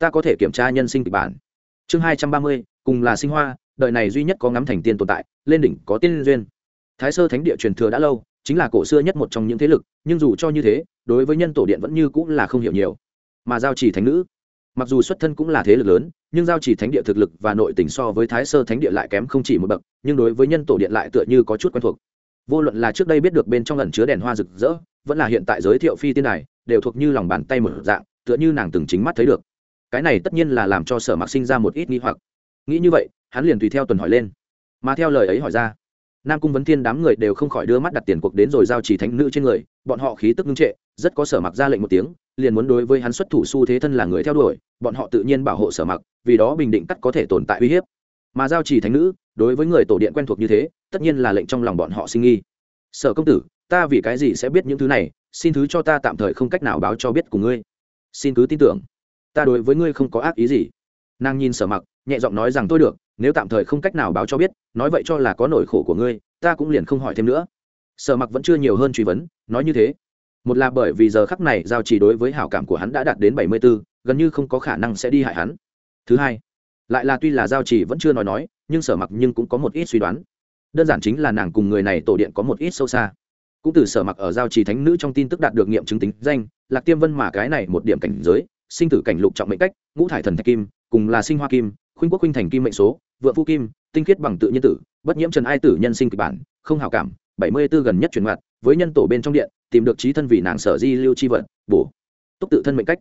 ta có thể kiểm tra nhân sinh kịch bản. Chương hai trăm ba mươi, cùng là sinh hoa, đời này duy nhất có ngắm thành tiên tồn tại, lên đỉnh có tiên duyên. Thái sơ thánh địa truyền thừa đã lâu, chính là cổ xưa nhất một trong những thế lực, nhưng dù cho như thế, đối với nhân tổ điện vẫn như cũng là không hiểu nhiều. Mà giao chỉ thánh nữ, mặc dù xuất thân cũng là thế lực lớn, nhưng giao chỉ thánh địa thực lực và nội tình so với thái sơ thánh địa lại kém không chỉ một bậc, nhưng đối với nhân tổ điện lại tựa như có chút quen thuộc. Vô luận là trước đây biết được bên trong lần chứa đèn hoa rực rỡ, vẫn là hiện tại giới thiệu phi tiên này đều thuộc như lòng bàn tay một dạng, tựa như nàng từng chính mắt thấy được cái này tất nhiên là làm cho sở mặc sinh ra một ít nghi hoặc. Nghĩ như vậy, hắn liền tùy theo tuần hỏi lên. Mà theo lời ấy hỏi ra, nam cung vấn thiên đám người đều không khỏi đưa mắt đặt tiền cuộc đến rồi giao chỉ thánh nữ trên người, bọn họ khí tức ngưng trệ, rất có sở mặc ra lệnh một tiếng, liền muốn đối với hắn xuất thủ xu thế thân là người theo đuổi, bọn họ tự nhiên bảo hộ sở mặc vì đó bình định cắt có thể tồn tại uy hiếp. Mà giao chỉ thánh nữ, đối với người tổ điện quen thuộc như thế, tất nhiên là lệnh trong lòng bọn họ sinh nghi. Sở công tử, ta vì cái gì sẽ biết những thứ này, xin thứ cho ta tạm thời không cách nào báo cho biết của ngươi. Xin cứ tin tưởng ta đối với ngươi không có ác ý gì. Nàng nhìn sở mặc nhẹ giọng nói rằng tôi được nếu tạm thời không cách nào báo cho biết nói vậy cho là có nỗi khổ của ngươi ta cũng liền không hỏi thêm nữa. Sở mặc vẫn chưa nhiều hơn truy vấn nói như thế. Một là bởi vì giờ khắc này giao chỉ đối với hảo cảm của hắn đã đạt đến bảy mươi 74, gần như không có khả năng sẽ đi hại hắn. Thứ hai lại là tuy là giao chỉ vẫn chưa nói nói nhưng sở mặc nhưng cũng có một ít suy đoán. Đơn giản chính là nàng cùng người này tổ điện có một ít sâu xa. Cũng từ sở mặc ở giao trì thánh nữ trong tin tức đạt được nghiệm chứng tính danh lạc tiêm vân mà cái này một điểm cảnh giới sinh tử cảnh lục trọng mệnh cách, ngũ thải thần thạch kim, cùng là sinh hoa kim, khuynh quốc khuynh thành kim mệnh số, vượng phu kim, tinh khiết bằng tự nhân tử, bất nhiễm trần ai tử nhân sinh kịch bản, không hào cảm, bảy mươi 74 gần nhất truyền mặt với nhân tổ bên trong điện, tìm được trí thân vì nàng sở di lưu chi vận bổ. Túc tự thân mệnh cách.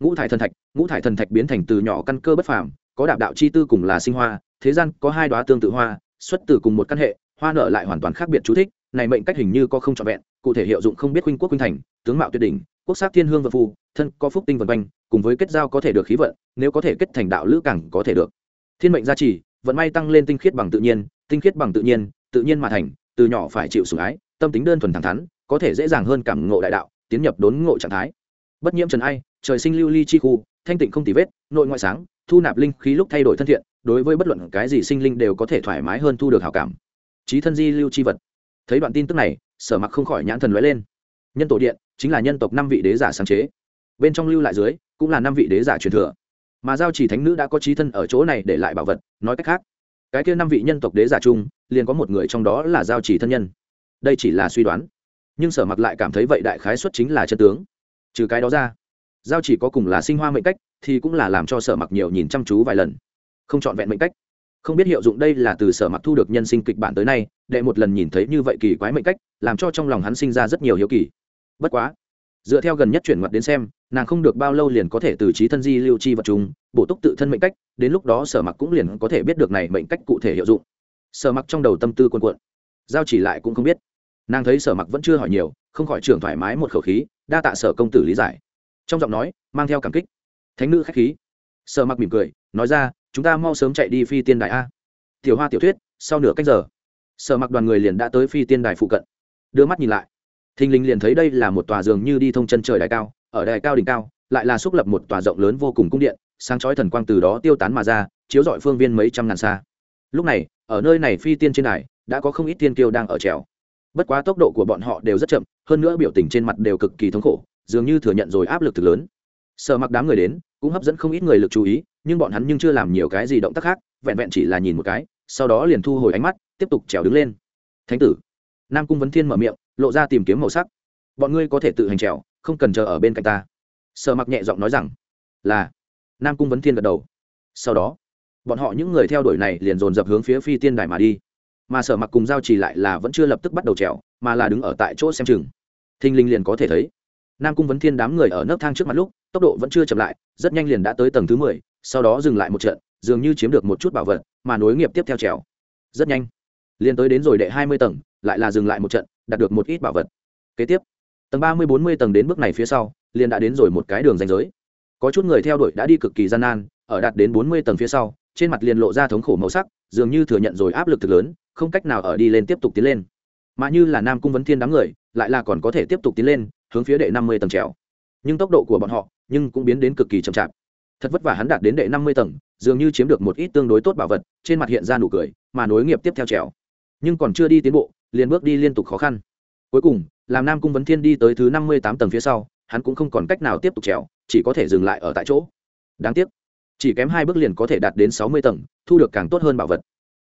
Ngũ thải thần thạch, ngũ thải thần thạch biến thành từ nhỏ căn cơ bất phàm, có đạo đạo chi tư cùng là sinh hoa, thế gian có hai đoá tương tự hoa, xuất từ cùng một căn hệ, hoa nở lại hoàn toàn khác biệt chú thích, này mệnh cách hình như có không trọn vẹn, cụ thể hiệu dụng không biết khuynh quốc khuynh thành, tướng mạo tuyệt đỉnh, quốc sắc thiên hương vượng phù thân có phúc tinh vần quanh, cùng với kết giao có thể được khí vận, nếu có thể kết thành đạo lữ càng có thể được. Thiên mệnh gia trì, vận may tăng lên tinh khiết bằng tự nhiên, tinh khiết bằng tự nhiên tự nhiên mà thành, từ nhỏ phải chịu sủng ái, tâm tính đơn thuần thẳng thắn, có thể dễ dàng hơn cảm ngộ đại đạo, tiến nhập đốn ngộ trạng thái. Bất nhiễm trần ai, trời sinh lưu ly chi khu, thanh tịnh không tì vết, nội ngoại sáng, thu nạp linh khí lúc thay đổi thân thiện, đối với bất luận cái gì sinh linh đều có thể thoải mái hơn thu được hảo cảm. Trí thân di lưu chi vật. Thấy đoạn tin tức này, sở mặc không khỏi nhãn thần lóe lên. Nhân tổ điện, chính là nhân tộc năm vị đế giả sáng chế bên trong lưu lại dưới, cũng là năm vị đế giả truyền thừa. Mà giao chỉ thánh nữ đã có trí thân ở chỗ này để lại bảo vật, nói cách khác, cái kia năm vị nhân tộc đế giả chung, liền có một người trong đó là giao chỉ thân nhân. Đây chỉ là suy đoán. Nhưng sở mặc lại cảm thấy vậy đại khái xuất chính là chân tướng. Trừ cái đó ra, giao chỉ có cùng là sinh hoa mệnh cách, thì cũng là làm cho sở mặc nhiều nhìn chăm chú vài lần. Không chọn vẹn mệnh cách. Không biết hiệu dụng đây là từ sở mặc thu được nhân sinh kịch bản tới nay, đệ một lần nhìn thấy như vậy kỳ quái mệnh cách, làm cho trong lòng hắn sinh ra rất nhiều hiếu kỳ. Bất quá dựa theo gần nhất chuyển ngoặt đến xem, nàng không được bao lâu liền có thể từ trí thân di lưu chi vật chúng, bổ túc tự thân mệnh cách, đến lúc đó sở mặc cũng liền có thể biết được này mệnh cách cụ thể hiệu dụng. Sở mặc trong đầu tâm tư quân quận giao chỉ lại cũng không biết. Nàng thấy sở mặc vẫn chưa hỏi nhiều, không khỏi trưởng thoải mái một khẩu khí, đa tạ sở công tử lý giải. Trong giọng nói, mang theo cảm kích. Thánh nữ khách khí. Sở mặc mỉm cười, nói ra, chúng ta mau sớm chạy đi phi tiên đài a. Tiểu hoa tiểu thuyết, sau nửa cách giờ, sở mặc đoàn người liền đã tới phi tiên đài phụ cận. Đưa mắt nhìn lại thình lình liền thấy đây là một tòa giường như đi thông chân trời đài cao, ở đài cao đỉnh cao, lại là xúc lập một tòa rộng lớn vô cùng cung điện, sáng chói thần quang từ đó tiêu tán mà ra, chiếu dọi phương viên mấy trăm ngàn xa. Lúc này, ở nơi này phi tiên trên đài, đã có không ít tiên kiêu đang ở trèo. Bất quá tốc độ của bọn họ đều rất chậm, hơn nữa biểu tình trên mặt đều cực kỳ thống khổ, dường như thừa nhận rồi áp lực thực lớn. Sợ mặc đám người đến, cũng hấp dẫn không ít người lực chú ý, nhưng bọn hắn nhưng chưa làm nhiều cái gì động tác khác, vẹn vẹn chỉ là nhìn một cái, sau đó liền thu hồi ánh mắt, tiếp tục trèo đứng lên. Thánh tử. Nam cung vấn thiên mở miệng lộ ra tìm kiếm màu sắc. Bọn ngươi có thể tự hành trèo, không cần chờ ở bên cạnh ta. Sợ mặc nhẹ giọng nói rằng, là. Nam cung vấn thiên gật đầu. Sau đó, bọn họ những người theo đuổi này liền dồn dập hướng phía phi tiên đài mà đi. Mà sở mặc cùng giao trì lại là vẫn chưa lập tức bắt đầu trèo, mà là đứng ở tại chỗ xem chừng. Thinh linh liền có thể thấy, nam cung vấn thiên đám người ở nấc thang trước mặt lúc, tốc độ vẫn chưa chậm lại, rất nhanh liền đã tới tầng thứ mười, sau đó dừng lại một trận, dường như chiếm được một chút bảo vật, mà nối nghiệp tiếp theo trèo. Rất nhanh, liền tới đến rồi đệ hai mươi tầng, lại là dừng lại một trận đạt được một ít bảo vật. Kế tiếp, tầng ba mươi bốn mươi tầng đến bước này phía sau, liền đã đến rồi một cái đường danh giới. Có chút người theo đuổi đã đi cực kỳ gian nan, ở đạt đến bốn mươi tầng phía sau, trên mặt liền lộ ra thống khổ màu sắc, dường như thừa nhận rồi áp lực thực lớn, không cách nào ở đi lên tiếp tục tiến lên. Mà như là nam cung vấn thiên đám người, lại là còn có thể tiếp tục tiến lên, hướng phía đệ năm mươi tầng trèo. Nhưng tốc độ của bọn họ, nhưng cũng biến đến cực kỳ chậm chạp. Thật vất vả hắn đạt đến đệ năm mươi tầng, dường như chiếm được một ít tương đối tốt bảo vật, trên mặt hiện ra nụ cười, mà nối nghiệp tiếp theo trèo. Nhưng còn chưa đi tiến bộ liền bước đi liên tục khó khăn. Cuối cùng, làm nam cung vấn thiên đi tới thứ năm mươi tám tầng phía sau, hắn cũng không còn cách nào tiếp tục trèo, chỉ có thể dừng lại ở tại chỗ. Đáng tiếc, chỉ kém hai bước liền có thể đạt đến sáu mươi tầng, thu được càng tốt hơn bảo vật.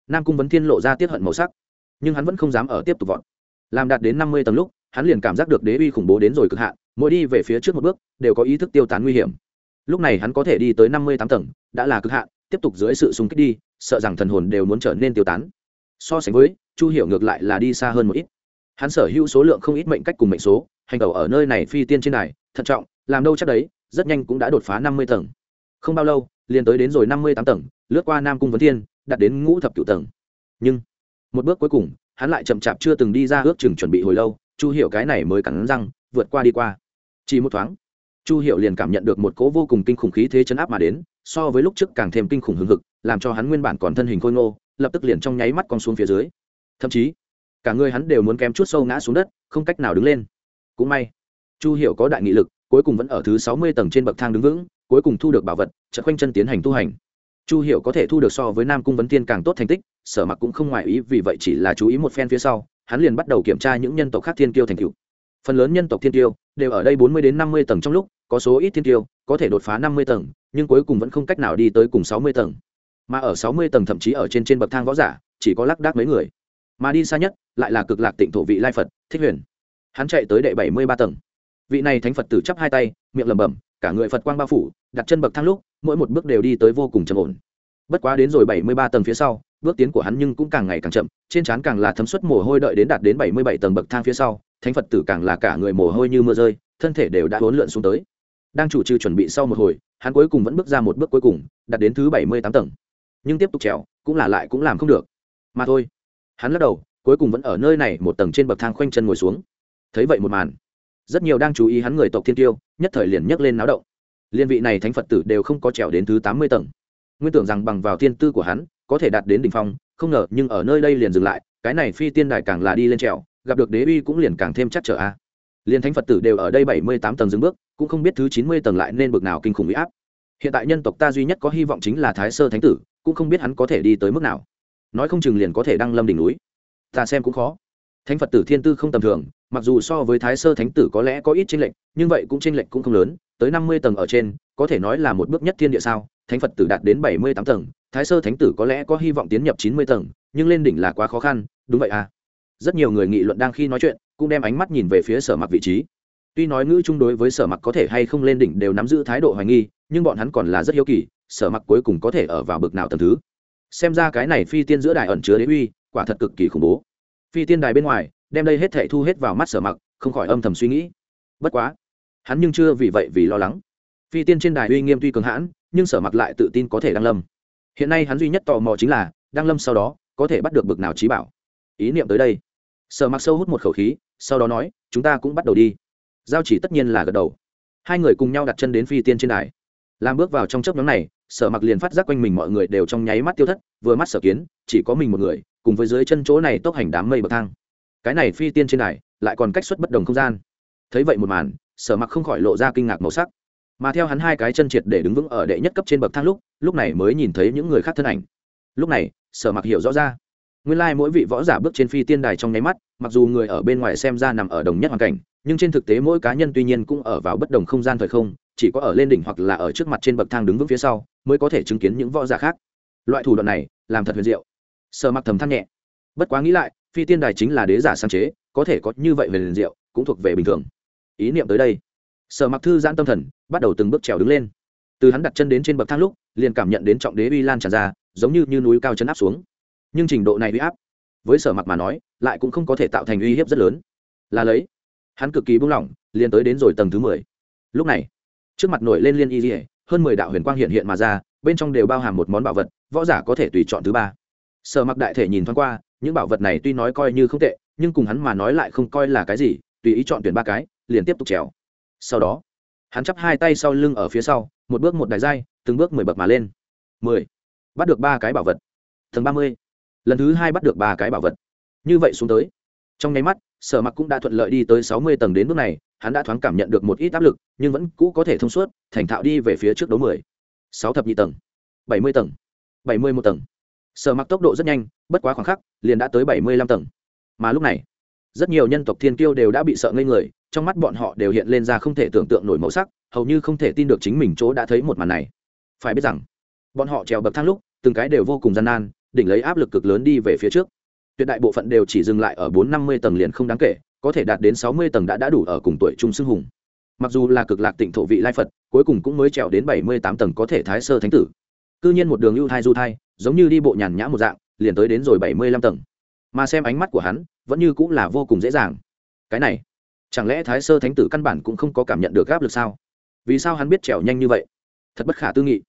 Nam cung vấn thiên lộ ra tiết hận màu sắc, nhưng hắn vẫn không dám ở tiếp tục vọt. Làm đạt đến năm mươi tầng lúc, hắn liền cảm giác được đế uy khủng bố đến rồi cực hạn, mỗi đi về phía trước một bước, đều có ý thức tiêu tán nguy hiểm. Lúc này hắn có thể đi tới năm mươi tám tầng, đã là cực hạn, tiếp tục dưới sự súng kích đi, sợ rằng thần hồn đều muốn trở nên tiêu tán. So sánh với chu hiểu ngược lại là đi xa hơn một ít. Hắn sở hữu số lượng không ít mệnh cách cùng mệnh số, hành tẩu ở nơi này phi tiên trên này thận trọng, làm đâu chắc đấy, rất nhanh cũng đã đột phá năm mươi tầng. Không bao lâu, liền tới đến rồi năm mươi tám tầng, lướt qua nam cung vấn thiên, đạt đến ngũ thập cựu tầng. Nhưng, một bước cuối cùng, hắn lại chậm chạp chưa từng đi ra ước chừng chuẩn bị hồi lâu, chu hiểu cái này mới cắn răng, vượt qua đi qua. Chỉ một thoáng, chu hiểu liền cảm nhận được một cỗ vô cùng kinh khủng khí thế chấn áp mà đến, so với lúc trước càng thêm kinh khủng hưng hực, làm cho hắn nguyên bản còn thân hình khôi ngô, lập tức liền trong nháy mắt con xuống phía dưới thậm chí, cả người hắn đều muốn kém chút sâu ngã xuống đất, không cách nào đứng lên. Cũng may, chu hiểu có đại nghị lực, cuối cùng vẫn ở thứ sáu mươi tầng trên bậc thang đứng vững, cuối cùng thu được bảo vật, chợt khoanh chân tiến hành tu hành. Chu hiểu có thể thu được so với nam cung vấn tiên càng tốt thành tích, sở mặc cũng không ngoại ý vì vậy chỉ là chú ý một phen phía sau, hắn liền bắt đầu kiểm tra những nhân tộc khác thiên kiêu thành cựu phần lớn nhân tộc thiên kiêu đều ở đây bốn mươi đến năm mươi tầng trong lúc, có số ít thiên kiêu có thể đột phá năm mươi tầng, nhưng cuối cùng vẫn không cách nào đi tới cùng sáu mươi tầng. Mà ở sáu mươi tầng thậm chí ở trên trên bậc thang võ giả, chỉ có lác đác mấy người mà đi xa nhất lại là cực lạc tịnh thổ vị lai phật thích huyền hắn chạy tới đệ bảy mươi ba tầng vị này thánh phật tử chắp hai tay miệng lẩm bẩm cả người phật quang bao phủ đặt chân bậc thang lúc mỗi một bước đều đi tới vô cùng trầm ổn bất quá đến rồi bảy mươi ba tầng phía sau bước tiến của hắn nhưng cũng càng ngày càng chậm trên trán càng là thấm suất mồ hôi đợi đến đạt đến bảy mươi bảy tầng bậc thang phía sau thánh phật tử càng là cả người mồ hôi như mưa rơi thân thể đều đã hỗn lượn xuống tới đang chủ trừ chuẩn bị sau một hồi hắn cuối cùng vẫn bước ra một bước cuối cùng đạt đến thứ bảy mươi tám tầng nhưng tiếp tục trèo cũng là lại cũng làm không được mà thôi hắn lắc đầu, cuối cùng vẫn ở nơi này một tầng trên bậc thang khoanh chân ngồi xuống. Thấy vậy một màn, rất nhiều đang chú ý hắn người tộc thiên tiêu nhất thời liền nhấc lên náo động. Liên vị này thánh phật tử đều không có trèo đến thứ tám mươi tầng. Nguyên tưởng rằng bằng vào thiên tư của hắn, có thể đạt đến đỉnh phong, không ngờ nhưng ở nơi đây liền dừng lại, cái này phi tiên đài càng là đi lên trèo, gặp được đế uy cũng liền càng thêm chắc trở a. Liên thánh phật tử đều ở đây bảy mươi tám tầng dừng bước, cũng không biết thứ chín mươi tầng lại nên bực nào kinh khủng uy áp. Hiện tại nhân tộc ta duy nhất có hy vọng chính là thái sơ thánh tử, cũng không biết hắn có thể đi tới mức nào nói không chừng liền có thể đăng lâm đỉnh núi. Ta xem cũng khó. Thánh phật tử thiên tư không tầm thường, mặc dù so với thái sơ thánh tử có lẽ có ít tranh lệch, nhưng vậy cũng tranh lệch cũng không lớn, tới năm mươi tầng ở trên, có thể nói là một bước nhất thiên địa sao? Thánh phật tử đạt đến bảy mươi tám tầng, thái sơ thánh tử có lẽ có hy vọng tiến nhập chín mươi tầng, nhưng lên đỉnh là quá khó khăn, đúng vậy à? Rất nhiều người nghị luận đang khi nói chuyện, cũng đem ánh mắt nhìn về phía sở mặc vị trí. Tuy nói ngữ chung đối với sở mặc có thể hay không lên đỉnh đều nắm giữ thái độ hoài nghi, nhưng bọn hắn còn là rất hiếu kỳ, sở mặc cuối cùng có thể ở vào bực nào tầm thứ? Xem ra cái này phi tiên giữa đài ẩn chứa đế uy, quả thật cực kỳ khủng bố. Phi tiên đài bên ngoài, đem đây hết thệ thu hết vào mắt sở mặc, không khỏi âm thầm suy nghĩ. Bất quá, hắn nhưng chưa vì vậy vì lo lắng. Phi tiên trên đài uy nghiêm tuy cường hãn, nhưng sở mặc lại tự tin có thể đăng lâm. Hiện nay hắn duy nhất tò mò chính là, đăng lâm sau đó, có thể bắt được bực nào trí bảo. Ý niệm tới đây. Sở mặc sâu hút một khẩu khí, sau đó nói, chúng ta cũng bắt đầu đi. Giao chỉ tất nhiên là gật đầu. Hai người cùng nhau đặt chân đến phi tiên trên đài. Làm bước vào trong chớp nhóm này sở mặc liền phát giác quanh mình mọi người đều trong nháy mắt tiêu thất vừa mắt sở kiến chỉ có mình một người cùng với dưới chân chỗ này tốc hành đám mây bậc thang. Cái này phi tiên trên này, lại còn cách xuất bất đồng không gian. Thấy vậy một màn sở mặc không khỏi lộ ra kinh ngạc màu sắc. Mà theo hắn hai cái chân triệt để đứng vững ở đệ nhất cấp trên bậc thang lúc lúc này mới nhìn thấy những người khác thân ảnh. Lúc này sở mặc hiểu rõ ra. Nguyên lai、like、mỗi vị võ giả bước trên phi tiên đài trong nháy mắt mặc dù người ở bên ngoài xem ra nằm ở đồng nhất hoàn cảnh nhưng trên thực tế mỗi cá nhân tuy nhiên cũng ở vào bất đồng không gian thời không chỉ có ở lên đỉnh hoặc là ở trước mặt trên bậc thang đứng vững phía sau mới có thể chứng kiến những võ giả khác. Loại thủ đoạn này làm thật huyền diệu. Sở mặc thầm than nhẹ. Bất quá nghĩ lại phi tiên đài chính là đế giả sáng chế có thể có như vậy về liền diệu cũng thuộc về bình thường. Ý niệm tới đây. Sở mặc thư giãn tâm thần bắt đầu từng bước trèo đứng lên. Từ hắn đặt chân đến trên bậc thang lúc liền cảm nhận đến trọng đế uy lan tràn ra giống như, như núi cao chấn áp xuống. Nhưng trình độ này uy áp với sở mặc mà nói lại cũng không có thể tạo thành uy hiếp rất lớn. Là lấy hắn cực kỳ buông lỏng, liền tới đến rồi tầng thứ mười. Lúc này, trước mặt nổi lên liên y dỉa hơn mười đạo huyền quang hiện hiện mà ra, bên trong đều bao hàm một món bảo vật, võ giả có thể tùy chọn thứ ba. Sở mặc đại thể nhìn thoáng qua, những bảo vật này tuy nói coi như không tệ, nhưng cùng hắn mà nói lại không coi là cái gì, tùy ý chọn tuyển ba cái, liền tiếp tục trèo. Sau đó, hắn chắp hai tay sau lưng ở phía sau, một bước một đài dai, từng bước mười bậc mà lên. Mười. Bắt được ba cái bảo vật. Tầng ba mươi. Lần thứ hai bắt được ba cái bảo vật. Như vậy xuống tới trong nháy mắt, sở mặc cũng đã thuận lợi đi tới sáu mươi tầng đến bước này, hắn đã thoáng cảm nhận được một ít áp lực, nhưng vẫn cũ có thể thông suốt, thành thạo đi về phía trước đấu mười. Sáu thập nhị tầng, bảy mươi tầng, bảy mươi một tầng. Sở mặc tốc độ rất nhanh, bất quá khoảng khắc, liền đã tới bảy mươi lăm tầng. Mà lúc này, rất nhiều nhân tộc thiên kiêu đều đã bị sợ ngây người, trong mắt bọn họ đều hiện lên ra không thể tưởng tượng nổi màu sắc, hầu như không thể tin được chính mình chỗ đã thấy một màn này. Phải biết rằng, bọn họ trèo bậc thang lúc, từng cái đều vô cùng gian nan, đỉnh lấy áp lực cực lớn đi về phía trước tuyệt đại bộ phận đều chỉ dừng lại ở bốn năm mươi tầng liền không đáng kể, có thể đạt đến sáu mươi tầng đã đã đủ ở cùng tuổi trung xưng hùng. Mặc dù là cực lạc tịnh thổ vị lai phật, cuối cùng cũng mới trèo đến bảy mươi tám tầng có thể thái sơ thánh tử. Cư nhiên một đường lưu thai du thai, giống như đi bộ nhàn nhã một dạng, liền tới đến rồi bảy mươi lăm tầng. Mà xem ánh mắt của hắn, vẫn như cũng là vô cùng dễ dàng. Cái này, chẳng lẽ thái sơ thánh tử căn bản cũng không có cảm nhận được áp lực sao? Vì sao hắn biết trèo nhanh như vậy? Thật bất khả tư nghị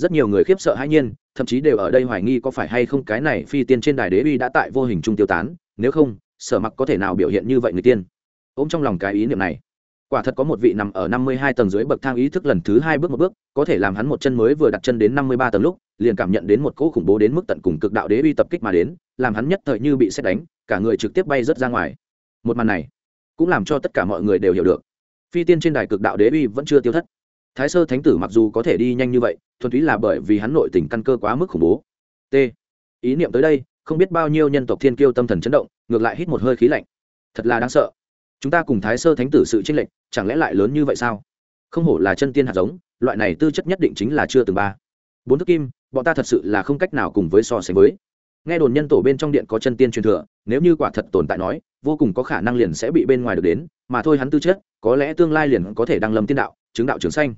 rất nhiều người khiếp sợ hãi nhiên, thậm chí đều ở đây hoài nghi có phải hay không cái này phi tiên trên đài đế uy đã tại vô hình trung tiêu tán, nếu không, sở mặc có thể nào biểu hiện như vậy người tiên? Ôm trong lòng cái ý niệm này, quả thật có một vị nằm ở năm mươi hai tầng dưới bậc thang ý thức lần thứ hai bước một bước, có thể làm hắn một chân mới vừa đặt chân đến năm mươi ba tầng lúc, liền cảm nhận đến một cỗ khủng bố đến mức tận cùng cực đạo đế uy tập kích mà đến, làm hắn nhất thời như bị xét đánh, cả người trực tiếp bay rớt ra ngoài. Một màn này, cũng làm cho tất cả mọi người đều hiểu được. Phi tiên trên đài cực đạo đế uy vẫn chưa tiêu thất. Thái sơ thánh tử mặc dù có thể đi nhanh như vậy thuần túy là bởi vì hắn nội tình căn cơ quá mức khủng bố. T. Ý niệm tới đây, không biết bao nhiêu nhân tộc thiên kiêu tâm thần chấn động, ngược lại hít một hơi khí lạnh. Thật là đáng sợ. Chúng ta cùng thái sơ thánh tử sự tranh lệch, chẳng lẽ lại lớn như vậy sao? Không hổ là chân tiên hạt giống, loại này tư chất nhất định chính là chưa từng ba. Bốn thức kim, bọn ta thật sự là không cách nào cùng với so sánh với. Nghe đồn nhân tổ bên trong điện có chân tiên truyền thừa, nếu như quả thật tồn tại nói, vô cùng có khả năng liền sẽ bị bên ngoài được đến, mà thôi hắn tư chất, có lẽ tương lai liền có thể đăng lâm tiên đạo, chứng đạo trường xanh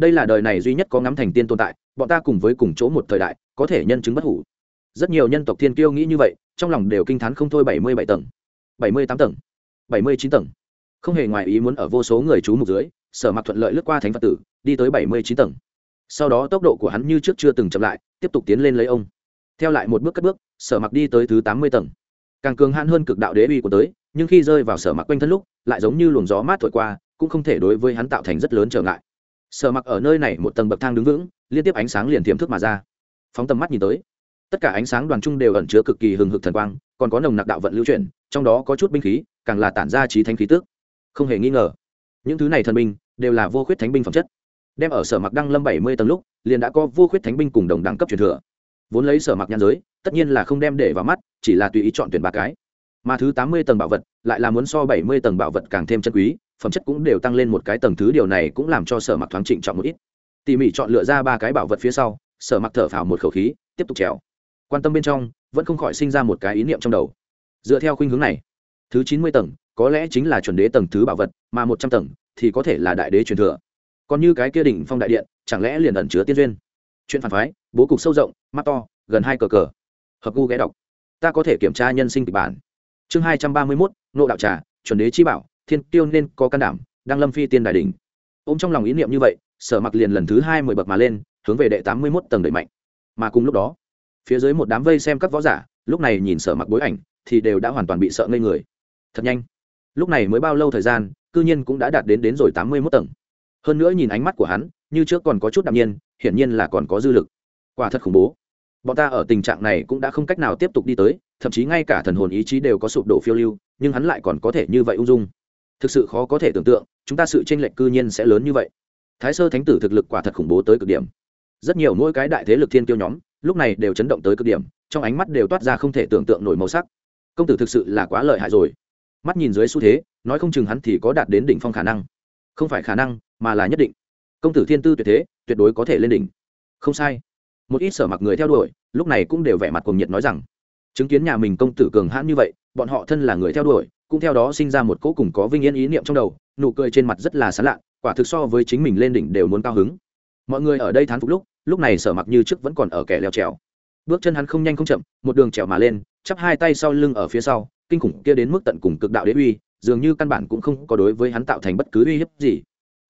đây là đời này duy nhất có ngắm thành tiên tồn tại, bọn ta cùng với cùng chỗ một thời đại, có thể nhân chứng bất hủ. Rất nhiều nhân tộc thiên kiêu nghĩ như vậy, trong lòng đều kinh t h á n không thôi bảy mươi bảy tầng, bảy mươi tám tầng, bảy mươi chín tầng. Không hề ngoài ý muốn ở vô số người chú mục dưới, sở mặc thuận lợi lướt qua thánh phật tử, đi tới bảy mươi chín tầng. Sau đó tốc độ của hắn như trước chưa từng chậm lại, tiếp tục tiến lên lấy ông. Theo lại một bước cất bước, sở mặc đi tới thứ tám mươi tầng. Càng cường hãn hơn cực đạo đế uy của tới, nhưng khi rơi vào sở mặc quanh thân lúc, lại giống như luồng gió mát thổi qua, cũng không thể đối với hắn tạo thành rất lớn trở ngại sở mặc ở nơi này một tầng bậc thang đứng vững, liên tiếp ánh sáng liền tiềm thức mà ra. Phóng tầm mắt nhìn tới, tất cả ánh sáng đoàn trung đều ẩn chứa cực kỳ hừng hực thần quang, còn có nồng nặc đạo vận lưu chuyển, trong đó có chút binh khí, càng là tản ra trí thánh khí tước không hề nghi ngờ, những thứ này thần binh đều là vô khuyết thánh binh phẩm chất. Đem ở sở mặc đăng lâm bảy mươi tầng lúc, liền đã có vô khuyết thánh binh cùng đồng đẳng cấp truyền thừa. Vốn lấy sở mặc nhan giới, tất nhiên là không đem để vào mắt, chỉ là tùy ý chọn tuyển ba cái. Mà thứ tám mươi tầng bảo vật, lại là muốn so bảy mươi tầng bảo vật càng thêm chân quý phẩm chất cũng đều tăng lên một cái tầng thứ, điều này cũng làm cho sở mặc thoáng trịnh trọng một ít. Tỉ mỉ chọn lựa ra ba cái bảo vật phía sau, sở mặc thở phào một khẩu khí, tiếp tục trèo. Quan tâm bên trong, vẫn không khỏi sinh ra một cái ý niệm trong đầu. Dựa theo khuynh hướng này, thứ chín mươi tầng, có lẽ chính là chuẩn đế tầng thứ bảo vật, mà một trăm tầng thì có thể là đại đế truyền thừa. Còn như cái kia đỉnh phong đại điện, chẳng lẽ liền ẩn chứa tiên duyên? Chuyện phản phái, bố cục sâu rộng, mắt to, gần hai cờ cờ. Hợp gu ghé đọc. Ta có thể kiểm tra nhân sinh kịch bản. Chương hai trăm ba mươi mốt, nộ đạo trà, chuẩn đế chi bảo thiên tiêu nên có can đảm, đang lâm phi tiên đại đỉnh. Ôm trong lòng ý niệm như vậy, sở mặc liền lần thứ hai mười bậc mà lên, hướng về đệ tám mươi mốt tầng đẩy mạnh. Mà cùng lúc đó, phía dưới một đám vây xem các võ giả, lúc này nhìn sở mặc bối ảnh, thì đều đã hoàn toàn bị sợ ngây người. Thật nhanh. Lúc này mới bao lâu thời gian, cư nhiên cũng đã đạt đến đến rồi tám mươi mốt tầng. Hơn nữa nhìn ánh mắt của hắn, như trước còn có chút đạm nhiên, hiển nhiên là còn có dư lực. Quả thật khủng bố. Bọn ta ở tình trạng này cũng đã không cách nào tiếp tục đi tới, thậm chí ngay cả thần hồn ý chí đều có sụp đổ phiêu lưu, nhưng hắn lại còn có thể như vậy ung dung thực sự khó có thể tưởng tượng, chúng ta sự tranh lệch cư nhiên sẽ lớn như vậy. Thái sơ thánh tử thực lực quả thật khủng bố tới cực điểm. Rất nhiều mỗi cái đại thế lực thiên tiêu nhóm, lúc này đều chấn động tới cực điểm, trong ánh mắt đều toát ra không thể tưởng tượng nổi màu sắc. Công tử thực sự là quá lợi hại rồi. Mắt nhìn dưới xu thế, nói không chừng hắn thì có đạt đến đỉnh phong khả năng. Không phải khả năng, mà là nhất định. Công tử thiên tư tuyệt thế, tuyệt đối có thể lên đỉnh. Không sai. Một ít sở mặc người theo đuổi, lúc này cũng đều vẻ mặt cuồng nhiệt nói rằng chứng kiến nhà mình công tử cường hãn như vậy, bọn họ thân là người theo đuổi, cũng theo đó sinh ra một cỗ cùng có vinh yên ý niệm trong đầu, nụ cười trên mặt rất là sán lạ quả thực so với chính mình lên đỉnh đều muốn cao hứng. Mọi người ở đây thán phục lúc lúc này sở mặc như trước vẫn còn ở kẻ leo trèo. Bước chân hắn không nhanh không chậm, một đường trèo mà lên, chắp hai tay sau lưng ở phía sau, kinh khủng kia đến mức tận cùng cực đạo đế uy, dường như căn bản cũng không có đối với hắn tạo thành bất cứ uy hiếp gì.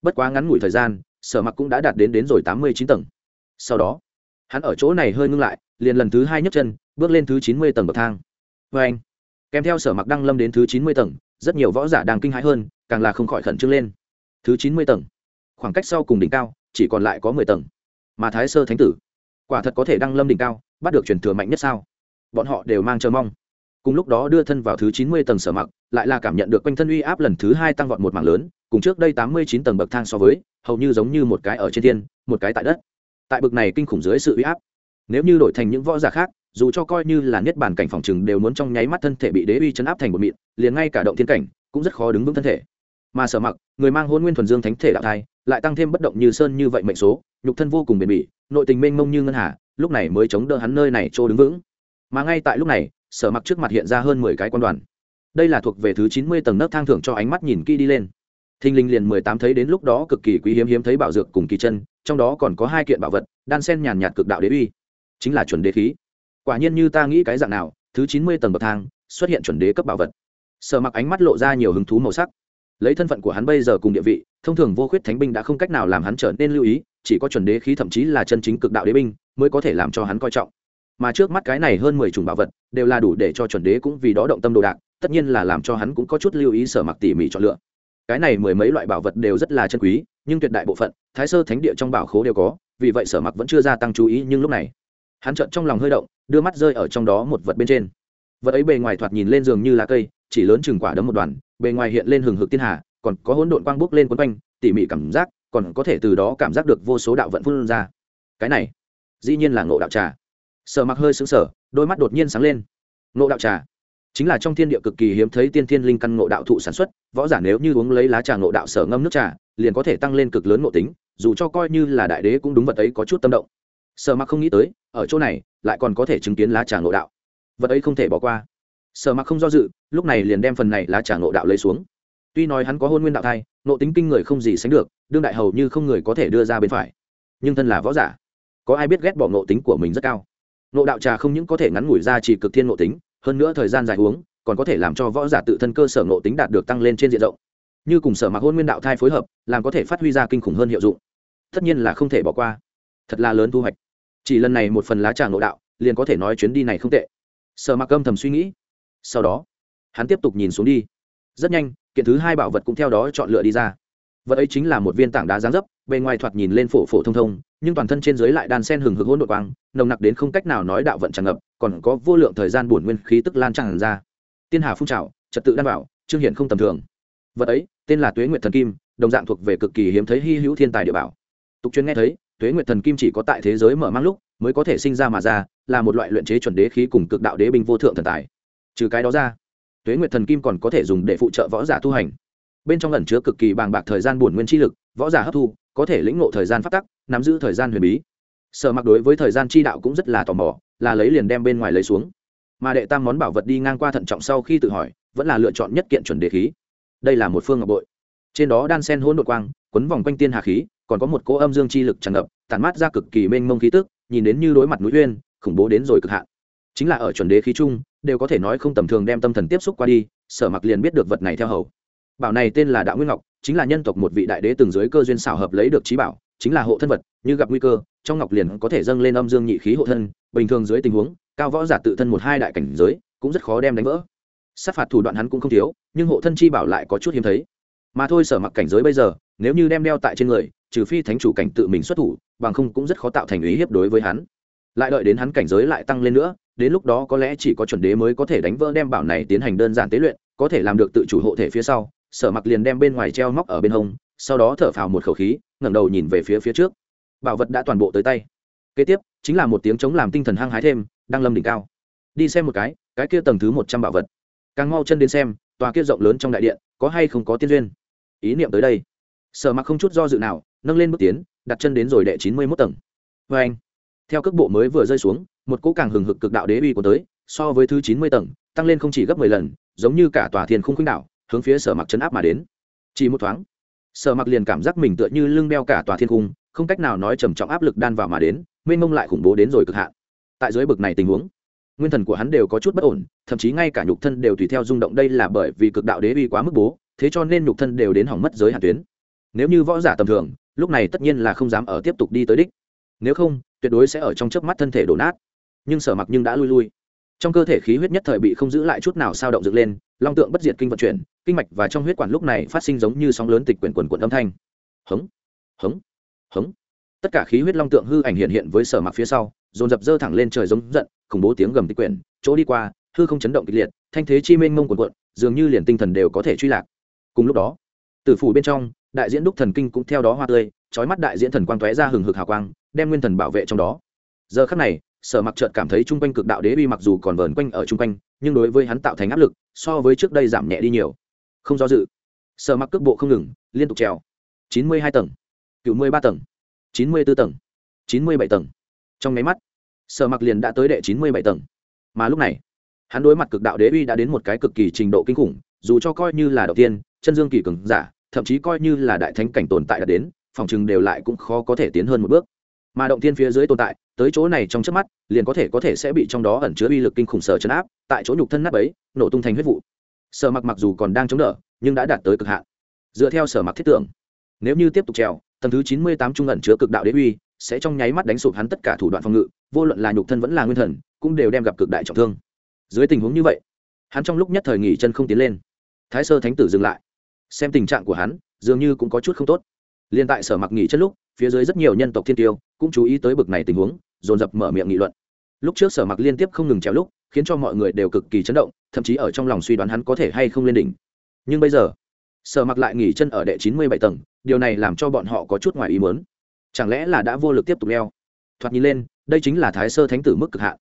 Bất quá ngắn ngủi thời gian, sở mặc cũng đã đạt đến đến rồi tám mươi chín tầng. Sau đó, hắn ở chỗ này hơi ngưng lại, liền lần thứ hai nhấc chân bước lên thứ chín mươi tầng bậc thang. Vê anh, kèm theo sở mặc đăng lâm đến thứ chín mươi tầng, rất nhiều võ giả đang kinh hãi hơn, càng là không khỏi khẩn trương lên. Thứ chín mươi tầng, khoảng cách sau cùng đỉnh cao, chỉ còn lại có mười tầng. Mà thái sơ thánh tử, quả thật có thể đăng lâm đỉnh cao, bắt được truyền thừa mạnh nhất sao? Bọn họ đều mang chờ mong. Cùng lúc đó đưa thân vào thứ chín mươi tầng sở mặc, lại là cảm nhận được quanh thân uy áp lần thứ hai tăng vọt một mảng lớn, cùng trước đây tám mươi chín tầng bậc thang so với, hầu như giống như một cái ở trên thiên, một cái tại đất. Tại bậc này kinh khủng dưới sự uy áp, nếu như đổi thành những võ giả khác dù cho coi như là niết bàn cảnh phòng chừng đều muốn trong nháy mắt thân thể bị đế uy chấn áp thành một mịn, liền ngay cả động thiên cảnh cũng rất khó đứng vững thân thể. Mà sở mặc, người mang hôn nguyên thuần dương thánh thể đạo thai, lại tăng thêm bất động như sơn như vậy mệnh số, nhục thân vô cùng bền bỉ, nội tình mênh mông như ngân hà, lúc này mới chống đỡ hắn nơi này trô đứng vững. Mà ngay tại lúc này, sở mặc trước mặt hiện ra hơn mười cái quan đoàn. Đây là thuộc về thứ chín mươi tầng nấc thang thưởng cho ánh mắt nhìn kỹ đi lên. Thinh linh liền mười tám thấy đến lúc đó cực kỳ quý hiếm hiếm thấy bảo dược cùng kỳ chân, trong đó còn có hai kiện bảo vật, đan sen nhàn nhạt cực đạo đế uy. Chính là chuẩn đế khí quả nhiên như ta nghĩ cái dạng nào, thứ chín mươi tầng bậc thang, xuất hiện chuẩn đế cấp bảo vật. Sở mặc ánh mắt lộ ra nhiều hứng thú màu sắc. Lấy thân phận của hắn bây giờ cùng địa vị, thông thường vô khuyết thánh binh đã không cách nào làm hắn trở nên lưu ý, chỉ có chuẩn đế khí thậm chí là chân chính cực đạo đế binh mới có thể làm cho hắn coi trọng. Mà trước mắt cái này hơn mười chủng bảo vật, đều là đủ để cho chuẩn đế cũng vì đó động tâm đồ đạc, tất nhiên là làm cho hắn cũng có chút lưu ý sở mặc tỉ mỉ chọn lựa. Cái này mười mấy loại bảo vật đều rất là chân quý, nhưng tuyệt đại bộ phận, thái sơ thánh địa trong bảo khố đều có, vì vậy sở mặc vẫn chưa gia tăng chú ý, nhưng lúc này, hắn trợn trong lòng hơi động đưa mắt rơi ở trong đó một vật bên trên. Vật ấy bề ngoài thoạt nhìn lên giường như lá cây, chỉ lớn chừng quả đấm một đoàn, bề ngoài hiện lên hừng hực tiên hà, còn có hỗn độn quang bốc lên quấn quanh, tỉ mỉ cảm giác, còn có thể từ đó cảm giác được vô số đạo vận phun ra. Cái này, dĩ nhiên là ngộ đạo trà. Sở mặc hơi sững sờ, đôi mắt đột nhiên sáng lên. Ngộ đạo trà? Chính là trong thiên địa cực kỳ hiếm thấy tiên thiên linh căn ngộ đạo thụ sản xuất, võ giả nếu như uống lấy lá trà ngộ đạo sở ngâm nước trà, liền có thể tăng lên cực lớn ngộ tính, dù cho coi như là đại đế cũng đúng vật ấy có chút tâm động. Sợ mặc không nghĩ tới, ở chỗ này, lại còn có thể chứng kiến lá trà ngộ đạo. Vật ấy không thể bỏ qua. Sợ mặc không do dự, lúc này liền đem phần này lá trà ngộ đạo lấy xuống. Tuy nói hắn có hôn nguyên đạo thai nộ tính kinh người không gì sánh được, đương đại hầu như không người có thể đưa ra bên phải. Nhưng thân là võ giả, có ai biết ghét bỏ nộ tính của mình rất cao? Nộ đạo trà không những có thể ngắn ngủi ra chỉ cực thiên nộ tính, hơn nữa thời gian dài uống còn có thể làm cho võ giả tự thân cơ sở nộ tính đạt được tăng lên trên diện rộng. Như cùng sở mặc hôn nguyên đạo thai phối hợp, làm có thể phát huy ra kinh khủng hơn hiệu dụng. Tất nhiên là không thể bỏ qua thật là lớn thu hoạch. Chỉ lần này một phần lá trà ngộ đạo, liền có thể nói chuyến đi này không tệ. Sở mặc âm thầm suy nghĩ. Sau đó, hắn tiếp tục nhìn xuống đi. Rất nhanh, kiện thứ hai bảo vật cũng theo đó chọn lựa đi ra. Vật ấy chính là một viên tảng đá giáng dấp, bề ngoài thoạt nhìn lên phổ phổ thông thông, nhưng toàn thân trên dưới lại đan sen hừng hực hỗn độn quang, nồng nặc đến không cách nào nói đạo vận tràn ngập, còn có vô lượng thời gian buồn nguyên khí tức lan tràn ra. Tiên hà phun trào, trật tự đan bảo, trương hiển không tầm thường. Vật ấy, tên là tuế nguyệt thần kim, đồng dạng thuộc về cực kỳ hiếm thấy hy hữu thiên tài địa bảo. Tục chuyên nghe thấy tuế nguyệt thần kim chỉ có tại thế giới mở mang lúc mới có thể sinh ra mà ra, là một loại luyện chế chuẩn đế khí cùng cực đạo đế binh vô thượng thần tài. Trừ cái đó ra, tuế nguyệt thần kim còn có thể dùng để phụ trợ võ giả tu hành. Bên trong ẩn chứa cực kỳ bàng bạc thời gian buồn nguyên chi lực, võ giả hấp thu, có thể lĩnh ngộ thời gian phát tắc, nắm giữ thời gian huyền bí. Sở mặc đối với thời gian chi đạo cũng rất là tò mò, là lấy liền đem bên ngoài lấy xuống. Mà đệ tam món bảo vật đi ngang qua thận trọng sau khi tự hỏi, vẫn là lựa chọn nhất kiện chuẩn đề khí. Đây là một phương ngọc bội. Trên đó đan sen hỗn độn quang quấn vòng quanh tiên hà khí, còn có một cỗ âm dương chi lực tràn ngập, tản mát ra cực kỳ mênh mông khí tức, nhìn đến như đối mặt núi uyên, khủng bố đến rồi cực hạn. Chính là ở chuẩn đế khí chung, đều có thể nói không tầm thường đem tâm thần tiếp xúc qua đi, sở mặc liền biết được vật này theo hầu. Bảo này tên là đạo nguyên ngọc, chính là nhân tộc một vị đại đế từng dưới cơ duyên xảo hợp lấy được trí bảo, chính là hộ thân vật, như gặp nguy cơ, trong ngọc liền có thể dâng lên âm dương nhị khí hộ thân, bình thường dưới tình huống, cao võ giả tự thân một hai đại cảnh giới, cũng rất khó đem đánh vỡ. Sát phạt thủ đoạn hắn cũng không thiếu, nhưng hộ thân chi bảo lại có chút hiếm thấy. Mà thôi sở mặc cảnh giới bây giờ nếu như đem đeo tại trên người, trừ phi thánh chủ cảnh tự mình xuất thủ, bằng không cũng rất khó tạo thành ý hiếp đối với hắn. Lại đợi đến hắn cảnh giới lại tăng lên nữa, đến lúc đó có lẽ chỉ có chuẩn đế mới có thể đánh vỡ đem bảo này tiến hành đơn giản tế luyện, có thể làm được tự chủ hộ thể phía sau, sở mặc liền đem bên ngoài treo móc ở bên hông, sau đó thở phào một khẩu khí, ngẩng đầu nhìn về phía phía trước. Bảo vật đã toàn bộ tới tay. Kế tiếp, chính là một tiếng chống làm tinh thần hăng hái thêm, đang lâm đỉnh cao. Đi xem một cái cái kia tầng thứ một trăm bảo vật. Càng mau chân đến xem, tòa kia rộng lớn trong đại điện, có hay không có tiên duyên? Ý niệm tới đây sở mặc không chút do dự nào, nâng lên bước tiến, đặt chân đến rồi đệ chín mươi mốt tầng. Vê anh, theo cước bộ mới vừa rơi xuống, một cỗ càng hừng hực cực đạo đế uy của tới, so với thứ chín mươi tầng, tăng lên không chỉ gấp mười lần, giống như cả tòa thiên không khuynh đảo, hướng phía sở mặc chấn áp mà đến. Chỉ một thoáng, sở mặc liền cảm giác mình tựa như lưng đeo cả tòa thiên cung không cách nào nói trầm trọng áp lực đan vào mà đến, mênh mông lại khủng bố đến rồi cực hạn. Tại dưới bực này tình huống, nguyên thần của hắn đều có chút bất ổn, thậm chí ngay cả nhục thân đều tùy theo rung động, đây là bởi vì cực đạo đế uy quá mức bố, thế cho nên nhục thân đều đến hỏng mất giới hạn tuyến nếu như võ giả tầm thường, lúc này tất nhiên là không dám ở tiếp tục đi tới đích. Nếu không, tuyệt đối sẽ ở trong chớp mắt thân thể đổ nát. Nhưng sở mặc nhưng đã lui lui. Trong cơ thể khí huyết nhất thời bị không giữ lại chút nào sao động dựng lên, long tượng bất diệt kinh vận chuyển, kinh mạch và trong huyết quản lúc này phát sinh giống như sóng lớn tịch quyển quần quận âm thanh. Hống hống hống. Tất cả khí huyết long tượng hư ảnh hiện hiện với sở mặc phía sau, dồn dập dơ thẳng lên trời giống giận, khủng bố tiếng gầm tịch quyển, chỗ đi qua, hư không chấn động kịch liệt, thanh thế chi mênh mông quần quận dường như liền tinh thần đều có thể truy lạc. Cùng lúc đó, tử phủ bên trong đại diễn đúc thần kinh cũng theo đó hoa tươi trói mắt đại diễn thần quang tóe ra hừng hực hào quang, đem nguyên thần bảo vệ trong đó. Giờ khắc này, sở mặc trợt cảm thấy chung quanh cực đạo đế uy mặc dù còn vờn quanh ở chung quanh, nhưng đối với hắn tạo thành áp lực, so với trước đây giảm nhẹ đi nhiều. Không do dự, sở mặc cước bộ không ngừng, liên tục trèo. Chín mươi hai tầng, cựu mươi ba tầng, chín mươi b ố tầng, chín mươi bảy tầng. Trong nháy mắt, sở mặc liền đã tới đệ chín mươi bảy tầng. Mà lúc này, hắn đối mặt cực đạo đế uy đã đến một cái cực kỳ trình độ kinh khủng, dù cho coi như là đầu tiên, chân dương kỳ cường giả thậm chí coi như là đại thánh cảnh tồn tại đã đến, phòng chừng đều lại cũng khó có thể tiến hơn một bước. Mà động thiên phía dưới tồn tại, tới chỗ này trong chớp mắt, liền có thể có thể sẽ bị trong đó ẩn chứa uy lực kinh khủng sở chấn áp, tại chỗ nhục thân nắp ấy nổ tung thành huyết vụ. Sở mặc mặc dù còn đang chống đỡ, nhưng đã đạt tới cực hạn. Dựa theo sở mặc thiết tưởng, nếu như tiếp tục trèo, tầng thứ chín mươi tám trung ẩn chứa cực đạo đế uy, sẽ trong nháy mắt đánh sụp hắn tất cả thủ đoạn phòng ngự, vô luận là nhục thân vẫn là nguyên thần, cũng đều đem gặp cực đại trọng thương. Dưới tình huống như vậy, hắn trong lúc nhất thời nghỉ chân không tiến lên. Thái sơ thánh tử dừng lại xem tình trạng của hắn, dường như cũng có chút không tốt. Liên tại sở mặc nghỉ chân lúc, phía dưới rất nhiều nhân tộc thiên tiêu cũng chú ý tới bực này tình huống, dồn dập mở miệng nghị luận. Lúc trước sở mặc liên tiếp không ngừng trèo lúc, khiến cho mọi người đều cực kỳ chấn động, thậm chí ở trong lòng suy đoán hắn có thể hay không lên đỉnh. Nhưng bây giờ, sở mặc lại nghỉ chân ở đệ chín mươi bảy tầng, điều này làm cho bọn họ có chút ngoài ý mớn chẳng lẽ là đã vô lực tiếp tục leo? Thoạt nhìn lên, đây chính là thái sơ thánh tử mức cực hạn.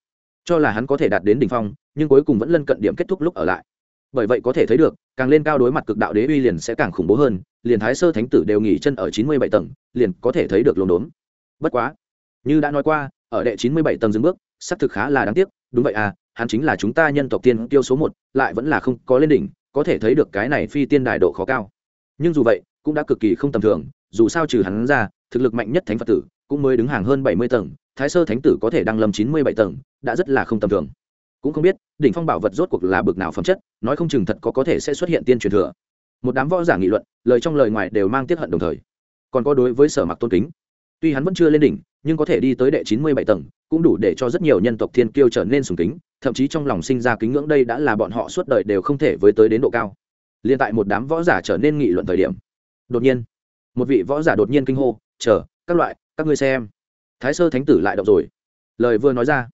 Cho là hắn có thể đạt đến đỉnh phong, nhưng cuối cùng vẫn lân cận điểm kết thúc lúc ở lại bởi vậy có thể thấy được, càng lên cao đối mặt cực đạo đế uy liền sẽ càng khủng bố hơn, liền thái sơ thánh tử đều nghỉ chân ở chín mươi bảy tầng, liền có thể thấy được lồn đốn. Bất quá, như đã nói qua, ở đệ chín mươi bảy tầng dừng bước, xác thực khá là đáng tiếc, đúng vậy à hắn chính là chúng ta nhân tộc tiên tiêu số một, lại vẫn là không có lên đỉnh, có thể thấy được cái này phi tiên đài độ khó cao. Nhưng dù vậy, cũng đã cực kỳ không tầm thường, dù sao trừ hắn ra, thực lực mạnh nhất thánh phật tử cũng mới đứng hàng hơn bảy mươi tầng, thái sơ thánh tử có thể đăng lâm chín mươi bảy tầng, đã rất là không tầm thường cũng không biết, đỉnh phong bảo vật rốt cuộc là bực nào phẩm chất, nói không chừng thật có có thể sẽ xuất hiện tiên truyền thừa. Một đám võ giả nghị luận, lời trong lời ngoài đều mang tiết hận đồng thời. Còn có đối với sở mặc tôn kính. Tuy hắn vẫn chưa lên đỉnh, nhưng có thể đi tới đệ chín mươi bảy tầng, cũng đủ để cho rất nhiều nhân tộc thiên kiêu trở nên sùng kính, thậm chí trong lòng sinh ra kính ngưỡng đây đã là bọn họ suốt đời đều không thể với tới đến độ cao. Liên tại một đám võ giả trở nên nghị luận thời điểm, đột nhiên, một vị võ giả đột nhiên kinh hô, chờ, các loại, các ngươi xem. Thái sơ thánh tử lại động rồi. Lời vừa nói ra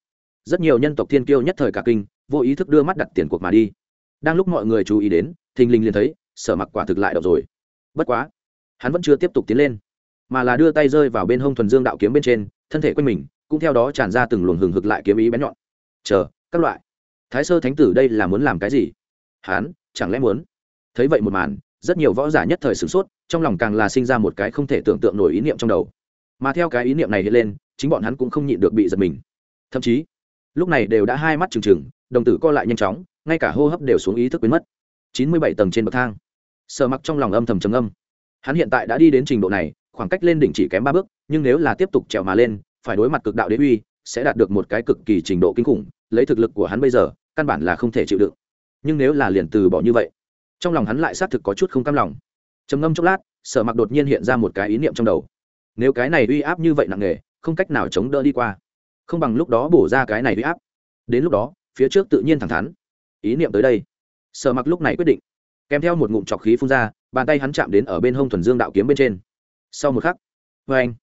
rất nhiều nhân tộc thiên kiêu nhất thời cả kinh, vô ý thức đưa mắt đặt tiền cuộc mà đi. Đang lúc mọi người chú ý đến, thình lình liền thấy, sở mặc quả thực lại đậu rồi. Bất quá, hắn vẫn chưa tiếp tục tiến lên, mà là đưa tay rơi vào bên hông thuần dương đạo kiếm bên trên, thân thể quanh mình, cũng theo đó tràn ra từng luồng hừng hực lại kiếm ý bén nhọn. Chờ, các loại. Thái sơ thánh tử đây là muốn làm cái gì? Hắn, chẳng lẽ muốn? Thấy vậy một màn, rất nhiều võ giả nhất thời sửng sốt, trong lòng càng là sinh ra một cái không thể tưởng tượng nổi ý niệm trong đầu. Mà theo cái ý niệm này hiện lên, chính bọn hắn cũng không nhịn được bị giật mình. Thậm chí lúc này đều đã hai mắt trừng trừng, đồng tử co lại nhanh chóng, ngay cả hô hấp đều xuống ý thức biến mất. Chín mươi bảy tầng trên bậc thang. Sợ mặc trong lòng âm thầm trầm âm hắn hiện tại đã đi đến trình độ này, khoảng cách lên đỉnh chỉ kém ba bước, nhưng nếu là tiếp tục trèo mà lên, phải đối mặt cực đạo đế uy, sẽ đạt được một cái cực kỳ trình độ kinh khủng, lấy thực lực của hắn bây giờ, căn bản là không thể chịu đựng. Nhưng nếu là liền từ bỏ như vậy, trong lòng hắn lại xác thực có chút không cam lòng. Trầm ngâm chốc lát, sở mặc đột nhiên hiện ra một cái ý niệm trong đầu. Nếu cái này uy áp như vậy nặng nề, không cách nào chống đỡ đi qua không bằng lúc đó bổ ra cái này huy áp. Đến lúc đó, phía trước tự nhiên thẳng thắn. Ý niệm tới đây. Sở mặc lúc này quyết định, kèm theo một ngụm trọc khí phun ra, bàn tay hắn chạm đến ở bên hông thuần dương đạo kiếm bên trên. Sau một khắc vê anh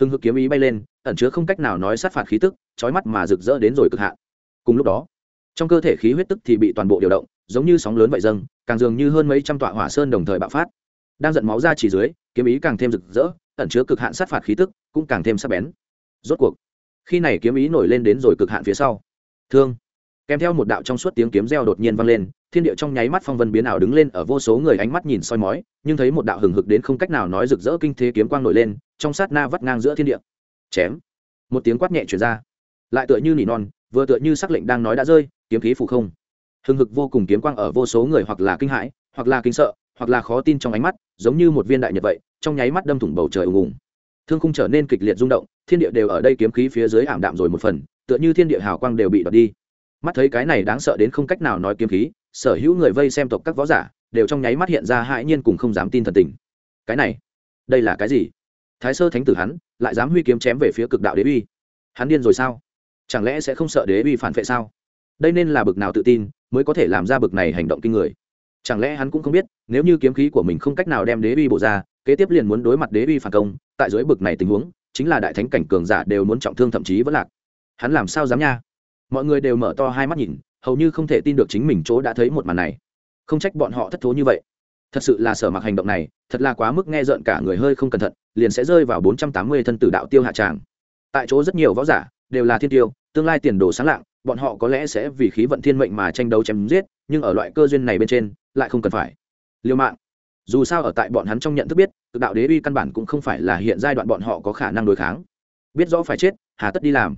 hưng hực kiếm ý bay lên, ẩn chứa không cách nào nói sát phạt khí tức trói mắt mà rực rỡ đến rồi cực hạn. Cùng lúc đó, trong cơ thể khí huyết tức thì bị toàn bộ điều động, giống như sóng lớn vậy dâng, càng dường như hơn mấy trăm tọa hỏa sơn đồng thời bạo phát. Đang giận máu ra chỉ dưới, kiếm ý càng thêm rực rỡ, ẩn chứa cực hạn sát phạt khí tức, cũng càng thêm sắc bén. Rốt cuộc khi này kiếm ý nổi lên đến rồi cực hạn phía sau. Thương. Kèm theo một đạo trong suốt tiếng kiếm reo đột nhiên vang lên, thiên địa trong nháy mắt phong vân biến ảo đứng lên, ở vô số người ánh mắt nhìn soi mói, nhưng thấy một đạo hừng hực đến không cách nào nói rực rỡ kinh thế kiếm quang nổi lên, trong sát na vắt ngang giữa thiên địa. Chém. Một tiếng quát nhẹ chuyển ra. Lại tựa như nỉ non, vừa tựa như sắc lệnh đang nói đã rơi, kiếm khí phủ không. Hừng hực vô cùng kiếm quang ở vô số người hoặc là kinh hãi, hoặc là kinh sợ, hoặc là khó tin trong ánh mắt, giống như một viên đại nhật vậy, trong nháy mắt đâm thủng bầu trời ùng ùng thương khung trở nên kịch liệt rung động, thiên địa đều ở đây kiếm khí phía dưới ảm đạm rồi một phần, tựa như thiên địa hào quang đều bị đoạt đi. Mắt thấy cái này đáng sợ đến không cách nào nói kiếm khí, sở hữu người vây xem tộc các võ giả, đều trong nháy mắt hiện ra hãi nhiên cùng không dám tin thần tình. Cái này, đây là cái gì? Thái sơ thánh tử hắn, lại dám huy kiếm chém về phía cực đạo đế uy. Hắn điên rồi sao? Chẳng lẽ sẽ không sợ đế uy phản vệ sao? Đây nên là bực nào tự tin, mới có thể làm ra bực này hành động kinh người. Chẳng lẽ hắn cũng không biết, nếu như kiếm khí của mình không cách nào đem đế uy bổ ra kế tiếp liền muốn đối mặt đế uy phản công, tại dưới bực này tình huống, chính là đại thánh cảnh cường giả đều muốn trọng thương thậm chí vẫn lạc. Hắn làm sao dám nha? Mọi người đều mở to hai mắt nhìn, hầu như không thể tin được chính mình chỗ đã thấy một màn này. Không trách bọn họ thất thố như vậy. Thật sự là sở mặc hành động này, thật là quá mức nghe rợn cả người hơi không cẩn thận, liền sẽ rơi vào bốn trăm tám mươi thân tử đạo tiêu hạ tràng. Tại chỗ rất nhiều võ giả, đều là thiên tiêu, tương lai tiền đồ sáng lạng, bọn họ có lẽ sẽ vì khí vận thiên mệnh mà tranh đấu chém giết, nhưng ở loại cơ duyên này bên trên, lại không cần phải. Liêu mạng dù sao ở tại bọn hắn trong nhận thức biết, cực đạo đế uy căn bản cũng không phải là hiện giai đoạn bọn họ có khả năng đối kháng. Biết rõ phải chết, hà tất đi làm.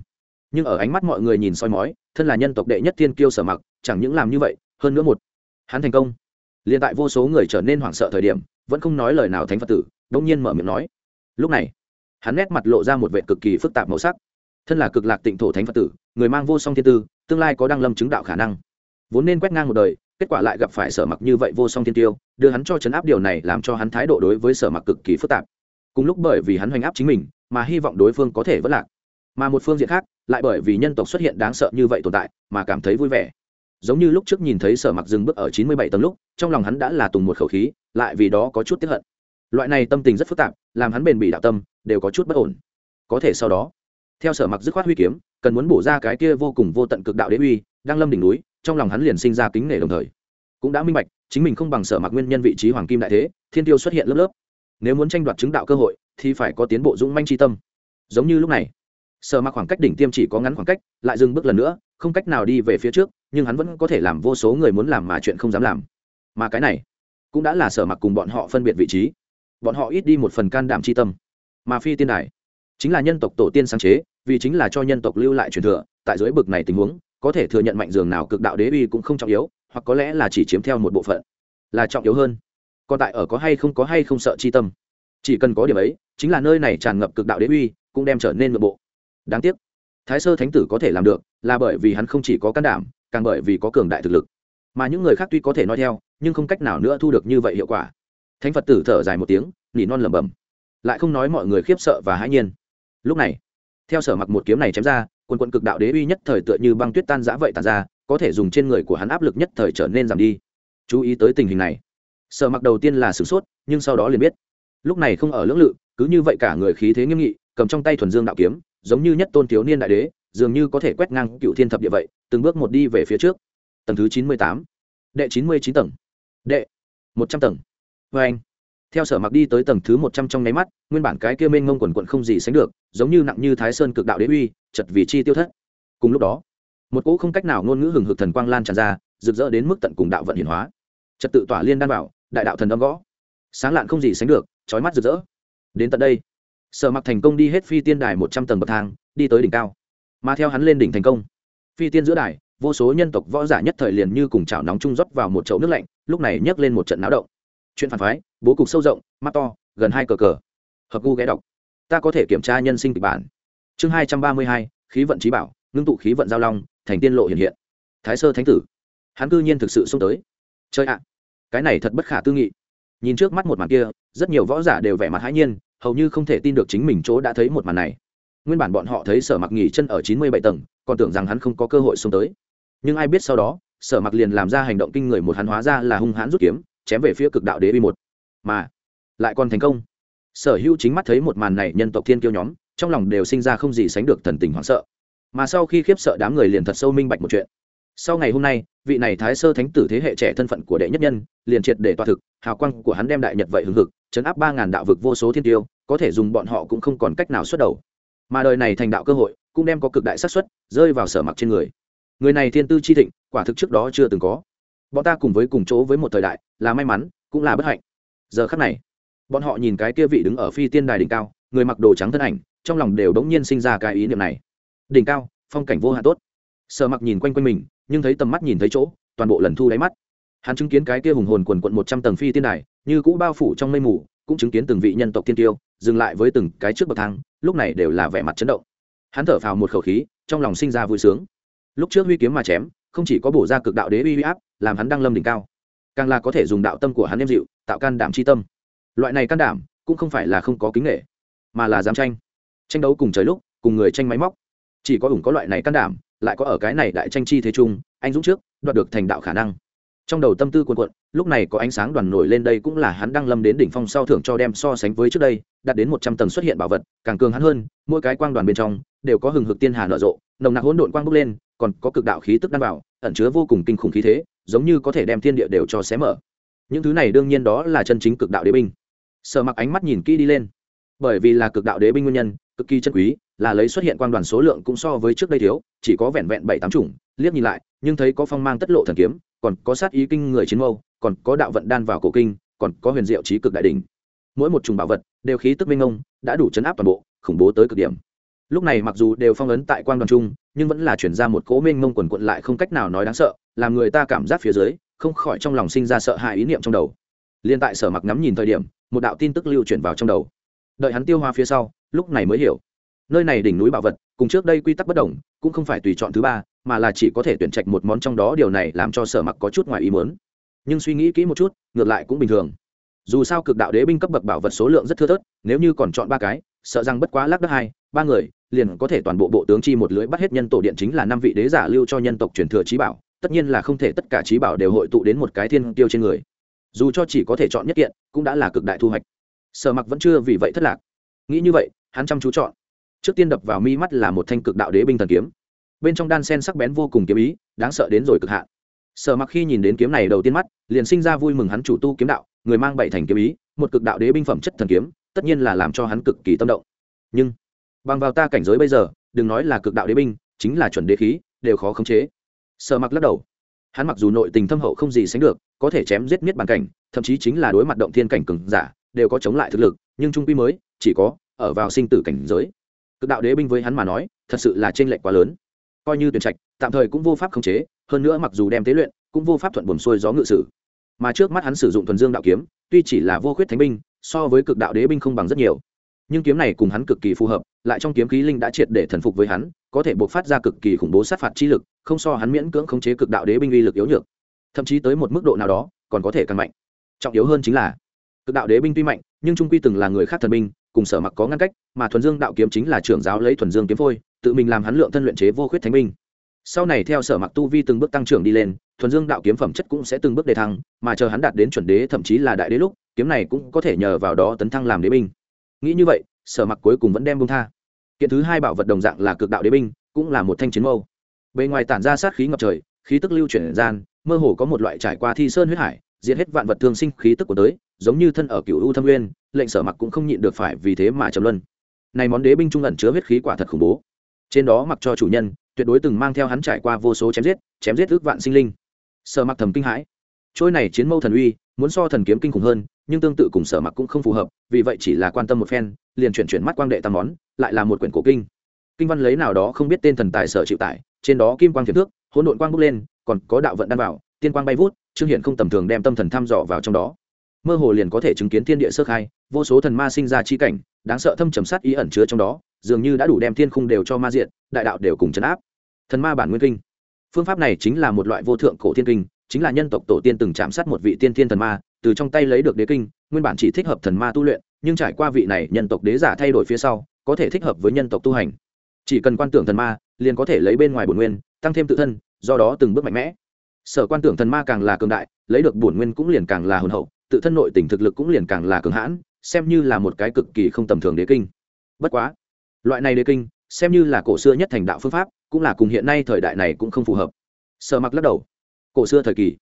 Nhưng ở ánh mắt mọi người nhìn soi mói, thân là nhân tộc đệ nhất thiên kiêu sở mặc, chẳng những làm như vậy, hơn nữa một, hắn thành công. Liền tại vô số người trở nên hoảng sợ thời điểm, vẫn không nói lời nào thánh phật tử đông nhiên mở miệng nói. Lúc này, hắn nét mặt lộ ra một vệ cực kỳ phức tạp màu sắc. Thân là cực lạc tịnh thổ thánh phật tử, người mang vô song thiên tư, tương lai có đăng lâm chứng đạo khả năng. Vốn nên quét ngang một đời kết quả lại gặp phải sở mặc như vậy vô song thiên tiêu, đưa hắn cho chấn áp điều này làm cho hắn thái độ đối với sở mặc cực kỳ phức tạp. Cùng lúc bởi vì hắn hoành áp chính mình, mà hy vọng đối phương có thể vất lạc. Mà một phương diện khác, lại bởi vì nhân tộc xuất hiện đáng sợ như vậy tồn tại, mà cảm thấy vui vẻ. Giống như lúc trước nhìn thấy sở mặc dừng bước ở chín mươi bảy tầng lúc, trong lòng hắn đã là tùng một khẩu khí, lại vì đó có chút tiếp hận. Loại này tâm tình rất phức tạp, làm hắn bền bỉ đạo tâm, đều có chút bất ổn. Có thể sau đó, theo sở mặc dứt khoát huy kiếm, cần muốn bổ ra cái kia vô cùng vô tận cực đạo đế uy, đang lâm đỉnh núi trong lòng hắn liền sinh ra kính nể đồng thời. Cũng đã minh bạch, chính mình không bằng sở mặc nguyên nhân vị trí hoàng kim đại thế, thiên tiêu xuất hiện lớp lớp. Nếu muốn tranh đoạt chứng đạo cơ hội, thì phải có tiến bộ dũng manh tri tâm. Giống như lúc này, sở mặc khoảng cách đỉnh tiêm chỉ có ngắn khoảng cách, lại dừng bước lần nữa, không cách nào đi về phía trước, nhưng hắn vẫn có thể làm vô số người muốn làm mà chuyện không dám làm. Mà cái này, cũng đã là sở mặc cùng bọn họ phân biệt vị trí. Bọn họ ít đi một phần can đảm c h i tâm. Mà phi tiên đài, chính là nhân tộc tổ tiên sáng chế, vì chính là cho nhân tộc lưu lại truyền thừa, tại dưới bực này tình huống có thể thừa nhận mạnh dường nào cực đạo đế uy cũng không trọng yếu, hoặc có lẽ là chỉ chiếm theo một bộ phận, là trọng yếu hơn. Còn tại ở có hay không có hay không sợ chi tâm. Chỉ cần có điểm ấy, chính là nơi này tràn ngập cực đạo đế uy, cũng đem trở nên nội bộ. Đáng tiếc, thái sơ thánh tử có thể làm được, là bởi vì hắn không chỉ có can đảm, càng bởi vì có cường đại thực lực. Mà những người khác tuy có thể nói theo, nhưng không cách nào nữa thu được như vậy hiệu quả. Thánh phật tử thở dài một tiếng, nỉ non lẩm bẩm. Lại không nói mọi người khiếp sợ và hãi nhiên. Lúc này, theo sở mặc một kiếm này chém ra quân quận cực đạo đế uy nhất thời tựa như băng tuyết tan giã vậy tàn ra, có thể dùng trên người của hắn áp lực nhất thời trở nên giảm đi. Chú ý tới tình hình này. Sở mặc đầu tiên là sửng sốt, nhưng sau đó liền biết. Lúc này không ở lưỡng lự, cứ như vậy cả người khí thế nghiêm nghị, cầm trong tay thuần dương đạo kiếm, giống như nhất tôn thiếu niên đại đế, dường như có thể quét ngang cựu thiên thập địa vậy, từng bước một đi về phía trước. Tầng thứ chín mươi tám. Đệ chín mươi chín tầng. Đệ một trăm tầng. Vê anh, theo sở mặc đi tới tầng thứ một trăm trong nháy mắt, nguyên bản cái kia mênh ngông quần quận không gì sánh được, giống như nặng như thái sơn cực đạo đế uy chật vì chi tiêu thất. Cùng lúc đó, một cỗ không cách nào ngôn ngữ hừng hực thần quang lan tràn ra, rực rỡ đến mức tận cùng đạo vận hiển hóa. Trật tự tỏa liên đan bảo, đại đạo thần âm gõ. Sáng lạn không gì sánh được trói mắt rực rỡ. Đến tận đây, sở mặc thành công đi hết phi tiên đài một trăm tầng bậc thang, đi tới đỉnh cao. Mà theo hắn lên đỉnh thành công, phi tiên giữa đài, vô số nhân tộc võ giả nhất thời liền như cùng chảo nóng trung rót vào một chậu nước lạnh, lúc này nhấc lên một trận náo động. Chuyện phản phái, bố cục sâu rộng, mắt to, gần hai cờ cờ. Hợp gu ghé đọc. Ta có thể kiểm tra nhân sinh kịch bản chương hai trăm ba mươi hai, khí vận trí bảo, ngưng tụ khí vận giao long, thành tiên lộ hiện hiện. Thái sơ thánh tử. Hắn cư nhiên thực sự xông tới. Chơi ạ, cái này thật bất khả tư nghị. Nhìn trước mắt một màn kia, rất nhiều võ giả đều vẻ mặt hãi nhiên, hầu như không thể tin được chính mình chỗ đã thấy một màn này. Nguyên bản bọn họ thấy sở mặc nghỉ chân ở chín mươi bảy tầng, còn tưởng rằng hắn không có cơ hội xông tới. Nhưng ai biết sau đó, sở mặc liền làm ra hành động kinh người một hắn hóa ra là hung hãn rút kiếm, chém về phía cực đạo đế bi một. Mà, lại còn thành công. Sở hữu chính mắt thấy một màn này nhân tộc thiên kiêu nhóm trong lòng đều sinh ra không gì sánh được thần tình hoảng sợ. Mà sau khi khiếp sợ đám người liền thật sâu minh bạch một chuyện. Sau ngày hôm nay, vị này thái sơ thánh tử thế hệ trẻ thân phận của đệ nhất nhân, liền triệt để toa thực, hào quang của hắn đem đại nhật vậy hưng hực, chấn áp ba ngàn đạo vực vô số thiên tiêu, có thể dùng bọn họ cũng không còn cách nào xuất đầu. Mà đời này thành đạo cơ hội, cũng đem có cực đại xác suất, rơi vào sở mặc trên người. Người này thiên tư chi thịnh, quả thực trước đó chưa từng có. Bọn ta cùng với cùng chỗ với một thời đại, là may mắn, cũng là bất hạnh. Giờ khắc này, bọn họ nhìn cái kia vị đứng ở phi tiên đài đỉnh cao, người mặc đồ trắng thân ảnh trong lòng đều đống nhiên sinh ra cái ý niệm này. Đỉnh cao, phong cảnh vô hạn tốt. Sợ mặc nhìn quanh quanh mình, nhưng thấy tầm mắt nhìn thấy chỗ, toàn bộ lần thu đáy mắt. Hắn chứng kiến cái kia hùng hồn quần quận một trăm tầng phi tiên đài, như cũ bao phủ trong mây mù, cũng chứng kiến từng vị nhân tộc tiên tiêu, dừng lại với từng cái trước bậc thang, lúc này đều là vẻ mặt chấn động. Hắn thở phào một khẩu khí, trong lòng sinh ra vui sướng. Lúc trước huy kiếm mà chém, không chỉ có bổ ra cực đạo đế uy áp, làm hắn đăng lâm đỉnh cao, càng là có thể dùng đạo tâm của hắn em dịu, tạo can đảm c h i tâm. Loại này can đảm, cũng không phải là không có kính nghệ mà là dám tranh tranh đấu cùng trời lúc, cùng người tranh máy móc. Chỉ có ủng có loại này can đảm, lại có ở cái này đại tranh chi thế chung, anh dũng trước, đoạt được thành đạo khả năng. Trong đầu tâm tư cuồn cuộn, lúc này có ánh sáng đoàn nổi lên đây cũng là hắn đang lâm đến đỉnh phong sau thưởng cho đem so sánh với trước đây, đạt đến một trăm tầng xuất hiện bảo vật, càng cường hắn hơn, mỗi cái quang đoàn bên trong, đều có hừng hực tiên hà nở rộ, nồng nặc hỗn độn quang bốc lên, còn có cực đạo khí tức đan vào ẩn chứa vô cùng kinh khủng khí thế, giống như có thể đem thiên địa đều cho xé mở. Những thứ này đương nhiên đó là chân chính cực đạo đế binh. Sợ mặc ánh mắt nhìn kỹ đi lên. Bởi vì là cực đạo đế binh nguyên nhân cực kỳ chân quý, là lấy xuất hiện quang đoàn số lượng cũng so với trước đây thiếu, chỉ có vẹn vẹn bảy tám chủng, liếc nhìn lại, nhưng thấy có phong mang tất lộ thần kiếm, còn có sát ý kinh người chiến mâu, còn có đạo vận đan vào cổ kinh, còn có huyền diệu trí cực đại đỉnh. Mỗi một chủng bảo vật đều khí tức minh ông đã đủ chấn áp toàn bộ, khủng bố tới cực điểm. Lúc này mặc dù đều phong ấn tại quan đoàn trung nhưng vẫn là chuyển ra một cỗ minh mông quần quận lại không cách nào nói đáng sợ, làm người ta cảm giác phía dưới, không khỏi trong lòng sinh ra sợ hãi ý niệm trong đầu. Liên tại sở mặc ngắm nhìn thời điểm, một đạo tin tức lưu chuyển vào trong đầu. Đợi hắn tiêu hoa phía sau lúc này mới hiểu. Nơi này đỉnh núi bảo vật, cùng trước đây quy tắc bất đồng, cũng không phải tùy chọn thứ ba, mà là chỉ có thể tuyển trạch một món trong đó, điều này làm cho sở mặc có chút ngoài ý muốn. Nhưng suy nghĩ kỹ một chút, ngược lại cũng bình thường. Dù sao cực đạo đế binh cấp bậc bảo vật số lượng rất thưa thớt, nếu như còn chọn ba cái, sợ rằng bất quá lắc đất hai, ba người, liền có thể toàn bộ bộ tướng chi một lưỡi bắt hết nhân tổ điện chính là năm vị đế giả lưu cho nhân tộc truyền thừa trí bảo, tất nhiên là không thể tất cả trí bảo đều hội tụ đến một cái thiên tiêu trên người. Dù cho chỉ có thể chọn nhất kiện, cũng đã là cực đại thu hoạch. Sở mặc vẫn chưa vì vậy thất lạc nghĩ như vậy, hắn chăm chú chọn. Trước tiên đập vào mi mắt là một thanh cực đạo đế binh thần kiếm. Bên trong đan sen sắc bén vô cùng kiếm ý, đáng sợ đến rồi cực hạn. Sở mặc khi nhìn đến kiếm này đầu tiên mắt, liền sinh ra vui mừng hắn chủ tu kiếm đạo, người mang bảy thành kiếm ý, một cực đạo đế binh phẩm chất thần kiếm, tất nhiên là làm cho hắn cực kỳ tâm động. Nhưng, bằng vào ta cảnh giới bây giờ, đừng nói là cực đạo đế binh, chính là chuẩn đế khí, đều khó khống chế. Sở mặc lắc đầu. Hắn mặc dù nội tình thâm hậu không gì sánh được, có thể chém giết miết bàn cảnh, thậm chí chính là đối mặt động thiên cảnh cường giả, đều có chống lại thực lực, nhưng trung quy mới chỉ có, ở vào sinh tử cảnh giới. Cực đạo đế binh với hắn mà nói, thật sự là trên lệnh quá lớn. Coi như tuyển trạch, tạm thời cũng vô pháp khống chế, hơn nữa mặc dù đem tế luyện, cũng vô pháp thuận buồn xuôi gió ngự sử. Mà trước mắt hắn sử dụng thuần dương đạo kiếm, tuy chỉ là vô khuyết thánh binh, so với cực đạo đế binh không bằng rất nhiều. Nhưng kiếm này cùng hắn cực kỳ phù hợp, lại trong kiếm khí linh đã triệt để thần phục với hắn, có thể buộc phát ra cực kỳ khủng bố sát phạt chi lực, không so hắn miễn cưỡng khống chế cực đạo đế binh uy lực yếu nhược. Thậm chí tới một mức độ nào đó, còn có thể càng mạnh. Trọng yếu hơn chính là, cực đạo đế binh tuy mạnh, nhưng trung quy từng là người khác thần binh cùng sở mặc có ngăn cách, mà thuần dương đạo kiếm chính là trưởng giáo lấy thuần dương kiếm phôi, tự mình làm hắn lượng thân luyện chế vô khuyết thánh binh. Sau này theo sở mặc tu vi từng bước tăng trưởng đi lên, thuần dương đạo kiếm phẩm chất cũng sẽ từng bước đề thăng, mà chờ hắn đạt đến chuẩn đế thậm chí là đại đế lúc, kiếm này cũng có thể nhờ vào đó tấn thăng làm đế binh. Nghĩ như vậy, sở mặc cuối cùng vẫn đem bông tha. Kiện thứ hai bảo vật đồng dạng là cực đạo đế binh, cũng là một thanh chiến mâu. Bề ngoài tản ra sát khí ngập trời, khí tức lưu chuyển gian, mơ hồ có một loại trải qua thi sơn huyết hải, diệt hết vạn vật thương sinh khí tức của tới giống như thân ở cựu u thâm nguyên, lệnh sở mặc cũng không nhịn được phải vì thế mà trầm luân. Này món đế binh trung ẩn chứa huyết khí quả thật khủng bố. Trên đó mặc cho chủ nhân, tuyệt đối từng mang theo hắn trải qua vô số chém giết chém giết ước vạn sinh linh. Sở mặc thầm kinh hãi. Trôi này chiến mâu thần uy, muốn so thần kiếm kinh khủng hơn, nhưng tương tự cùng sở mặc cũng không phù hợp, vì vậy chỉ là quan tâm một phen, liền chuyển chuyển mắt quang đệ tam món, lại là một quyển cổ kinh. Kinh văn lấy nào đó không biết tên thần tài sở chịu tải, trên đó kim quang thiệp thước, hỗn độn quang bốc lên, còn có đạo vận đan vào tiên quang bay vút, trương hiện không tầm thường đem tâm thần thăm dò vào trong đó mơ hồ liền có thể chứng kiến thiên địa sơ khai, vô số thần ma sinh ra chi cảnh, đáng sợ thâm trầm sát ý ẩn chứa trong đó, dường như đã đủ đem thiên khung đều cho ma diện đại đạo đều cùng chấn áp. Thần ma bản nguyên kinh. Phương pháp này chính là một loại vô thượng cổ thiên kinh, chính là nhân tộc tổ tiên từng chạm sát một vị tiên thiên thần ma, từ trong tay lấy được đế kinh, nguyên bản chỉ thích hợp thần ma tu luyện, nhưng trải qua vị này nhân tộc đế giả thay đổi phía sau, có thể thích hợp với nhân tộc tu hành. Chỉ cần quan tưởng thần ma, liền có thể lấy bên ngoài bổn nguyên, tăng thêm tự thân, do đó từng bước mạnh mẽ. Sở quan tưởng thần ma càng là cường đại, lấy được bổn nguyên cũng liền càng là hồn hậu tự thân nội tình thực lực cũng liền càng là cường hãn, xem như là một cái cực kỳ không tầm thường đế kinh. Bất quá, loại này đế kinh, xem như là cổ xưa nhất thành đạo phương pháp, cũng là cùng hiện nay thời đại này cũng không phù hợp. Sở mặc lắc đầu. Cổ xưa thời kỳ,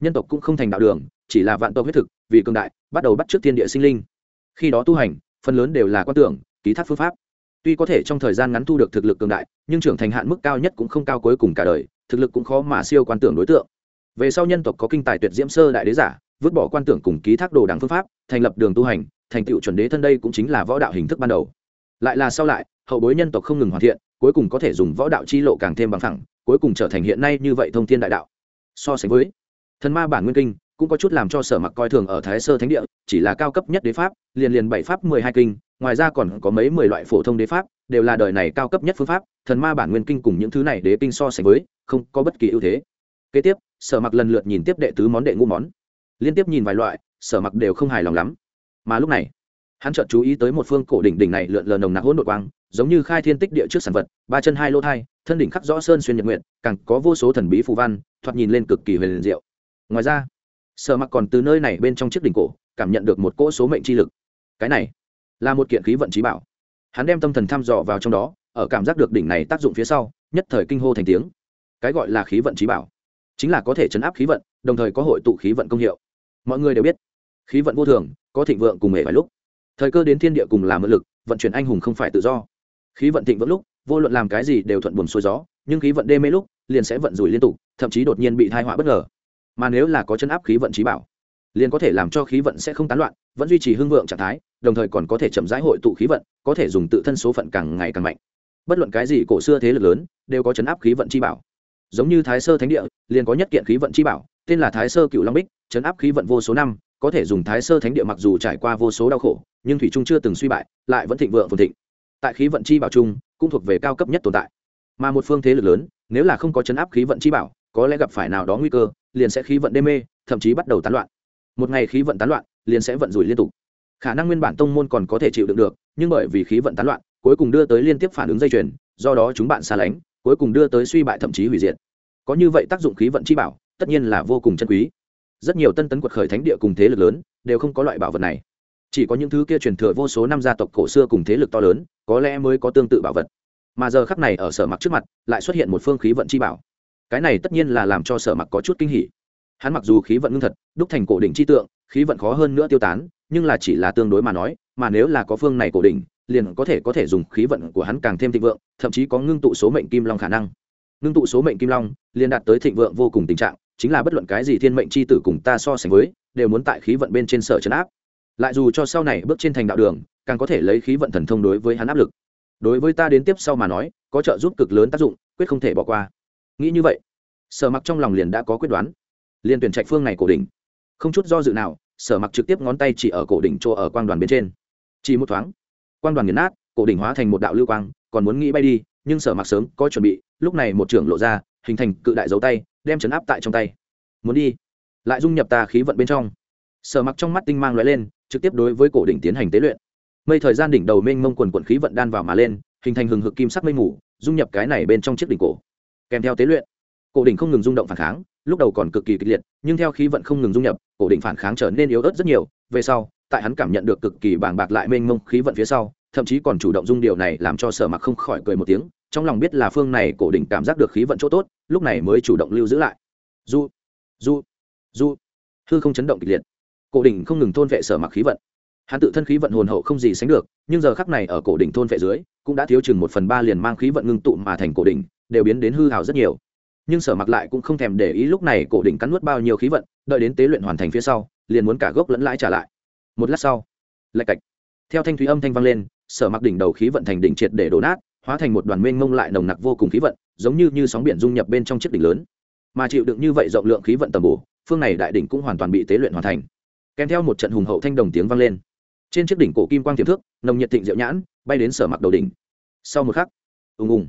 nhân tộc cũng không thành đạo đường, chỉ là vạn tộc huyết thực, vì cường đại, bắt đầu bắt trước thiên địa sinh linh. Khi đó tu hành, phần lớn đều là quan tưởng, ký thác phương pháp. Tuy có thể trong thời gian ngắn thu được thực lực cường đại, nhưng trưởng thành hạn mức cao nhất cũng không cao cuối cùng cả đời, thực lực cũng khó mà siêu quan tưởng đối tượng. Về sau nhân tộc có kinh tài tuyệt diễm sơ đại đế giả vứt bỏ quan tưởng cùng ký thác đồ đảng phương pháp, thành lập đường tu hành, thành tựu chuẩn đế thân đây cũng chính là võ đạo hình thức ban đầu. Lại là sau lại, hậu bối nhân tộc không ngừng hoàn thiện, cuối cùng có thể dùng võ đạo chi lộ càng thêm bằng thẳng cuối cùng trở thành hiện nay như vậy thông thiên đại đạo. So sánh với thần ma bản nguyên kinh, cũng có chút làm cho sở mặc coi thường ở thái sơ thánh địa, chỉ là cao cấp nhất đế pháp, liền liền bảy pháp, mười hai kinh, ngoài ra còn có mấy mười loại phổ thông đế pháp, đều là đời này cao cấp nhất phương pháp, thần ma bản nguyên kinh cùng những thứ này đế kinh so sánh với, không có bất kỳ ưu thế. Kế tiếp, sở mặc lần lượt nhìn tiếp đệ tứ món đệ ngũ món liên tiếp nhìn vài loại, sở mặc đều không hài lòng lắm. Mà lúc này, hắn chợt chú ý tới một phương cổ đỉnh đỉnh này lượn lờ nồng nặc hỗn độn quang, giống như khai thiên tích địa trước sản vật, ba chân hai lô thai, thân đỉnh khắc rõ sơn xuyên nhật nguyện càng có vô số thần bí phù văn, thoạt nhìn lên cực kỳ huyền liền diệu. Ngoài ra, sở mặc còn từ nơi này bên trong chiếc đỉnh cổ, cảm nhận được một cỗ số mệnh chi lực. Cái này là một kiện khí vận trí bảo. Hắn đem tâm thần thăm dò vào trong đó, ở cảm giác được đỉnh này tác dụng phía sau, nhất thời kinh hô thành tiếng. Cái gọi là khí vận trí bảo, chính là có thể chấn áp khí vận, đồng thời có hội tụ khí vận công hiệu mọi người đều biết, khí vận vô thường, có thịnh vượng cùng hề vài lúc. Thời cơ đến thiên địa cùng làm mượn lực, vận chuyển anh hùng không phải tự do. Khí vận thịnh vượng lúc, vô luận làm cái gì đều thuận buồn xuôi gió, nhưng khí vận đê mê lúc, liền sẽ vận rủi liên tục, thậm chí đột nhiên bị thai họa bất ngờ. Mà nếu là có chân áp khí vận trí bảo, liền có thể làm cho khí vận sẽ không tán loạn, vẫn duy trì hưng vượng trạng thái, đồng thời còn có thể chậm rãi hội tụ khí vận, có thể dùng tự thân số phận càng ngày càng mạnh. Bất luận cái gì cổ xưa thế lực lớn, đều có chấn áp khí vận chi bảo. Giống như thái sơ thánh địa, liền có nhất kiện khí vận chi bảo tên là thái sơ cựu long bích chấn áp khí vận vô số năm có thể dùng thái sơ thánh địa mặc dù trải qua vô số đau khổ nhưng thủy trung chưa từng suy bại lại vẫn thịnh vượng phồn thịnh. Tại khí vận chi bảo trung, cũng thuộc về cao cấp nhất tồn tại. Mà một phương thế lực lớn nếu là không có chấn áp khí vận chi bảo có lẽ gặp phải nào đó nguy cơ liền sẽ khí vận đê mê thậm chí bắt đầu tán loạn. Một ngày khí vận tán loạn liền sẽ vận rủi liên tục. Khả năng nguyên bản tông môn còn có thể chịu đựng được nhưng bởi vì khí vận tán loạn cuối cùng đưa tới liên tiếp phản ứng dây chuyền do đó chúng bạn xa lánh cuối cùng đưa tới suy bại thậm chí hủy diệt. Có như vậy tác dụng khí vận chi bảo tất nhiên là vô cùng chân quý. Rất nhiều tân tấn quật khởi thánh địa cùng thế lực lớn đều không có loại bảo vật này. Chỉ có những thứ kia truyền thừa vô số năm gia tộc cổ xưa cùng thế lực to lớn, có lẽ mới có tương tự bảo vật. Mà giờ khắc này ở sở mặc trước mặt, lại xuất hiện một phương khí vận chi bảo. Cái này tất nhiên là làm cho sở mặc có chút kinh hỉ. Hắn mặc dù khí vận ngưng thật, đúc thành cổ đỉnh chi tượng, khí vận khó hơn nữa tiêu tán, nhưng là chỉ là tương đối mà nói, mà nếu là có phương này cổ đỉnh, liền có thể có thể dùng khí vận của hắn càng thêm thịnh vượng, thậm chí có ngưng tụ số mệnh kim long khả năng. Ngưng tụ số mệnh kim long, liền đạt tới thịnh vượng vô cùng tình trạng chính là bất luận cái gì thiên mệnh c h i tử cùng ta so sánh với, đều muốn tại khí vận bên trên sở chấn áp. Lại dù cho sau này bước trên thành đạo đường, càng có thể lấy khí vận thần thông đối với hắn áp lực. Đối với ta đến tiếp sau mà nói, có trợ giúp cực lớn tác dụng, quyết không thể bỏ qua. Nghĩ như vậy, sở mặc trong lòng liền đã có quyết đoán. Liền tuyển trạch phương này cổ đỉnh, không chút do dự nào, sở mặc trực tiếp ngón tay chỉ ở cổ đỉnh chỗ ở quang đoàn bên trên. Chỉ một thoáng, quang đoàn nghiền nát, cổ đỉnh hóa thành một đạo lưu quang, còn muốn nghĩ bay đi, nhưng sở mặc sớm có chuẩn bị, lúc này một trưởng lộ ra, hình thành cự đại dấu tay đem chấn áp tại trong tay. Muốn đi, lại dung nhập tà khí vận bên trong. Sở mặc trong mắt tinh mang loại lên, trực tiếp đối với cổ đỉnh tiến hành tế luyện. Mây thời gian đỉnh đầu mênh mông quần quận khí vận đan vào mà lên, hình thành hừng hực kim sắc mây mù, dung nhập cái này bên trong chiếc đỉnh cổ. Kèm theo tế luyện, cổ đỉnh không ngừng rung động phản kháng, lúc đầu còn cực kỳ kịch liệt, nhưng theo khí vận không ngừng dung nhập, cổ đỉnh phản kháng trở nên yếu ớt rất nhiều. Về sau, tại hắn cảm nhận được cực kỳ bàng bạc lại mênh mông khí vận phía sau thậm chí còn chủ động dung điều này làm cho sở mặc không khỏi cười một tiếng, trong lòng biết là phương này cổ đỉnh cảm giác được khí vận chỗ tốt, lúc này mới chủ động lưu giữ lại. Du du du hư không chấn động kịch liệt. Cổ đỉnh không ngừng thôn vệ sở mặc khí vận. Hắn tự thân khí vận hồn hậu không gì sánh được, nhưng giờ khắc này ở cổ đỉnh thôn vệ dưới, cũng đã thiếu chừng một phần ba liền mang khí vận ngưng tụ mà thành cổ đỉnh, đều biến đến hư hào rất nhiều. Nhưng sở mặc lại cũng không thèm để ý lúc này cổ đỉnh cắn nuốt bao nhiêu khí vận, đợi đến tế luyện hoàn thành phía sau, liền muốn cả gốc lẫn lãi trả lại. Một lát sau, lạch cạch. Theo thanh thúy âm thanh vang lên sở mặc đỉnh đầu khí vận thành đỉnh triệt để đổ nát, hóa thành một đoàn mênh mông lại nồng nặc vô cùng khí vận, giống như như sóng biển dung nhập bên trong chiếc đỉnh lớn. Mà chịu đựng như vậy rộng lượng khí vận tầm bổ, phương này đại đỉnh cũng hoàn toàn bị tế luyện hoàn thành. Kèm theo một trận hùng hậu thanh đồng tiếng vang lên. Trên chiếc đỉnh cổ kim quang tiềm thước nồng nhiệt thịnh diệu nhãn, bay đến sở mặc đầu đỉnh. Sau một khắc, ùng ùng,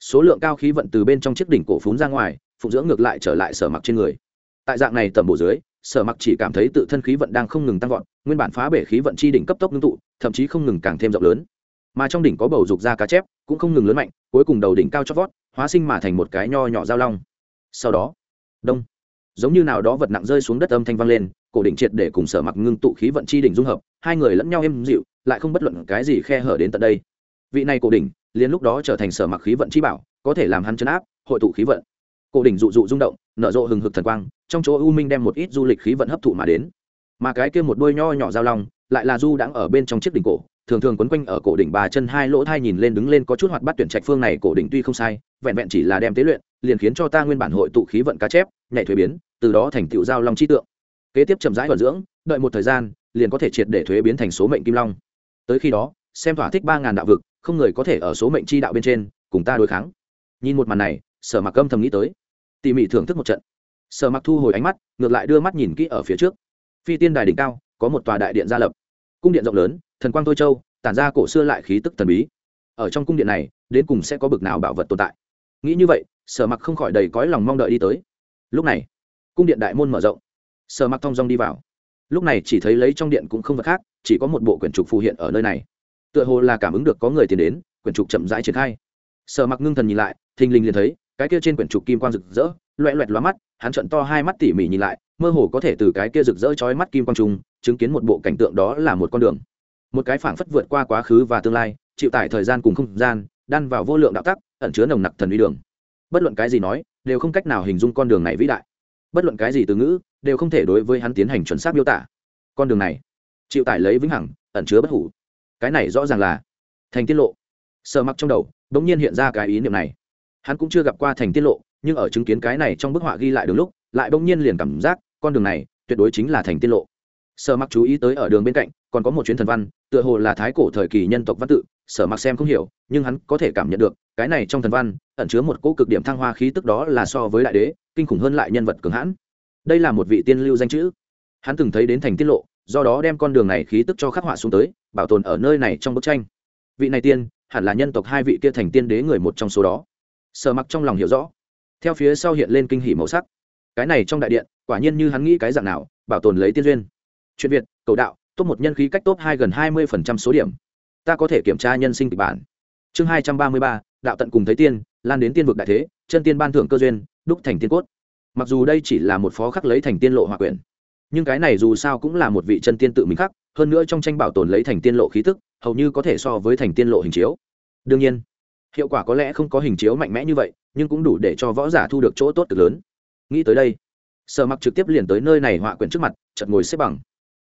số lượng cao khí vận từ bên trong chiếc đỉnh cổ phún ra ngoài, phụng dưỡng ngược lại trở lại sở mặc trên người. Tại dạng này tầm bổ dưới sở mặc chỉ cảm thấy tự thân khí vận đang không ngừng tăng vọt, nguyên bản phá bể khí vận chi đỉnh cấp tốc ngưng tụ, thậm chí không ngừng càng thêm rộng lớn. Mà trong đỉnh có bầu dục ra cá chép, cũng không ngừng lớn mạnh, cuối cùng đầu đỉnh cao chót vót, hóa sinh mà thành một cái nho nhỏ giao long. Sau đó, đông, giống như nào đó vật nặng rơi xuống đất âm thanh vang lên, cổ đỉnh triệt để cùng sở mặc ngưng tụ khí vận chi đỉnh dung hợp, hai người lẫn nhau êm dịu, lại không bất luận cái gì khe hở đến tận đây. Vị này cổ đỉnh, liền lúc đó trở thành sở mặc khí vận chi bảo, có thể làm hắn chấn áp, hội tụ khí vận. Cổ đỉnh dụ dụ rung động nở rộ hừng hực thần quang, trong chỗ u minh đem một ít du lịch khí vận hấp thụ mà đến. Mà cái kia một đôi nho nhỏ giao long, lại là du đang ở bên trong chiếc đỉnh cổ, thường thường quấn quanh ở cổ đỉnh bà chân hai lỗ thai nhìn lên đứng lên có chút hoạt bát tuyển trạch phương này cổ đỉnh tuy không sai, vẹn vẹn chỉ là đem tế luyện, liền khiến cho ta nguyên bản hội tụ khí vận cá chép, nhảy thuế biến, từ đó thành tựu giao long chi tượng. Kế tiếp chậm rãi vận dưỡng, đợi một thời gian, liền có thể triệt để thuế biến thành số mệnh kim long. Tới khi đó, xem thỏa thích ba ngàn đạo vực, không người có thể ở số mệnh chi đạo bên trên, cùng ta đối kháng. Nhìn một màn này, sở mặc âm thầm nghĩ tới tỉ mỉ thưởng thức một trận. Sở mặc thu hồi ánh mắt, ngược lại đưa mắt nhìn kỹ ở phía trước. Phi tiên đài đỉnh cao, có một tòa đại điện gia lập. Cung điện rộng lớn, thần quang tôi châu, tản ra cổ xưa lại khí tức thần bí. Ở trong cung điện này, đến cùng sẽ có bực nào bảo vật tồn tại? Nghĩ như vậy, sở mặc không khỏi đầy cõi lòng mong đợi đi tới. Lúc này, cung điện đại môn mở rộng. Sở mặc thong dong đi vào. Lúc này chỉ thấy lấy trong điện cũng không vật khác, chỉ có một bộ quyển trục phù hiện ở nơi này. Tựa hồ là cảm ứng được có người tiến đến, quyển trục chậm rãi triển khai. Sở mặc ngưng thần nhìn lại, thình lình liền thấy cái kia trên quyển trục kim quang rực rỡ, loẹ loẹt lóa mắt, hắn trận to hai mắt tỉ mỉ nhìn lại, mơ hồ có thể từ cái kia rực rỡ chói mắt kim quang trung chứng kiến một bộ cảnh tượng đó là một con đường. Một cái phảng phất vượt qua quá khứ và tương lai, chịu tải thời gian cùng không gian, đan vào vô lượng đạo tắc, ẩn chứa nồng nặc thần uy đường. Bất luận cái gì nói, đều không cách nào hình dung con đường này vĩ đại. Bất luận cái gì từ ngữ, đều không thể đối với hắn tiến hành chuẩn xác miêu tả. Con đường này, chịu tải lấy vĩnh hằng, ẩn chứa bất hủ. Cái này rõ ràng là thành tiết lộ. Sợ mặc trong đầu đ ỗ n g nhiên hiện ra cái ý niệm này hắn cũng chưa gặp qua thành tiết lộ, nhưng ở chứng kiến cái này trong bức họa ghi lại đường lúc, lại bỗng nhiên liền cảm giác, con đường này, tuyệt đối chính là thành tiên lộ. Sở mặc chú ý tới ở đường bên cạnh, còn có một chuyến thần văn, tựa hồ là thái cổ thời kỳ nhân tộc văn tự, sở mặc xem không hiểu, nhưng hắn có thể cảm nhận được, cái này trong thần văn, ẩn chứa một cỗ cực điểm thăng hoa khí tức đó là so với đại đế, kinh khủng hơn lại nhân vật cường hãn. Đây là một vị tiên lưu danh chữ. Hắn từng thấy đến thành tiết lộ, do đó đem con đường này khí tức cho khắc họa xuống tới, bảo tồn ở nơi này trong bức tranh. Vị này tiên, hẳn là nhân tộc hai vị kia thành tiên đế người một trong số đó sở mặc trong lòng hiểu rõ. Theo phía sau hiện lên kinh hỉ màu sắc. Cái này trong đại điện, quả nhiên như hắn nghĩ cái dạng nào, bảo tồn lấy tiên duyên. Chuyện việt, cầu đạo, top một nhân khí cách top hai gần hai mươi phần trăm số điểm. Ta có thể kiểm tra nhân sinh kịch bản. Chương hai trăm ba mươi ba, đạo tận cùng thấy tiên, lan đến tiên vực đại thế, chân tiên ban thưởng cơ duyên, đúc thành tiên cốt. Mặc dù đây chỉ là một phó khắc lấy thành tiên lộ hòa quyển, nhưng cái này dù sao cũng là một vị chân tiên tự mình khắc, hơn nữa trong tranh bảo tồn lấy thành tiên lộ khí tức, hầu như có thể so với thành tiên lộ hình chiếu. Đương nhiên hiệu quả có lẽ không có hình chiếu mạnh mẽ như vậy, nhưng cũng đủ để cho võ giả thu được chỗ tốt cực lớn. Nghĩ tới đây, sở mặc trực tiếp liền tới nơi này họa quyển trước mặt, chợt ngồi xếp bằng.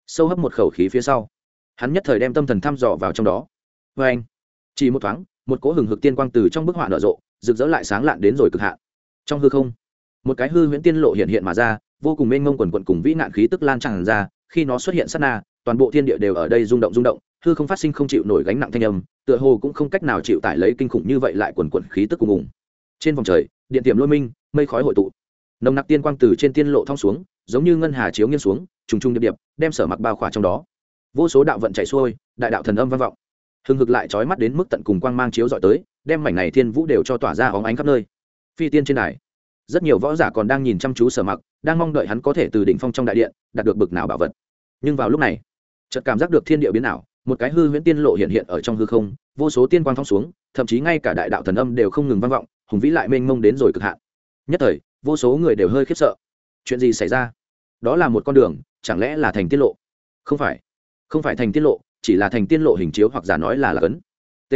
Sâu hấp một khẩu khí phía sau, hắn nhất thời đem tâm thần thăm dò vào trong đó. Vê anh, chỉ một thoáng, một cỗ hừng hực tiên quang từ trong bức họa nở rộ, rực rỡ lại sáng lạn đến rồi cực hạn. Trong hư không, một cái hư huyễn tiên lộ hiện hiện mà ra, vô cùng mênh mông quần quận cùng vĩ nạn khí tức lan tràn ra, khi nó xuất hiện sát na, toàn bộ thiên địa đều ở đây rung động rung động hư không phát sinh không chịu nổi gánh nặng thanh âm, tựa hồ cũng không cách nào chịu tải lấy kinh khủng như vậy lại quần quần khí tức cùng ngùng. Trên vòng trời, điện tiềm lôi minh, mây khói hội tụ. Nồng nặc tiên quang từ trên tiên lộ thong xuống, giống như ngân hà chiếu nghiêng xuống, trùng trùng điệp điệp, đem sở mặc bao khỏa trong đó. Vô số đạo vận chạy xuôi, đại đạo thần âm vang vọng. Hừng hực lại trói mắt đến mức tận cùng quang mang chiếu dọi tới, đem mảnh này thiên vũ đều cho tỏa ra óng ánh khắp nơi. Phi tiên trên đài, rất nhiều võ giả còn đang nhìn chăm chú sở mặc, đang mong đợi hắn có thể từ đỉnh phong trong đại điện, đạt được bực nào bảo vật. Nhưng vào lúc này, chợt cảm giác được thiên địa biến ảo một cái hư huyễn tiên lộ hiện hiện ở trong hư không, vô số tiên quang thong xuống, thậm chí ngay cả đại đạo thần âm đều không ngừng vang vọng, hùng vĩ lại mênh mông đến rồi cực hạn. Nhất thời, vô số người đều hơi khiếp sợ. Chuyện gì xảy ra? Đó là một con đường, chẳng lẽ là thành tiết lộ? Không phải. Không phải thành tiết lộ, chỉ là thành tiên lộ hình chiếu hoặc giả nói là là cấn t.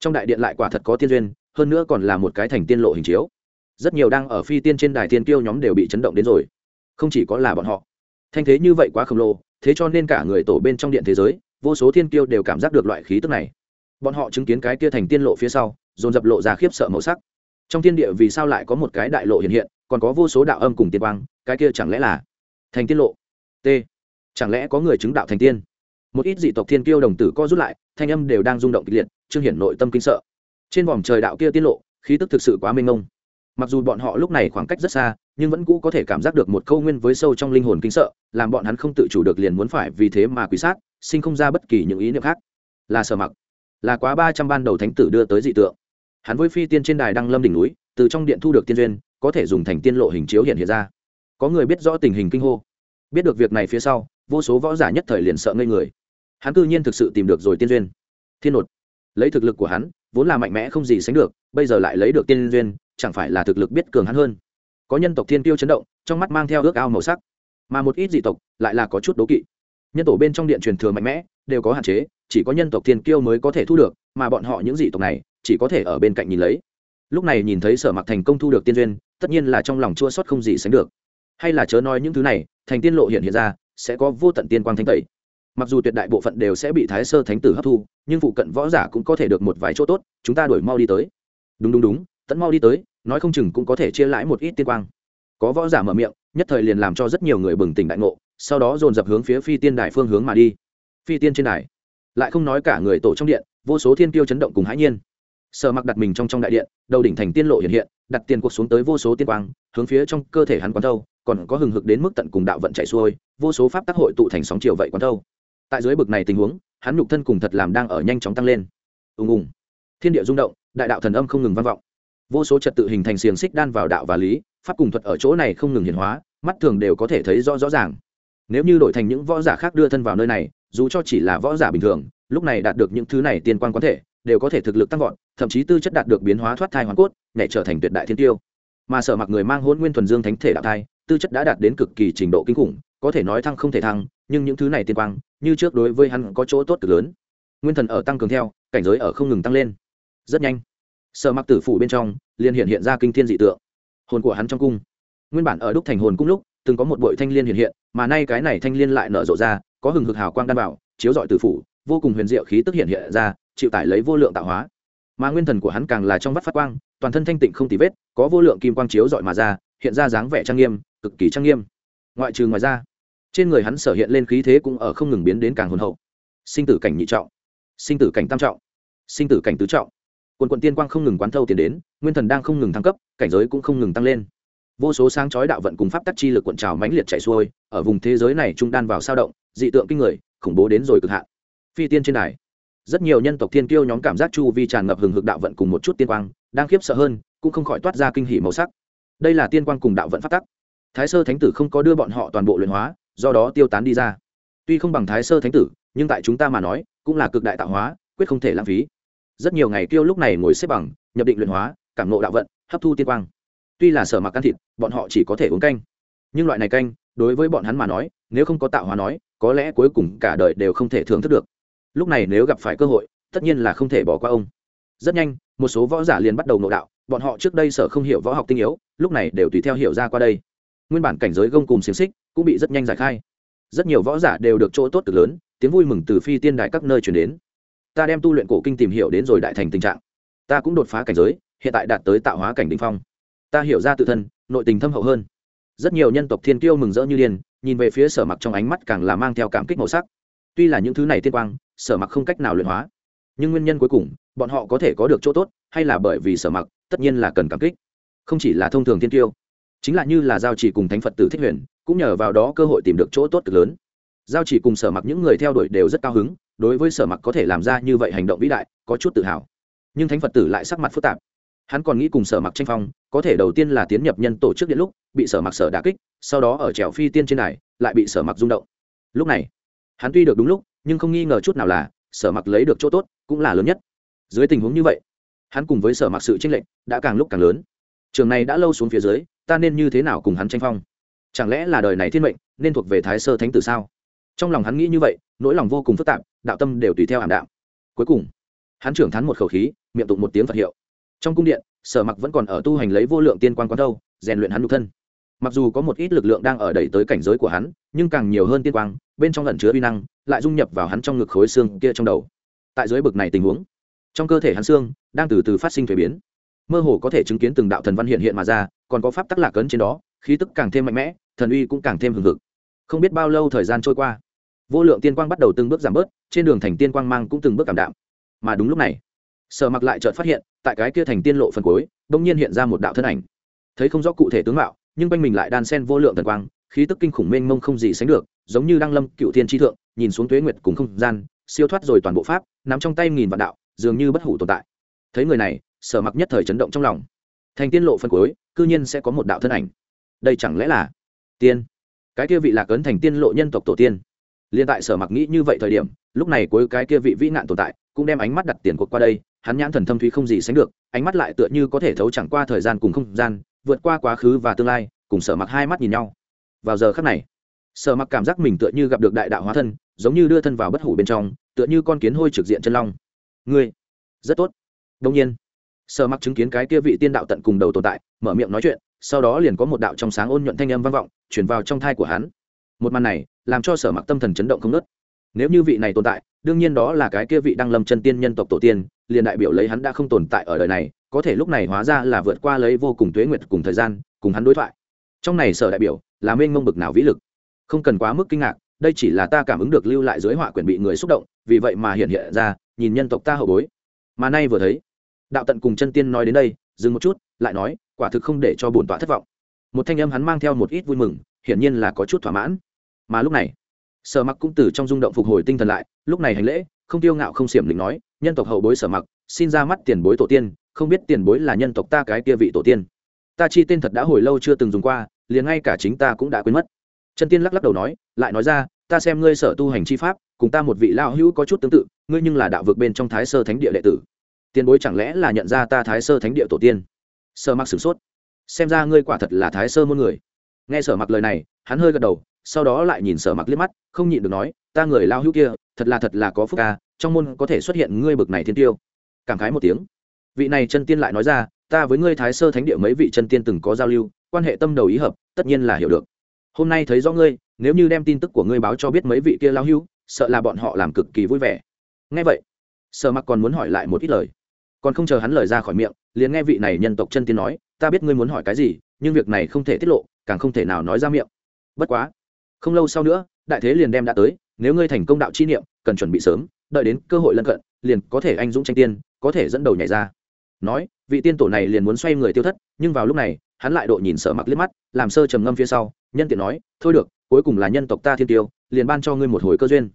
Trong đại điện lại quả thật có tiên duyên, hơn nữa còn là một cái thành tiên lộ hình chiếu. Rất nhiều đang ở phi tiên trên đài tiên tiêu nhóm đều bị chấn động đến rồi. Không chỉ có là bọn họ. Thanh thế như vậy quá khổng lồ, thế cho nên cả người tổ bên trong điện thế giới vô số thiên kiêu đều cảm giác được loại khí tức này. Bọn họ chứng kiến cái kia thành tiên lộ phía sau, dồn dập lộ ra khiếp sợ màu sắc. Trong thiên địa vì sao lại có một cái đại lộ hiện hiện, còn có vô số đạo âm cùng tiên quang, cái kia chẳng lẽ là thành tiên lộ? T. Chẳng lẽ có người chứng đạo thành tiên? Một ít dị tộc thiên kiêu đồng tử co rút lại, thanh âm đều đang rung động kịch liệt, trương hiển nội tâm kinh sợ. Trên vòm trời đạo kia tiết lộ, khí tức thực sự quá mênh mông. Mặc dù bọn họ lúc này khoảng cách rất xa, nhưng vẫn cũ có thể cảm giác được một câu nguyên với sâu trong linh hồn kinh sợ, làm bọn hắn không tự chủ được liền muốn phải vì thế mà quý sát sinh không ra bất kỳ những ý niệm khác. Là sở mặc. Là quá ba trăm ban đầu thánh tử đưa tới dị tượng. Hắn với phi tiên trên đài đăng lâm đỉnh núi, từ trong điện thu được tiên duyên, có thể dùng thành tiên lộ hình chiếu hiện hiện ra. Có người biết rõ tình hình kinh hô. Biết được việc này phía sau, vô số võ giả nhất thời liền sợ ngây người. Hắn cư nhiên thực sự tìm được rồi tiên duyên. Thiên nột. Lấy thực lực của hắn, vốn là mạnh mẽ không gì sánh được, bây giờ lại lấy được tiên duyên, chẳng phải là thực lực biết cường hắn hơn. Có nhân tộc thiên tiêu chấn động, trong mắt mang theo ước ao màu sắc. Mà một ít dị tộc, lại là có chút đố kỵ nhân tổ bên trong điện truyền thừa mạnh mẽ, đều có hạn chế, chỉ có nhân tộc thiên kiêu mới có thể thu được, mà bọn họ những dị tộc này, chỉ có thể ở bên cạnh nhìn lấy. Lúc này nhìn thấy sở mặc thành công thu được tiên duyên, tất nhiên là trong lòng chua sót không gì sánh được. Hay là chớ nói những thứ này, thành tiên lộ hiện hiện ra, sẽ có vô tận tiên quang thanh tẩy. Mặc dù tuyệt đại bộ phận đều sẽ bị thái sơ thánh tử hấp thu, nhưng phụ cận võ giả cũng có thể được một vài chỗ tốt, chúng ta đổi mau đi tới. Đúng đúng đúng tẫn mau đi tới, nói không chừng cũng có thể chia lãi một ít tiên quang. Có võ giả mở miệng, nhất thời liền làm cho rất nhiều người bừng tỉnh đại ngộ sau đó dồn dập hướng phía phi tiên đài phương hướng mà đi. Phi tiên trên đài, lại không nói cả người tổ trong điện, vô số thiên tiêu chấn động cùng hãi nhiên. Sợ mặc đặt mình trong trong đại điện, đầu đỉnh thành tiên lộ hiện hiện, đặt tiền cuộc xuống tới vô số tiên quang, hướng phía trong cơ thể hắn quán thâu, còn có hừng hực đến mức tận cùng đạo vận chạy xuôi, vô số pháp tác hội tụ thành sóng chiều vậy quán thâu. Tại dưới bực này tình huống, hắn nhục thân cùng thật làm đang ở nhanh chóng tăng lên. Ùng ùng. Thiên địa rung động, đại đạo thần âm không ngừng vang vọng. Vô số trật tự hình thành xiềng xích đan vào đạo và lý, pháp cùng thuật ở chỗ này không ngừng hiển hóa, mắt thường đều có thể thấy rõ rõ ràng nếu như đổi thành những võ giả khác đưa thân vào nơi này, dù cho chỉ là võ giả bình thường, lúc này đạt được những thứ này tiên quan có thể, đều có thể thực lực tăng vọt, thậm chí tư chất đạt được biến hóa thoát thai hoàn cốt, nhảy trở thành tuyệt đại thiên tiêu. Mà sở mặc người mang hôn nguyên thuần dương thánh thể đạo thai, tư chất đã đạt đến cực kỳ trình độ kinh khủng, có thể nói thăng không thể thăng, nhưng những thứ này tiên quang, như trước đối với hắn có chỗ tốt cực lớn. Nguyên thần ở tăng cường theo, cảnh giới ở không ngừng tăng lên. Rất nhanh, sở mặc tử phủ bên trong, liền hiện hiện ra kinh thiên dị tượng. Hồn của hắn trong cung. Nguyên bản ở đúc thành hồn cung lúc từng có một bội thanh liên hiện hiện, mà nay cái này thanh liên lại nở rộ ra, có hừng hực hào quang đan bảo, chiếu rọi tử phủ, vô cùng huyền diệu khí tức hiện hiện ra, chịu tải lấy vô lượng tạo hóa. Mà nguyên thần của hắn càng là trong vắt phát quang, toàn thân thanh tịnh không tì vết, có vô lượng kim quang chiếu rọi mà ra, hiện ra dáng vẻ trang nghiêm, cực kỳ trang nghiêm. Ngoại trừ ngoài ra, trên người hắn sở hiện lên khí thế cũng ở không ngừng biến đến càng hồn hậu. Sinh tử cảnh nhị trọng, sinh tử cảnh tam trọng, sinh tử cảnh tứ trọng. Quần quần tiên quang không ngừng quán thâu tiền đến, nguyên thần đang không ngừng thăng cấp, cảnh giới cũng không ngừng tăng lên vô số sáng chói đạo vận cùng pháp tắc chi lực cuộn trào mãnh liệt chạy xuôi, ở vùng thế giới này trung đan vào sao động, dị tượng kinh người, khủng bố đến rồi cực hạn. Phi tiên trên đài, rất nhiều nhân tộc thiên kiêu nhóm cảm giác chu vi tràn ngập hừng hực đạo vận cùng một chút tiên quang, đang khiếp sợ hơn, cũng không khỏi toát ra kinh hỉ màu sắc. Đây là tiên quang cùng đạo vận phát tắc. Thái sơ thánh tử không có đưa bọn họ toàn bộ luyện hóa, do đó tiêu tán đi ra. Tuy không bằng thái sơ thánh tử, nhưng tại chúng ta mà nói, cũng là cực đại tạo hóa, quyết không thể lãng phí. Rất nhiều ngày kiêu lúc này ngồi xếp bằng, nhập định luyện hóa, cảm nộ đạo vận, hấp thu tiên quang tuy là sở mặc ăn thịt, bọn họ chỉ có thể uống canh. Nhưng loại này canh, đối với bọn hắn mà nói, nếu không có tạo hóa nói, có lẽ cuối cùng cả đời đều không thể thưởng thức được. Lúc này nếu gặp phải cơ hội, tất nhiên là không thể bỏ qua ông. Rất nhanh, một số võ giả liền bắt đầu nộ đạo, bọn họ trước đây sở không hiểu võ học tinh yếu, lúc này đều tùy theo hiểu ra qua đây. Nguyên bản cảnh giới gông cùng xiềng xích cũng bị rất nhanh giải khai. Rất nhiều võ giả đều được chỗ tốt cực lớn, tiếng vui mừng từ phi tiên đại các nơi chuyển đến. Ta đem tu luyện cổ kinh tìm hiểu đến rồi đại thành tình trạng. Ta cũng đột phá cảnh giới, hiện tại đạt tới tạo hóa cảnh đ ỉ n h phong ta hiểu ra tự thân, nội tình thâm hậu hơn. Rất nhiều nhân tộc thiên kiêu mừng rỡ như điên, nhìn về phía sở mặc trong ánh mắt càng là mang theo cảm kích màu sắc. Tuy là những thứ này tiên quang, sở mặc không cách nào luyện hóa. Nhưng nguyên nhân cuối cùng, bọn họ có thể có được chỗ tốt, hay là bởi vì sở mặc, tất nhiên là cần cảm kích. Không chỉ là thông thường thiên tiêu chính là như là giao chỉ cùng thánh phật tử thích huyền, cũng nhờ vào đó cơ hội tìm được chỗ tốt cực lớn. Giao chỉ cùng sở mặc những người theo đuổi đều rất cao hứng, đối với sở mặc có thể làm ra như vậy hành động vĩ đại, có chút tự hào. Nhưng thánh phật tử lại sắc mặt phức tạp hắn còn nghĩ cùng sở mặc tranh phong, có thể đầu tiên là tiến nhập nhân tổ chức điện lúc, bị sở mặc sở đà kích, sau đó ở trèo phi tiên trên này lại bị sở mặc rung động. Lúc này, hắn tuy được đúng lúc, nhưng không nghi ngờ chút nào là, sở mặc lấy được chỗ tốt, cũng là lớn nhất. Dưới tình huống như vậy, hắn cùng với sở mặc sự tranh lệch đã càng lúc càng lớn. Trường này đã lâu xuống phía dưới, ta nên như thế nào cùng hắn tranh phong? Chẳng lẽ là đời này thiên mệnh, nên thuộc về thái sơ thánh tử sao? Trong lòng hắn nghĩ như vậy, nỗi lòng vô cùng phức tạp, đạo tâm đều tùy theo ảm đạm. Cuối cùng, hắn trưởng thắn một khẩu khí, miệng tụng một tiếng phật hiệu trong cung điện, sở mặc vẫn còn ở tu hành lấy vô lượng tiên quan quán đâu, rèn luyện hắn nhục thân. Mặc dù có một ít lực lượng đang ở đẩy tới cảnh giới của hắn, nhưng càng nhiều hơn tiên quang, bên trong lẩn chứa uy năng, lại dung nhập vào hắn trong ngực khối xương kia trong đầu. Tại dưới bực này tình huống, trong cơ thể hắn xương đang từ từ phát sinh thuế biến. Mơ hồ có thể chứng kiến từng đạo thần văn hiện hiện mà ra, còn có pháp tắc lạc ấn trên đó, khí tức càng thêm mạnh mẽ, thần uy cũng càng thêm hừng hực. Không biết bao lâu thời gian trôi qua, vô lượng tiên quang bắt đầu từng bước giảm bớt, trên đường thành tiên quang mang cũng từng bước cảm đạm. Mà đúng lúc này sở mặc lại chợt phát hiện, tại cái kia thành tiên lộ phần cuối, bỗng nhiên hiện ra một đạo thân ảnh. Thấy không rõ cụ thể tướng mạo, nhưng quanh mình lại đan sen vô lượng thần quang, khí tức kinh khủng mênh mông không gì sánh được, giống như đăng lâm cựu thiên tri thượng, nhìn xuống tuế nguyệt cùng không gian, siêu thoát rồi toàn bộ pháp, nắm trong tay nghìn vạn đạo, dường như bất hủ tồn tại. Thấy người này, sở mặc nhất thời chấn động trong lòng. Thành tiên lộ phân cuối, cư nhiên sẽ có một đạo thân ảnh. Đây chẳng lẽ là tiên? Cái kia vị lạc ấn thành tiên lộ nhân tộc tổ tiên liên tại sở mặc nghĩ như vậy thời điểm, lúc này cuối cái kia vị vĩ nạn tồn tại cũng đem ánh mắt đặt tiền cuộc qua đây, hắn nhãn thần thâm thúy không gì sánh được, ánh mắt lại tựa như có thể thấu chẳng qua thời gian cùng không gian, vượt qua quá khứ và tương lai, cùng sở mặc hai mắt nhìn nhau. Vào giờ khắc này, sở mặc cảm giác mình tựa như gặp được đại đạo hóa thân, giống như đưa thân vào bất hủ bên trong, tựa như con kiến hôi trực diện chân long. Ngươi, rất tốt. Đương nhiên, sở mặc chứng kiến cái kia vị tiên đạo tận cùng đầu tồn tại, mở miệng nói chuyện, sau đó liền có một đạo trong sáng ôn nhuận thanh âm vang vọng, truyền vào trong thai của hắn một màn này làm cho sở mặc tâm thần chấn động không nớt. Nếu như vị này tồn tại, đương nhiên đó là cái kia vị đang lâm chân tiên nhân tộc tổ tiên, liền đại biểu lấy hắn đã không tồn tại ở đời này, có thể lúc này hóa ra là vượt qua lấy vô cùng tuế nguyệt cùng thời gian, cùng hắn đối thoại. Trong này sở đại biểu là mênh mông bực nào vĩ lực. Không cần quá mức kinh ngạc, đây chỉ là ta cảm ứng được lưu lại dưới họa quyển bị người xúc động, vì vậy mà hiện hiện ra, nhìn nhân tộc ta hậu bối. Mà nay vừa thấy, đạo tận cùng chân tiên nói đến đây, dừng một chút, lại nói, quả thực không để cho bổn tọa thất vọng. Một thanh âm hắn mang theo một ít vui mừng, hiển nhiên là có chút thỏa mãn mà lúc này, sở mặc cũng từ trong rung động phục hồi tinh thần lại, lúc này hành lễ, không tiêu ngạo không xiểm định nói, nhân tộc hậu bối sở mặc, xin ra mắt tiền bối tổ tiên, không biết tiền bối là nhân tộc ta cái kia vị tổ tiên. Ta chi tên thật đã hồi lâu chưa từng dùng qua, liền ngay cả chính ta cũng đã quên mất. Chân tiên lắc lắc đầu nói, lại nói ra, ta xem ngươi sở tu hành chi pháp, cùng ta một vị lao hữu có chút tương tự, ngươi nhưng là đạo vực bên trong thái sơ thánh địa đệ tử. Tiền bối chẳng lẽ là nhận ra ta thái sơ thánh địa tổ tiên? Sở mặc sửng sốt. Xem ra ngươi quả thật là thái sơ môn người. Nghe sở mặc lời này, hắn hơi gật đầu sau đó lại nhìn sở mặc liếc mắt, không nhịn được nói, ta người lao hữu kia, thật là thật là có phúc ca, trong môn có thể xuất hiện ngươi bực này thiên tiêu. Cảm khái một tiếng. Vị này chân tiên lại nói ra, ta với ngươi thái sơ thánh địa mấy vị chân tiên từng có giao lưu, quan hệ tâm đầu ý hợp, tất nhiên là hiểu được. Hôm nay thấy rõ ngươi, nếu như đem tin tức của ngươi báo cho biết mấy vị kia lao hữu, sợ là bọn họ làm cực kỳ vui vẻ. Ngay vậy, sở mặc còn muốn hỏi lại một ít lời. Còn không chờ hắn lời ra khỏi miệng, liền nghe vị này nhân tộc chân tiên nói, ta biết ngươi muốn hỏi cái gì, nhưng việc này không thể tiết lộ, càng không thể nào nói ra miệng. Bất quá không lâu sau nữa, đại thế liền đem đã tới, nếu ngươi thành công đạo chi niệm, cần chuẩn bị sớm, đợi đến cơ hội lân cận, liền có thể anh dũng tranh tiên, có thể dẫn đầu nhảy ra. Nói, vị tiên tổ này liền muốn xoay người tiêu thất, nhưng vào lúc này, hắn lại độ nhìn sợ mặc liếc mắt, làm sơ trầm ngâm phía sau, nhân tiện nói, thôi được, cuối cùng là nhân tộc ta thiên tiêu, liền ban cho ngươi một hồi cơ duyên.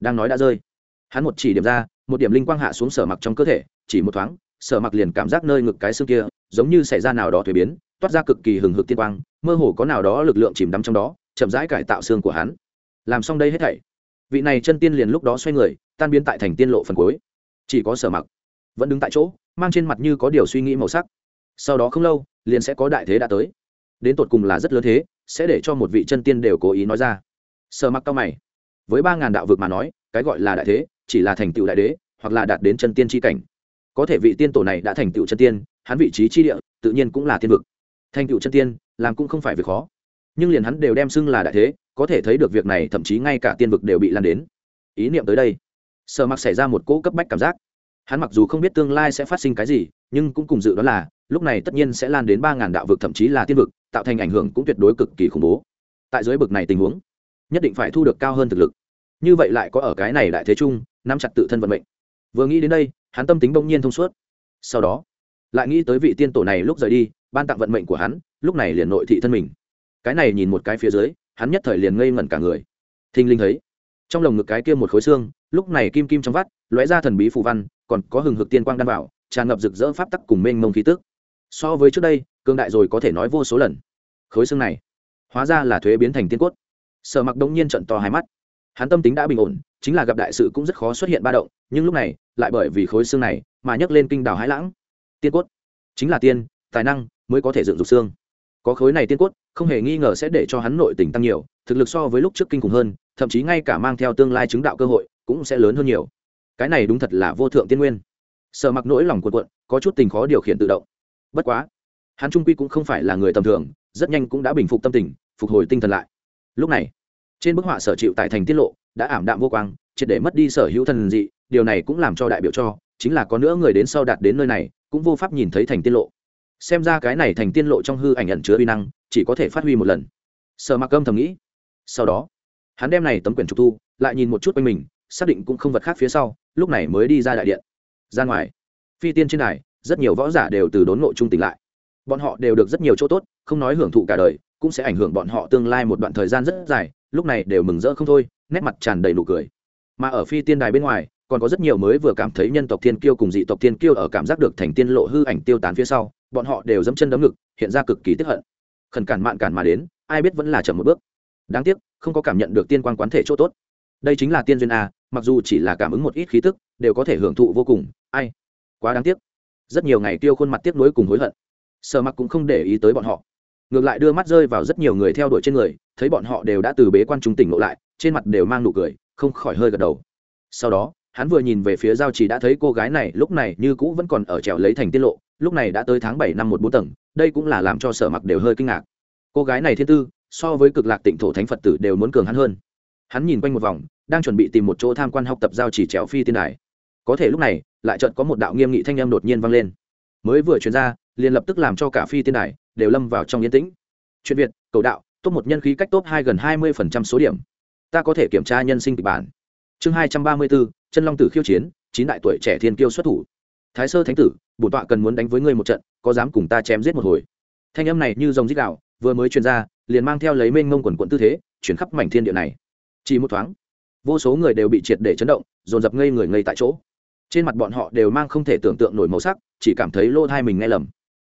Đang nói đã rơi, hắn một chỉ điểm ra, một điểm linh quang hạ xuống sở mặc trong cơ thể, chỉ một thoáng sở mặc liền cảm giác nơi ngực cái xương kia, giống như xảy ra nào đó thuế biến, toát ra cực kỳ hừng hực tiên quang, mơ hồ có nào đó lực lượng chìm đắm trong đó chậm rãi cải tạo xương của hắn. Làm xong đây hết thảy, vị này chân tiên liền lúc đó xoay người, tan biến tại thành tiên lộ phần cuối. Chỉ có sở mặc vẫn đứng tại chỗ, mang trên mặt như có điều suy nghĩ màu sắc. Sau đó không lâu, liền sẽ có đại thế đã tới. Đến tột cùng là rất lớn thế, sẽ để cho một vị chân tiên đều cố ý nói ra. Sở mặc cao mày. Với ba ngàn đạo vực mà nói, cái gọi là đại thế, chỉ là thành tựu đại đế, hoặc là đạt đến chân tiên tri cảnh. Có thể vị tiên tổ này đã thành tựu chân tiên, hắn vị trí tri địa, tự nhiên cũng là tiên vực. Thành tựu chân tiên, làm cũng không phải việc khó nhưng liền hắn đều đem xưng là đại thế, có thể thấy được việc này, thậm chí ngay cả tiên vực đều bị lan đến. Ý niệm tới đây, sở mặc xảy ra một cỗ cấp bách cảm giác. Hắn mặc dù không biết tương lai sẽ phát sinh cái gì, nhưng cũng cùng dự đoán là, lúc này tất nhiên sẽ lan đến ba ngàn đạo vực, thậm chí là tiên vực, tạo thành ảnh hưởng cũng tuyệt đối cực kỳ khủng bố. Tại dưới bực này tình huống, nhất định phải thu được cao hơn thực lực. Như vậy lại có ở cái này đại thế chung, nắm chặt tự thân vận mệnh. Vừa nghĩ đến đây, hắn tâm tính bỗng nhiên thông suốt. Sau đó, lại nghĩ tới vị tiên tổ này lúc rời đi, ban tặng vận mệnh của hắn, lúc này liền nội thị thân mình cái này nhìn một cái phía dưới, hắn nhất thời liền ngây ngẩn cả người. Thinh linh thấy, trong lồng ngực cái kia một khối xương, lúc này kim kim trong vắt, lóe ra thần bí phù văn, còn có hừng hực tiên quang đan vào tràn ngập rực rỡ pháp tắc cùng mênh mông khí tức. So với trước đây cương đại rồi có thể nói vô số lần. Khối xương này, hóa ra là thuế biến thành tiên cốt. Sở mặc đông nhiên trận to hai mắt. Hắn tâm tính đã bình ổn, chính là gặp đại sự cũng rất khó xuất hiện ba động, nhưng lúc này, lại bởi vì khối xương này mà nhấc lên kinh đảo hãi lãng. Tiên cốt, chính là tiên, tài năng mới có thể dựng dục xương. Có khối này tiên cốt không hề nghi ngờ sẽ để cho hắn nội tình tăng nhiều, thực lực so với lúc trước kinh khủng hơn, thậm chí ngay cả mang theo tương lai chứng đạo cơ hội cũng sẽ lớn hơn nhiều. Cái này đúng thật là vô thượng tiên nguyên. Sợ mặc nỗi lòng cuộn cuộn, có chút tình khó điều khiển tự động. Bất quá, hắn trung quy cũng không phải là người tầm thường, rất nhanh cũng đã bình phục tâm tình, phục hồi tinh thần lại. Lúc này, trên bức họa sở chịu tại thành tiết lộ, đã ảm đạm vô quang, triệt để mất đi sở hữu thần dị, điều này cũng làm cho đại biểu cho, chính là có nữa người đến sau đạt đến nơi này, cũng vô pháp nhìn thấy thành tiết lộ xem ra cái này thành tiên lộ trong hư ảnh ẩn chứa uy năng, chỉ có thể phát huy một lần. Sợ mặc âm thầm nghĩ. Sau đó, hắn đem này tấm quyển trục thu, lại nhìn một chút quanh mình, xác định cũng không vật khác phía sau, lúc này mới đi ra đại điện. Ra ngoài, phi tiên trên này rất nhiều võ giả đều từ đốn ngộ trung tỉnh lại. Bọn họ đều được rất nhiều chỗ tốt, không nói hưởng thụ cả đời, cũng sẽ ảnh hưởng bọn họ tương lai một đoạn thời gian rất dài, lúc này đều mừng rỡ không thôi, nét mặt tràn đầy nụ cười. Mà ở phi tiên đài bên ngoài, còn có rất nhiều mới vừa cảm thấy nhân tộc thiên kiêu cùng dị tộc thiên kiêu ở cảm giác được thành tiên lộ hư ảnh tiêu tán phía sau bọn họ đều dẫm chân đấm ngực, hiện ra cực kỳ tiếp hận. Khẩn cản mạn cản mà đến, ai biết vẫn là chậm một bước. Đáng tiếc, không có cảm nhận được tiên quan quán thể chỗ tốt. Đây chính là tiên duyên a, mặc dù chỉ là cảm ứng một ít khí tức, đều có thể hưởng thụ vô cùng, ai? Quá đáng tiếc. Rất nhiều ngày tiêu khuôn mặt tiếc nuối cùng hối hận. Sợ mặc cũng không để ý tới bọn họ. Ngược lại đưa mắt rơi vào rất nhiều người theo đuổi trên người, thấy bọn họ đều đã từ bế quan trung tỉnh lộ lại, trên mặt đều mang nụ cười, không khỏi hơi gật đầu. Sau đó, hắn vừa nhìn về phía giao chỉ đã thấy cô gái này, lúc này như cũ vẫn còn ở trèo lấy thành tiết lộ lúc này đã tới tháng bảy năm một bốn tầng, đây cũng là làm cho sở mặc đều hơi kinh ngạc. Cô gái này thiên tư, so với cực lạc tịnh thổ thánh phật tử đều muốn cường hắn hơn. Hắn nhìn quanh một vòng, đang chuẩn bị tìm một chỗ tham quan học tập giao chỉ trèo phi tiên đài. Có thể lúc này, lại chợt có một đạo nghiêm nghị thanh âm đột nhiên vang lên. Mới vừa chuyển ra, liền lập tức làm cho cả phi tiên đài đều lâm vào trong yên tĩnh. Chuyện việt, cầu đạo, top một nhân khí cách top hai gần hai mươi số điểm. Ta có thể kiểm tra nhân sinh kịch bản. Chương hai trăm ba mươi bốn, chân long tử khiêu chiến, chín đại tuổi trẻ thiên kiêu xuất thủ thái sơ thánh tử bổn tọa cần muốn đánh với ngươi một trận, có dám cùng ta chém giết một hồi? Thanh âm này như dòng dít đạo, vừa mới truyền ra, liền mang theo lấy mênh ngông quần quận tư thế, chuyển khắp mảnh thiên địa này. Chỉ một thoáng, vô số người đều bị triệt để chấn động, dồn dập ngây người ngây tại chỗ. Trên mặt bọn họ đều mang không thể tưởng tượng nổi màu sắc, chỉ cảm thấy lô thai mình nghe lầm.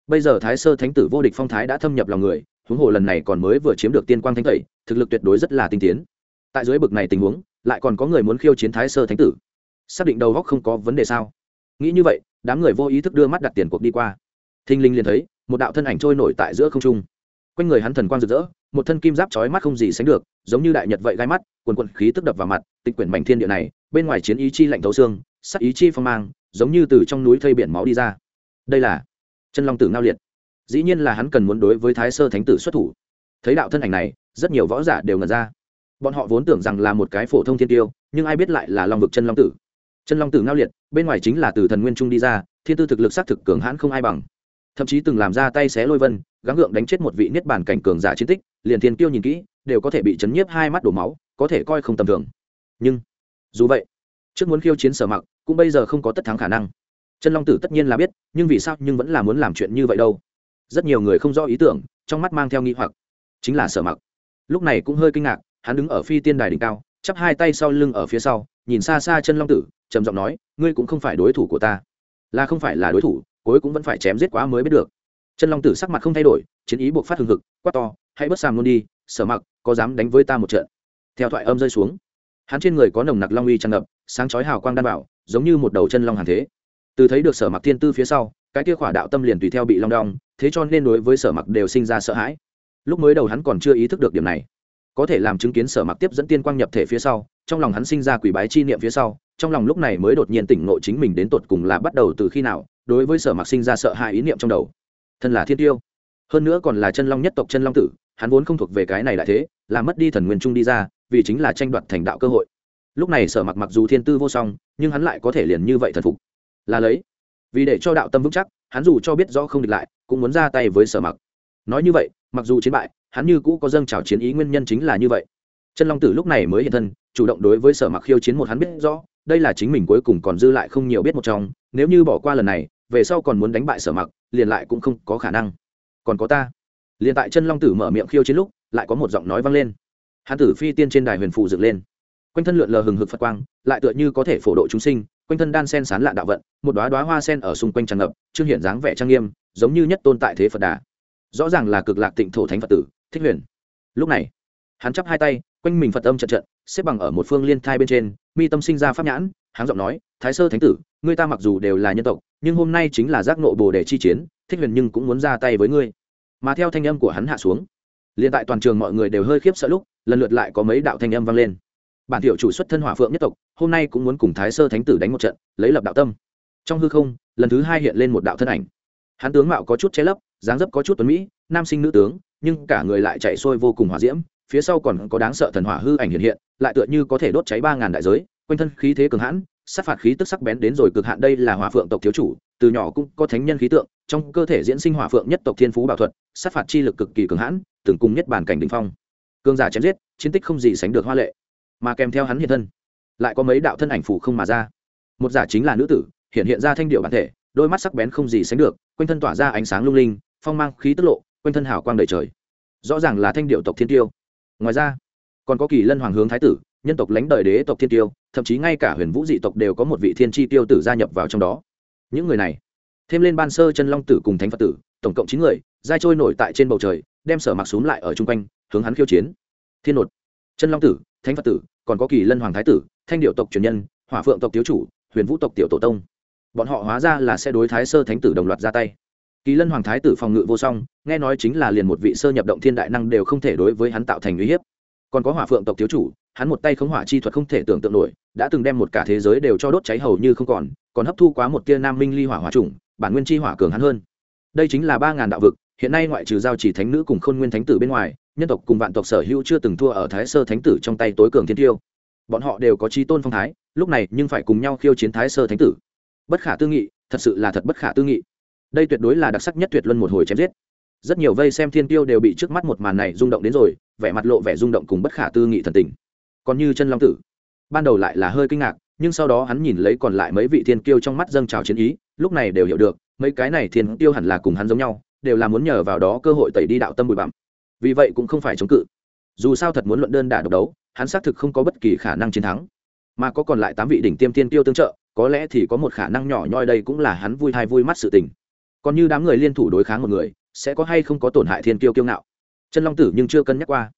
Bây giờ thái sơ thánh tử vô địch phong thái đã thâm nhập lòng người, huống hồ lần này còn mới vừa chiếm được tiên quang thánh tẩy, thực lực tuyệt đối rất là tinh tiến. Tại dưới bực này tình huống, lại còn có người muốn khiêu chiến thái sơ thánh tử. Xác định đầu góc không có vấn đề sao? Nghĩ như vậy đám người vô ý thức đưa mắt đặt tiền cuộc đi qua. Thinh linh liền thấy, một đạo thân ảnh trôi nổi tại giữa không trung. Quanh người hắn thần quang rực rỡ, một thân kim giáp trói mắt không gì sánh được, giống như đại nhật vậy gai mắt, quần quần khí tức đập vào mặt, tịch quyển mảnh thiên địa này, bên ngoài chiến ý chi lạnh thấu xương, sắc ý chi phong mang, giống như từ trong núi thây biển máu đi ra. Đây là chân long tử ngao liệt. Dĩ nhiên là hắn cần muốn đối với thái sơ thánh tử xuất thủ. Thấy đạo thân ảnh này, rất nhiều võ giả đều ngần ra. Bọn họ vốn tưởng rằng là một cái phổ thông thiên tiêu, nhưng ai biết lại là long vực chân long tử chân long tử ngao liệt, bên ngoài chính là từ thần nguyên trung đi ra, thiên tư thực lực xác thực cường hãn không ai bằng. Thậm chí từng làm ra tay xé lôi vân, gắng gượng đánh chết một vị niết bàn cảnh cường giả chiến tích, liền thiên tiêu nhìn kỹ, đều có thể bị chấn nhiếp hai mắt đổ máu, có thể coi không tầm thường. Nhưng, dù vậy, trước muốn khiêu chiến sở mặc, cũng bây giờ không có tất thắng khả năng. Chân long tử tất nhiên là biết, nhưng vì sao nhưng vẫn là muốn làm chuyện như vậy đâu? Rất nhiều người không rõ ý tưởng, trong mắt mang theo nghi hoặc. Chính là sở mặc. Lúc này cũng hơi kinh ngạc, hắn đứng ở phi tiên đài đỉnh cao, chắp hai tay sau lưng ở phía sau, nhìn xa xa chân long tử trầm giọng nói, ngươi cũng không phải đối thủ của ta. Là không phải là đối thủ, cuối cũng vẫn phải chém giết quá mới biết được. Chân long tử sắc mặt không thay đổi, chiến ý buộc phát hừng hực, quát to, hãy bớt sàm luôn đi, sở mặc, có dám đánh với ta một trận? Theo thoại âm rơi xuống, hắn trên người có nồng nặc long uy tràn ngập, sáng chói hào quang đan bảo, giống như một đầu chân long hàn thế. Từ thấy được sở mặc thiên tư phía sau, cái kia khỏa đạo tâm liền tùy theo bị long đong, thế cho nên đối với sở mặc đều sinh ra sợ hãi. Lúc mới đầu hắn còn chưa ý thức được điểm này, có thể làm chứng kiến sở mặc tiếp dẫn tiên quang nhập thể phía sau, trong lòng hắn sinh ra quỷ bái chi niệm phía sau trong lòng lúc này mới đột nhiên tỉnh ngộ chính mình đến tột cùng là bắt đầu từ khi nào, đối với sở mặc sinh ra sợ hãi ý niệm trong đầu. Thân là thiên tiêu, hơn nữa còn là chân long nhất tộc chân long tử, hắn vốn không thuộc về cái này lại thế, là mất đi thần nguyên trung đi ra, vì chính là tranh đoạt thành đạo cơ hội. Lúc này sở mặc mặc dù thiên tư vô song, nhưng hắn lại có thể liền như vậy thần phục. Là lấy, vì để cho đạo tâm vững chắc, hắn dù cho biết rõ không địch lại, cũng muốn ra tay với sở mặc nói như vậy, mặc dù chiến bại, hắn như cũ có dâng trào chiến ý nguyên nhân chính là như vậy. Chân long tử lúc này mới hiện thân, chủ động đối với sở mặc khiêu chiến một hắn biết rõ đây là chính mình cuối cùng còn dư lại không nhiều biết một trong, nếu như bỏ qua lần này, về sau còn muốn đánh bại sở mặc, liền lại cũng không có khả năng. Còn có ta. Liền tại chân long tử mở miệng khiêu chiến lúc, lại có một giọng nói vang lên. Hán tử phi tiên trên đài huyền phụ dựng lên. Quanh thân lượn lờ hừng hực phật quang, lại tựa như có thể phổ độ chúng sinh, quanh thân đan sen sán lạ đạo vận, một đoá đoá hoa sen ở xung quanh tràn ngập, trương hiện dáng vẻ trang nghiêm, giống như nhất tôn tại thế phật đà. Rõ ràng là cực lạc tịnh thổ thánh phật tử, thích huyền. Lúc này, hắn chắp hai tay, quanh mình phật âm trận trận xếp bằng ở một phương liên thai bên trên, mi tâm sinh ra pháp nhãn hắn giọng nói, thái sơ thánh tử, ngươi ta mặc dù đều là nhân tộc, nhưng hôm nay chính là giác nộ bồ để chi chiến, thích huyền nhưng cũng muốn ra tay với ngươi. Mà theo thanh âm của hắn hạ xuống, liền tại toàn trường mọi người đều hơi khiếp sợ lúc, lần lượt lại có mấy đạo thanh âm vang lên. Bản tiểu chủ xuất thân hỏa phượng nhất tộc, hôm nay cũng muốn cùng thái sơ thánh tử đánh một trận, lấy lập đạo tâm. Trong hư không, lần thứ hai hiện lên một đạo thân ảnh. Hắn tướng mạo có chút che lấp, dáng dấp có chút tuấn mỹ, nam sinh nữ tướng, nhưng cả người lại chạy sôi vô cùng hòa diễm phía sau còn có đáng sợ thần hỏa hư ảnh hiện hiện, lại tựa như có thể đốt cháy ba ngàn đại giới, quanh thân khí thế cường hãn, sát phạt khí tức sắc bén đến rồi cực hạn đây là hỏa phượng tộc thiếu chủ, từ nhỏ cũng có thánh nhân khí tượng, trong cơ thể diễn sinh hỏa phượng nhất tộc thiên phú bảo thuật, sát phạt chi lực cực kỳ cường hãn, từng cùng nhất bản cảnh đình phong. Cương giả chém giết, chiến tích không gì sánh được hoa lệ, mà kèm theo hắn hiện thân, lại có mấy đạo thân ảnh phủ không mà ra. Một giả chính là nữ tử, hiện hiện ra thanh điệu bản thể, đôi mắt sắc bén không gì sánh được, quanh thân tỏa ra ánh sáng lung linh, phong mang khí tức lộ, quanh thân hào quang đầy trời. Rõ ràng là thanh điệu tộc thiên tiêu ngoài ra, còn có kỳ lân hoàng hướng thái tử, nhân tộc lãnh đời đế tộc thiên tiêu, thậm chí ngay cả huyền vũ dị tộc đều có một vị thiên tri tiêu tử gia nhập vào trong đó. Những người này, thêm lên ban sơ chân long tử cùng thánh phật tử, tổng cộng chín người dai trôi nổi tại trên bầu trời, đem sở mặc xuống lại ở chung quanh, hướng hắn khiêu chiến. Thiên nột, chân long tử, thánh phật tử, còn có kỳ lân hoàng thái tử, thanh điệu tộc truyền nhân, hỏa phượng tộc tiếu chủ, huyền vũ tộc tiểu tổ tông. Bọn họ hóa ra là sẽ đối thái sơ thánh tử đồng loạt ra tay kỳ lân hoàng thái tử phòng ngự vô song, nghe nói chính là liền một vị sơ nhập động thiên đại năng đều không thể đối với hắn tạo thành uy hiếp. Còn có hỏa phượng tộc thiếu chủ, hắn một tay khống hỏa chi thuật không thể tưởng tượng nổi, đã từng đem một cả thế giới đều cho đốt cháy hầu như không còn còn hấp thu quá một tia nam minh ly hỏa hỏa trùng bản nguyên chi hỏa cường hắn hơn. Đây chính là ba ngàn đạo vực, hiện nay ngoại trừ giao chỉ thánh nữ cùng khôn nguyên thánh tử bên ngoài, nhân tộc cùng vạn tộc sở hữu chưa từng thua ở thái sơ thánh tử trong tay tối cường thiên tiêu. Bọn họ đều có trí tôn phong thái, lúc này nhưng phải cùng nhau khiêu chiến thái sơ thánh tử. Bất khả tư nghị, thật sự là thật bất khả tư nghị đây tuyệt đối là đặc sắc nhất tuyệt luân một hồi chém giết. Rất nhiều vây xem thiên tiêu đều bị trước mắt một màn này rung động đến rồi, vẻ mặt lộ vẻ rung động cùng bất khả tư nghị thần tình. Còn như chân long tử, ban đầu lại là hơi kinh ngạc, nhưng sau đó hắn nhìn lấy còn lại mấy vị thiên kiêu trong mắt dâng trào chiến ý, lúc này đều hiểu được, mấy cái này thiên tiêu hẳn là cùng hắn giống nhau, đều là muốn nhờ vào đó cơ hội tẩy đi đạo tâm bụi bặm. Vì vậy cũng không phải chống cự. Dù sao thật muốn luận đơn đả độc đấu, hắn xác thực không có bất kỳ khả năng chiến thắng. Mà có còn lại tám vị đỉnh tiêm thiên tiêu tương trợ, có lẽ thì có một khả năng nhỏ nhoi đây cũng là hắn vui hay vui mắt sự tình còn như đám người liên thủ đối kháng một người, sẽ có hay không có tổn hại thiên kiêu kiêu ngạo? Chân long tử nhưng chưa cân nhắc qua.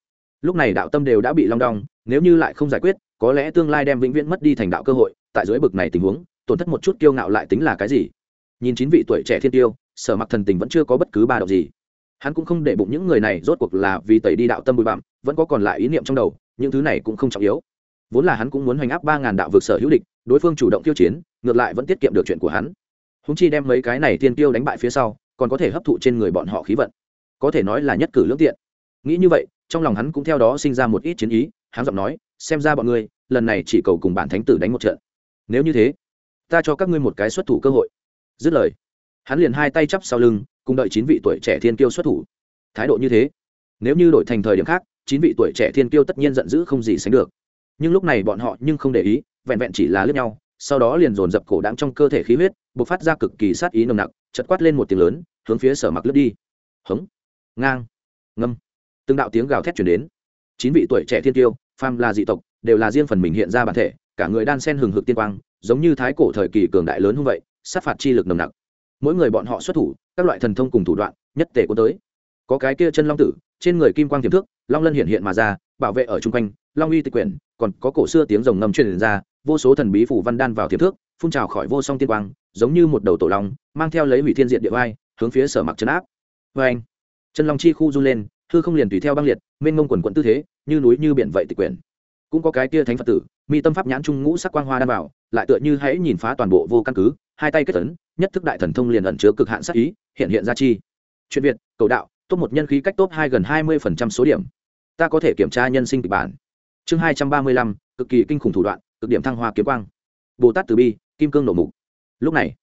Lúc này đạo tâm đều đã bị long đong, nếu như lại không giải quyết, có lẽ tương lai đem vĩnh viễn mất đi thành đạo cơ hội, tại dưới bực này tình huống, tổn thất một chút kiêu ngạo lại tính là cái gì? Nhìn chín vị tuổi trẻ thiên tiêu, sở mặc thần tình vẫn chưa có bất cứ ba động gì. Hắn cũng không để bụng những người này, rốt cuộc là vì tẩy đi đạo tâm bụi bặm, vẫn có còn lại ý niệm trong đầu, những thứ này cũng không trọng yếu. Vốn là hắn cũng muốn hoành áp ba ngàn đạo vực sở hữu địch, đối phương chủ động tiêu chiến, ngược lại vẫn tiết kiệm được chuyện của hắn húng chi đem mấy cái này tiên tiêu đánh bại phía sau, còn có thể hấp thụ trên người bọn họ khí vận. Có thể nói là nhất cử lương tiện. Nghĩ như vậy, trong lòng hắn cũng theo đó sinh ra một ít chiến ý, hắn giọng nói, xem ra bọn ngươi, lần này chỉ cầu cùng bản thánh tử đánh một trận. Nếu như thế, ta cho các ngươi một cái xuất thủ cơ hội. Dứt lời, hắn liền hai tay chắp sau lưng, cùng đợi chín vị tuổi trẻ thiên kiêu xuất thủ. Thái độ như thế, nếu như đổi thành thời điểm khác, chín vị tuổi trẻ thiên kiêu tất nhiên giận dữ không gì sánh được. Nhưng lúc này bọn họ nhưng không để ý, vẹn vẹn chỉ là lướt nhau sau đó liền dồn dập cổ đáng trong cơ thể khí huyết b ộ c phát ra cực kỳ sát ý nồng nặc, chật quát lên một tiếng lớn, hướng phía sở mặc lướt đi. Hống. Ngang. Ngâm. Từng đạo tiếng gào thét chuyển đến. Chín vị tuổi trẻ thiên tiêu pham là dị tộc, đều là riêng phần mình hiện ra bản thể, cả người đan sen hừng hực tiên quang, giống như thái cổ thời kỳ cường đại lớn như vậy, sát phạt chi lực nồng nặc. Mỗi người bọn họ xuất thủ, các loại thần thông cùng thủ đoạn, nhất tể có tới. Có cái kia chân long tử, trên người kim quang tiềm thức, long lân hiện hiện mà ra, bảo vệ ở chung quanh, long uy tịch quyển, còn có cổ xưa tiếng rồng ngầm truyền ra vô số thần bí phủ văn đan vào thiếp thước, phun trào khỏi vô song tiên quang giống như một đầu tổ long mang theo lấy hủy thiên diện địa vai hướng phía sở mặc chân áp. Vê anh chân long chi khu run lên hư không liền tùy theo băng liệt mênh mông quần quận tư thế như núi như biển vậy tịch quyển. Cũng có cái kia thánh phật tử mi tâm pháp nhãn trung ngũ sắc quang hoa đan vào lại tựa như hãy nhìn phá toàn bộ vô căn cứ hai tay kết tấn nhất thức đại thần thông liền ẩn chứa cực hạn sắc ý hiện hiện ra chi. Chuyện việt cầu đạo top một nhân khí cách top hai gần hai mươi phần trăm số điểm. Ta có thể kiểm tra nhân sinh kịch bản chương hai trăm ba mươi lăm, cực kỳ kinh khủng thủ đoạn, cực điểm thăng hoa kiếm quang. Bồ tát từ bi, kim cương nộ mục. Lúc này,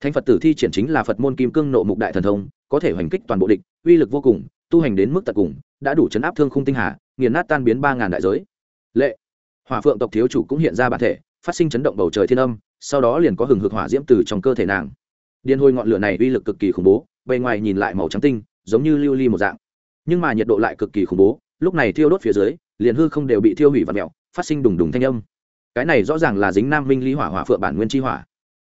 thánh phật tử thi triển chính là phật môn kim cương nộ mục đại thần thông, có thể hoành kích toàn bộ địch, uy lực vô cùng, tu hành đến mức tận cùng, đã đủ chấn áp thương khung tinh hà, nghiền nát tan biến ba ngàn đại giới. Lệ hòa phượng tộc thiếu chủ cũng hiện ra bản thể, phát sinh chấn động bầu trời thiên âm, sau đó liền có hừng hực hỏa diễm từ trong cơ thể nàng. Điên hôi ngọn lửa này uy lực cực kỳ khủng bố, bề ngoài nhìn lại màu trắng tinh, giống như lưu ly một dạng. Nhưng mà nhiệt độ lại cực kỳ khủng bố lúc này thiêu đốt phía dưới, liền hư không đều bị thiêu hủy và mẹo phát sinh đùng đùng thanh âm. Cái này rõ ràng là dính nam minh lý hỏa hỏa phượng bản nguyên chi hỏa.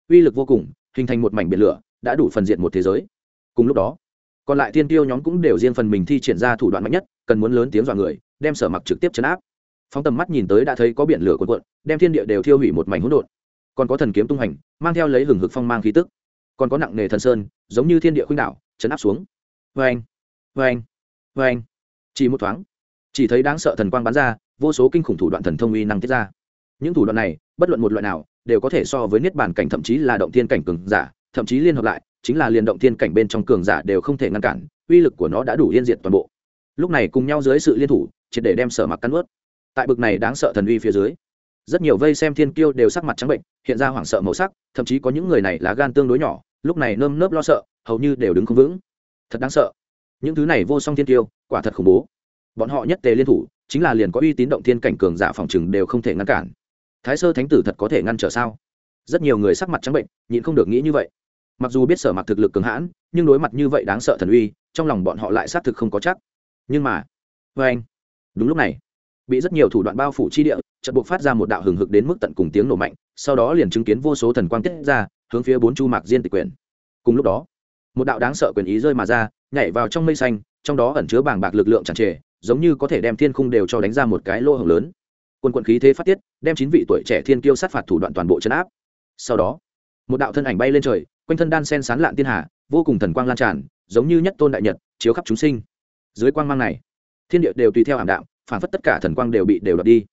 Uy lực vô cùng, hình thành một mảnh biển lửa, đã đủ phần diện một thế giới. Cùng lúc đó, còn lại thiên tiêu nhóm cũng đều riêng phần mình thi triển ra thủ đoạn mạnh nhất, cần muốn lớn tiếng dọa người, đem sở mặc trực tiếp chấn áp. Phóng tầm mắt nhìn tới đã thấy có biển lửa cuộn cuộn, đem thiên địa đều thiêu hủy một mảnh hỗn độn. Còn có thần kiếm tung hành, mang theo lấy hừng hực phong mang khí tức. Còn có nặng nề thần sơn, giống như thiên địa khuynh đảo, chấn áp xuống. Vê anh vê anh vê anh chỉ một thoáng chỉ thấy đáng sợ thần quang bắn ra, vô số kinh khủng thủ đoạn thần thông uy năng tiết ra. Những thủ đoạn này, bất luận một loại nào, đều có thể so với niết bàn cảnh thậm chí là động thiên cảnh cường giả, thậm chí liên hợp lại, chính là liền động thiên cảnh bên trong cường giả đều không thể ngăn cản, uy lực của nó đã đủ yên diệt toàn bộ. Lúc này cùng nhau dưới sự liên thủ, triệt để đem sở mặc cắn ướt tại bực này đáng sợ thần uy phía dưới, rất nhiều vây xem thiên kiêu đều sắc mặt trắng bệnh, hiện ra hoảng sợ màu sắc, thậm chí có những người này lá gan tương đối nhỏ, lúc này nơm nớp lo sợ, hầu như đều đứng không vững. Thật đáng sợ. Những thứ này vô song thiên kiêu, quả thật khủng bố bọn họ nhất tề liên thủ, chính là liền có uy tín động thiên cảnh cường giả phòng chừng đều không thể ngăn cản. Thái sơ thánh tử thật có thể ngăn trở sao? Rất nhiều người sắc mặt trắng bệnh, nhịn không được nghĩ như vậy. Mặc dù biết sở mặc thực lực cường hãn, nhưng đối mặt như vậy đáng sợ thần uy, trong lòng bọn họ lại xác thực không có chắc. Nhưng mà vê anh, đúng lúc này, bị rất nhiều thủ đoạn bao phủ chi địa, chợt buộc phát ra một đạo hừng hực đến mức tận cùng tiếng nổ mạnh, sau đó liền chứng kiến vô số thần quang tiết ra, hướng phía bốn chu mạc diên tịch quyền cùng lúc đó, một đạo đáng sợ quyền ý rơi mà ra, nhảy vào trong mây xanh trong đó ẩn chứa bàng bạc lực lượng chẳng trề, giống như có thể đem thiên khung đều cho đánh ra một cái lô hồng lớn. Quân quận khí thế phát tiết, đem chín vị tuổi trẻ thiên kiêu sát phạt thủ đoạn toàn bộ chấn áp. Sau đó, một đạo thân ảnh bay lên trời, quanh thân đan sen sán lạn thiên hạ vô cùng thần quang lan tràn, giống như nhất tôn đại nhật, chiếu khắp chúng sinh. Dưới quang mang này, thiên địa đều tùy theo ảm đạm phản phất tất cả thần quang đều bị đều đập đi.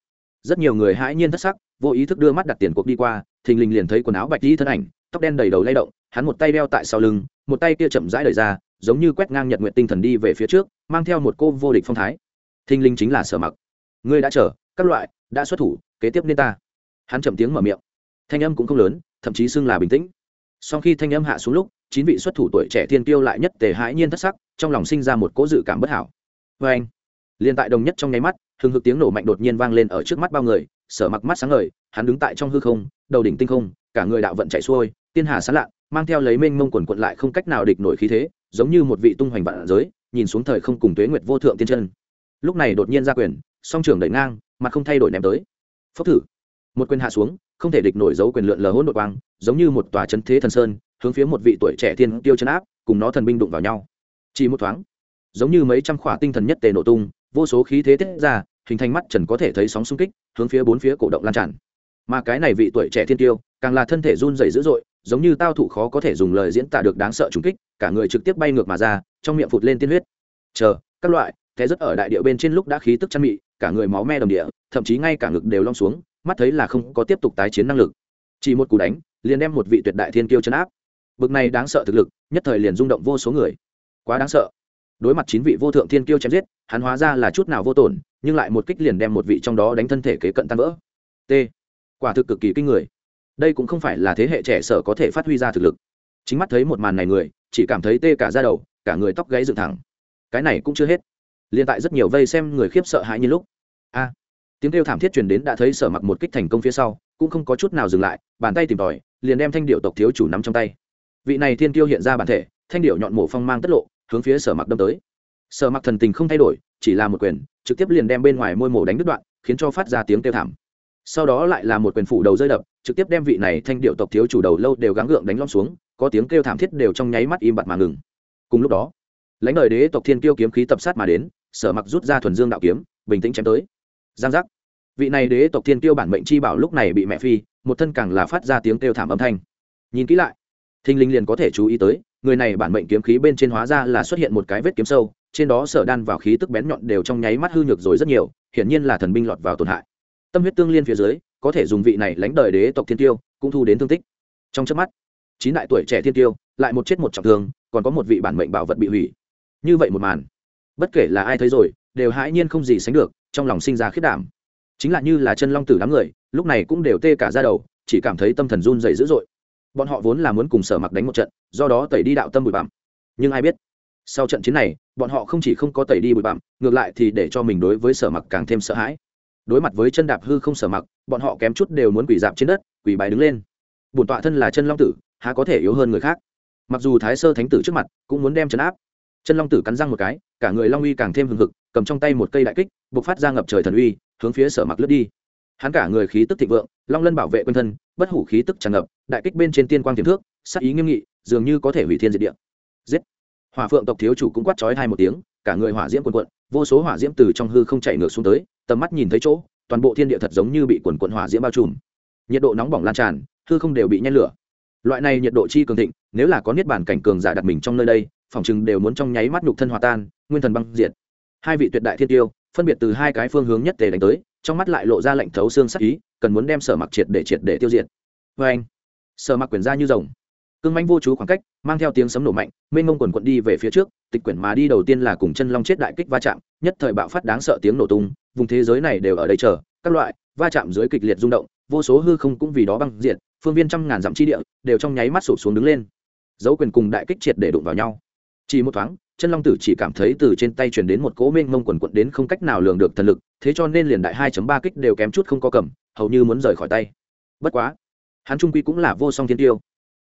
Rất nhiều người hãi nhiên thất sắc, vô ý thức đưa mắt đặt tiền cuộc đi qua, thình lình liền thấy quần áo bạch đi thân ảnh, tóc đen đầy đầu lay động, hắn một tay đeo tại sau lưng, một tay kia chậm rãi đời ra giống như quét ngang nhật nguyện tinh thần đi về phía trước, mang theo một cô vô địch phong thái. Thinh linh chính là sở mặc. Ngươi đã chờ, các loại, đã xuất thủ, kế tiếp nên ta. Hắn chậm tiếng mở miệng. Thanh âm cũng không lớn, thậm chí xưng là bình tĩnh. Sau khi thanh âm hạ xuống lúc, chín vị xuất thủ tuổi trẻ thiên tiêu lại nhất tề hãi nhiên thất sắc, trong lòng sinh ra một cỗ dự cảm bất hảo. Vê anh, liền tại đồng nhất trong nháy mắt, hừng hực tiếng nổ mạnh đột nhiên vang lên ở trước mắt bao người, sở mặc mắt sáng ngời, hắn đứng tại trong hư không, đầu đỉnh tinh không, cả người đạo vận chạy xuôi, tiên hà sán lạ, mang theo lấy mênh mông quần quận lại không cách nào địch nổi khí thế giống như một vị tung hoành vạn giới, nhìn xuống thời không cùng tuế nguyệt vô thượng tiên chân. Lúc này đột nhiên ra quyền, song trưởng đẩy ngang mặt không thay đổi ném tới. Phốc thử. Một quyền hạ xuống, không thể địch nổi dấu quyền lượn lờ hỗn độn quang, giống như một tòa chấn thế thần sơn, hướng phía một vị tuổi trẻ thiên tiêu chân áp, cùng nó thần binh đụng vào nhau. Chỉ một thoáng, giống như mấy trăm khỏa tinh thần nhất tề nổ tung, vô số khí thế tiết ra, hình thành mắt trần có thể thấy sóng xung kích, hướng phía bốn phía cổ động lan tràn. Mà cái này vị tuổi trẻ thiên tiêu càng là thân thể run rẩy dữ dội, giống như tao thủ khó có thể dùng lời diễn tả được đáng sợ trùng kích, cả người trực tiếp bay ngược mà ra, trong miệng phụt lên tiên huyết. Chờ, các loại, thế rất ở đại địa bên trên lúc đã khí tức chăn mị, cả người máu me đồng địa, thậm chí ngay cả ngực đều long xuống, mắt thấy là không có tiếp tục tái chiến năng lực. Chỉ một cú đánh, liền đem một vị tuyệt đại thiên kiêu chấn áp. Bực này đáng sợ thực lực, nhất thời liền rung động vô số người. Quá đáng sợ. Đối mặt chín vị vô thượng thiên kiêu chém giết, hắn hóa ra là chút nào vô tổn, nhưng lại một kích liền đem một vị trong đó đánh thân thể kế cận tan vỡ. T. Quả thực cực kỳ kinh người đây cũng không phải là thế hệ trẻ sở có thể phát huy ra thực lực. Chính mắt thấy một màn này người, chỉ cảm thấy tê cả ra đầu, cả người tóc gáy dựng thẳng. Cái này cũng chưa hết. Liên tại rất nhiều vây xem người khiếp sợ hãi như lúc. A! Tiếng kêu thảm thiết truyền đến đã thấy sở mặc một kích thành công phía sau, cũng không có chút nào dừng lại, bàn tay tìm tòi, liền đem thanh điệu tộc thiếu chủ nắm trong tay. Vị này thiên tiêu hiện ra bản thể, thanh điệu nhọn mổ phong mang tất lộ, hướng phía sở mặc đâm tới. Sở mặc thần tình không thay đổi, chỉ là một quyền, trực tiếp liền đem bên ngoài môi mổ đánh đứt đoạn, khiến cho phát ra tiếng kêu thảm. Sau đó lại là một quyền phủ đầu rơi đập trực tiếp đem vị này thanh điệu tộc thiếu chủ đầu lâu đều gắng gượng đánh lom xuống, có tiếng kêu thảm thiết đều trong nháy mắt im bặt mà ngừng. Cùng lúc đó, lãnh đời đế tộc thiên kiêu kiếm khí tập sát mà đến, sở mặc rút ra thuần dương đạo kiếm, bình tĩnh chém tới. Giang giác. Vị này đế tộc thiên kiêu bản mệnh chi bảo lúc này bị mẹ phi, một thân càng là phát ra tiếng kêu thảm âm thanh. Nhìn kỹ lại, thinh linh liền có thể chú ý tới, người này bản mệnh kiếm khí bên trên hóa ra là xuất hiện một cái vết kiếm sâu, trên đó sở đan vào khí tức bén nhọn đều trong nháy mắt hư nhược rồi rất nhiều, hiển nhiên là thần binh lọt vào tổn hại. Tâm huyết tương liên phía dưới có thể dùng vị này lãnh đời đế tộc thiên tiêu, cũng thu đến thương tích. Trong trước mắt, chín đại tuổi trẻ thiên tiêu lại một chết một trọng thương, còn có một vị bản mệnh bảo vật bị hủy. Như vậy một màn, bất kể là ai thấy rồi, đều hãi nhiên không gì sánh được, trong lòng sinh ra khiết đảm. Chính là như là chân long tử đám người, lúc này cũng đều tê cả ra đầu, chỉ cảm thấy tâm thần run dày dữ dội. Bọn họ vốn là muốn cùng sở mặc đánh một trận, do đó tẩy đi đạo tâm bụi bặm. Nhưng ai biết, sau trận chiến này, bọn họ không chỉ không có tẩy đi bụi bặm, ngược lại thì để cho mình đối với sở mặc càng thêm sợ hãi đối mặt với chân đạp hư không sở mặc, bọn họ kém chút đều muốn quỷ dạp trên đất quỷ bài đứng lên. Bổn tọa thân là chân long tử, há có thể yếu hơn người khác? Mặc dù thái sơ thánh tử trước mặt cũng muốn đem chấn áp. Chân long tử cắn răng một cái, cả người long uy càng thêm hừng hực, cầm trong tay một cây đại kích b ộ c phát ra ngập trời thần uy, hướng phía sở mặc lướt đi. Hắn cả người khí tức thịnh vượng, long lân bảo vệ quân thân, bất hủ khí tức tràn ngập, đại kích bên trên tiên quang tiềm thước sắc ý nghiêm nghị, dường như có thể hủy thiên diệt địa. Giết! Hòa phượng tộc thiếu chủ cũng quát trói hai một tiếng, cả người hỏa diễm quần quận vô số hỏa diễm từ trong hư không chạy ngược xuống tới, tầm mắt nhìn thấy chỗ, toàn bộ thiên địa thật giống như bị quần quận hỏa diễm bao trùm. Nhiệt độ nóng bỏng lan tràn, hư không đều bị nhen lửa. Loại này nhiệt độ chi cường thịnh, nếu là có niết bản cảnh cường giả đặt mình trong nơi đây, phòng chừng đều muốn trong nháy mắt nhục thân hòa tan, nguyên thần băng diệt. Hai vị tuyệt đại thiên tiêu, phân biệt từ hai cái phương hướng nhất tề đánh tới, trong mắt lại lộ ra lệnh thấu xương sắc ý, cần muốn đem sở mặc triệt để triệt để tiêu diệt. Vê anh sở mặc quyền ra như rồng cương manh vô chú khoảng cách, mang theo tiếng sấm nổ mạnh, mênh ngông quần quận đi về phía trước, tịch quyển mà đi đầu tiên là cùng chân long chết đại kích va chạm, nhất thời bạo phát đáng sợ tiếng nổ tung, vùng thế giới này đều ở đây chờ, các loại va chạm dưới kịch liệt rung động, vô số hư không cũng vì đó băng diệt, phương viên trăm ngàn dặm chi địa đều trong nháy mắt sụp xuống đứng lên. Dấu quyền cùng đại kích triệt để đụng vào nhau. Chỉ một thoáng, chân long tử chỉ cảm thấy từ trên tay truyền đến một cỗ mênh mông quần quận đến không cách nào lường được thần lực, thế cho nên liền đại 2 ba kích đều kém chút không có cầm, hầu như muốn rời khỏi tay. Bất quá, hắn trung quy cũng là vô song thiên tiêu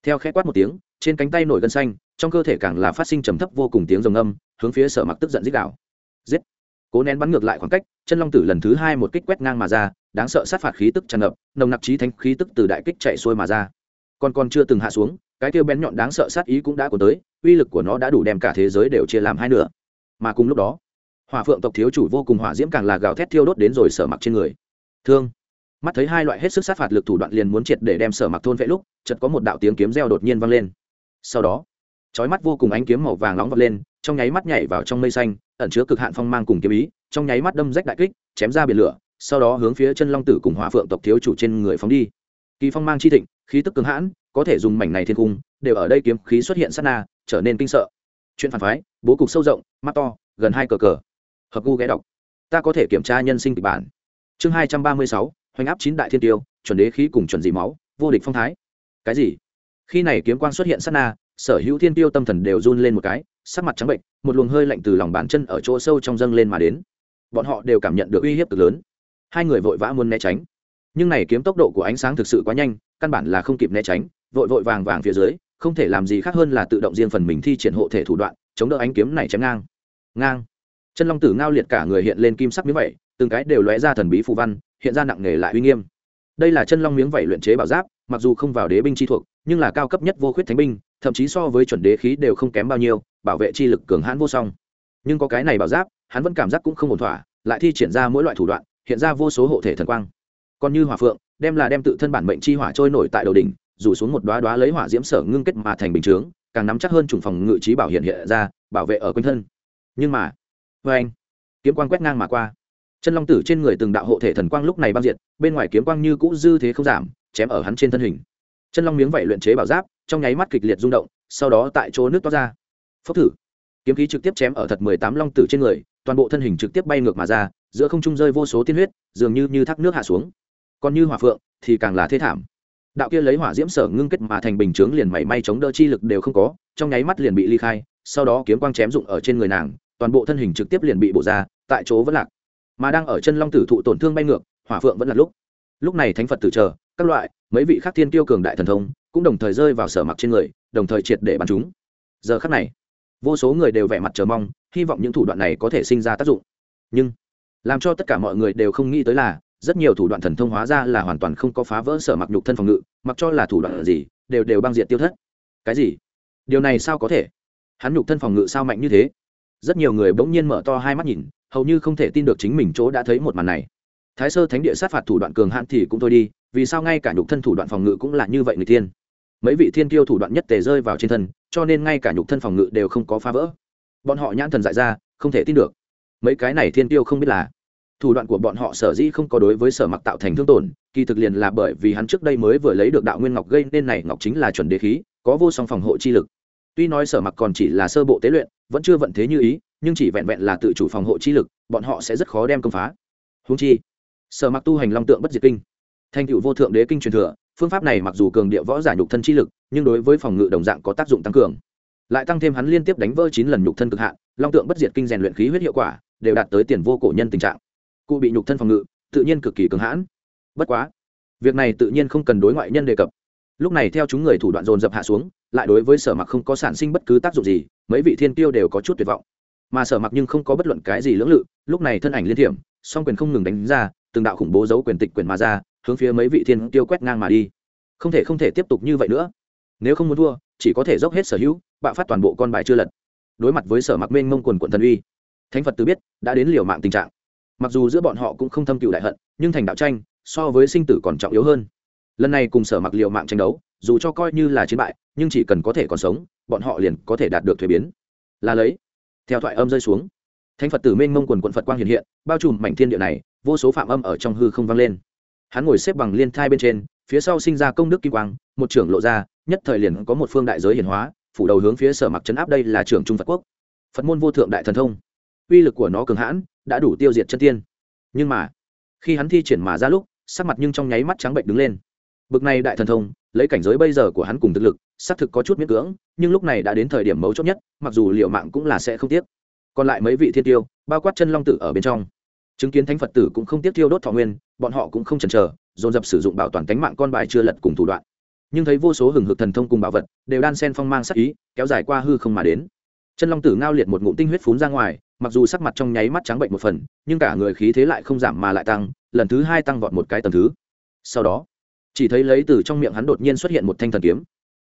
theo khẽ quát một tiếng, trên cánh tay nổi gân xanh, trong cơ thể càng là phát sinh trầm thấp vô cùng tiếng rồng âm, hướng phía sở mặc tức giận dích đạo. Giết! Cố nén bắn ngược lại khoảng cách, chân long tử lần thứ hai một kích quét ngang mà ra, đáng sợ sát phạt khí tức tràn ngập, nồng nặc trí thánh khí tức từ đại kích chạy xuôi mà ra. Còn còn chưa từng hạ xuống, cái tiêu bén nhọn đáng sợ sát ý cũng đã có tới, uy lực của nó đã đủ đem cả thế giới đều chia làm hai nửa. Mà cùng lúc đó, hỏa phượng tộc thiếu chủ vô cùng hỏa diễm càng là gào thét thiêu đốt đến rồi sở mặc trên người. Thương! Mắt thấy hai loại hết sức sát phạt lực thủ đoạn liền muốn triệt để đem sở mặc thôn vệ lúc, chợt có một đạo tiếng kiếm reo đột nhiên vang lên. Sau đó, chói mắt vô cùng ánh kiếm màu vàng nóng vọt lên, trong nháy mắt nhảy vào trong mây xanh, ẩn chứa cực hạn phong mang cùng kiếm ý, trong nháy mắt đâm rách đại kích, chém ra biển lửa, sau đó hướng phía chân long tử cùng hỏa phượng tộc thiếu chủ trên người phóng đi. Kỳ phong mang chi thịnh, khí tức cường hãn, có thể dùng mảnh này thiên cung, đều ở đây kiếm khí xuất hiện sát na, trở nên kinh sợ. Chuyện phản phái, bố cục sâu rộng, mắt to, gần hai cờ cờ. Hợp gu ghé đọc. Ta có thể kiểm tra nhân sinh kịch bản. Chương hai trăm ba mươi sáu hoành áp chín đại thiên tiêu, chuẩn đế khí cùng chuẩn dị máu, vô địch phong thái. Cái gì? Khi này kiếm quang xuất hiện sát na, sở hữu thiên tiêu tâm thần đều run lên một cái, sắc mặt trắng bệnh, một luồng hơi lạnh từ lòng bàn chân ở chỗ sâu trong dâng lên mà đến. Bọn họ đều cảm nhận được uy hiếp cực lớn. Hai người vội vã muốn né tránh. Nhưng này kiếm tốc độ của ánh sáng thực sự quá nhanh, căn bản là không kịp né tránh, vội vội vàng vàng phía dưới, không thể làm gì khác hơn là tự động riêng phần mình thi triển hộ thể thủ đoạn, chống đỡ ánh kiếm này chém ngang. Ngang. Chân long tử ngao liệt cả người hiện lên kim sắc miếng vậy từng cái đều lóe ra thần bí phù văn hiện ra nặng nề lại uy nghiêm. Đây là chân long miếng vảy luyện chế bảo giáp, mặc dù không vào đế binh chi thuộc, nhưng là cao cấp nhất vô khuyết thánh binh, thậm chí so với chuẩn đế khí đều không kém bao nhiêu, bảo vệ chi lực cường hãn vô song. Nhưng có cái này bảo giáp, hắn vẫn cảm giác cũng không ổn thỏa, lại thi triển ra mỗi loại thủ đoạn, hiện ra vô số hộ thể thần quang. Còn như hỏa phượng, đem là đem tự thân bản mệnh chi hỏa trôi nổi tại đầu đỉnh, rủ xuống một đoá đoá lấy hỏa diễm sở ngưng kết mà thành bình chướng, càng nắm chắc hơn chủng phòng ngự trí bảo hiện hiện ra, bảo vệ ở quanh thân. Nhưng mà vê anh, kiếm quang quét ngang mà qua chân long tử trên người từng đạo hộ thể thần quang lúc này băng diệt, bên ngoài kiếm quang như cũ dư thế không giảm, chém ở hắn trên thân hình. Chân long miếng vảy luyện chế bảo giáp, trong nháy mắt kịch liệt rung động, sau đó tại chỗ nước toát ra. Phốc thử. Kiếm khí trực tiếp chém ở thật mười tám long tử trên người, toàn bộ thân hình trực tiếp bay ngược mà ra, giữa không trung rơi vô số tiên huyết, dường như như thác nước hạ xuống. Còn như hỏa phượng thì càng là thế thảm. Đạo kia lấy hỏa diễm sở ngưng kết mà thành bình chướng liền mảy may chống đỡ chi lực đều không có, trong nháy mắt liền bị ly khai, sau đó kiếm quang chém dụng ở trên người nàng, toàn bộ thân hình trực tiếp liền bị bổ ra, tại chỗ vẫn lạc mà đang ở chân long tử thụ tổn thương bay ngược, hỏa phượng vẫn là lúc. Lúc này thánh phật tử chờ, các loại, mấy vị khác thiên tiêu cường đại thần thông, cũng đồng thời rơi vào sở mặc trên người, đồng thời triệt để bắn chúng. Giờ khắc này, vô số người đều vẻ mặt chờ mong, hy vọng những thủ đoạn này có thể sinh ra tác dụng. Nhưng, làm cho tất cả mọi người đều không nghĩ tới là, rất nhiều thủ đoạn thần thông hóa ra là hoàn toàn không có phá vỡ sở mặc nhục thân phòng ngự, mặc cho là thủ đoạn gì, đều đều băng diện tiêu thất. Cái gì? Điều này sao có thể? Hắn nhục thân phòng ngự sao mạnh như thế? Rất nhiều người bỗng nhiên mở to hai mắt nhìn hầu như không thể tin được chính mình chỗ đã thấy một màn này. Thái sơ thánh địa sát phạt thủ đoạn cường hạn thì cũng thôi đi, vì sao ngay cả nhục thân thủ đoạn phòng ngự cũng là như vậy người tiên? Mấy vị thiên tiêu thủ đoạn nhất tề rơi vào trên thân, cho nên ngay cả nhục thân phòng ngự đều không có phá vỡ. Bọn họ nhãn thần dại ra, không thể tin được. Mấy cái này thiên tiêu không biết là thủ đoạn của bọn họ sở dĩ không có đối với sở mặc tạo thành thương tổn, kỳ thực liền là bởi vì hắn trước đây mới vừa lấy được đạo nguyên ngọc gây nên này, ngọc chính là chuẩn đế khí, có vô song phòng hộ chi lực. Tuy nói sở mặc còn chỉ là sơ bộ tế luyện, vẫn chưa vận thế như ý nhưng chỉ vẹn vẹn là tự chủ phòng hộ chi lực, bọn họ sẽ rất khó đem công phá. Húng chi, sở mặc tu hành long tượng bất diệt kinh. Thành cựu vô thượng đế kinh truyền thừa, phương pháp này mặc dù cường địa võ giả nhục thân chi lực, nhưng đối với phòng ngự đồng dạng có tác dụng tăng cường. Lại tăng thêm hắn liên tiếp đánh vỡ chín lần nhục thân cực hạn, long tượng bất diệt kinh rèn luyện khí huyết hiệu quả, đều đạt tới tiền vô cổ nhân tình trạng. Cụ bị nhục thân phòng ngự, tự nhiên cực kỳ cường hãn. Bất quá, việc này tự nhiên không cần đối ngoại nhân đề cập. Lúc này theo chúng người thủ đoạn dồn dập hạ xuống, lại đối với sở mặc không có sản sinh bất cứ tác dụng gì, mấy vị thiên tiêu đều có chút tuyệt vọng mà sở mặc nhưng không có bất luận cái gì lưỡng lự, lúc này thân ảnh liên thiểm, song quyền không ngừng đánh ra, từng đạo khủng bố giấu quyền tịch quyền mà ra, hướng phía mấy vị thiên tiêu quét ngang mà đi. Không thể không thể tiếp tục như vậy nữa. Nếu không muốn thua, chỉ có thể dốc hết sở hữu, bạo phát toàn bộ con bài chưa lật. Đối mặt với sở mặc mênh mông quần quận thần uy, thánh phật tự biết, đã đến liều mạng tình trạng. Mặc dù giữa bọn họ cũng không thâm cựu đại hận, nhưng thành đạo tranh, so với sinh tử còn trọng yếu hơn. Lần này cùng sở mặc liều mạng tranh đấu, dù cho coi như là chiến bại, nhưng chỉ cần có thể còn sống, bọn họ liền có thể đạt được thuế biến. Là lấy theo thoại âm rơi xuống. Thánh phật tử mênh mông quần quận phật quang hiện hiện, bao trùm mảnh thiên địa này, vô số phạm âm ở trong hư không vang lên. Hắn ngồi xếp bằng liên thai bên trên, phía sau sinh ra công đức kim quang, một trưởng lộ ra, nhất thời liền có một phương đại giới hiển hóa, phủ đầu hướng phía sở mặc chấn áp đây là trưởng trung phật quốc. Phật môn vô thượng đại thần thông. Uy lực của nó cường hãn, đã đủ tiêu diệt chân tiên. Nhưng mà, khi hắn thi triển mà ra lúc, sắc mặt nhưng trong nháy mắt trắng bệnh đứng lên. Bực này đại thần thông, lấy cảnh giới bây giờ của hắn cùng thực lực, xác thực có chút miễn cưỡng nhưng lúc này đã đến thời điểm mấu chốt nhất, mặc dù liệu mạng cũng là sẽ không tiếc. Còn lại mấy vị thiên tiêu, bao quát chân long tử ở bên trong. Chứng kiến thánh phật tử cũng không tiếc tiêu đốt thọ nguyên, bọn họ cũng không chần chờ, dồn dập sử dụng bảo toàn cánh mạng con bài chưa lật cùng thủ đoạn. Nhưng thấy vô số hừng hực thần thông cùng bảo vật, đều đan sen phong mang sắc ý, kéo dài qua hư không mà đến. Chân long tử ngao liệt một ngụm tinh huyết phún ra ngoài, mặc dù sắc mặt trong nháy mắt trắng bệnh một phần, nhưng cả người khí thế lại không giảm mà lại tăng, lần thứ hai tăng vọt một cái tầm thứ. Sau đó, chỉ thấy lấy từ trong miệng hắn đột nhiên xuất hiện một thanh thần kiếm.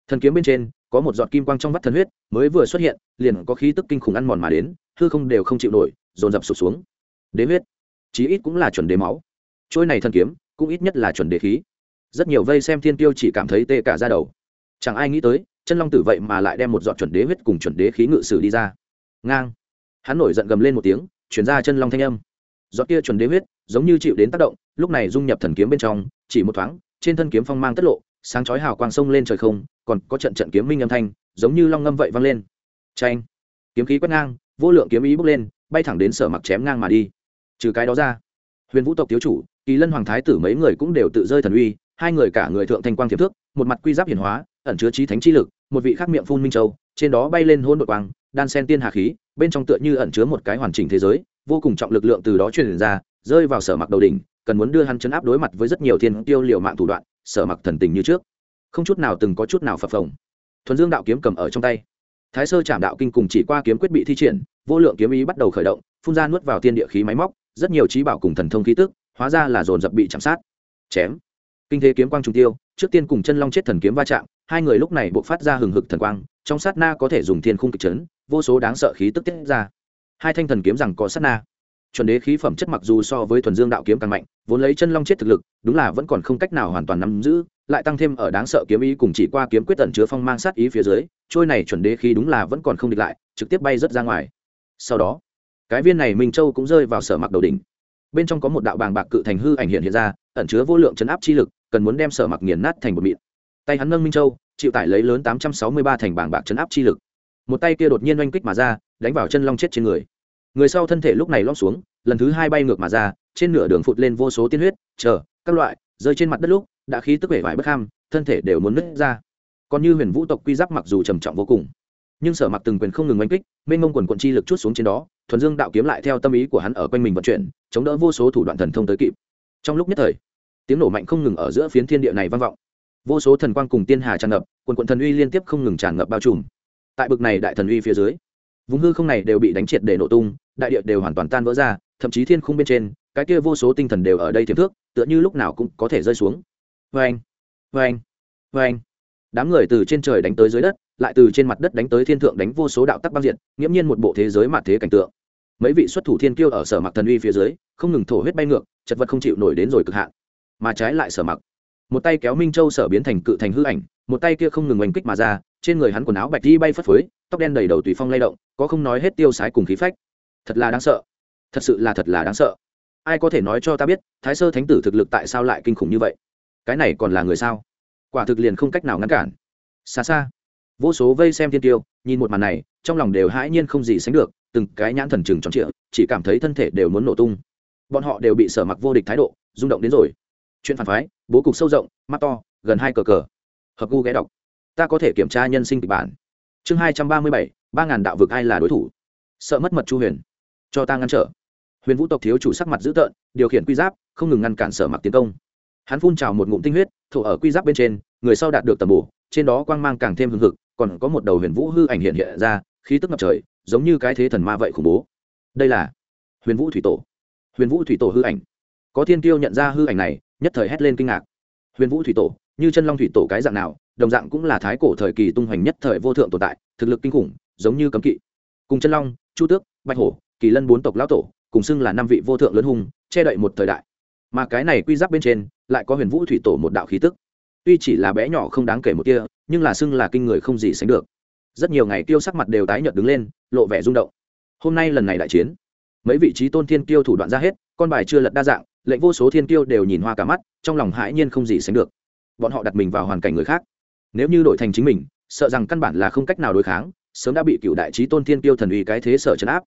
Thần kiếm bên trên có một giọt kim quang trong vắt thần huyết, mới vừa xuất hiện, liền có khí tức kinh khủng ăn mòn mà đến, hư không đều không chịu nổi, dồn dập sụp xuống. Đế huyết, chí ít cũng là chuẩn đế máu. Trôi này thần kiếm, cũng ít nhất là chuẩn đế khí. Rất nhiều vây xem thiên tiêu chỉ cảm thấy tê cả ra đầu. Chẳng ai nghĩ tới, chân long tử vậy mà lại đem một giọt chuẩn đế huyết cùng chuẩn đế khí ngự sử đi ra. Ngang. Hắn nổi giận gầm lên một tiếng chuyển ra chân long thanh âm. Giọt kia chuẩn đế huyết, giống như chịu đến tác động, lúc này dung nhập thần kiếm bên trong, chỉ một thoáng, trên thân kiếm phong mang tất lộ, sáng chói hào quang sông lên trời không còn có trận trận kiếm minh âm thanh, giống như long ngâm vậy vang lên. Tranh kiếm khí quét ngang, vô lượng kiếm ý bốc lên, bay thẳng đến sở mặc chém ngang mà đi. Trừ cái đó ra, huyền vũ tộc thiếu chủ, kỳ lân hoàng thái tử mấy người cũng đều tự rơi thần uy, hai người cả người thượng thanh quang thiệp thước, một mặt quy giáp hiển hóa, ẩn chứa trí thánh chi lực, một vị khắc miệng phun minh châu, trên đó bay lên hôn đội quang, đan sen tiên hà khí, bên trong tựa như ẩn chứa một cái hoàn chỉnh thế giới, vô cùng trọng lực lượng từ đó truyền ra, rơi vào sở mặc đầu đỉnh, cần muốn đưa hắn chấn áp đối mặt với rất nhiều thiên tiêu liều mạng thủ đoạn, sở mặc thần tình như trước không chút nào từng có chút nào phập phồng. Thuần dương đạo kiếm cầm ở trong tay. Thái sơ chạm đạo kinh cùng chỉ qua kiếm quyết bị thi triển, vô lượng kiếm ý bắt đầu khởi động, phun ra nuốt vào tiên địa khí máy móc, rất nhiều trí bảo cùng thần thông khí tức, hóa ra là dồn dập bị chạm sát. Chém. Kinh thế kiếm quang trung tiêu, trước tiên cùng chân long chết thần kiếm va chạm, hai người lúc này buộc phát ra hừng hực thần quang, trong sát na có thể dùng thiên khung kịch chấn, vô số đáng sợ khí tức tiết ra. Hai thanh thần kiếm rằng có sát na chuẩn đế khí phẩm chất mặc dù so với thuần dương đạo kiếm càng mạnh, vốn lấy chân long chết thực lực, đúng là vẫn còn không cách nào hoàn toàn nắm giữ, lại tăng thêm ở đáng sợ kiếm ý cùng chỉ qua kiếm quyết tận chứa phong mang sát ý phía dưới, trôi này chuẩn đế khí đúng là vẫn còn không địch lại, trực tiếp bay rất ra ngoài. Sau đó, cái viên này minh châu cũng rơi vào sở mặc đầu đỉnh. Bên trong có một đạo bàng bạc cự thành hư ảnh hiện hiện ra, ẩn chứa vô lượng chấn áp chi lực, cần muốn đem sở mặc nghiền nát thành một mịn. Tay hắn nâng minh châu, chịu tải lấy lớn tám trăm sáu mươi ba thành bàng bạc chấn áp chi lực. Một tay kia đột nhiên oanh kích mà ra, đánh vào chân long chết trên người người sau thân thể lúc này lót xuống, lần thứ hai bay ngược mà ra, trên nửa đường phụt lên vô số tiên huyết, chờ, các loại, rơi trên mặt đất lúc, đã khí tức vẻ vải bất ham, thân thể đều muốn nứt ra. Còn như huyền vũ tộc quy giáp mặc dù trầm trọng vô cùng, nhưng sở mặc từng quyền không ngừng oanh kích, mênh mông quần quận chi lực chút xuống trên đó, thuần dương đạo kiếm lại theo tâm ý của hắn ở quanh mình vận chuyển, chống đỡ vô số thủ đoạn thần thông tới kịp. Trong lúc nhất thời, tiếng nổ mạnh không ngừng ở giữa phiến thiên địa này vang vọng. Vô số thần quang cùng tiên hà tràn ngập, quần quận thần uy liên tiếp không ngừng tràn ngập bao trùm. Tại bực này đại thần uy phía dưới vùng hư không này đều bị đánh triệt để nổ tung, đại địa đều hoàn toàn tan vỡ ra, thậm chí thiên khung bên trên, cái kia vô số tinh thần đều ở đây thiếp thước, tựa như lúc nào cũng có thể rơi xuống. Vê anh vê anh vê anh đám người từ trên trời đánh tới dưới đất, lại từ trên mặt đất đánh tới thiên thượng đánh vô số đạo tắc băng diện nghiễm nhiên một bộ thế giới mạt thế cảnh tượng. Mấy vị xuất thủ thiên kiêu ở sở mặc thần uy phía dưới, không ngừng thổ huyết bay ngược, chật vật không chịu nổi đến rồi cực hạn. Mà trái lại sở mặc. Một tay kéo minh châu sở biến thành cự thành hư ảnh, một tay kia không ngừng oanh kích mà ra trên người hắn quần áo bạch đi bay phất phới, tóc đen đầy đầu tùy phong lay động, có không nói hết tiêu sái cùng khí phách. Thật là đáng sợ. Thật sự là thật là đáng sợ. Ai có thể nói cho ta biết, thái sơ thánh tử thực lực tại sao lại kinh khủng như vậy? Cái này còn là người sao? Quả thực liền không cách nào ngăn cản. Xa xa. Vô số vây xem thiên tiêu, nhìn một màn này, trong lòng đều hãi nhiên không gì sánh được, từng cái nhãn thần trừng tròn trịa, chỉ cảm thấy thân thể đều muốn nổ tung. Bọn họ đều bị sở mặc vô địch thái độ, rung động đến rồi. Chuyện phản phái, bố cục sâu rộng, mắt to, gần hai cờ cờ. Hợp gu ghé đọc ta có thể kiểm tra nhân sinh kịch bản. Chương hai trăm ba mươi bảy, ba ngàn đạo vực ai là đối thủ? Sợ mất mật chu huyền. Cho ta ngăn trở. Huyền vũ tộc thiếu chủ sắc mặt dữ tợn, điều khiển quy giáp, không ngừng ngăn cản sở mặc tiến công. Hắn phun trào một ngụm tinh huyết, thổ ở quy giáp bên trên, người sau đạt được tầm bổ, trên đó quang mang càng thêm hừng hực, còn có một đầu huyền vũ hư ảnh hiện hiện ra, khí tức ngập trời, giống như cái thế thần ma vậy khủng bố. Đây là huyền vũ thủy tổ. Huyền vũ thủy tổ hư ảnh. Có thiên tiêu nhận ra hư ảnh này, nhất thời hét lên kinh ngạc. Huyền vũ thủy tổ như chân long thủy tổ cái dạng nào, đồng dạng cũng là thái cổ thời kỳ tung hoành nhất thời vô thượng tồn tại, thực lực kinh khủng, giống như cấm kỵ. Cùng chân long, chu tước, bạch hổ, kỳ lân bốn tộc lão tổ, cùng xưng là năm vị vô thượng lớn hùng che đậy một thời đại. Mà cái này quy giáp bên trên, lại có huyền vũ thủy tổ một đạo khí tức. Tuy chỉ là bé nhỏ không đáng kể một kia nhưng là xưng là kinh người không gì sánh được. Rất nhiều ngày tiêu sắc mặt đều tái nhợt đứng lên, lộ vẻ rung động. Hôm nay lần này đại chiến, mấy vị trí tôn thiên tiêu thủ đoạn ra hết, con bài chưa lật đa dạng, lệnh vô số thiên tiêu đều nhìn hoa cả mắt, trong lòng hãi nhiên không gì sánh được bọn họ đặt mình vào hoàn cảnh người khác. Nếu như đổi thành chính mình, sợ rằng căn bản là không cách nào đối kháng, sớm đã bị cựu đại trí tôn thiên tiêu thần uy cái thế sở chấn áp.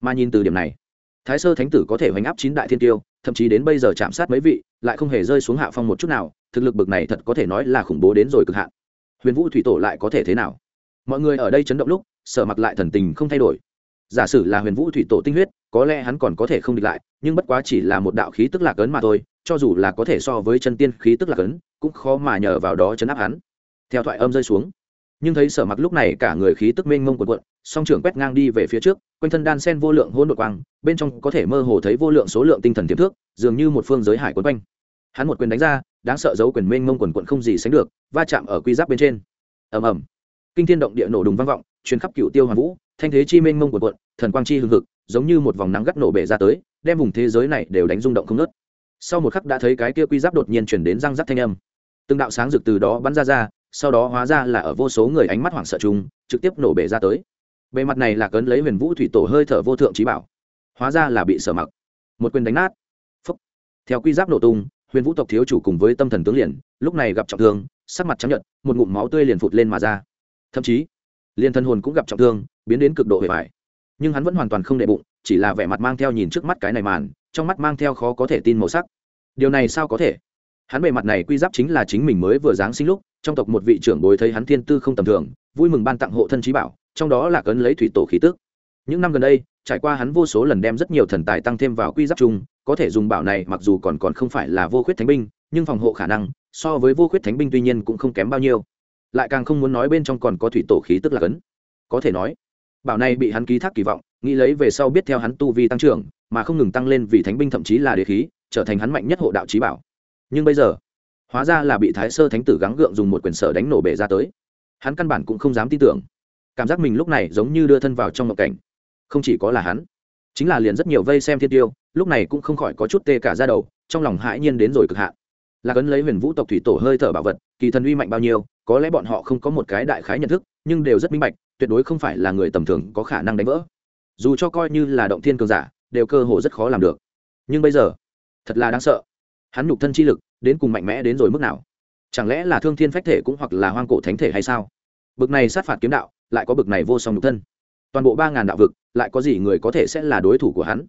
Mà nhìn từ điểm này, thái sơ thánh tử có thể hoành áp chín đại thiên tiêu thậm chí đến bây giờ chạm sát mấy vị, lại không hề rơi xuống hạ phong một chút nào, thực lực bực này thật có thể nói là khủng bố đến rồi cực hạn. Huyền vũ thủy tổ lại có thể thế nào? Mọi người ở đây chấn động lúc sở mặc lại thần tình không thay đổi. Giả sử là huyền vũ thủy tổ tinh huyết, có lẽ hắn còn có thể không địch lại, nhưng bất quá chỉ là một đạo khí tức lạc ấn mà thôi cho dù là có thể so với chân tiên khí tức là cấn, cũng khó mà nhờ vào đó chấn áp hắn. Theo thoại âm rơi xuống, nhưng thấy sở mặc lúc này cả người khí tức mênh mông quần quận song trưởng quét ngang đi về phía trước, quanh thân đan sen vô lượng hôn đội quang, bên trong có thể mơ hồ thấy vô lượng số lượng tinh thần tiềm thước dường như một phương giới hải quấn quanh. Hắn một quyền đánh ra, đáng sợ giấu quyền mênh mông quần quận không gì sánh được, va chạm ở quy giáp bên trên. Ầm ầm. Kinh thiên động địa nổ đùng vang vọng chuyến khắp cựu tiêu hoàn vũ, thanh thế chi mênh mông quần quận thần quang chi hưng hực, giống như một vòng nắng gắt nổ bể ra tới, đem vùng thế giới này đều đánh rung động không nớt sau một khắc đã thấy cái kia quy giáp đột nhiên chuyển đến răng rắc thanh âm. Từng đạo sáng rực từ đó bắn ra ra, sau đó hóa ra là ở vô số người ánh mắt hoảng sợ chung, trực tiếp nổ bể ra tới. Bề mặt này là cấn lấy huyền vũ thủy tổ hơi thở vô thượng trí bảo. Hóa ra là bị sở mặc. Một quyền đánh nát. Phúc. theo quy giáp nổ tung, huyền vũ tộc thiếu chủ cùng với tâm thần tướng liền, lúc này gặp trọng thương, sắc mặt trắng nhợt, một ngụm máu tươi liền phụt lên mà ra. Thậm chí, liền thân hồn cũng gặp trọng thương, biến đến cực độ hề vải nhưng hắn vẫn hoàn toàn không đệ bụng, chỉ là vẻ mặt mang theo nhìn trước mắt cái này màn trong mắt mang theo khó có thể tin màu sắc. Điều này sao có thể? Hắn bề mặt này quy giáp chính là chính mình mới vừa giáng sinh lúc, trong tộc một vị trưởng bối thấy hắn thiên tư không tầm thường, vui mừng ban tặng hộ thân trí bảo, trong đó là cấn lấy thủy tổ khí tước những năm gần đây, trải qua hắn vô số lần đem rất nhiều thần tài tăng thêm vào quy giáp chung, có thể dùng bảo này mặc dù còn còn không phải là vô khuyết thánh binh, nhưng phòng hộ khả năng, so với vô khuyết thánh binh tuy nhiên cũng không kém bao nhiêu. Lại càng không muốn nói bên trong còn có thủy tổ khí tức là cấn. Có thể nói, bảo này bị hắn ký thác kỳ vọng nghĩ lấy về sau biết theo hắn tu vi tăng trưởng, mà không ngừng tăng lên vì thánh binh thậm chí là đế khí, trở thành hắn mạnh nhất hộ đạo trí bảo. Nhưng bây giờ, hóa ra là bị thái sơ thánh tử gắng gượng dùng một quyền sở đánh nổ bể ra tới. Hắn căn bản cũng không dám tin tưởng. Cảm giác mình lúc này giống như đưa thân vào trong ngộ cảnh. Không chỉ có là hắn, chính là liền rất nhiều vây xem thiên tiêu, lúc này cũng không khỏi có chút tê cả ra đầu, trong lòng hãi nhiên đến rồi cực hạn. Là cấn lấy huyền vũ tộc thủy tổ hơi thở bảo vật, kỳ thần uy mạnh bao nhiêu, có lẽ bọn họ không có một cái đại khái nhận thức, nhưng đều rất minh bạch, tuyệt đối không phải là người tầm thường có khả năng đánh vỡ dù cho coi như là động thiên cường giả, đều cơ hồ rất khó làm được. Nhưng bây giờ, thật là đáng sợ. Hắn nhục thân chi lực, đến cùng mạnh mẽ đến rồi mức nào? Chẳng lẽ là thương thiên phách thể cũng hoặc là hoang cổ thánh thể hay sao? Bực này sát phạt kiếm đạo, lại có bực này vô song nhục thân. Toàn bộ ba ngàn đạo vực, lại có gì người có thể sẽ là đối thủ của hắn?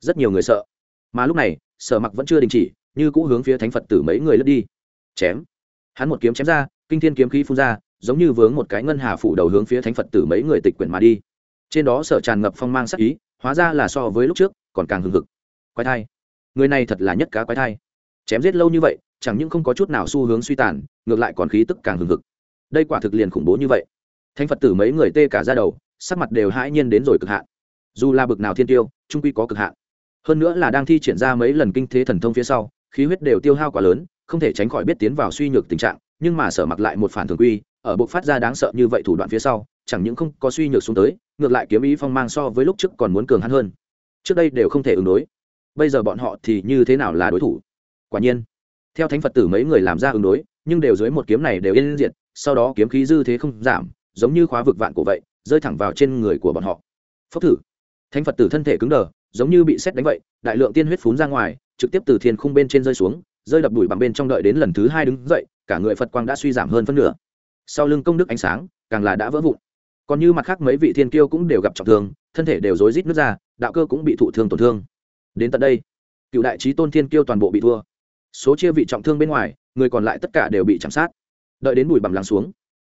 Rất nhiều người sợ. Mà lúc này, sở mặc vẫn chưa đình chỉ, như cũ hướng phía thánh phật tử mấy người lướt đi. Chém. Hắn một kiếm chém ra, kinh thiên kiếm khí phun ra, giống như vướng một cái ngân hà phủ đầu hướng phía thánh phật tử mấy người tịch quyển mà đi trên đó sở tràn ngập phong mang sắc ý, hóa ra là so với lúc trước, còn càng hừng hực. Quái thai. Người này thật là nhất cá quái thai. Chém giết lâu như vậy, chẳng những không có chút nào xu hướng suy tàn, ngược lại còn khí tức càng hừng hực. Đây quả thực liền khủng bố như vậy. Thánh phật tử mấy người tê cả ra đầu, sắc mặt đều hãi nhiên đến rồi cực hạn. Dù là bực nào thiên tiêu, trung quy có cực hạn. Hơn nữa là đang thi triển ra mấy lần kinh thế thần thông phía sau, khí huyết đều tiêu hao quá lớn, không thể tránh khỏi biết tiến vào suy nhược tình trạng, nhưng mà sở mặc lại một phản thường quy, ở buộc phát ra đáng sợ như vậy thủ đoạn phía sau chẳng những không có suy nhược xuống tới ngược lại kiếm ý phong mang so với lúc trước còn muốn cường hắn hơn. Trước đây đều không thể ứng đối. Bây giờ bọn họ thì như thế nào là đối thủ? Quả nhiên theo thánh phật tử mấy người làm ra ứng đối nhưng đều dưới một kiếm này đều yên diện, sau đó kiếm khí dư thế không giảm giống như khóa vực vạn cổ vậy rơi thẳng vào trên người của bọn họ. Phốc thử. Thánh phật tử thân thể cứng đờ giống như bị xét đánh vậy đại lượng tiên huyết phún ra ngoài trực tiếp từ thiên khung bên trên rơi xuống rơi đập đùi bằng bên trong đợi đến lần thứ hai đứng dậy cả người phật quang đã suy giảm hơn phân nửa. Sau lưng công đức ánh sáng càng là đã vỡ vụn còn như mặt khác mấy vị thiên kiêu cũng đều gặp trọng thương, thân thể đều rối rít nước ra, đạo cơ cũng bị thụ thương tổn thương. Đến tận đây, cựu đại trí tôn thiên kiêu toàn bộ bị thua. Số chia vị trọng thương bên ngoài, người còn lại tất cả đều bị chạm sát. Đợi đến bụi bằm lắng xuống,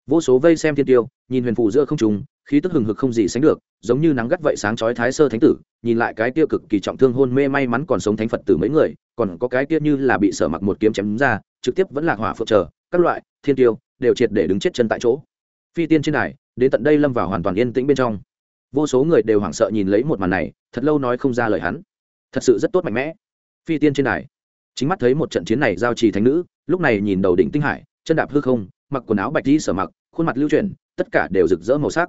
vô số vây xem thiên tiêu nhìn huyền phù giữa không trùng khí tức hừng hực không gì sánh được, giống như nắng gắt vậy sáng chói thái sơ thánh tử, nhìn lại cái tiêu cực kỳ trọng thương hôn mê may mắn còn sống thánh phật tử mấy người, còn có cái tiêu như là bị sở mặc một kiếm chém ra, trực tiếp vẫn là hỏa phượng chờ, các loại thiên tiêu đều triệt để đứng chết chân tại chỗ. Phi tiên trên này đến tận đây lâm vào hoàn toàn yên tĩnh bên trong. Vô số người đều hoảng sợ nhìn lấy một màn này thật lâu nói không ra lời hắn. Thật sự rất tốt mạnh mẽ. Phi tiên trên đài. Chính mắt thấy một trận chiến này giao trì thánh nữ lúc này nhìn đầu đỉnh tinh hải chân đạp hư không mặc quần áo bạch đi sở mặc khuôn mặt lưu truyền, tất cả đều rực rỡ màu sắc.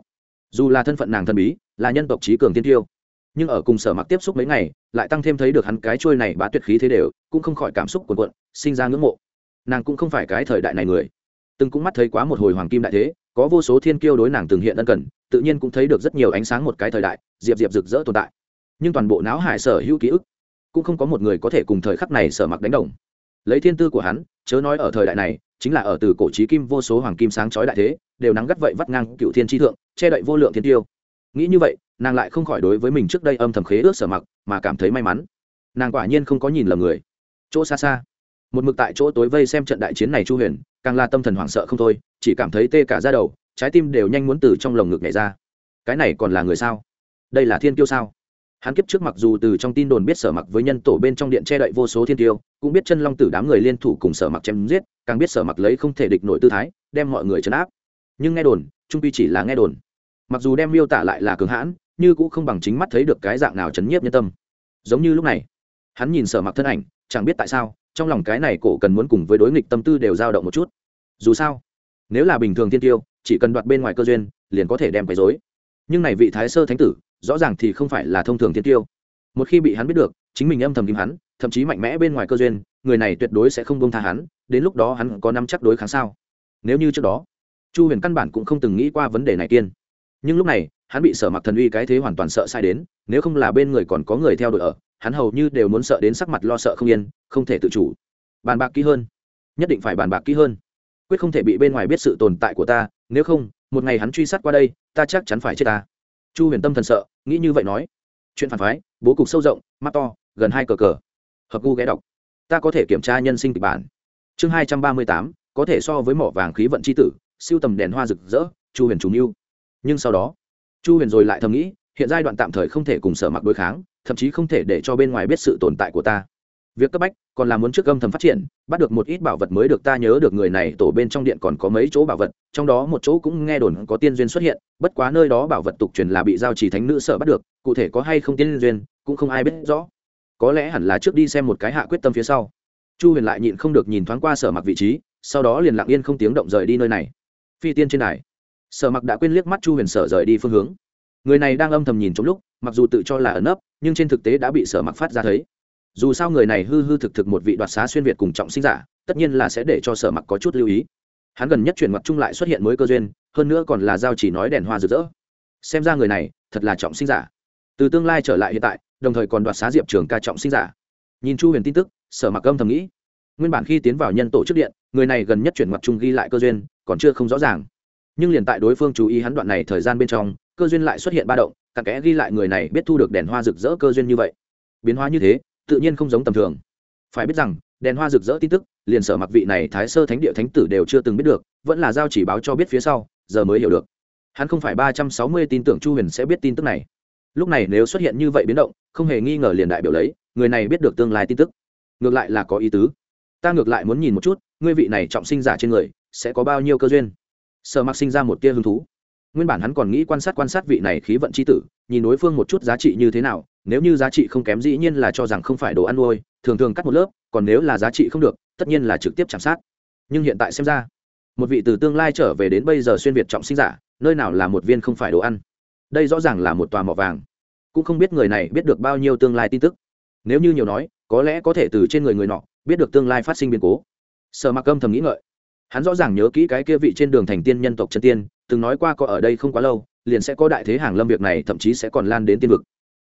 Dù là thân phận nàng thần bí là nhân tộc trí cường tiên tiêu nhưng ở cùng sở mặc tiếp xúc mấy ngày lại tăng thêm thấy được hắn cái trôi này bá tuyệt khí thế đều cũng không khỏi cảm xúc cuồn cuộn sinh ra ngưỡng mộ. Nàng cũng không phải cái thời đại này người. Từng cũng mắt thấy quá một hồi hoàng kim đại thế có vô số thiên kiêu đối nàng từng hiện ân cần, tự nhiên cũng thấy được rất nhiều ánh sáng một cái thời đại, diệp diệp rực rỡ tồn tại. Nhưng toàn bộ não hải sở hữu ký ức, cũng không có một người có thể cùng thời khắc này sở mặc đánh đồng. Lấy thiên tư của hắn, chớ nói ở thời đại này, chính là ở từ cổ trí kim vô số hoàng kim sáng chói đại thế, đều nắng gắt vậy vắt ngang cựu thiên tri thượng, che đậy vô lượng thiên tiêu. Nghĩ như vậy, nàng lại không khỏi đối với mình trước đây âm thầm khế ước sở mặc, mà cảm thấy may mắn. Nàng quả nhiên không có nhìn lầm người. Chỗ xa xa, một mực tại chỗ tối vây xem trận đại chiến này chu huyền, càng là tâm thần hoảng sợ không thôi chỉ cảm thấy tê cả ra đầu, trái tim đều nhanh muốn từ trong lồng ngực nhảy ra. Cái này còn là người sao? Đây là thiên kiêu sao? Hắn kiếp trước mặc dù từ trong tin đồn biết sở mặc với nhân tổ bên trong điện che đậy vô số thiên tiêu cũng biết chân long tử đám người liên thủ cùng sở mặc chém giết, càng biết sở mặc lấy không thể địch nội tư thái, đem mọi người chấn áp. Nhưng nghe đồn, trung pi chỉ là nghe đồn. Mặc dù đem miêu tả lại là cường hãn, như cũng không bằng chính mắt thấy được cái dạng nào chấn nhiếp nhân tâm. Giống như lúc này, hắn nhìn sở mặc thân ảnh, chẳng biết tại sao, trong lòng cái này cổ cần muốn cùng với đối nghịch tâm tư đều dao động một chút. Dù sao nếu là bình thường thiên tiêu, chỉ cần đoạt bên ngoài cơ duyên, liền có thể đem quấy dối nhưng này vị thái sơ thánh tử, rõ ràng thì không phải là thông thường thiên tiêu. Một khi bị hắn biết được, chính mình âm thầm tìm hắn, thậm chí mạnh mẽ bên ngoài cơ duyên, người này tuyệt đối sẽ không bông tha hắn, đến lúc đó hắn có năm chắc đối kháng sao? Nếu như trước đó, chu huyền căn bản cũng không từng nghĩ qua vấn đề này kiên. Nhưng lúc này, hắn bị sở mặc thần uy cái thế hoàn toàn sợ sai đến, nếu không là bên người còn có người theo đội ở, hắn hầu như đều muốn sợ đến sắc mặt lo sợ không yên, không thể tự chủ. Bàn bạc kỹ hơn. Nhất định phải bàn bạc kỹ hơn quyết không thể bị bên ngoài biết sự tồn tại của ta, nếu không, một ngày hắn truy sát qua đây, ta chắc chắn phải chết ta. Chu huyền tâm thần sợ, nghĩ như vậy nói. Chuyện phản phái, bố cục sâu rộng, mắt to, gần hai cờ cờ. Hợp gu ghé đọc. Ta có thể kiểm tra nhân sinh kịch bản. Chương hai trăm ba mươi tám, có thể so với mỏ vàng khí vận c h i tử, siêu tầm đèn hoa rực rỡ, chu huyền trùng yêu nhưng sau đó, chu huyền rồi lại thầm nghĩ, hiện giai đoạn tạm thời không thể cùng sở mặc đối kháng, thậm chí không thể để cho bên ngoài biết sự tồn tại của ta việc cấp bách còn là muốn trước âm thầm phát triển, bắt được một ít bảo vật mới được ta nhớ được người này tổ bên trong điện còn có mấy chỗ bảo vật, trong đó một chỗ cũng nghe đồn có tiên duyên xuất hiện, bất quá nơi đó bảo vật tục truyền là bị giao trì thánh nữ sợ bắt được, cụ thể có hay không tiên duyên, cũng không ai biết rõ. Có lẽ hẳn là trước đi xem một cái hạ quyết tâm phía sau. Chu huyền lại nhịn không được nhìn thoáng qua sở mặc vị trí, sau đó liền lặng yên không tiếng động rời đi nơi này. Phi tiên trên đài. Sở mặc đã quên liếc mắt chu huyền sở rời đi phương hướng. Người này đang âm thầm nhìn trong lúc, mặc dù tự cho là ẩn ấp nhưng trên thực tế đã bị sở mặc phát ra thấy dù sao người này hư hư thực thực một vị đoạt xá xuyên việt cùng trọng sinh giả, tất nhiên là sẽ để cho sở mặc có chút lưu ý. Hắn gần nhất chuyển mặt chung lại xuất hiện mới cơ duyên, hơn nữa còn là giao chỉ nói đèn hoa rực rỡ. Xem ra người này, thật là trọng sinh giả. Từ tương lai trở lại hiện tại, đồng thời còn đoạt xá diệp trường ca trọng sinh giả. Nhìn chu huyền tin tức, sở mặc âm thầm nghĩ. Nguyên bản khi tiến vào nhân tổ chức điện, người này gần nhất chuyển mặt chung ghi lại cơ duyên, còn chưa không rõ ràng. Nhưng liền tại đối phương chú ý hắn đoạn này thời gian bên trong, cơ duyên lại xuất hiện ba động, cặn kẽ ghi lại người này biết thu được đèn hoa rực rỡ cơ duyên như vậy. Biến hóa như thế tự nhiên không giống tầm thường. Phải biết rằng, đèn hoa rực rỡ tin tức, liền sở mặc vị này thái sơ thánh địa thánh tử đều chưa từng biết được, vẫn là giao chỉ báo cho biết phía sau, giờ mới hiểu được. Hắn không phải ba trăm sáu mươi tin tưởng chu huyền sẽ biết tin tức này. Lúc này nếu xuất hiện như vậy biến động, không hề nghi ngờ liền đại biểu lấy, người này biết được tương lai tin tức. Ngược lại là có ý tứ. Ta ngược lại muốn nhìn một chút, ngươi vị này trọng sinh giả trên người, sẽ có bao nhiêu cơ duyên? Sở mặc sinh ra một tia hứng thú. Nguyên bản hắn còn nghĩ quan sát quan sát vị này khí vận c h i tử, nhìn đối phương một chút giá trị như thế nào nếu như giá trị không kém dĩ nhiên là cho rằng không phải đồ ăn nuôi, thường thường cắt một lớp, còn nếu là giá trị không được, tất nhiên là trực tiếp chạm sát. Nhưng hiện tại xem ra, một vị từ tương lai trở về đến bây giờ xuyên việt trọng sinh giả, nơi nào là một viên không phải đồ ăn? Đây rõ ràng là một tòa mỏ vàng. Cũng không biết người này biết được bao nhiêu tương lai tin tức. Nếu như nhiều nói, có lẽ có thể từ trên người người nọ, biết được tương lai phát sinh biến cố. Sở mặc âm thầm nghĩ ngợi. Hắn rõ ràng nhớ kỹ cái kia vị trên đường thành tiên nhân tộc chân tiên, từng nói qua có ở đây không quá lâu, liền sẽ có đại thế hàng lâm việc này, thậm chí sẽ còn lan đến tiên vực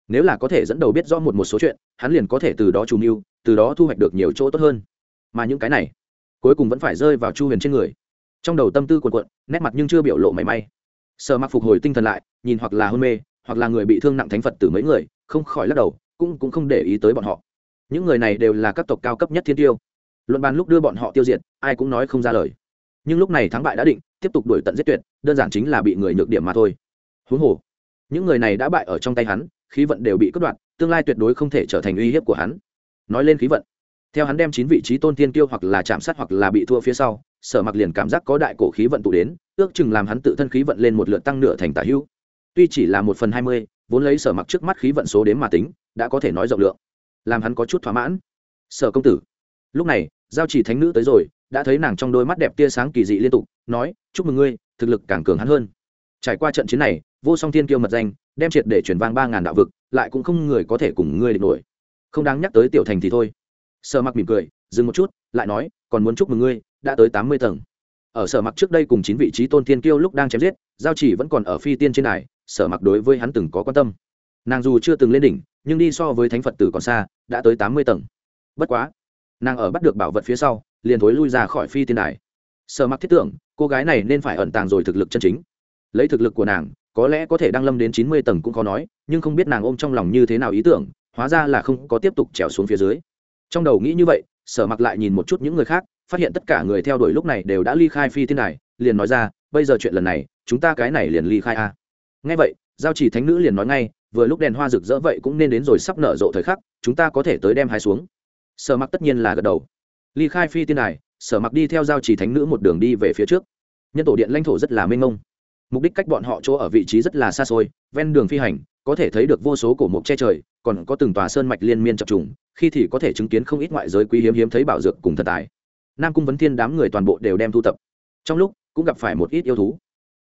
nếu là có thể dẫn đầu biết rõ một một số chuyện, hắn liền có thể từ đó trù mưu, từ đó thu hoạch được nhiều chỗ tốt hơn. Mà những cái này, cuối cùng vẫn phải rơi vào chu huyền trên người. Trong đầu tâm tư cuộn cuộn, nét mặt nhưng chưa biểu lộ mảy may. Sợ mặc phục hồi tinh thần lại, nhìn hoặc là hôn mê, hoặc là người bị thương nặng thánh phật từ mấy người, không khỏi lắc đầu, cũng cũng không để ý tới bọn họ. Những người này đều là các tộc cao cấp nhất thiên tiêu. Luận bàn lúc đưa bọn họ tiêu diệt, ai cũng nói không ra lời. Nhưng lúc này thắng bại đã định, tiếp tục đuổi tận giết tuyệt, đơn giản chính là bị người nhược điểm mà thôi. Huống hồ, những người này đã bại ở trong tay hắn khí vận đều bị cướp đoạt, tương lai tuyệt đối không thể trở thành uy hiếp của hắn. Nói lên khí vận, theo hắn đem chín vị trí tôn tiên tiêu hoặc là chạm sát hoặc là bị thua phía sau, sở mặc liền cảm giác có đại cổ khí vận tụ đến, ước chừng làm hắn tự thân khí vận lên một lượt tăng nửa thành tả hữu. Tuy chỉ là một phần hai mươi, vốn lấy sở mặc trước mắt khí vận số đến mà tính, đã có thể nói rộng lượng, làm hắn có chút thỏa mãn. Sở công tử, lúc này, giao chỉ thánh nữ tới rồi, đã thấy nàng trong đôi mắt đẹp tia sáng kỳ dị liên tục, nói, chúc mừng ngươi, thực lực càng cường hắn hơn. Trải qua trận chiến này vô song thiên kiêu mật danh, đem triệt để chuyển vang ba ngàn đạo vực, lại cũng không người có thể cùng ngươi địch nổi. Không đáng nhắc tới tiểu thành thì thôi. Sở mặc mỉm cười, dừng một chút, lại nói, còn muốn chúc mừng ngươi, đã tới tám mươi tầng. Ở sở mặc trước đây cùng chín vị trí tôn thiên kiêu lúc đang chém giết, giao chỉ vẫn còn ở phi tiên trên này sở mặc đối với hắn từng có quan tâm. Nàng dù chưa từng lên đỉnh, nhưng đi so với thánh phật tử còn xa, đã tới tám mươi tầng. Bất quá, nàng ở bắt được bảo vật phía sau, liền thối lui ra khỏi phi tiên đài. Sở mặc thiết tưởng, cô gái này nên phải ẩn tàng rồi thực lực chân chính. Lấy thực lực của nàng có lẽ có thể đăng lâm đến chín mươi tầng cũng khó nói, nhưng không biết nàng ôm trong lòng như thế nào ý tưởng, hóa ra là không có tiếp tục trèo xuống phía dưới. Trong đầu nghĩ như vậy, sở mặc lại nhìn một chút những người khác, phát hiện tất cả người theo đuổi lúc này đều đã ly khai phi thiên này liền nói ra, bây giờ chuyện lần này, chúng ta cái này liền ly khai a. À. ngay vậy, giao chỉ thánh nữ liền nói ngay, vừa lúc đèn hoa rực rỡ vậy cũng nên đến rồi sắp nở rộ thời khắc, chúng ta có thể tới đem hai xuống. Sở mặc tất nhiên là gật đầu. Ly khai phi tiên này sở mặc đi theo giao chỉ thánh nữ một đường đi về phía trước. Nhân tổ điện lãnh thổ rất là mênh mông mục đích cách bọn họ chỗ ở vị trí rất là xa xôi, ven đường phi hành, có thể thấy được vô số cổ mộc che trời, còn có từng tòa sơn mạch liên miên chập trùng, khi thì có thể chứng kiến không ít ngoại giới quý hiếm hiếm thấy bảo dược cùng thần tài. Nam cung vấn thiên đám người toàn bộ đều đem thu tập. Trong lúc, cũng gặp phải một ít yêu thú.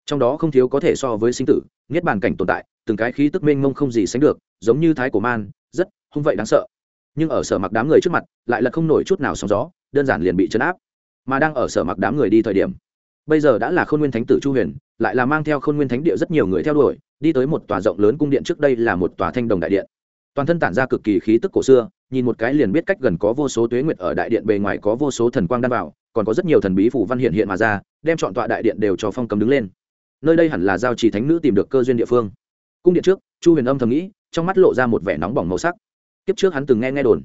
Trong đó không thiếu có thể so với sinh tử, niết bàn cảnh tồn tại, từng cái khí tức mênh mông không gì sánh được, giống như thái cổ man, rất hung vậy đáng sợ. Nhưng ở sở mặc đám người trước mặt, lại là không nổi chút nào sóng gió, đơn giản liền bị chấn áp. Mà đang ở sở mặc đám người đi thời điểm, bây giờ đã là khôn nguyên thánh tử chu huyền lại là mang theo khôn nguyên thánh địa rất nhiều người theo đuổi, đi tới một tòa rộng lớn cung điện trước đây là một tòa thanh đồng đại điện. Toàn thân tản ra cực kỳ khí tức cổ xưa, nhìn một cái liền biết cách gần có vô số tuế nguyệt ở đại điện bề ngoài có vô số thần quang đan vào, còn có rất nhiều thần bí phủ văn hiện hiện mà ra, đem chọn tọa đại điện đều cho phong cầm đứng lên. Nơi đây hẳn là giao trì thánh nữ tìm được cơ duyên địa phương. Cung điện trước, chu huyền âm thầm nghĩ, trong mắt lộ ra một vẻ nóng bỏng màu sắc. Kiếp trước hắn từng nghe nghe đồn,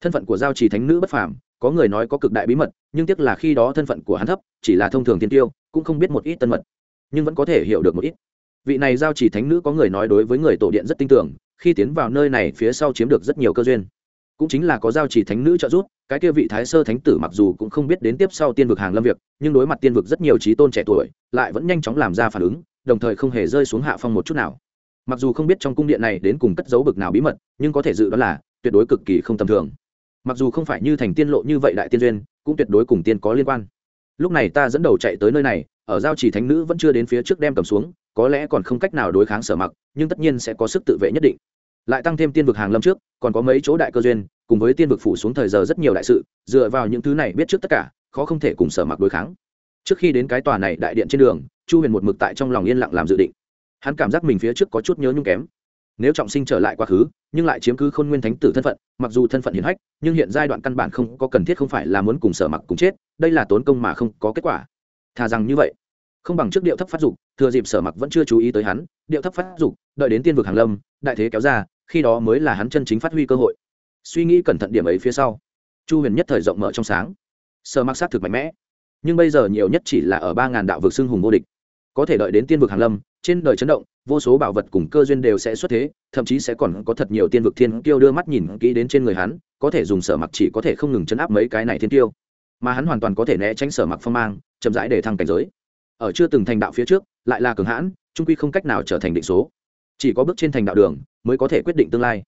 thân phận của giao trì thánh nữ bất phàm, có người nói có cực đại bí mật, nhưng tiếc là khi đó thân phận của hắn thấp, chỉ là thông thường tiên tiêu, cũng không biết một ít tân mật nhưng vẫn có thể hiểu được một ít. Vị này giao chỉ thánh nữ có người nói đối với người tổ điện rất tin tưởng, khi tiến vào nơi này phía sau chiếm được rất nhiều cơ duyên. Cũng chính là có giao chỉ thánh nữ trợ giúp, cái kia vị thái sơ thánh tử mặc dù cũng không biết đến tiếp sau tiên vực hàng lâm việc, nhưng đối mặt tiên vực rất nhiều trí tôn trẻ tuổi, lại vẫn nhanh chóng làm ra phản ứng, đồng thời không hề rơi xuống hạ phong một chút nào. Mặc dù không biết trong cung điện này đến cùng cất dấu bực nào bí mật, nhưng có thể dự đoán là, tuyệt đối cực kỳ không tầm thường. Mặc dù không phải như thành tiên lộ như vậy đại tiên duyên, cũng tuyệt đối cùng tiên có liên quan lúc này ta dẫn đầu chạy tới nơi này, ở giao chỉ thánh nữ vẫn chưa đến phía trước đem cầm xuống, có lẽ còn không cách nào đối kháng sở mặc, nhưng tất nhiên sẽ có sức tự vệ nhất định. Lại tăng thêm tiên vực hàng lâm trước, còn có mấy chỗ đại cơ duyên, cùng với tiên vực phủ xuống thời giờ rất nhiều đại sự, dựa vào những thứ này biết trước tất cả, khó không thể cùng sở mặc đối kháng. Trước khi đến cái tòa này đại điện trên đường, chu huyền một mực tại trong lòng yên lặng làm dự định. Hắn cảm giác mình phía trước có chút nhớ nhung kém. Nếu trọng sinh trở lại quá khứ, nhưng lại chiếm cứ khôn nguyên thánh tử thân phận, mặc dù thân phận hiển hách, nhưng hiện giai đoạn căn bản không có cần thiết không phải là muốn cùng sở mặc cùng chết đây là tốn công mà không có kết quả. Thà rằng như vậy. Không bằng trước điệu thấp phát dục, thừa dịp sở mặc vẫn chưa chú ý tới hắn, điệu thấp phát dục, đợi đến tiên vực hàng lâm, đại thế kéo ra, khi đó mới là hắn chân chính phát huy cơ hội. Suy nghĩ cẩn thận điểm ấy phía sau, chu huyền nhất thời rộng mở trong sáng. Sở mặc sát thực mạnh mẽ, nhưng bây giờ nhiều nhất chỉ là ở ba ngàn đạo vực xưng hùng vô địch. Có thể đợi đến tiên vực hàng lâm, trên đời chấn động, vô số bảo vật cùng cơ duyên đều sẽ xuất thế, thậm chí sẽ còn có thật nhiều tiên vực thiên kiêu đưa mắt nhìn kỹ đến trên người hắn, có thể dùng sở mặc chỉ có thể không ngừng chấn áp mấy cái này thiên kiêu mà hắn hoàn toàn có thể né tránh sở mặc phong mang, chậm rãi để thăng cảnh giới. Ở chưa từng thành đạo phía trước, lại là cường hãn, trung quy không cách nào trở thành định số. Chỉ có bước trên thành đạo đường, mới có thể quyết định tương lai.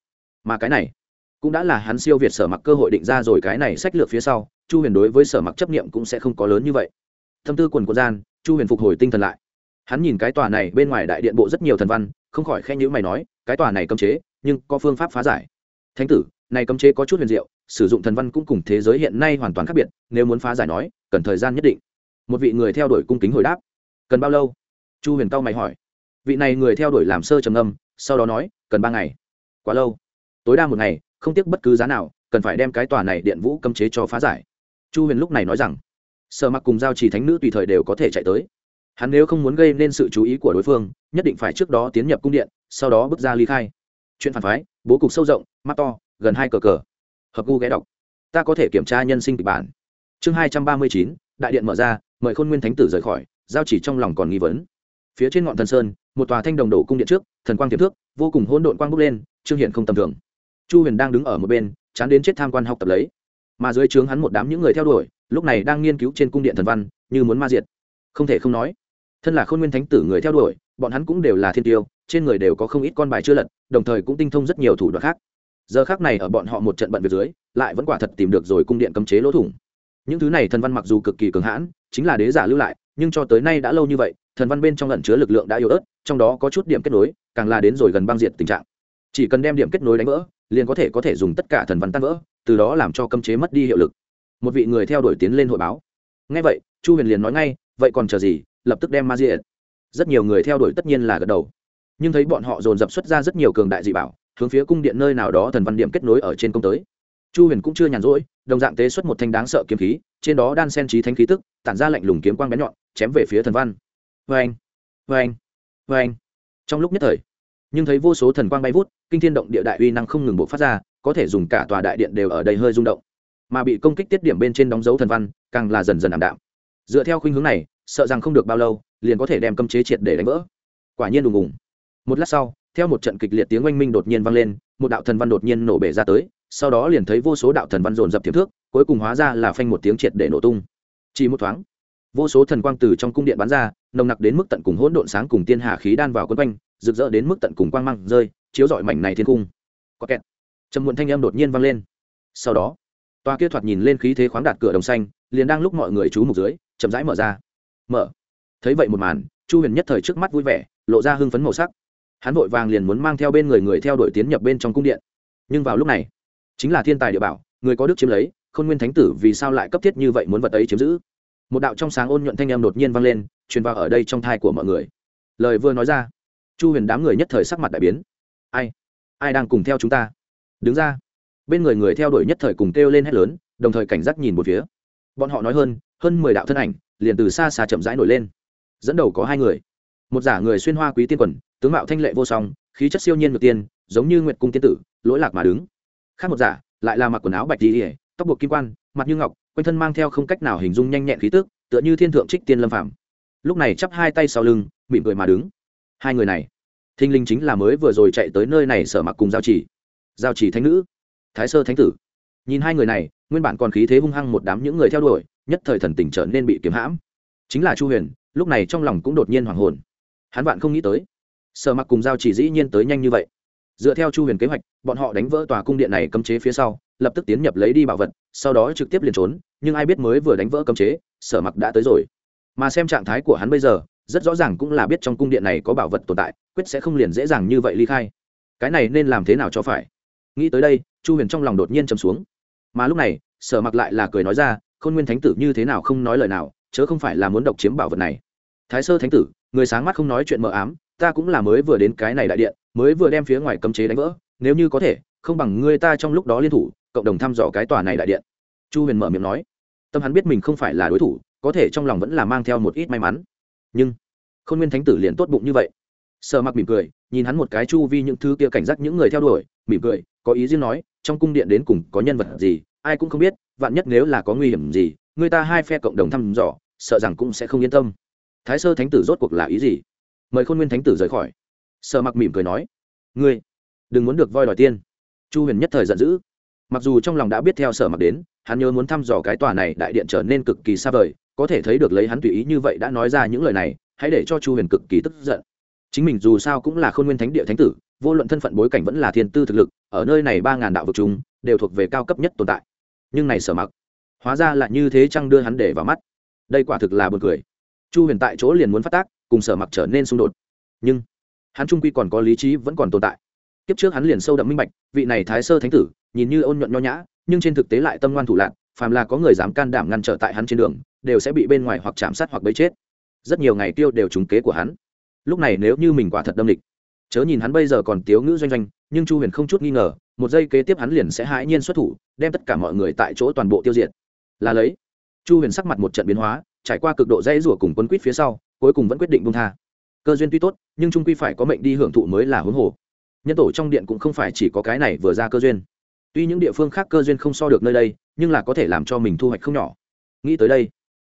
Mà cái này, cũng đã là hắn siêu việt sở mặc cơ hội định ra rồi cái này sách lược phía sau, chu huyền đối với sở mặc chấp nghiệm cũng sẽ không có lớn như vậy. Thâm tư quần quân gian, chu huyền phục hồi tinh thần lại. Hắn nhìn cái tòa này bên ngoài đại điện bộ rất nhiều thần văn, không khỏi khen nhữ mày nói, cái tòa này cấm chế, nhưng có phương pháp phá giải. Thánh tử này cấm chế có chút huyền diệu, sử dụng thần văn cũng cùng thế giới hiện nay hoàn toàn khác biệt, nếu muốn phá giải nói, cần thời gian nhất định. Một vị người theo đuổi cung kính hồi đáp. Cần bao lâu? Chu huyền cao mày hỏi. Vị này người theo đuổi làm sơ trầm âm sau đó nói, cần ba ngày. Quá lâu. Tối đa một ngày, không tiếc bất cứ giá nào, cần phải đem cái tòa này điện vũ cấm chế cho phá giải. Chu huyền lúc này nói rằng sợ mặc cùng giao trì thánh nữ tùy thời đều có thể chạy tới. Hắn nếu không muốn gây nên sự chú ý của đối phương, nhất định phải trước đó tiến nhập cung điện, sau đó bước ra ly khai. Chuyện phản phái, bố cục sâu rộng, mắt to gần hai cờ cờ. Hợp gu ghé đọc. Ta có thể kiểm tra nhân sinh kịch bản. Chương hai trăm ba mươi chín, đại điện mở ra, mời khôn nguyên thánh tử rời khỏi, giao chỉ trong lòng còn nghi vấn. Phía trên ngọn thần sơn, một tòa thanh đồng đổ cung điện trước, thần quang tiềm thước, vô cùng hỗn độn quang bốc lên, trương hiện không tầm thường. Chu huyền đang đứng ở một bên, chán đến chết tham quan học tập lấy. Mà dưới trướng hắn một đám những người theo đuổi, lúc này đang nghiên cứu trên cung điện thần văn, như muốn ma diệt. Không thể không nói, thân là khôn nguyên thánh tử người theo đuổi, bọn hắn cũng đều là thiên tiêu, trên người đều có không ít con bài chưa lật, đồng thời cũng tinh thông rất nhiều thủ đoạn khác giờ khác này ở bọn họ một trận bận việc dưới, lại vẫn quả thật tìm được rồi cung điện cấm chế lỗ thủng. Những thứ này thần văn mặc dù cực kỳ cường hãn, chính là đế giả lưu lại, nhưng cho tới nay đã lâu như vậy, thần văn bên trong lẩn chứa lực lượng đã yếu ớt, trong đó có chút điểm kết nối, càng là đến rồi gần băng diệt tình trạng. Chỉ cần đem điểm kết nối đánh vỡ, liền có thể có thể dùng tất cả thần văn tan vỡ, từ đó làm cho cấm chế mất đi hiệu lực. Một vị người theo đuổi tiến lên hội báo. Ngay vậy, chu huyền liền nói ngay, vậy còn chờ gì? Lập tức đem ma diệt. Rất nhiều người theo đuổi tất nhiên là gật đầu. Nhưng thấy bọn họ dồn dập xuất ra rất nhiều cường đại dị bảo hướng phía cung điện nơi nào đó thần văn điểm kết nối ở trên công tới. Chu huyền cũng chưa nhàn rỗi, đồng dạng tế xuất một thanh đáng sợ kiếm khí, trên đó đan sen trí thánh khí tức, tản ra lạnh lùng kiếm quang bén nhọn, chém về phía thần văn. Vê anh vê anh vê anh trong lúc nhất thời, nhưng thấy vô số thần quang bay vút, kinh thiên động địa đại uy năng không ngừng bộ phát ra, có thể dùng cả tòa đại điện đều ở đây hơi rung động. Mà bị công kích tiết điểm bên trên đóng dấu thần văn, càng là dần dần ảm đạm. Dựa theo khuynh hướng này, sợ rằng không được bao lâu, liền có thể đem cấm chế triệt để đánh vỡ. Quả nhiên đùng ùng một lát sau theo một trận kịch liệt tiếng oanh minh đột nhiên vang lên, một đạo thần văn đột nhiên nổ bể ra tới, sau đó liền thấy vô số đạo thần văn dồn dập tiềm thước, cuối cùng hóa ra là phanh một tiếng triệt để nổ tung. Chỉ một thoáng, vô số thần quang từ trong cung điện bắn ra, nồng nặc đến mức tận cùng hỗn độn sáng cùng tiên hà khí đan vào quân quanh, rực rỡ đến mức tận cùng quang măng rơi, chiếu rọi mảnh này thiên cung. Có kẹt. Trầm muộn thanh âm đột nhiên vang lên. Sau đó toa kia thoạt nhìn lên khí thế khoáng đạt cửa đồng xanh, liền đang lúc mọi người chú mục dưới, chậm rãi mở ra. Mở. Thấy vậy một màn, chu huyền nhất thời trước mắt vui vẻ, lộ ra hưng phấn màu sắc hắn vội vàng liền muốn mang theo bên người người theo đuổi tiến nhập bên trong cung điện. Nhưng vào lúc này, chính là thiên tài địa bảo, người có đức chiếm lấy, khôn nguyên thánh tử vì sao lại cấp thiết như vậy muốn vật ấy chiếm giữ? Một đạo trong sáng ôn nhuận thanh em đột nhiên vang lên, truyền vào ở đây trong thai của mọi người. Lời vừa nói ra, chu huyền đám người nhất thời sắc mặt đại biến. Ai? Ai đang cùng theo chúng ta? Đứng ra. Bên người người theo đuổi nhất thời cùng kêu lên hét lớn, đồng thời cảnh giác nhìn một phía. Bọn họ nói hơn hơn mười đạo thân ảnh liền từ xa xa chậm rãi nổi lên. Dẫn đầu có hai người một giả người xuyên hoa quý tiên quần, tướng mạo thanh lệ vô song, khí chất siêu nhiên ngược tiên, giống như nguyệt cung tiên tử, lỗi lạc mà đứng. Khác một giả, lại là mặc quần áo bạch đi ỉa tóc buộc kim quan, mặt như ngọc, quanh thân mang theo không cách nào hình dung nhanh nhẹn khí tức, tựa như thiên thượng trích tiên lâm phạm lúc này chắp hai tay sau lưng, mỉm cười mà đứng. Hai người này thinh linh chính là mới vừa rồi chạy tới nơi này sở mặc cùng giao chỉ. Giao chỉ thánh nữ, thái sơ thánh tử. Nhìn hai người này, nguyên bản còn khí thế hung hăng một đám những người theo đuổi, nhất thời thần tình trở nên bị kiếm hãm. Chính là chu huyền, lúc này trong lòng cũng đột nhiên hoàng hồn hắn bạn không nghĩ tới. Sở mặc cùng giao chỉ dĩ nhiên tới nhanh như vậy. Dựa theo chu huyền kế hoạch, bọn họ đánh vỡ tòa cung điện này cấm chế phía sau, lập tức tiến nhập lấy đi bảo vật, sau đó trực tiếp liền trốn, nhưng ai biết mới vừa đánh vỡ cấm chế, sở mặc đã tới rồi. Mà xem trạng thái của hắn bây giờ, rất rõ ràng cũng là biết trong cung điện này có bảo vật tồn tại, quyết sẽ không liền dễ dàng như vậy ly khai. Cái này nên làm thế nào cho phải? Nghĩ tới đây, chu huyền trong lòng đột nhiên chầm xuống. Mà lúc này, sở mặc lại là cười nói ra, khôn nguyên thánh tử như thế nào không nói lời nào, chớ không phải là muốn độc chiếm bảo vật này thái sơ thánh tử, người sáng mắt không nói chuyện mờ ám, ta cũng là mới vừa đến cái này đại điện, mới vừa đem phía ngoài cấm chế đánh vỡ, nếu như có thể, không bằng ngươi ta trong lúc đó liên thủ, cộng đồng thăm dò cái tòa này đại điện. Chu huyền mở miệng nói. Tâm hắn biết mình không phải là đối thủ, có thể trong lòng vẫn là mang theo một ít may mắn. Nhưng, khôn nguyên thánh tử liền tốt bụng như vậy. Sợ mặc mỉm cười, nhìn hắn một cái chu vi những thứ kia cảnh giác những người theo đuổi, mỉm cười, có ý riêng nói, trong cung điện đến cùng có nhân vật gì, ai cũng không biết, vạn nhất nếu là có nguy hiểm gì, người ta hai phe cộng đồng thăm dò, sợ rằng cũng sẽ không yên tâm thái sơ thánh tử rốt cuộc là ý gì? Mời khôn nguyên thánh tử rời khỏi. Sợ mặc mỉm cười nói, ngươi, đừng muốn được voi đòi tiên. Chu huyền nhất thời giận dữ. Mặc dù trong lòng đã biết theo sở mặc đến, hắn nhớ muốn thăm dò cái tòa này đại điện trở nên cực kỳ xa vời, có thể thấy được lấy hắn tùy ý như vậy đã nói ra những lời này, hãy để cho chu huyền cực kỳ tức giận. Chính mình dù sao cũng là khôn nguyên thánh địa thánh tử, vô luận thân phận bối cảnh vẫn là thiên tư thực lực, ở nơi này ba ngàn đạo vực chúng, đều thuộc về cao cấp nhất tồn tại. Nhưng này sở mặc, hóa ra là như thế chăng đưa hắn để vào mắt? Đây quả thực là b u ồ n cười chu huyền tại chỗ liền muốn phát tác, cùng sở mặc trở nên xung đột. Nhưng, hắn trung quy còn có lý trí vẫn còn tồn tại. Kiếp trước hắn liền sâu đậm minh bạch, vị này thái sơ thánh tử, nhìn như ôn nhuận nho nhã, nhưng trên thực tế lại tâm ngoan thủ lạc phàm là có người dám can đảm ngăn trở tại hắn trên đường, đều sẽ bị bên ngoài hoặc chạm sát hoặc bấy chết. Rất nhiều ngày tiêu đều trúng kế của hắn. Lúc này nếu như mình quả thật đâm địch, chớ nhìn hắn bây giờ còn tiếu ngữ doanh doanh, nhưng chu huyền không chút nghi ngờ, một giây kế tiếp hắn liền sẽ hãi nhiên xuất thủ, đem tất cả mọi người tại chỗ toàn bộ tiêu diệt. Là lấy, chu huyền sắc mặt một trận biến hóa trải qua cực độ dễ rủa cùng quân quýt phía sau, cuối cùng vẫn quyết định bung tha. Cơ duyên tuy tốt, nhưng trung quy phải có mệnh đi hưởng thụ mới là huống hồ. Nhân tổ trong điện cũng không phải chỉ có cái này vừa ra cơ duyên. Tuy những địa phương khác cơ duyên không so được nơi đây, nhưng là có thể làm cho mình thu hoạch không nhỏ. Nghĩ tới đây,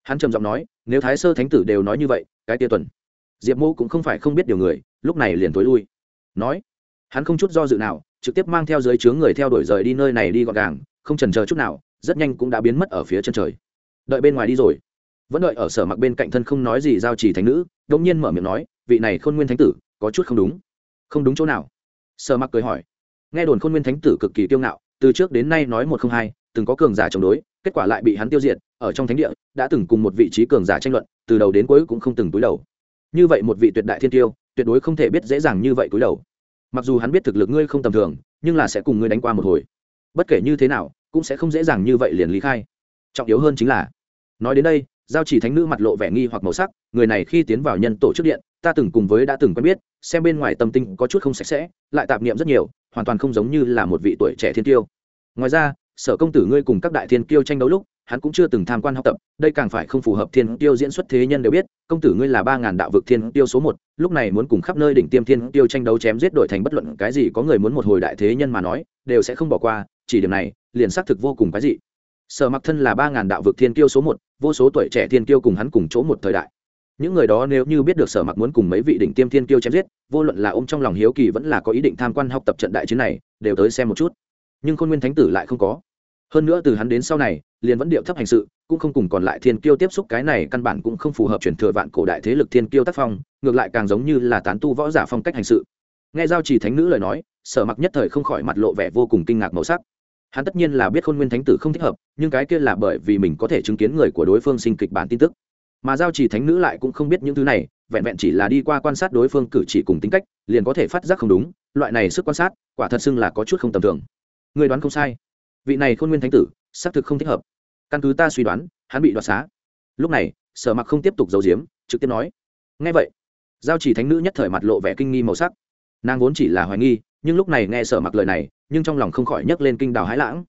hắn trầm giọng nói, nếu thái sơ thánh tử đều nói như vậy, cái tia tuần. Diệp mô cũng không phải không biết điều người, lúc này liền tối lui. Nói, hắn không chút do dự nào, trực tiếp mang theo dưới chướng người theo đuổi rời đi nơi này đi gọn gàng, không trần chờ chút nào, rất nhanh cũng đã biến mất ở phía chân trời. Đợi bên ngoài đi rồi vẫn đợi ở sở mặc bên cạnh thân không nói gì giao chỉ thánh nữ đông nhiên mở miệng nói, vị này khôn nguyên thánh tử, có chút không đúng. Không đúng chỗ nào? Sở mặc cười hỏi. Nghe đồn khôn nguyên thánh tử cực kỳ kiêu ngạo, từ trước đến nay nói một không hai, từng có cường giả chống đối, kết quả lại bị hắn tiêu diệt, ở trong thánh địa, đã từng cùng một vị trí cường giả tranh luận, từ đầu đến cuối cũng không từng túi đầu. Như vậy một vị tuyệt đại thiên tiêu, tuyệt đối không thể biết dễ dàng như vậy túi đầu. Mặc dù hắn biết thực lực ngươi không tầm thường, nhưng là sẽ cùng ngươi đánh qua một hồi. Bất kể như thế nào, cũng sẽ không dễ dàng như vậy liền lý khai. Trọng yếu hơn chính là, nói đến đây giao chỉ thánh nữ mặt lộ vẻ nghi hoặc màu sắc, người này khi tiến vào nhân tổ chức điện, ta từng cùng với đã từng quen biết, xem bên ngoài tâm tinh có chút không sạch sẽ, lại tạp niệm rất nhiều, hoàn toàn không giống như là một vị tuổi trẻ thiên tiêu ngoài ra, sở công tử ngươi cùng các đại thiên kiêu tranh đấu lúc, hắn cũng chưa từng tham quan học tập, đây càng phải không phù hợp thiên tiêu diễn xuất thế nhân đều biết, công tử ngươi là ba ngàn đạo vực thiên tiêu số một, lúc này muốn cùng khắp nơi đỉnh tiêm thiên tiêu tranh đấu chém giết đổi thành bất luận cái gì có người muốn một hồi đại thế nhân mà nói, đều sẽ không bỏ qua, chỉ điểm này, liền xác thực vô cùng cái gì sở mặc thân là ba ngàn đạo vực thiên tiêu số một, vô số tuổi trẻ thiên tiêu cùng hắn cùng chỗ một thời đại. Những người đó nếu như biết được sở mặc muốn cùng mấy vị đỉnh tiêm thiên tiêu chém giết, vô luận là ôm trong lòng hiếu kỳ vẫn là có ý định tham quan học tập trận đại chiến này, đều tới xem một chút. Nhưng khôn nguyên thánh tử lại không có. Hơn nữa từ hắn đến sau này, liền vẫn điệu thấp hành sự, cũng không cùng còn lại thiên kiêu tiếp xúc, cái này căn bản cũng không phù hợp truyền thừa vạn cổ đại thế lực thiên kiêu tác phong, ngược lại càng giống như là tán tu võ giả phong cách hành sự. Nghe giao trì thánh nữ lời nói, sở mặc nhất thời không khỏi mặt lộ vẻ vô cùng kinh ngạc màu sắc hắn tất nhiên là biết khôn nguyên thánh tử không thích hợp, nhưng cái kia là bởi vì mình có thể chứng kiến người của đối phương sinh kịch bản tin tức. Mà giao trì thánh nữ lại cũng không biết những thứ này, vẹn vẹn chỉ là đi qua quan sát đối phương cử chỉ cùng tính cách, liền có thể phát giác không đúng, loại này sức quan sát, quả thật xưng là có chút không tầm thường. Người đoán không sai. Vị này khôn nguyên thánh tử, xác thực không thích hợp. Căn cứ ta suy đoán, hắn bị đoạt xá. Lúc này, sở mặc không tiếp tục giấu giếm, trực tiếp nói ngay vậy. Giao chỉ thánh nữ nhất thời mặt lộ vẻ kinh nghi màu sắc. Nàng vốn chỉ là hoài nghi, nhưng lúc này nghe sở mặc lời này nhưng trong lòng không khỏi nhấc lên kinh đào hái lãng.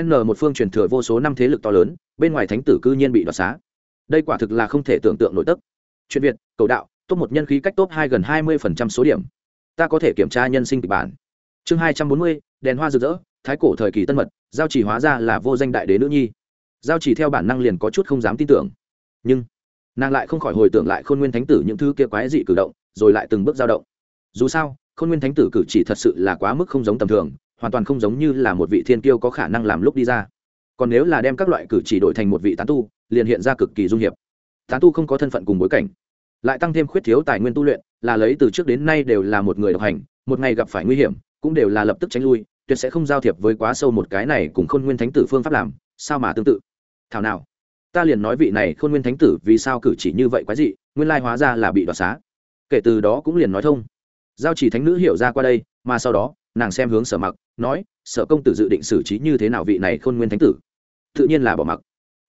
N một phương truyền thừa vô số năm thế lực to lớn, bên ngoài thánh tử cư nhiên bị đoạt xá. Đây quả thực là không thể tưởng tượng nội tức. Chuyện việt, cầu đạo, top một nhân khí cách top hai gần hai mươi số điểm. Ta có thể kiểm tra nhân sinh kịch bản. Chương hai trăm bốn mươi, đèn hoa rực rỡ, thái cổ thời kỳ tân mật, giao chỉ hóa ra là vô danh đại đế nữ nhi. Giao chỉ theo bản năng liền có chút không dám tin tưởng. Nhưng, nàng lại không khỏi hồi tưởng lại khôn nguyên thánh tử những thứ kia quái dị cử động, rồi lại từng bước dao động. Dù sao, khôn nguyên thánh tử cử chỉ thật sự là quá mức không giống tầm thường hoàn toàn không giống như là một vị thiên kiêu có khả năng làm lúc đi ra. Còn nếu là đem các loại cử chỉ đổi thành một vị tán tu, liền hiện ra cực kỳ dung hiệp. Tán tu không có thân phận cùng bối cảnh, lại tăng thêm khuyết thiếu tài nguyên tu luyện, là lấy từ trước đến nay đều là một người độc hành, một ngày gặp phải nguy hiểm, cũng đều là lập tức tránh lui, tuyệt sẽ không giao thiệp với quá sâu một cái này cùng khôn nguyên thánh tử phương pháp làm, sao mà tương tự? Thảo nào, ta liền nói vị này khôn nguyên thánh tử vì sao cử chỉ như vậy quái dị, nguyên lai hóa ra là bị đoạt xá. Kể từ đó cũng liền nói thông. Giao chỉ thánh nữ hiểu ra qua đây, mà sau đó nàng xem hướng sở mặc, nói, sở công tử dự định xử trí như thế nào vị này khôn nguyên thánh tử? Tự nhiên là bỏ mặc.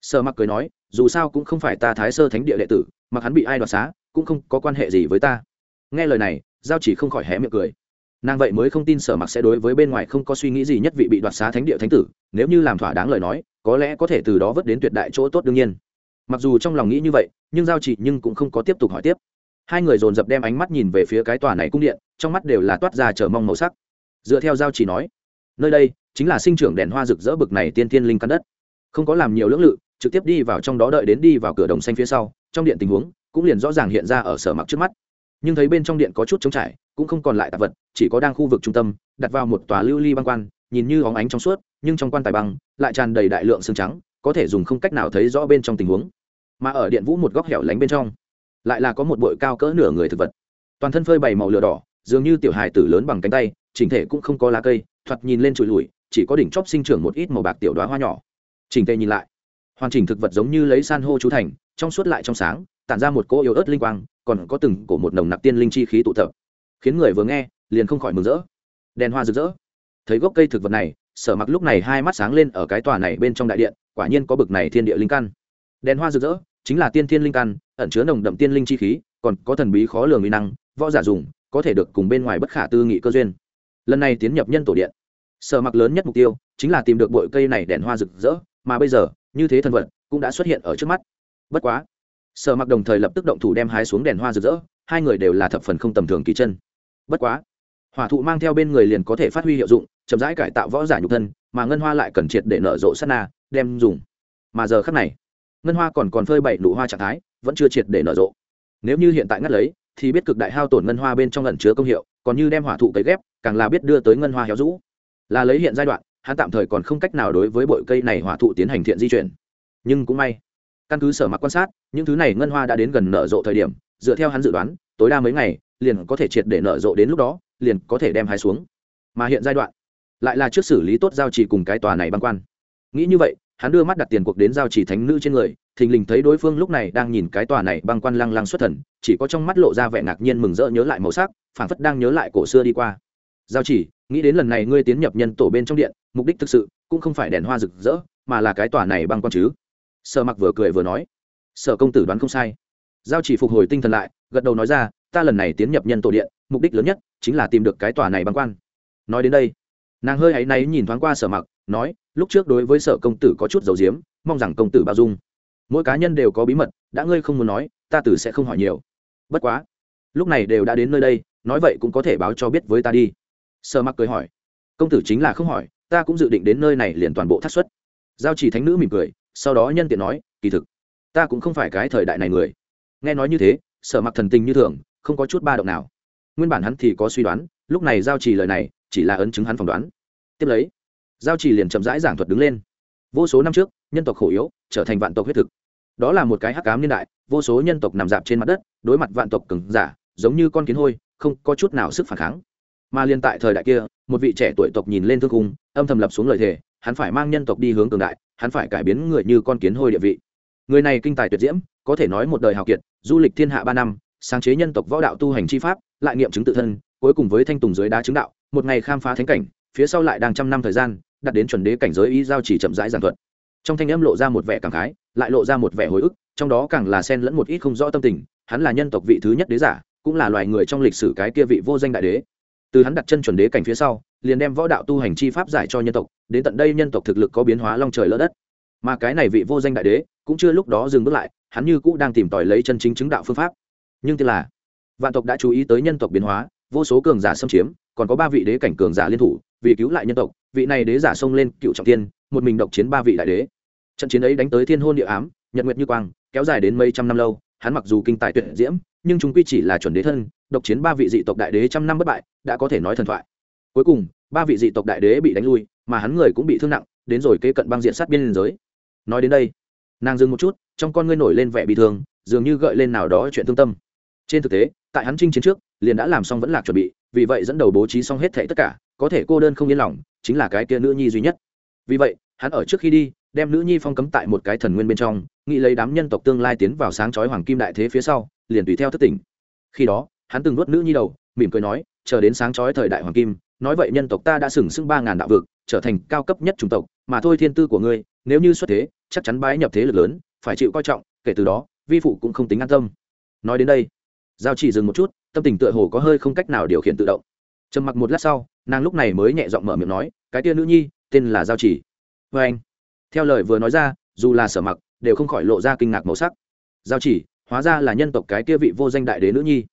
Sở mặc cười nói, dù sao cũng không phải ta thái sơ thánh địa đệ tử, mặc hắn bị ai đoạt xá, cũng không có quan hệ gì với ta. Nghe lời này, giao chỉ không khỏi hé miệng cười. Nàng vậy mới không tin sở mặc sẽ đối với bên ngoài không có suy nghĩ gì nhất vị bị đoạt xá thánh địa thánh tử, nếu như làm thỏa đáng lời nói, có lẽ có thể từ đó vớt đến tuyệt đại chỗ tốt đương nhiên. Mặc dù trong lòng nghĩ như vậy, nhưng giao chỉ nhưng cũng không có tiếp tục hỏi tiếp. Hai người dồn dập đem ánh mắt nhìn về phía cái tòa này cung điện, trong mắt đều là toát ra chờ mong màu sắc dựa theo giao chỉ nói, nơi đây chính là sinh trưởng đèn hoa rực rỡ bực này tiên tiên linh căn đất. Không có làm nhiều lưỡng lự, trực tiếp đi vào trong đó đợi đến đi vào cửa đồng xanh phía sau, trong điện tình huống cũng liền rõ ràng hiện ra ở sở mặc trước mắt. Nhưng thấy bên trong điện có chút trống trải, cũng không còn lại tạp vật, chỉ có đang khu vực trung tâm, đặt vào một tòa lưu ly băng quan, nhìn như óng ánh trong suốt, nhưng trong quan tài băng lại tràn đầy đại lượng xương trắng, có thể dùng không cách nào thấy rõ bên trong tình huống. Mà ở điện vũ một góc hẻo lánh bên trong, lại là có một bội cao cỡ nửa người thực vật. Toàn thân phơi bày màu lửa đỏ, dường như tiểu hài tử lớn bằng cánh tay chỉnh thể cũng không có lá cây, thoạt nhìn lên trụi lùi, chỉ có đỉnh chóp sinh trưởng một ít màu bạc tiểu đoá hoa nhỏ. Chỉnh tề nhìn lại, hoàn chỉnh thực vật giống như lấy san hô chú thành, trong suốt lại trong sáng, tản ra một cỗ yếu ớt linh quang, còn có từng cổ một nồng nặc tiên linh chi khí tụ tập. Khiến người vừa nghe, liền không khỏi mừng rỡ. Đèn hoa rực rỡ. Thấy gốc cây thực vật này, sở mặc lúc này hai mắt sáng lên ở cái tòa này bên trong đại điện, quả nhiên có bực này thiên địa linh căn. Đèn hoa rực rỡ, chính là tiên thiên linh căn, ẩn chứa nồng đậm tiên linh chi khí, còn có thần bí khó lường uy năng, võ giả dùng, có thể được cùng bên ngoài bất khả tư nghị cơ duyên lần này tiến nhập nhân tổ điện. Sở mặc lớn nhất mục tiêu chính là tìm được bội cây này đèn hoa rực rỡ, mà bây giờ, như thế thần vật cũng đã xuất hiện ở trước mắt. Bất quá, sở mặc đồng thời lập tức động thủ đem hái xuống đèn hoa rực rỡ, hai người đều là thập phần không tầm thường kỳ chân. Bất quá, hỏa thụ mang theo bên người liền có thể phát huy hiệu dụng, chậm rãi cải tạo võ giả nhục thân, mà ngân hoa lại cần triệt để nở rộ sát na, đem dùng. Mà giờ khắc này, ngân hoa còn còn phơi bảy nụ hoa trạng thái, vẫn chưa triệt để nở rộ. Nếu như hiện tại ngắt lấy thì biết cực đại hao tổn ngân hoa bên trong ẩn chứa công hiệu, còn như đem hỏa thụ cấy ghép, càng là biết đưa tới ngân hoa héo rũ. Là lấy hiện giai đoạn, hắn tạm thời còn không cách nào đối với bội cây này hỏa thụ tiến hành thiện di chuyển. Nhưng cũng may, căn cứ sở mặc quan sát, những thứ này ngân hoa đã đến gần nở rộ thời điểm, dựa theo hắn dự đoán, tối đa mấy ngày, liền có thể triệt để nở rộ đến lúc đó, liền có thể đem hái xuống. Mà hiện giai đoạn, lại là trước xử lý tốt giao trì cùng cái tòa này băng quan. Nghĩ như vậy hắn đưa mắt đặt tiền cuộc đến giao chỉ thánh nữ trên người, thình lình thấy đối phương lúc này đang nhìn cái tòa này băng quan lăng lăng xuất thần, chỉ có trong mắt lộ ra vẻ ngạc nhiên mừng rỡ nhớ lại màu sắc, phảng phất đang nhớ lại cổ xưa đi qua. Giao chỉ, nghĩ đến lần này ngươi tiến nhập nhân tổ bên trong điện, mục đích thực sự cũng không phải đèn hoa rực rỡ, mà là cái tòa này băng quan chứ? Sở mặc vừa cười vừa nói. Sở công tử đoán không sai. Giao chỉ phục hồi tinh thần lại, gật đầu nói ra, ta lần này tiến nhập nhân tổ điện, mục đích lớn nhất chính là tìm được cái tòa này băng quan. Nói đến đây, nàng hơi áy náy nhìn thoáng qua sở mặc nói, lúc trước đối với sở công tử có chút dầu diếm, mong rằng công tử bao dung. Mỗi cá nhân đều có bí mật, đã ngươi không muốn nói, ta tử sẽ không hỏi nhiều. Bất quá, lúc này đều đã đến nơi đây, nói vậy cũng có thể báo cho biết với ta đi. Sở mặc cười hỏi. Công tử chính là không hỏi, ta cũng dự định đến nơi này liền toàn bộ thắt xuất. Giao chỉ thánh nữ mỉm cười, sau đó nhân tiện nói, kỳ thực, ta cũng không phải cái thời đại này người. Nghe nói như thế, sở mặc thần tình như thường, không có chút ba động nào. Nguyên bản hắn thì có suy đoán, lúc này giao chỉ lời này, chỉ là ấn chứng hắn phỏng đoán. Tiếp lấy giao trì liền chậm rãi giảng thuật đứng lên. Vô số năm trước, nhân tộc khổ yếu, trở thành vạn tộc huyết thực. Đó là một cái hắc cám niên đại, vô số nhân tộc nằm dạp trên mặt đất, đối mặt vạn tộc cứng giả, giống như con kiến hôi, không có chút nào sức phản kháng. Mà liên tại thời đại kia, một vị trẻ tuổi tộc nhìn lên thương cung âm thầm lập xuống lời thề, hắn phải mang nhân tộc đi hướng cường đại, hắn phải cải biến người như con kiến hôi địa vị. Người này kinh tài tuyệt diễm, có thể nói một đời hào kiệt, du lịch thiên hạ ba năm, sáng chế nhân tộc võ đạo tu hành chi pháp, lại nghiệm chứng tự thân, cuối cùng với thanh tùng dưới đá chứng đạo, một ngày khám phá thánh cảnh, phía sau lại đang trăm năm thời gian đặt đến chuẩn đế cảnh giới ý giao chỉ chậm rãi giảng thuật. Trong thanh âm lộ ra một vẻ cảm khái, lại lộ ra một vẻ hồi ức, trong đó càng là xen lẫn một ít không rõ tâm tình, hắn là nhân tộc vị thứ nhất đế giả, cũng là loài người trong lịch sử cái kia vị vô danh đại đế. Từ hắn đặt chân chuẩn đế cảnh phía sau, liền đem võ đạo tu hành chi pháp giải cho nhân tộc, đến tận đây nhân tộc thực lực có biến hóa long trời lỡ đất. Mà cái này vị vô danh đại đế, cũng chưa lúc đó dừng bước lại, hắn như cũ đang tìm tòi lấy chân chính chứng đạo phương pháp. Nhưng tức là, vạn tộc đã chú ý tới nhân tộc biến hóa, vô số cường giả xâm chiếm, còn có ba vị đế cảnh cường giả liên thủ, vì cứu lại nhân tộc vị này đế giả xông lên cựu trọng tiên một mình độc chiến ba vị đại đế. Trận chiến ấy đánh tới thiên hôn địa ám, nhật nguyệt như quang, kéo dài đến mấy trăm năm lâu, hắn mặc dù kinh tài tuyệt diễm, nhưng chúng quy chỉ là chuẩn đế thân, độc chiến ba vị dị tộc đại đế trăm năm bất bại, đã có thể nói thần thoại. Cuối cùng, ba vị dị tộc đại đế bị đánh lui, mà hắn người cũng bị thương nặng, đến rồi kế cận băng diện sát biên giới. Nói đến đây, nàng dừng một chút, trong con ngươi nổi lên vẻ bị thương, dường như gợi lên nào đó chuyện thương tâm. Trên thực tế, tại hắn chinh chiến trước, liền đã làm xong vẫn lạc chuẩn bị, vì vậy dẫn đầu bố trí xong hết thệ tất cả có thể cô đơn không yên lòng, chính là cái kia nữ nhi duy nhất. Vì vậy, hắn ở trước khi đi, đem nữ nhi phong cấm tại một cái thần nguyên bên trong, nghĩ lấy đám nhân tộc tương lai tiến vào sáng chói hoàng kim đại thế phía sau, liền tùy theo thất tỉnh. Khi đó, hắn từng nuốt nữ nhi đầu, mỉm cười nói, chờ đến sáng chói thời đại hoàng kim, nói vậy nhân tộc ta đã sừng sững ba ngàn đạo vực, trở thành cao cấp nhất chủng tộc, mà thôi thiên tư của ngươi, nếu như xuất thế, chắc chắn bái nhập thế lực lớn, phải chịu coi trọng, kể từ đó, vi phụ cũng không tính an tâm. Nói đến đây, giao chỉ dừng một chút, tâm tình tựa hồ có hơi không cách nào điều khiển tự động trầm mặc một lát sau, nàng lúc này mới nhẹ giọng mở miệng nói, cái tia nữ nhi, tên là giao chỉ. Vê anh. Theo lời vừa nói ra, dù là sở mặc, đều không khỏi lộ ra kinh ngạc màu sắc. Giao chỉ, hóa ra là nhân tộc cái kia vị vô danh đại đế nữ nhi.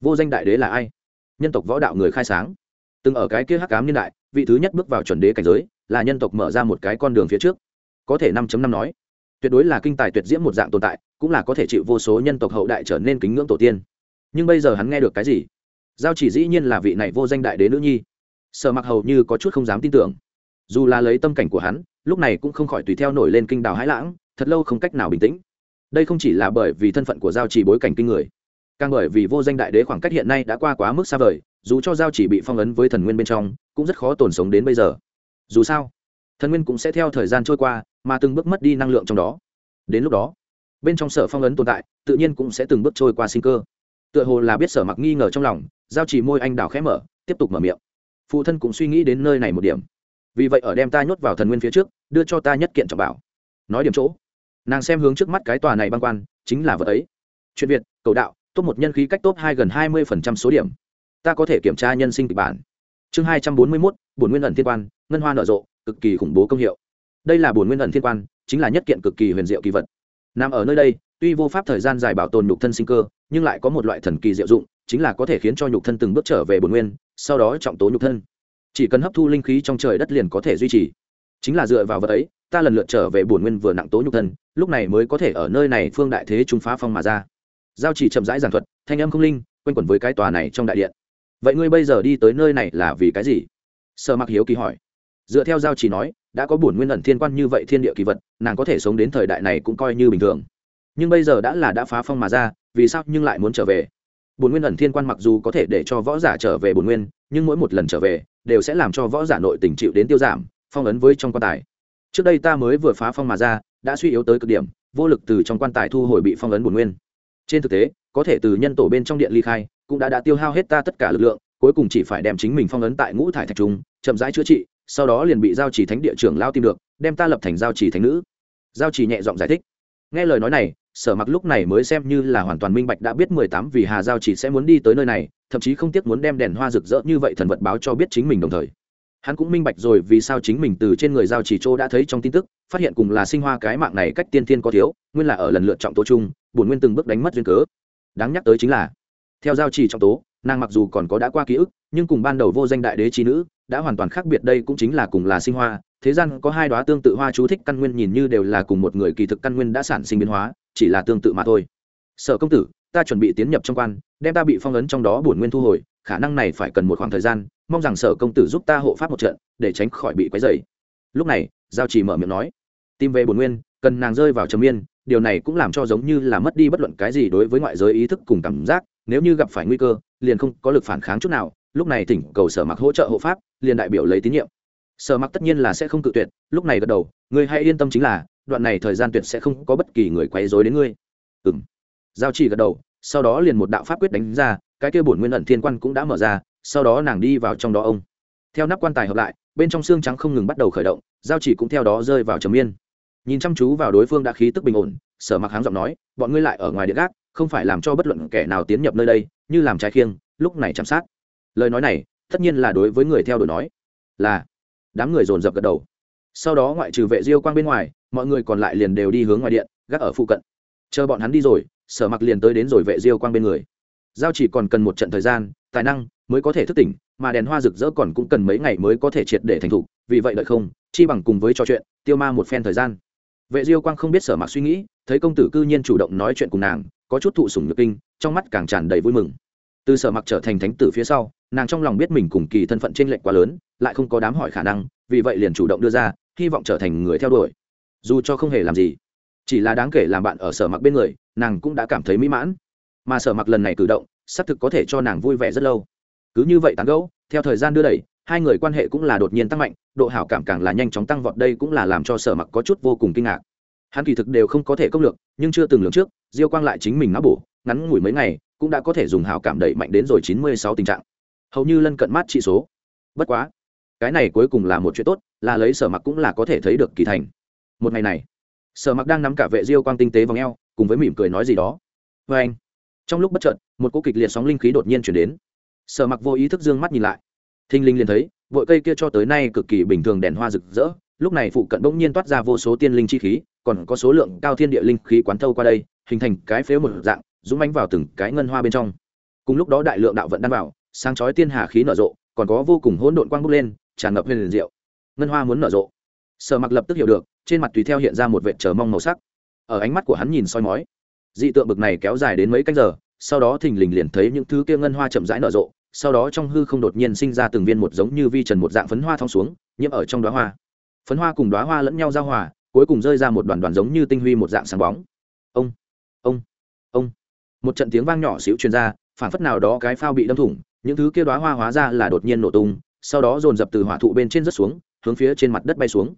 Vô danh đại đế là ai? Nhân tộc võ đạo người khai sáng. Từng ở cái kia hắc cám niên đại, vị thứ nhất bước vào chuẩn đế cảnh giới, là nhân tộc mở ra một cái con đường phía trước. Có thể năm năm nói. Tuyệt đối là kinh tài tuyệt diễm một dạng tồn tại, cũng là có thể chịu vô số nhân tộc hậu đại trở nên kính ngưỡng tổ tiên. Nhưng bây giờ hắn nghe được cái gì? Giao chỉ dĩ nhiên là vị này vô danh đại đế nữ nhi. Sở mặc hầu như có chút không dám tin tưởng. Dù là lấy tâm cảnh của hắn, lúc này cũng không khỏi tùy theo nổi lên kinh đào hãi lãng, thật lâu không cách nào bình tĩnh. Đây không chỉ là bởi vì thân phận của giao chỉ bối cảnh kinh người, càng bởi vì vô danh đại đế khoảng cách hiện nay đã qua quá mức xa vời, dù cho giao chỉ bị phong ấn với thần nguyên bên trong, cũng rất khó tồn sống đến bây giờ. Dù sao, thần nguyên cũng sẽ theo thời gian trôi qua, mà từng bước mất đi năng lượng trong đó. Đến lúc đó, bên trong sở phong ấn tồn tại, tự nhiên cũng sẽ từng bước trôi qua sinh cơ. Tựa hồ là biết sở mặc nghi ngờ trong lòng giao chỉ môi anh đào khẽ mở, tiếp tục mở miệng. Phụ thân cũng suy nghĩ đến nơi này một điểm. Vì vậy ở đem ta nhốt vào thần nguyên phía trước, đưa cho ta nhất kiện trọng bảo. Nói điểm chỗ. Nàng xem hướng trước mắt cái tòa này băng quan, chính là vật ấy. Chuyện việt, cầu đạo, top một nhân khí cách top hai gần hai mươi phần trăm số điểm. Ta có thể kiểm tra nhân sinh kịch bản. Chương hai trăm bốn mươi mốt, bổn nguyên ẩn thiên quan, ngân hoa nở rộ, cực kỳ khủng bố công hiệu. Đây là bổn nguyên ẩn thiên quan, chính là nhất kiện cực kỳ huyền diệu kỳ vật. Nằm ở nơi đây, tuy vô pháp thời gian dài bảo tồn nhục thân sinh cơ, nhưng lại có một loại thần kỳ diệu dụng chính là có thể khiến cho nhục thân từng bước trở về bổn nguyên, sau đó trọng tố nhục thân. Chỉ cần hấp thu linh khí trong trời đất liền có thể duy trì. Chính là dựa vào vật ấy, ta lần lượt trở về bổn nguyên vừa nặng tố nhục thân, lúc này mới có thể ở nơi này phương đại thế trung phá phong mà ra. Giao chỉ chậm rãi giảng thuật, thanh âm không linh, quanh quẩn với cái tòa này trong đại điện. Vậy ngươi bây giờ đi tới nơi này là vì cái gì? Sở mặc hiếu kỳ hỏi. Dựa theo giao chỉ nói, đã có bổn nguyên ẩn thiên quan như vậy thiên địa kỳ vật, nàng có thể sống đến thời đại này cũng coi như bình thường. Nhưng bây giờ đã là đã phá phong mà ra, vì sao nhưng lại muốn trở về? Bổn nguyên ẩn thiên quan mặc dù có thể để cho võ giả trở về bổn nguyên, nhưng mỗi một lần trở về, đều sẽ làm cho võ giả nội tình chịu đến tiêu giảm, phong ấn với trong quan tài. Trước đây ta mới vừa phá phong mà ra, đã suy yếu tới cực điểm, vô lực từ trong quan tài thu hồi bị phong ấn bổn nguyên. Trên thực tế, có thể từ nhân tổ bên trong điện ly khai, cũng đã đã tiêu hao hết ta tất cả lực lượng, cuối cùng chỉ phải đem chính mình phong ấn tại ngũ thải thạch trung, chậm rãi chữa trị, sau đó liền bị giao chỉ thánh địa trưởng lao tìm được, đem ta lập thành giao chỉ thánh nữ. Giao chỉ nhẹ giọng giải thích. Nghe lời nói này sở mặc lúc này mới xem như là hoàn toàn minh bạch đã biết mười tám vì hà giao chỉ sẽ muốn đi tới nơi này, thậm chí không tiếc muốn đem đèn hoa rực rỡ như vậy thần vật báo cho biết chính mình đồng thời. Hắn cũng minh bạch rồi vì sao chính mình từ trên người giao chỉ châu đã thấy trong tin tức, phát hiện cùng là sinh hoa cái mạng này cách tiên thiên có thiếu, nguyên là ở lần lượt trọng tố chung bổn nguyên từng bước đánh mất duyên cớ. Đáng nhắc tới chính là, theo giao chỉ trọng tố, nàng mặc dù còn có đã qua ký ức, nhưng cùng ban đầu vô danh đại đế trí nữ, đã hoàn toàn khác biệt đây cũng chính là cùng là sinh hoa, thế gian có hai đoá tương tự hoa chú thích căn nguyên nhìn như đều là cùng một người kỳ thực căn nguyên đã sản sinh biến hóa chỉ là tương tự mà thôi. Sở công tử, ta chuẩn bị tiến nhập trong quan, đem ta bị phong ấn trong đó bổn nguyên thu hồi, khả năng này phải cần một khoảng thời gian, mong rằng sở công tử giúp ta hộ pháp một trận, để tránh khỏi bị quấy dày lúc này, giao chỉ mở miệng nói, tìm về bổn nguyên, cần nàng rơi vào trầm miên điều này cũng làm cho giống như là mất đi bất luận cái gì đối với ngoại giới ý thức cùng cảm giác, nếu như gặp phải nguy cơ, liền không có lực phản kháng chút nào, lúc này thỉnh cầu sở mặc hỗ trợ hộ pháp, liền đại biểu lấy tín nhiệm. Sở mặc tất nhiên là sẽ không cự tuyệt, lúc này gật đầu người hãy yên tâm chính là đoạn này thời gian tuyệt sẽ không có bất kỳ người quấy rối đến ngươi. Ừng giao chỉ gật đầu sau đó liền một đạo pháp quyết đánh ra cái kia bổn nguyên ẩn thiên quan cũng đã mở ra sau đó nàng đi vào trong đó ông. Theo nắp quan tài hợp lại bên trong xương trắng không ngừng bắt đầu khởi động giao chỉ cũng theo đó rơi vào trầm yên, nhìn chăm chú vào đối phương đã khí tức bình ổn sở mặc háng giọng nói bọn ngươi lại ở ngoài điện gác không phải làm cho bất luận kẻ nào tiến nhập nơi đây như làm trái khiêng lúc này chăm sát. Lời nói này tất nhiên là đối với người theo đuổi nói. Là đám người dồn dập gật đầu. Sau đó ngoại trừ vệ diêu quang bên ngoài mọi người còn lại liền đều đi hướng ngoài điện, gác ở phụ cận. Chờ bọn hắn đi rồi, sở mặc liền tới đến rồi vệ diêu quang bên người. Giao chỉ còn cần một trận thời gian, tài năng mới có thể thức tỉnh, mà đèn hoa rực rỡ còn cũng cần mấy ngày mới có thể triệt để thành thục, vì vậy đợi không, chi bằng cùng với trò chuyện, tiêu ma một phen thời gian. Vệ diêu quang không biết sở mặc suy nghĩ, thấy công tử cư nhiên chủ động nói chuyện cùng nàng, có chút thụ sủng nhược kinh, trong mắt càng tràn đầy vui mừng. Từ sở mặc trở thành thánh tử phía sau, nàng trong lòng biết mình cùng kỳ thân phận t r ê n lệch quá lớn, lại không có đám hỏi khả năng, vì vậy liền chủ động đưa ra, hy vọng trở thành người theo đuổi dù cho không hề làm gì, chỉ là đáng kể làm bạn ở sở mặc bên người, nàng cũng đã cảm thấy mỹ mãn. Mà sở mặc lần này cử động, xác thực có thể cho nàng vui vẻ rất lâu. Cứ như vậy tán gẫu, theo thời gian đưa đẩy, hai người quan hệ cũng là đột nhiên tăng mạnh, độ hảo cảm càng là nhanh chóng tăng vọt đây cũng là làm cho sở mặc có chút vô cùng kinh ngạc. Hắn kỳ thực đều không có thể công lược, nhưng chưa từng lường trước, diêu quang lại chính mình ngã bổ, ngắn ngủi mấy ngày, cũng đã có thể dùng hảo cảm đẩy mạnh đến rồi chín mươi sáu tình trạng. Hầu như lân cận mát trị số. Bất quá, cái này cuối cùng là một chuyện tốt, là lấy sở mặc cũng là có thể thấy được kỳ thành một ngày này, sở mặc đang nắm cả vệ diêu quang tinh tế v ò cùng với mỉm cười nói gì đó. Vê anh, trong lúc bất trợn một cỗ kịch liệt sóng linh khí đột nhiên chuyển đến. Sở mặc vô ý thức d ư ơ n g mắt nhìn lại. Thinh linh liền thấy vội cây kia cho tới nay cực kỳ bình thường đèn hoa rực rỡ, lúc này phụ cận bỗng nhiên toát ra vô số tiên linh chi khí, còn có số lượng cao thiên địa linh khí quán thâu qua đây, hình thành cái phếu một dạng, dũng mánh vào từng cái ngân hoa bên trong. Cùng lúc đó đại lượng đạo vận đan vào, sáng chói tiên hà khí nở rộ, còn có vô cùng hỗn độn quang bốc lên, tràn ngập huyền liền diệu. Ngân hoa muốn nở rộ sở mặc lập tức hiểu được, trên mặt tùy theo hiện ra một vệt chờ mong màu sắc. Ở ánh mắt của hắn nhìn soi mói, dị tượng bực này kéo dài đến mấy canh giờ, sau đó thình lình liền thấy những thứ kia ngân hoa chậm rãi nở rộ, sau đó trong hư không đột nhiên sinh ra từng viên một giống như vi trần một dạng phấn hoa thong xuống, nhiễm ở trong đoá hoa. Phấn hoa cùng đoá hoa lẫn nhau giao hòa, cuối cùng rơi ra một đoàn đoàn giống như tinh huy một dạng sáng bóng. Ông ông ông. Một trận tiếng vang nhỏ xíu truyền ra phản phất nào đó cái phao bị đâm thủng, những thứ kia đoá hoa hóa ra là đột nhiên nổ tung, sau đó dồn dập từ hỏa thụ bên trên rớt xuống, hướng phía trên mặt đất bay xuống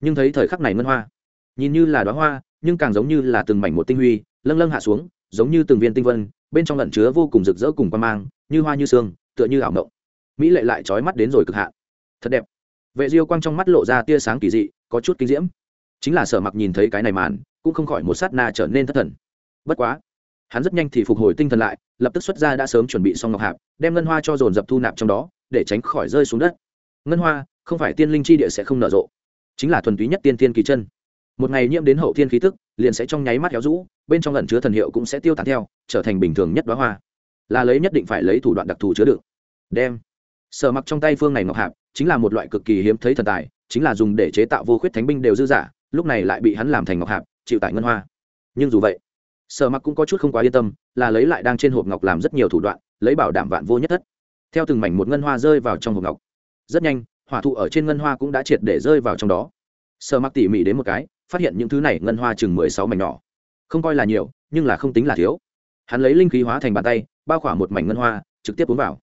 nhưng thấy thời khắc này ngân hoa. Nhìn như là đoá hoa, nhưng càng giống như là từng mảnh một tinh huy, lâng lâng hạ xuống, giống như từng viên tinh vân, bên trong lẩn chứa vô cùng rực rỡ cùng quan mang, như hoa như sương, tựa như ảo mộng. Mỹ lệ lại trói mắt đến rồi cực hạn. Thật đẹp. Vệ diêu quang trong mắt lộ ra tia sáng kỳ dị, có chút kinh diễm. Chính là sở mặc nhìn thấy cái này màn, cũng không khỏi một sát na trở nên thất thần. Bất quá, hắn rất nhanh thì phục hồi tinh thần lại, lập tức xuất ra đã sớm chuẩn bị xong ngọc hạp, đem ngân hoa cho dồn dập thu nạp trong đó, để tránh khỏi rơi xuống đất. Ngân hoa, không phải tiên linh chi địa sẽ không nở rộ chính là thuần túy nhất tiên thiên kỳ chân. Một ngày nhiễm đến hậu thiên khí tức, liền sẽ trong nháy mắt héo rũ, bên trong lần chứa thần hiệu cũng sẽ tiêu tán theo, trở thành bình thường nhất đoá hoa. Là lấy nhất định phải lấy thủ đoạn đặc thù chứa đựng. Đem. Sở mặc trong tay phương này ngọc hạp, chính là một loại cực kỳ hiếm thấy thần tài, chính là dùng để chế tạo vô khuyết thánh binh đều dư giả, lúc này lại bị hắn làm thành ngọc hạp, chịu tại ngân hoa. Nhưng dù vậy, sở mặc cũng có chút không quá yên tâm, là lấy lại đang trên hộp ngọc làm rất nhiều thủ đoạn, lấy bảo đảm vạn vô nhất thất. Theo từng mảnh một ngân hoa rơi vào trong hộp ngọc. Rất nhanh hỏa thụ ở trên ngân hoa cũng đã triệt để rơi vào trong đó. Sở mặc tỉ mỉ đến một cái, phát hiện những thứ này ngân hoa chừng mười sáu mảnh nhỏ. Không coi là nhiều, nhưng là không tính là thiếu. Hắn lấy linh khí hóa thành bàn tay, bao khỏa một mảnh ngân hoa, trực tiếp uống vào.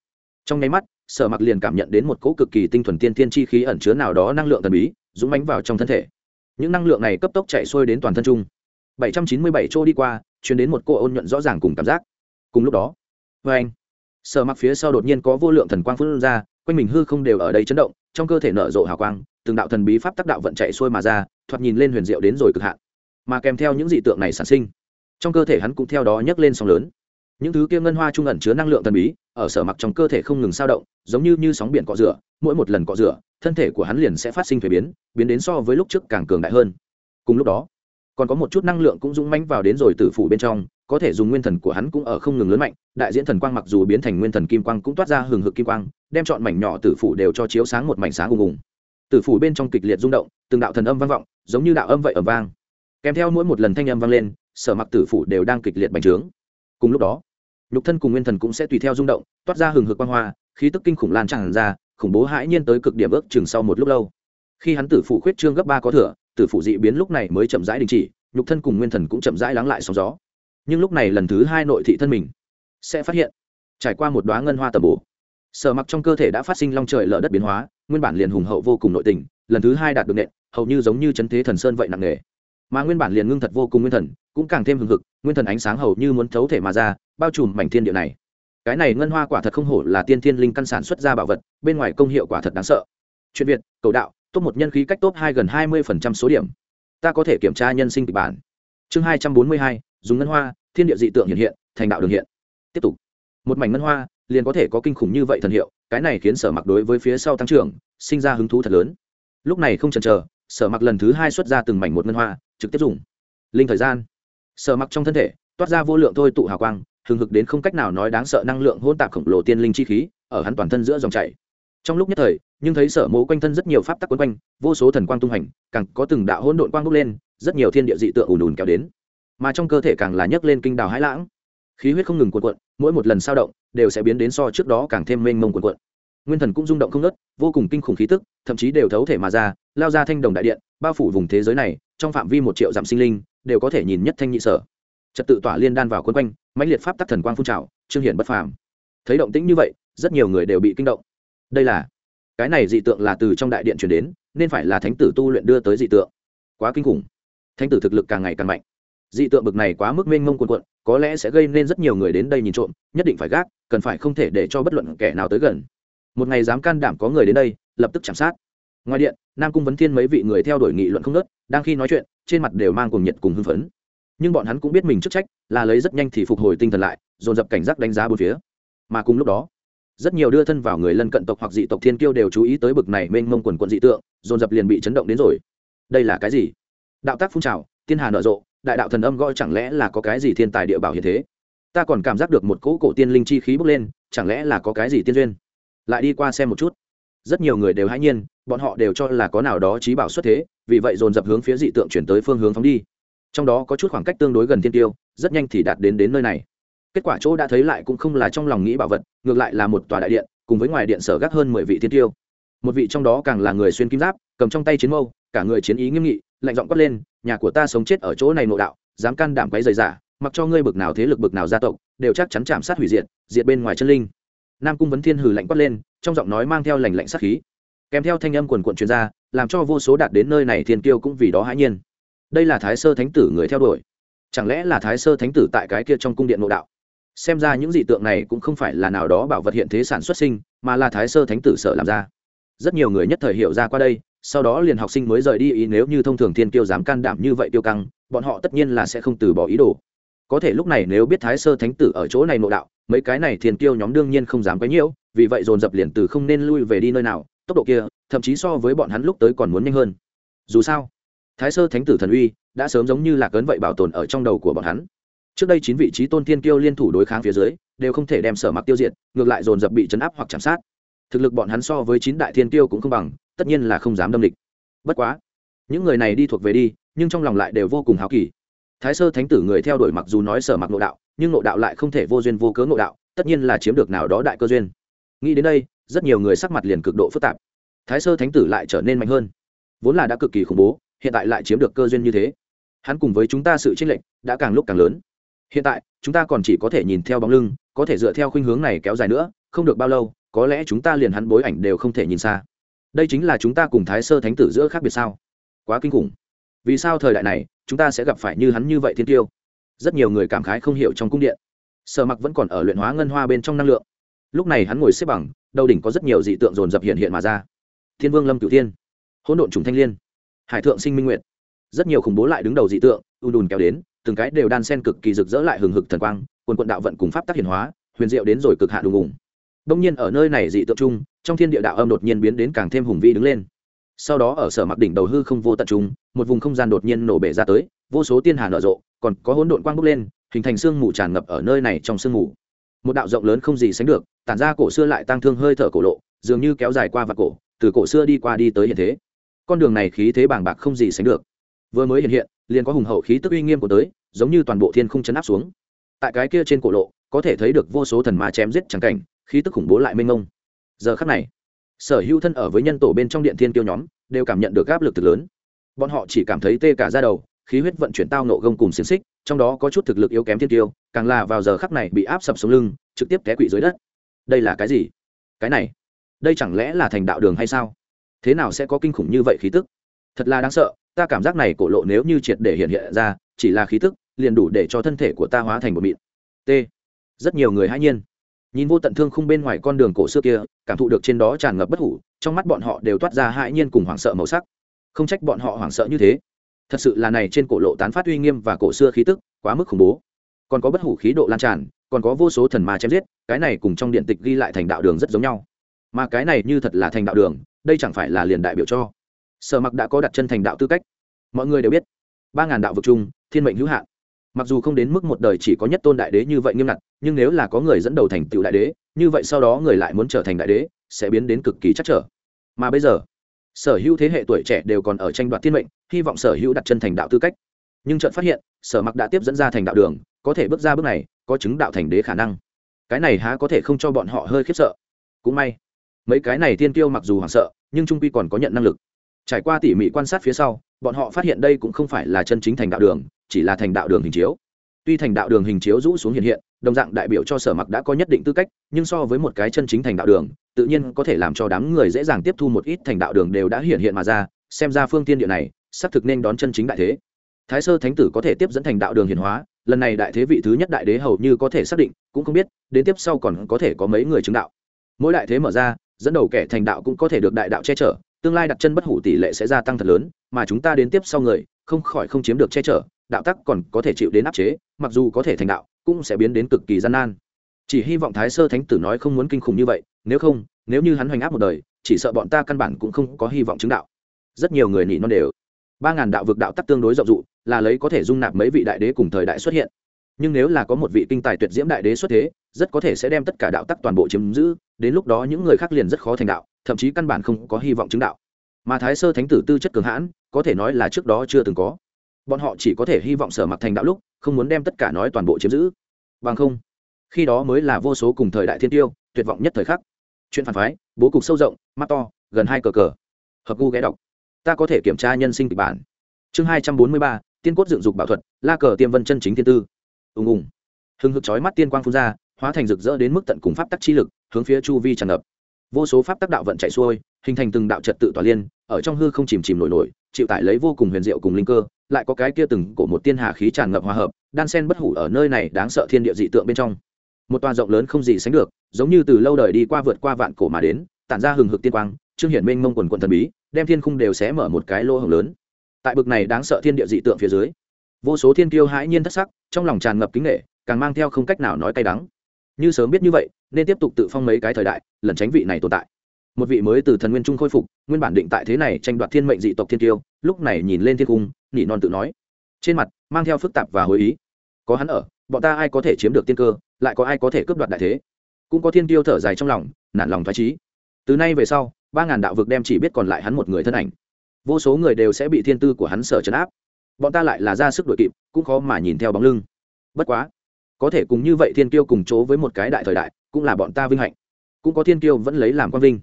Trong nháy mắt, sở mặc liền cảm nhận đến một cỗ cực kỳ tinh thuần tiên tiên chi khí ẩn chứa nào đó năng lượng thần bí, dũng bánh vào trong thân thể. Những năng lượng này cấp tốc chạy xuôi đến toàn thân trung. 797 chỗ đi qua chuyển đến một cô ôn nhuận rõ ràng cùng cảm giác. Cùng lúc đó vê anh sở mặc phía sau đột nhiên có vô lượng thần quang phun ra quanh mình hư không đều ở đây chấn động, trong cơ thể nở rộ hào quang, từng đạo thần bí pháp tác đạo vận chạy xuôi mà ra, thoạt nhìn lên huyền diệu đến rồi cực hạn. Mà kèm theo những dị tượng này sản sinh, trong cơ thể hắn cũng theo đó nhấc lên sóng lớn. Những thứ kia ngân hoa trung ẩn chứa năng lượng thần bí, ở sở mặc trong cơ thể không ngừng sao động, giống như như sóng biển cọ rửa, mỗi một lần cọ rửa, thân thể của hắn liền sẽ phát sinh thuế biến biến đến so với lúc trước càng cường đại hơn. Cùng lúc đó, còn có một chút năng lượng cũng dũng mãnh vào đến rồi tử phủ bên trong, có thể dùng nguyên thần của hắn cũng ở không ngừng lớn mạnh, đại diễn thần quang mặc dù biến thành nguyên thần kim quang cũng toát ra hừng hực kim quang đem chọn mảnh nhỏ tử phủ đều cho chiếu sáng một mảnh sáng ùng ùng tử phủ bên trong kịch liệt rung động, từng đạo thần âm vang vọng, giống như đạo âm vậy ở vang. Kèm theo mỗi một lần thanh âm vang lên, sở mặc tử phủ đều đang kịch liệt bành trướng. Cùng lúc đó, nhục thân cùng nguyên thần cũng sẽ tùy theo rung động, toát ra hừng hực quang hoa, khí tức kinh khủng lan tràn ra, khủng bố hãi nhiên tới cực điểm ước chừng sau một lúc lâu. Khi hắn tử phủ khuyết trương gấp ba có thừa, tử phủ dị biến lúc này mới chậm rãi đình chỉ, nhục thân cùng nguyên thần cũng chậm rãi lắng lại sóng gió. Nhưng lúc này lần thứ hai nội thị thân mình sẽ phát hiện, trải qua một đoá ngân hoa tầm bổ sở mặc trong cơ thể đã phát sinh long trời lở đất biến hóa, nguyên bản liền hùng hậu vô cùng nội tình, lần thứ hai đạt được nện, hầu như giống như chấn thế thần sơn vậy nặng nề. Mà nguyên bản liền ngưng thật vô cùng nguyên thần, cũng càng thêm hừng hực, nguyên thần ánh sáng hầu như muốn thấu thể mà ra, bao trùm mảnh thiên địa này. Cái này ngân hoa quả thật không hổ là tiên thiên linh căn sản xuất ra bảo vật, bên ngoài công hiệu quả thật đáng sợ. Chuyện việt, cầu đạo, top một nhân khí cách top hai gần hai mươi phần trăm số điểm. Ta có thể kiểm tra nhân sinh kịch bản. Chương hai trăm bốn mươi hai, dùng ngân hoa, thiên địa dị tượng hiện hiện, thành đạo đường hiện. Tiếp tục. Một mảnh ngân hoa liền có thể có kinh khủng như vậy thần hiệu, cái này khiến sở mặc đối với phía sau tăng trưởng, sinh ra hứng thú thật lớn. Lúc này không chần chờ, sở mặc lần thứ hai xuất ra từng mảnh một ngân hoa, trực tiếp dùng. Linh thời gian. Sở mặc trong thân thể, toát ra vô lượng thôi tụ hào quang, hừng hực đến không cách nào nói đáng sợ năng lượng hôn tạp khổng lồ tiên linh chi khí, ở hắn toàn thân giữa dòng chảy. Trong lúc nhất thời, nhưng thấy sở mố quanh thân rất nhiều pháp tắc quấn quanh, vô số thần quang tung hành, càng có từng đạo hỗn độn quang bốc lên, rất nhiều thiên địa dị tượng ùn ùn kéo đến. Mà trong cơ thể càng là nhấc lên kinh đào hãi lãng khí huyết không ngừng cuộn cuộn, mỗi một lần sao động, đều sẽ biến đến so trước đó càng thêm mênh mông cuộn cuộn. Nguyên thần cũng rung động không nớt vô cùng kinh khủng khí tức, thậm chí đều thấu thể mà ra, lao ra thanh đồng đại điện, bao phủ vùng thế giới này, trong phạm vi một triệu dặm sinh linh, đều có thể nhìn nhất thanh nhị sở. Trật tự tỏa liên đan vào quân quanh, mãnh liệt pháp tắc thần quang phun trào, trương hiển bất phàm. Thấy động tĩnh như vậy, rất nhiều người đều bị kinh động. Đây là, cái này dị tượng là từ trong đại điện chuyển đến, nên phải là thánh tử tu luyện đưa tới dị tượng. Quá kinh khủng. Thánh tử thực lực càng ngày càng mạnh dị tượng bực này quá mức mênh mông quần quận có lẽ sẽ gây nên rất nhiều người đến đây nhìn trộm, nhất định phải gác, cần phải không thể để cho bất luận kẻ nào tới gần. Một ngày dám can đảm có người đến đây, lập tức chạm sát. Ngoài điện, nam cung vấn thiên mấy vị người theo đuổi nghị luận không nớt đang khi nói chuyện, trên mặt đều mang cùng nhiệt cùng hưng phấn. Nhưng bọn hắn cũng biết mình chức trách, là lấy rất nhanh thì phục hồi tinh thần lại, dồn dập cảnh giác đánh giá bốn phía. Mà cùng lúc đó, rất nhiều đưa thân vào người lân cận tộc hoặc dị tộc thiên kiêu đều chú ý tới bực này mênh mông quần quận dị tượng, dồn dập liền bị chấn động đến rồi. Đây là cái gì? Đạo tác phun trào thiên hà nở rộ đại đạo thần âm gọi chẳng lẽ là có cái gì thiên tài địa bảo hiện thế? Ta còn cảm giác được một cỗ cổ tiên linh chi khí bốc lên, chẳng lẽ là có cái gì tiên duyên? Lại đi qua xem một chút. Rất nhiều người đều hãy nhiên, bọn họ đều cho là có nào đó trí bảo xuất thế, vì vậy dồn dập hướng phía dị tượng chuyển tới phương hướng phóng đi. Trong đó có chút khoảng cách tương đối gần thiên tiêu, rất nhanh thì đạt đến đến nơi này. Kết quả chỗ đã thấy lại cũng không là trong lòng nghĩ bảo vật, ngược lại là một tòa đại điện, cùng với ngoài điện sở gác hơn mười vị thiên tiêu. Một vị trong đó càng là người xuyên kim giáp, cầm trong tay chiến mâu cả người chiến ý nghiêm nghị, lạnh giọng quát lên, nhà của ta sống chết ở chỗ này nội đạo, dám can đảm quấy dày giả, mặc cho ngươi bực nào thế lực bực nào gia tộc, đều chắc chắn chạm sát hủy diệt diệt bên ngoài chân linh. Nam cung vấn thiên hừ lạnh quát lên, trong giọng nói mang theo lành lạnh sát khí. Kèm theo thanh âm quần quận chuyên gia làm cho vô số đạt đến nơi này thiên kiêu cũng vì đó hãi nhiên. Đây là thái sơ thánh tử người theo đuổi. Chẳng lẽ là thái sơ thánh tử tại cái kia trong cung điện nội đạo? Xem ra những dị tượng này cũng không phải là nào đó bảo vật hiện thế sản xuất sinh, mà là thái sơ thánh tử sợ làm ra. Rất nhiều người nhất thời hiểu ra qua đây sau đó liền học sinh mới rời đi ý nếu như thông thường thiên Tiêu dám can đảm như vậy tiêu căng, bọn họ tất nhiên là sẽ không từ bỏ ý đồ. Có thể lúc này nếu biết thái sơ thánh tử ở chỗ này nội đạo, mấy cái này thiên Tiêu nhóm đương nhiên không dám quấy nhiễu, vì vậy dồn dập liền từ không nên lui về đi nơi nào, tốc độ kia, thậm chí so với bọn hắn lúc tới còn muốn nhanh hơn. Dù sao, thái sơ thánh tử thần uy đã sớm giống như là cấn vậy bảo tồn ở trong đầu của bọn hắn. Trước đây chín vị trí tôn thiên kiêu liên thủ đối kháng phía dưới, đều không thể đem sở mặc tiêu diệt, ngược lại dồn dập bị chấn áp hoặc chạm sát. Thực lực bọn hắn so với chín đại thiên kiêu cũng không bằng tất nhiên là không dám đâm địch. Bất quá, những người này đi thuộc về đi, nhưng trong lòng lại đều vô cùng háo kỳ. Thái sơ thánh tử người theo đuổi mặc dù nói sở mặc nội đạo, nhưng nội đạo lại không thể vô duyên vô cớ nội đạo, tất nhiên là chiếm được nào đó đại cơ duyên. Nghĩ đến đây, rất nhiều người sắc mặt liền cực độ phức tạp. Thái sơ thánh tử lại trở nên mạnh hơn. Vốn là đã cực kỳ khủng bố, hiện tại lại chiếm được cơ duyên như thế. Hắn cùng với chúng ta sự tranh lệch đã càng lúc càng lớn. Hiện tại, chúng ta còn chỉ có thể nhìn theo bóng lưng, có thể dựa theo khuynh hướng này kéo dài nữa, không được bao lâu, có lẽ chúng ta liền hắn bối ảnh đều không thể nhìn xa đây chính là chúng ta cùng thái sơ thánh tử giữa khác biệt sao? Quá kinh khủng. Vì sao thời đại này, chúng ta sẽ gặp phải như hắn như vậy thiên tiêu? Rất nhiều người cảm khái không hiểu trong cung điện. Sở mặc vẫn còn ở luyện hóa ngân hoa bên trong năng lượng. Lúc này hắn ngồi xếp bằng, đầu đỉnh có rất nhiều dị tượng dồn dập hiện hiện mà ra. Thiên vương lâm cửu thiên, hỗn độn trùng thanh liên, hải thượng sinh minh nguyệt. Rất nhiều khủng bố lại đứng đầu dị tượng ùn đùn kéo đến, từng cái đều đan sen cực kỳ rực rỡ lại hừng hực thần quang, quần quận đạo vận cùng pháp tác hiển hóa, huyền diệu đến rồi cực hạ đùng ủng đông nhiên ở nơi này dị tượng chung trong thiên địa đạo âm đột nhiên biến đến càng thêm hùng vĩ đứng lên. Sau đó ở sở mặc đỉnh đầu hư không vô tận trung một vùng không gian đột nhiên nổ bể ra tới, vô số tiên hà nở rộ, còn có hỗn độn quang bốc lên, hình thành sương mù tràn ngập ở nơi này trong sương mù. Một đạo rộng lớn không gì sánh được, tản ra cổ xưa lại tăng thương hơi thở cổ lộ, dường như kéo dài qua vạt cổ, từ cổ xưa đi qua đi tới hiện thế. Con đường này khí thế bàng bạc không gì sánh được. Vừa mới hiện hiện, liền có hùng hậu khí tức uy nghiêm của tới, giống như toàn bộ thiên không chấn áp xuống. Tại cái kia trên cổ lộ, có thể thấy được vô số thần ma chém giết chẳng cảnh, khí tức khủng bố lại mênh mông giờ khắc này, sở hữu thân ở với nhân tổ bên trong điện thiên tiêu nhóm đều cảm nhận được áp lực thực lớn. Bọn họ chỉ cảm thấy tê cả ra đầu, khí huyết vận chuyển tao nộ gông cùng xiềng xích, trong đó có chút thực lực yếu kém thiên tiêu càng là vào giờ khắc này bị áp sập xuống lưng, trực tiếp té quỵ dưới đất. Đây là cái gì? Cái này, đây chẳng lẽ là thành đạo đường hay sao? Thế nào sẽ có kinh khủng như vậy khí tức? Thật là đáng sợ, ta cảm giác này cổ lộ nếu như triệt để hiện hiện ra, chỉ là khí tức, liền đủ để cho thân thể của ta hóa thành một mịn. T. Rất nhiều người hãy nhiên nhìn vô tận thương khung bên ngoài con đường cổ xưa kia, cảm thụ được trên đó tràn ngập bất hủ, trong mắt bọn họ đều toát ra hãi nhiên cùng hoảng sợ màu sắc. Không trách bọn họ hoảng sợ như thế. Thật sự là này trên cổ lộ tán phát uy nghiêm và cổ xưa khí tức, quá mức khủng bố. Còn có bất hủ khí độ lan tràn, còn có vô số thần ma chém giết, cái này cùng trong điện tịch ghi lại thành đạo đường rất giống nhau. Mà cái này như thật là thành đạo đường, đây chẳng phải là liền đại biểu cho sở mặc đã có đặt chân thành đạo tư cách. Mọi người đều biết, ba ngàn đạo vực chung thiên mệnh hữu hạn mặc dù không đến mức một đời chỉ có nhất tôn đại đế như vậy nghiêm ngặt, nhưng nếu là có người dẫn đầu thành tựu đại đế, như vậy sau đó người lại muốn trở thành đại đế, sẽ biến đến cực kỳ chắc trở. Mà bây giờ, sở hữu thế hệ tuổi trẻ đều còn ở tranh đoạt thiên mệnh, hy vọng sở hữu đặt chân thành đạo tư cách. Nhưng trận phát hiện, sở mặc đã tiếp dẫn ra thành đạo đường, có thể bước ra bước này, có chứng đạo thành đế khả năng. Cái này há có thể không cho bọn họ hơi khiếp sợ. Cũng may, mấy cái này tiên tiêu mặc dù hoảng sợ, nhưng trung quy còn có nhận năng lực. Trải qua tỉ mỉ quan sát phía sau, bọn họ phát hiện đây cũng không phải là chân chính thành đạo đường chỉ là thành đạo đường hình chiếu. Tuy thành đạo đường hình chiếu rũ xuống hiện hiện, đồng dạng đại biểu cho sở mặc đã có nhất định tư cách, nhưng so với một cái chân chính thành đạo đường, tự nhiên có thể làm cho đám người dễ dàng tiếp thu một ít thành đạo đường đều đã hiện hiện mà ra, xem ra phương tiên địa này, xác thực nên đón chân chính đại thế. Thái sơ thánh tử có thể tiếp dẫn thành đạo đường hiển hóa, lần này đại thế vị thứ nhất đại đế hầu như có thể xác định, cũng không biết, đến tiếp sau còn có thể có mấy người chứng đạo. Mỗi đại thế mở ra, dẫn đầu kẻ thành đạo cũng có thể được đại đạo che chở, tương lai đặt chân bất hủ tỷ lệ sẽ gia tăng thật lớn, mà chúng ta đến tiếp sau người, không khỏi không chiếm được che chở đạo tắc còn có thể chịu đến áp chế, mặc dù có thể thành đạo, cũng sẽ biến đến cực kỳ gian nan. Chỉ hy vọng thái sơ thánh tử nói không muốn kinh khủng như vậy, nếu không, nếu như hắn hoành áp một đời, chỉ sợ bọn ta căn bản cũng không có hy vọng chứng đạo. Rất nhiều người nỉ non đều. Ba ngàn đạo vực đạo tắc tương đối rộng rụ là lấy có thể dung nạp mấy vị đại đế cùng thời đại xuất hiện. Nhưng nếu là có một vị kinh tài tuyệt diễm đại đế xuất thế, rất có thể sẽ đem tất cả đạo tắc toàn bộ chiếm giữ, đến lúc đó những người khác liền rất khó thành đạo, thậm chí căn bản không có hy vọng chứng đạo. Mà thái sơ thánh tử tư chất cường hãn, có thể nói là trước đó chưa từng có bọn họ chỉ có thể hy vọng sở mặc thành đạo lúc, không muốn đem tất cả nói toàn bộ chiếm giữ. Bằng không, khi đó mới là vô số cùng thời đại thiên tiêu, tuyệt vọng nhất thời khắc. Chuyện phản phái, bố cục sâu rộng, mắt to, gần hai cờ cờ. Hợp gu ghé đọc. Ta có thể kiểm tra nhân sinh kịch bản. Chương hai trăm bốn mươi ba, tiên cốt dựng dục bảo thuật, la cờ tiêm vân chân chính thiên tư. Ùng ùng. Hừng hực chói mắt tiên quang phun ra, hóa thành rực rỡ đến mức tận cùng pháp tắc chi lực, hướng phía chu vi tràn ngập. Vô số pháp tắc đạo vận chạy xuôi, hình thành từng đạo trật tự tỏa liên, ở trong hư không chìm chìm nổi nổi, chịu tải lấy vô cùng huyền diệu cùng linh cơ lại có cái kia từng cổ một tiên hà khí tràn ngập hòa hợp, đan sen bất hủ ở nơi này đáng sợ thiên địa dị tượng bên trong. Một tòa rộng lớn không gì sánh được, giống như từ lâu đời đi qua vượt qua vạn cổ mà đến, tản ra hừng hực tiên quang, trương hiển minh mông quần quần thần bí, đem thiên khung đều xé mở một cái lỗ hồng lớn. Tại bực này đáng sợ thiên địa dị tượng phía dưới, vô số thiên kiêu hãi nhiên thất sắc, trong lòng tràn ngập kính nghệ càng mang theo không cách nào nói cay đắng. Như sớm biết như vậy, nên tiếp tục tự phong mấy cái thời đại, lẩn tránh vị này tồn tại một vị mới từ thần nguyên trung khôi phục, nguyên bản định tại thế này tranh đoạt thiên mệnh dị tộc thiên tiêu, lúc này nhìn lên thiên cung nhị non tự nói. Trên mặt, mang theo phức tạp và hồi ý. Có hắn ở, bọn ta ai có thể chiếm được tiên cơ, lại có ai có thể cướp đoạt đại thế? Cũng có thiên tiêu thở dài trong lòng, nản lòng thoái trí từ nay về sau, ba ngàn đạo vực đem chỉ biết còn lại hắn một người thân ảnh. Vô số người đều sẽ bị thiên tư của hắn sở chấn áp. Bọn ta lại là ra sức đội kịp, cũng khó mà nhìn theo bóng lưng. Bất quá, có thể cùng như vậy thiên tiêu cùng chỗ với một cái đại thời đại, cũng là bọn ta vinh hạnh. Cũng có thiên tiêu vẫn lấy làm quang vinh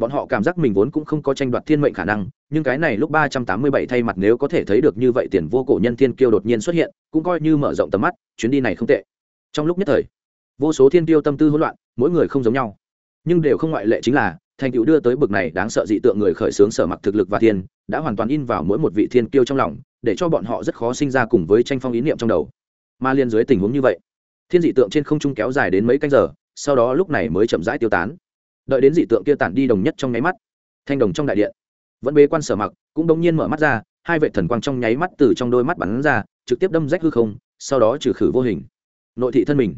bọn họ cảm giác mình vốn cũng không có tranh đoạt thiên mệnh khả năng, nhưng cái này lúc ba trăm tám mươi bảy thay mặt nếu có thể thấy được như vậy tiền vô cổ nhân thiên kiêu đột nhiên xuất hiện, cũng coi như mở rộng tầm mắt, chuyến đi này không tệ. Trong lúc nhất thời, vô số thiên tiêu tâm tư hỗn loạn, mỗi người không giống nhau. Nhưng đều không ngoại lệ chính là, thành tựu đưa tới bực này đáng sợ dị tượng người khởi xướng sở mặc thực lực và thiên, đã hoàn toàn in vào mỗi một vị thiên kiêu trong lòng, để cho bọn họ rất khó sinh ra cùng với tranh phong ý niệm trong đầu. Mà liên dưới tình huống như vậy, thiên dị tượng trên không trung kéo dài đến mấy canh giờ, sau đó lúc này mới chậm rãi tiêu tán đợi đến dị tượng kia tản đi đồng nhất trong nháy mắt. Thanh đồng trong đại điện. Vẫn bế quan sở mặc, cũng đống nhiên mở mắt ra, hai vệ thần quang trong nháy mắt từ trong đôi mắt bắn ra, trực tiếp đâm rách hư không, sau đó trừ khử vô hình. Nội thị thân mình.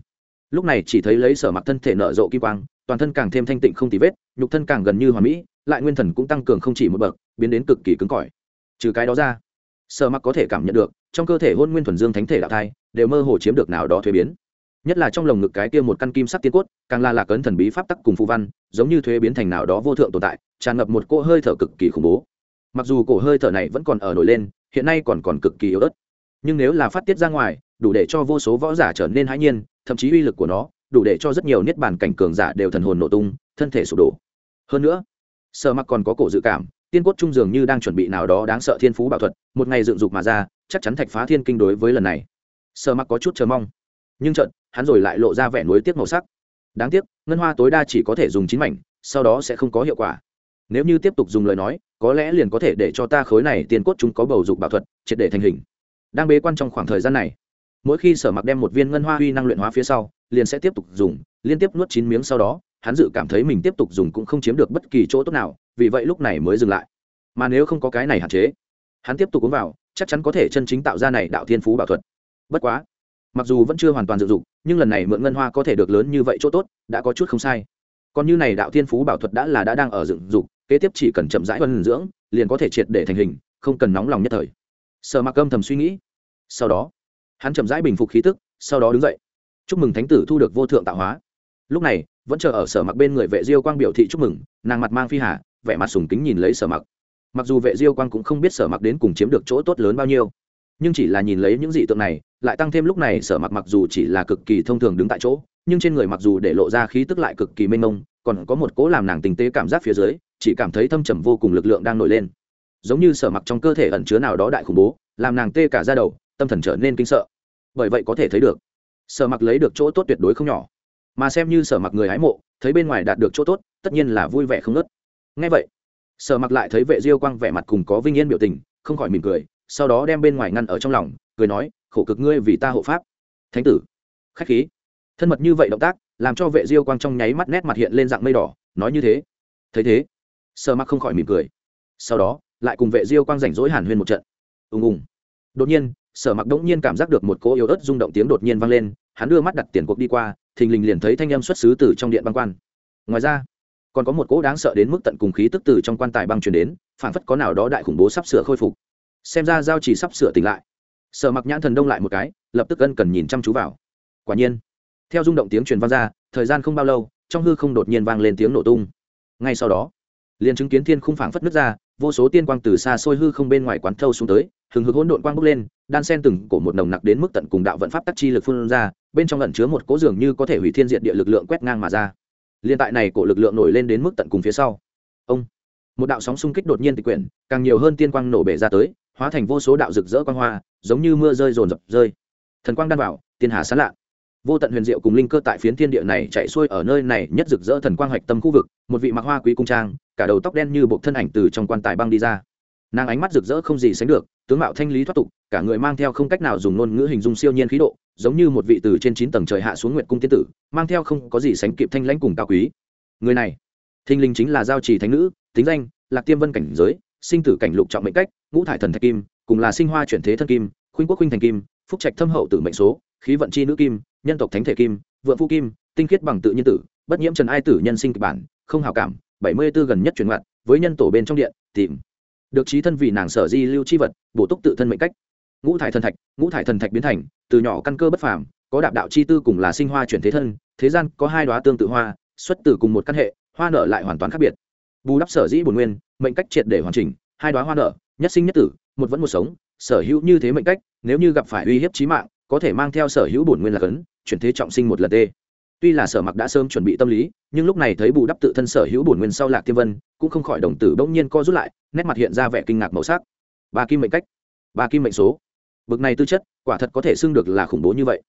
Lúc này chỉ thấy lấy sở mặc thân thể nở rộ kim quang, toàn thân càng thêm thanh tịnh không tì vết, nhục thân càng gần như hoàn mỹ, lại nguyên thần cũng tăng cường không chỉ một bậc, biến đến cực kỳ cứng cỏi. Trừ cái đó ra, sở mặc có thể cảm nhận được, trong cơ thể hôn nguyên thuần dương thánh thể đạo thai, đều mơ hồ chiếm được nào đó thuế biến nhất là trong lồng ngực cái kia một căn kim sắc tiên cốt, càng là lạc ấn thần bí pháp tắc cùng phù văn, giống như thuế biến thành nào đó vô thượng tồn tại, tràn ngập một cỗ hơi thở cực kỳ khủng bố. Mặc dù cổ hơi thở này vẫn còn ở nổi lên, hiện nay còn còn cực kỳ yếu ớt. Nhưng nếu là phát tiết ra ngoài, đủ để cho vô số võ giả trở nên hãi nhiên, thậm chí uy lực của nó, đủ để cho rất nhiều niết bàn cảnh cường giả đều thần hồn nổ tung, thân thể sụp đổ. Hơn nữa sợ mặc còn có cổ dự cảm, tiên cốt trung dường như đang chuẩn bị nào đó đáng sợ thiên phú bảo thuật, một ngày dựng dục mà ra, chắc chắn thạch phá thiên kinh đối với lần này. Sợ mặc có chút chờ mong nhưng trận hắn rồi lại lộ ra vẻ nối tiếc màu sắc. Đáng tiếc, ngân hoa tối đa chỉ có thể dùng chín mảnh, sau đó sẽ không có hiệu quả. Nếu như tiếp tục dùng lời nói, có lẽ liền có thể để cho ta khối này tiền cốt chúng có bầu dục bảo thuật, triệt để thành hình. Đang bế quan trong khoảng thời gian này, mỗi khi sở mặc đem một viên ngân hoa huy năng luyện hóa phía sau, liền sẽ tiếp tục dùng, liên tiếp nuốt chín miếng sau đó, hắn dự cảm thấy mình tiếp tục dùng cũng không chiếm được bất kỳ chỗ tốt nào, vì vậy lúc này mới dừng lại. Mà nếu không có cái này hạn chế, hắn tiếp tục uống vào, chắc chắn có thể chân chính tạo ra này đạo thiên phú bảo thuật. Bất quá mặc dù vẫn chưa hoàn toàn dự dụng, nhưng lần này mượn ngân hoa có thể được lớn như vậy chỗ tốt, đã có chút không sai. Còn như này đạo thiên phú bảo thuật đã là đã đang ở dựng dục, kế tiếp chỉ cần chậm rãi vân dưỡng, liền có thể triệt để thành hình, không cần nóng lòng nhất thời. Sợ mặc âm thầm suy nghĩ. Sau đó, hắn chậm rãi bình phục khí tức, sau đó đứng dậy. Chúc mừng thánh tử thu được vô thượng tạo hóa. Lúc này, vẫn chờ ở sở mặc bên người vệ diêu quang biểu thị chúc mừng, nàng mặt mang phi hà, vẻ mặt sùng kính nhìn lấy sở mặc mặc dù vệ diêu quang cũng không biết sở mặc đến cùng chiếm được chỗ tốt lớn bao nhiêu, nhưng chỉ là nhìn lấy những dị tượng này lại tăng thêm lúc này sở mặc mặc dù chỉ là cực kỳ thông thường đứng tại chỗ, nhưng trên người mặc dù để lộ ra khí tức lại cực kỳ mênh mông, còn có một cố làm nàng tình tế cảm giác phía dưới, chỉ cảm thấy thâm trầm vô cùng lực lượng đang nổi lên. Giống như sở mặc trong cơ thể ẩn chứa nào đó đại khủng bố, làm nàng tê cả ra đầu, tâm thần trở nên kinh sợ. Bởi vậy có thể thấy được, sở mặc lấy được chỗ tốt tuyệt đối không nhỏ. Mà xem như sở mặc người hái mộ, thấy bên ngoài đạt được chỗ tốt, tất nhiên là vui vẻ không ngớt. Ngay vậy, sở mặc lại thấy vệ diêu quang vẻ mặt cùng có vinh yên biểu tình, không khỏi mỉm cười, sau đó đem bên ngoài ngăn ở trong lòng, cười nói khổ cực ngươi vì ta hộ pháp. Thánh tử. Khách khí. Thân mật như vậy động tác, làm cho vệ diêu quang trong nháy mắt nét mặt hiện lên dạng mây đỏ, nói như thế. Thấy thế sợ mặc không khỏi mỉm cười. Sau đó, lại cùng vệ diêu quang rảnh rỗi hàn huyên một trận. Ùng ùng. Đột nhiên, sở mặc đống nhiên cảm giác được một cỗ yếu ớt rung động tiếng đột nhiên vang lên, hắn đưa mắt đặt tiền cuộc đi qua, thình lình liền thấy thanh âm xuất xứ từ trong điện băng quan. Ngoài ra, còn có một cỗ đáng sợ đến mức tận cùng khí tức từ trong quan tài băng truyền đến phản phất có nào đó đại khủng bố sắp sửa khôi phục. Xem ra giao chỉ sắp sửa tỉnh lại sở mặc nhãn thần đông lại một cái, lập tức ân cần nhìn chăm chú vào. Quả nhiên, theo rung động tiếng truyền vang ra, thời gian không bao lâu, trong hư không đột nhiên vang lên tiếng nổ tung. Ngay sau đó, liền chứng kiến thiên khung phảng phất nứt ra, vô số tiên quang từ xa xôi hư không bên ngoài quán thâu xuống tới, hừng hực hỗn độn quang bốc lên, đan sen từng cổ một nồng nặc đến mức tận cùng đạo vận pháp tắc chi lực phun ra, bên trong lẩn chứa một cố dường như có thể hủy thiên diện địa lực lượng quét ngang mà ra. Liên tại này cổ lực lượng nổi lên đến mức tận cùng phía sau. Ông, một đạo sóng xung kích đột nhiên tịch quyển, càng nhiều hơn tiên quang nổ bể ra tới hóa thành vô số đạo rực rỡ quang hoa, giống như mưa rơi rồn rập rơi. Thần quang đan vào, tiên hà sán lạ. Vô tận huyền diệu cùng linh cơ tại phiến thiên địa này chạy xuôi ở nơi này nhất rực rỡ thần quang hoạch tâm khu vực, một vị mặc hoa quý cung trang, cả đầu tóc đen như bộ thân ảnh từ trong quan tài băng đi ra. Nàng ánh mắt rực rỡ không gì sánh được, tướng mạo thanh lý thoát tục, cả người mang theo không cách nào dùng ngôn ngữ hình dung siêu nhiên khí độ, giống như một vị từ trên chín tầng trời hạ xuống nguyện cung tiên tử, mang theo không có gì sánh kịp thanh lãnh cùng cao quý. Người này thinh linh chính là giao trì thánh nữ tính danh, lạc tiêm vân cảnh giới sinh tử cảnh lục trọng mệnh cách, ngũ thải thần thạch kim, cùng là sinh hoa chuyển thế thân kim, khuynh quốc khuynh thành kim, phúc trạch thâm hậu tử mệnh số, khí vận chi nữ kim, nhân tộc thánh thể kim, vượng phu kim, tinh khiết bằng tự nhiên tử, bất nhiễm trần ai tử nhân sinh kịch bản, không hào cảm, bảy mươi 74 gần nhất truyền ngoạn với nhân tổ bên trong điện, tìm. Được trí thân vì nàng sở di lưu chi vật, bổ túc tự thân mệnh cách. Ngũ thải thần thạch, ngũ thải thần thạch biến thành, từ nhỏ căn cơ bất phàm, có đạp đạo chi tư cùng là sinh hoa chuyển thế thân, thế gian có hai đóa tương tự hoa, xuất từ cùng một căn hệ, hoa nở lại hoàn toàn khác biệt. Bù đắp sở dĩ bổn nguyên mệnh cách triệt để hoàn chỉnh, hai đoá hoa nở, nhất sinh nhất tử, một vẫn một sống, sở hữu như thế mệnh cách, nếu như gặp phải uy hiếp chí mạng, có thể mang theo sở hữu bổn nguyên là cấn chuyển thế trọng sinh một lần tê. Tuy là sở mặc đã sớm chuẩn bị tâm lý, nhưng lúc này thấy bù đắp tự thân sở hữu bổn nguyên sau lạc thiên vân, cũng không khỏi đồng tử bỗng nhiên co rút lại, nét mặt hiện ra vẻ kinh ngạc màu sắc. Ba kim mệnh cách, ba kim mệnh số. Bực này tư chất, quả thật có thể xưng được là khủng bố như vậy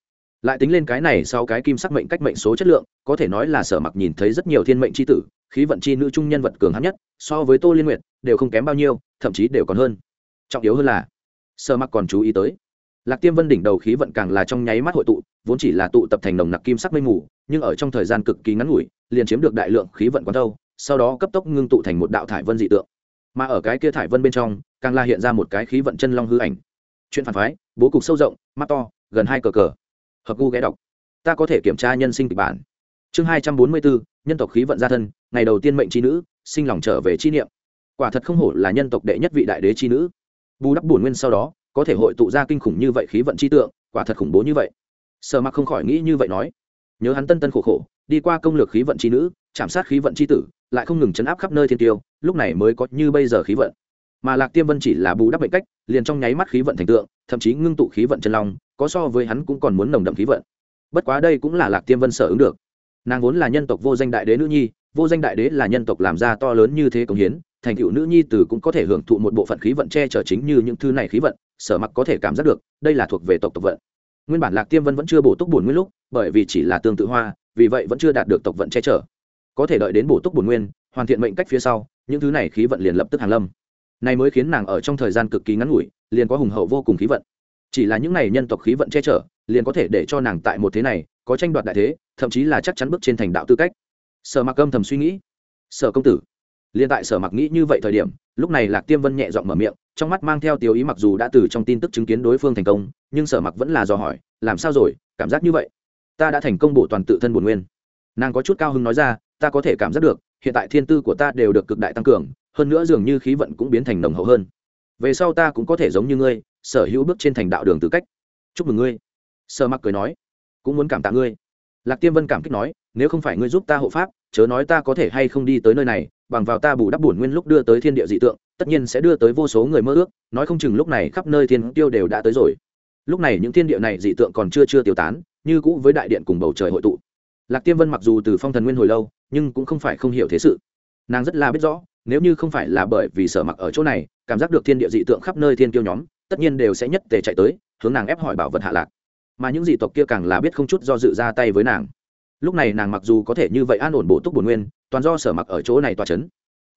lại tính lên cái này sau cái kim sắc mệnh cách mệnh số chất lượng, có thể nói là sở mặc nhìn thấy rất nhiều thiên mệnh c h i tử, khí vận c h i nữ trung nhân vật cường hắn nhất, so với tô liên nguyệt, đều không kém bao nhiêu, thậm chí đều còn hơn. Trọng yếu hơn là, sở mặc còn chú ý tới, lạc tiêm vân đỉnh đầu khí vận càng là trong nháy mắt hội tụ, vốn chỉ là tụ tập thành nồng nặc kim sắc mây mù, nhưng ở trong thời gian cực kỳ ngắn ngủi, liền chiếm được đại lượng khí vận quán thâu, sau đó cấp tốc ngưng tụ thành một đạo thải vân dị tượng. Mà ở cái kia thải vân bên trong, càng là hiện ra một cái khí vận chân long hư ảnh. Chuyện phản phái, bố cục sâu rộng, mắt to, gần hai cờ cờ hợp gu ghé đọc. Ta có thể kiểm tra nhân sinh kịch bản. Chương hai trăm bốn mươi bốn, nhân tộc khí vận gia thân, ngày đầu tiên mệnh c nữ, sinh lòng trở về chi niệm. Quả thật không hổ là nhân tộc đệ nhất vị đại đế c nữ. Bù đắp bổn nguyên sau đó, có thể hội tụ ra kinh khủng như vậy khí vận chi tượng, quả thật khủng bố như vậy. Sở mặc không khỏi nghĩ như vậy nói. Nhớ hắn tân tân khổ khổ, đi qua công lược khí vận chi nữ, chạm sát khí vận chi tử, lại không ngừng chấn áp khắp nơi thiên tiêu, lúc này mới có như bây giờ khí vận mà lạc tiêm vân chỉ là bù đắp mệnh cách, liền trong nháy mắt khí vận thành tượng, thậm chí ngưng tụ khí vận chân long, có so với hắn cũng còn muốn nồng đậm khí vận. Bất quá đây cũng là lạc tiêm vân sở ứng được. Nàng vốn là nhân tộc vô danh đại đế nữ nhi, vô danh đại đế là nhân tộc làm ra to lớn như thế công hiến, thành tựu nữ nhi tử cũng có thể hưởng thụ một bộ phận khí vận che chở chính như những thứ này khí vận, sở mặc có thể cảm giác được, đây là thuộc về tộc tộc vận. Nguyên bản lạc tiêm vân vẫn chưa bổ túc bổn nguyên lúc, bởi vì chỉ là tương tự hoa, vì vậy vẫn chưa đạt được tộc vận che chở. Có thể đợi đến bổ túc bổn nguyên, hoàn thiện mệnh cách phía sau, những thứ này khí vận liền lập tức hàng lâm này mới khiến nàng ở trong thời gian cực kỳ ngắn ngủi, liền có hùng hậu vô cùng khí vận. Chỉ là những này nhân tộc khí vận che chở, liền có thể để cho nàng tại một thế này, có tranh đoạt đại thế, thậm chí là chắc chắn bước trên thành đạo tư cách. Sở mặc âm thầm suy nghĩ. Sở công tử, liền tại sở mặc nghĩ như vậy thời điểm, lúc này lạc tiêm vân nhẹ giọng mở miệng, trong mắt mang theo tiêu ý mặc dù đã từ trong tin tức chứng kiến đối phương thành công, nhưng sở mặc vẫn là dò hỏi, làm sao rồi? Cảm giác như vậy? Ta đã thành công bổ toàn tự thân bổn nguyên. Nàng có chút cao hứng nói ra, ta có thể cảm giác được, hiện tại thiên tư của ta đều được cực đại tăng cường hơn nữa dường như khí vận cũng biến thành nồng hậu hơn. Về sau ta cũng có thể giống như ngươi, sở hữu bước trên thành đạo đường tư cách. Chúc mừng ngươi. Sở mặc cười nói. Cũng muốn cảm tạ ngươi. Lạc tiêm vân cảm kích nói, nếu không phải ngươi giúp ta hộ pháp, chớ nói ta có thể hay không đi tới nơi này, bằng vào ta bù đắp bổn nguyên lúc đưa tới thiên địa dị tượng, tất nhiên sẽ đưa tới vô số người mơ ước, nói không chừng lúc này khắp nơi thiên tiêu đều đã tới rồi. Lúc này những thiên địa này dị tượng còn chưa chưa tiêu tán, như cũ với đại điện cùng bầu trời hội tụ. Lạc tiêm vân mặc dù từ phong thần nguyên hồi lâu, nhưng cũng không phải không hiểu thế sự. Nàng rất là biết rõ nếu như không phải là bởi vì sở mặc ở chỗ này, cảm giác được thiên địa dị tượng khắp nơi thiên tiêu nhóm, tất nhiên đều sẽ nhất tề chạy tới, hướng nàng ép hỏi bảo vật hạ lạc. Mà những dị tộc kia càng là biết không chút do dự ra tay với nàng. Lúc này nàng mặc dù có thể như vậy an ổn bổ túc bổn nguyên, toàn do sở mặc ở chỗ này tòa c h ấ n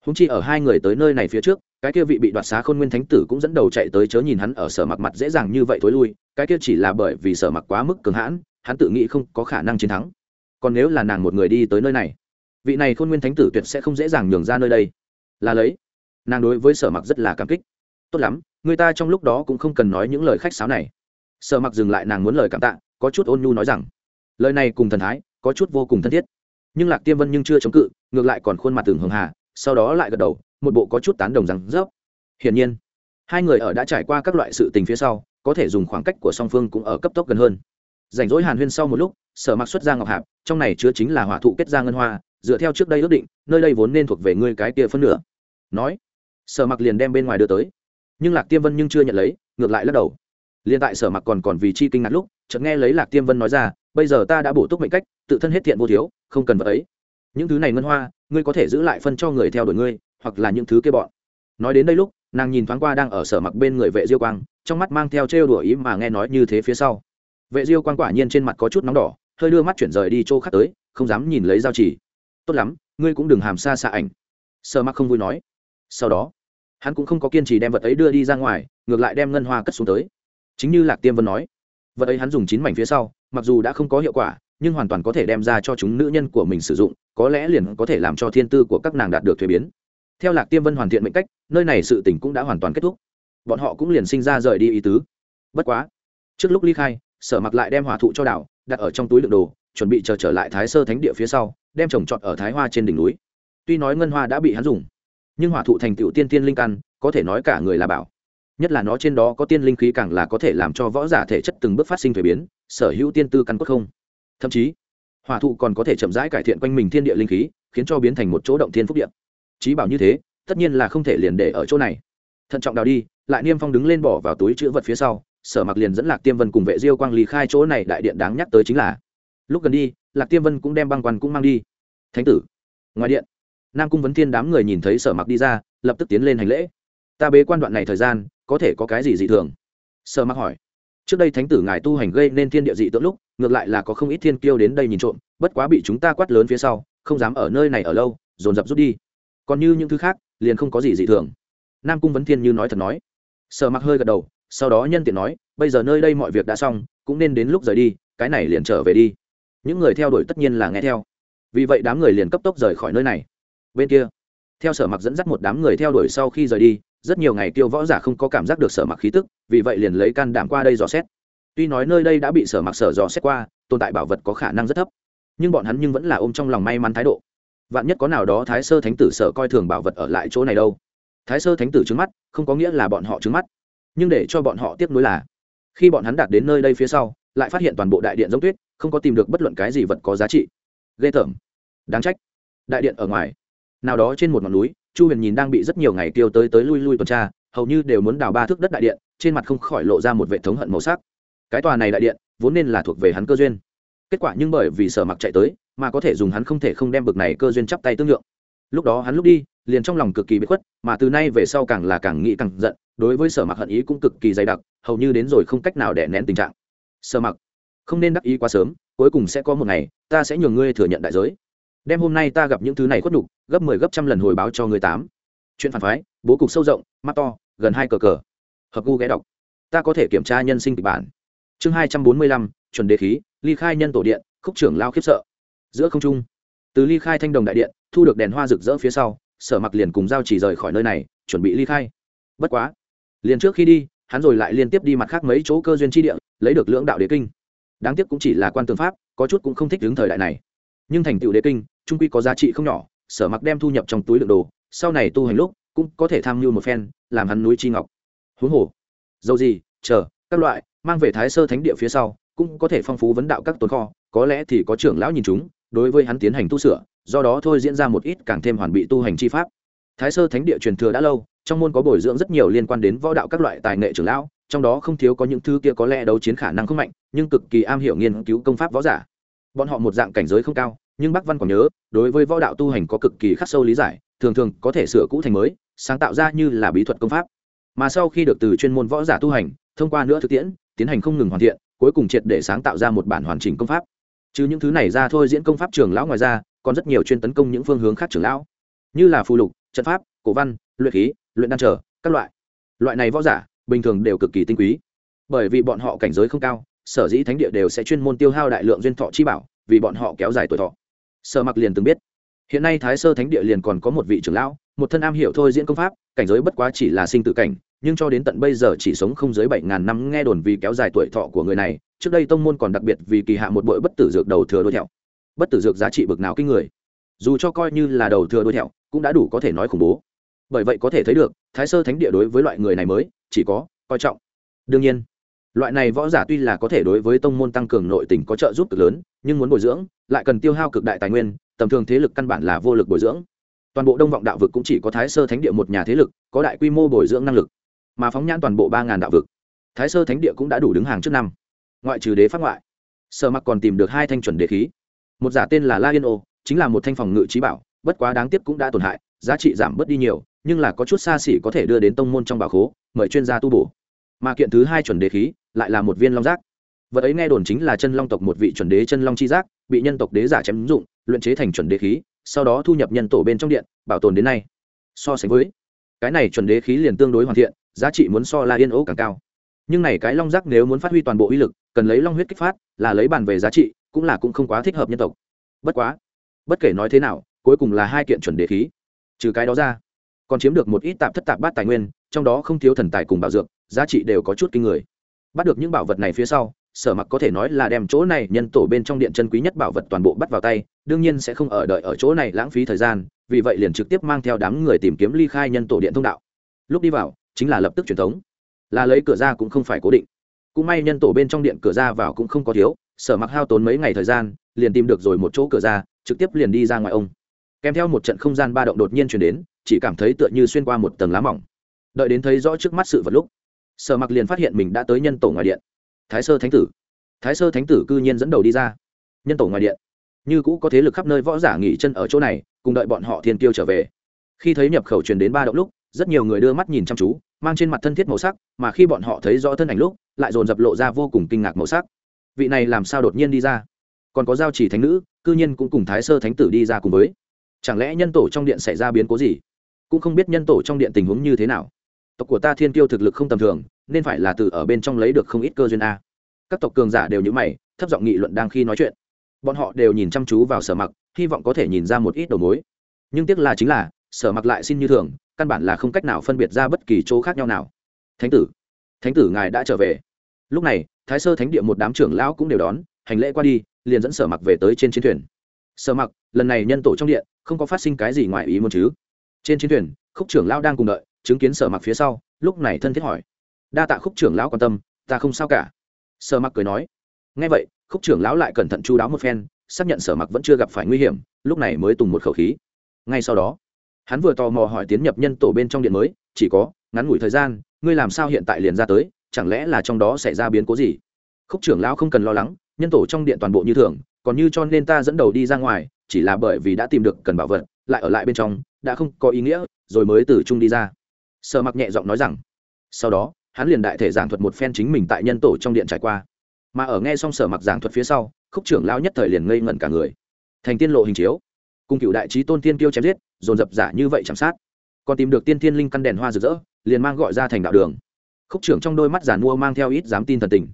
húng chi ở hai người tới nơi này phía trước, cái kia vị bị đoạt xá khôn nguyên thánh tử cũng dẫn đầu chạy tới chớ nhìn hắn ở sở mặc mặt dễ dàng như vậy thối lui, cái kia chỉ là bởi vì sở mặc quá mức cường hãn, hắn tự nghĩ không có khả năng chiến thắng. Còn nếu là nàng một người đi tới nơi này, vị này khôn nguyên thánh tử tuyệt sẽ không dễ dàng nhường ra nơi đây là lấy. Nàng đối với sở mặc rất là cảm kích. Tốt lắm, người ta trong lúc đó cũng không cần nói những lời khách sáo này. Sở mặc dừng lại nàng muốn lời cảm tạ, có chút ôn nhu nói rằng, lời này cùng thần thái, có chút vô cùng thân thiết. Nhưng lạc tiêm vân nhưng chưa chống cự, ngược lại còn khuôn mặt tưởng hường hà, sau đó lại gật đầu, một bộ có chút tán đồng rằng rớp hiển nhiên, hai người ở đã trải qua các loại sự tình phía sau, có thể dùng khoảng cách của song phương cũng ở cấp tốc gần hơn. Rảnh rỗi hàn huyên sau một lúc, sở mặc xuất ra ngọc hạp, trong này chứa chính là hỏa thụ kết ra ngân hoa dựa theo trước đây ước định, nơi đây vốn nên thuộc về ngươi cái kia phân nửa. Nói, sở mặc liền đem bên ngoài đưa tới. Nhưng lạc tiêm vân nhưng chưa nhận lấy, ngược lại lắc đầu. Liền tại sở mặc còn còn vì chi kinh ngạc lúc, chợt nghe lấy lạc tiêm vân nói ra, bây giờ ta đã bổ túc mệnh cách, tự thân hết thiện vô thiếu, không cần vật ấy. Những thứ này ngân hoa, ngươi có thể giữ lại phân cho người theo đuổi ngươi, hoặc là những thứ kia bọn. Nói đến đây lúc, nàng nhìn thoáng qua đang ở sở mặc bên người vệ diêu quang, trong mắt mang theo trêu đùa ý mà nghe nói như thế phía sau. Vệ diêu quang quả nhiên trên mặt có chút nóng đỏ, hơi đưa mắt chuyển rời đi chỗ khác tới, không dám nhìn lấy giao chỉ tốt lắm, ngươi cũng đừng hàm xa xa ảnh. Sở mặc không vui nói. Sau đó, hắn cũng không có kiên trì đem vật ấy đưa đi ra ngoài, ngược lại đem ngân hoa cất xuống tới. Chính như lạc tiêm vân nói, vật ấy hắn dùng chín mảnh phía sau, mặc dù đã không có hiệu quả, nhưng hoàn toàn có thể đem ra cho chúng nữ nhân của mình sử dụng, có lẽ liền có thể làm cho thiên tư của các nàng đạt được thuế biến. Theo lạc tiêm vân hoàn thiện mệnh cách, nơi này sự tỉnh cũng đã hoàn toàn kết thúc. Bọn họ cũng liền sinh ra rời đi ý tứ. Bất quá, trước lúc ly khai, sở mặc lại đem hỏa thụ cho đảo, đặt ở trong túi đựng đồ, chuẩn bị chờ trở lại thái sơ thánh địa phía sau đem trồng trọt ở thái hoa trên đỉnh núi. Tuy nói ngân hoa đã bị hắn dùng, nhưng hỏa thụ thành tựu tiên tiên linh căn, có thể nói cả người là bảo. Nhất là nó trên đó có tiên linh khí càng là có thể làm cho võ giả thể chất từng bước phát sinh thuế biến, sở hữu tiên tư căn cốt không. Thậm chí, hỏa thụ còn có thể chậm rãi cải thiện quanh mình thiên địa linh khí, khiến cho biến thành một chỗ động thiên phúc điện. trí bảo như thế, tất nhiên là không thể liền để ở chỗ này. Thận trọng đào đi, lại niêm phong đứng lên bỏ vào túi chữ vật phía sau, sở mặc liền dẫn lạc tiêm vân cùng vệ diêu quang lý khai chỗ này đại điện đáng nhắc tới chính là lúc gần đi, lạc tiêm vân cũng đem băng quan cũng mang đi. Thánh tử. Ngoài điện, nam cung vấn thiên đám người nhìn thấy sở mặc đi ra, lập tức tiến lên hành lễ. Ta bế quan đoạn này thời gian, có thể có cái gì dị thường? Sở mặc hỏi. Trước đây thánh tử ngài tu hành gây nên thiên địa dị tượng lúc, ngược lại là có không ít thiên kiêu đến đây nhìn trộm, bất quá bị chúng ta quát lớn phía sau, không dám ở nơi này ở lâu, dồn dập rút đi. Còn như những thứ khác, liền không có gì dị thường. Nam cung vấn thiên như nói thật nói. Sở mặc hơi gật đầu, sau đó nhân tiện nói, bây giờ nơi đây mọi việc đã xong, cũng nên đến lúc rời đi, cái này liền trở về đi những người theo đuổi tất nhiên là nghe theo. Vì vậy đám người liền cấp tốc rời khỏi nơi này. Bên kia, theo sở mặc dẫn dắt một đám người theo đuổi sau khi rời đi, rất nhiều ngày tiêu võ giả không có cảm giác được sở mặc khí tức, vì vậy liền lấy can đảm qua đây dò xét. Tuy nói nơi đây đã bị sở mặc sở dò xét qua, tồn tại bảo vật có khả năng rất thấp, nhưng bọn hắn nhưng vẫn là ôm trong lòng may mắn thái độ. Vạn nhất có nào đó thái sơ thánh tử sở coi thường bảo vật ở lại chỗ này đâu? Thái sơ thánh tử trứng mắt, không có nghĩa là bọn họ trứng mắt. Nhưng để cho bọn họ tiếp nối là, khi bọn hắn đạt đến nơi đây phía sau, lại phát hiện toàn bộ đại điện giống tuyết không có tìm được bất luận cái gì vật có giá trị. Ghê tởm. Đáng trách. Đại điện ở ngoài. Nào đó trên một ngọn núi, chu huyền nhìn đang bị rất nhiều ngày tiêu tới tới lui lui tuần tra, hầu như đều muốn đào ba thước đất đại điện, trên mặt không khỏi lộ ra một vệ thống hận màu sắc. Cái tòa này đại điện, vốn nên là thuộc về hắn cơ duyên. Kết quả nhưng bởi vì sở mặc chạy tới, mà có thể dùng hắn không thể không đem bực này cơ duyên chắp tay tương lượng lúc đó hắn lúc đi, liền trong lòng cực kỳ bất khuất, mà từ nay về sau càng là càng nghĩ càng giận, đối với sở mặc hận ý cũng cực kỳ dày đặc, hầu như đến rồi không cách nào để nén tình trạng. Sở mặc không nên đắc ý quá sớm, cuối cùng sẽ có một ngày, ta sẽ nhường ngươi thừa nhận đại giới. Đem hôm nay ta gặp những thứ này khuất đục gấp mười 10 gấp trăm lần hồi báo cho ngươi tám. Chuyện phản phái, bố cục sâu rộng, mắt to, gần hai cờ cờ. Hợp gu ghé đọc. Ta có thể kiểm tra nhân sinh kịch bản. Chương hai trăm bốn mươi lăm, chuẩn đề khí, ly khai nhân tổ điện, khúc trưởng lao khiếp sợ. Giữa không trung, từ ly khai thanh đồng đại điện, thu được đèn hoa rực rỡ phía sau, sở mặc liền cùng giao chỉ rời khỏi nơi này, chuẩn bị ly khai. Bất quá, liền trước khi đi, hắn rồi lại liên tiếp đi mặt khác mấy chỗ cơ duyên tri địa, lấy được lưỡng đạo đế kinh đáng tiếc cũng chỉ là quan tướng pháp, có chút cũng không thích đứng thời đại này. Nhưng thành tựu đế kinh, trung quy có giá trị không nhỏ, sở mặc đem thu nhập trong túi lượng đồ, sau này tu hành lúc, cũng có thể tham mưu một phen, làm hắn núi chi ngọc. Huống hồ, dầu gì, chờ, các loại, mang về thái sơ thánh địa phía sau, cũng có thể phong phú vấn đạo các tồn kho, có lẽ thì có trưởng lão nhìn chúng, đối với hắn tiến hành tu sửa, do đó thôi diễn ra một ít càng thêm hoàn bị tu hành chi pháp. Thái sơ thánh địa truyền thừa đã lâu trong môn có bồi dưỡng rất nhiều liên quan đến võ đạo các loại tài nghệ trưởng lão, trong đó không thiếu có những thứ kia có lẽ đấu chiến khả năng không mạnh, nhưng cực kỳ am hiểu nghiên cứu công pháp võ giả. Bọn họ một dạng cảnh giới không cao, nhưng bác văn còn nhớ, đối với võ đạo tu hành có cực kỳ khắc sâu lý giải, thường thường có thể sửa cũ thành mới, sáng tạo ra như là bí thuật công pháp. Mà sau khi được từ chuyên môn võ giả tu hành, thông qua nữa thực tiễn, tiến hành không ngừng hoàn thiện, cuối cùng triệt để sáng tạo ra một bản hoàn chỉnh công pháp. Chứ những thứ này ra thôi diễn công pháp trường lão ngoài ra, còn rất nhiều chuyên tấn công những phương hướng khác trường lão. Như là phù lục, trận pháp, cổ văn, luyện khí luyện đan trở các loại. Loại này võ giả, bình thường đều cực kỳ tinh quý. Bởi vì bọn họ cảnh giới không cao, sở dĩ thánh địa đều sẽ chuyên môn tiêu hao đại lượng duyên thọ chi bảo, vì bọn họ kéo dài tuổi thọ. Sở mặc liền từng biết. Hiện nay thái sơ thánh địa liền còn có một vị trưởng lão, một thân am hiểu thôi diễn công pháp, cảnh giới bất quá chỉ là sinh tử cảnh, nhưng cho đến tận bây giờ chỉ sống không dưới bảy ngàn năm nghe đồn vì kéo dài tuổi thọ của người này, trước đây tông môn còn đặc biệt vì kỳ hạ một bội bất tử dược đầu thừa đuôi thẹo. Bất tử dược giá trị bực nào kinh người. Dù cho coi như là đầu thừa đuôi thẹo, cũng đã đủ có thể nói khủng bố bởi vậy có thể thấy được, thái sơ thánh địa đối với loại người này mới, chỉ có coi trọng. Đương nhiên, loại này võ giả tuy là có thể đối với tông môn tăng cường nội tình có trợ giúp cực lớn, nhưng muốn bồi dưỡng, lại cần tiêu hao cực đại tài nguyên, tầm thường thế lực căn bản là vô lực bồi dưỡng. Toàn bộ đông vọng đạo vực cũng chỉ có thái sơ thánh địa một nhà thế lực, có đại quy mô bồi dưỡng năng lực, mà phóng nhãn toàn bộ ba ngàn đạo vực. Thái sơ thánh địa cũng đã đủ đứng hàng trước năm. Ngoại trừ đế pháp ngoại, sở mặc còn tìm được hai thanh chuẩn đề khí. Một giả tên là la yên ô, chính là một thanh phòng ngự trí bảo, bất quá đáng tiếc cũng đã tổn hại giá trị giảm bớt đi nhiều, nhưng là có chút xa xỉ có thể đưa đến tông môn trong bảo khố, mời chuyên gia tu bổ. Mà kiện thứ hai chuẩn đề khí, lại là một viên long giác. Vật ấy nghe đồn chính là chân long tộc một vị chuẩn đế chân long chi giác, bị nhân tộc đế giả chém dụng, luyện chế thành chuẩn đế khí, sau đó thu nhập nhân tổ bên trong điện, bảo tồn đến nay. So sánh với, cái này chuẩn đế khí liền tương đối hoàn thiện, giá trị muốn so la yên ố càng cao. Nhưng này cái long giác nếu muốn phát huy toàn bộ uy lực, cần lấy long huyết kích phát, là lấy bàn về giá trị, cũng là cũng không quá thích hợp nhân tộc. Bất quá, bất kể nói thế nào, cuối cùng là hai kiện chuẩn đế khí trừ cái đó ra, còn chiếm được một ít tạp thất tạp bát tài nguyên, trong đó không thiếu thần tài cùng bảo dược, giá trị đều có chút kinh người. Bắt được những bảo vật này phía sau, sở mặc có thể nói là đem chỗ này nhân tổ bên trong điện chân quý nhất bảo vật toàn bộ bắt vào tay, đương nhiên sẽ không ở đợi ở chỗ này lãng phí thời gian, vì vậy liền trực tiếp mang theo đám người tìm kiếm ly khai nhân tổ điện thông đạo. Lúc đi vào, chính là lập tức truyền thống. Là lấy cửa ra cũng không phải cố định. Cũng may nhân tổ bên trong điện cửa ra vào cũng không có thiếu, sở mặc hao tốn mấy ngày thời gian, liền tìm được rồi một chỗ cửa ra, trực tiếp liền đi ra ngoài ông kèm theo một trận không gian ba động đột nhiên chuyển đến, chỉ cảm thấy tựa như xuyên qua một tầng lá mỏng. Đợi đến thấy rõ trước mắt sự vật lúc, sở mặc liền phát hiện mình đã tới nhân tổ ngoài điện. Thái sơ thánh tử. Thái sơ thánh tử cư nhiên dẫn đầu đi ra. Nhân tổ ngoài điện. Như cũ có thế lực khắp nơi võ giả nghỉ chân ở chỗ này, cùng đợi bọn họ thiên tiêu trở về. Khi thấy nhập khẩu truyền đến ba động lúc, rất nhiều người đưa mắt nhìn chăm chú, mang trên mặt thân thiết màu sắc, mà khi bọn họ thấy rõ thân ảnh lúc, lại dồn dập lộ ra vô cùng kinh ngạc màu sắc. Vị này làm sao đột nhiên đi ra? Còn có giao chỉ thánh nữ, cư nhiên cũng cùng thái sơ thánh tử đi ra cùng với chẳng lẽ nhân tổ trong điện xảy ra biến cố gì? Cũng không biết nhân tổ trong điện tình huống như thế nào. Tộc của ta thiên tiêu thực lực không tầm thường, nên phải là từ ở bên trong lấy được không ít cơ duyên a. Các tộc cường giả đều như mày, thấp giọng nghị luận đang khi nói chuyện. Bọn họ đều nhìn chăm chú vào sở mặc, hy vọng có thể nhìn ra một ít đầu mối. Nhưng tiếc là chính là, sở mặc lại xin như thường, căn bản là không cách nào phân biệt ra bất kỳ chỗ khác nhau nào. Thánh tử thánh tử ngài đã trở về. Lúc này, thái sơ thánh địa một đám trưởng lão cũng đều đón, hành lễ qua đi, liền dẫn sở mặc về tới trên chiến thuyền sở mặc, lần này nhân tổ trong điện, không có phát sinh cái gì ngoài ý muốn chứ? Trên chiến thuyền, khúc trưởng lão đang cùng đợi, chứng kiến sở mặc phía sau, lúc này thân thiết hỏi. Đa tạ khúc trưởng lão quan tâm, ta không sao cả. Sở mặc cười nói. Ngay vậy, khúc trưởng lão lại cẩn thận chu đáo một phen, xác nhận sở mặc vẫn chưa gặp phải nguy hiểm, lúc này mới tùng một khẩu khí. Ngay sau đó, hắn vừa tò mò hỏi tiến nhập nhân tổ bên trong điện mới, chỉ có, ngắn ngủi thời gian, ngươi làm sao hiện tại liền ra tới, chẳng lẽ là trong đó xảy ra biến cố gì? Khúc trưởng lão không cần lo lắng, nhân tổ trong điện toàn bộ như thường còn như cho nên ta dẫn đầu đi ra ngoài, chỉ là bởi vì đã tìm được cần bảo vật, lại ở lại bên trong, đã không có ý nghĩa, rồi mới từ chung đi ra. Sợ mặc nhẹ giọng nói rằng. Sau đó, hắn liền đại thể giảng thuật một phen chính mình tại nhân tổ trong điện trải qua. Mà ở nghe xong sở mặc giảng thuật phía sau, khúc trưởng lao nhất thời liền ngây ngẩn cả người. Thành tiên lộ hình chiếu. Cùng cựu đại trí tôn tiên kiêu chém giết, dồn dập giả như vậy chạm sát. Còn tìm được tiên tiên linh căn đèn hoa rực rỡ, liền mang gọi ra thành đạo đường. Khúc trưởng trong đôi mắt giản mua mang theo ít dám tin thần tình.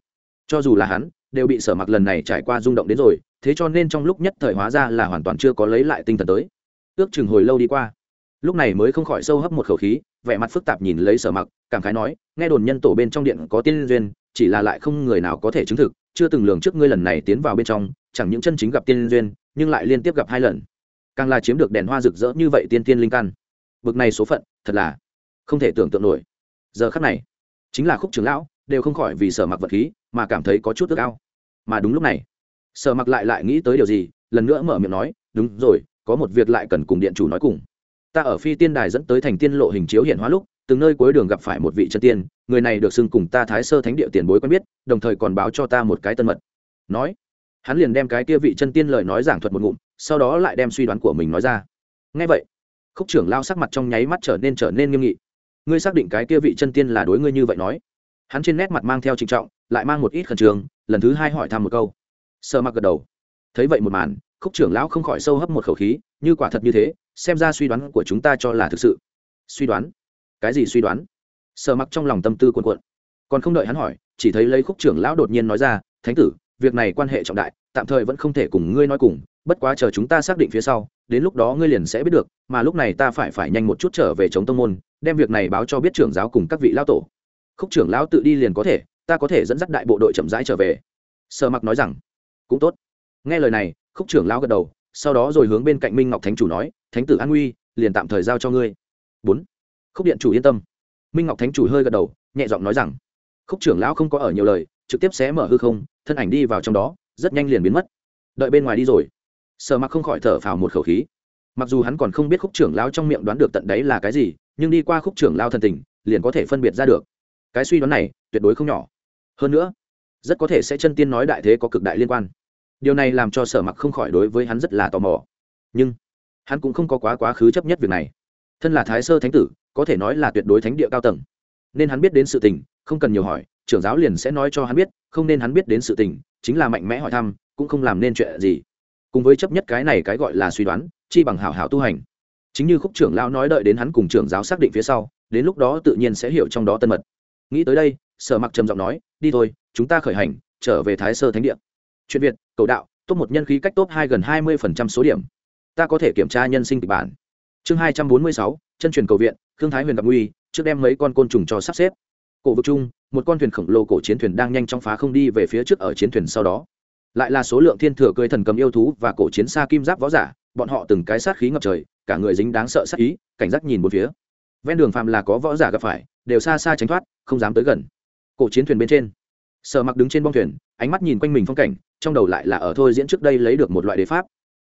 Cho dù là hắn, đều bị sở mặc lần này trải qua rung động đến rồi thế cho nên trong lúc nhất thời hóa ra là hoàn toàn chưa có lấy lại tinh thần tới. Ước chừng hồi lâu đi qua, lúc này mới không khỏi sâu hấp một khẩu khí, vẻ mặt phức tạp nhìn lấy sở mặc, cảm khái nói, nghe đồn nhân tổ bên trong điện có tiên duyên, chỉ là lại không người nào có thể chứng thực, chưa từng lường trước ngươi lần này tiến vào bên trong, chẳng những chân chính gặp tiên duyên, nhưng lại liên tiếp gặp hai lần. Càng là chiếm được đèn hoa rực rỡ như vậy tiên tiên linh căn. Bực này số phận, thật là không thể tưởng tượng nổi. Giờ khắc này, chính là khúc trưởng lão, đều không khỏi vì sở mặc vật khí, mà cảm thấy có chút ước ao. Mà đúng lúc này sở mặc lại lại nghĩ tới điều gì, lần nữa mở miệng nói, đúng rồi, có một việc lại cần cùng điện chủ nói cùng. Ta ở phi tiên đài dẫn tới thành tiên lộ hình chiếu hiện hóa lúc, từng nơi cuối đường gặp phải một vị chân tiên, người này được xưng cùng ta thái sơ thánh địa tiền bối quen biết, đồng thời còn báo cho ta một cái tân mật. Nói, hắn liền đem cái kia vị chân tiên lời nói giảng thuật một ngụm, sau đó lại đem suy đoán của mình nói ra. Ngay vậy, khúc trưởng lao sắc mặt trong nháy mắt trở nên trở nên nghiêm nghị. Ngươi xác định cái kia vị chân tiên là đối ngươi như vậy nói? Hắn trên nét mặt mang theo trịnh trọng, lại mang một ít khẩn trương, lần thứ hai hỏi thăm một câu sợ mặc gật đầu. Thấy vậy một màn, khúc trưởng lão không khỏi sâu hấp một khẩu khí, như quả thật như thế, xem ra suy đoán của chúng ta cho là thực sự. Suy đoán? Cái gì suy đoán? Sợ mặc trong lòng tâm tư cuồn cuộn. Còn không đợi hắn hỏi, chỉ thấy lấy khúc trưởng lão đột nhiên nói ra, thánh tử, việc này quan hệ trọng đại, tạm thời vẫn không thể cùng ngươi nói cùng, bất quá chờ chúng ta xác định phía sau, đến lúc đó ngươi liền sẽ biết được, mà lúc này ta phải phải nhanh một chút trở về chống tông môn, đem việc này báo cho biết trưởng giáo cùng các vị lao tổ. Khúc trưởng lão tự đi liền có thể, ta có thể dẫn dắt đại bộ đội chậm rãi trở về. Sở mặc nói rằng cũng tốt. Nghe lời này, khúc trưởng lão gật đầu, sau đó rồi hướng bên cạnh minh ngọc thánh chủ nói, thánh tử an nguy, liền tạm thời giao cho ngươi. Bốn. Khúc điện chủ yên tâm. Minh ngọc thánh chủ hơi gật đầu, nhẹ giọng nói rằng, khúc trưởng lão không có ở nhiều lời, trực tiếp xé mở hư không, thân ảnh đi vào trong đó, rất nhanh liền biến mất. Đợi bên ngoài đi rồi. Sở mặc không khỏi thở phào một khẩu khí. Mặc dù hắn còn không biết khúc trưởng lão trong miệng đoán được tận đấy là cái gì, nhưng đi qua khúc trưởng lao thần tình, liền có thể phân biệt ra được. Cái suy đoán này tuyệt đối không nhỏ. Hơn nữa, rất có thể sẽ chân tiên nói đại thế có cực đại liên quan điều này làm cho sở mặc không khỏi đối với hắn rất là tò mò. Nhưng, hắn cũng không có quá quá khứ chấp nhất việc này. Thân là thái sơ thánh tử, có thể nói là tuyệt đối thánh địa cao tầng. Nên hắn biết đến sự tình, không cần nhiều hỏi, trưởng giáo liền sẽ nói cho hắn biết, không nên hắn biết đến sự tình, chính là mạnh mẽ hỏi thăm, cũng không làm nên chuyện gì. Cùng với chấp nhất cái này cái gọi là suy đoán, chi bằng hảo hảo tu hành. Chính như khúc trưởng lão nói đợi đến hắn cùng trưởng giáo xác định phía sau, đến lúc đó tự nhiên sẽ hiểu trong đó tân mật. Nghĩ tới đây, sở mặc trầm giọng nói, đi thôi, chúng ta khởi hành, trở về thái sơ thánh địa. Chuyện việt cầu đạo, top một nhân khí cách top hai gần hai mươi phần trăm số điểm. Ta có thể kiểm tra nhân sinh kịch bản. Chương hai trăm bốn mươi sáu, chân truyền cầu viện thương thái huyền gặp nguy, trước đem mấy con côn trùng cho sắp xếp. Cổ vực chung, một con thuyền khổng lồ cổ chiến thuyền đang nhanh chóng phá không đi về phía trước ở chiến thuyền sau đó. Lại là số lượng thiên thừa cưới thần cầm yêu thú và cổ chiến xa kim giáp võ giả, bọn họ từng cái sát khí ngập trời, cả người dính đáng sợ sát ý, cảnh giác nhìn một phía. Ven đường phàm là có võ giả gặp phải, đều xa xa tránh thoát, không dám tới gần. Cổ chiến thuyền bên trên. Sợ mặc đứng trên bong thuyền, ánh mắt nhìn quanh mình phong cảnh trong đầu lại là ở thôi diễn trước đây lấy được một loại đế pháp,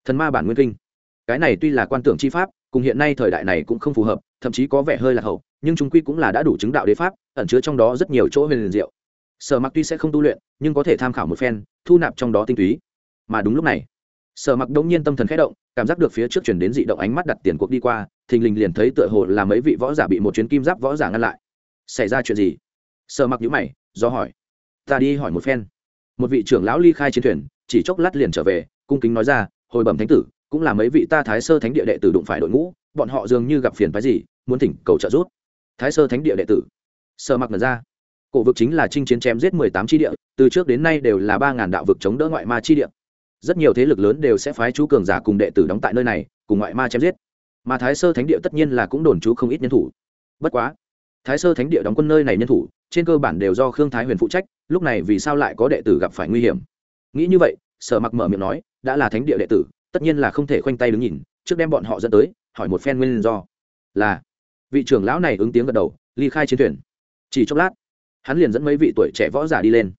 thần ma bản nguyên kinh. Cái này tuy là quan tưởng chi pháp, cùng hiện nay thời đại này cũng không phù hợp, thậm chí có vẻ hơi là hậu, nhưng chúng quy cũng là đã đủ chứng đạo đế pháp, ẩn chứa trong đó rất nhiều chỗ huyền liền diệu. Sở mặc tuy sẽ không tu luyện, nhưng có thể tham khảo một phen, thu nạp trong đó tinh túy. Mà đúng lúc này, sở mặc đông nhiên tâm thần khẽ động, cảm giác được phía trước chuyển đến dị động ánh mắt đặt tiền cuộc đi qua, thình lình liền thấy tựa hồ là mấy vị võ giả bị một chuyến kim giáp võ giả ngăn lại. Xảy ra chuyện gì? Sở mặc nhữ mày, do hỏi. Ta đi hỏi một phen một vị trưởng lão ly khai chiến thuyền, chỉ chốc lát liền trở về, cung kính nói ra, hồi bẩm thánh tử, cũng là mấy vị ta thái sơ thánh địa đệ tử đụng phải đội ngũ, bọn họ dường như gặp phiền phái gì, muốn thỉnh cầu trợ giúp. Thái sơ thánh địa đệ tử. Sơ mặc ngần ra. Cổ vực chính là chinh chiến chém giết mười tám tri địa, từ trước đến nay đều là ba ngàn đạo vực chống đỡ ngoại ma chi địa. Rất nhiều thế lực lớn đều sẽ phái chú cường giả cùng đệ tử đóng tại nơi này, cùng ngoại ma chém giết. Mà thái sơ thánh địa tất nhiên là cũng đồn trú không ít nhân thủ. Bất quá, thái sơ thánh địa đóng quân nơi này nhân thủ trên cơ bản đều do khương thái huyền phụ trách, lúc này vì sao lại có đệ tử gặp phải nguy hiểm? Nghĩ như vậy, sở mặc mở miệng nói, đã là thánh địa đệ tử, tất nhiên là không thể khoanh tay đứng nhìn, trước đem bọn họ dẫn tới, hỏi một phen nguyên do. Là, vị trưởng lão này ứng tiếng gật đầu, ly khai chiến thuyền. Chỉ chốc lát, hắn liền dẫn mấy vị tuổi trẻ võ giả đi lên.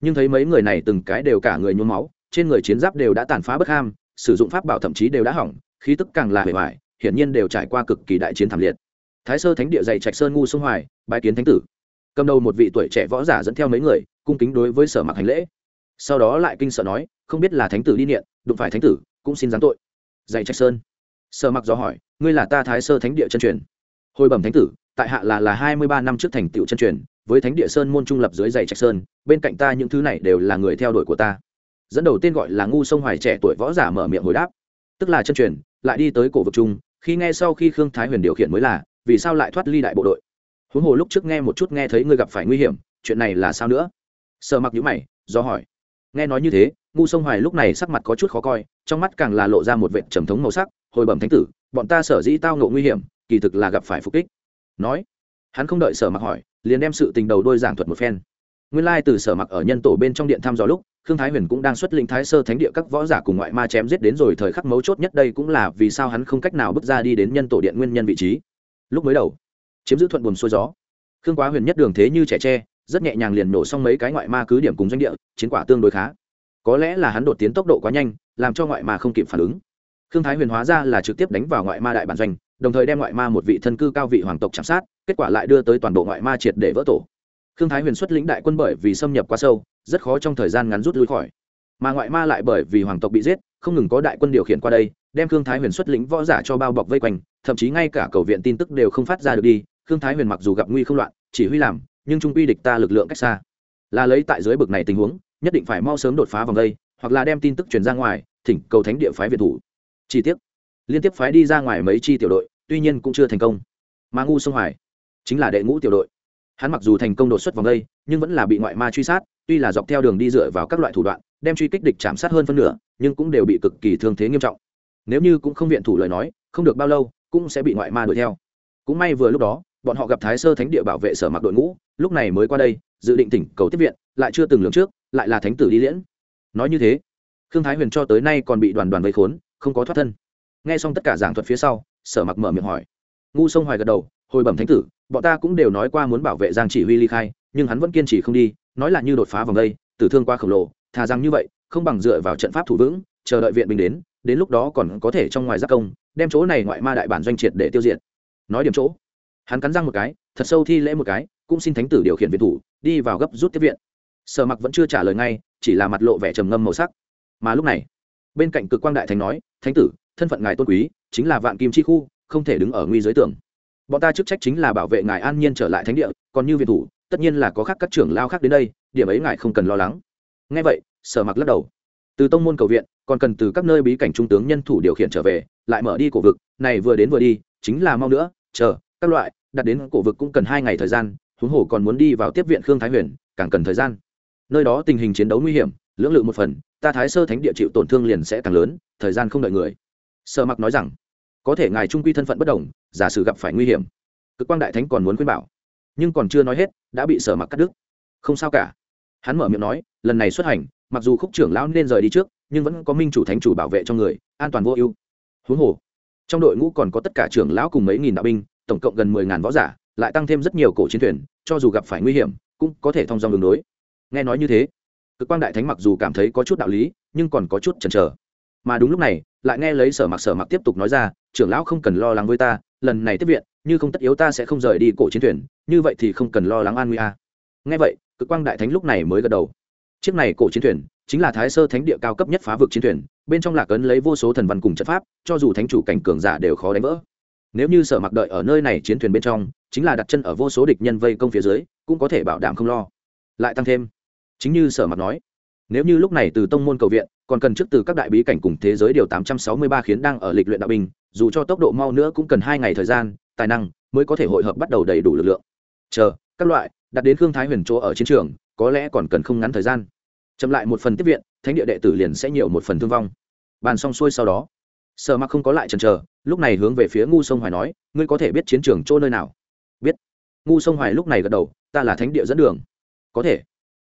Nhưng thấy mấy người này từng cái đều cả người nhuốm máu, trên người chiến giáp đều đã tàn phá bất ham, sử dụng pháp bảo thậm chí đều đã hỏng, khí tức càng là hề hoài, hiển nhiên đều trải qua cực kỳ đại chiến thảm liệt. Thái sơ thánh địa dày trạch sơn ngu sông hoài bãi kiến thánh tử cầm đầu một vị tuổi trẻ võ giả dẫn theo mấy người, cung kính đối với sở mặc hành lễ. Sau đó lại kinh sợ nói, không biết là thánh tử đi niệm, đụng phải thánh tử, cũng xin giáng tội. Dạy trạch sơn. Sở mặc do hỏi, ngươi là ta thái sơ thánh địa chân truyền. Hồi bẩm thánh tử, tại hạ là là hai mươi ba năm trước thành tựu chân truyền, với thánh địa sơn môn trung lập dưới dạy trạch sơn, bên cạnh ta những thứ này đều là người theo đuổi của ta. Dẫn đầu tên gọi là ngu sông hoài trẻ tuổi võ giả mở miệng hồi đáp. Tức là chân truyền, lại đi tới cổ vực trung, khi nghe sau khi khương thái huyền điều khiển mới là, vì sao lại thoát ly đại bộ đội? Huống hồ lúc trước nghe một chút nghe thấy ngươi gặp phải nguy hiểm, chuyện này là sao nữa? Sợ mặc nhữ mày, do hỏi. Nghe nói như thế, ngu sông hoài lúc này sắc mặt có chút khó coi, trong mắt càng là lộ ra một vệ trầm thống màu sắc, hồi bẩm thánh tử, bọn ta sở dĩ tao ngộ nguy hiểm, kỳ thực là gặp phải phục kích. Nói, hắn không đợi sở mặc hỏi, liền đem sự tình đầu đôi giảng thuật một phen. Nguyên lai từ sở mặc ở nhân tổ bên trong điện thăm dò lúc, khương thái huyền cũng đang xuất lĩnh thái sơ thánh địa các võ giả cùng ngoại ma chém giết đến rồi thời khắc mấu chốt nhất đây cũng là vì sao hắn không cách nào bước ra đi đến nhân tổ điện nguyên nhân vị trí. Lúc mới đầu chiếm giữ thuận buồm xuôi gió. Khương quá huyền nhất đường thế như trẻ tre, rất nhẹ nhàng liền nổ xong mấy cái ngoại ma cứ điểm cùng doanh địa, chiến quả tương đối khá. Có lẽ là hắn đột tiến tốc độ quá nhanh, làm cho ngoại ma không kịp phản ứng. Khương thái huyền hóa ra là trực tiếp đánh vào ngoại ma đại bản doanh, đồng thời đem ngoại ma một vị thân cư cao vị hoàng tộc chạm sát, kết quả lại đưa tới toàn bộ ngoại ma triệt để vỡ tổ. Khương thái huyền xuất lĩnh đại quân bởi vì xâm nhập quá sâu, rất khó trong thời gian ngắn rút lui khỏi. Mà ngoại ma lại bởi vì hoàng tộc bị giết, không ngừng có đại quân điều khiển qua đây, đem khương thái huyền xuất lĩnh võ giả cho bao bọc vây quanh, thậm chí ngay cả cầu viện tin tức đều không phát ra được đi khương thái huyền mặc dù gặp nguy không loạn, chỉ huy làm, nhưng trung quy địch ta lực lượng cách xa. Là lấy tại dưới bực này tình huống, nhất định phải mau sớm đột phá vòng đây, hoặc là đem tin tức truyền ra ngoài, thỉnh cầu thánh địa phái việt thủ. Chi tiết liên tiếp phái đi ra ngoài mấy chi tiểu đội, tuy nhiên cũng chưa thành công. Mà ngu sông hoài, chính là đệ ngũ tiểu đội. Hắn mặc dù thành công đột xuất vòng đây, nhưng vẫn là bị ngoại ma truy sát, tuy là dọc theo đường đi dựa vào các loại thủ đoạn, đem truy kích địch chạm sát hơn phân nửa, nhưng cũng đều bị cực kỳ thương thế nghiêm trọng. Nếu như cũng không viện thủ lời nói, không được bao lâu, cũng sẽ bị ngoại ma đuổi theo. Cũng may vừa lúc đó bọn họ gặp thái sơ thánh địa bảo vệ sở mặc đội ngũ, lúc này mới qua đây, dự định tỉnh cầu tiếp viện, lại chưa từng lường trước, lại là thánh tử đi liễn. Nói như thế, khương thái huyền cho tới nay còn bị đoàn đoàn vây khốn, không có thoát thân. Nghe xong tất cả giảng thuật phía sau, sở mặc mở miệng hỏi. Ngu sông hoài gật đầu, hồi bẩm thánh tử, bọn ta cũng đều nói qua muốn bảo vệ giang chỉ huy ly khai, nhưng hắn vẫn kiên trì không đi, nói là như đột phá vòng đây, tử thương qua khổng lồ, thà rằng như vậy, không bằng dựa vào trận pháp thủ vững, chờ đợi viện binh đến đến lúc đó còn có thể trong ngoài giác công, đem chỗ này ngoại ma đại bản doanh triệt để tiêu diệt. Nói điểm chỗ hắn cắn răng một cái, thật sâu thi lễ một cái, cũng xin thánh tử điều khiển viện thủ, đi vào gấp rút tiếp viện. Sở mặc vẫn chưa trả lời ngay, chỉ là mặt lộ vẻ trầm ngâm màu sắc. Mà lúc này, bên cạnh cực quang đại thánh nói, thánh tử, thân phận ngài tôn quý, chính là vạn kim chi khu, không thể đứng ở nguy giới tường. bọn ta chức trách chính là bảo vệ ngài an nhiên trở lại thánh địa, còn như viện thủ, tất nhiên là có khác các trưởng lao khác đến đây, điểm ấy ngài không cần lo lắng. Ngay vậy, sở mặc lắc đầu. Từ tông môn cầu viện, còn cần từ các nơi bí cảnh trung tướng nhân thủ điều khiển trở về, lại mở đi cổ vực, này vừa đến vừa đi, chính là mau nữa, chờ, các loại đặt đến cổ vực cũng cần hai ngày thời gian, huống hồ còn muốn đi vào tiếp viện khương thái huyền, càng cần thời gian. Nơi đó tình hình chiến đấu nguy hiểm, lưỡng lự một phần, ta thái sơ thánh địa chịu tổn thương liền sẽ càng lớn, thời gian không đợi người. Sở mặc nói rằng, có thể ngài trung quy thân phận bất đồng, giả sử gặp phải nguy hiểm. Cực quang đại thánh còn muốn khuyên bảo, nhưng còn chưa nói hết, đã bị sở mặc cắt đứt. Không sao cả. Hắn mở miệng nói, lần này xuất hành, mặc dù khúc trưởng lão nên rời đi trước, nhưng vẫn có minh chủ thánh chủ bảo vệ cho người, an toàn vô ưu. Huống hồ, trong đội ngũ còn có tất cả trưởng lão cùng mấy nghìn đạo binh tổng cộng gần mười ngàn võ giả, lại tăng thêm rất nhiều cổ chiến thuyền, cho dù gặp phải nguy hiểm, cũng có thể thông dòng đường đối. Nghe nói như thế, cực quang đại thánh mặc dù cảm thấy có chút đạo lý, nhưng còn có chút chần chờ. Mà đúng lúc này, lại nghe lấy sở mặc sở mặc tiếp tục nói ra, trưởng lão không cần lo lắng với ta, lần này tiếp viện, như không tất yếu ta sẽ không rời đi cổ chiến thuyền, như vậy thì không cần lo lắng an nguy a. Nghe vậy, cực quang đại thánh lúc này mới gật đầu. Chiếc này cổ chiến thuyền chính là thái sơ thánh địa cao cấp nhất phá vực chiến thuyền, bên trong lạc ấn lấy vô số thần văn cùng trận pháp, cho dù thánh chủ cảnh cường giả đều khó đánh vỡ nếu như sở mặc đợi ở nơi này chiến thuyền bên trong, chính là đặt chân ở vô số địch nhân vây công phía dưới, cũng có thể bảo đảm không lo. Lại tăng thêm, chính như sở mặc nói, nếu như lúc này từ tông môn cầu viện, còn cần trước từ các đại bí cảnh cùng thế giới điều tám trăm sáu mươi ba khiến đang ở lịch luyện đạo binh, dù cho tốc độ mau nữa cũng cần hai ngày thời gian, tài năng mới có thể hội hợp bắt đầu đầy đủ lực lượng. Chờ, các loại, đặt đến khương thái huyền chỗ ở chiến trường, có lẽ còn cần không ngắn thời gian. Chậm lại một phần tiếp viện, thánh địa đệ tử liền sẽ nhiều một phần thương vong. Bàn xong xuôi sau đó sở mặc không có lại chần chờ, lúc này hướng về phía ngu sông hoài nói, ngươi có thể biết chiến trường chỗ nơi nào? Biết. Ngu sông hoài lúc này gật đầu, ta là thánh địa dẫn đường. Có thể.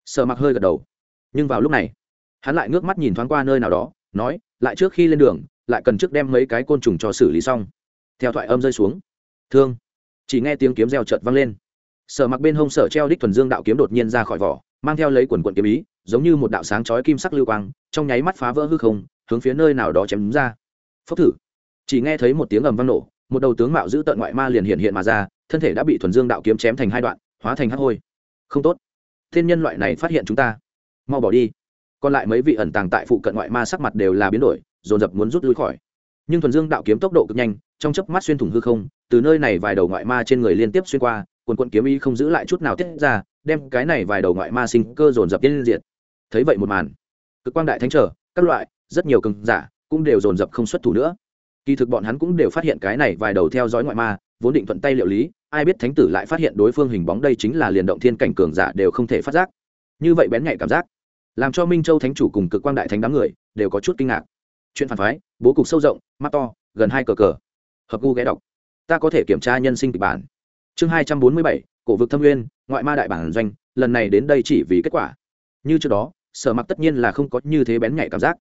Sở mặc hơi gật đầu. Nhưng vào lúc này, hắn lại ngước mắt nhìn thoáng qua nơi nào đó, nói, lại trước khi lên đường, lại cần trước đem mấy cái côn trùng cho xử lý xong. Theo thoại âm rơi xuống. Thương. Chỉ nghe tiếng kiếm reo chợt vang lên. Sở mặc bên hông sở treo đích thuần dương đạo kiếm đột nhiên ra khỏi vỏ, mang theo lấy quần quận kiếm ý, giống như một đạo sáng chói kim sắc lưu quang, trong nháy mắt phá vỡ hư không, hướng phía nơi nào đó chém đúng ra phốc thử. Chỉ nghe thấy một tiếng ầm vang nổ, một đầu tướng mạo giữ tận ngoại ma liền hiện hiện mà ra, thân thể đã bị thuần dương đạo kiếm chém thành hai đoạn, hóa thành hắc hôi. Không tốt. Thiên nhân loại này phát hiện chúng ta. Mau bỏ đi. Còn lại mấy vị ẩn tàng tại phụ cận ngoại ma sắc mặt đều là biến đổi, dồn dập muốn rút lui khỏi. Nhưng thuần dương đạo kiếm tốc độ cực nhanh, trong chớp mắt xuyên thủng hư không, từ nơi này vài đầu ngoại ma trên người liên tiếp xuyên qua, quần quận kiếm ý không giữ lại chút nào tiết ra, đem cái này vài đầu ngoại ma sinh cơ dồn dập tiên diệt. Thấy vậy một màn, cực quang đại thánh trở, các loại, rất nhiều cường giả cũng đều dồn dập không xuất thủ nữa. Kỳ thực bọn hắn cũng đều phát hiện cái này vài đầu theo dõi ngoại ma, vốn định thuận tay liệu lý, ai biết thánh tử lại phát hiện đối phương hình bóng đây chính là liền động thiên cảnh cường giả đều không thể phát giác. Như vậy bén nhạy cảm giác, làm cho minh châu thánh chủ cùng cực quang đại thánh đám người đều có chút kinh ngạc. Chuyện phản phái, bố cục sâu rộng, mắt to, gần hai cờ cờ. Hợp gu ghé đọc. Ta có thể kiểm tra nhân sinh kịch bản. Chương hai trăm bốn mươi bảy, cổ vực thâm nguyên, ngoại ma đại bản doanh, lần này đến đây chỉ vì kết quả. Như trước đó, sở mặc tất nhiên là không có như thế bén nhạy cảm giác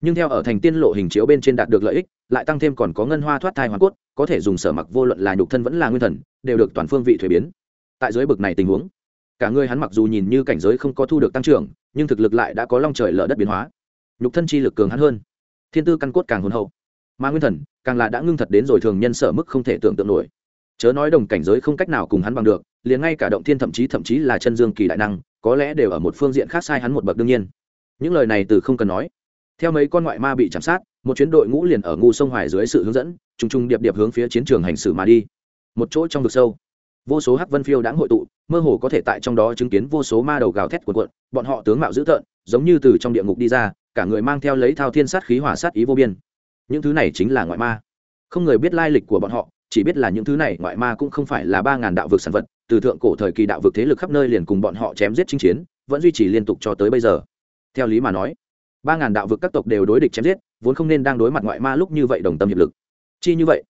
nhưng theo ở thành tiên lộ hình chiếu bên trên đạt được lợi ích, lại tăng thêm còn có ngân hoa thoát thai hoàn cốt, có thể dùng sở mặc vô luận là nhục thân vẫn là nguyên thần, đều được toàn phương vị thuế biến. Tại dưới bực này tình huống, cả người hắn mặc dù nhìn như cảnh giới không có thu được tăng trưởng, nhưng thực lực lại đã có long trời lở đất biến hóa. Nhục thân chi lực cường hắn hơn, thiên tư căn cốt càng hồn hậu. Mà nguyên thần, càng là đã ngưng thật đến rồi thường nhân sở mức không thể tưởng tượng nổi. Chớ nói đồng cảnh giới không cách nào cùng hắn bằng được, liền ngay cả động thiên thậm chí thậm chí là chân dương kỳ đại năng, có lẽ đều ở một phương diện khác sai hắn một bậc đương nhiên. Những lời này từ không cần nói theo mấy con ngoại ma bị chạm sát, một chuyến đội ngũ liền ở ngu sông hoài dưới sự hướng dẫn t r u n g t r u n g điệp điệp hướng phía chiến trường hành xử mà đi. Một chỗ trong vực sâu, vô số hắc vân phiêu đã hội tụ, mơ hồ có thể tại trong đó chứng kiến vô số ma đầu gào thét cuộn cuộn, bọn họ tướng mạo dữ tợn, giống như từ trong địa ngục đi ra, cả người mang theo lấy thao thiên sát khí hỏa sát ý vô biên. Những thứ này chính là ngoại ma. Không người biết lai lịch của bọn họ, chỉ biết là những thứ này ngoại ma cũng không phải là ba ngàn đạo vực sản vật, từ thượng cổ thời kỳ đạo vực thế lực khắp nơi liền cùng bọn họ chém giết chinh chiến, vẫn duy trì liên tục cho tới bây giờ. Theo lý mà nói ba ngàn đạo vực các tộc đều đối địch chém giết, vốn không nên đang đối mặt ngoại ma lúc như vậy đồng tâm hiệp lực. Chi như vậy,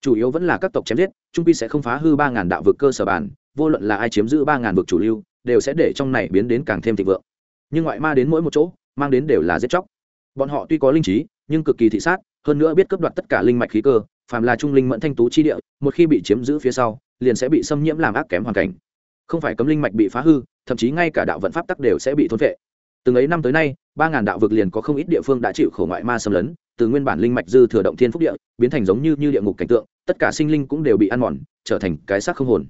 chủ yếu vẫn là các tộc chém giết, trung pi sẽ không phá hư ba ngàn đạo vực cơ sở bản, vô luận là ai chiếm giữ ba ngàn vực chủ lưu, đều sẽ để trong này biến đến càng thêm thịnh vượng. Nhưng ngoại ma đến mỗi một chỗ, mang đến đều là giết chóc. Bọn họ tuy có linh trí, nhưng cực kỳ thị sát, hơn nữa biết cướp đoạt tất cả linh mạch khí cơ, phàm là trung linh mẫn thanh tú chi địa, một khi bị chiếm giữ phía sau, liền sẽ bị xâm nhiễm làm ác kém hoàn cảnh. Không phải cấm linh mạch bị phá hư, thậm chí ngay cả đạo vận pháp tắc đều sẽ bị thôn vệ từng ấy năm tới nay ba ngàn đạo vực liền có không ít địa phương đã chịu khổ ngoại ma xâm lấn từ nguyên bản linh mạch dư thừa động thiên phúc địa biến thành giống như, như địa ngục cảnh tượng tất cả sinh linh cũng đều bị ăn mòn trở thành cái xác không hồn.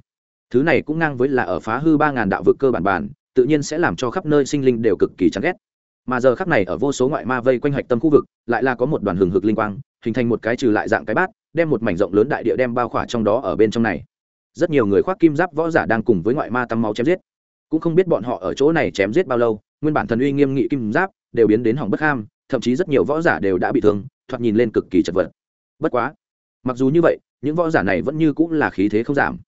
Thứ này cũng ngang với là ở phá hư ba ngàn đạo vực cơ bản bản tự nhiên sẽ làm cho khắp nơi sinh linh đều cực kỳ chán ghét. Mà giờ khắc này ở vô số ngoại ma vây quanh hạch tâm khu vực lại là có một đoàn hừng hực linh quang hình thành một cái trừ lại dạng cái bát đem một mảnh rộng lớn đại địa đem bao khỏa trong đó ở bên trong này. Rất nhiều người khoác kim giáp võ giả đang cùng với ngoại ma tắm máu chém giết. Cũng không biết bọn họ ở chỗ này chém giết bao lâu nguyên bản thần uy nghiêm nghị kim giáp đều biến đến hỏng bất ham, thậm chí rất nhiều võ giả đều đã bị thương, thoạt nhìn lên cực kỳ chật vật. Bất quá, mặc dù như vậy, những võ giả này vẫn như cũng là khí thế không giảm.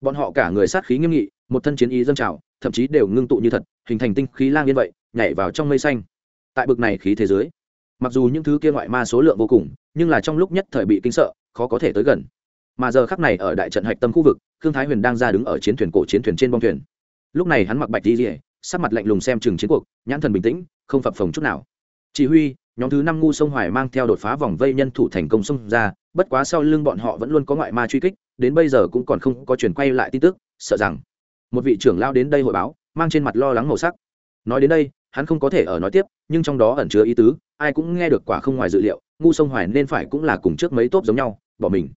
Bọn họ cả người sát khí nghiêm nghị, một thân chiến ý dâng trào, thậm chí đều ngưng tụ như thật, hình thành tinh khí lang yên vậy, nhảy vào trong mây xanh. Tại bực này khí thế giới mặc dù những thứ kia ngoại ma số lượng vô cùng, nhưng là trong lúc nhất thời bị kinh sợ, khó có thể tới gần. Mà giờ khắc này ở đại trận hạch tâm khu vực, khương thái huyền đang ra đứng ở chiến thuyền cổ chiến thuyền trên bong thuyền. Lúc này hắn mặc bạch đi rỉa sắc mặt lạnh lùng xem chừng chiến cuộc, nhãn thần bình tĩnh, không phập phồng chút nào. Chỉ huy, nhóm thứ năm ngu sông hoài mang theo đột phá vòng vây nhân thủ thành công xông ra, bất quá sau lưng bọn họ vẫn luôn có ngoại ma truy kích, đến bây giờ cũng còn không có chuyển quay lại tin tức, sợ rằng một vị trưởng lao đến đây hội báo, mang trên mặt lo lắng màu sắc. Nói đến đây, hắn không có thể ở nói tiếp, nhưng trong đó ẩn chứa ý tứ, ai cũng nghe được quả không ngoài dự liệu, ngu sông hoài nên phải cũng là cùng trước mấy tốp giống nhau, bỏ mình.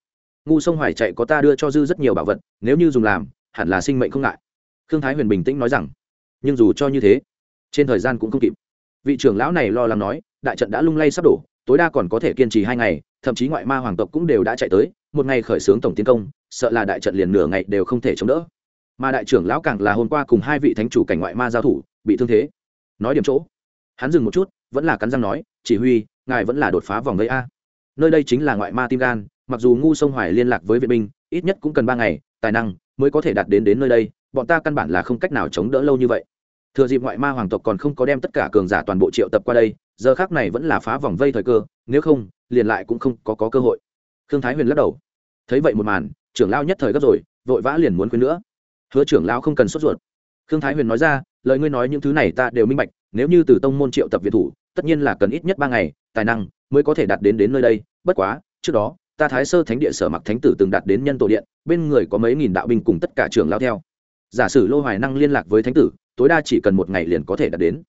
Ngu sông hoài chạy có ta đưa cho dư rất nhiều bảo vật, nếu như dùng làm, hẳn là sinh mệnh không ngại. Khương thái huyền bình tĩnh nói rằng nhưng dù cho như thế, trên thời gian cũng không kịp. Vị trưởng lão này lo lắng nói, đại trận đã lung lay sắp đổ, tối đa còn có thể kiên trì hai ngày, thậm chí ngoại ma hoàng tộc cũng đều đã chạy tới, một ngày khởi xướng tổng tiến công, sợ là đại trận liền nửa ngày đều không thể chống đỡ. Mà đại trưởng lão càng là hôm qua cùng hai vị thánh chủ cảnh ngoại ma giao thủ, bị thương thế. Nói điểm chỗ. Hắn dừng một chút, vẫn là cắn răng nói, chỉ huy, ngài vẫn là đột phá vòng vây a. Nơi đây chính là ngoại ma tim gan, mặc dù ngu sông hoài liên lạc với vệ binh, ít nhất cũng cần ba ngày, tài năng mới có thể đạt đến đến nơi đây, bọn ta căn bản là không cách nào chống đỡ lâu như vậy thừa dịp ngoại ma hoàng tộc còn không có đem tất cả cường giả toàn bộ triệu tập qua đây giờ khác này vẫn là phá vòng vây thời cơ nếu không liền lại cũng không có, có cơ hội. Khương thái huyền lắc đầu. Thấy vậy một màn trưởng lao nhất thời gấp rồi vội vã liền muốn khuyên nữa. Hứa trưởng lao không cần sốt ruột. Khương thái huyền nói ra lời ngươi nói những thứ này ta đều minh bạch nếu như từ tông môn triệu tập viện thủ tất nhiên là cần ít nhất ba ngày tài năng mới có thể đạt đến đến nơi đây. Bất quá trước đó ta thái sơ thánh địa sở mặc thánh tử từng đạt đến nhân tổ điện bên người có mấy nghìn đạo binh cùng tất cả trưởng lao theo. Giả sử lô hoài năng liên lạc với thánh tử tối đa chỉ cần một ngày liền có thể đạt đến.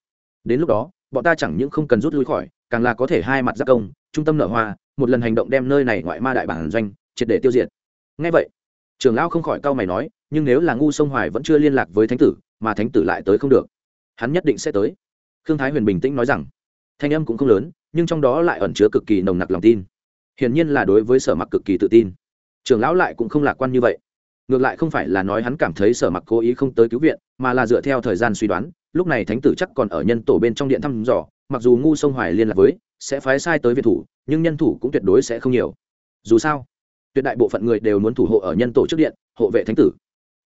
Đến lúc đó, bọn ta chẳng những không cần rút lui khỏi, càng là có thể hai mặt giác công, trung tâm nở hoa, một lần hành động đem nơi này ngoại ma đại bản doanh triệt để tiêu diệt. Ngay vậy, trưởng lão không khỏi cau mày nói, nhưng nếu là ngu sông hoài vẫn chưa liên lạc với thánh tử, mà thánh tử lại tới không được. Hắn nhất định sẽ tới. Khương thái huyền bình tĩnh nói rằng, thanh âm cũng không lớn, nhưng trong đó lại ẩn chứa cực kỳ nồng nặc lòng tin. Hiển nhiên là đối với sở mặc cực kỳ tự tin. Trưởng lão lại cũng không lạc quan như vậy ngược lại không phải là nói hắn cảm thấy sở mặc cố ý không tới cứu viện, mà là dựa theo thời gian suy đoán, lúc này thánh tử chắc còn ở nhân tổ bên trong điện thăm dò, mặc dù ngu sông hoài liên lạc với, sẽ phái sai tới việt thủ, nhưng nhân thủ cũng tuyệt đối sẽ không nhiều. Dù sao, tuyệt đại bộ phận người đều muốn thủ hộ ở nhân tổ trước điện, hộ vệ thánh tử.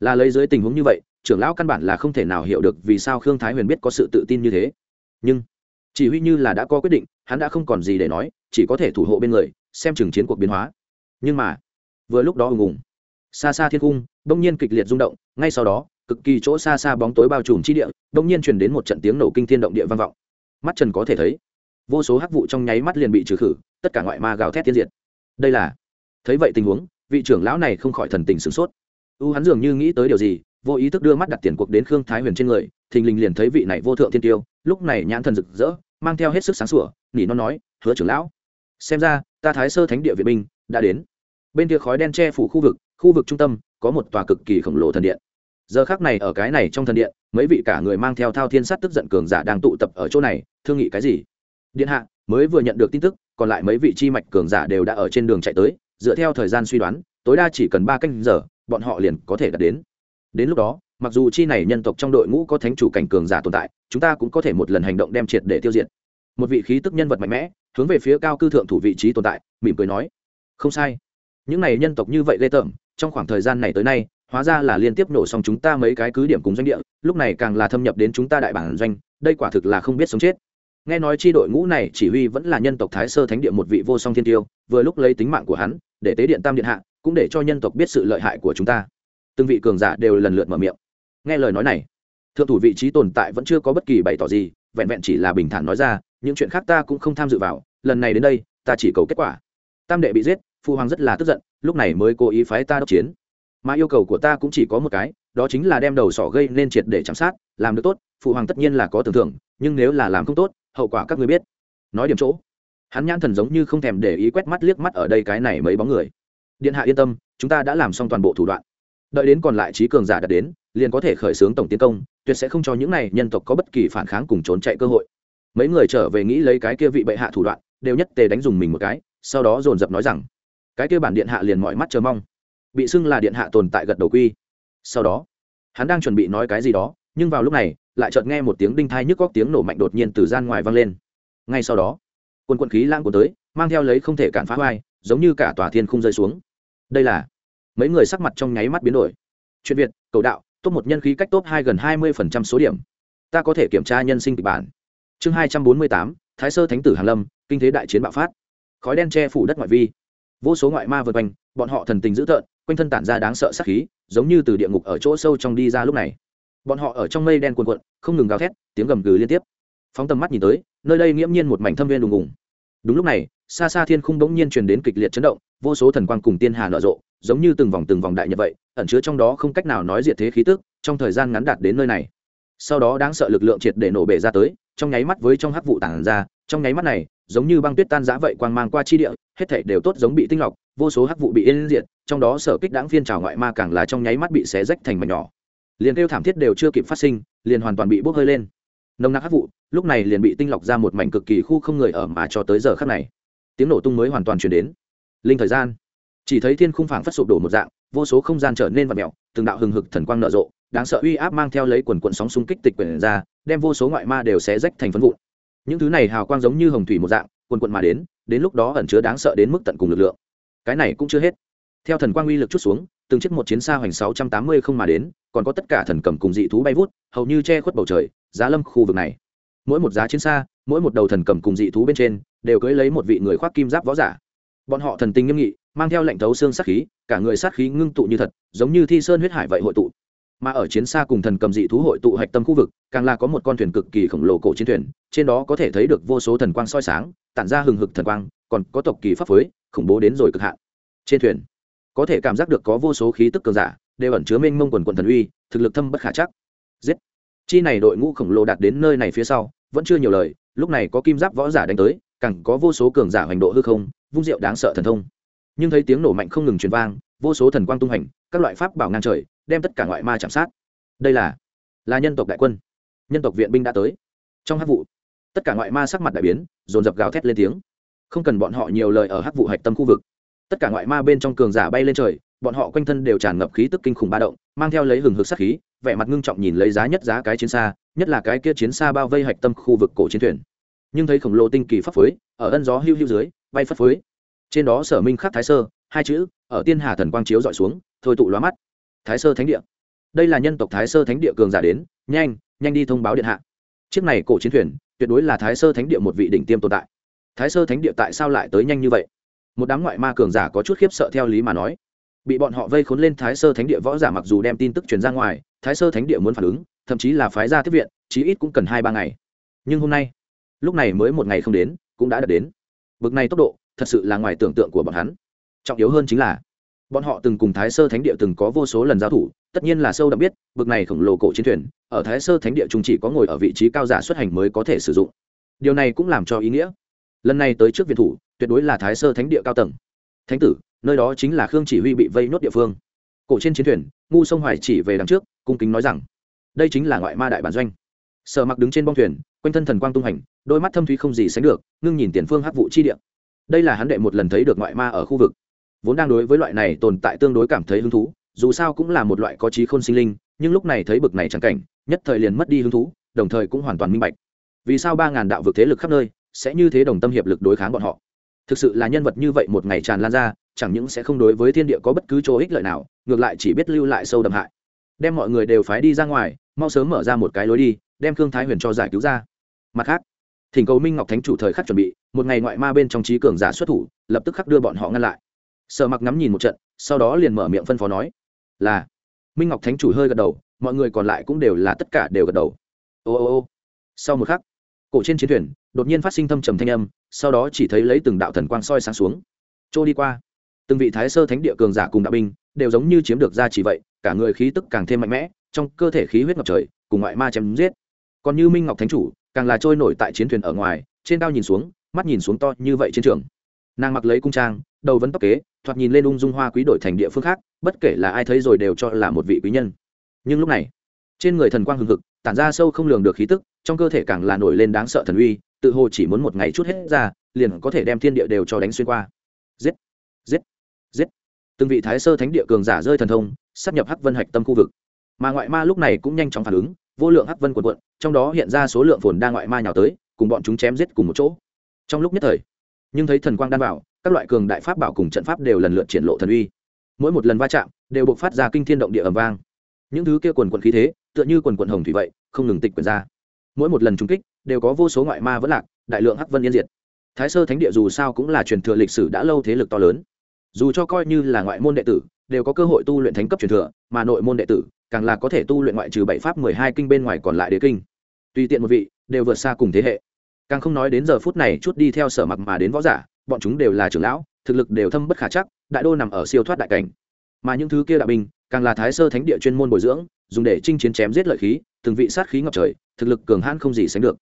Là lấy dưới tình huống như vậy, trưởng lão căn bản là không thể nào hiểu được vì sao khương thái huyền biết có sự tự tin như thế. Nhưng, chỉ huy như là đã có quyết định, hắn đã không còn gì để nói, chỉ có thể thủ hộ bên người, xem chừng chiến cuộc biến hóa. Nhưng mà, vừa lúc đó ùng ùng xa xa thiên cung đông nhiên kịch liệt rung động, ngay sau đó, cực kỳ chỗ xa xa bóng tối bao trùm chi địa đông nhiên truyền đến một trận tiếng nổ kinh thiên động địa vang vọng. Mắt trần có thể thấy, vô số hắc vụ trong nháy mắt liền bị trừ khử, tất cả ngoại ma gào thét tiên diệt. Đây là, thấy vậy tình huống, vị trưởng lão này không khỏi thần tình sửng sốt. U hắn dường như nghĩ tới điều gì, vô ý thức đưa mắt đặt tiền cuộc đến khương thái huyền trên người, thình lình liền thấy vị này vô thượng thiên tiêu, lúc này nhãn thần rực rỡ, mang theo hết sức sáng sủa, nỉ nó nói, hứa trưởng lão, xem ra, ta thái sơ thánh địa việt binh đã đến. Bên kia khói đen che phủ khu vực khu vực trung tâm, có một tòa cực kỳ khổng lồ thần điện. Giờ khác này ở cái này trong thần điện, mấy vị cả người mang theo thao thiên sát tức giận cường giả đang tụ tập ở chỗ này, thương nghị cái gì? Điện hạ, mới vừa nhận được tin tức, còn lại mấy vị chi mạch cường giả đều đã ở trên đường chạy tới, dựa theo thời gian suy đoán, tối đa chỉ cần ba canh giờ, bọn họ liền có thể đạt đến. Đến lúc đó, mặc dù chi này nhân tộc trong đội ngũ có thánh chủ cảnh cường giả tồn tại, chúng ta cũng có thể một lần hành động đem triệt để tiêu diệt. Một vị khí tức nhân vật mạnh mẽ, hướng về phía cao cư thượng thủ vị trí tồn tại, mỉm cười nói, không sai. Những này nhân tộc như vậy ghê tởm trong khoảng thời gian này tới nay, hóa ra là liên tiếp nổ xong chúng ta mấy cái cứ điểm cùng doanh địa, lúc này càng là thâm nhập đến chúng ta đại bản doanh, đây quả thực là không biết sống chết. Nghe nói chi đội ngũ này chỉ huy vẫn là nhân tộc thái sơ thánh địa một vị vô song thiên tiêu, vừa lúc lấy tính mạng của hắn, để tế điện tam điện hạ, cũng để cho nhân tộc biết sự lợi hại của chúng ta. Từng vị cường giả đều lần lượt mở miệng. Nghe lời nói này, thượng thủ vị trí tồn tại vẫn chưa có bất kỳ bày tỏ gì, vẹn vẹn chỉ là bình thản nói ra, những chuyện khác ta cũng không tham dự vào, lần này đến đây, ta chỉ cầu kết quả. Tam đệ bị giết phụ hoàng rất là tức giận lúc này mới cố ý phái ta đốc chiến. Mà yêu cầu của ta cũng chỉ có một cái, đó chính là đem đầu sỏ gây nên triệt để chăm sát, làm được tốt, phụ hoàng tất nhiên là có tưởng thưởng, nhưng nếu là làm không tốt, hậu quả các người biết. Nói điểm chỗ. Hắn nhãn thần giống như không thèm để ý quét mắt liếc mắt ở đây cái này mấy bóng người. Điện hạ yên tâm, chúng ta đã làm xong toàn bộ thủ đoạn. Đợi đến còn lại trí cường giả đạt đến, liền có thể khởi xướng tổng tiến công, tuyệt sẽ không cho những này nhân tộc có bất kỳ phản kháng cùng trốn chạy cơ hội. Mấy người trở về nghĩ lấy cái kia vị bệ hạ thủ đoạn, đều nhất tề đánh dùng mình một cái, sau đó dồn dập nói rằng cái kia bản điện hạ liền mọi mắt chờ mong. Bị xưng là điện hạ tồn tại gật đầu quy. Sau đó, hắn đang chuẩn bị nói cái gì đó, nhưng vào lúc này, lại chợt nghe một tiếng đinh thai nhức góc tiếng nổ mạnh đột nhiên từ gian ngoài vang lên. Ngay sau đó, quân quận khí lang của tới, mang theo lấy không thể cản phá hoai giống như cả tòa thiên không rơi xuống. Đây là mấy người sắc mặt trong nháy mắt biến đổi. Chuyện việt, cầu đạo, top một nhân khí cách top hai gần hai mươi phần trăm số điểm. Ta có thể kiểm tra nhân sinh kịch bản. Chương hai trăm bốn mươi tám, thái sơ thánh tử hàn lâm, kinh thế đại chiến bạo phát. Khói đen che phủ đất ngoại vi vô số ngoại ma vượt quanh, bọn họ thần tình dữ tợn, quanh thân tản ra đáng sợ sát khí, giống như từ địa ngục ở chỗ sâu trong đi ra lúc này. Bọn họ ở trong mây đen cuồn cuộn, không ngừng gào thét, tiếng gầm gừ liên tiếp. Phóng tầm mắt nhìn tới, nơi đây nghiễm nhiên một mảnh thâm viên đùng ùng đúng lúc này, xa xa thiên khung bỗng nhiên truyền đến kịch liệt chấn động, vô số thần quang cùng tiên hà nở rộ, giống như từng vòng từng vòng đại nhật vậy, ẩn chứa trong đó không cách nào nói diệt thế khí tức, trong thời gian ngắn đạt đến nơi này. Sau đó đáng sợ lực lượng triệt để nổ bể ra tới, trong nháy mắt với trong hắc vụ tản ra, trong nháy mắt này giống như băng tuyết tan giã vậy quang mang qua chi địa, hết thảy đều tốt giống bị tinh lọc, vô số hắc vụ bị yên diệt, trong đó sở kích đáng phiên trào ngoại ma càng là trong nháy mắt bị xé rách thành mảnh nhỏ. Liền kêu thảm thiết đều chưa kịp phát sinh, liền hoàn toàn bị bốc hơi lên. Nồng nặc hắc vụ, lúc này liền bị tinh lọc ra một mảnh cực kỳ khu không người ở mà cho tới giờ khắc này. Tiếng nổ tung mới hoàn toàn chuyển đến. Linh thời gian, chỉ thấy thiên khung phảng phất sụp đổ một dạng, vô số không gian trở nên vật mèo, từng đạo hừng hực thần quang nở rộ, đáng sợ uy áp mang theo lấy quần quần sóng xung kích tịch quyển ra, đem vô số ngoại ma đều xé rách thành phấn vụn những thứ này hào quang giống như hồng thủy một dạng, quần quận mà đến đến lúc đó ẩn chứa đáng sợ đến mức tận cùng lực lượng. Cái này cũng chưa hết. Theo thần quang uy lực chút xuống, từng chiếc một chiến xa hoành sáu trăm tám mươi không mà đến, còn có tất cả thần cầm cùng dị thú bay vút, hầu như che khuất bầu trời, giá lâm khu vực này. Mỗi một giá chiến xa, mỗi một đầu thần cầm cùng dị thú bên trên, đều cưới lấy một vị người khoác kim giáp võ giả. Bọn họ thần tình nghiêm nghị, mang theo lệnh thấu xương sát khí, cả người sát khí ngưng tụ như thật, giống như thi sơn huyết hải vậy hội tụ mà ở chiến xa cùng thần cầm dị thú hội tụ hạch tâm khu vực, càng là có một con thuyền cực kỳ khổng lồ cổ chiến thuyền, trên đó có thể thấy được vô số thần quang soi sáng, tản ra hừng hực thần quang, còn có tộc kỳ pháp phối, khủng bố đến rồi cực hạn. Trên thuyền, có thể cảm giác được có vô số khí tức cường giả, đều ẩn chứa mênh mông quần quần thần uy, thực lực thâm bất khả chắc. Giết! Chi này đội ngũ khổng lồ đạt đến nơi này phía sau, vẫn chưa nhiều lời, lúc này có kim giáp võ giả đánh tới, càng có vô số cường giả hành độ hư không, vung diệu đáng sợ thần thông. Nhưng thấy tiếng nổ mạnh không ngừng truyền vang, vô số thần quang tung hành, các loại pháp bảo ngang trời đem tất cả ngoại ma chạm sát. Đây là là nhân tộc đại quân. Nhân tộc viện binh đã tới. Trong hát vụ, tất cả ngoại ma sắc mặt đại biến, dồn dập gào thét lên tiếng. Không cần bọn họ nhiều lời ở hát vụ hạch tâm khu vực. Tất cả ngoại ma bên trong cường giả bay lên trời, bọn họ quanh thân đều tràn ngập khí tức kinh khủng ba động, mang theo lấy hừng hực sát khí, vẻ mặt ngưng trọng nhìn lấy giá nhất giá cái chiến xa, nhất là cái kia chiến xa bao vây hạch tâm khu vực cổ chiến thuyền. Nhưng thấy khổng lồ tinh kỳ pháp phối, ở ân gió hưu hưu dưới, bay phất phới. Trên đó sở minh khắc thái sơ, hai chữ, ở tiên hà thần quang chiếu dọi xuống, thôi tụ lóa mắt thái sơ thánh địa. Đây là nhân tộc thái sơ thánh địa cường giả đến, nhanh nhanh đi thông báo điện hạ. Chiếc này cổ chiến thuyền, tuyệt đối là thái sơ thánh địa một vị đỉnh tiêm tồn tại. Thái sơ thánh địa tại sao lại tới nhanh như vậy? Một đám ngoại ma cường giả có chút khiếp sợ theo lý mà nói. Bị bọn họ vây khốn lên thái sơ thánh địa võ giả mặc dù đem tin tức truyền ra ngoài, thái sơ thánh địa muốn phản ứng, thậm chí là phái ra tiếp viện, chí ít cũng cần hai ba ngày. Nhưng hôm nay, lúc này mới một ngày không đến, cũng đã đạt đến. Bực này tốc độ, thật sự là ngoài tưởng tượng của bọn hắn. Trọng yếu hơn chính là bọn họ từng cùng thái sơ thánh địa từng có vô số lần giao thủ, tất nhiên là sâu đậm biết, bực này khổng lồ cổ chiến thuyền, ở thái sơ thánh địa chúng chỉ có ngồi ở vị trí cao giả xuất hành mới có thể sử dụng. Điều này cũng làm cho ý nghĩa. Lần này tới trước viện thủ, tuyệt đối là thái sơ thánh địa cao tầng. Thánh tử, nơi đó chính là khương chỉ huy bị vây nốt địa phương. Cổ trên chiến thuyền, ngu sông hoài chỉ về đằng trước, cung kính nói rằng, đây chính là ngoại ma đại bản doanh. Sở mặc đứng trên bong thuyền, quanh thân thần quang tung hành, đôi mắt thâm thúy không gì sánh được, ngưng nhìn tiền phương hắc vụ chi địa. Đây là hắn đệ một lần thấy được ngoại ma ở khu vực vốn đang đối với loại này tồn tại tương đối cảm thấy hứng thú, dù sao cũng là một loại có trí khôn sinh linh, nhưng lúc này thấy bực này chẳng cảnh, nhất thời liền mất đi hứng thú, đồng thời cũng hoàn toàn minh bạch. Vì sao ba ngàn đạo vực thế lực khắp nơi sẽ như thế đồng tâm hiệp lực đối kháng bọn họ? Thực sự là nhân vật như vậy một ngày tràn lan ra, chẳng những sẽ không đối với thiên địa có bất cứ chỗ ích lợi nào, ngược lại chỉ biết lưu lại sâu đậm hại. Đem mọi người đều phái đi ra ngoài, mau sớm mở ra một cái lối đi, đem khương thái huyền cho giải cứu ra. Mặt khác, thỉnh cầu minh ngọc thánh chủ thời khắc chuẩn bị, một ngày ngoại ma bên trong trí cường giả xuất thủ, lập tức khắc đưa bọn họ ngăn lại sợ mặc ngắm nhìn một trận, sau đó liền mở miệng phân phó nói, là. Minh ngọc thánh chủ hơi gật đầu, mọi người còn lại cũng đều là tất cả đều gật đầu. Ô ô ô. Sau một khắc, cổ trên chiến thuyền, đột nhiên phát sinh thâm trầm thanh âm, sau đó chỉ thấy lấy từng đạo thần quang soi sáng xuống. Trôi đi qua, từng vị thái sơ thánh địa cường giả cùng đạo binh đều giống như chiếm được ra chỉ vậy, cả người khí tức càng thêm mạnh mẽ, trong cơ thể khí huyết ngập trời, cùng ngoại ma chém giết. Còn như minh ngọc thánh chủ, càng là trôi nổi tại chiến thuyền ở ngoài, trên cao nhìn xuống, mắt nhìn xuống to như vậy trên trường. Nàng mặc lấy cung trang, đầu vấn tóc kế thoạt nhìn lên ung dung hoa quý đổi thành địa phương khác, bất kể là ai thấy rồi đều cho là một vị quý nhân. Nhưng lúc này, trên người thần quang hừng hực, tản ra sâu không lường được khí tức, trong cơ thể càng là nổi lên đáng sợ thần uy, tự hồ chỉ muốn một ngày chút hết ra, liền có thể đem thiên địa đều cho đánh xuyên qua. Giết! Giết! Giết! Từng vị thái sơ thánh địa cường giả rơi thần thông sắp nhập hắc vân hạch tâm khu vực. Mà ngoại ma lúc này cũng nhanh chóng phản ứng, vô lượng hắc vân quần quận trong đó hiện ra số lượng phồn đa ngoại ma nhào tới, cùng bọn chúng chém giết cùng một chỗ. Trong lúc nhất thời, nhưng thấy thần quang đan vào các loại cường đại pháp bảo cùng trận pháp đều lần lượt triển lộ thần uy. Mỗi một lần va chạm đều buộc phát ra kinh thiên động địa ầm vang. Những thứ kia quần quần khí thế, tựa như quần quần hồng thủy vậy, không ngừng tịch quyển ra. Mỗi một lần trúng kích, đều có vô số ngoại ma vẫn lạc, đại lượng hắc vân yên diệt. Thái sơ thánh địa dù sao cũng là truyền thừa lịch sử đã lâu thế lực to lớn. Dù cho coi như là ngoại môn đệ tử, đều có cơ hội tu luyện thánh cấp truyền thừa, mà nội môn đệ tử càng là có thể tu luyện ngoại trừ bảy pháp mười hai kinh bên ngoài còn lại đế kinh. Tùy tiện một vị, đều vượt xa cùng thế hệ. Càng không nói đến giờ phút này chút đi theo sở mặc mà đến võ giả bọn chúng đều là trưởng lão, thực lực đều thâm bất khả chắc, đại đô nằm ở siêu thoát đại cảnh. Mà những thứ kia đạo binh, càng là thái sơ thánh địa chuyên môn bồi dưỡng, dùng để chinh chiến chém giết lợi khí, từng vị sát khí ngập trời, thực lực cường hãn không gì sánh được.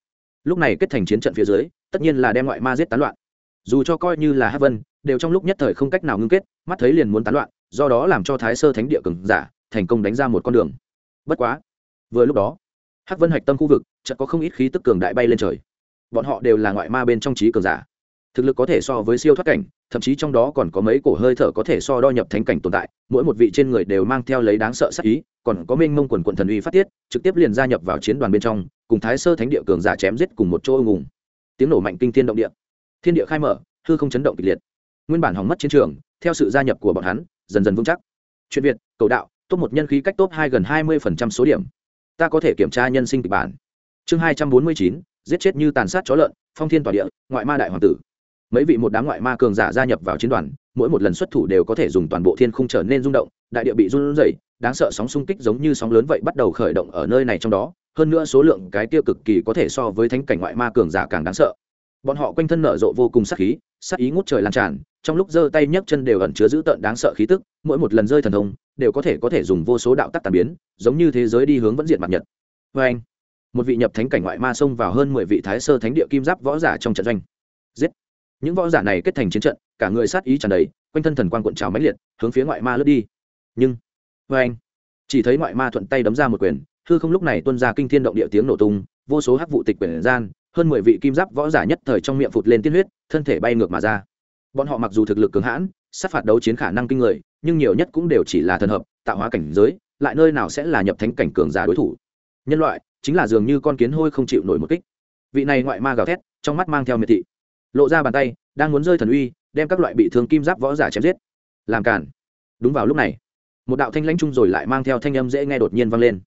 Lúc này kết thành chiến trận phía dưới, tất nhiên là đem ngoại ma giết tán loạn. Dù cho coi như là hát vân, đều trong lúc nhất thời không cách nào ngưng kết, mắt thấy liền muốn tán loạn, do đó làm cho thái sơ thánh địa cường giả, thành công đánh ra một con đường. Bất quá, vừa lúc đó, hắc vân hạch tâm khu vực, chợt có không ít khí tức cường đại bay lên trời. Bọn họ đều là ngoại ma bên trong trí cường giả thực lực có thể so với siêu thoát cảnh, thậm chí trong đó còn có mấy cổ hơi thở có thể so đo nhập thánh cảnh tồn tại, mỗi một vị trên người đều mang theo lấy đáng sợ sắc ý, còn có minh mông quần quận thần uy phát tiết, trực tiếp liền gia nhập vào chiến đoàn bên trong, cùng thái sơ thánh địa cường giả chém giết cùng một chỗ ưng ùng. Tiếng nổ mạnh kinh thiên động địa. Thiên địa khai mở, hư không chấn động kịch liệt. Nguyên bản hỏng mất chiến trường, theo sự gia nhập của bọn hắn, dần dần vững chắc. Chuyện việt, cầu đạo, top một nhân khí cách top hai gần hai mươi số điểm. Ta có thể kiểm tra nhân sinh kịch bản. Chương hai trăm bốn mươi chín, giết chết như tàn sát chó lợn, phong thiên tỏa địa, ngoại ma đại hoàng tử mấy vị một đám ngoại ma cường giả gia nhập vào chiến đoàn, mỗi một lần xuất thủ đều có thể dùng toàn bộ thiên khung trở nên rung động, đại địa bị run rẩy, đáng sợ sóng xung kích giống như sóng lớn vậy bắt đầu khởi động ở nơi này trong đó, hơn nữa số lượng cái tiêu cực kỳ có thể so với thánh cảnh ngoại ma cường giả càng đáng sợ. Bọn họ quanh thân nở rộ vô cùng sát khí, sát ý ngút trời lan tràn, trong lúc giơ tay nhấc chân đều ẩn chứa dữ tợn đáng sợ khí tức, mỗi một lần rơi thần thông, đều có thể có thể dùng vô số đạo tắc tàn biến, giống như thế giới đi hướng vẫn diện mặt nhật. Vê anh, một vị nhập thánh cảnh ngoại ma xông vào hơn mười vị thái sơ thánh địa kim giáp võ giả trong trận doanh. Giết những võ giả này kết thành chiến trận, cả người sát ý tràn đầy, quanh thân thần quang cuộn trào mãnh liệt, hướng phía ngoại ma lướt đi. Nhưng vê anh, chỉ thấy ngoại ma thuận tay đấm ra một quyền, hư không lúc này tuân ra kinh thiên động địa tiếng nổ tung, vô số hắc vụ tịch quyển gian, hơn mười vị kim giáp võ giả nhất thời trong miệng phụt lên tiên huyết, thân thể bay ngược mà ra. Bọn họ mặc dù thực lực cường hãn, sát phạt đấu chiến khả năng kinh người, nhưng nhiều nhất cũng đều chỉ là thần hợp, tạo hóa cảnh giới, lại nơi nào sẽ là nhập thánh cảnh cường giả đối thủ. Nhân loại, chính là dường như con kiến hôi không chịu nổi một kích. Vị này ngoại ma gào thét, trong mắt mang theo miệt thị lộ ra bàn tay, đang muốn rơi thần uy, đem các loại bị thương kim giáp võ giả chém giết. Làm cản đúng vào lúc này, một đạo thanh lãnh trung rồi lại mang theo thanh âm dễ nghe đột nhiên vang lên.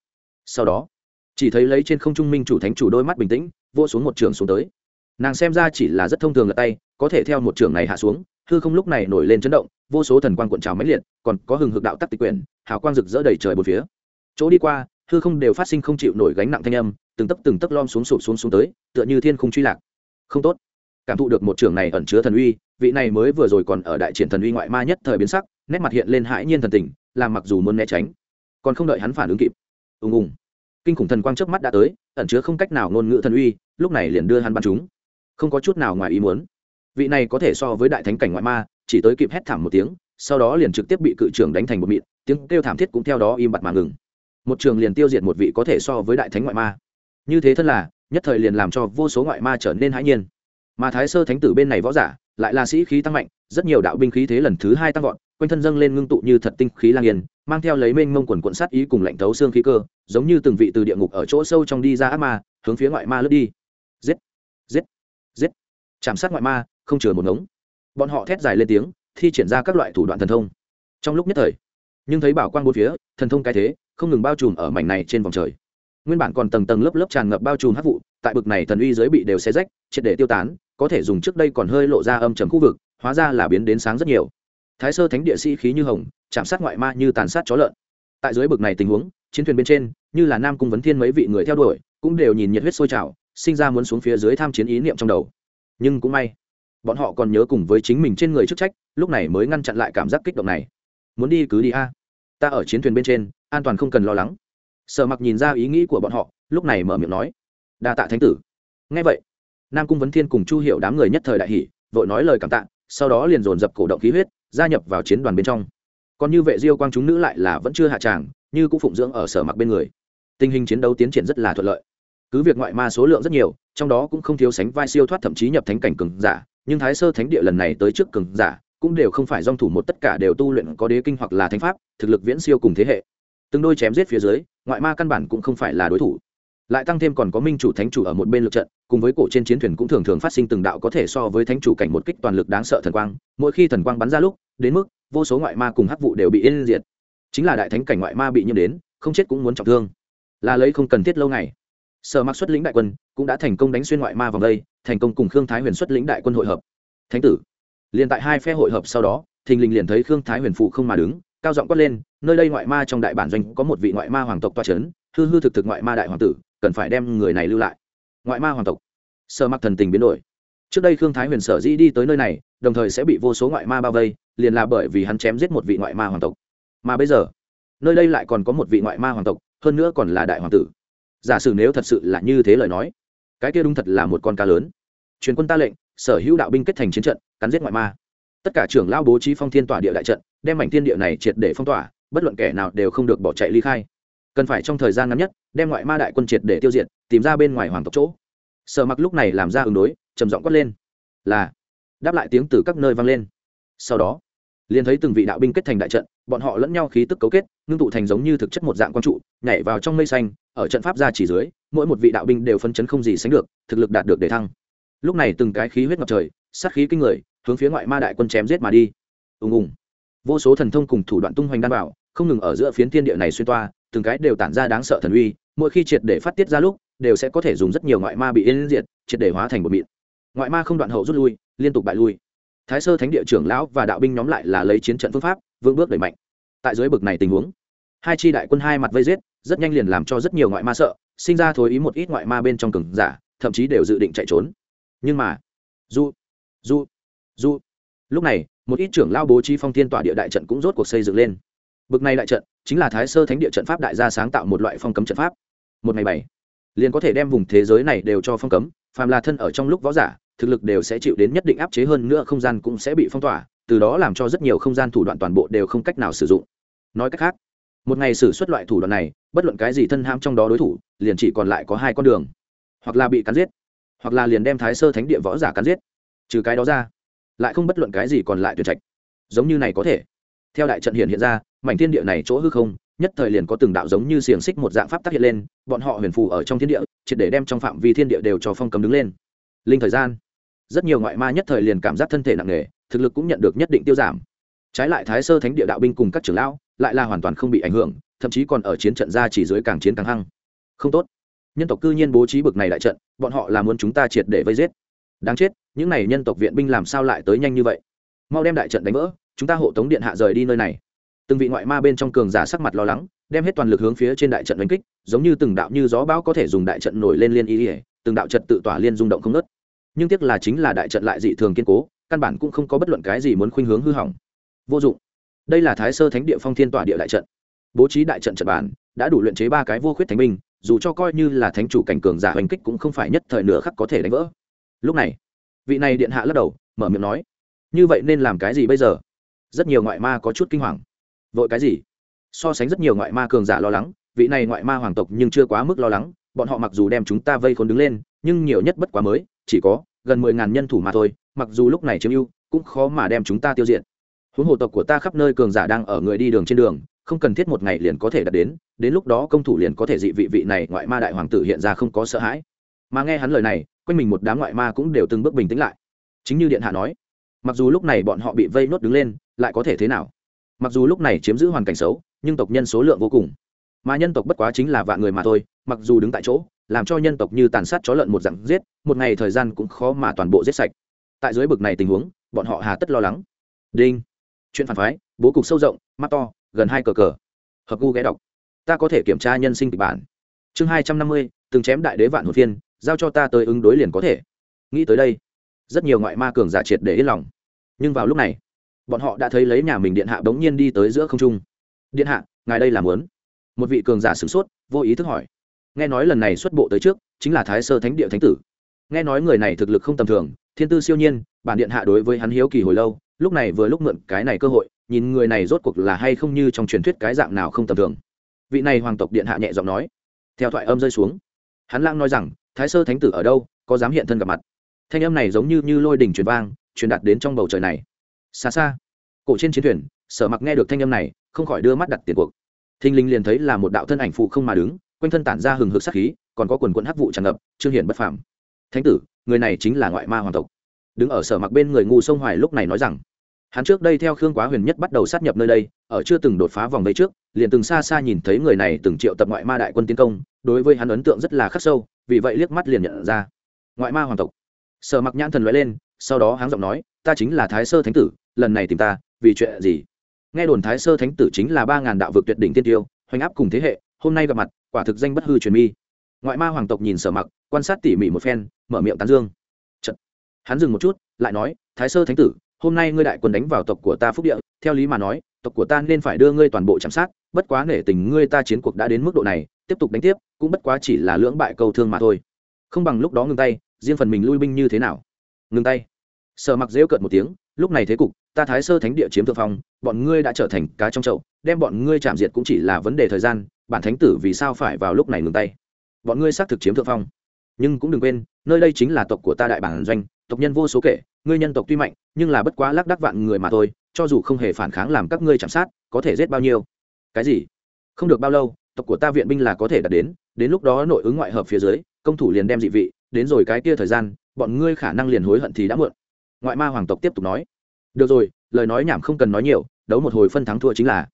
Sau đó, chỉ thấy lấy trên không trung minh chủ thánh chủ đôi mắt bình tĩnh vô xuống một trường xuống tới. Nàng xem ra chỉ là rất thông thường là tay, có thể theo một trường này hạ xuống, hư không lúc này nổi lên chấn động, vô số thần quang cuộn trào mãnh liệt, còn có hừng hực đạo tắc tịch quyền hào quang rực rỡ đầy trời bốn phía. Chỗ đi qua, hư không đều phát sinh không chịu nổi gánh nặng thanh âm, từng tấc từng tấc lom xuống sụp xuống xuống tới, tựa như thiên không truy lạc. Không tốt cảm thụ được một trường này ẩn chứa thần uy, vị này mới vừa rồi còn ở đại triển thần uy ngoại ma nhất thời biến sắc, nét mặt hiện lên hãi nhiên thần tình, làm mặc dù muốn né tránh, còn không đợi hắn phản ứng kịp. Ùng ùng. Kinh khủng thần quang trước mắt đã tới, ẩn chứa không cách nào ngôn ngữ thần uy, lúc này liền đưa hắn bắn chúng không có chút nào ngoài ý muốn. Vị này có thể so với đại thánh cảnh ngoại ma, chỉ tới kịp hét thảm một tiếng, sau đó liền trực tiếp bị cự trưởng đánh thành một mịn, tiếng kêu thảm thiết cũng theo đó im bặt mà ngừng. Một trường liền tiêu diệt một vị có thể so với đại thánh ngoại ma. Như thế thân là, nhất thời liền làm cho vô số ngoại ma trở nên hãi nhiên mà thái sơ thánh tử bên này võ giả, lại là sĩ khí tăng mạnh, rất nhiều đạo binh khí thế lần thứ hai tăng vọt, quanh thân dâng lên ngưng tụ như thật tinh khí lang yên, mang theo lấy mênh mông quần quận sát ý cùng lạnh thấu xương khí cơ, giống như từng vị từ địa ngục ở chỗ sâu trong đi ra ác ma, hướng phía ngoại ma lướt đi. Giết! Giết! Giết! Chạm sát ngoại ma, không chừa một ngống. Bọn họ thét dài lên tiếng, thi triển ra các loại thủ đoạn thần thông. Trong lúc nhất thời, nhưng thấy bảo quang bốn phía, thần thông cái thế, không ngừng bao trùm ở mảnh này trên vòng trời nguyên bản còn tầng tầng lớp lớp tràn ngập bao trùm hắc vụ, tại bực này thần uy giới bị đều xé rách, triệt để tiêu tán, có thể dùng trước đây còn hơi lộ ra âm trầm khu vực, hóa ra là biến đến sáng rất nhiều. Thái sơ thánh địa sĩ khí như hồng, chạm sát ngoại ma như tàn sát chó lợn. Tại dưới bực này tình huống, chiến thuyền bên trên, như là nam cung vấn thiên mấy vị người theo đuổi, cũng đều nhìn nhiệt huyết sôi trào, sinh ra muốn xuống phía dưới tham chiến ý niệm trong đầu. Nhưng cũng may, bọn họ còn nhớ cùng với chính mình trên người chức trách, lúc này mới ngăn chặn lại cảm giác kích động này. Muốn đi cứ đi a. Ta ở chiến thuyền bên trên, an toàn không cần lo lắng sợ mặc nhìn ra ý nghĩ của bọn họ, lúc này mở miệng nói, đa tạ thánh tử. Ngay vậy, nam cung vấn thiên cùng chu hiệu đám người nhất thời đại hỷ vội nói lời cảm tạ, sau đó liền dồn dập cổ động khí huyết, gia nhập vào chiến đoàn bên trong. Còn như vệ diêu quang chúng nữ lại là vẫn chưa hạ tràng, như cũng phụng dưỡng ở sở mặc bên người. Tình hình chiến đấu tiến triển rất là thuận lợi. Cứ việc ngoại ma số lượng rất nhiều, trong đó cũng không thiếu sánh vai siêu thoát thậm chí nhập thánh cảnh cường giả, nhưng thái sơ thánh địa lần này tới trước cường giả, cũng đều không phải dòng thủ một tất cả đều tu luyện có đế kinh hoặc là thánh pháp, thực lực viễn siêu cùng thế hệ. Từng đôi chém giết phía dưới ngoại ma căn bản cũng không phải là đối thủ. Lại tăng thêm còn có minh chủ, thánh chủ ở một bên lượt trận, cùng với cổ trên chiến thuyền cũng thường thường phát sinh từng đạo có thể so với thánh chủ cảnh một kích toàn lực đáng sợ thần quang. Mỗi khi thần quang bắn ra lúc, đến mức, vô số ngoại ma cùng hắc vụ đều bị yên diệt. Chính là đại thánh cảnh ngoại ma bị nhiễm đến, không chết cũng muốn trọng thương. Là lấy không cần thiết lâu ngày. Sở mặc xuất lĩnh đại quân, cũng đã thành công đánh xuyên ngoại ma vòng đây, thành công cùng khương thái huyền xuất lĩnh đại quân hội hợp. Thánh tử. Liền tại hai phe hội hợp sau đó, thình lình liền thấy khương thái huyền phụ không mà đứng cao giọng quát lên, nơi đây ngoại ma trong đại bản doanh có một vị ngoại ma hoàng tộc toa c h ấ n hư hư thực thực ngoại ma đại hoàng tử, cần phải đem người này lưu lại. Ngoại ma hoàng tộc. Sở mặc thần tình biến đổi. Trước đây khương thái huyền sở dĩ đi tới nơi này, đồng thời sẽ bị vô số ngoại ma bao vây, liền là bởi vì hắn chém giết một vị ngoại ma hoàng tộc. Mà bây giờ, nơi đây lại còn có một vị ngoại ma hoàng tộc, hơn nữa còn là đại hoàng tử. Giả sử nếu thật sự là như thế lời nói, cái kia đúng thật là một con cá lớn. Truyền quân ta lệnh, sở hữu đạo binh kết thành chiến trận, cắn giết ngoại ma. Tất cả trưởng lao bố trí phong thiên tỏa địa đại trận đem mảnh thiên địa này triệt để phong tỏa, bất luận kẻ nào đều không được bỏ chạy ly khai. Cần phải trong thời gian ngắn nhất, đem ngoại ma đại quân triệt để tiêu diệt, tìm ra bên ngoài hoàng tộc chỗ. Sở mặc lúc này làm ra ứng đối, trầm giọng quát lên, là. Đáp lại tiếng từ các nơi vang lên. Sau đó, liền thấy từng vị đạo binh kết thành đại trận, bọn họ lẫn nhau khí tức cấu kết, ngưng tụ thành giống như thực chất một dạng quang trụ, nhảy vào trong mây xanh, ở trận pháp ra chỉ dưới, mỗi một vị đạo binh đều phân chấn không gì sánh được, thực lực đạt được để thăng. Lúc này từng cái khí huyết ngập trời, sát khí kinh người, hướng phía ngoại ma đại quân chém giết mà đi. Ùng ùng vô số thần thông cùng thủ đoạn tung hoành đan bảo, không ngừng ở giữa phiến thiên địa này xuyên toa, từng cái đều tản ra đáng sợ thần uy, mỗi khi triệt để phát tiết ra lúc, đều sẽ có thể dùng rất nhiều ngoại ma bị yên diệt, triệt để hóa thành một mịn. Ngoại ma không đoạn hậu rút lui, liên tục bại lui. Thái sơ thánh địa trưởng lão và đạo binh nhóm lại là lấy chiến trận phương pháp, vững bước đẩy mạnh. Tại dưới bực này tình huống, hai chi đại quân hai mặt vây giết, rất nhanh liền làm cho rất nhiều ngoại ma sợ, sinh ra thối ý một ít ngoại ma bên trong cường giả, thậm chí đều dự định chạy trốn. Nhưng mà du du du lúc này một ít trưởng lao bố trí phong thiên tỏa địa đại trận cũng rốt cuộc xây dựng lên. Bực này đại trận chính là thái sơ thánh địa trận pháp đại gia sáng tạo một loại phong cấm trận pháp. Một ngày bảy, liền có thể đem vùng thế giới này đều cho phong cấm, phàm là thân ở trong lúc võ giả, thực lực đều sẽ chịu đến nhất định áp chế hơn nữa không gian cũng sẽ bị phong tỏa, từ đó làm cho rất nhiều không gian thủ đoạn toàn bộ đều không cách nào sử dụng. Nói cách khác, một ngày xử suất loại thủ đoạn này, bất luận cái gì thân ham trong đó đối thủ, liền chỉ còn lại có hai con đường. Hoặc là bị cắn giết, hoặc là liền đem thái sơ thánh địa võ giả cắn giết. Trừ cái đó ra lại không bất luận cái gì còn lại tuyệt trạch. Giống như này có thể. Theo đại trận hiện hiện ra, mảnh thiên địa này chỗ hư không, nhất thời liền có từng đạo giống như xiềng xích một dạng pháp tác hiện lên, bọn họ huyền phù ở trong thiên địa, triệt để đem trong phạm vi thiên địa đều cho phong cấm đứng lên. Linh thời gian. Rất nhiều ngoại ma nhất thời liền cảm giác thân thể nặng nề, thực lực cũng nhận được nhất định tiêu giảm. Trái lại thái sơ thánh địa đạo binh cùng các trưởng lão, lại là hoàn toàn không bị ảnh hưởng, thậm chí còn ở chiến trận ra chỉ dưới càng chiến càng hăng. Không tốt. Nhân tộc cư nhiên bố trí bực này đại trận, bọn họ là muốn chúng ta triệt để vây giết đáng chết, những này nhân tộc viện binh làm sao lại tới nhanh như vậy? Mau đem đại trận đánh vỡ, chúng ta hộ tống điện hạ rời đi nơi này. Từng vị ngoại ma bên trong cường giả sắc mặt lo lắng, đem hết toàn lực hướng phía trên đại trận đánh kích, giống như từng đạo như gió bão có thể dùng đại trận nổi lên liên y ỉa từng đạo trận tự tỏa liên rung động không nớt nhưng tiếc là chính là đại trận lại dị thường kiên cố, căn bản cũng không có bất luận cái gì muốn khuynh hướng hư hỏng. Vô dụng. Đây là thái sơ thánh địa phong thiên tỏa địa đại trận. Bố trí đại trận trận bản đã đủ luyện chế ba cái vô khuyết thánh binh, dù cho coi như là thánh chủ cảnh cường giả hành kích cũng không phải nhất thời nửa khắc có thể đánh vỡ lúc này, vị này điện hạ lắc đầu, mở miệng nói, như vậy nên làm cái gì bây giờ? Rất nhiều ngoại ma có chút kinh hoàng. Vội cái gì? So sánh rất nhiều ngoại ma cường giả lo lắng, vị này ngoại ma hoàng tộc nhưng chưa quá mức lo lắng, bọn họ mặc dù đem chúng ta vây khốn đứng lên, nhưng nhiều nhất bất quá mới, chỉ có gần mười ngàn nhân thủ mà thôi, mặc dù lúc này chiếm ưu, cũng khó mà đem chúng ta tiêu diệt. Huống hồ tộc của ta khắp nơi cường giả đang ở người đi đường trên đường, không cần thiết một ngày liền có thể đạt đến đến lúc đó công thủ liền có thể dị vị vị này ngoại ma đại hoàng tử hiện ra không có sợ hãi. Mà nghe hắn lời này quanh mình một đám ngoại ma cũng đều từng bước bình tĩnh lại. Chính như điện hạ nói, mặc dù lúc này bọn họ bị vây nốt đứng lên, lại có thể thế nào? Mặc dù lúc này chiếm giữ hoàn cảnh xấu, nhưng tộc nhân số lượng vô cùng. Mà nhân tộc bất quá chính là vạn người mà thôi, mặc dù đứng tại chỗ, làm cho nhân tộc như tàn sát chó lợn một dặm giết, một ngày thời gian cũng khó mà toàn bộ giết sạch. Tại dưới bực này tình huống, bọn họ hà tất lo lắng. Đinh. Chuyện phản phái, bố cục sâu rộng, mắt to, gần hai cờ cờ. Hợp gu ghé đọc. Ta có thể kiểm tra nhân sinh kịch bản. Chương hai trăm năm mươi, từng chém đại đế vạn hồn phiên giao cho ta tới ứng đối liền có thể. Nghĩ tới đây, rất nhiều ngoại ma cường giả triệt để yên lòng. Nhưng vào lúc này, bọn họ đã thấy lấy nhà mình điện hạ bỗng nhiên đi tới giữa không trung. Điện hạ, ngài đây làm lớn một vị cường giả sửng sốt, vô ý thức hỏi. Nghe nói lần này xuất bộ tới trước, chính là thái sơ thánh địa thánh tử. Nghe nói người này thực lực không tầm thường, thiên tư siêu nhiên, bản điện hạ đối với hắn hiếu kỳ hồi lâu, lúc này vừa lúc mượn cái này cơ hội, nhìn người này rốt cuộc là hay không như trong truyền thuyết cái dạng nào không tầm thường. Vị này hoàng tộc điện hạ nhẹ giọng nói. Theo thoại âm rơi xuống, hắn lang nói rằng thái sơ thánh tử ở đâu, có dám hiện thân gặp mặt? Thanh âm này giống như như lôi đình truyền vang, truyền đạt đến trong bầu trời này. Xa xa, cổ trên chiến thuyền, sở mặc nghe được thanh âm này, không khỏi đưa mắt đặt tiền cuộc. Thinh linh liền thấy là một đạo thân ảnh phụ không mà đứng, quanh thân tản ra hừng hực sắc khí, còn có quần quận hắc vụ tràn ngập, trương hiển bất phàm. Thánh tử, người này chính là ngoại ma hoàng tộc. Đứng ở sở mặc bên người ngu sông hoài lúc này nói rằng, hắn trước đây theo khương quá huyền nhất bắt đầu sát nhập nơi đây, ở chưa từng đột phá vòng vây trước, liền từng xa xa nhìn thấy người này từng triệu tập ngoại ma đại quân tiến công, đối với hắn ấn tượng rất là khắc sâu vì vậy liếc mắt liền nhận ra. Ngoại ma hoàng tộc. Sở mặc nhãn thần loại lên, sau đó háng giọng nói, ta chính là thái sơ thánh tử, lần này tìm ta, vì chuyện gì? Nghe đồn thái sơ thánh tử chính là ba ngàn đạo vực tuyệt đỉnh tiên tiêu, hoành áp cùng thế hệ, hôm nay gặp mặt, quả thực danh bất hư truyền mi. Ngoại ma hoàng tộc nhìn sở mặc, quan sát tỉ mỉ một phen, mở miệng tán dương. Chật. hắn dừng một chút, lại nói, thái sơ thánh tử, hôm nay ngươi đại quân đánh vào tộc của ta phúc địa, theo lý mà nói, tộc của ta nên phải đưa ngươi toàn bộ chăm sát, bất quá nể tình ngươi ta chiến cuộc đã đến mức độ này tiếp tục đánh tiếp, cũng bất quá chỉ là lưỡng bại cầu thương mà thôi. Không bằng lúc đó ngừng tay, riêng phần mình lui binh như thế nào? Ngừng tay. Sở mặc dễu cợt một tiếng, lúc này thế cục, ta thái sơ thánh địa chiếm thượng phong, bọn ngươi đã trở thành cá trong chậu, đem bọn ngươi chạm diệt cũng chỉ là vấn đề thời gian, bản thánh tử vì sao phải vào lúc này ngừng tay? Bọn ngươi xác thực chiếm thượng phong. Nhưng cũng đừng quên, nơi đây chính là tộc của ta đại bản doanh, tộc nhân vô số kể, ngươi nhân tộc tuy mạnh, nhưng là bất quá lác đắc vạn người mà thôi, cho dù không hề phản kháng làm các ngươi chạm sát, có thể giết bao nhiêu? Cái gì? Không được bao lâu tộc của ta viện binh là có thể đạt đến đến lúc đó nội ứng ngoại hợp phía dưới, công thủ liền đem dị vị, đến rồi cái kia thời gian, bọn ngươi khả năng liền hối hận thì đã muộn. Ngoại ma hoàng tộc tiếp tục nói. Được rồi, lời nói nhảm không cần nói nhiều, đấu một hồi phân thắng thua chính là.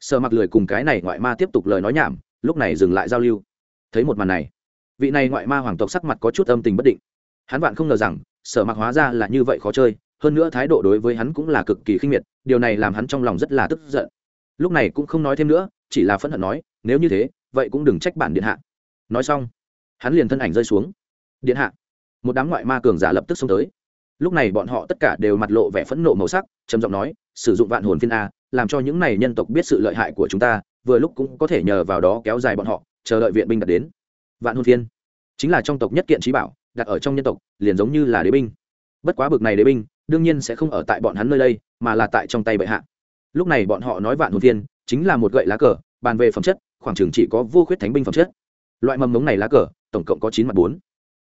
Sợ mặc lười cùng cái này ngoại ma tiếp tục lời nói nhảm, lúc này dừng lại giao lưu. Thấy một màn này, vị này ngoại ma hoàng tộc sắc mặt có chút âm tình bất định. Hắn vạn không ngờ rằng, sở mặc hóa ra là như vậy khó chơi, hơn nữa thái độ đối với hắn cũng là cực kỳ khinh miệt, điều này làm hắn trong lòng rất là tức giận lúc này cũng không nói thêm nữa, chỉ là phẫn hận nói, nếu như thế, vậy cũng đừng trách bản điện hạ. Nói xong, hắn liền thân ảnh rơi xuống. Điện hạ. Một đám ngoại ma cường giả lập tức xông tới. Lúc này bọn họ tất cả đều mặt lộ vẻ phẫn nộ màu sắc, trầm giọng nói, sử dụng vạn hồn phiên a, làm cho những này nhân tộc biết sự lợi hại của chúng ta, vừa lúc cũng có thể nhờ vào đó kéo dài bọn họ, chờ đợi viện binh đặt đến. Vạn hồn phiên chính là trong tộc nhất kiện trí bảo, đặt ở trong nhân tộc, liền giống như là đế binh. Bất quá bực này đế binh, đương nhiên sẽ không ở tại bọn hắn nơi đây, mà là tại trong tay bệ hạ lúc này bọn họ nói vạn hồn thiên chính là một gậy lá cờ, bàn về phẩm chất, khoảng chừng chỉ có vô khuyết thánh binh phẩm chất. Loại mầm mống này lá cờ, tổng cộng có chín mặt bốn.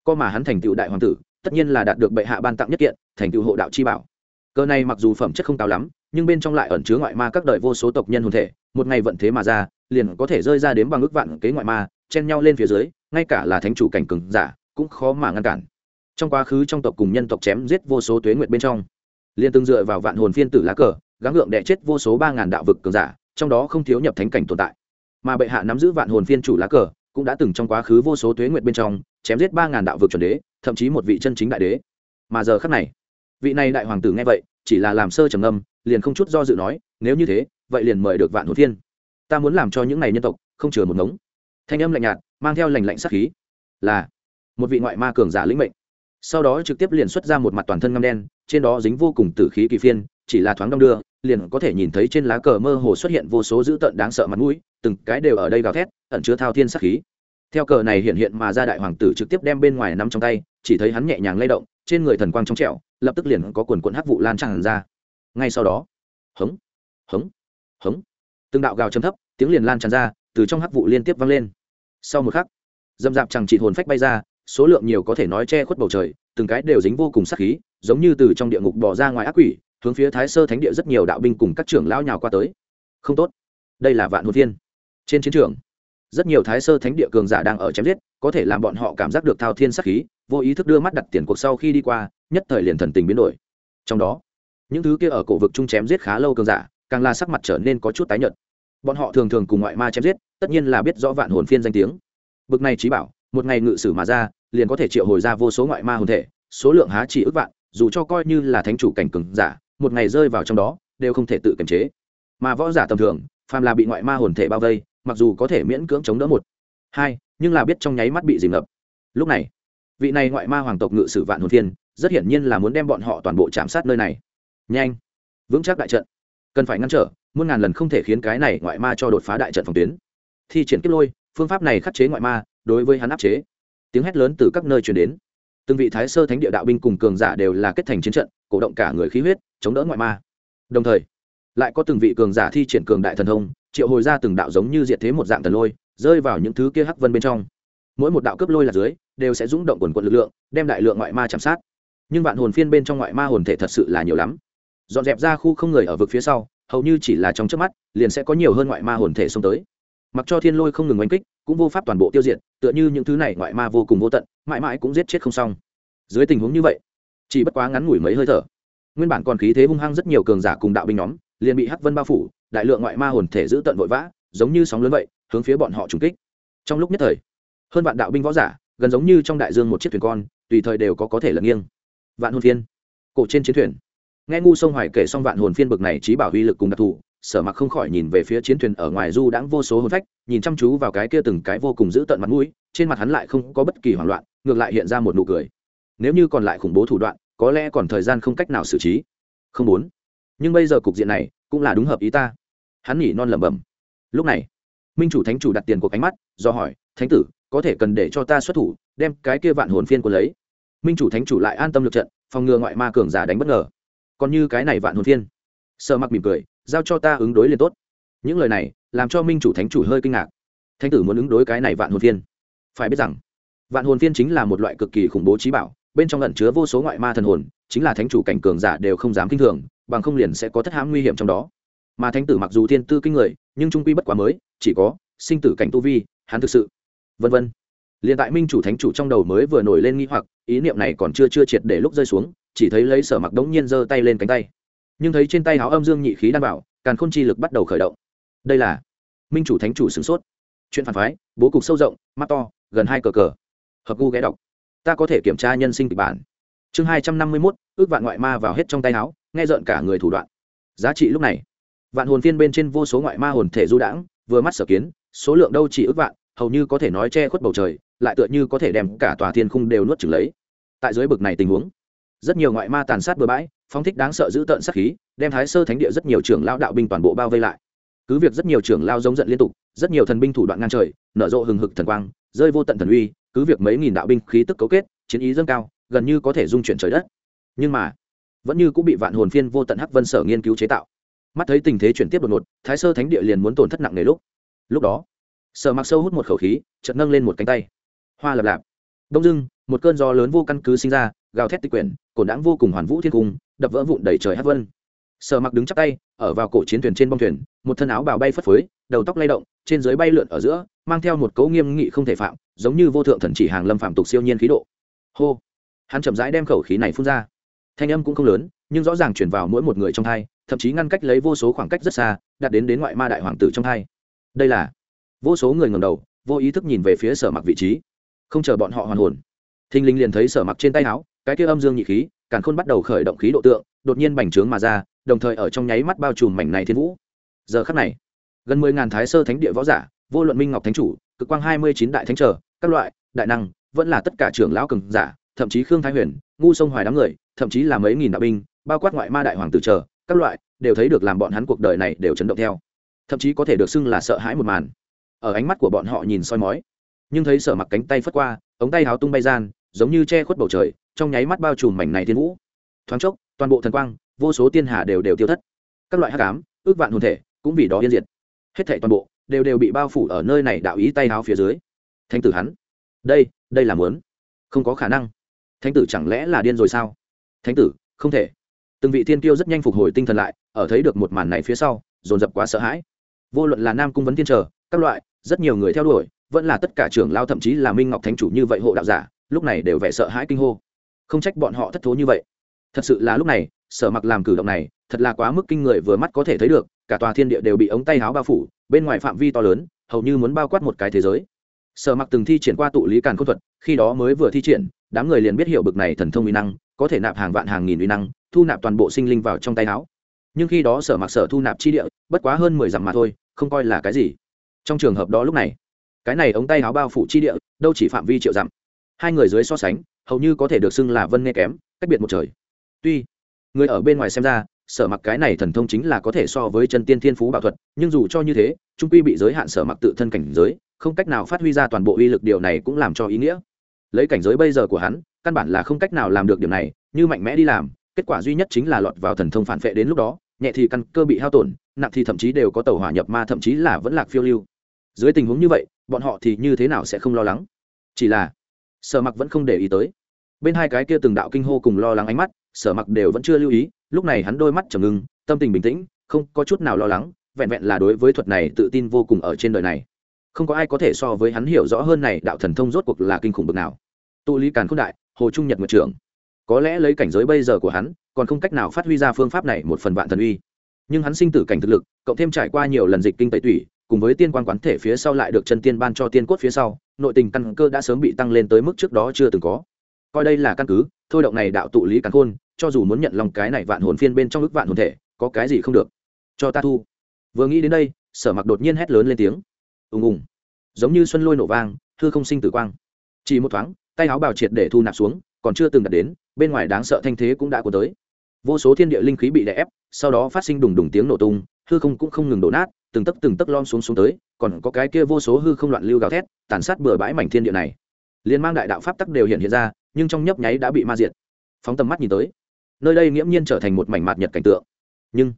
Co mà hắn thành tựu đại hoàng tử, tất nhiên là đạt được bệ hạ ban tặng nhất kiện, thành tựu hộ đạo chi bảo. Cờ này mặc dù phẩm chất không cao lắm, nhưng bên trong lại ẩn chứa ngoại ma các đời vô số tộc nhân hồn thể, một ngày vận thế mà ra, liền có thể rơi ra đến bằng ước vạn kế ngoại ma, chen nhau lên phía dưới, ngay cả là thánh chủ cảnh cường giả, cũng khó mà ngăn cản. Trong quá khứ trong tộc cùng nhân tộc chém giết vô số tuế nguyệt bên trong, liền từng dựa vào vạn hồn phiên tử lá cờ gắng gượng đẻ chết vô số ba ngàn đạo vực cường giả, trong đó không thiếu nhập thánh cảnh tồn tại. Mà bệ hạ nắm giữ vạn hồn phiên chủ lá cờ, cũng đã từng trong quá khứ vô số tuế nguyệt bên trong, chém giết ba ngàn đạo vực chuẩn đế, thậm chí một vị chân chính đại đế. Mà giờ khắc này, vị này đại hoàng tử nghe vậy, chỉ là làm sơ trầm âm liền không chút do dự nói, nếu như thế, vậy liền mời được vạn hồn phiên. Ta muốn làm cho những này nhân tộc, không chừa một ngống. Thanh âm lạnh nhạt, mang theo lành lạnh sắc khí, là một vị ngoại ma cường giả lĩnh mệnh. Sau đó trực tiếp liền xuất ra một mặt toàn thân ngâm đen, trên đó dính vô cùng tử khí kỳ phiên, chỉ là thoáng đong đưa liền có thể nhìn thấy trên lá cờ mơ hồ xuất hiện vô số dữ tợn đáng sợ mặt mũi, từng cái đều ở đây gào thét, ẩn chứa thao thiên sắc khí. Theo cờ này hiện hiện mà ra đại hoàng tử trực tiếp đem bên ngoài nắm trong tay, chỉ thấy hắn nhẹ nhàng lay động, trên người thần quang trong trẻo, lập tức liền có quần quần hắc vụ lan tràn ra. Ngay sau đó, hống hống hống, từng đạo gào chấm thấp, tiếng liền lan tràn ra, từ trong hắc vụ liên tiếp vang lên. Sau một khắc, dâm dạp chẳng trị hồn phách bay ra, số lượng nhiều có thể nói che khuất bầu trời, từng cái đều dính vô cùng sắc khí, giống như từ trong địa ngục bỏ ra ngoài ác quỷ hướng phía thái sơ thánh địa rất nhiều đạo binh cùng các trưởng lão nhào qua tới. Không tốt. Đây là vạn hồn viên trên chiến trường, rất nhiều thái sơ thánh địa cường giả đang ở chém giết, có thể làm bọn họ cảm giác được thao thiên sắc khí, vô ý thức đưa mắt đặt tiền cuộc sau khi đi qua, nhất thời liền thần tình biến đổi. Trong đó, những thứ kia ở cổ vực chung chém giết khá lâu cường giả, càng là sắc mặt trở nên có chút tái nhợt. Bọn họ thường thường cùng ngoại ma chém giết, tất nhiên là biết rõ vạn hồn phiên danh tiếng. Bực này trí bảo, một ngày ngự sử mà ra, liền có thể triệu hồi ra vô số ngoại ma hồn thể, số lượng há chỉ ước vạn, dù cho coi như là thánh chủ cảnh cường giả một ngày rơi vào trong đó, đều không thể tự kiềm chế. Mà võ giả tầm thường, phàm là bị ngoại ma hồn thể bao vây, mặc dù có thể miễn cưỡng chống đỡ một, hai, nhưng là biết trong nháy mắt bị dìm ngập. Lúc này, vị này ngoại ma hoàng tộc ngự sử vạn hồn thiên, rất hiển nhiên là muốn đem bọn họ toàn bộ chạm sát nơi này. Nhanh, vững chắc đại trận. Cần phải ngăn trở, muôn ngàn lần không thể khiến cái này ngoại ma cho đột phá đại trận phòng tuyến. Thi triển kiếp lôi, phương pháp này khắc chế ngoại ma, đối với hắn áp chế. Tiếng hét lớn từ các nơi truyền đến từng vị thái sơ thánh địa đạo binh cùng cường giả đều là kết thành chiến trận, cổ động cả người khí huyết, chống đỡ ngoại ma. Đồng thời, lại có từng vị cường giả thi triển cường đại thần thông, triệu hồi ra từng đạo giống như diệt thế một dạng thần lôi, rơi vào những thứ kia hắc vân bên trong. Mỗi một đạo cướp lôi là dưới, đều sẽ rung động quần quận lực lượng, đem đại lượng ngoại ma chạm sát. Nhưng vạn hồn phiên bên trong ngoại ma hồn thể thật sự là nhiều lắm. Dọn dẹp ra khu không người ở vực phía sau, hầu như chỉ là trong trước mắt, liền sẽ có nhiều hơn ngoại ma hồn thể xông tới. Mặc cho thiên lôi không ngừng oanh kích cũng vô pháp toàn bộ tiêu diệt, tựa như những thứ này ngoại ma vô cùng vô tận, mãi mãi cũng giết chết không xong. Dưới tình huống như vậy, chỉ bất quá ngắn ngủi mấy hơi thở, nguyên bản còn khí thế hung hăng rất nhiều cường giả cùng đạo binh nhóm, liền bị hắc vân bao phủ, đại lượng ngoại ma hồn thể giữ tận vội vã, giống như sóng lớn vậy, hướng phía bọn họ trùng kích. Trong lúc nhất thời, hơn vạn đạo binh võ giả, gần giống như trong đại dương một chiếc thuyền con, tùy thời đều có có thể lật nghiêng. Vạn hồn phiên, cổ trên chiến thuyền. Nghe ngu sông hoài kể xong vạn hồn phiên bực này trí bảo uy lực cùng đặc thù sở mặc không khỏi nhìn về phía chiến thuyền ở ngoài du đãng vô số hồn phách, nhìn chăm chú vào cái kia từng cái vô cùng giữ tận mặt mũi, trên mặt hắn lại không có bất kỳ hoảng loạn, ngược lại hiện ra một nụ cười. Nếu như còn lại khủng bố thủ đoạn, có lẽ còn thời gian không cách nào xử trí. Không muốn. Nhưng bây giờ cục diện này, cũng là đúng hợp ý ta. Hắn nhỉ non lẩm bẩm. Lúc này, minh chủ thánh chủ đặt tiền cuộc ánh mắt, do hỏi, thánh tử, có thể cần để cho ta xuất thủ, đem cái kia vạn hồn phiên của lấy? Minh chủ thánh chủ lại an tâm lực trận, phòng ngừa ngoại ma cường giả đánh bất ngờ. Còn như cái này vạn hồn phiên? Sợ mặc mỉm cười giao cho ta ứng đối liền tốt. Những lời này làm cho minh chủ thánh chủ hơi kinh ngạc. Thánh tử muốn ứng đối cái này vạn hồn phiên. Phải biết rằng, vạn hồn phiên chính là một loại cực kỳ khủng bố trí bảo, bên trong lẩn chứa vô số ngoại ma thần hồn, chính là thánh chủ cảnh cường giả đều không dám kinh thường, bằng không liền sẽ có thất hãm nguy hiểm trong đó. Mà thánh tử mặc dù thiên tư kinh người, nhưng trung quy bất quá mới, chỉ có sinh tử cảnh tu vi, hắn thực sự, vân vân. Liền tại minh chủ thánh chủ trong đầu mới vừa nổi lên nghi hoặc, ý niệm này còn chưa chưa triệt để lúc rơi xuống, chỉ thấy lấy sở mặc đống nhiên giơ tay lên cánh tay nhưng thấy trên tay áo âm dương nhị khí đan bảo, càn khôn chi lực bắt đầu khởi động. Đây là minh chủ thánh chủ sửng sốt. Chuyện phản phái, bố cục sâu rộng, mắt to, gần hai cờ cờ. Hợp gu ghé đọc. Ta có thể kiểm tra nhân sinh kịch bản. Chương hai trăm năm mươi mốt, ước vạn ngoại ma vào hết trong tay áo, nghe rợn cả người thủ đoạn. Giá trị lúc này. Vạn hồn phiên bên trên vô số ngoại ma hồn thể du đãng, vừa mắt sở kiến, số lượng đâu chỉ ước vạn, hầu như có thể nói che khuất bầu trời, lại tựa như có thể đem cả tòa thiên khung đều nuốt chừng lấy. Tại dưới bực này tình huống, rất nhiều ngoại ma tàn sát bừa bãi phóng thích đáng sợ giữ tợn sát khí, đem thái sơ thánh địa rất nhiều trưởng lao đạo binh toàn bộ bao vây lại. Cứ việc rất nhiều trưởng lao giống giận liên tục, rất nhiều thần binh thủ đoạn ngang trời, nở rộ hừng hực thần quang, rơi vô tận thần uy, cứ việc mấy nghìn đạo binh khí tức cấu kết, chiến ý dâng cao, gần như có thể dung chuyển trời đất. Nhưng mà, vẫn như cũng bị vạn hồn phiên vô tận hắc vân sở nghiên cứu chế tạo. Mắt thấy tình thế chuyển tiếp đột ngột, thái sơ thánh địa liền muốn tổn thất nặng nề lúc. Lúc đó, sở mặc sâu hút một khẩu khí, chợt nâng lên một cánh tay. Hoa lập lạp. Đông dưng một cơn gió lớn vô căn cứ sinh ra, gào thét tịch quyển cổn đãng vô cùng hoàn vũ thiên cung đập vỡ vụn đầy trời hát vân. Sở mặc đứng chắp tay, ở vào cổ chiến thuyền trên bông thuyền, một thân áo bào bay phất phới, đầu tóc lay động, trên dưới bay lượn ở giữa, mang theo một cấu nghiêm nghị không thể phạm, giống như vô thượng thần chỉ hàng lâm phạm tục siêu nhiên khí độ. Hô! Hắn chậm rãi đem khẩu khí này phun ra. Thanh âm cũng không lớn, nhưng rõ ràng chuyển vào mỗi một người trong thai, thậm chí ngăn cách lấy vô số khoảng cách rất xa, đạt đến đến ngoại ma đại hoàng tử trong thai. Đây là vô số người ngầm đầu, vô ý thức nhìn về phía sở mặc vị trí. Không chờ bọn họ hoàn hồn thinh linh liền thấy sở mặc trên tay áo, cái kia âm dương nhị khí càn khôn bắt đầu khởi động khí độ tượng đột nhiên bành trướng mà ra đồng thời ở trong nháy mắt bao trùm mảnh này thiên vũ. Giờ khắc này gần mười ngàn thái sơ thánh địa võ giả vô luận minh ngọc thánh chủ cực quang hai mươi chín đại thánh trở các loại đại năng vẫn là tất cả trưởng lão cường giả thậm chí khương thái huyền ngu sông hoài đám người thậm chí là mấy nghìn đạo binh bao quát ngoại ma đại hoàng tử trở, các loại đều thấy được làm bọn hắn cuộc đời này đều chấn động theo. Thậm chí có thể được xưng là sợ hãi một màn. Ở ánh mắt của bọn họ nhìn soi mói nhưng thấy sở mặc cánh tay phất qua ống tay háo tung bay gian giống như che khuất bầu trời, trong nháy mắt bao trùm mảnh này thiên vũ. Thoáng chốc, toàn bộ thần quang, vô số tiên hà đều đều tiêu thất. Các loại hắc ám, ước vạn hồn thể, cũng vì đó yên diệt. Hết thảy toàn bộ, đều đều bị bao phủ ở nơi này đạo ý tay háo phía dưới. Thánh tử hắn. Đây đây là muốn. Không có khả năng. Thánh tử chẳng lẽ là điên rồi sao? Thánh tử, không thể. Từng vị thiên tiêu rất nhanh phục hồi tinh thần lại, ở thấy được một màn này phía sau, dồn dập quá sợ hãi. Vô luận là nam cung vấn thiên trở các loại, rất nhiều người theo đuổi, vẫn là tất cả trưởng lao thậm chí là minh ngọc thánh chủ như vậy hộ đạo giả lúc này đều vẻ sợ hãi kinh hô. Không trách bọn họ thất thố như vậy. Thật sự là lúc này, sở mặc làm cử động này, thật là quá mức kinh người vừa mắt có thể thấy được, cả tòa thiên địa đều bị ống tay áo bao phủ, bên ngoài phạm vi to lớn, hầu như muốn bao quát một cái thế giới. Sở mặc từng thi triển qua tụ lý càn khôn thuật, khi đó mới vừa thi triển, đám người liền biết hiểu bực này thần thông uy năng, có thể nạp hàng vạn hàng nghìn uy năng, thu nạp toàn bộ sinh linh vào trong tay áo. Nhưng khi đó sở mặc sở thu nạp chi địa, bất quá hơn mười dặm mà thôi, không coi là cái gì. Trong trường hợp đó lúc này, cái này ống tay áo bao phủ chi địa, đâu chỉ phạm vi triệu dặm hai người dưới so sánh, hầu như có thể được xưng là vân nghe kém, cách biệt một trời. Tuy, người ở bên ngoài xem ra, sở mặc cái này thần thông chính là có thể so với chân tiên thiên phú bảo thuật, nhưng dù cho như thế, trung quy bị giới hạn sở mặc tự thân cảnh giới, không cách nào phát huy ra toàn bộ uy lực điều này cũng làm cho ý nghĩa. Lấy cảnh giới bây giờ của hắn, căn bản là không cách nào làm được điều này, như mạnh mẽ đi làm, kết quả duy nhất chính là lọt vào thần thông phản vệ đến lúc đó, nhẹ thì căn cơ bị hao tổn, nặng thì thậm chí đều có tàu hỏa nhập ma, thậm chí là vẫn lạc phiêu lưu. Dưới tình huống như vậy, bọn họ thì như thế nào sẽ không lo lắng? Chỉ là sở mặc vẫn không để ý tới. Bên hai cái kia từng đạo kinh hô cùng lo lắng ánh mắt, sở mặc đều vẫn chưa lưu ý, lúc này hắn đôi mắt trầm ngưng, tâm tình bình tĩnh, không có chút nào lo lắng, vẹn vẹn là đối với thuật này tự tin vô cùng ở trên đời này. Không có ai có thể so với hắn hiểu rõ hơn này, đạo thần thông rốt cuộc là kinh khủng bực nào. Tụ lý càn k h ô n đại, hồ trung nhật mật trưởng. Có lẽ lấy cảnh giới bây giờ của hắn, còn không cách nào phát huy ra phương pháp này một phần vạn thần uy. Nhưng hắn sinh tử cảnh thực lực, cộng thêm trải qua nhiều lần dịch kinh tẩy tủy cùng với tiên quan quán thể phía sau lại được chân tiên ban cho tiên cốt phía sau, nội tình căn cơ đã sớm bị tăng lên tới mức trước đó chưa từng có. Coi đây là căn cứ, thôi động này đạo tụ lý càn khôn, cho dù muốn nhận lòng cái này vạn hồn phiên bên trong ức vạn hồn thể, có cái gì không được. Cho ta thu. Vừa nghĩ đến đây, sở mặc đột nhiên hét lớn lên tiếng. Ùng ùng. Giống như xuân lôi nổ vang, hư không sinh tử quang. Chỉ một thoáng, tay áo bào triệt để thu nạp xuống, còn chưa từng đạt đến, bên ngoài đáng sợ thanh thế cũng đã có tới. Vô số thiên địa linh khí bị đè ép, sau đó phát sinh đùng đùng tiếng nổ tung, hư không cũng không ngừng đổ nát từng tấc từng tấc lom xuống xuống tới, còn có cái kia vô số hư không loạn lưu gào thét, tàn sát bừa bãi mảnh thiên địa này. Liên mang đại đạo pháp tắc đều hiện hiện ra, nhưng trong nhấp nháy đã bị ma diệt. Phóng tầm mắt nhìn tới, nơi đây nghiễm nhiên trở thành một mảnh mạt nhật cảnh tượng. Nhưng,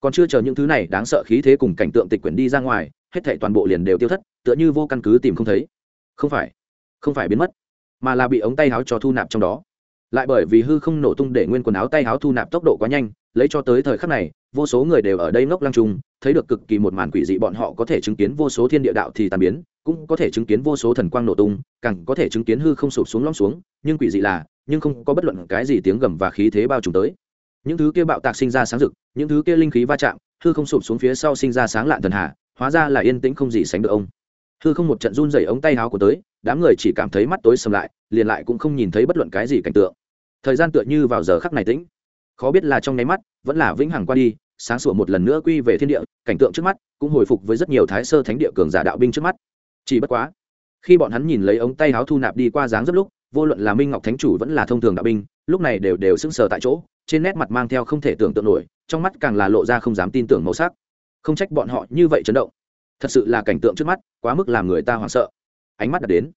còn chưa chờ những thứ này đáng sợ khí thế cùng cảnh tượng tịch quyển đi ra ngoài, hết thảy toàn bộ liền đều tiêu thất, tựa như vô căn cứ tìm không thấy. Không phải không phải biến mất, mà là bị ống tay áo cho thu nạp trong đó. Lại bởi vì hư không nổ tung để nguyên quần áo tay áo thu nạp tốc độ quá nhanh lấy cho tới thời khắc này, vô số người đều ở đây ngốc lăng trung, thấy được cực kỳ một màn quỷ dị bọn họ có thể chứng kiến vô số thiên địa đạo thì tàn biến, cũng có thể chứng kiến vô số thần quang nổ tung, càng có thể chứng kiến hư không sụp xuống lõm xuống, nhưng quỷ dị là, nhưng không có bất luận cái gì tiếng gầm và khí thế bao trùm tới. Những thứ kia bạo tạc sinh ra sáng rực, những thứ kia linh khí va chạm, hư không sụp xuống phía sau sinh ra sáng lạn thần hạ hóa ra là yên tĩnh không gì sánh được ông. Hư không một trận run dày ống tay háo của tới, đám người chỉ cảm thấy mắt tối sầm lại, liền lại cũng không nhìn thấy bất luận cái gì cảnh tượng. Thời gian tựa như vào giờ khắc này tĩnh khó biết là trong nháy mắt, vẫn là vĩnh hằng qua đi, sáng sủa một lần nữa quy về thiên địa, cảnh tượng trước mắt cũng hồi phục với rất nhiều thái sơ thánh địa cường giả đạo binh trước mắt. Chỉ bất quá, khi bọn hắn nhìn lấy ống tay áo thu nạp đi qua dáng rất lúc, vô luận là minh ngọc thánh chủ vẫn là thông thường đạo binh, lúc này đều đều sững sờ tại chỗ, trên nét mặt mang theo không thể tưởng tượng nổi, trong mắt càng là lộ ra không dám tin tưởng màu sắc. Không trách bọn họ như vậy chấn động. Thật sự là cảnh tượng trước mắt, quá mức làm người ta hoảng sợ. Ánh mắt đã đến.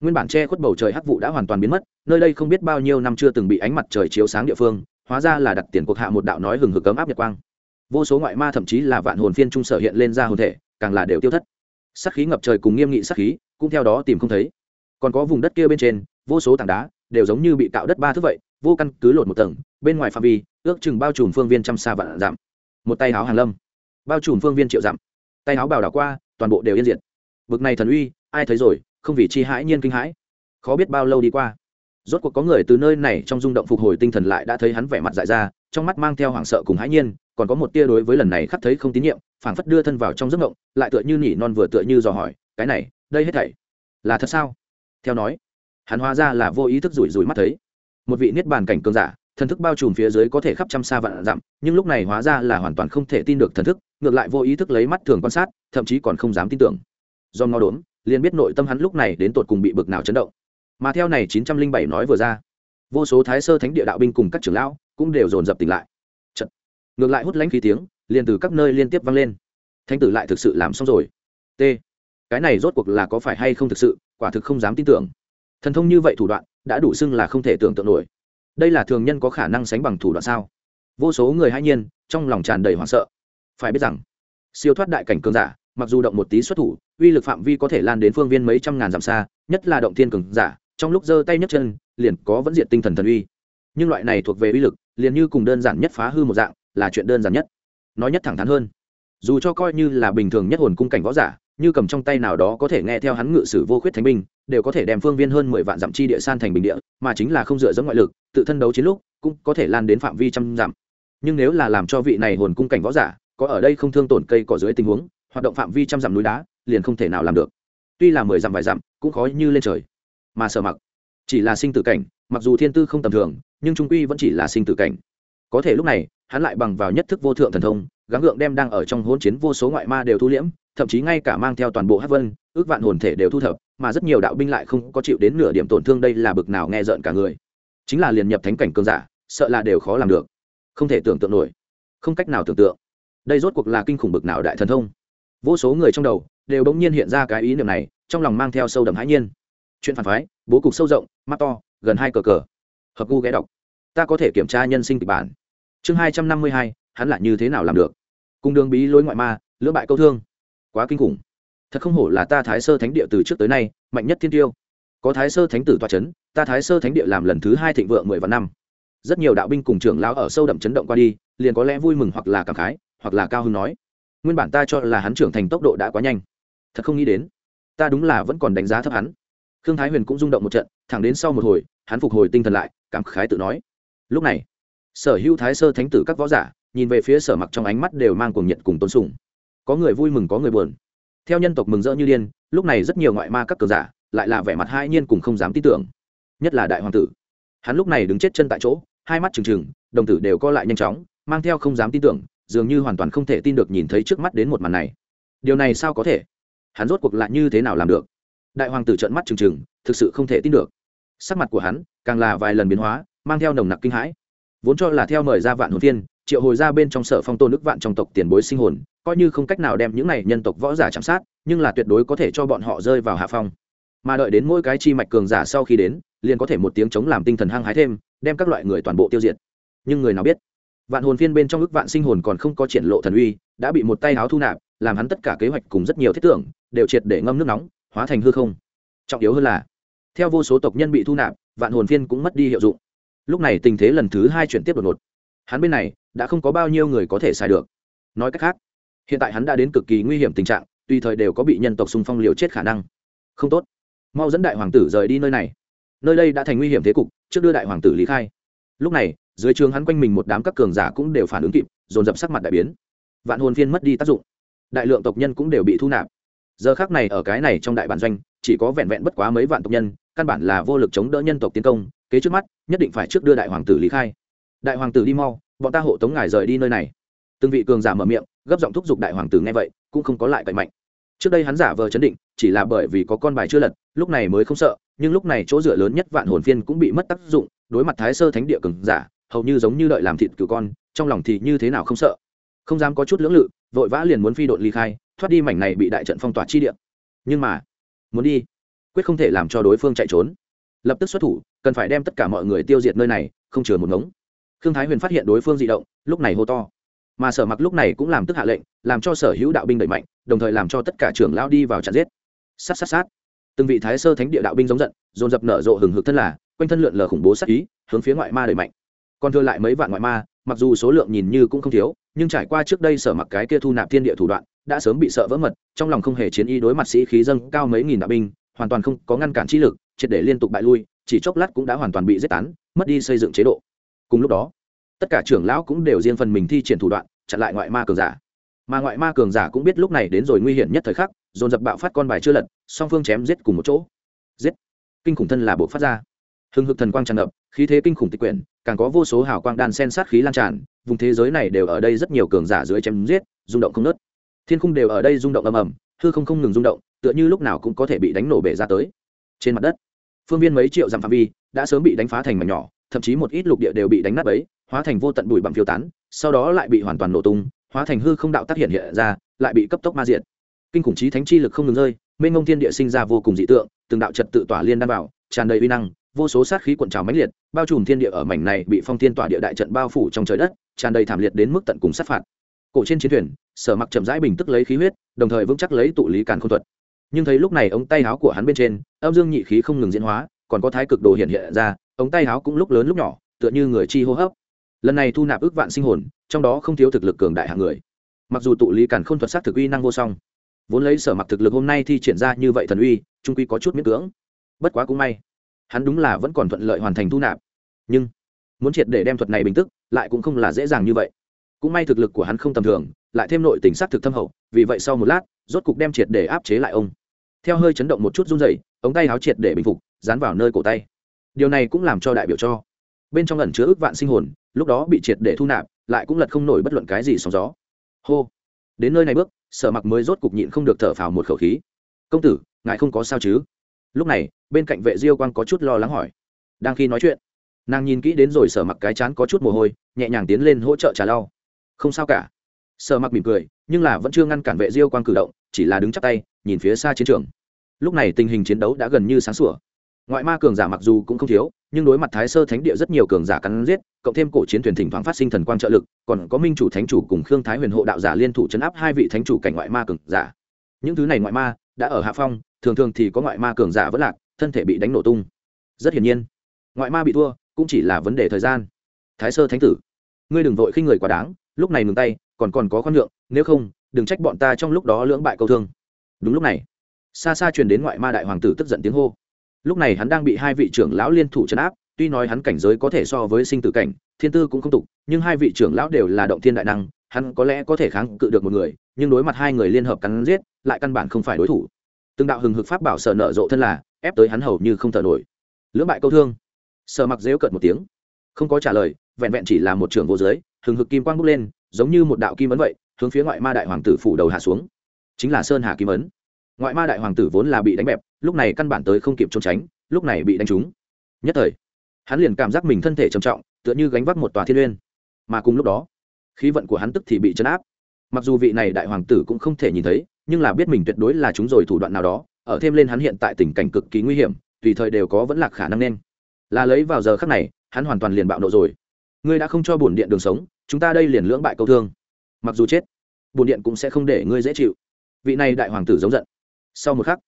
Nguyên bản che khuất bầu trời hắc vụ đã hoàn toàn biến mất, nơi đây không biết bao nhiêu năm chưa từng bị ánh mặt trời chiếu sáng địa phương hóa ra là đặt tiền cuộc hạ một đạo nói hừng hực ấm áp nhật quang. Vô số ngoại ma thậm chí là vạn hồn phiên trung sở hiện lên ra hồn thể, càng là đều tiêu thất. Sắc khí ngập trời cùng nghiêm nghị sắc khí, cũng theo đó tìm không thấy. Còn có vùng đất kia bên trên, vô số tảng đá, đều giống như bị tạo đất ba thứ vậy, vô căn cứ lột một tầng, bên ngoài phạm vi, ước chừng bao trùm phương viên trăm xa vạn giảm một tay áo hàn lâm, bao trùm phương viên triệu dặm. Tay áo bào đảo qua, toàn bộ đều yên diệt. Bực này thần uy, ai thấy rồi, không vì chi hãi nhiên kinh hãi. Khó biết bao lâu đi qua rốt cuộc có người từ nơi này trong rung động phục hồi tinh thần lại đã thấy hắn vẻ mặt dại ra, trong mắt mang theo hoảng sợ cùng hãi nhiên, còn có một tia đối với lần này khắc thấy không tín nhiệm, phảng phất đưa thân vào trong giấc ngộng lại tựa như nỉ non vừa tựa như dò hỏi, cái này, đây hết thảy là thật sao? Theo nói, hắn hóa ra là vô ý thức rủi rủi mắt thấy. Một vị niết bàn cảnh cường giả, thần thức bao trùm phía dưới có thể khắp trăm xa vạn dặm, nhưng lúc này hóa ra là hoàn toàn không thể tin được thần thức, ngược lại vô ý thức lấy mắt thường quan sát, thậm chí còn không dám tin tưởng. Do ngó đốn, liền biết nội tâm hắn lúc này đến tột cùng bị bực nào chấn động mà theo này chín trăm linh bảy nói vừa ra, vô số thái sơ thánh địa đạo binh cùng các trưởng lão cũng đều dồn dập tỉnh lại. Chật. ngược lại hút lãnh khí tiếng, liền từ các nơi liên tiếp vang lên. Thánh tử lại thực sự làm xong rồi. T, cái này rốt cuộc là có phải hay không thực sự, quả thực không dám tin tưởng. Thần thông như vậy thủ đoạn, đã đủ xưng là không thể tưởng tượng nổi. Đây là thường nhân có khả năng sánh bằng thủ đoạn sao? Vô số người hãy nhiên, trong lòng tràn đầy hoảng sợ. Phải biết rằng, siêu thoát đại cảnh cường giả, mặc dù động một tí xuất thủ, uy lực phạm vi có thể lan đến phương viên mấy trăm ngàn dặm xa, nhất là động thiên cường giả trong lúc giơ tay nhấc chân, liền có vẫn diện tinh thần thần uy. Nhưng loại này thuộc về uy lực, liền như cùng đơn giản nhất phá hư một dạng, là chuyện đơn giản nhất. Nói nhất thẳng thắn hơn, dù cho coi như là bình thường nhất hồn cung cảnh võ giả, như cầm trong tay nào đó có thể nghe theo hắn ngự sử vô khuyết thánh binh, đều có thể đem phương viên hơn mười vạn dặm chi địa san thành bình địa, mà chính là không dựa dẫm ngoại lực, tự thân đấu chiến lúc, cũng có thể lan đến phạm vi trăm dặm. Nhưng nếu là làm cho vị này hồn cung cảnh võ giả, có ở đây không thương tổn cây cỏ dưới tình huống, hoạt động phạm vi trăm dặm núi đá, liền không thể nào làm được. Tuy là mười dặm vài dặm, cũng khó như lên trời mà sở mặc. Chỉ là sinh tử cảnh, mặc dù thiên tư không tầm thường, nhưng trung quy vẫn chỉ là sinh tử cảnh. Có thể lúc này, hắn lại bằng vào nhất thức vô thượng thần thông, gắng gượng đem đang ở trong hỗn chiến vô số ngoại ma đều thu liễm, thậm chí ngay cả mang theo toàn bộ hát vân, ước vạn hồn thể đều thu thập, mà rất nhiều đạo binh lại không có chịu đến nửa điểm tổn thương đây là bực nào nghe rợn cả người. Chính là liền nhập thánh cảnh cơn giả, sợ là đều khó làm được. Không thể tưởng tượng nổi. Không cách nào tưởng tượng. Đây rốt cuộc là kinh khủng bực nào đại thần thông. Vô số người trong đầu đều bỗng nhiên hiện ra cái ý niệm này, trong lòng mang theo sâu đậm hãi nhiên chuyện phản phái, bố cục sâu rộng, mắt to, gần hai cờ cờ. Hợp gu ghé đọc. Ta có thể kiểm tra nhân sinh kịch bản. Chương hai trăm năm mươi hai, hắn lại như thế nào làm được? Cùng đường bí lối ngoại ma, lưỡng bại câu thương. Quá kinh khủng. Thật không hổ là ta thái sơ thánh địa từ trước tới nay, mạnh nhất thiên tiêu. Có thái sơ thánh tử toa c h ấ n ta thái sơ thánh địa làm lần thứ hai thịnh vượng mười vạn năm. Rất nhiều đạo binh cùng trưởng lão ở sâu đậm chấn động qua đi, liền có lẽ vui mừng hoặc là cảm khái, hoặc là cao hưng nói. Nguyên bản ta cho là hắn trưởng thành tốc độ đã quá nhanh. Thật không nghĩ đến. Ta đúng là vẫn còn đánh giá thấp hắn khương thái huyền cũng rung động một trận, thẳng đến sau một hồi, hắn phục hồi tinh thần lại, cảm khái tự nói. Lúc này, sở hữu thái sơ thánh tử các võ giả, nhìn về phía sở mặc trong ánh mắt đều mang cuồng nhiệt cùng tôn sùng. Có người vui mừng, có người buồn. Theo nhân tộc mừng rỡ như điên, lúc này rất nhiều ngoại ma các cờ giả, lại là vẻ mặt hai nhiên cùng không dám tin tưởng. Nhất là đại hoàng tử. Hắn lúc này đứng chết chân tại chỗ, hai mắt trừng trừng, đồng tử đều co lại nhanh chóng, mang theo không dám tin tưởng, dường như hoàn toàn không thể tin được nhìn thấy trước mắt đến một màn này. Điều này sao có thể? Hắn rốt cuộc lại như thế nào làm được? Đại hoàng tử trợn mắt trừng trừng, thực sự không thể tin được. Sắc mặt của hắn càng là vài lần biến hóa, mang theo nồng nặc kinh hãi. Vốn cho là theo mời ra vạn hồn thiên triệu hồi ra bên trong sở phong tôn nước vạn trong tộc tiền bối sinh hồn, coi như không cách nào đem những này nhân tộc võ giả chạm sát, nhưng là tuyệt đối có thể cho bọn họ rơi vào hạ phong. Mà đợi đến mỗi cái chi mạch cường giả sau khi đến, liền có thể một tiếng chống làm tinh thần hăng hái thêm, đem các loại người toàn bộ tiêu diệt. Nhưng người nào biết, vạn hồn phiên bên trong ước vạn sinh hồn còn không có triển lộ thần uy, đã bị một tay áo thu nạp, làm hắn tất cả kế hoạch cùng rất nhiều thiết tưởng, đều triệt để ngâm nước nóng hóa thành hư không. Trọng yếu hơn là, theo vô số tộc nhân bị thu nạp, vạn hồn phiên cũng mất đi hiệu dụng. Lúc này tình thế lần thứ hai chuyển tiếp đột ngột. Hắn bên này đã không có bao nhiêu người có thể xài được. Nói cách khác, hiện tại hắn đã đến cực kỳ nguy hiểm tình trạng, tùy thời đều có bị nhân tộc xung phong liều chết khả năng. Không tốt. Mau dẫn đại hoàng tử rời đi nơi này. Nơi đây đã thành nguy hiểm thế cục, trước đưa đại hoàng tử lý khai. Lúc này, dưới trường hắn quanh mình một đám các cường giả cũng đều phản ứng kịp, dồn dập sắc mặt đại biến. Vạn hồn phiên mất đi tác dụng. Đại lượng tộc nhân cũng đều bị thu nạp giờ khác này ở cái này trong đại bản doanh, chỉ có vẹn vẹn bất quá mấy vạn tộc nhân, căn bản là vô lực chống đỡ nhân tộc tiến công, kế trước mắt, nhất định phải trước đưa đại hoàng tử lý khai. Đại hoàng tử đi mau, bọn ta hộ tống ngài rời đi nơi này. Từng vị cường giả mở miệng, gấp giọng thúc giục đại hoàng tử nghe vậy, cũng không có lại cậy mạnh. Trước đây hắn giả vờ chấn định, chỉ là bởi vì có con bài chưa lật, lúc này mới không sợ, nhưng lúc này chỗ dựa lớn nhất vạn hồn phiên cũng bị mất tác dụng, đối mặt thái sơ thánh địa cường giả, hầu như giống như đợi làm thịt cừu con, trong lòng thì như thế nào không sợ. Không dám có chút lưỡng lự vội vã liền muốn phi đội ly khai, thoát đi mảnh này bị đại trận phong tỏa chi địa. Nhưng mà, muốn đi, quyết không thể làm cho đối phương chạy trốn. Lập tức xuất thủ, cần phải đem tất cả mọi người tiêu diệt nơi này, không chừa một ngống. Khương thái huyền phát hiện đối phương di động, lúc này hô to. Mà sở mặc lúc này cũng làm tức hạ lệnh, làm cho sở hữu đạo binh đẩy mạnh, đồng thời làm cho tất cả trưởng lao đi vào chặn giết. Sát sát sát. Từng vị thái sơ thánh địa đạo binh giống giận, dồn dập nở rộ hừng hực thân là, quanh thân lượn lờ khủng bố sát ý, hướng phía ngoại ma đẩy mạnh. Còn thừa lại mấy vạn ngoại ma mặc dù số lượng nhìn như cũng không thiếu, nhưng trải qua trước đây sở mặc cái kia thu nạp thiên địa thủ đoạn, đã sớm bị sợ vỡ mật, trong lòng không hề chiến y đối mặt sĩ khí dâng cao mấy nghìn đạo binh, hoàn toàn không có ngăn cản chi lực, triệt để liên tục bại lui, chỉ chốc lát cũng đã hoàn toàn bị giết tán, mất đi xây dựng chế độ. Cùng lúc đó, tất cả trưởng lão cũng đều riêng phần mình thi triển thủ đoạn, chặn lại ngoại ma cường giả. Mà ngoại ma cường giả cũng biết lúc này đến rồi nguy hiểm nhất thời khắc, dồn dập bạo phát con bài chưa lật, song phương chém giết cùng một chỗ. Giết. Kinh khủng thân là bộ phát ra hưng hực thần quang tràn ngập, khí thế kinh khủng tịch quyển, càng có vô số hào quang đan sen sát khí lan tràn, vùng thế giới này đều ở đây rất nhiều cường giả dưới chém giết, rung động không nớt thiên khung đều ở đây rung động ầm ầm, hư không không ngừng rung động, tựa như lúc nào cũng có thể bị đánh nổ bể ra tới. Trên mặt đất, phương viên mấy triệu dặm phạm vi đã sớm bị đánh phá thành mảnh nhỏ, thậm chí một ít lục địa đều bị đánh nát ấy hóa thành vô tận bụi bặm phiêu tán, sau đó lại bị hoàn toàn nổ tung, hóa thành hư không đạo tác hiện hiện ra, lại bị cấp tốc ma diện kinh khủng trí thánh chi lực không ngừng rơi, mênh ngông thiên địa sinh ra vô cùng dị tượng, từng đạo trật tự tỏa liên đan bảo tràn đầy uy năng vô số sát khí cuộn trào mãnh liệt, bao trùm thiên địa ở mảnh này bị phong thiên tỏa địa đại trận bao phủ trong trời đất, tràn đầy thảm liệt đến mức tận cùng sát phạt. Cổ trên chiến thuyền, sở mặc chậm rãi bình tức lấy khí huyết, đồng thời vững chắc lấy tụ lý càn khôn thuật. Nhưng thấy lúc này ống tay áo của hắn bên trên, âm dương nhị khí không ngừng diễn hóa, còn có thái cực đồ hiện hiện ra, ống tay áo cũng lúc lớn lúc nhỏ, tựa như người chi hô hấp. Lần này thu nạp ước vạn sinh hồn, trong đó không thiếu thực lực cường đại hạng người. Mặc dù tụ lý càn khôn thuật sát thực uy năng vô song, vốn lấy sở mặc thực lực hôm nay thi triển ra như vậy thần uy, trung quy có chút miễn cưỡng. Bất quá cũng may hắn đúng là vẫn còn thuận lợi hoàn thành thu nạp. Nhưng, muốn triệt để đem thuật này bình tức, lại cũng không là dễ dàng như vậy. Cũng may thực lực của hắn không tầm thường, lại thêm nội tình s á t thực thâm hậu, vì vậy sau một lát, rốt cục đem triệt để áp chế lại ông. Theo hơi chấn động một chút run dày ống tay áo triệt để bình phục, dán vào nơi cổ tay. Điều này cũng làm cho đại biểu cho, bên trong ẩn chứa ước vạn sinh hồn, lúc đó bị triệt để thu nạp, lại cũng lật không nổi bất luận cái gì sóng gió. Hô. Đến nơi này bước, sở mặc mới rốt cục nhịn không được thở phào một khẩu khí. Công tử, ngài không có sao chứ? Lúc này, bên cạnh vệ diêu quang có chút lo lắng hỏi. Đang khi nói chuyện, nàng nhìn kỹ đến rồi sở mặc cái chán có chút mồ hôi, nhẹ nhàng tiến lên hỗ trợ trà lau. Không sao cả. Sở mặc mỉm cười, nhưng là vẫn chưa ngăn cản vệ diêu quang cử động, chỉ là đứng chắp tay, nhìn phía xa chiến trường. Lúc này tình hình chiến đấu đã gần như sáng sủa. Ngoại ma cường giả mặc dù cũng không thiếu, nhưng đối mặt thái sơ thánh địa rất nhiều cường giả cắn giết, cộng thêm cổ chiến thuyền thỉnh thoảng phát sinh thần quang trợ lực, còn có minh chủ thánh chủ cùng khương thái huyền hộ đạo giả liên thủ chấn áp hai vị thánh chủ cảnh ngoại ma cường giả. Những thứ này ngoại ma đã ở hạ phong thường thường thì có ngoại ma cường giả vẫn lạc, thân thể bị đánh nổ tung. Rất hiển nhiên, ngoại ma bị thua cũng chỉ là vấn đề thời gian. Thái sơ thánh tử, ngươi đừng vội khinh người quá đáng, lúc này ngừng tay, còn còn có khoan nhượng, nếu không, đừng trách bọn ta trong lúc đó lưỡng bại câu thương. Đúng lúc này, xa xa truyền đến ngoại ma đại hoàng tử tức giận tiếng hô. Lúc này hắn đang bị hai vị trưởng lão liên thủ trấn áp, tuy nói hắn cảnh giới có thể so với sinh tử cảnh, thiên tư cũng không tục, nhưng hai vị trưởng lão đều là động thiên đại năng, hắn có lẽ có thể kháng cự được một người, nhưng đối mặt hai người liên hợp cắn giết, lại căn bản không phải đối thủ từng đạo hừng hực pháp bảo sợ nở rộ thân là, ép tới hắn hầu như không thở nổi. Lưỡng bại câu thương. Sở mặc dễu cợt một tiếng. Không có trả lời, vẹn vẹn chỉ là một trưởng vô giới, hừng hực kim quang bốc lên, giống như một đạo kim ấn vậy, hướng phía ngoại ma đại hoàng tử phủ đầu hạ xuống. Chính là sơn hà kim ấn. Ngoại ma đại hoàng tử vốn là bị đánh bẹp, lúc này căn bản tới không kịp trốn tránh, lúc này bị đánh trúng. Nhất thời, hắn liền cảm giác mình thân thể trầm trọng, tựa như gánh vác một tòa thiên uyên. Mà cùng lúc đó, khí vận của hắn tức thì bị chấn áp. Mặc dù vị này đại hoàng tử cũng không thể nhìn thấy nhưng là biết mình tuyệt đối là chúng rồi thủ đoạn nào đó, ở thêm lên hắn hiện tại tình cảnh cực kỳ nguy hiểm, tùy thời đều có vẫn là khả năng nên. Là lấy vào giờ khắc này, hắn hoàn toàn liền bạo nộ rồi. Ngươi đã không cho bổn điện đường sống, chúng ta đây liền lưỡng bại câu thương. Mặc dù chết, bổn điện cũng sẽ không để ngươi dễ chịu. Vị này đại hoàng tử giống giận. Sau một khắc,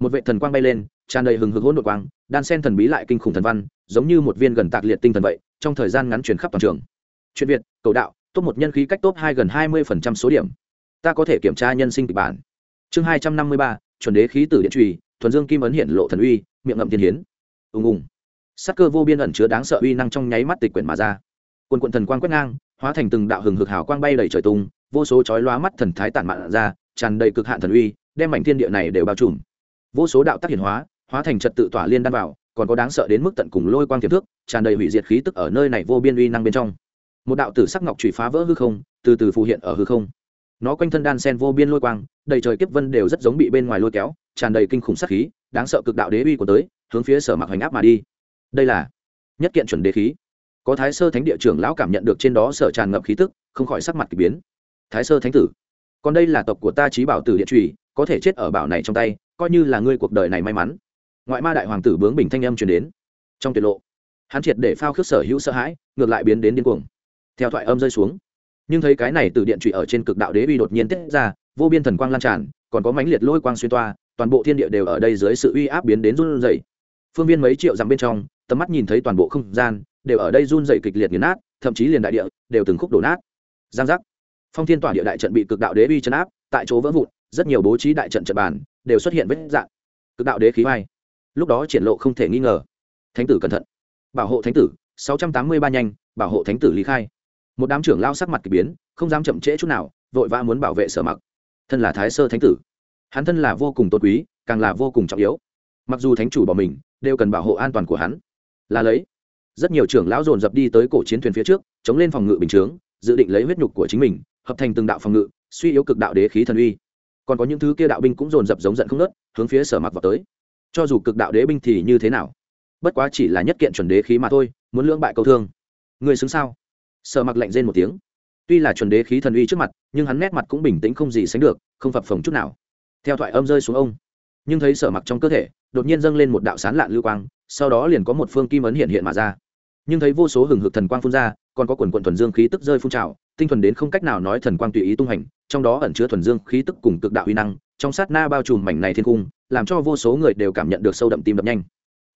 một vệ thần quang bay lên, tràn đầy hừng hực hỗn độn quang, đan sen thần bí lại kinh khủng thần văn, giống như một viên gần tạc liệt tinh thần vậy, trong thời gian ngắn truyền khắp toàn trường. Chuyện việt, cầu đạo, top một nhân khí cách top hai gần hai mươi phần trăm số điểm ta có thể kiểm tra nhân sinh kịch bản. Chương hai trăm năm mươi ba, chuẩn đế khí tử điện trùy, thuần dương kim ấn hiện lộ thần uy, miệng ngậm thiên hiến. Ùng ùng. Sắc cơ vô biên ẩn chứa đáng sợ uy năng trong nháy mắt tịch quyển mà ra. Quần quận thần quang quét ngang, hóa thành từng đạo hừng hực hào quang bay đầy trời tung, vô số chói lóa mắt thần thái tản mạn ra, tràn đầy cực hạn thần uy, đem mảnh thiên địa này đều bao trùm. Vô số đạo tác hiển hóa hóa thành trật tự tỏa liên đan vào, còn có đáng sợ đến mức tận cùng lôi quang tiềm thước tràn đầy hủy diệt khí tức ở nơi này vô biên uy năng bên trong. Một đạo tử sắc ngọc trụy phá vỡ hư không, từ từ phù hiện ở hư không nó quanh thân đan sen vô biên lôi quang, đầy trời kiếp vân đều rất giống bị bên ngoài lôi kéo, tràn đầy kinh khủng sắc khí, đáng sợ cực đạo đế uy của tới, hướng phía sở mặc hoành áp mà đi. Đây là nhất kiện chuẩn đế khí. Có thái sơ thánh địa trưởng lão cảm nhận được trên đó sở tràn ngập khí tức, không khỏi sắc mặt k ỳ biến. Thái sơ thánh tử, còn đây là tộc của ta trí bảo tử địa trùy, có thể chết ở bảo này trong tay, coi như là ngươi cuộc đời này may mắn. Ngoại ma đại hoàng tử bướng bình thanh âm truyền đến. Trong tuyệt lộ, hắn triệt để phao khước sở hữu sợ hãi, ngược lại biến đến điên cuồng. Theo thoại âm rơi xuống nhưng thấy cái này từ điện trụy ở trên cực đạo đế uy đột nhiên tiết ra, vô biên thần quang lan tràn, còn có mãnh liệt lôi quang xuyên toa, toàn bộ thiên địa đều ở đây dưới sự uy áp biến đến run rẩy. Phương viên mấy triệu dặm bên trong, tầm mắt nhìn thấy toàn bộ không gian đều ở đây run rẩy kịch liệt nghiền nát, thậm chí liền đại địa đều từng khúc đổ nát. Giang giác. Phong thiên tỏa địa đại trận bị cực đạo đế uy chấn áp, tại chỗ vỡ vụn, rất nhiều bố trí đại trận trận bàn đều xuất hiện vết dạng cực đạo đế khí vai. Lúc đó triển lộ không thể nghi ngờ. Thánh tử cẩn thận. Bảo hộ thánh tử, sáu trăm tám mươi ba nhanh, bảo hộ thánh tử lý khai một đám trưởng lao sắc mặt k ỳ biến, không dám chậm trễ chút nào, vội vã muốn bảo vệ sở mặc. Thân là thái sơ thánh tử, hắn thân là vô cùng tôn quý, càng là vô cùng trọng yếu. Mặc dù thánh chủ bỏ mình, đều cần bảo hộ an toàn của hắn. Là lấy, rất nhiều trưởng lão dồn dập đi tới cổ chiến thuyền phía trước, chống lên phòng ngự bình chướng, dự định lấy huyết nhục của chính mình, hợp thành từng đạo phòng ngự, suy yếu cực đạo đế khí thần uy. Còn có những thứ kia đạo binh cũng dồn dập giống giận không nớt hướng phía sở mặc vào tới. Cho dù cực đạo đế binh thì như thế nào? Bất quá chỉ là nhất kiện chuẩn đế khí mà thôi, muốn lưỡng bại câu thương. Người xứng sao? Sở mặc lạnh rên một tiếng. Tuy là chuẩn đế khí thần uy trước mặt, nhưng hắn nét mặt cũng bình tĩnh không gì sánh được, không phập phồng chút nào. Theo thoại âm rơi xuống ông, nhưng thấy sở mặc trong cơ thể, đột nhiên dâng lên một đạo sán lạn lưu quang, sau đó liền có một phương kim ấn hiện hiện mà ra. Nhưng thấy vô số hừng hực thần quang phun ra, còn có quần quần thuần dương khí tức rơi phun trào, tinh thuần đến không cách nào nói thần quang tùy ý tung hành, trong đó ẩn chứa thuần dương khí tức cùng cực đạo uy năng, trong sát na bao trùm mảnh này thiên cung, làm cho vô số người đều cảm nhận được sâu đậm tim đập nhanh.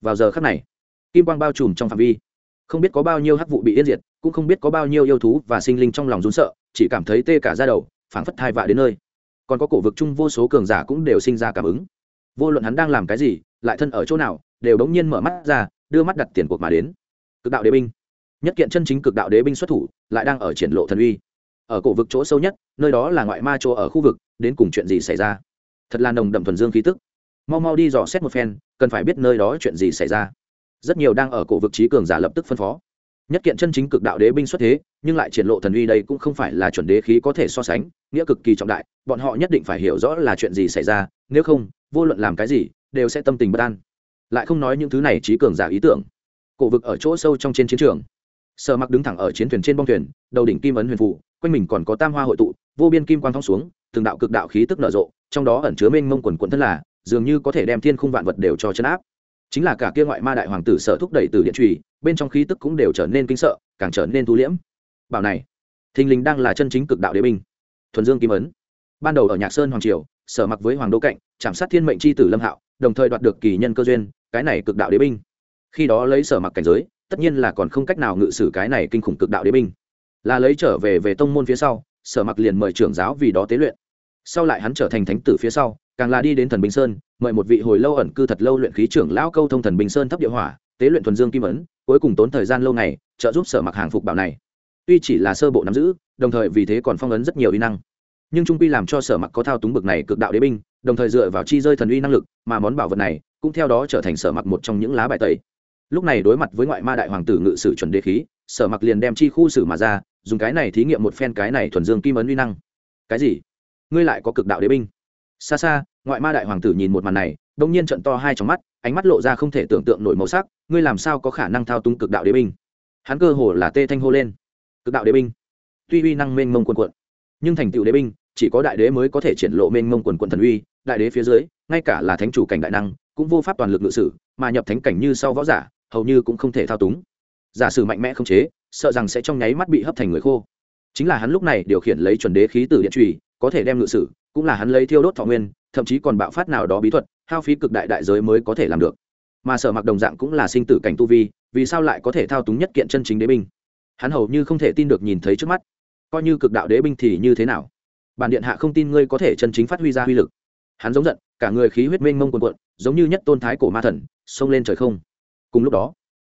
Vào giờ khắc này, kim quang bao trùm trong phạm vi không biết có bao nhiêu hắc vụ bị yên diệt, cũng không biết có bao nhiêu yêu thú và sinh linh trong lòng rún sợ, chỉ cảm thấy tê cả ra đầu, phảng phất thai vạ đến nơi. Còn có cổ vực chung vô số cường giả cũng đều sinh ra cảm ứng. Vô luận hắn đang làm cái gì, lại thân ở chỗ nào, đều đống nhiên mở mắt ra, đưa mắt đặt tiền cuộc mà đến. Cực đạo đế binh. Nhất kiện chân chính cực đạo đế binh xuất thủ, lại đang ở triển lộ thần uy. Ở cổ vực chỗ sâu nhất, nơi đó là ngoại ma chỗ ở khu vực, đến cùng chuyện gì xảy ra? Thật là nồng đậm thuần dương khí tức. Mau mau đi dò xét một phen, cần phải biết nơi đó chuyện gì xảy ra rất nhiều đang ở cổ vực trí cường giả lập tức phân phó. Nhất kiện chân chính cực đạo đế binh xuất thế, nhưng lại triển lộ thần uy đây cũng không phải là chuẩn đế khí có thể so sánh, nghĩa cực kỳ trọng đại, bọn họ nhất định phải hiểu rõ là chuyện gì xảy ra, nếu không, vô luận làm cái gì, đều sẽ tâm tình bất an. Lại không nói những thứ này trí cường giả ý tưởng. Cổ vực ở chỗ sâu trong trên chiến trường. Sợ mặc đứng thẳng ở chiến thuyền trên bong thuyền, đầu đỉnh kim ấn huyền phụ quanh mình còn có tam hoa hội tụ, vô biên kim quang thong xuống, từng đạo cực đạo khí tức nở rộ, trong đó ẩn chứa mênh mông quần quận thân là, dường như có thể đem thiên khung vạn vật đều cho chấn áp chính là cả kia ngoại ma đại hoàng tử sở thúc đẩy từ điện trùy, bên trong khí tức cũng đều trở nên kinh sợ, càng trở nên thu liễm. Bảo này, thình lình đang là chân chính cực đạo đế binh. Thuần dương kim ấn. Ban đầu ở nhạc sơn hoàng triều, sở mặc với hoàng đô cạnh, chạm sát thiên mệnh c h i tử lâm hạo, đồng thời đoạt được kỳ nhân cơ duyên, cái này cực đạo đế binh. Khi đó lấy sở mặc cảnh giới, tất nhiên là còn không cách nào ngự sử cái này kinh khủng cực đạo đế binh. Là lấy trở về về tông môn phía sau, sở mặc liền mời trưởng giáo vì đó tế luyện. Sau lại hắn trở thành thánh tử phía sau càng là đi đến thần bình sơn, mời một vị hồi lâu ẩn cư thật lâu luyện khí trưởng lão câu thông thần bình sơn thấp địa hỏa, tế luyện thuần dương kim ấn, cuối cùng tốn thời gian lâu ngày, trợ giúp sở mặc hàng phục bảo này. Tuy chỉ là sơ bộ nắm giữ, đồng thời vì thế còn phong ấn rất nhiều uy năng. Nhưng trung quy làm cho sở mặc có thao túng bực này cực đạo đế binh, đồng thời dựa vào chi rơi thần uy năng lực mà món bảo vật này, cũng theo đó trở thành sở mặc một trong những lá bài tẩy. Lúc này đối mặt với ngoại ma đại hoàng tử ngự sử chuẩn đế khí, sở mặc liền đem chi khu sử mà ra, dùng cái này thí nghiệm một phen cái này thuần dương kim ấn uy năng. Cái gì? Ngươi lại có cực đạo đế binh? Xa xa, ngoại ma đại hoàng tử nhìn một màn này đông nhiên trận to hai trong mắt, ánh mắt lộ ra không thể tưởng tượng nổi màu sắc, ngươi làm sao có khả năng thao túng cực đạo đế binh? Hắn cơ hồ là tê thanh hô lên. Cực đạo đế binh. Tuy uy năng mênh mông quần quận nhưng thành tựu đế binh, chỉ có đại đế mới có thể triển lộ mênh mông quần quận thần uy, đại đế phía dưới, ngay cả là thánh chủ cảnh đại năng, cũng vô pháp toàn lực ngự sử, mà nhập thánh cảnh như sau võ giả, hầu như cũng không thể thao túng. Giả sử mạnh mẽ không chế, sợ rằng sẽ trong nháy mắt bị hấp thành người khô. Chính là hắn lúc này điều khiển lấy chuẩn đế khí từ điện trùy, có thể đem ngự sử cũng là hắn lấy thiêu đốt thọ nguyên, thậm chí còn bạo phát nào đó bí thuật, hao phí cực đại đại giới mới có thể làm được. Mà sở mặc đồng dạng cũng là sinh tử cảnh tu vi, vì sao lại có thể thao túng nhất kiện chân chính đế binh? Hắn hầu như không thể tin được nhìn thấy trước mắt. Coi như cực đạo đế binh thì như thế nào? Bản điện hạ không tin ngươi có thể chân chính phát huy ra uy lực. Hắn giống giận, cả người khí huyết mênh mông quần quận giống như nhất tôn thái cổ ma thần, xông lên trời không. Cùng lúc đó,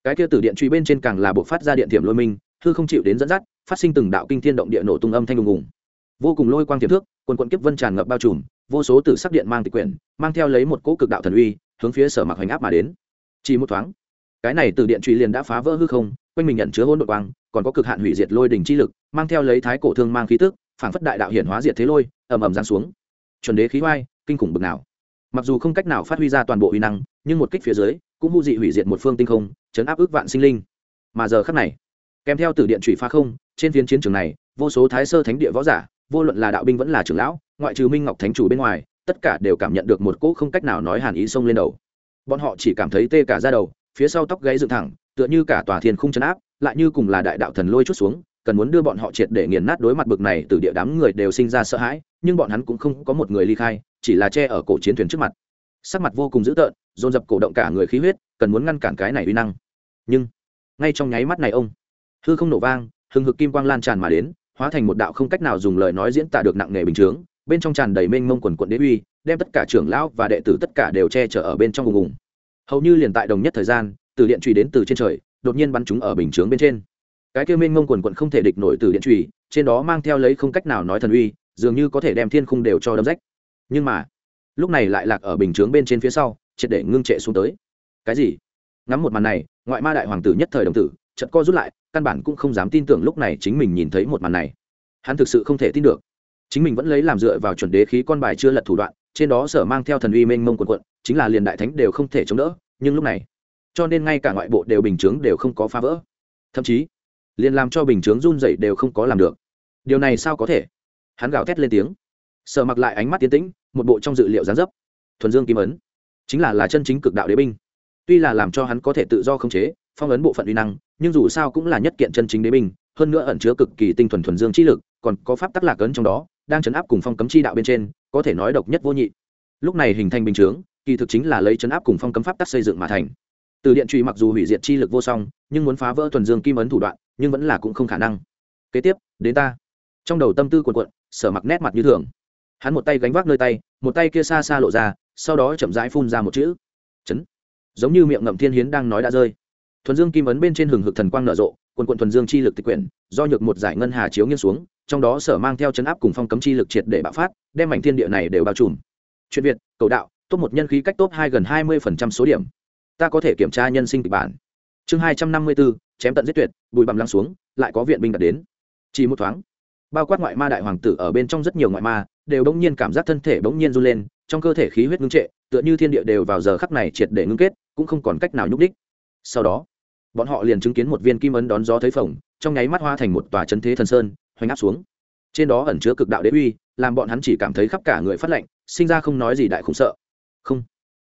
cái kia tử điện truy bên trên càng là bộ phát ra điện thiểm lôi minh thư không chịu đến dẫn dắt, phát sinh từng đạo kinh thiên động địa nổ tung âm thanh ùng ùng vô cùng lôi quang tiềm thước, quần quận kiếp vân tràn ngập bao trùm, vô số tử sắc điện mang tịch quyển, mang theo lấy một cỗ cực đạo thần uy, hướng phía sở mặc hoành áp mà đến. Chỉ một thoáng, cái này từ điện truy liền đã phá vỡ hư không, quanh mình nhận chứa hỗn đội quang, còn có cực hạn hủy diệt lôi đỉnh chi lực, mang theo lấy thái cổ thương mang khí tức, phản phất đại đạo hiển hóa diệt thế lôi, ầm ầm giáng xuống. Chuẩn đế khí hoai kinh khủng bực nào. Mặc dù không cách nào phát huy ra toàn bộ uy năng, nhưng một kích phía dưới, cũng hưu dị hủy diệt một phương tinh không, chấn áp ước vạn sinh linh. Mà giờ khắc này, kèm theo từ điện truy phá không, trên phiến chiến trường này, vô số thái sơ thánh địa võ giả vô luận là đạo binh vẫn là trưởng lão, ngoại trừ minh ngọc thánh chủ bên ngoài, tất cả đều cảm nhận được một cỗ không cách nào nói hàn ý xông lên đầu. Bọn họ chỉ cảm thấy tê cả ra đầu, phía sau tóc gáy dựng thẳng, tựa như cả tòa thiên không chấn áp, lại như cùng là đại đạo thần lôi chút xuống, cần muốn đưa bọn họ triệt để nghiền nát đối mặt bực này từ địa đám người đều sinh ra sợ hãi, nhưng bọn hắn cũng không có một người ly khai, chỉ là che ở cổ chiến thuyền trước mặt. Sắc mặt vô cùng dữ tợn, dồn dập cổ động cả người khí huyết, cần muốn ngăn cản cái này uy năng. Nhưng, ngay trong nháy mắt này ông, hư không nổ vang, hừng hực kim quang lan tràn mà đến hóa thành một đạo không cách nào dùng lời nói diễn tả được nặng nề bình chướng, bên trong tràn đầy mênh mông quần quận đế uy, đem tất cả trưởng lão và đệ tử tất cả đều che chở ở bên trong vùng vùng hầu như liền tại đồng nhất thời gian, từ điện trùy đến từ trên trời, đột nhiên bắn chúng ở bình chướng bên trên. Cái kia mênh mông quần quận không thể địch nổi từ điện trùy, trên đó mang theo lấy không cách nào nói thần uy, dường như có thể đem thiên khung đều cho đâm rách. Nhưng mà, lúc này lại lạc ở bình chướng bên trên phía sau, triệt để ngưng trệ xuống tới. Cái gì? Ngắm một màn này, ngoại ma đại hoàng tử nhất thời đồng tử, chợt co rút lại căn bản cũng không dám tin tưởng lúc này chính mình nhìn thấy một màn này. Hắn thực sự không thể tin được. Chính mình vẫn lấy làm dựa vào chuẩn đế khí con bài chưa lật thủ đoạn, trên đó sở mang theo thần uy mênh mông quần quận chính là liền đại thánh đều không thể chống đỡ, nhưng lúc này, cho nên ngay cả ngoại bộ đều bình chướng đều không có phá vỡ. Thậm chí, liền làm cho bình chướng run dậy đều không có làm được. Điều này sao có thể? Hắn gào thét lên tiếng. Sở mặc lại ánh mắt tiến tĩnh, một bộ trong dự liệu gián dấp. Thuần dương kim ấn, chính là là chân chính cực đạo đế binh. Tuy là làm cho hắn có thể tự do khống chế, phong ấn bộ phận uy năng nhưng dù sao cũng là nhất kiện chân chính đế binh hơn nữa ẩn chứa cực kỳ tinh thuần thuần dương chi lực còn có pháp tắc lạc ấn trong đó đang chấn áp cùng phong cấm chi đạo bên trên có thể nói độc nhất vô nhị. Lúc này hình thành bình chướng kỳ thực chính là lấy chấn áp cùng phong cấm pháp tắc xây dựng mà thành. Từ điện truy mặc dù hủy diệt chi lực vô song nhưng muốn phá vỡ thuần dương kim ấn thủ đoạn nhưng vẫn là cũng không khả năng. Kế tiếp đến ta. Trong đầu tâm tư cuộn cuộn, sở mặc nét mặt như thường. Hắn một tay gánh vác nơi tay một tay kia xa xa lộ ra sau đó chậm rãi phun ra một chữ. Chấn. Giống như miệng ngậm thiên hiến đang nói đã rơi thuần dương kim ấn bên trên hừng hực thần quang nở rộ, quần quận thuần dương chi lực tịch quyển, do nhược một giải ngân hà chiếu nghiêng xuống, trong đó sở mang theo chấn áp cùng phong cấm chi lực triệt để bạo phát, đem mảnh thiên địa này đều bao trùm. Chuyện việt, cầu đạo, top một nhân khí cách top hai gần hai mươi số điểm. Ta có thể kiểm tra nhân sinh kịch bản. Chương hai trăm năm mươi bốn chém tận giết tuyệt, bụi bằm lăng xuống, lại có viện binh đặt đến. Chỉ một thoáng, bao quát ngoại ma đại hoàng tử ở bên trong rất nhiều ngoại ma, đều bỗng nhiên cảm giác thân thể bỗng nhiên run lên, trong cơ thể khí huyết ngưng trệ, tựa như thiên địa đều vào giờ khắc này triệt để ngưng kết, cũng không còn cách nào nhúc đích sau đó bọn họ liền chứng kiến một viên kim ấn đón gió thấy phồng, trong nháy mắt hoa thành một tòa chân thế thần sơn, hoành áp xuống. Trên đó ẩn chứa cực đạo đế uy, làm bọn hắn chỉ cảm thấy khắp cả người phát lệnh sinh ra không nói gì đại khủng sợ. Không.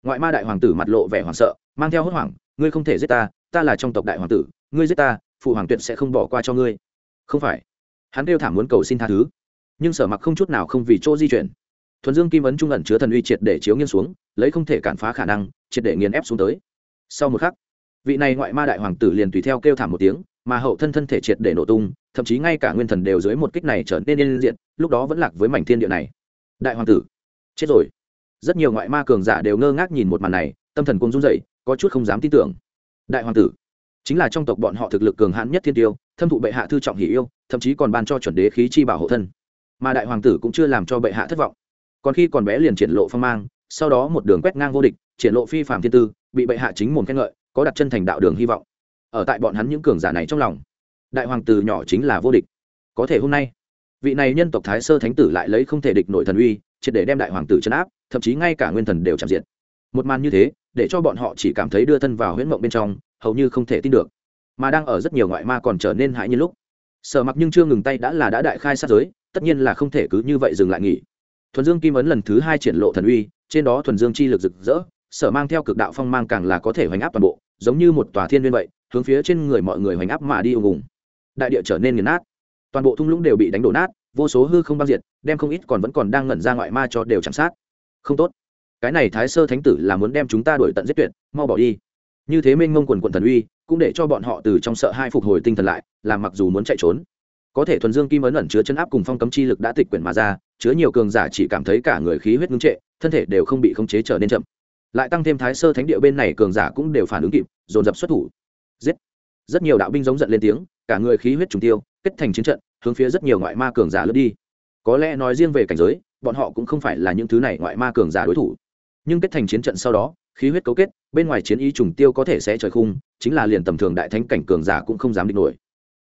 Ngoại ma đại hoàng tử mặt lộ vẻ hoảng sợ, mang theo hốt hoảng, ngươi không thể giết ta ta là trong tộc đại hoàng tử, ngươi giết ta, phụ hoàng tuyệt sẽ không bỏ qua cho ngươi. Không phải. Hắn kêu thảm muốn cầu xin tha thứ, nhưng sở mặc không chút nào không vì chỗ di chuyển. Thuần dương kim ấn trung ẩn chứa thần uy triệt để chiếu nghiêng xuống, lấy không thể cản phá khả năng, triệt để nghiền ép xuống tới. Sau một khắc vị này ngoại ma đại hoàng tử liền tùy theo kêu thảm một tiếng, mà hậu thân thân thể triệt để nổ tung, thậm chí ngay cả nguyên thần đều dưới một kích này trở nên liên diện lúc đó vẫn lạc với mảnh thiên địa này. Đại hoàng tử, chết rồi. Rất nhiều ngoại ma cường giả đều ngơ ngác nhìn một màn này, tâm thần cũng run dậy có chút không dám tin tưởng. Đại hoàng tử, chính là trong tộc bọn họ thực lực cường hãn nhất thiên tiêu, thâm thụ bệ hạ thư trọng hỷ yêu, thậm chí còn ban cho chuẩn đế khí chi bảo hộ thân. Mà đại hoàng tử cũng chưa làm cho bệ hạ thất vọng. Còn khi còn bé liền triển lộ phong mang, sau đó một đường quét ngang vô địch, triển lộ phi phạm thiên tư, bị bệ hạ chính mồm khen ngợi có đặt chân thành đạo đường hy vọng. Ở tại bọn hắn những cường giả này trong lòng, đại hoàng tử nhỏ chính là vô địch. Có thể hôm nay, vị này nhân tộc thái sơ thánh tử lại lấy không thể địch nội thần uy, triệt để đem đại hoàng tử chấn áp, thậm chí ngay cả nguyên thần đều chạm diện một màn như thế, để cho bọn họ chỉ cảm thấy đưa thân vào huyễn mộng bên trong, hầu như không thể tin được. Mà đang ở rất nhiều ngoại ma còn trở nên hại như lúc, sở mặc nhưng chưa ngừng tay đã là đã đại khai sát giới, tất nhiên là không thể cứ như vậy dừng lại nghỉ. Thuần dương kim ấn lần thứ hai triển lộ thần uy, trên đó thuần dương chi lực rực rỡ sở mang theo cực đạo phong mang càng là có thể hoành áp toàn bộ, giống như một tòa thiên viên vậy, hướng phía trên người mọi người hoành áp mà đi ùng ùng đại địa trở nên nghiền nát. Toàn bộ thung lũng đều bị đánh đổ nát, vô số hư không băng diệt, đem không ít còn vẫn còn đang ngẩn ra ngoại ma cho đều chạm sát. Không tốt. Cái này thái sơ thánh tử là muốn đem chúng ta đuổi tận giết tuyệt, mau bỏ đi. Như thế Minh mông quần quần thần uy, cũng để cho bọn họ từ trong sợ hai phục hồi tinh thần lại làm mặc dù muốn chạy trốn. Có thể thuần dương kim ấn ẩn chứa chân áp cùng phong cấm chi lực đã tịch quyển mà ra, chứa nhiều cường giả chỉ cảm thấy cả người khí huyết ngưng trệ, thân thể đều không bị khống chế trở nên chậm lại tăng thêm thái sơ thánh địa bên này cường giả cũng đều phản ứng kịp, dồn dập xuất thủ. Giết. Rất nhiều đạo binh giống giận lên tiếng, cả người khí huyết trùng tiêu, kết thành chiến trận, hướng phía rất nhiều ngoại ma cường giả lướt đi. Có lẽ nói riêng về cảnh giới, bọn họ cũng không phải là những thứ này ngoại ma cường giả đối thủ. Nhưng kết thành chiến trận sau đó, khí huyết cấu kết, bên ngoài chiến ý trùng tiêu có thể sẽ trời khung, chính là liền tầm thường đại thánh cảnh cường giả cũng không dám địch nổi.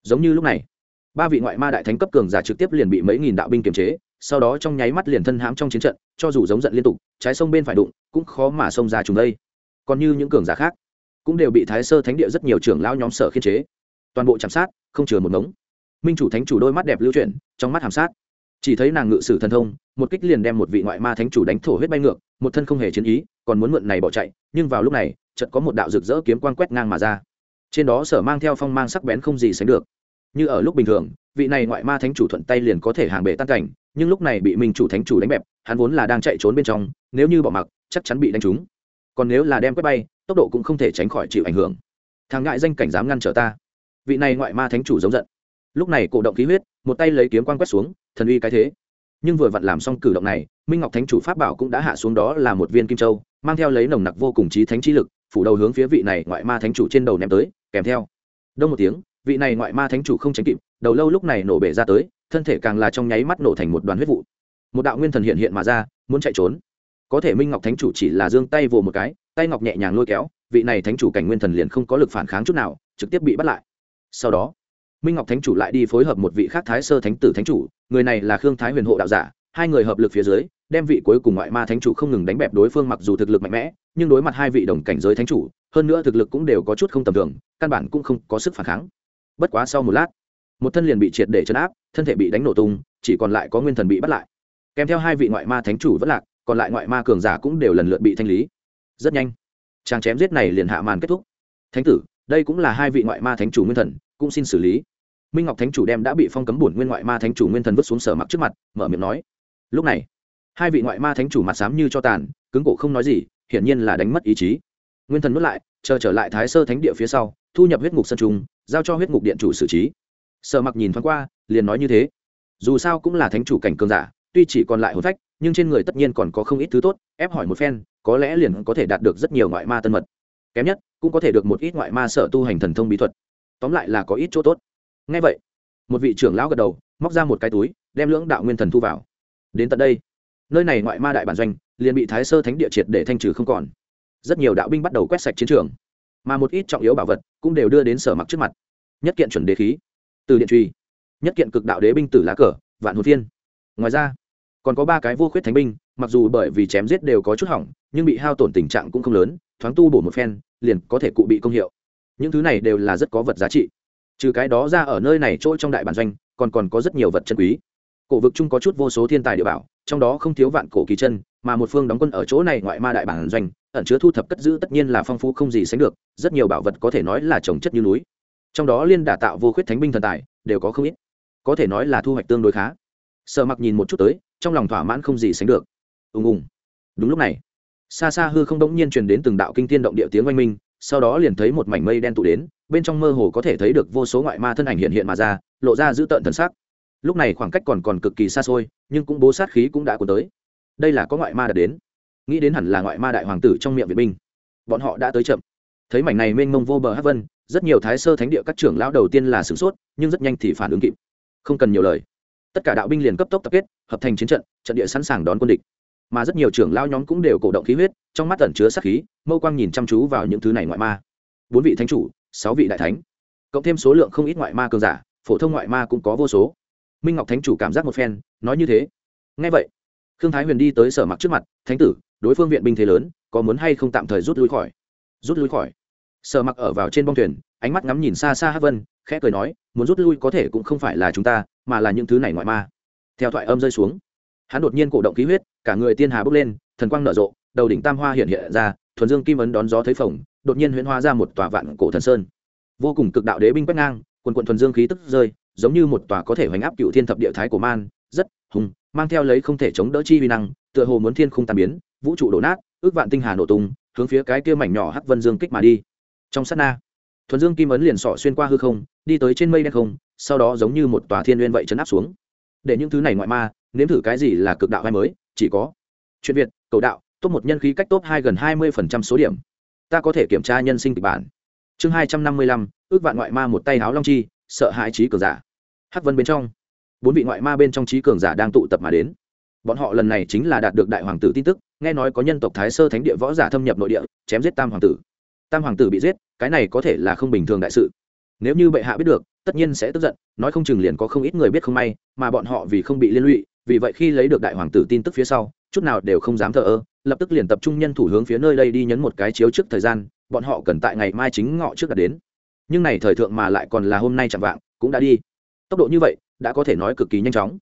Giống như lúc này, ba vị ngoại ma đại thánh cấp cường giả trực tiếp liền bị mấy nghìn đạo binh kiềm chế sau đó trong nháy mắt liền thân hãm trong chiến trận, cho dù giống giận liên tục, trái sông bên phải đụng, cũng khó mà xông ra trùng đây. Còn như những cường giả khác, cũng đều bị thái sơ thánh địa rất nhiều trưởng lão nhóm sở khiên chế. Toàn bộ chạm sát, không chừa một ngống. Minh chủ thánh chủ đôi mắt đẹp lưu chuyển, trong mắt hàm sát. Chỉ thấy nàng ngự sử thần thông, một kích liền đem một vị ngoại ma thánh chủ đánh thổ huyết bay ngược, một thân không hề chiến ý, còn muốn mượn này bỏ chạy, nhưng vào lúc này, chợt có một đạo rực rỡ kiếm quang quét ngang mà ra. Trên đó sở mang theo phong mang sắc bén không gì sánh được như ở lúc bình thường, vị này ngoại ma thánh chủ thuận tay liền có thể hàng bể tan cảnh, nhưng lúc này bị minh chủ thánh chủ đánh bẹp, hắn vốn là đang chạy trốn bên trong, nếu như bỏ mặc, chắc chắn bị đánh trúng. Còn nếu là đem quét bay, tốc độ cũng không thể tránh khỏi chịu ảnh hưởng. Thằng ngại danh cảnh dám ngăn trở ta. Vị này ngoại ma thánh chủ giống giận. Lúc này cổ động khí huyết, một tay lấy kiếm quan quét xuống, thần uy cái thế. Nhưng vừa vặn làm xong cử động này, minh ngọc thánh chủ pháp bảo cũng đã hạ xuống đó là một viên kim châu, mang theo lấy nồng nặc vô cùng trí thánh trí lực, phủ đầu hướng phía vị này ngoại ma thánh chủ trên đầu ném tới, kèm theo. Đông một tiếng vị này ngoại ma thánh chủ không tránh kịp, đầu lâu lúc này nổ bể ra tới, thân thể càng là trong nháy mắt nổ thành một đoàn huyết vụ. Một đạo nguyên thần hiện hiện mà ra, muốn chạy trốn. Có thể minh ngọc thánh chủ chỉ là giương tay vồ một cái, tay ngọc nhẹ nhàng lôi kéo, vị này thánh chủ cảnh nguyên thần liền không có lực phản kháng chút nào, trực tiếp bị bắt lại. Sau đó, minh ngọc thánh chủ lại đi phối hợp một vị khác thái sơ thánh tử thánh chủ, người này là khương thái huyền hộ đạo giả, hai người hợp lực phía dưới, đem vị cuối cùng ngoại ma thánh chủ không ngừng đánh bẹp đối phương mặc dù thực lực mạnh mẽ, nhưng đối mặt hai vị đồng cảnh giới thánh chủ, hơn nữa thực lực cũng đều có chút không tầm thường, căn bản cũng không có sức phản kháng bất quá sau một lát, một thân liền bị triệt để chấn áp, thân thể bị đánh nổ tung, chỉ còn lại có nguyên thần bị bắt lại. Kèm theo hai vị ngoại ma thánh chủ vất lạc, còn lại ngoại ma cường giả cũng đều lần lượt bị thanh lý. Rất nhanh trang chém giết này liền hạ màn kết thúc. Thánh tử, đây cũng là hai vị ngoại ma thánh chủ nguyên thần, cũng xin xử lý. Minh ngọc thánh chủ đem đã bị phong cấm bổn nguyên ngoại ma thánh chủ nguyên thần vứt xuống sở mặc trước mặt, mở miệng nói, lúc này, hai vị ngoại ma thánh chủ mặt xám như cho tàn, cứng cổ không nói gì, hiển nhiên là đánh mất ý chí. Nguyên thần nuốt lại, chờ trở lại thái sơ thánh địa phía sau thu nhập huyết ngục sân trung, giao cho huyết ngục điện chủ xử trí. Sợ mặc nhìn thoáng qua, liền nói như thế. Dù sao cũng là thánh chủ cảnh cường giả, tuy chỉ còn lại hồn phách, nhưng trên người tất nhiên còn có không ít thứ tốt, ép hỏi một phen, có lẽ liền có thể đạt được rất nhiều ngoại ma tân mật. Kém nhất, cũng có thể được một ít ngoại ma sở tu hành thần thông bí thuật. Tóm lại là có ít chỗ tốt. Ngay vậy, một vị trưởng lão gật đầu, móc ra một cái túi, đem lưỡng đạo nguyên thần thu vào. Đến tận đây, nơi này ngoại ma đại bản doanh, liền bị thái sơ thánh địa triệt để thanh trừ không còn. Rất nhiều đạo binh bắt đầu quét sạch chiến trường mà một ít trọng yếu bảo vật cũng đều đưa đến sở mặc trước mặt. Nhất kiện chuẩn đế khí, từ điện truy. Nhất kiện cực đạo đế binh tử lá cờ, vạn hồn phiên. Ngoài ra, còn có ba cái vô khuyết thánh binh, mặc dù bởi vì chém giết đều có chút hỏng, nhưng bị hao tổn tình trạng cũng không lớn, thoáng tu bổ một phen, liền có thể cụ bị công hiệu. Những thứ này đều là rất có vật giá trị. Trừ cái đó ra ở nơi này trôi trong đại bản doanh, còn còn có rất nhiều vật chân quý. Cổ vực chung có chút vô số thiên tài địa bảo, trong đó không thiếu vạn cổ kỳ chân, mà một phương đóng quân ở chỗ này ngoại ma đại bản doanh ẩn chứa thu thập cất giữ tất nhiên là phong phú không gì sánh được, rất nhiều bảo vật có thể nói là trồng chất như núi. Trong đó liên đả tạo vô khuyết thánh binh thần tài, đều có không ít. Có thể nói là thu hoạch tương đối khá. Sợ mặc nhìn một chút tới, trong lòng thỏa mãn không gì sánh được. Ùng ùng. Đúng lúc này, xa xa hư không đống nhiên truyền đến từng đạo kinh tiên động địa tiếng oanh minh, sau đó liền thấy một mảnh mây đen tụ đến, bên trong mơ hồ có thể thấy được vô số ngoại ma thân ảnh hiện hiện mà ra, lộ ra dữ tợn thần sắc. Lúc này khoảng cách còn còn cực kỳ xa xôi, nhưng cũng bố sát khí cũng đã cuốn tới. Đây là có ngoại ma đã đến nghĩ đến hẳn là ngoại ma đại hoàng tử trong miệng viện binh. Bọn họ đã tới chậm. Thấy mảnh này mênh mông vô bờ hát vân, rất nhiều thái sơ thánh địa các trưởng lão đầu tiên là sửng sốt, nhưng rất nhanh thì phản ứng kịp. Không cần nhiều lời. Tất cả đạo binh liền cấp tốc tập kết, hợp thành chiến trận trận địa sẵn sàng đón quân địch. Mà rất nhiều trưởng lão nhóm cũng đều cổ động khí huyết, trong mắt ẩn chứa sát khí, mâu quang nhìn chăm chú vào những thứ này ngoại ma. Bốn vị thánh chủ, sáu vị đại thánh, cộng thêm số lượng không ít ngoại ma cường giả, phổ thông ngoại ma cũng có vô số. Minh ngọc thánh chủ cảm giác một phen, nói như thế. Ngay vậy, khương thái huyền đi tới sở mặc trước mặt, thánh tử đối phương viện binh thế lớn, có muốn hay không tạm thời rút lui khỏi? Rút lui khỏi? Sợ mặc ở vào trên bong thuyền, ánh mắt ngắm nhìn xa xa hát vân, khẽ cười nói, muốn rút lui có thể cũng không phải là chúng ta, mà là những thứ này ngoại ma. Theo thoại âm rơi xuống, hắn đột nhiên cổ động khí huyết, cả người tiên hà bốc lên, thần quang nở rộ, đầu đỉnh tam hoa hiện hiện ra, thuần dương kim ấn đón gió thấy phồng, đột nhiên huyễn hóa ra một tòa vạn cổ thần sơn. Vô cùng cực đạo đế binh quét ngang, quần quận thuần dương khí tức rơi, giống như một tòa có thể hoành áp cựu thiên thập địa thái của man, rất hùng, mang theo lấy không thể chống đỡ chi vi năng, tựa hồ muốn thiên không tàn biến vũ trụ đổ nát, ước vạn tinh hà nổ tung, hướng phía cái kia mảnh nhỏ hắc vân dương kích mà đi. Trong sát na, thuần dương kim ấn liền sọ xuyên qua hư không, đi tới trên mây đen không, sau đó giống như một tòa thiên nguyên vậy chấn áp xuống. Để những thứ này ngoại ma, nếm thử cái gì là cực đạo hay mới, chỉ có chuyện việt, cầu đạo, top một nhân khí cách top hai gần hai mươi phần trăm số điểm. Ta có thể kiểm tra nhân sinh kịch bản. Chương hai trăm năm mươi lăm, ước vạn ngoại ma một tay háo long chi, sợ hãi trí cường giả. Hắc vân bên trong, bốn vị ngoại ma bên trong trí cường giả đang tụ tập mà đến bọn họ lần này chính là đạt được đại hoàng tử tin tức, nghe nói có nhân tộc thái sơ thánh địa võ giả thâm nhập nội địa, chém giết tam hoàng tử. Tam hoàng tử bị giết, cái này có thể là không bình thường đại sự. Nếu như bệ hạ biết được, tất nhiên sẽ tức giận, nói không chừng liền có không ít người biết không may, mà bọn họ vì không bị liên lụy, vì vậy khi lấy được đại hoàng tử tin tức phía sau, chút nào đều không dám thờ ơ, lập tức liền tập trung nhân thủ hướng phía nơi đây đi nhấn một cái chiếu trước thời gian, bọn họ cần tại ngày mai chính ngọ trước đã đến. Nhưng này thời thượng mà lại còn là hôm nay chẳng vạng, cũng đã đi. Tốc độ như vậy, đã có thể nói cực kỳ nhanh chóng.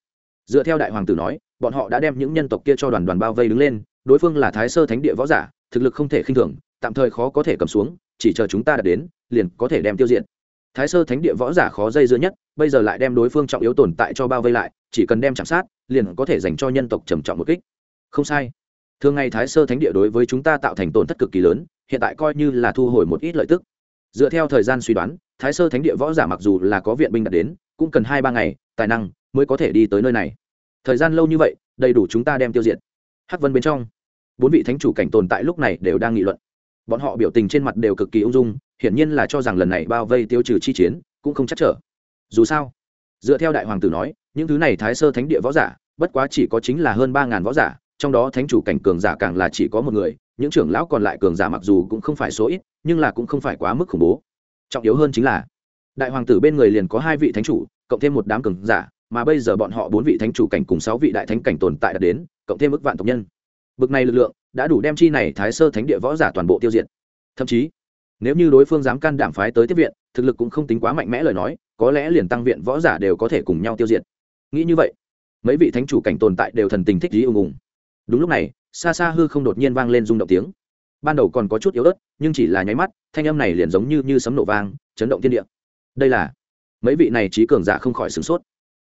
Dựa theo đại hoàng tử nói bọn họ đã đem những nhân tộc kia cho đoàn đoàn bao vây đứng lên, đối phương là thái sơ thánh địa võ giả, thực lực không thể khinh thường, tạm thời khó có thể cầm xuống, chỉ chờ chúng ta đạt đến, liền có thể đem tiêu diệt. Thái sơ thánh địa võ giả khó dây dưa nhất, bây giờ lại đem đối phương trọng yếu tồn tại cho bao vây lại, chỉ cần đem chạm sát, liền có thể dành cho nhân tộc trầm trọng một kích. Không sai. Thường ngày thái sơ thánh địa đối với chúng ta tạo thành tổn thất cực kỳ lớn, hiện tại coi như là thu hồi một ít lợi tức. Dựa theo thời gian suy đoán, thái sơ thánh địa võ giả mặc dù là có viện binh đạt đến, cũng cần hai ba ngày, tài năng mới có thể đi tới nơi này thời gian lâu như vậy, đầy đủ chúng ta đem tiêu diệt. Hắc vân bên trong, bốn vị thánh chủ cảnh tồn tại lúc này đều đang nghị luận. Bọn họ biểu tình trên mặt đều cực kỳ ung dung, hiển nhiên là cho rằng lần này bao vây tiêu trừ chi chiến cũng không chắc trở. Dù sao, dựa theo đại hoàng tử nói, những thứ này thái sơ thánh địa võ giả, bất quá chỉ có chính là hơn ba ngàn võ giả, trong đó thánh chủ cảnh cường giả càng là chỉ có một người, những trưởng lão còn lại cường giả mặc dù cũng không phải số ít, nhưng là cũng không phải quá mức khủng bố. Trọng yếu hơn chính là, đại hoàng tử bên người liền có hai vị thánh chủ, cộng thêm một đám cường giả mà bây giờ bọn họ bốn vị thánh chủ cảnh cùng sáu vị đại thánh cảnh tồn tại đã đến, cộng thêm ước vạn tộc nhân. Bực này lực lượng đã đủ đem chi này thái sơ thánh địa võ giả toàn bộ tiêu diệt. Thậm chí, nếu như đối phương dám can đảm phái tới tiếp viện, thực lực cũng không tính quá mạnh mẽ lời nói, có lẽ liền tăng viện võ giả đều có thể cùng nhau tiêu diệt. Nghĩ như vậy, mấy vị thánh chủ cảnh tồn tại đều thần tình thích ý ùng ùng. Đúng lúc này, xa xa hư không đột nhiên vang lên rung động tiếng. Ban đầu còn có chút yếu ớt, nhưng chỉ là nháy mắt, thanh âm này liền giống như như sấm nổ vang, chấn động thiên địa. Đây là, mấy vị này trí cường giả không khỏi sửng sốt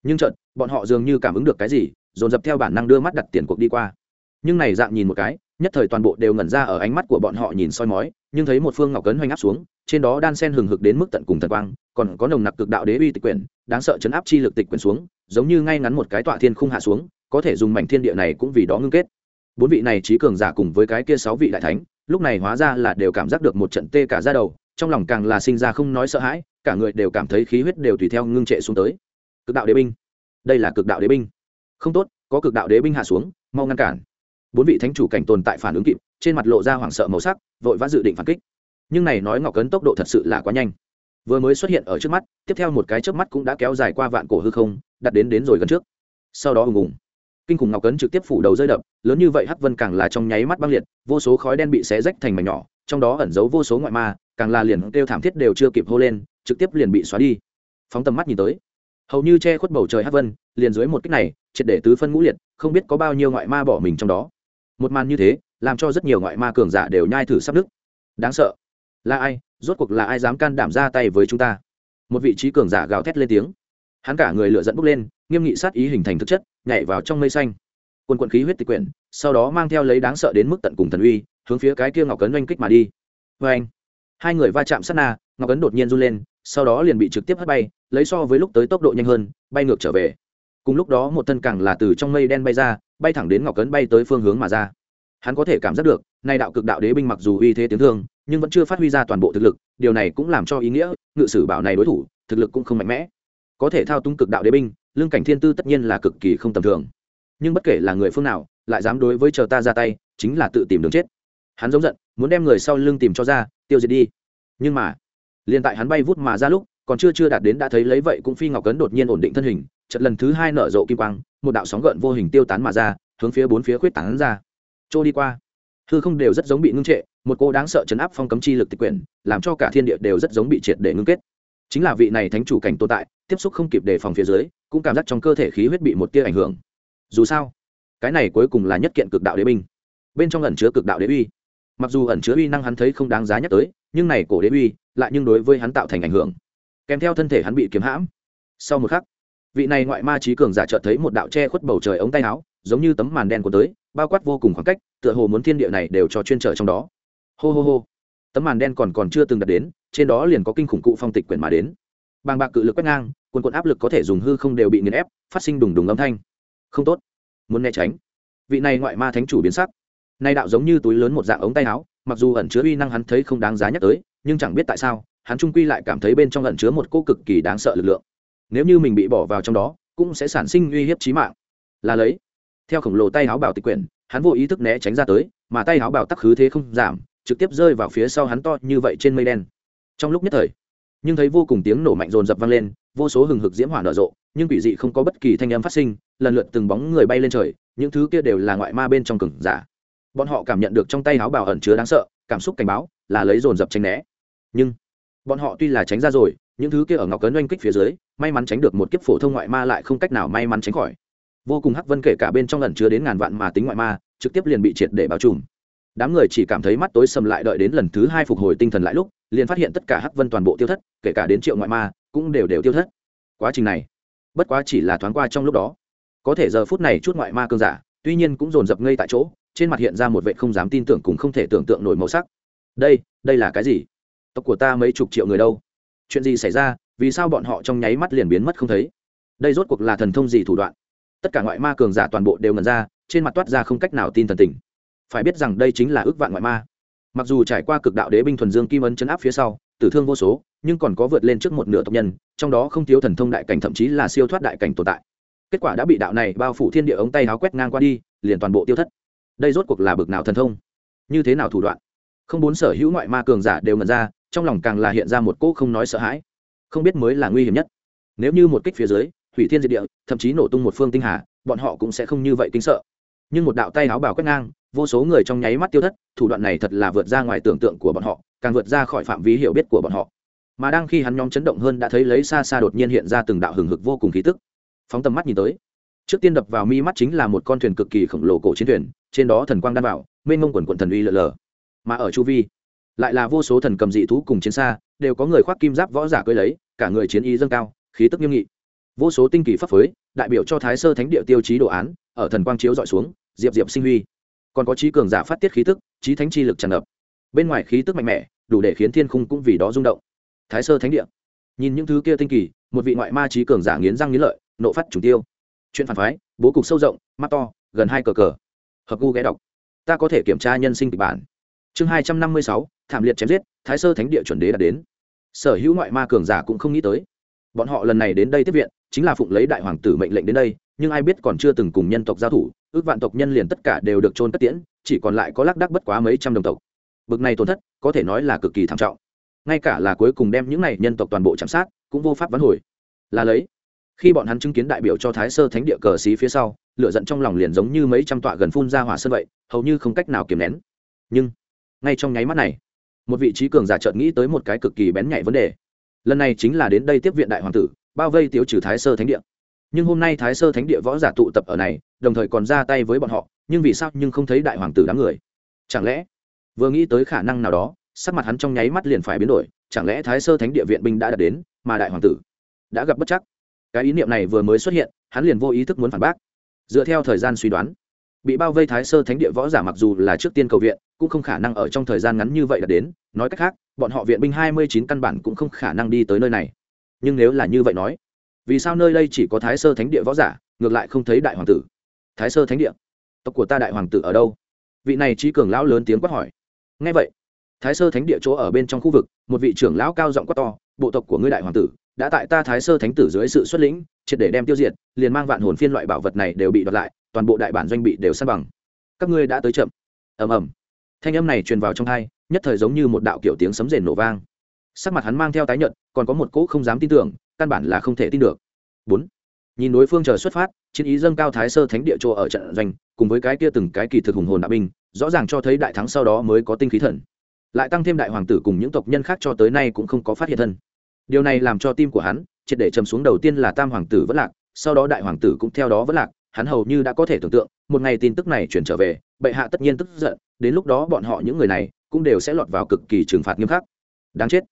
nhưng trận bọn họ dường như cảm ứng được cái gì, dồn dập theo bản năng đưa mắt đặt tiền cuộc đi qua. Nhưng này dạng nhìn một cái, nhất thời toàn bộ đều ngẩn ra ở ánh mắt của bọn họ nhìn soi mói, nhưng thấy một phương ngọc cấn hoành áp xuống, trên đó đan sen hừng hực đến mức tận cùng thần quang, còn có nồng nặc cực đạo đế uy tịch quyển, đáng sợ chấn áp chi lực tịch quyển xuống, giống như ngay ngắn một cái tọa thiên khung hạ xuống, có thể dùng mảnh thiên địa này cũng vì đó ngưng kết. Bốn vị này trí cường giả cùng với cái kia sáu vị đại thánh, lúc này hóa ra là đều cảm giác được một trận tê cả ra đầu, trong lòng càng là sinh ra không nói sợ hãi, cả người đều cảm thấy khí huyết đều tùy theo ngưng trệ xuống tới cực đạo đế binh. Đây là cực đạo đế binh. Không tốt, có cực đạo đế binh hạ xuống, mau ngăn cản. Bốn vị thánh chủ cảnh tồn tại phản ứng kịp, trên mặt lộ ra hoảng sợ màu sắc, vội vã dự định phản kích. Nhưng này nói ngọc cấn tốc độ thật sự là quá nhanh. Vừa mới xuất hiện ở trước mắt, tiếp theo một cái trước mắt cũng đã kéo dài qua vạn cổ hư không, đặt đến đến rồi gần trước. Sau đó hùng hùng, kinh khủng ngọc cấn trực tiếp phủ đầu rơi đập, lớn như vậy hắc vân càng là trong nháy mắt băng liệt, vô số khói đen bị xé rách thành mảnh nhỏ, trong đó ẩn giấu vô số ngoại ma, càng là liền kêu thảm thiết đều chưa kịp hô lên, trực tiếp liền bị xóa đi. Phóng tầm mắt nhìn tới hầu như che khuất bầu trời hắc vân, liền dưới một cách này, triệt để tứ phân ngũ liệt, không biết có bao nhiêu ngoại ma bỏ mình trong đó. Một màn như thế, làm cho rất nhiều ngoại ma cường giả đều nhai thử sắp nứt. Đáng sợ. Là ai? Rốt cuộc là ai dám can đảm ra tay với chúng ta? Một vị trí cường giả gào thét lên tiếng. Hắn cả người lựa dẫn bốc lên, nghiêm nghị sát ý hình thành thực chất, nhảy vào trong mây xanh. Quân quận khí huyết tịch quyển, sau đó mang theo lấy đáng sợ đến mức tận cùng thần uy, hướng phía cái kia ngọc cấn oanh kích mà đi. Vê anh hai người va chạm sát na, ngọc cấn đột nhiên run lên, sau đó liền bị trực tiếp hất bay lấy so với lúc tới tốc độ nhanh hơn, bay ngược trở về. Cùng lúc đó một thân càng là từ trong mây đen bay ra, bay thẳng đến ngọc cấn bay tới phương hướng mà ra. Hắn có thể cảm giác được nay đạo cực đạo đế binh mặc dù uy thế tiếng thương, nhưng vẫn chưa phát huy ra toàn bộ thực lực, điều này cũng làm cho ý nghĩa, ngự sử bảo này đối thủ, thực lực cũng không mạnh mẽ. Có thể thao túng cực đạo đế binh, lương cảnh thiên tư tất nhiên là cực kỳ không tầm thường. Nhưng bất kể là người phương nào, lại dám đối với chờ ta ra tay, chính là tự tìm đường chết. Hắn giống giận, muốn đem người sau lưng tìm cho ra, tiêu diệt đi. Nhưng mà, liền tại hắn bay vút mà ra lúc còn chưa chưa đạt đến đã thấy lấy vậy cũng phi ngọc cấn đột nhiên ổn định thân hình chật lần thứ hai nở rộ kim quang, một đạo sóng gợn vô hình tiêu tán mà ra, hướng phía bốn phía khuyết tán ra. Trôi đi qua, hư không đều rất giống bị ngưng trệ, một cô đáng sợ chấn áp phong cấm chi lực tịch quyển, làm cho cả thiên địa đều rất giống bị triệt để ngưng kết. Chính là vị này thánh chủ cảnh tồn tại, tiếp xúc không kịp đề phòng phía dưới, cũng cảm giác trong cơ thể khí huyết bị một tia ảnh hưởng. Dù sao, cái này cuối cùng là nhất kiện cực đạo đế binh. Bên trong ẩn chứa cực đạo đế uy. Mặc dù ẩn chứa uy năng hắn thấy không đáng giá nhắc tới, nhưng này cổ đế uy lại nhưng đối với hắn tạo thành ảnh hưởng kèm theo thân thể hắn bị kiếm hãm. Sau một khắc, vị này ngoại ma trí cường giả chợt thấy một đạo che khuất bầu trời ống tay áo, giống như tấm màn đen của tới, bao quát vô cùng khoảng cách, tựa hồ muốn thiên địa này đều cho chuyên trở trong đó. Hô hô hô, tấm màn đen còn còn chưa từng đặt đến, trên đó liền có kinh khủng cụ phong tịch quyển mà đến. Bàng bạc cự lực quét ngang quần quần áp lực có thể dùng hư không đều bị nghiền ép, phát sinh đùng đùng âm thanh. Không tốt, muốn né tránh. Vị này ngoại ma thánh chủ biến sắc. Nay đạo giống như túi lớn một dạng ống tay áo, mặc dù ẩn chứa uy năng hắn thấy không đáng giá nhắc tới, nhưng chẳng biết tại sao hắn trung quy lại cảm thấy bên trong ẩn chứa một cô cực kỳ đáng sợ lực lượng. Nếu như mình bị bỏ vào trong đó, cũng sẽ sản sinh uy hiếp chí mạng. Là lấy, theo khổng lồ tay áo bảo tịch quyển, hắn vô ý thức né tránh ra tới, mà tay áo bảo tắc khứ thế không giảm, trực tiếp rơi vào phía sau hắn to như vậy trên mây đen. Trong lúc nhất thời, nhưng thấy vô cùng tiếng nổ mạnh rồn rập vang lên, vô số hừng hực diễm hỏa nở rộ, nhưng quỷ dị không có bất kỳ thanh âm phát sinh, lần lượt từng bóng người bay lên trời, những thứ kia đều là ngoại ma bên trong cừng giả. Bọn họ cảm nhận được trong tay áo bảo ẩn chứa đáng sợ, cảm xúc cảnh báo, là lấy dồn dập tranh né. Nhưng bọn họ tuy là tránh ra rồi, những thứ kia ở ngọc cấn oanh kích phía dưới, may mắn tránh được một kiếp phổ thông ngoại ma lại không cách nào may mắn tránh khỏi. Vô cùng hắc vân kể cả bên trong lần chứa đến ngàn vạn mà tính ngoại ma, trực tiếp liền bị triệt để bao trùm. Đám người chỉ cảm thấy mắt tối sầm lại đợi đến lần thứ hai phục hồi tinh thần lại lúc, liền phát hiện tất cả hắc vân toàn bộ tiêu thất, kể cả đến triệu ngoại ma, cũng đều đều tiêu thất. Quá trình này, bất quá chỉ là thoáng qua trong lúc đó. Có thể giờ phút này chút ngoại ma cơn giả, tuy nhiên cũng dồn dập ngây tại chỗ, trên mặt hiện ra một vệ không dám tin tưởng cùng không thể tưởng tượng nổi màu sắc. Đây đây là cái gì? Tộc của ta mấy chục triệu người đâu? Chuyện gì xảy ra? Vì sao bọn họ trong nháy mắt liền biến mất không thấy? Đây rốt cuộc là thần thông gì thủ đoạn? Tất cả ngoại ma cường giả toàn bộ đều ngần ra, trên mặt toát ra không cách nào tin thần tình. Phải biết rằng đây chính là ước vạn ngoại ma. Mặc dù trải qua cực đạo đế binh thuần dương kim ấn chấn áp phía sau, tử thương vô số, nhưng còn có vượt lên trước một nửa tộc nhân, trong đó không thiếu thần thông đại cảnh thậm chí là siêu thoát đại cảnh tồn tại. Kết quả đã bị đạo này bao phủ thiên địa ống tay háo quét ngang qua đi, liền toàn bộ tiêu thất. Đây rốt cuộc là bực nào thần thông? Như thế nào thủ đoạn? Không bốn sở hữu ngoại ma cường giả đều ngần ra trong lòng càng là hiện ra một cỗ không nói sợ hãi. Không biết mới là nguy hiểm nhất. Nếu như một kích phía dưới hủy thiên diệt địa, thậm chí nổ tung một phương tinh hà, bọn họ cũng sẽ không như vậy kinh sợ. Nhưng một đạo tay áo bào quét ngang, vô số người trong nháy mắt tiêu thất, thủ đoạn này thật là vượt ra ngoài tưởng tượng của bọn họ, càng vượt ra khỏi phạm vi hiểu biết của bọn họ. Mà đang khi hắn nhóm chấn động hơn đã thấy lấy xa xa đột nhiên hiện ra từng đạo hừng hực vô cùng khí tức. Phóng tầm mắt nhìn tới, trước tiên đập vào mi mắt chính là một con thuyền cực kỳ khổng lồ cổ chiến thuyền, trên đó thần quang đan bảo mênh mông quần quận thần uy lờ lờ. Mà ở chu vi lại là vô số thần cầm dị thú cùng chiến xa, đều có người khoác kim giáp võ giả cưới lấy, cả người chiến ý dâng cao, khí tức nghiêm nghị. Vô số tinh kỳ pháp phối, đại biểu cho thái sơ thánh địa tiêu chí đồ án, ở thần quang chiếu dọi xuống, diệp diệp sinh huy. Còn có trí cường giả phát tiết khí tức, trí thánh chi lực tràn ngập. Bên ngoài khí tức mạnh mẽ, đủ để khiến thiên khung cũng vì đó rung động. Thái sơ thánh địa. Nhìn những thứ kia tinh kỳ, một vị ngoại ma trí cường giả nghiến răng nghiến lợi, nộ phát chủ tiêu. Chuyện phản phái, bố cục sâu rộng, mắt to, gần hai cờ cờ. Hợp gu ghé đọc. Ta có thể kiểm tra nhân sinh kịch bản. Chương hai trăm năm mươi sáu thảm liệt chém giết, thái sơ thánh địa chuẩn đế đã đến. Sở hữu ngoại ma cường giả cũng không nghĩ tới. Bọn họ lần này đến đây tiếp viện, chính là phụng lấy đại hoàng tử mệnh lệnh đến đây, nhưng ai biết còn chưa từng cùng nhân tộc giao thủ, ước vạn tộc nhân liền tất cả đều được trôn cất tiễn, chỉ còn lại có lác đác bất quá mấy trăm đồng tộc. Bực này tổn thất, có thể nói là cực kỳ thảm trọng. Ngay cả là cuối cùng đem những này nhân tộc toàn bộ chạm sát, cũng vô pháp vãn hồi. Là lấy, khi bọn hắn chứng kiến đại biểu cho thái sơ thánh địa cờ xí phía sau, lửa giận trong lòng liền giống như mấy trăm tọa gần phun ra hỏa sơn vậy, hầu như không cách nào kiềm nén. Nhưng, ngay trong nháy mắt này một vị trí cường giả chợt nghĩ tới một cái cực kỳ bén nhạy vấn đề. Lần này chính là đến đây tiếp viện đại hoàng tử, bao vây tiêu trừ thái sơ thánh địa. Nhưng hôm nay thái sơ thánh địa võ giả tụ tập ở này, đồng thời còn ra tay với bọn họ, nhưng vì sao nhưng không thấy đại hoàng tử đám người? Chẳng lẽ, vừa nghĩ tới khả năng nào đó, sắc mặt hắn trong nháy mắt liền phải biến đổi, chẳng lẽ thái sơ thánh địa viện binh đã đạt đến, mà đại hoàng tử đã gặp bất chắc? Cái ý niệm này vừa mới xuất hiện, hắn liền vô ý thức muốn phản bác. Dựa theo thời gian suy đoán, bị bao vây thái sơ thánh địa võ giả mặc dù là trước tiên cầu viện cũng không khả năng ở trong thời gian ngắn như vậy đạt đến, nói cách khác, bọn họ viện binh hai mươi chín căn bản cũng không khả năng đi tới nơi này. Nhưng nếu là như vậy nói, vì sao nơi đây chỉ có thái sơ thánh địa võ giả, ngược lại không thấy đại hoàng tử? Thái sơ thánh địa? Tộc của ta đại hoàng tử ở đâu? Vị này trí cường lão lớn tiếng quát hỏi. Ngay vậy, thái sơ thánh địa chỗ ở bên trong khu vực, một vị trưởng lão cao giọng quát to, bộ tộc của ngươi đại hoàng tử, đã tại ta thái sơ thánh tử dưới sự xuất lĩnh, triệt để đem tiêu diệt, liền mang vạn hồn phiên loại bảo vật này đều bị đoạt lại, toàn bộ đại bản doanh bị đều săn bằng. Các ngươi đã tới chậm. Ầm ầm thanh âm này truyền vào trong hai nhất thời giống như một đạo kiểu tiếng sấm rền nổ vang. Sắc mặt hắn mang theo tái nhận còn có một cỗ không dám tin tưởng, căn bản là không thể tin được. Bốn, nhìn đối phương chờ xuất phát, chiến ý dâng cao thái sơ thánh địa chỗ ở trận doanh, cùng với cái kia từng cái kỳ thực hùng hồn đạo binh, rõ ràng cho thấy đại thắng sau đó mới có tinh khí thần. Lại tăng thêm đại hoàng tử cùng những tộc nhân khác cho tới nay cũng không có phát hiện thân. Điều này làm cho tim của hắn triệt để chầm xuống, đầu tiên là tam hoàng tử vẫn lạc, sau đó đại hoàng tử cũng theo đó vẫn lạc hắn hầu như đã có thể tưởng tượng, một ngày tin tức này chuyển trở về, bệ hạ tất nhiên tức giận, đến lúc đó bọn họ những người này cũng đều sẽ lọt vào cực kỳ trừng phạt nghiêm khắc. Đáng chết.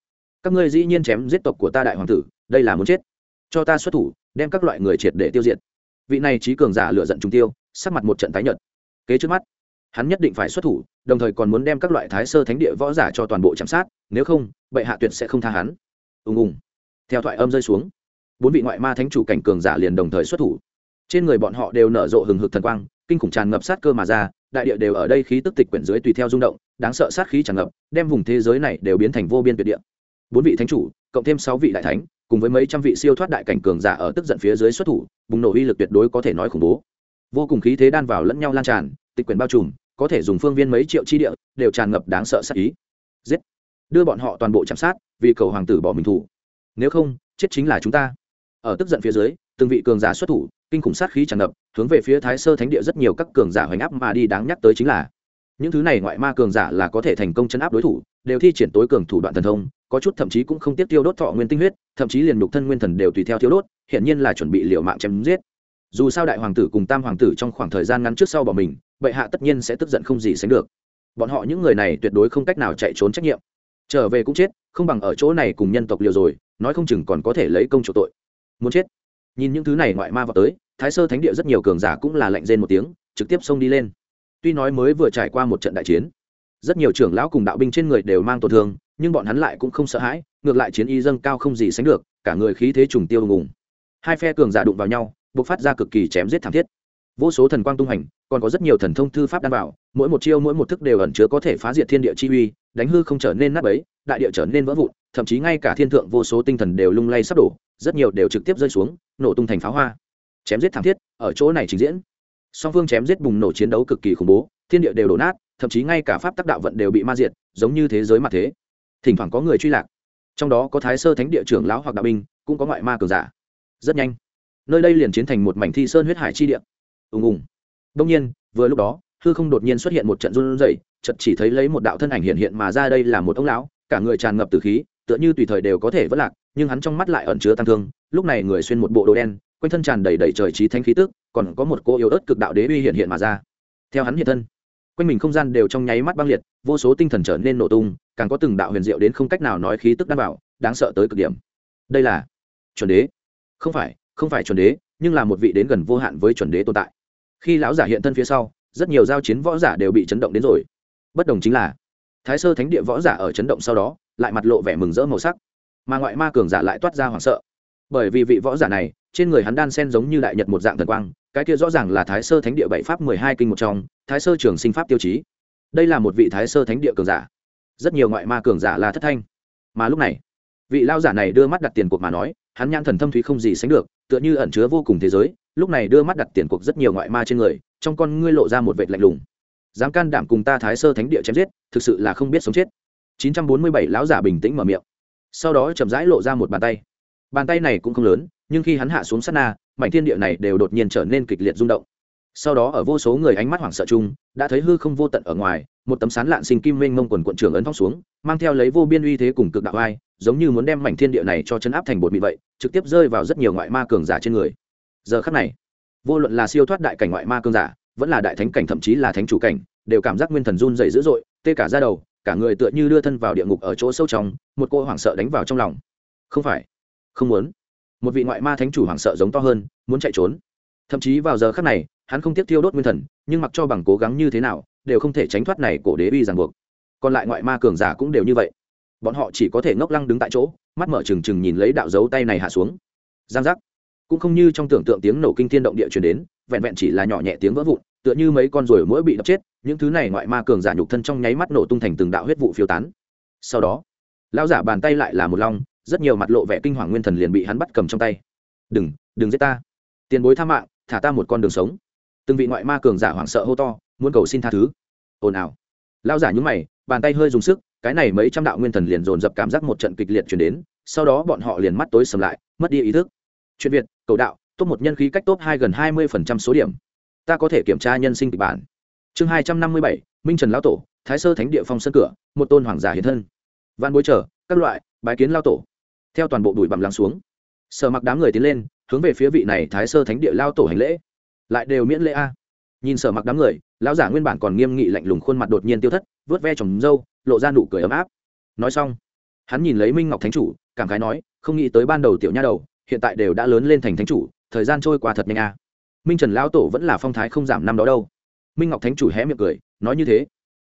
Các ngươi dĩ nhiên chém giết tộc của ta đại hoàng tử, đây là muốn chết. Cho ta xuất thủ, đem các loại người triệt để tiêu diệt. Vị này trí cường giả lựa giận trung tiêu, sắc mặt một trận tái nhợt. Kế trước mắt, hắn nhất định phải xuất thủ, đồng thời còn muốn đem các loại thái sơ thánh địa võ giả cho toàn bộ chăm sát, nếu không, bệ hạ tuyệt sẽ không tha hắn. Ùng ùng. Theo thoại âm rơi xuống, bốn vị ngoại ma thánh chủ cảnh cường giả liền đồng thời xuất thủ trên người bọn họ đều nở rộ hừng hực thần quang, kinh khủng tràn ngập sát cơ mà ra, đại địa đều ở đây khí tức tịch quyển dưới tùy theo rung động, đáng sợ sát khí tràn ngập, đem vùng thế giới này đều biến thành vô biên tuyệt địa. Bốn vị thánh chủ, cộng thêm sáu vị đại thánh, cùng với mấy trăm vị siêu thoát đại cảnh cường giả ở tức giận phía dưới xuất thủ, bùng nổ uy lực tuyệt đối có thể nói khủng bố. Vô cùng khí thế đan vào lẫn nhau lan tràn, tịch quyển bao trùm, có thể dùng phương viên mấy triệu chi địa, đều tràn ngập đáng sợ sát ý. Giết! Đưa bọn họ toàn bộ chạm sát, vì cầu hoàng tử bỏ mình thủ. Nếu không, chết chính là chúng ta. Ở tức giận phía dưới, từng vị cường giả xuất thủ kinh khủng sát khí tràn ngập, hướng về phía thái sơ thánh địa rất nhiều các cường giả hoành áp mà đi đáng nhắc tới chính là, những thứ này ngoại ma cường giả là có thể thành công chấn áp đối thủ, đều thi triển tối cường thủ đoạn thần thông, có chút thậm chí cũng không tiếp tiêu đốt thọ nguyên tinh huyết, thậm chí liền nhục thân nguyên thần đều tùy theo thiếu đốt hiện nhiên là chuẩn bị liệu mạng chém giết. Dù sao đại hoàng tử cùng tam hoàng tử trong khoảng thời gian ngắn trước sau bỏ mình, bệ hạ tất nhiên sẽ tức giận không gì sánh được. Bọn họ những người này tuyệt đối không cách nào chạy trốn trách nhiệm. Trở về cũng chết, không bằng ở chỗ này cùng nhân tộc liều rồi, nói không chừng còn có thể lấy công chủ tội. Muốn chết nhìn những thứ này ngoại ma vào tới, thái sơ thánh địa rất nhiều cường giả cũng là lạnh rên một tiếng, trực tiếp xông đi lên. Tuy nói mới vừa trải qua một trận đại chiến, rất nhiều trưởng lão cùng đạo binh trên người đều mang tổn thương, nhưng bọn hắn lại cũng không sợ hãi, ngược lại chiến y dâng cao không gì sánh được, cả người khí thế trùng tiêu ngùng hai phe cường giả đụng vào nhau, bộc phát ra cực kỳ chém giết thảm thiết. Vô số thần quang tung hành, còn có rất nhiều thần thông thư pháp đảm bảo mỗi một chiêu mỗi một thức đều ẩn chứa có thể phá diệt thiên địa chi uy, đánh hư không trở nên nát bấy, đại địa trở nên vỡ vụn, thậm chí ngay cả thiên thượng vô số tinh thần đều lung lay sắp đổ rất nhiều đều trực tiếp rơi xuống, nổ tung thành pháo hoa. Chém giết thảm thiết, ở chỗ này trình diễn. Song phương chém giết bùng nổ chiến đấu cực kỳ khủng bố, thiên địa đều đổ nát, thậm chí ngay cả pháp tắc đạo vận đều bị ma diệt, giống như thế giới mặt thế. Thỉnh thoảng có người truy lạc. Trong đó có thái sơ thánh địa trưởng lão hoặc đạo binh, cũng có ngoại ma cường giả. Rất nhanh, nơi đây liền chiến thành một mảnh thi sơn huyết hải chi địa. Ùng ùng. Đông nhiên, vừa lúc đó, hư không đột nhiên xuất hiện một trận run rẩy, chợt chỉ thấy lấy một đạo thân ảnh hiện hiện mà ra đây là một ông lão, cả người tràn ngập từ khí tựa như tùy thời đều có thể vất lạc, nhưng hắn trong mắt lại ẩn chứa tăng thương. Lúc này người xuyên một bộ đồ đen, quanh thân tràn đầy đầy trời trí thanh khí tức, còn có một cô yếu ớt cực đạo đế uy hiện hiện mà ra. Theo hắn hiện thân, quanh mình không gian đều trong nháy mắt băng liệt, vô số tinh thần trở nên nổ tung, càng có từng đạo huyền diệu đến không cách nào nói khí tức đảm bảo, đáng sợ tới cực điểm. Đây là chuẩn đế. Không phải không phải chuẩn đế, nhưng là một vị đến gần vô hạn với chuẩn đế tồn tại. Khi lão giả hiện thân phía sau, rất nhiều giao chiến võ giả đều bị chấn động đến rồi. Bất đồng chính là, thái sơ thánh địa võ giả ở chấn động sau đó lại mặt lộ vẻ mừng rỡ màu sắc. Mà ngoại ma cường giả lại toát ra hoảng sợ. Bởi vì vị võ giả này, trên người hắn đan sen giống như đại nhật một dạng thần quang, cái kia rõ ràng là thái sơ thánh địa bảy pháp mười hai kinh một trong, thái sơ trường sinh pháp tiêu chí. Đây là một vị thái sơ thánh địa cường giả. Rất nhiều ngoại ma cường giả là thất thanh. Mà lúc này, vị lao giả này đưa mắt đặt tiền cuộc mà nói, hắn nhãn thần thâm thúy không gì sánh được, tựa như ẩn chứa vô cùng thế giới, lúc này đưa mắt đặt tiền cuộc rất nhiều ngoại ma trên người, trong con ngươi lộ ra một vệt lạnh lùng. Dám can đảm cùng ta thái sơ thánh địa chém giết, thực sự là không biết sống chết. 947 lão giả bình tĩnh mở miệng. Sau đó chậm rãi lộ ra một bàn tay. Bàn tay này cũng không lớn, nhưng khi hắn hạ xuống sát na, mảnh thiên địa này đều đột nhiên trở nên kịch liệt rung động. Sau đó ở vô số người ánh mắt hoảng sợ chung, đã thấy hư không vô tận ở ngoài, một tấm sán lạn sinh kim mênh mông quần quận trưởng ấn thóc xuống, mang theo lấy vô biên uy thế cùng cực đạo ai giống như muốn đem mảnh thiên địa này cho chấn áp thành bột mị vậy, trực tiếp rơi vào rất nhiều ngoại ma cường giả trên người. Giờ khắc này, vô luận là siêu thoát đại cảnh ngoại ma cường giả, vẫn là đại thánh cảnh thậm chí là thánh chủ cảnh, đều cảm giác nguyên thần run dày dữ dội, tê cả ra đầu cả người tựa như đưa thân vào địa ngục ở chỗ sâu trong, một cô hoảng sợ đánh vào trong lòng. Không phải, không muốn. Một vị ngoại ma thánh chủ hoảng sợ giống to hơn, muốn chạy trốn. Thậm chí vào giờ khắc này, hắn không tiếp tiêu đốt nguyên thần, nhưng mặc cho bằng cố gắng như thế nào, đều không thể tránh thoát này cổ đế uy ràng buộc. Còn lại ngoại ma cường giả cũng đều như vậy. Bọn họ chỉ có thể ngốc lăng đứng tại chỗ, mắt mở trừng trừng nhìn lấy đạo dấu tay này hạ xuống. Giang giác. Cũng không như trong tưởng tượng tiếng nổ kinh thiên động địa truyền đến, vẹn vẹn chỉ là nhỏ nhẹ tiếng vỡ vụn tựa như mấy con ruồi mũi bị đập chết, những thứ này ngoại ma cường giả nhục thân trong nháy mắt nổ tung thành từng đạo huyết vụ phiêu tán. Sau đó, lão giả bàn tay lại là một long, rất nhiều mặt lộ vẻ kinh hoàng nguyên thần liền bị hắn bắt cầm trong tay. Đừng đừng giết ta. Tiền bối tha mạng, thả ta một con đường sống. Từng vị ngoại ma cường giả hoảng sợ hô to, muốn cầu xin tha thứ. Ồn ào. Lão giả nhúng mày, bàn tay hơi dùng sức, cái này mấy trăm đạo nguyên thần liền dồn dập cảm giác một trận kịch liệt chuyển đến, sau đó bọn họ liền mắt tối sầm lại, mất đi ý thức. Chuyện việt, cầu đạo top một nhân khí cách top hai gần hai mươi phần trăm số điểm ta có thể kiểm tra nhân sinh kịch bản. Chương hai trăm năm mươi bảy, minh trần lão tổ, thái sơ thánh địa phong sân cửa, một tôn hoàng giả Hiện thân. Văn bối trở các loại, bái kiến lao tổ. Theo toàn bộ đùi bằm lắng xuống, sở mặc đám người tiến lên, hướng về phía vị này thái sơ thánh địa lao tổ hành lễ. Lại đều miễn lễ a. Nhìn sở mặc đám người, lão giả nguyên bản còn nghiêm nghị lạnh lùng khuôn mặt đột nhiên tiêu thất, vớt ve trồng râu, lộ ra nụ cười ấm áp. Nói xong, hắn nhìn lấy minh ngọc thánh chủ, cảm khái nói, không nghĩ tới ban đầu tiểu nha đầu, hiện tại đều đã lớn lên thành thánh chủ, thời gian trôi qua thật nhanh a minh trần lão tổ vẫn là phong thái không giảm năm đó đâu minh ngọc thánh chủ hé miệng cười nói như thế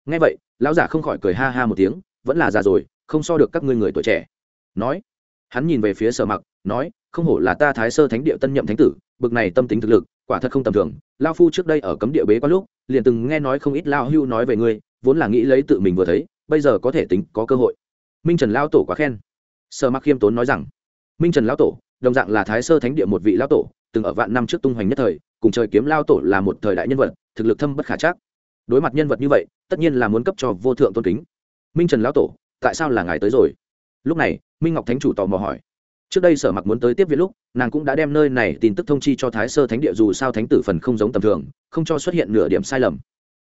Nghe vậy lão giả không khỏi cười ha ha một tiếng vẫn là già rồi không so được các ngươi người tuổi trẻ nói hắn nhìn về phía sở mặc nói không hổ là ta thái sơ thánh địa tân nhậm thánh tử bực này tâm tính thực lực quả thật không tầm thường lao phu trước đây ở cấm địa bế có lúc liền từng nghe nói không ít lao hưu nói về ngươi vốn là nghĩ lấy tự mình vừa thấy bây giờ có thể tính có cơ hội minh trần lao tổ quá khen sở mặc khiêm tốn nói rằng minh trần lao tổ đồng dạng là thái sơ thánh địa một vị lao tổ từng ở vạn năm trước tung hoành nhất thời, cùng trời kiếm lao tổ là một thời đại nhân vật, thực lực thâm bất khả chắc. Đối mặt nhân vật như vậy, tất nhiên là muốn cấp cho vô thượng tôn kính. Minh trần Lão tổ, tại sao là ngài tới rồi? Lúc này, minh ngọc thánh chủ tò mò hỏi. Trước đây sở mặc muốn tới tiếp viện lúc, nàng cũng đã đem nơi này tin tức thông chi cho thái sơ thánh địa dù sao thánh tử phần không giống tầm thường, không cho xuất hiện nửa điểm sai lầm.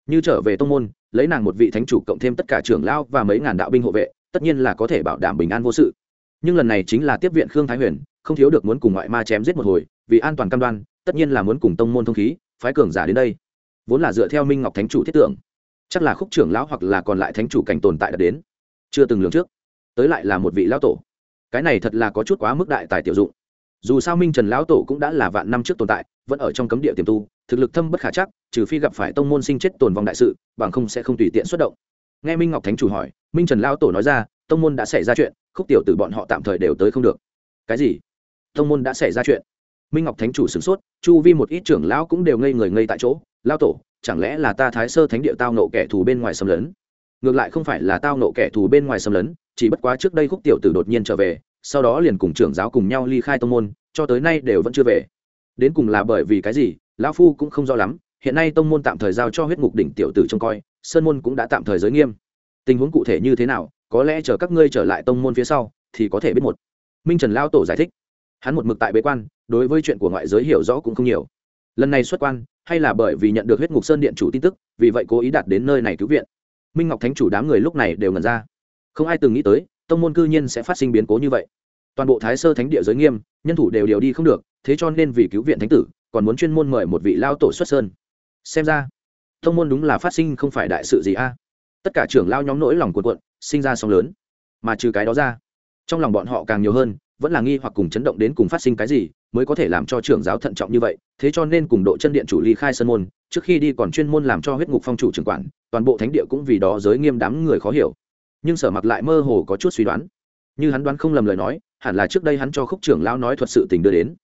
Như trở về tông môn, lấy nàng một vị thánh chủ cộng thêm tất cả trưởng lao và mấy ngàn đạo binh hộ vệ, tất nhiên là có thể bảo đảm bình an vô sự. Nhưng lần này chính là tiếp viện khương thái huyền, không thiếu được muốn cùng ngoại ma chém giết một hồi vì an toàn cam đoan, tất nhiên là muốn cùng tông môn thông khí, phái cường giả đến đây. Vốn là dựa theo minh ngọc thánh chủ thiết tưởng. Chắc là khúc trưởng lão hoặc là còn lại thánh chủ cảnh tồn tại đã đến. Chưa từng lường trước. Tới lại là một vị lão tổ. Cái này thật là có chút quá mức đại tài tiểu dụng. Dù sao minh trần lão tổ cũng đã là vạn năm trước tồn tại, vẫn ở trong cấm địa tiềm tu, thực lực thâm bất khả chắc, trừ phi gặp phải tông môn sinh chết tồn vong đại sự, bằng không sẽ không tùy tiện xuất động. Nghe minh ngọc thánh chủ hỏi, minh trần lão tổ nói ra, tông môn đã xảy ra chuyện, khúc tiểu từ bọn họ tạm thời đều tới không được. Cái gì? Tông môn đã xảy ra chuyện? Minh ngọc thánh chủ sửng sốt, chu vi một ít trưởng lão cũng đều ngây người ngây tại chỗ, lao tổ, chẳng lẽ là ta thái sơ thánh địa tao nộ kẻ thù bên ngoài xâm lấn? Ngược lại không phải là tao nộ kẻ thù bên ngoài xâm lấn, chỉ bất quá trước đây khúc tiểu tử đột nhiên trở về, sau đó liền cùng trưởng giáo cùng nhau ly khai tông môn, cho tới nay đều vẫn chưa về. Đến cùng là bởi vì cái gì, lão phu cũng không rõ lắm, hiện nay tông môn tạm thời giao cho huyết ngục đỉnh tiểu tử trông coi, sơn môn cũng đã tạm thời giới nghiêm. Tình huống cụ thể như thế nào, có lẽ chờ các ngươi trở lại tông môn phía sau, thì có thể biết một. Minh trần lao tổ giải thích hắn một mực tại bế quan, đối với chuyện của ngoại giới hiểu rõ cũng không nhiều. Lần này xuất quan, hay là bởi vì nhận được huyết ngục sơn điện chủ tin tức, vì vậy cố ý đạt đến nơi này cứu viện. Minh ngọc thánh chủ đám người lúc này đều ngần ra. Không ai từng nghĩ tới, tông môn cư nhiên sẽ phát sinh biến cố như vậy. Toàn bộ thái sơ thánh địa giới nghiêm, nhân thủ đều điều đi không được, thế cho nên vì cứu viện thánh tử, còn muốn chuyên môn mời một vị lao tổ xuất sơn. Xem ra, tông môn đúng là phát sinh không phải đại sự gì a. Tất cả trưởng lao nhóm nỗi lòng cuộn cuộn, sinh ra sóng lớn. Mà trừ cái đó ra, trong lòng bọn họ càng nhiều hơn vẫn là nghi hoặc cùng chấn động đến cùng phát sinh cái gì mới có thể làm cho trưởng giáo thận trọng như vậy. Thế cho nên cùng độ chân điện chủ ly khai sân môn, trước khi đi còn chuyên môn làm cho huyết ngục phong chủ trưởng quản, toàn bộ thánh địa cũng vì đó giới nghiêm đám người khó hiểu. Nhưng sở mặc lại mơ hồ có chút suy đoán. Như hắn đoán không lầm lời nói, hẳn là trước đây hắn cho khúc trưởng lao nói thuật sự tình đưa đến.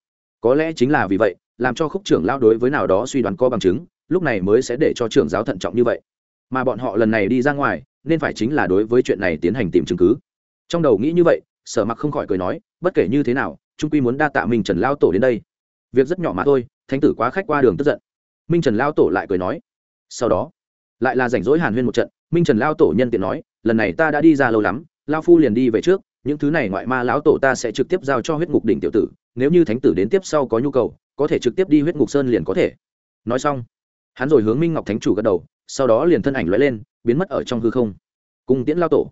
Có lẽ chính là vì vậy, làm cho khúc trưởng lao đối với nào đó suy đoán có bằng chứng, lúc này mới sẽ để cho trưởng giáo thận trọng như vậy. Mà bọn họ lần này đi ra ngoài, nên phải chính là đối với chuyện này tiến hành tìm chứng cứ. Trong đầu nghĩ như vậy, sở mặc không khỏi cười nói bất kể như thế nào, trung quy muốn đa tạ minh trần lao tổ đến đây. Việc rất nhỏ mà thôi, thánh tử quá khách qua đường tức giận. Minh trần lao tổ lại cười nói. Sau đó, lại là rảnh rỗi hàn huyên một trận, minh trần lao tổ nhân tiện nói, lần này ta đã đi ra lâu lắm, lao phu liền đi về trước, những thứ này ngoại ma lão tổ ta sẽ trực tiếp giao cho huyết ngục đỉnh tiểu tử, nếu như thánh tử đến tiếp sau có nhu cầu, có thể trực tiếp đi huyết ngục sơn liền có thể. Nói xong, hắn rồi hướng minh ngọc thánh chủ gật đầu, sau đó liền thân ảnh lóe lên, biến mất ở trong hư không. Cung tiễn lao tổ.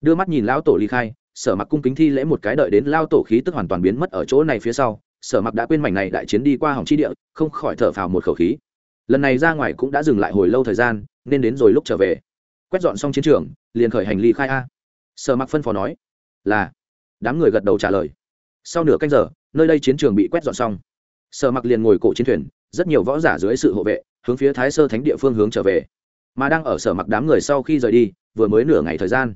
Đưa mắt nhìn lão tổ ly khai sở mặc cung kính thi lễ một cái đợi đến lao tổ khí tức hoàn toàn biến mất ở chỗ này phía sau, sở mặc đã quên mảnh này đại chiến đi qua hỏng chi địa, không khỏi thở phào một khẩu khí. Lần này ra ngoài cũng đã dừng lại hồi lâu thời gian, nên đến rồi lúc trở về. Quét dọn xong chiến trường, liền khởi hành ly khai a. Sở mặc phân phó nói, là. Đám người gật đầu trả lời. Sau nửa canh giờ, nơi đây chiến trường bị quét dọn xong. Sở mặc liền ngồi cổ chiến thuyền, rất nhiều võ giả dưới sự hộ vệ, hướng phía thái sơ thánh địa phương hướng trở về. Mà đang ở sở mặc đám người sau khi rời đi, vừa mới nửa ngày thời gian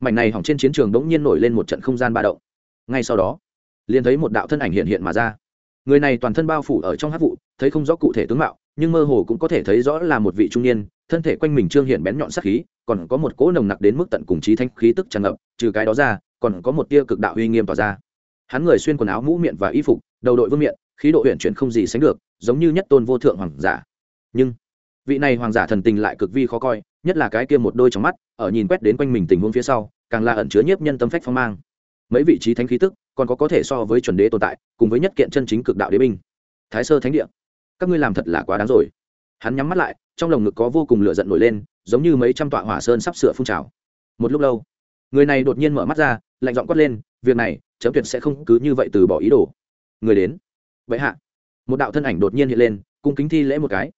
mảnh này hỏng trên chiến trường đống nhiên nổi lên một trận không gian ba động. Ngay sau đó, liền thấy một đạo thân ảnh hiện hiện mà ra. Người này toàn thân bao phủ ở trong hát vụ, thấy không rõ cụ thể tướng mạo, nhưng mơ hồ cũng có thể thấy rõ là một vị trung niên, thân thể quanh mình trương hiện bén nhọn sắc khí, còn có một cỗ nồng nặc đến mức tận cùng trí thanh khí tức tràn ngập, trừ cái đó ra, còn có một tia cực đạo uy nghiêm tỏa ra. Hắn người xuyên quần áo mũ miệng và y phục, đầu đội vương miện, khí độ huyện chuyển không gì sánh được, giống như nhất tôn vô thượng hoàng giả. Nhưng vị này hoàng giả thần tình lại cực vi khó coi nhất là cái kia một đôi trong mắt, ở nhìn quét đến quanh mình tình huống phía sau, càng là ẩn chứa nhiếp nhân tâm phách phong mang. Mấy vị trí thánh khí tức, còn có có thể so với chuẩn đế tồn tại, cùng với nhất kiện chân chính cực đạo đế binh. Thái sơ thánh địa, các ngươi làm thật là quá đáng rồi. Hắn nhắm mắt lại, trong lồng ngực có vô cùng lửa giận nổi lên, giống như mấy trăm tọa hỏa sơn sắp sửa phun trào. Một lúc lâu, người này đột nhiên mở mắt ra, lạnh giọng quát lên, việc này, chấm tuyệt sẽ không cứ như vậy từ bỏ ý đồ. Người đến. Vậy hạ. Một đạo thân ảnh đột nhiên hiện lên, cung kính thi lễ một cái.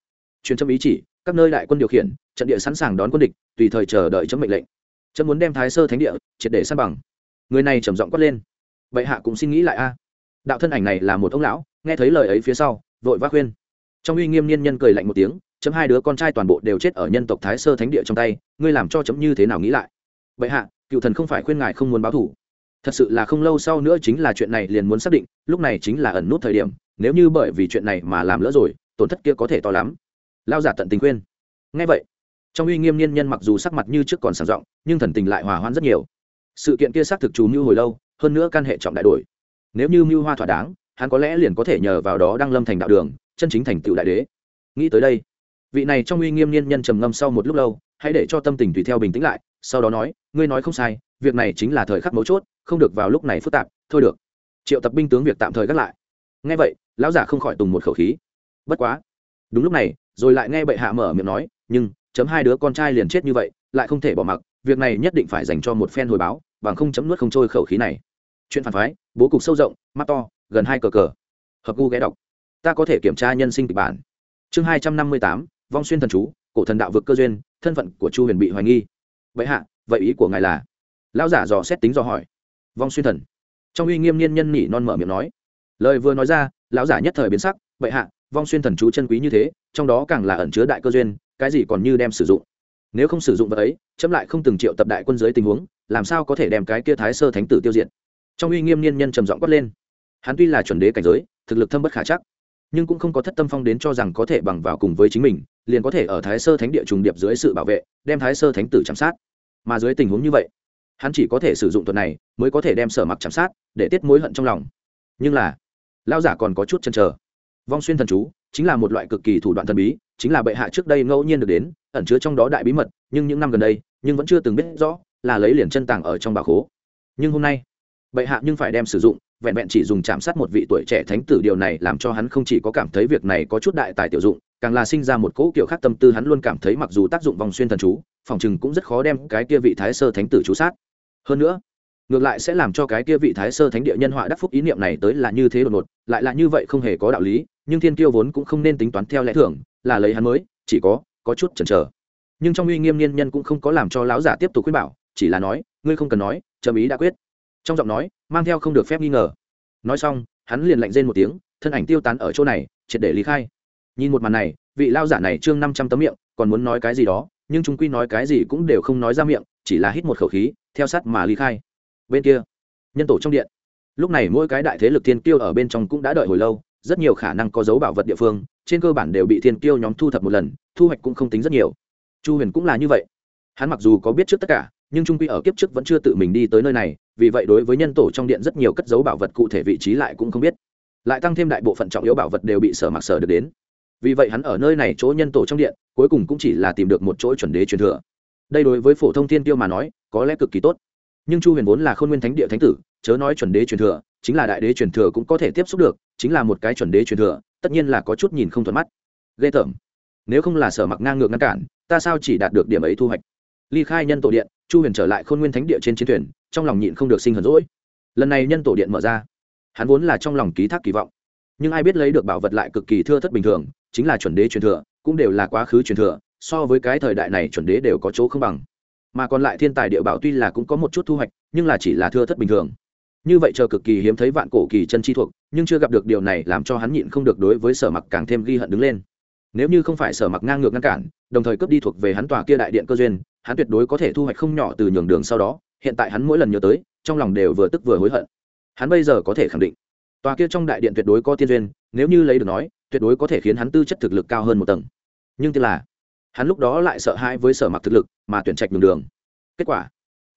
Truyền chấm ý chỉ, các nơi đại quân điều khiển trận địa sẵn sàng đón quân địch, tùy thời chờ đợi chấm mệnh lệnh. Chấm muốn đem thái sơ thánh địa triệt để săn bằng. Người này trầm giọng quát lên. Vậy hạ cũng xin nghĩ lại a. Đạo thân ảnh này là một ông lão, nghe thấy lời ấy phía sau, vội vác khuyên. Trong uy nghiêm niên nhân cười lạnh một tiếng, chấm hai đứa con trai toàn bộ đều chết ở nhân tộc thái sơ thánh địa trong tay, ngươi làm cho chấm như thế nào nghĩ lại? Vậy hạ, cựu thần không phải khuyên ngài không muốn báo thủ. Thật sự là không lâu sau nữa chính là chuyện này liền muốn xác định, lúc này chính là ẩn nút thời điểm, nếu như bởi vì chuyện này mà làm lỡ rồi, tổn thất kia có thể to lắm. Lao giả tận tình khuyên. Ngay vậy trong uy nghiêm niên nhân mặc dù sắc mặt như trước còn sàng giọng, nhưng thần tình lại hòa hoãn rất nhiều. Sự kiện kia xác thực chú mưu hồi lâu, hơn nữa căn hệ trọng đại đổi. Nếu như mưu hoa thỏa đáng, hắn có lẽ liền có thể nhờ vào đó đăng lâm thành đạo đường, chân chính thành tựu đại đế. Nghĩ tới đây, vị này trong uy nghiêm niên nhân trầm ngâm sau một lúc lâu, hãy để cho tâm tình tùy theo bình tĩnh lại, sau đó nói, ngươi nói không sai, việc này chính là thời khắc mấu chốt, không được vào lúc này phức tạp, thôi được. Triệu tập binh tướng việc tạm thời gác lại. Nghe vậy, lão giả không khỏi tùng một khẩu khí. Bất quá, đúng lúc này, rồi lại nghe bệ hạ mở miệng nói, nhưng chấm hai đứa con trai liền chết như vậy, lại không thể bỏ mặc, việc này nhất định phải dành cho một phen hồi báo, bằng không chấm nuốt không trôi khẩu khí này. Chuyện phản phái, bố cục sâu rộng, mắt to, gần hai cờ cờ. Hợp gu ghé đọc. Ta có thể kiểm tra nhân sinh kịch bản. Chương hai trăm năm mươi tám, vong xuyên thần chú, cổ thần đạo vực cơ duyên, thân phận của chu huyền bị hoài nghi. Vậy hạ, vậy ý của ngài là? Lão giả dò xét tính dò hỏi. Vong xuyên thần. Trong uy nghiêm niên nhân nỉ non mở miệng nói. Lời vừa nói ra, lão giả nhất thời biến sắc. Vậy hạ vong xuyên thần chú chân quý như thế, trong đó càng là ẩn chứa đại cơ duyên, cái gì còn như đem sử dụng. Nếu không sử dụng vật ấy, chấm lại không từng triệu tập đại quân dưới tình huống, làm sao có thể đem cái kia thái sơ thánh tử tiêu diệt? Trong uy nghiêm niên nhân trầm giọng quát lên. Hắn tuy là chuẩn đế cảnh giới, thực lực thâm bất khả chắc, nhưng cũng không có thất tâm phong đến cho rằng có thể bằng vào cùng với chính mình, liền có thể ở thái sơ thánh địa trùng điệp dưới sự bảo vệ, đem thái sơ thánh tử chăm sát. Mà dưới tình huống như vậy, hắn chỉ có thể sử dụng thuật này, mới có thể đem sở mặc chăm sát, để tiết mối hận trong lòng. Nhưng là lao giả còn có chút chân chờ vong xuyên thần chú, chính là một loại cực kỳ thủ đoạn thần bí, chính là bệ hạ trước đây ngẫu nhiên được đến, ẩn chứa trong đó đại bí mật, nhưng những năm gần đây, nhưng vẫn chưa từng biết rõ, là lấy liền chân tàng ở trong bà khố. Nhưng hôm nay, bệ hạ nhưng phải đem sử dụng, vẹn vẹn chỉ dùng chạm sát một vị tuổi trẻ thánh tử, điều này làm cho hắn không chỉ có cảm thấy việc này có chút đại tài tiểu dụng, càng là sinh ra một cỗ kiểu khác tâm tư, hắn luôn cảm thấy mặc dù tác dụng vòng xuyên thần chú, phòng chừng cũng rất khó đem cái kia vị thái sơ thánh tử chú sát. Hơn nữa ngược lại sẽ làm cho cái kia vị thái sơ thánh địa nhân họa đắc phúc ý niệm này tới là như thế đột ngột, lại là như vậy không hề có đạo lý, nhưng thiên kiêu vốn cũng không nên tính toán theo lẽ thường, là lấy hắn mới, chỉ có có chút chần chờ. Nhưng trong uy nghiêm niên nhân cũng không có làm cho lão giả tiếp tục khuyên bảo, chỉ là nói, ngươi không cần nói trầm ý đã quyết. Trong giọng nói, mang theo không được phép nghi ngờ. Nói xong, hắn liền lạnh rên một tiếng, thân ảnh tiêu tán ở chỗ này, triệt để lý khai. Nhìn một màn này, vị lao giả này trương năm trăm tấm miệng, còn muốn nói cái gì đó, nhưng chúng quy nói cái gì cũng đều không nói ra miệng, chỉ là hít một khẩu khí, theo sát mà lý khai bên kia. Nhân tổ trong điện. Lúc này mỗi cái đại thế lực thiên kiêu ở bên trong cũng đã đợi hồi lâu, rất nhiều khả năng có dấu bảo vật địa phương, trên cơ bản đều bị thiên kiêu nhóm thu thập một lần, thu hoạch cũng không tính rất nhiều. Chu huyền cũng là như vậy. Hắn mặc dù có biết trước tất cả, nhưng trung quy ở kiếp trước vẫn chưa tự mình đi tới nơi này, vì vậy đối với nhân tổ trong điện rất nhiều cất dấu bảo vật cụ thể vị trí lại cũng không biết. Lại tăng thêm đại bộ phận trọng yếu bảo vật đều bị sở mặc sở được đến. Vì vậy hắn ở nơi này chỗ nhân tổ trong điện, cuối cùng cũng chỉ là tìm được một chỗ chuẩn đế truyền thừa. Đây đối với phổ thông thiên tiêu mà nói, có lẽ cực kỳ tốt nhưng chu huyền vốn là khôn nguyên thánh địa thánh tử, chớ nói chuẩn đế truyền thừa, chính là đại đế truyền thừa cũng có thể tiếp xúc được, chính là một cái chuẩn đế truyền thừa, tất nhiên là có chút nhìn không thuận mắt. Ghê tởm. Nếu không là sở mặc ngang ngược ngăn cản, ta sao chỉ đạt được điểm ấy thu hoạch? Ly khai nhân tổ điện, chu huyền trở lại khôn nguyên thánh địa trên chiến thuyền, trong lòng nhịn không được sinh hờn rỗi lần này nhân tổ điện mở ra, hắn vốn là trong lòng ký thác kỳ vọng. Nhưng ai biết lấy được bảo vật lại cực kỳ thưa thất bình thường, chính là chuẩn đế truyền thừa, cũng đều là quá khứ truyền thừa, so với cái thời đại này chuẩn đế đều có chỗ không bằng mà còn lại thiên tài địa bảo tuy là cũng có một chút thu hoạch, nhưng là chỉ là thưa thất bình thường. Như vậy chờ cực kỳ hiếm thấy vạn cổ kỳ chân chi thuộc, nhưng chưa gặp được điều này làm cho hắn nhịn không được đối với sở mặc càng thêm ghi hận đứng lên. Nếu như không phải sở mặc ngang ngược ngăn cản, đồng thời cướp đi thuộc về hắn tòa kia đại điện cơ duyên, hắn tuyệt đối có thể thu hoạch không nhỏ từ nhường đường sau đó, hiện tại hắn mỗi lần nhớ tới, trong lòng đều vừa tức vừa hối hận. Hắn bây giờ có thể khẳng định, tòa kia trong đại điện tuyệt đối có tiên duyên, nếu như lấy được nói, tuyệt đối có thể khiến hắn tư chất thực lực cao hơn một tầng. Nhưng tức là hắn lúc đó lại sợ hãi với sở mặc thực lực, mà tuyển trạch đường đường. Kết quả,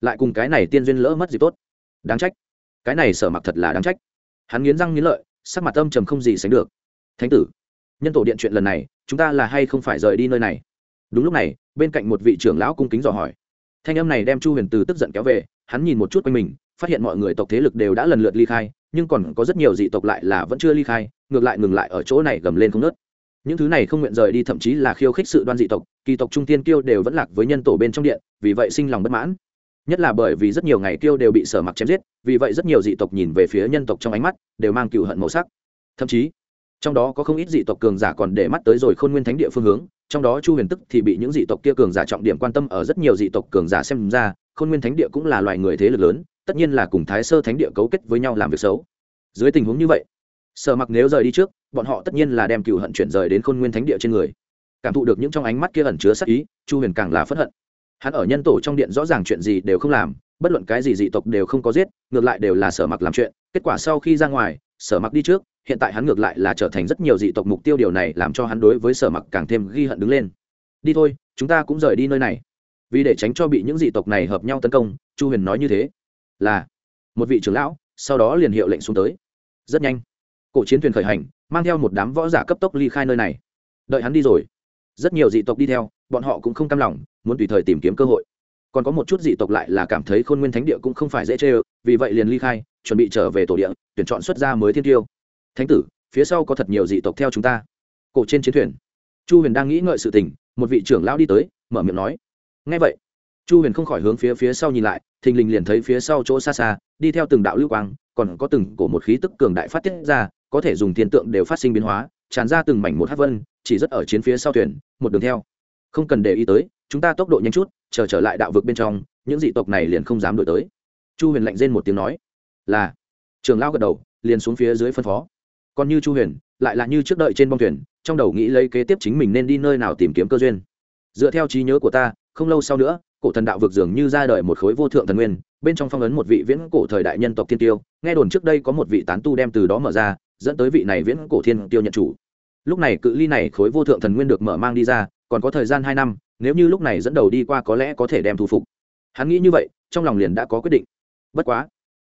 lại cùng cái này tiên duyên lỡ mất gì tốt. Đáng trách. Cái này sở mặc thật là đáng trách. Hắn nghiến răng nghiến lợi, sắc mặt âm trầm không gì sánh được. Thánh tử, nhân tổ điện chuyện lần này, chúng ta là hay không phải rời đi nơi này? Đúng lúc này, bên cạnh một vị trưởng lão cung kính dò hỏi. Thanh âm này đem chu huyền từ tức giận kéo về, hắn nhìn một chút quanh mình, phát hiện mọi người tộc thế lực đều đã lần lượt ly khai, nhưng còn có rất nhiều dị tộc lại là vẫn chưa ly khai, ngược lại ngừng lại ở chỗ này gầm lên không nớt những thứ này không nguyện rời đi thậm chí là khiêu khích sự đoan dị tộc, kỳ tộc trung tiên kiêu đều vẫn lạc với nhân tổ bên trong điện, vì vậy sinh lòng bất mãn. Nhất là bởi vì rất nhiều ngày kiêu đều bị sở mặc chém giết, vì vậy rất nhiều dị tộc nhìn về phía nhân tộc trong ánh mắt đều mang cựu hận màu sắc. Thậm chí, trong đó có không ít dị tộc cường giả còn để mắt tới rồi khôn nguyên thánh địa phương hướng, trong đó chu huyền tức thì bị những dị tộc kia cường giả trọng điểm quan tâm ở rất nhiều dị tộc cường giả xem ra, khôn nguyên thánh địa cũng là loài người thế lực lớn, tất nhiên là cùng thái sơ thánh địa cấu kết với nhau làm việc xấu. Dưới tình huống như vậy sở mặc nếu rời đi trước, bọn họ tất nhiên là đem cựu hận chuyển rời đến khôn nguyên thánh địa trên người. Cảm thụ được những trong ánh mắt kia ẩn chứa sắc ý, chu huyền càng là phẫn hận. Hắn ở nhân tổ trong điện rõ ràng chuyện gì đều không làm, bất luận cái gì dị tộc đều không có giết, ngược lại đều là sở mặc làm chuyện. Kết quả sau khi ra ngoài, sở mặc đi trước, hiện tại hắn ngược lại là trở thành rất nhiều dị tộc mục tiêu, điều này làm cho hắn đối với sở mặc càng thêm ghi hận đứng lên. Đi thôi, chúng ta cũng rời đi nơi này. Vì để tránh cho bị những dị tộc này hợp nhau tấn công, chu huyền nói như thế. Là, một vị trưởng lão, sau đó liền hiệu lệnh xuống tới. Rất nhanh cổ chiến thuyền khởi hành, mang theo một đám võ giả cấp tốc ly khai nơi này. Đợi hắn đi rồi, rất nhiều dị tộc đi theo, bọn họ cũng không cam lòng, muốn tùy thời tìm kiếm cơ hội. Còn có một chút dị tộc lại là cảm thấy khôn nguyên thánh địa cũng không phải dễ chê ơ vì vậy liền ly khai, chuẩn bị trở về tổ địa, tuyển chọn xuất gia mới thiên tiêu. Thánh tử, phía sau có thật nhiều dị tộc theo chúng ta. Cổ trên chiến thuyền. Chu huyền đang nghĩ ngợi sự tình, một vị trưởng lão đi tới, mở miệng nói. Ngay vậy, chu huyền không khỏi hướng phía phía sau nhìn lại, thình lình liền thấy phía sau chỗ xa xa, đi theo từng đạo lưu quang, còn có từng cổ một khí tức cường đại phát tiết ra có thể dùng thiên tượng đều phát sinh biến hóa, tràn ra từng mảnh một hát vân, chỉ rất ở chiến phía sau thuyền, một đường theo. Không cần để ý tới, chúng ta tốc độ nhanh chút, chờ trở lại đạo vực bên trong, những dị tộc này liền không dám đổi tới. Chu huyền lạnh rên một tiếng nói, là. Trường lao gật đầu, liền xuống phía dưới phân phó. Còn như chu huyền, lại là như trước đợi trên bong thuyền, trong đầu nghĩ lấy kế tiếp chính mình nên đi nơi nào tìm kiếm cơ duyên. Dựa theo trí nhớ của ta, không lâu sau nữa, cổ thần đạo vực dường như ra đời một khối vô thượng thần nguyên, bên trong phong ấn một vị viễn cổ thời đại nhân tộc thiên tiêu, nghe đồn trước đây có một vị tán tu đem từ đó mở ra dẫn tới vị này viễn cổ thiên tiêu nhận chủ. Lúc này cự ly này khối vô thượng thần nguyên được mở mang đi ra, còn có thời gian hai năm, nếu như lúc này dẫn đầu đi qua có lẽ có thể đem thu phục. Hắn nghĩ như vậy, trong lòng liền đã có quyết định. Bất quá,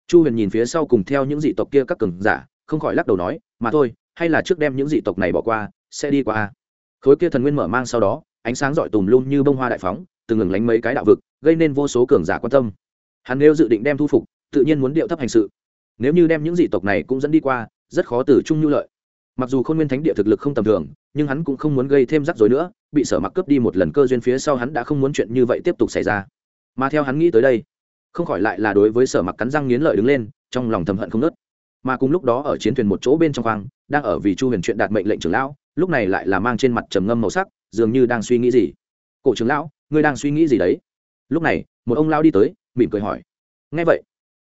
chu huyền nhìn phía sau cùng theo những dị tộc kia các cường giả, không khỏi lắc đầu nói, mà thôi, hay là trước đem những dị tộc này bỏ qua, sẽ đi qua khối kia thần nguyên mở mang sau đó, ánh sáng rọi tùm luôn như bông hoa đại phóng, từng ngừng lánh mấy cái đạo vực, gây nên vô số cường giả quan tâm. Hắn nếu dự định đem thu phục, tự nhiên muốn điệu thấp hành sự. Nếu như đem những dị tộc này cũng dẫn đi qua rất khó từ chung nhu lợi. Mặc dù khôn nguyên thánh địa thực lực không tầm thường, nhưng hắn cũng không muốn gây thêm rắc rối nữa, bị sở mặc cướp đi một lần cơ duyên phía sau hắn đã không muốn chuyện như vậy tiếp tục xảy ra. Mà theo hắn nghĩ tới đây, không khỏi lại là đối với sở mặc cắn răng nghiến lợi đứng lên, trong lòng thầm hận không nớt mà cùng lúc đó ở chiến thuyền một chỗ bên trong khoang, đang ở vì chu huyền chuyện đạt mệnh lệnh trưởng lão, lúc này lại là mang trên mặt trầm ngâm màu sắc, dường như đang suy nghĩ gì. Cổ trưởng lão, ngươi đang suy nghĩ gì đấy? Lúc này, một ông lao đi tới, mỉm cười hỏi. Ngay vậy.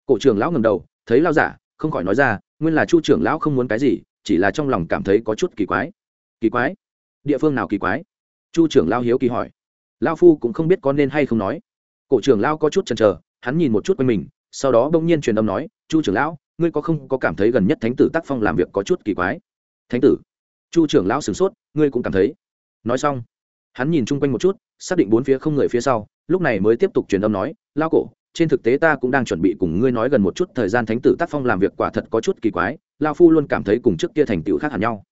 Cổ trưởng lão ngầm đầu, thấy lao giả, không khỏi nói ra nguyên là chu trưởng lão không muốn cái gì, chỉ là trong lòng cảm thấy có chút kỳ quái. Kỳ quái? Địa phương nào kỳ quái? Chu trưởng lao hiếu kỳ hỏi. Lao phu cũng không biết có nên hay không nói. Cổ trưởng lao có chút chần chờ, hắn nhìn một chút quanh mình, sau đó bỗng nhiên truyền âm nói, chu trưởng lão, ngươi có không có cảm thấy gần nhất thánh tử tác phong làm việc có chút kỳ quái? Thánh tử? Chu trưởng lão sửng sốt, ngươi cũng cảm thấy. Nói xong, hắn nhìn chung quanh một chút, xác định bốn phía không người phía sau, lúc này mới tiếp tục truyền âm nói lao cổ trên thực tế ta cũng đang chuẩn bị cùng ngươi nói gần một chút thời gian thánh tử tác phong làm việc quả thật có chút kỳ quái, lao phu luôn cảm thấy cùng trước kia thành tựu khác hẳn nhau.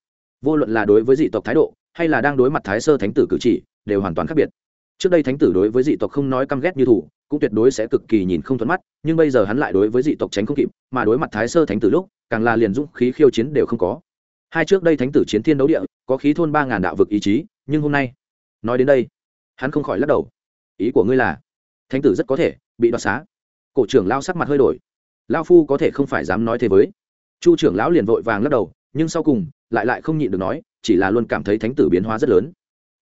Vô luận là đối với dị tộc thái độ, hay là đang đối mặt thái sơ thánh tử cử chỉ, đều hoàn toàn khác biệt. Trước đây thánh tử đối với dị tộc không nói căm ghét như thủ, cũng tuyệt đối sẽ cực kỳ nhìn không thuận mắt, nhưng bây giờ hắn lại đối với dị tộc tránh không kịp, mà đối mặt thái sơ thánh tử lúc, càng là liền dũng khí khiêu chiến đều không có. Hai trước đây thánh tử chiến thiên đấu địa, có khí thôn ba ngàn đạo vực ý chí, nhưng hôm nay, nói đến đây, hắn không khỏi lắc đầu. Ý của ngươi là, thánh tử rất có thể bị đoạt xá. Cổ trưởng lao sắc mặt hơi đổi. Lao phu có thể không phải dám nói thế với. Chu trưởng lão liền vội vàng lắc đầu, nhưng sau cùng, lại lại không nhịn được nói, chỉ là luôn cảm thấy thánh tử biến hóa rất lớn.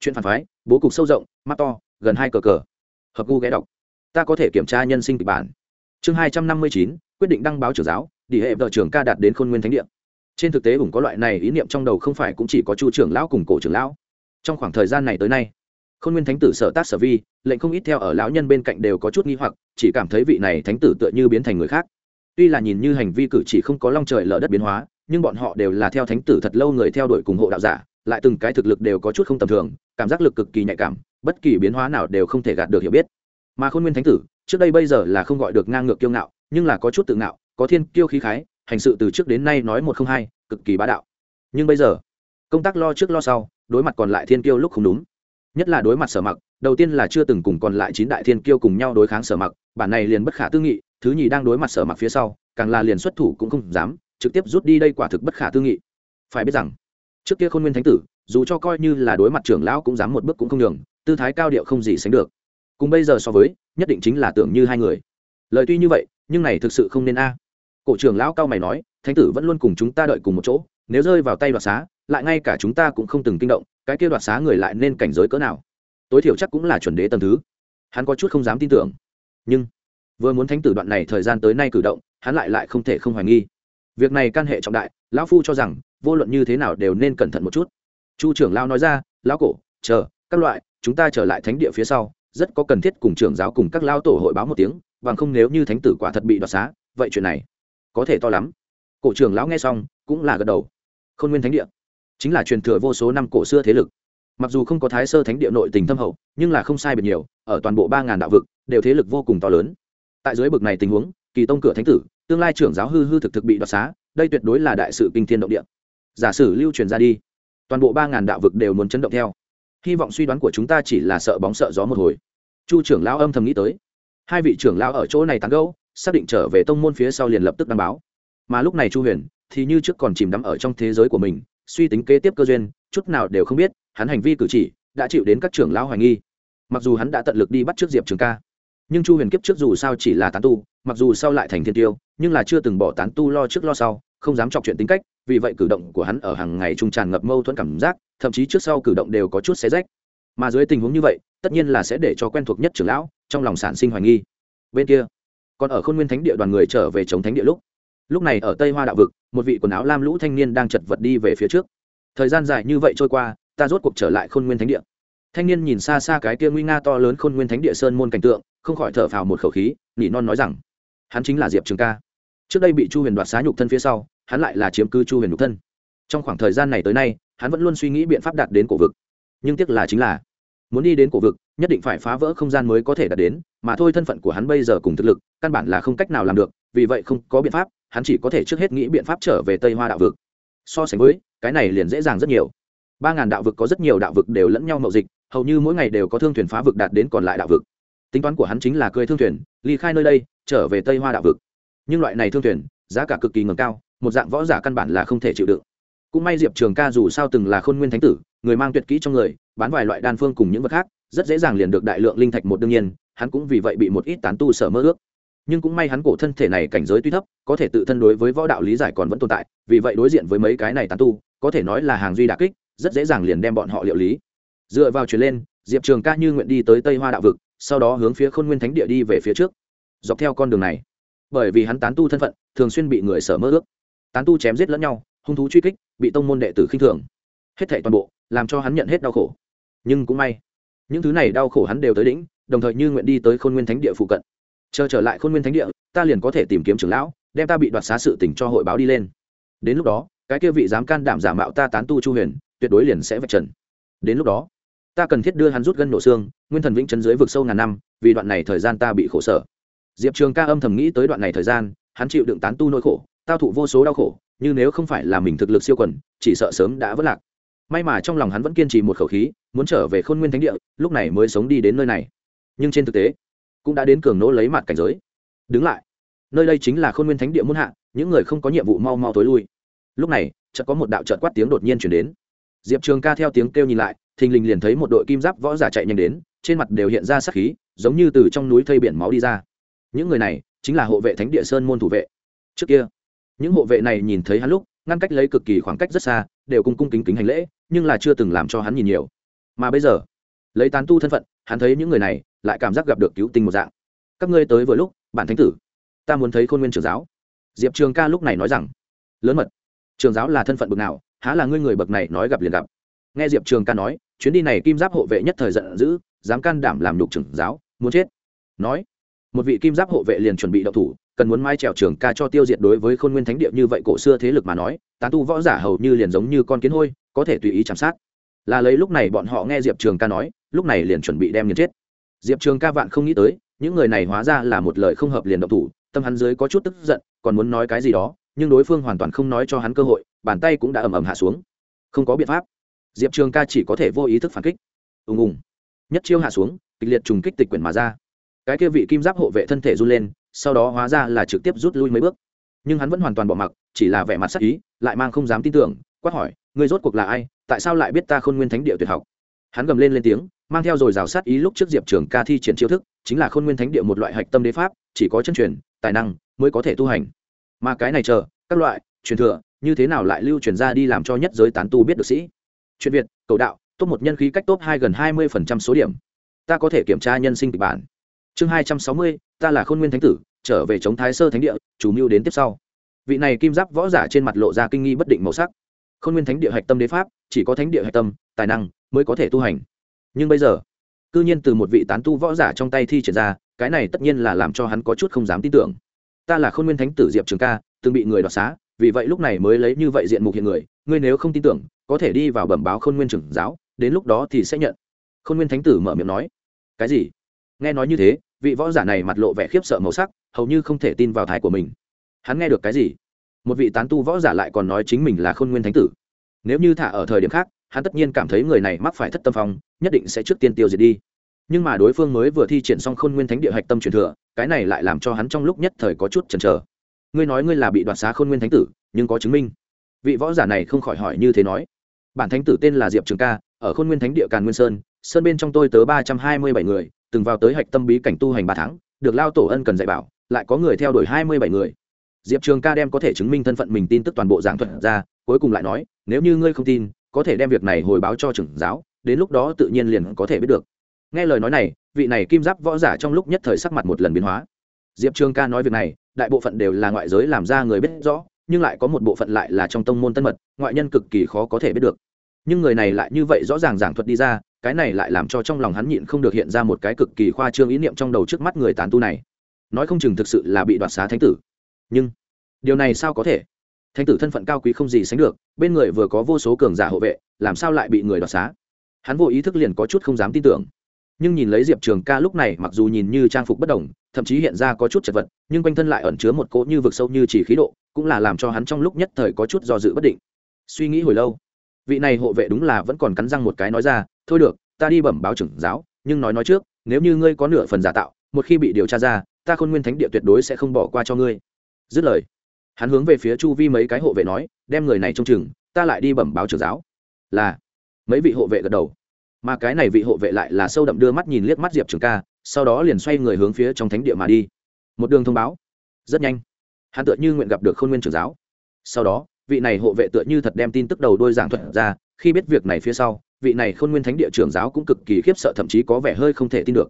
Chuyện phản phái, bố cục sâu rộng, mắt to, gần hai cờ cờ. Hợp gu ghé đọc. Ta có thể kiểm tra nhân sinh kịch bản. Chương hai trăm năm mươi chín, quyết định đăng báo trưởng giáo đi hệ vợ trưởng ca đạt đến khôn nguyên thánh địa. Trên thực tế ủng có loại này ý niệm trong đầu không phải cũng chỉ có chu trưởng lão cùng cổ trưởng lão. Trong khoảng thời gian này tới nay khôn nguyên thánh tử sở tác sở vi, lệnh không ít theo ở lão nhân bên cạnh đều có chút nghi hoặc, chỉ cảm thấy vị này thánh tử tựa như biến thành người khác. Tuy là nhìn như hành vi cử chỉ không có long trời lở đất biến hóa, nhưng bọn họ đều là theo thánh tử thật lâu người theo đuổi cùng hộ đạo giả, lại từng cái thực lực đều có chút không tầm thường, cảm giác lực cực kỳ nhạy cảm, bất kỳ biến hóa nào đều không thể gạt được hiểu biết. Mà khôn nguyên thánh tử, trước đây bây giờ là không gọi được ngang ngược kiêu ngạo, nhưng là có chút tự ngạo, có thiên kiêu khí khái, hành sự từ trước đến nay nói một không hai, cực kỳ bá đạo. Nhưng bây giờ, công tác lo trước lo sau, đối mặt còn lại thiên kiêu lúc không đúng nhất là đối mặt sở mặc, đầu tiên là chưa từng cùng còn lại chín đại thiên kiêu cùng nhau đối kháng sở mặc, bản này liền bất khả tư nghị, thứ nhì đang đối mặt sở mặc phía sau, càng là liền xuất thủ cũng không dám trực tiếp rút đi đây quả thực bất khả tư nghị. Phải biết rằng, trước kia khôn nguyên thánh tử, dù cho coi như là đối mặt trưởng lão cũng dám một bước cũng không đường tư thái cao điệu không gì sánh được. Cùng bây giờ so với, nhất định chính là tưởng như hai người. Lời tuy như vậy, nhưng này thực sự không nên a. Cổ trưởng lão cao mày nói, thánh tử vẫn luôn cùng chúng ta đợi cùng một chỗ, nếu rơi vào tay đoạt xá, lại ngay cả chúng ta cũng không từng kinh động cái kia đoạt xá người lại nên cảnh giới cỡ nào? Tối thiểu chắc cũng là chuẩn đế tầm thứ. Hắn có chút không dám tin tưởng. Nhưng, vừa muốn thánh tử đoạn này thời gian tới nay cử động, hắn lại lại không thể không hoài nghi. Việc này can hệ trọng đại, lão phu cho rằng, vô luận như thế nào đều nên cẩn thận một chút. Chu trưởng lao nói ra, lão cổ, chờ, các loại, chúng ta trở lại thánh địa phía sau, rất có cần thiết cùng trưởng giáo cùng các lao tổ hội báo một tiếng, bằng không nếu như thánh tử quả thật bị đoạt xá, vậy chuyện này có thể to lắm. Cổ trưởng lão nghe xong, cũng là gật đầu. Khôn nguyên thánh địa chính là truyền thừa vô số năm cổ xưa thế lực. Mặc dù không có thái sơ thánh địa nội tình thâm hậu, nhưng là không sai biệt nhiều, ở toàn bộ ba ngàn đạo vực, đều thế lực vô cùng to lớn. Tại dưới bực này tình huống, kỳ tông cửa thánh tử, tương lai trưởng giáo hư hư thực thực bị đoạt xá, đây tuyệt đối là đại sự kinh thiên động địa. Giả sử lưu truyền ra đi, toàn bộ ba ngàn đạo vực đều muốn chấn động theo. Hy vọng suy đoán của chúng ta chỉ là sợ bóng sợ gió một hồi. Chu trưởng lão âm thầm nghĩ tới. Hai vị trưởng lão ở chỗ này tán gẫu, xác định trở về tông môn phía sau liền lập tức đăng báo. Mà lúc này chu huyền thì như trước còn chìm đắm ở trong thế giới của mình suy tính kế tiếp cơ duyên, chút nào đều không biết, hắn hành vi cử chỉ đã chịu đến các trưởng lão hoài nghi. Mặc dù hắn đã tận lực đi bắt trước diệp trường ca, nhưng chu huyền kiếp trước dù sao chỉ là tán tu, mặc dù sau lại thành thiên tiêu, nhưng là chưa từng bỏ tán tu lo trước lo sau, không dám chọc chuyện tính cách, vì vậy cử động của hắn ở hàng ngày trung tràn ngập mâu thuẫn cảm giác, thậm chí trước sau cử động đều có chút xé rách. Mà dưới tình huống như vậy, tất nhiên là sẽ để cho quen thuộc nhất trưởng lão trong lòng sản sinh hoài nghi. Bên kia, còn ở khôn nguyên thánh địa đoàn người trở về chống thánh địa lúc. Lúc này ở tây hoa đạo vực một vị quần áo lam lũ thanh niên đang chật vật đi về phía trước. Thời gian dài như vậy trôi qua, ta rốt cuộc trở lại khôn nguyên thánh địa. Thanh niên nhìn xa xa cái kia nguy nga to lớn khôn nguyên thánh địa sơn môn cảnh tượng, không khỏi thở phào một khẩu khí, nỉ non nói rằng, hắn chính là diệp trường ca. Trước đây bị chu huyền đoạt xá nhục thân phía sau, hắn lại là chiếm cư chu huyền nhục thân. Trong khoảng thời gian này tới nay, hắn vẫn luôn suy nghĩ biện pháp đạt đến cổ vực. Nhưng tiếc là chính là, muốn đi đến cổ vực, nhất định phải phá vỡ không gian mới có thể đạt đến, mà thôi thân phận của hắn bây giờ cùng thực lực, căn bản là không cách nào làm được, vì vậy không có biện pháp hắn chỉ có thể trước hết nghĩ biện pháp trở về tây hoa đạo vực. So sánh với, cái này liền dễ dàng rất nhiều. Ba ngàn đạo vực có rất nhiều đạo vực đều lẫn nhau mậu dịch, hầu như mỗi ngày đều có thương thuyền phá vực đạt đến còn lại đạo vực. Tính toán của hắn chính là cưới thương thuyền, ly khai nơi đây, trở về tây hoa đạo vực. Nhưng loại này thương thuyền, giá cả cực kỳ ngầm cao, một dạng võ giả căn bản là không thể chịu đựng. Cũng may diệp trường ca dù sao từng là khôn nguyên thánh tử, người mang tuyệt kỹ trong người, bán vài loại đan phương cùng những vật khác, rất dễ dàng liền được đại lượng linh thạch một đương nhiên, hắn cũng vì vậy bị một ít tán tu sở mơ ước nhưng cũng may hắn cổ thân thể này cảnh giới tuy thấp, có thể tự thân đối với võ đạo lý giải còn vẫn tồn tại, vì vậy đối diện với mấy cái này tán tu, có thể nói là hàng duy đà kích, rất dễ dàng liền đem bọn họ liệu lý. Dựa vào chuyển lên, diệp trường ca như nguyện đi tới tây hoa đạo vực, sau đó hướng phía khôn nguyên thánh địa đi về phía trước. Dọc theo con đường này, bởi vì hắn tán tu thân phận, thường xuyên bị người sở mơ ước. Tán tu chém giết lẫn nhau, hung thú truy kích, bị tông môn đệ tử khinh thường. Hết thảy toàn bộ, làm cho hắn nhận hết đau khổ. Nhưng cũng may, những thứ này đau khổ hắn đều tới đỉnh, đồng thời như nguyện đi tới khôn nguyên thánh địa phụ cận chờ trở lại khôn nguyên thánh địa, ta liền có thể tìm kiếm trưởng lão, đem ta bị đoạt xá sự tình cho hội báo đi lên. Đến lúc đó, cái kia vị dám can đảm giả mạo ta tán tu chu huyền, tuyệt đối liền sẽ vạch trần. Đến lúc đó, ta cần thiết đưa hắn rút gân nổ xương, nguyên thần vĩnh chấn dưới vực sâu ngàn năm, vì đoạn này thời gian ta bị khổ sở. Diệp trường ca âm thầm nghĩ tới đoạn này thời gian, hắn chịu đựng tán tu nỗi khổ, tao thụ vô số đau khổ, như nếu không phải là mình thực lực siêu quần, chỉ sợ sớm đã vất lạc. May mà trong lòng hắn vẫn kiên trì một khẩu khí, muốn trở về khôn nguyên thánh địa, lúc này mới sống đi đến nơi này. Nhưng trên thực tế cũng đã đến cường nỗ lấy mặt cảnh giới. Đứng lại. Nơi đây chính là khôn nguyên thánh địa muôn hạ, những người không có nhiệm vụ mau mau tối lui. Lúc này, chợt có một đạo trợt quát tiếng đột nhiên chuyển đến. Diệp trường ca theo tiếng kêu nhìn lại, thình lình liền thấy một đội kim giáp võ giả chạy nhanh đến, trên mặt đều hiện ra sắc khí, giống như từ trong núi thây biển máu đi ra. Những người này chính là hộ vệ thánh địa sơn môn thủ vệ. Trước kia, những hộ vệ này nhìn thấy hắn lúc, ngăn cách lấy cực kỳ khoảng cách rất xa, đều cung cung kính kính hành lễ, nhưng là chưa từng làm cho hắn nhìn nhiều. Mà bây giờ, lấy tán tu thân phận, hắn thấy những người này lại cảm giác gặp được cứu tinh một dạng. Các ngươi tới vừa lúc, bản thánh tử, ta muốn thấy khôn nguyên trưởng giáo. Diệp trường ca lúc này nói rằng, lớn mật trường giáo là thân phận bậc nào, há là ngươi người bậc này nói gặp liền gặp. Nghe diệp trường ca nói, chuyến đi này kim giáp hộ vệ nhất thời giận dữ, dám can đảm làm nhục trưởng giáo, muốn chết. Nói, một vị kim giáp hộ vệ liền chuẩn bị đậu thủ, cần muốn mai trèo trường ca cho tiêu diệt đối với khôn nguyên thánh địa như vậy cổ xưa thế lực mà nói, tán tu võ giả hầu như liền giống như con kiến hôi, có thể tùy ý chăm sát. Là lấy lúc này bọn họ nghe diệp trường ca nói, lúc này liền chuẩn bị đem nghiền chết diệp trường ca vạn không nghĩ tới, những người này hóa ra là một lời không hợp liền động thủ, tâm hắn dưới có chút tức giận, còn muốn nói cái gì đó, nhưng đối phương hoàn toàn không nói cho hắn cơ hội, bàn tay cũng đã ầm ầm hạ xuống. Không có biện pháp. Diệp trường ca chỉ có thể vô ý thức phản kích. Ùng ùng. Nhất chiêu hạ xuống, kịch liệt trùng kích tịch quyển mà ra. Cái kia vị kim giáp hộ vệ thân thể run lên, sau đó hóa ra là trực tiếp rút lui mấy bước. Nhưng hắn vẫn hoàn toàn bỏ mặc, chỉ là vẻ mặt sắc ý, lại mang không dám tin tưởng, quát hỏi người rốt cuộc là ai? Tại sao lại biết ta khôn nguyên thánh địa tuyệt học? Hắn gầm lên lên tiếng mang theo rồi rào sát ý lúc trước diệp trường ca thi triển chiêu thức, chính là khôn nguyên thánh địa một loại hạch tâm đế pháp, chỉ có chân truyền, tài năng mới có thể tu hành. Mà cái này chờ, các loại, truyền thừa, như thế nào lại lưu truyền ra đi làm cho nhất giới tán tu biết được sĩ? Chuyện việt, cầu đạo, top một nhân khí cách top hai gần hai mươi phần trăm số điểm. Ta có thể kiểm tra nhân sinh kịch bản. Chương hai trăm sáu mươi, ta là khôn nguyên thánh tử, trở về chống thái sơ thánh địa, chủ mưu đến tiếp sau. Vị này kim giáp võ giả trên mặt lộ ra kinh nghi bất định màu sắc. Khôn nguyên thánh địa hạch tâm đế pháp, chỉ có thánh địa hạch tâm, tài năng mới có thể tu hành nhưng bây giờ, cư nhiên từ một vị tán tu võ giả trong tay thi triển ra, cái này tất nhiên là làm cho hắn có chút không dám tin tưởng. Ta là khôn nguyên thánh tử diệp trường ca, từng bị người đoạt xá, vì vậy lúc này mới lấy như vậy diện mục hiện người, ngươi nếu không tin tưởng, có thể đi vào bẩm báo khôn nguyên trưởng giáo, đến lúc đó thì sẽ nhận. Khôn nguyên thánh tử mở miệng nói. Cái gì? Nghe nói như thế, vị võ giả này mặt lộ vẻ khiếp sợ màu sắc, hầu như không thể tin vào thái của mình. Hắn nghe được cái gì? Một vị tán tu võ giả lại còn nói chính mình là khôn nguyên thánh tử. Nếu như thả ở thời điểm khác, hắn tất nhiên cảm thấy người này mắc phải thất tâm phong nhất định sẽ trước tiên tiêu diệt đi. Nhưng mà đối phương mới vừa thi triển xong khôn nguyên thánh địa hạch tâm truyền thừa, cái này lại làm cho hắn trong lúc nhất thời có chút chần chờ. Ngươi nói ngươi là bị đoạt xá khôn nguyên thánh tử, nhưng có chứng minh. Vị võ giả này không khỏi hỏi như thế nói. Bản thánh tử tên là diệp trường ca, ở khôn nguyên thánh địa càn nguyên sơn sơn bên trong tôi tớ ba trăm hai mươi bảy người, từng vào tới hạch tâm bí cảnh tu hành ba tháng, được lao tổ ân cần dạy bảo, lại có người theo đuổi hai mươi bảy người. Diệp trường ca đem có thể chứng minh thân phận mình tin tức toàn bộ giảng thuật ra, cuối cùng lại nói, nếu như ngươi không tin, có thể đem việc này hồi báo cho trưởng giáo đến lúc đó tự nhiên liền có thể biết được. Nghe lời nói này, vị này kim giáp võ giả trong lúc nhất thời sắc mặt một lần biến hóa. Diệp trường ca nói việc này, đại bộ phận đều là ngoại giới làm ra người biết rõ, nhưng lại có một bộ phận lại là trong tông môn tân mật, ngoại nhân cực kỳ khó có thể biết được. Nhưng người này lại như vậy rõ ràng giảng thuật đi ra, cái này lại làm cho trong lòng hắn nhịn không được hiện ra một cái cực kỳ khoa trương ý niệm trong đầu trước mắt người tán tu này. Nói không chừng thực sự là bị đoạt xá thánh tử. Nhưng, điều này sao có thể? Thánh tử thân phận cao quý không gì sánh được, bên người vừa có vô số cường giả hộ vệ, làm sao lại bị người đoạt xá? Hắn vô ý thức liền có chút không dám tin tưởng. Nhưng nhìn lấy diệp trường ca lúc này, mặc dù nhìn như trang phục bất đồng, thậm chí hiện ra có chút chật vật, nhưng quanh thân lại ẩn chứa một cỗ như vực sâu như chỉ khí độ, cũng là làm cho hắn trong lúc nhất thời có chút do dự bất định. Suy nghĩ hồi lâu, vị này hộ vệ đúng là vẫn còn cắn răng một cái nói ra, thôi được, ta đi bẩm báo trưởng giáo, nhưng nói nói trước, nếu như ngươi có nửa phần giả tạo, một khi bị điều tra ra, ta khôn nguyên thánh địa tuyệt đối sẽ không bỏ qua cho ngươi. Dứt lời, hắn hướng về phía chu vi mấy cái hộ vệ nói, đem người này trông chừng, ta lại đi bẩm báo trưởng giáo. Là mấy vị hộ vệ gật đầu. Mà cái này vị hộ vệ lại là sâu đậm đưa mắt nhìn liếc mắt diệp trường ca, sau đó liền xoay người hướng phía trong thánh địa mà đi. Một đường thông báo. Rất nhanh. Hắn tựa như nguyện gặp được khôn nguyên trưởng giáo. Sau đó, vị này hộ vệ tựa như thật đem tin tức đầu đôi giảng thuật ra, khi biết việc này phía sau, vị này khôn nguyên thánh địa trưởng giáo cũng cực kỳ khiếp sợ thậm chí có vẻ hơi không thể tin được.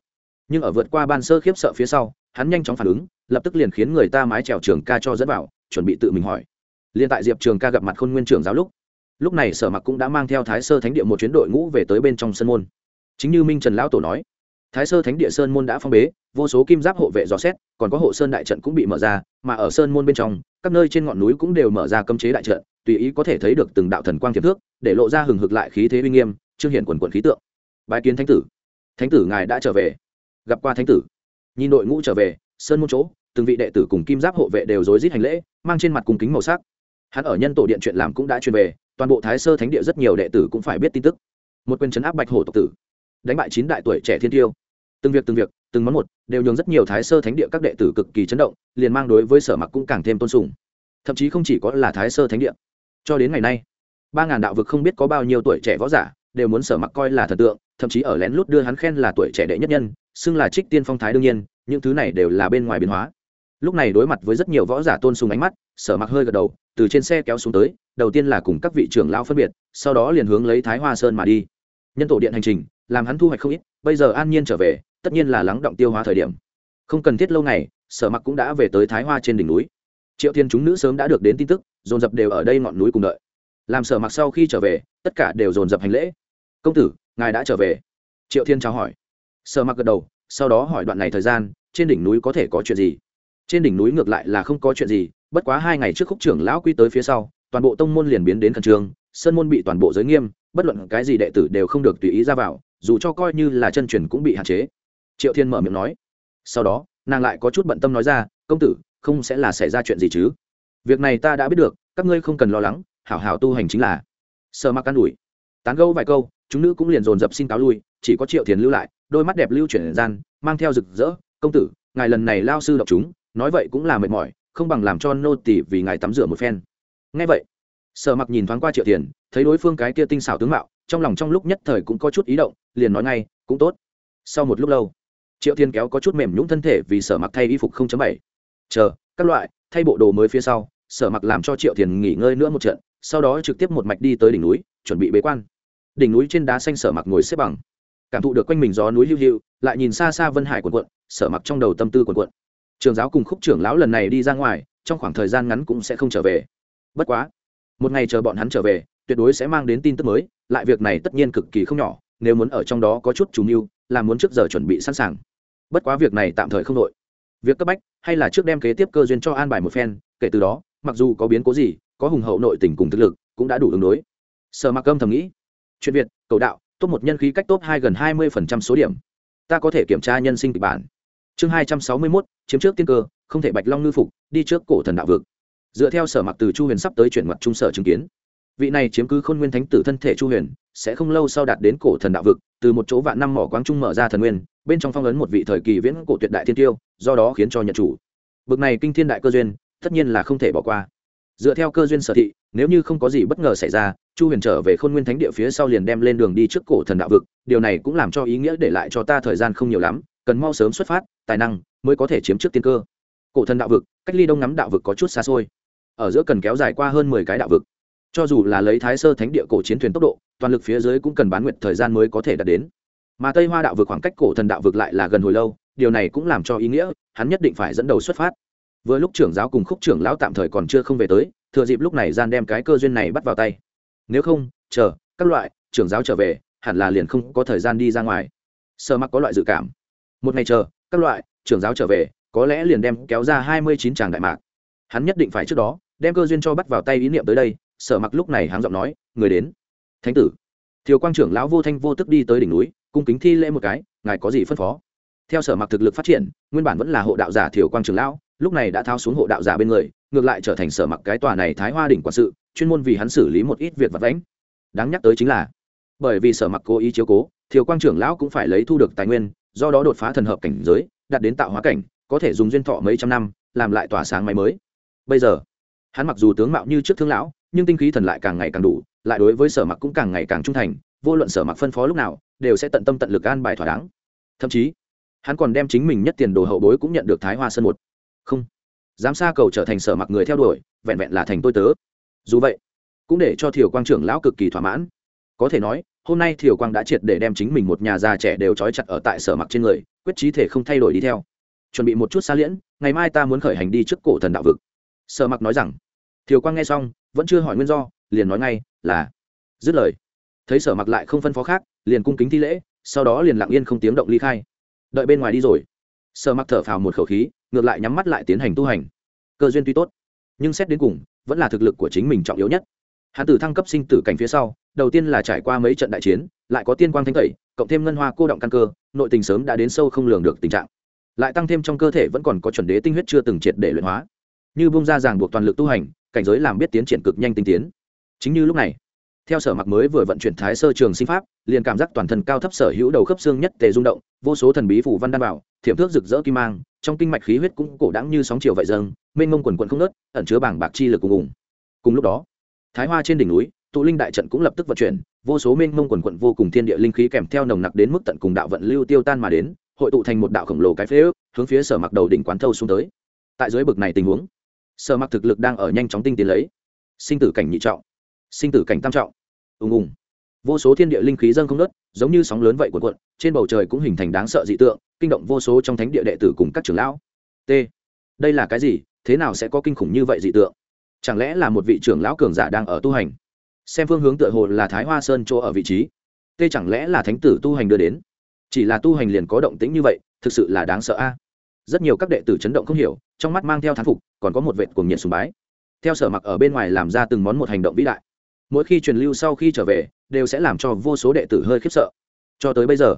Nhưng ở vượt qua ban sơ khiếp sợ phía sau, hắn nhanh chóng phản ứng, lập tức liền khiến người ta mái trèo trường ca cho dẫn vào, chuẩn bị tự mình hỏi. Liền tại diệp trường ca gặp mặt khôn nguyên trưởng giáo lúc lúc này sở mặc cũng đã mang theo thái sơ thánh địa một chuyến đội ngũ về tới bên trong sân môn. Chính như minh trần lão tổ nói, thái sơ thánh địa sơn môn đã phong bế, vô số kim giáp hộ vệ dò xét, còn có hộ sơn đại trận cũng bị mở ra, mà ở sơn môn bên trong, các nơi trên ngọn núi cũng đều mở ra cấm chế đại trận, tùy ý có thể thấy được từng đạo thần quang thiệp thước, để lộ ra hừng hực lại khí thế uy nghiêm, trương hiển quần quần khí tượng. Bài kiến thánh tử. Thánh tử, ngài đã trở về. Gặp qua thánh tử. Nhìn đội ngũ trở về, sơn môn chỗ, từng vị đệ tử cùng kim giáp hộ vệ đều rối rít hành lễ, mang trên mặt cùng kính màu sắc hắn ở nhân tổ điện chuyện làm cũng đã truyền về, toàn bộ thái sơ thánh địa rất nhiều đệ tử cũng phải biết tin tức. Một quyền chấn áp bạch hổ tộc tử, đánh bại chín đại tuổi trẻ thiên tiêu. Từng việc từng việc, từng món một, đều nhường rất nhiều thái sơ thánh địa các đệ tử cực kỳ chấn động, liền mang đối với sở mặc cũng càng thêm tôn sùng. Thậm chí không chỉ có là thái sơ thánh địa. Cho đến ngày nay, ba ngàn đạo vực không biết có bao nhiêu tuổi trẻ võ giả đều muốn sở mặc coi là thần tượng, thậm chí ở lén lút đưa hắn khen là tuổi trẻ đệ nhất nhân, xưng là trích tiên phong thái đương nhiên, những thứ này đều là bên ngoài biến hóa. Lúc này đối mặt với rất nhiều võ giả tôn sùng ánh mắt, sở mặc hơi gật đầu từ trên xe kéo xuống tới, đầu tiên là cùng các vị trưởng lao phân biệt, sau đó liền hướng lấy thái hoa sơn mà đi. Nhân tổ điện hành trình, làm hắn thu hoạch không ít, bây giờ an nhiên trở về, tất nhiên là lắng động tiêu hóa thời điểm. Không cần thiết lâu ngày, sở mặc cũng đã về tới thái hoa trên đỉnh núi. Triệu thiên chúng nữ sớm đã được đến tin tức, dồn dập đều ở đây ngọn núi cùng đợi. Làm sở mặc sau khi trở về, tất cả đều dồn dập hành lễ. Công tử, ngài đã trở về? Triệu thiên chào hỏi. Sở mặc gật đầu, sau đó hỏi đoạn này thời gian, trên đỉnh núi có thể có chuyện gì? Trên đỉnh núi ngược lại là không có chuyện gì bất quá hai ngày trước khúc trưởng lão quy tới phía sau, toàn bộ tông môn liền biến đến khẩn trương, sơn môn bị toàn bộ giới nghiêm, bất luận cái gì đệ tử đều không được tùy ý ra vào, dù cho coi như là chân truyền cũng bị hạn chế. Triệu thiên mở miệng nói. Sau đó, nàng lại có chút bận tâm nói ra, công tử, không sẽ là xảy ra chuyện gì chứ? Việc này ta đã biết được, các ngươi không cần lo lắng, hảo hảo tu hành chính là. Sợ mặc can đuổi tán gâu vài câu, chúng nữ cũng liền dồn dập xin cáo lui, chỉ có triệu thiền lưu lại, đôi mắt đẹp lưu chuyển gian, mang theo rực rỡ, công tử, ngài lần này lao sư đọc chúng, nói vậy cũng là mệt mỏi không bằng làm cho nô tỷ vì ngài tắm rửa một phen. Ngay vậy, sở mặc nhìn thoáng qua triệu tiền thấy đối phương cái kia tinh xảo tướng mạo, trong lòng trong lúc nhất thời cũng có chút ý động, liền nói ngay, cũng tốt. Sau một lúc lâu, triệu thiên kéo có chút mềm nhũng thân thể vì sở mặc thay y phục 0.7. chờ, các loại, thay bộ đồ mới phía sau. Sở mặc làm cho triệu thiền nghỉ ngơi nữa một trận, sau đó trực tiếp một mạch đi tới đỉnh núi, chuẩn bị bế quan. Đỉnh núi trên đá xanh sở mặc ngồi xếp bằng, cảm thụ được quanh mình gió núi lưu hữu lại nhìn xa xa vân hải quần quận sở mặc trong đầu tâm tư quần quận trường giáo cùng khúc trưởng lão lần này đi ra ngoài, trong khoảng thời gian ngắn cũng sẽ không trở về. Bất quá, một ngày chờ bọn hắn trở về, tuyệt đối sẽ mang đến tin tức mới, lại việc này tất nhiên cực kỳ không nhỏ, nếu muốn ở trong đó có chút chủ mưu, là muốn trước giờ chuẩn bị sẵn sàng. Bất quá việc này tạm thời không đội. Việc cấp bách, hay là trước đem kế tiếp cơ duyên cho an bài một phen, kể từ đó, mặc dù có biến cố gì, có hùng hậu nội tình cùng thực lực, cũng đã đủ ứng đối. Sở mặc âm thầm nghĩ, chuyện việt, cầu đạo, top một nhân khí cách top hai gần hai mươi số điểm. Ta có thể kiểm tra nhân sinh kịch bản chương hai trăm sáu mươi mốt, chiếm trước tiên cơ, không thể bạch long ngư phục, đi trước cổ thần đạo vực. Dựa theo sở mặc từ chu huyền sắp tới chuyển mặt trung sở chứng kiến. Vị này chiếm cứ khôn nguyên thánh tử thân thể chu huyền, sẽ không lâu sau đạt đến cổ thần đạo vực, từ một chỗ vạn năm mỏ quáng trung mở ra thần nguyên, bên trong phong ấn một vị thời kỳ viễn cổ tuyệt đại thiên tiêu, do đó khiến cho nhận chủ. Bực này kinh thiên đại cơ duyên, tất nhiên là không thể bỏ qua. Dựa theo cơ duyên sở thị, nếu như không có gì bất ngờ xảy ra, chu huyền trở về khôn nguyên thánh địa phía sau liền đem lên đường đi trước cổ thần đạo vực, điều này cũng làm cho ý nghĩa để lại cho ta thời gian không nhiều lắm cần mau sớm xuất phát, tài năng mới có thể chiếm trước tiên cơ. Cổ thần đạo vực, cách ly đông ngắm đạo vực có chút xa xôi. Ở giữa cần kéo dài qua hơn mười cái đạo vực. Cho dù là lấy thái sơ thánh địa cổ chiến thuyền tốc độ, toàn lực phía dưới cũng cần bán nguyện thời gian mới có thể đạt đến. Mà tây hoa đạo vực khoảng cách cổ thần đạo vực lại là gần hồi lâu, điều này cũng làm cho ý nghĩa, hắn nhất định phải dẫn đầu xuất phát. Vừa lúc trưởng giáo cùng khúc trưởng lão tạm thời còn chưa không về tới, thừa dịp lúc này gian đem cái cơ duyên này bắt vào tay. Nếu không, chờ, các loại, trưởng giáo trở về, hẳn là liền không có thời gian đi ra ngoài. Sơ mắc có loại dự cảm một ngày chờ, các loại, trưởng giáo trở về, có lẽ liền đem kéo ra hai mươi chín tràng đại mạc. Hắn nhất định phải trước đó, đem cơ duyên cho bắt vào tay ý niệm tới đây, sở mặc lúc này háng giọng nói, người đến. Thánh tử. Thiều quang trưởng lão vô thanh vô tức đi tới đỉnh núi, cung kính thi lễ một cái, ngài có gì phân phó? Theo sở mặc thực lực phát triển, nguyên bản vẫn là hộ đạo giả thiều quang trưởng lão, lúc này đã thao xuống hộ đạo giả bên người, ngược lại trở thành sở mặc cái tòa này thái hoa đỉnh quản sự, chuyên môn vì hắn xử lý một ít việc vật lãnh đáng nhắc tới chính là, bởi vì sở mặc cố ý chiếu cố, thiều quang trưởng lão cũng phải lấy thu được tài nguyên do đó đột phá thần hợp cảnh giới, đạt đến tạo hóa cảnh, có thể dùng duyên thọ mấy trăm năm, làm lại tỏa sáng máy mới. Bây giờ, hắn mặc dù tướng mạo như trước thương lão, nhưng tinh khí thần lại càng ngày càng đủ, lại đối với sở mặc cũng càng ngày càng trung thành, vô luận sở mặc phân phó lúc nào, đều sẽ tận tâm tận lực an bài thỏa đáng. Thậm chí, hắn còn đem chính mình nhất tiền đồ hậu bối cũng nhận được thái hoa sơn một. Không, dám xa cầu trở thành sở mặc người theo đuổi, vẹn vẹn là thành tôi tớ. Dù vậy, cũng để cho thiều quang trưởng lão cực kỳ thỏa mãn. Có thể nói hôm nay thiều quang đã triệt để đem chính mình một nhà già trẻ đều trói chặt ở tại sở mặc trên người, quyết trí thể không thay đổi đi theo. Chuẩn bị một chút xa liễn, ngày mai ta muốn khởi hành đi trước cổ thần đạo vực. Sở mặc nói rằng, thiều quang nghe xong, vẫn chưa hỏi nguyên do, liền nói ngay là, dứt lời. Thấy sở mặc lại không phân phó khác, liền cung kính thi lễ, sau đó liền lặng yên không tiếng động ly khai. Đợi bên ngoài đi rồi. Sở mặc thở phào một khẩu khí, ngược lại nhắm mắt lại tiến hành tu hành. Cơ duyên tuy tốt, nhưng xét đến cùng, vẫn là thực lực của chính mình trọng yếu nhất. Hắn tử thăng cấp sinh tử cảnh phía sau đầu tiên là trải qua mấy trận đại chiến, lại có tiên quang thanh tẩy, cộng thêm ngân hoa cô động căn cơ, nội tình sớm đã đến sâu không lường được tình trạng. Lại tăng thêm trong cơ thể vẫn còn có chuẩn đế tinh huyết chưa từng triệt để luyện hóa. Như bung ra ràng buộc toàn lực tu hành, cảnh giới làm biết tiến triển cực nhanh tinh tiến. Chính như lúc này, theo sở mặc mới vừa vận chuyển thái sơ trường sinh pháp, liền cảm giác toàn thân cao thấp sở hữu đầu khớp xương nhất tề rung động, vô số thần bí phủ văn đan bảo thiểm thước rực rỡ kim mang, trong kinh mạch khí huyết cũng cổ đãng như sóng chiều vậy dâng, mênh mông quần quần không nớt ẩn chứa bảng bạc chi lực cùng cùng. Cùng lúc đó, thái hoa trên đỉnh núi tụ linh đại trận cũng lập tức vận chuyển, vô số mênh mông quần quận vô cùng thiên địa linh khí kèm theo nồng nặc đến mức tận cùng đạo vận lưu tiêu tan mà đến, hội tụ thành một đạo khổng lồ cái phế ước, hướng phía sở mặc đầu đỉnh quán thâu xuống tới. Tại dưới bực này tình huống, sở mặc thực lực đang ở nhanh chóng tinh tiến lấy. Sinh tử cảnh nhị trọng, sinh tử cảnh tam trọng, ùng ùng. Vô số thiên địa linh khí dâng không nớt giống như sóng lớn vậy của quận trên bầu trời cũng hình thành đáng sợ dị tượng, kinh động vô số trong thánh địa đệ tử cùng các trưởng lão. T, đây là cái gì? Thế nào sẽ có kinh khủng như vậy dị tượng? Chẳng lẽ là một vị trưởng lão cường giả đang ở tu hành? Xem phương hướng tựa hồ là thái hoa sơn chỗ ở vị trí. Tê chẳng lẽ là thánh tử tu hành đưa đến? Chỉ là tu hành liền có động tĩnh như vậy, thực sự là đáng sợ a. Rất nhiều các đệ tử chấn động không hiểu, trong mắt mang theo thán phục, còn có một vệ cuồng nhiệt sùng bái. Theo sở mặc ở bên ngoài làm ra từng món một hành động vĩ đại. Mỗi khi truyền lưu sau khi trở về, đều sẽ làm cho vô số đệ tử hơi khiếp sợ. Cho tới bây giờ,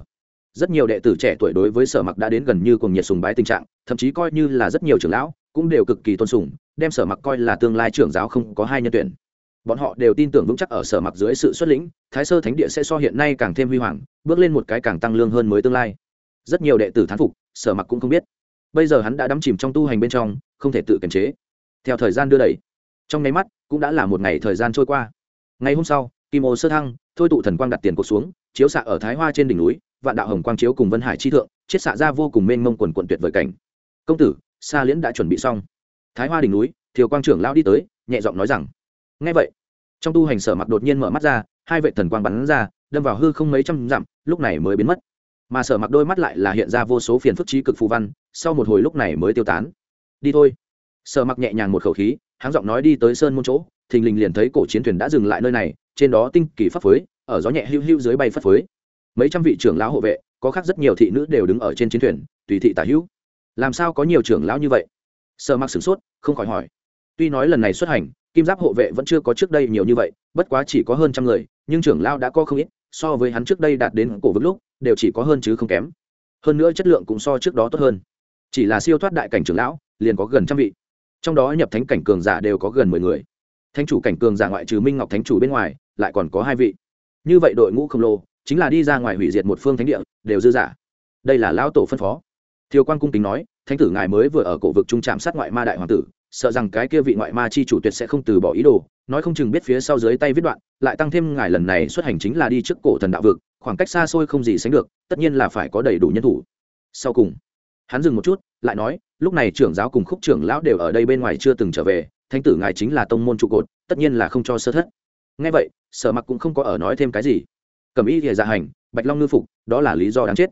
rất nhiều đệ tử trẻ tuổi đối với sở mặc đã đến gần như cùng nhiệt sùng bái tình trạng, thậm chí coi như là rất nhiều trưởng lão, cũng đều cực kỳ tôn sùng, đem sở mặc coi là tương lai trưởng giáo không có hai nhân tuyển bọn họ đều tin tưởng vững chắc ở sở mặc dưới sự xuất lĩnh, thái sơ thánh địa sẽ so hiện nay càng thêm huy hoàng, bước lên một cái càng tăng lương hơn mới tương lai. Rất nhiều đệ tử thán phục, sở mặc cũng không biết. Bây giờ hắn đã đắm chìm trong tu hành bên trong, không thể tự kiềm chế. Theo thời gian đưa đẩy, trong nháy mắt, cũng đã là một ngày thời gian trôi qua. Ngày hôm sau, kim ô sơ thăng, thôi tụ thần quang đặt tiền cuộc xuống, chiếu xạ ở thái hoa trên đỉnh núi, vạn đạo hồng quang chiếu cùng vân hải chi thượng, chiết xạ ra vô cùng mênh mông quần quận tuyệt vời cảnh. Công tử, sa liễn đã chuẩn bị xong. Thái hoa đỉnh núi, thiều quang trưởng lao đi tới, nhẹ giọng nói rằng. Ngay vậy trong tu hành sở mặc đột nhiên mở mắt ra, hai vệ thần quang bắn ra, đâm vào hư không mấy trăm dặm, lúc này mới biến mất. Mà sở mặc đôi mắt lại là hiện ra vô số phiền phức trí cực phù văn, sau một hồi lúc này mới tiêu tán. Đi thôi. Sở mặc nhẹ nhàng một khẩu khí, háng giọng nói đi tới sơn môn chỗ, thình lình liền thấy cổ chiến thuyền đã dừng lại nơi này, trên đó tinh kỳ phấp phới ở gió nhẹ hưu hưu dưới bay phấp phới. Mấy trăm vị trưởng lão hộ vệ, có khác rất nhiều thị nữ đều đứng ở trên chiến thuyền, tùy thị tả hữu. Làm sao có nhiều trưởng lão như vậy? Sở mặc sửng sốt, không khỏi hỏi. Tuy nói lần này xuất hành kim giáp hộ vệ vẫn chưa có trước đây nhiều như vậy, bất quá chỉ có hơn trăm người, nhưng trưởng lão đã có không ít, so với hắn trước đây đạt đến cổ vực lúc, đều chỉ có hơn chứ không kém. Hơn nữa chất lượng cũng so trước đó tốt hơn. Chỉ là siêu thoát đại cảnh trưởng lão, liền có gần trăm vị. Trong đó nhập thánh cảnh cường giả đều có gần mười người. Thánh chủ cảnh cường giả ngoại trừ minh ngọc thánh chủ bên ngoài, lại còn có hai vị. Như vậy đội ngũ khổng lồ, chính là đi ra ngoài hủy diệt một phương thánh địa, đều dư giả đây là lão tổ phân phó. Thiều quan cung kính nói, thánh tử ngài mới vừa ở cổ vực trung trạm sát ngoại ma đại hoàng tử sợ rằng cái kia vị ngoại ma chi chủ tuyệt sẽ không từ bỏ ý đồ, nói không chừng biết phía sau dưới tay viết đoạn, lại tăng thêm ngài lần này xuất hành chính là đi trước cổ thần đạo vực, khoảng cách xa xôi không gì sánh được, tất nhiên là phải có đầy đủ nhân thủ. Sau cùng, hắn dừng một chút, lại nói, lúc này trưởng giáo cùng khúc trưởng lão đều ở đây bên ngoài chưa từng trở về, thánh tử ngài chính là tông môn trụ cột, tất nhiên là không cho sơ thất. Ngay vậy, sở mặc cũng không có ở nói thêm cái gì. Cầm ý thì dạ hành, bạch long ngư phục, đó là lý do đáng chết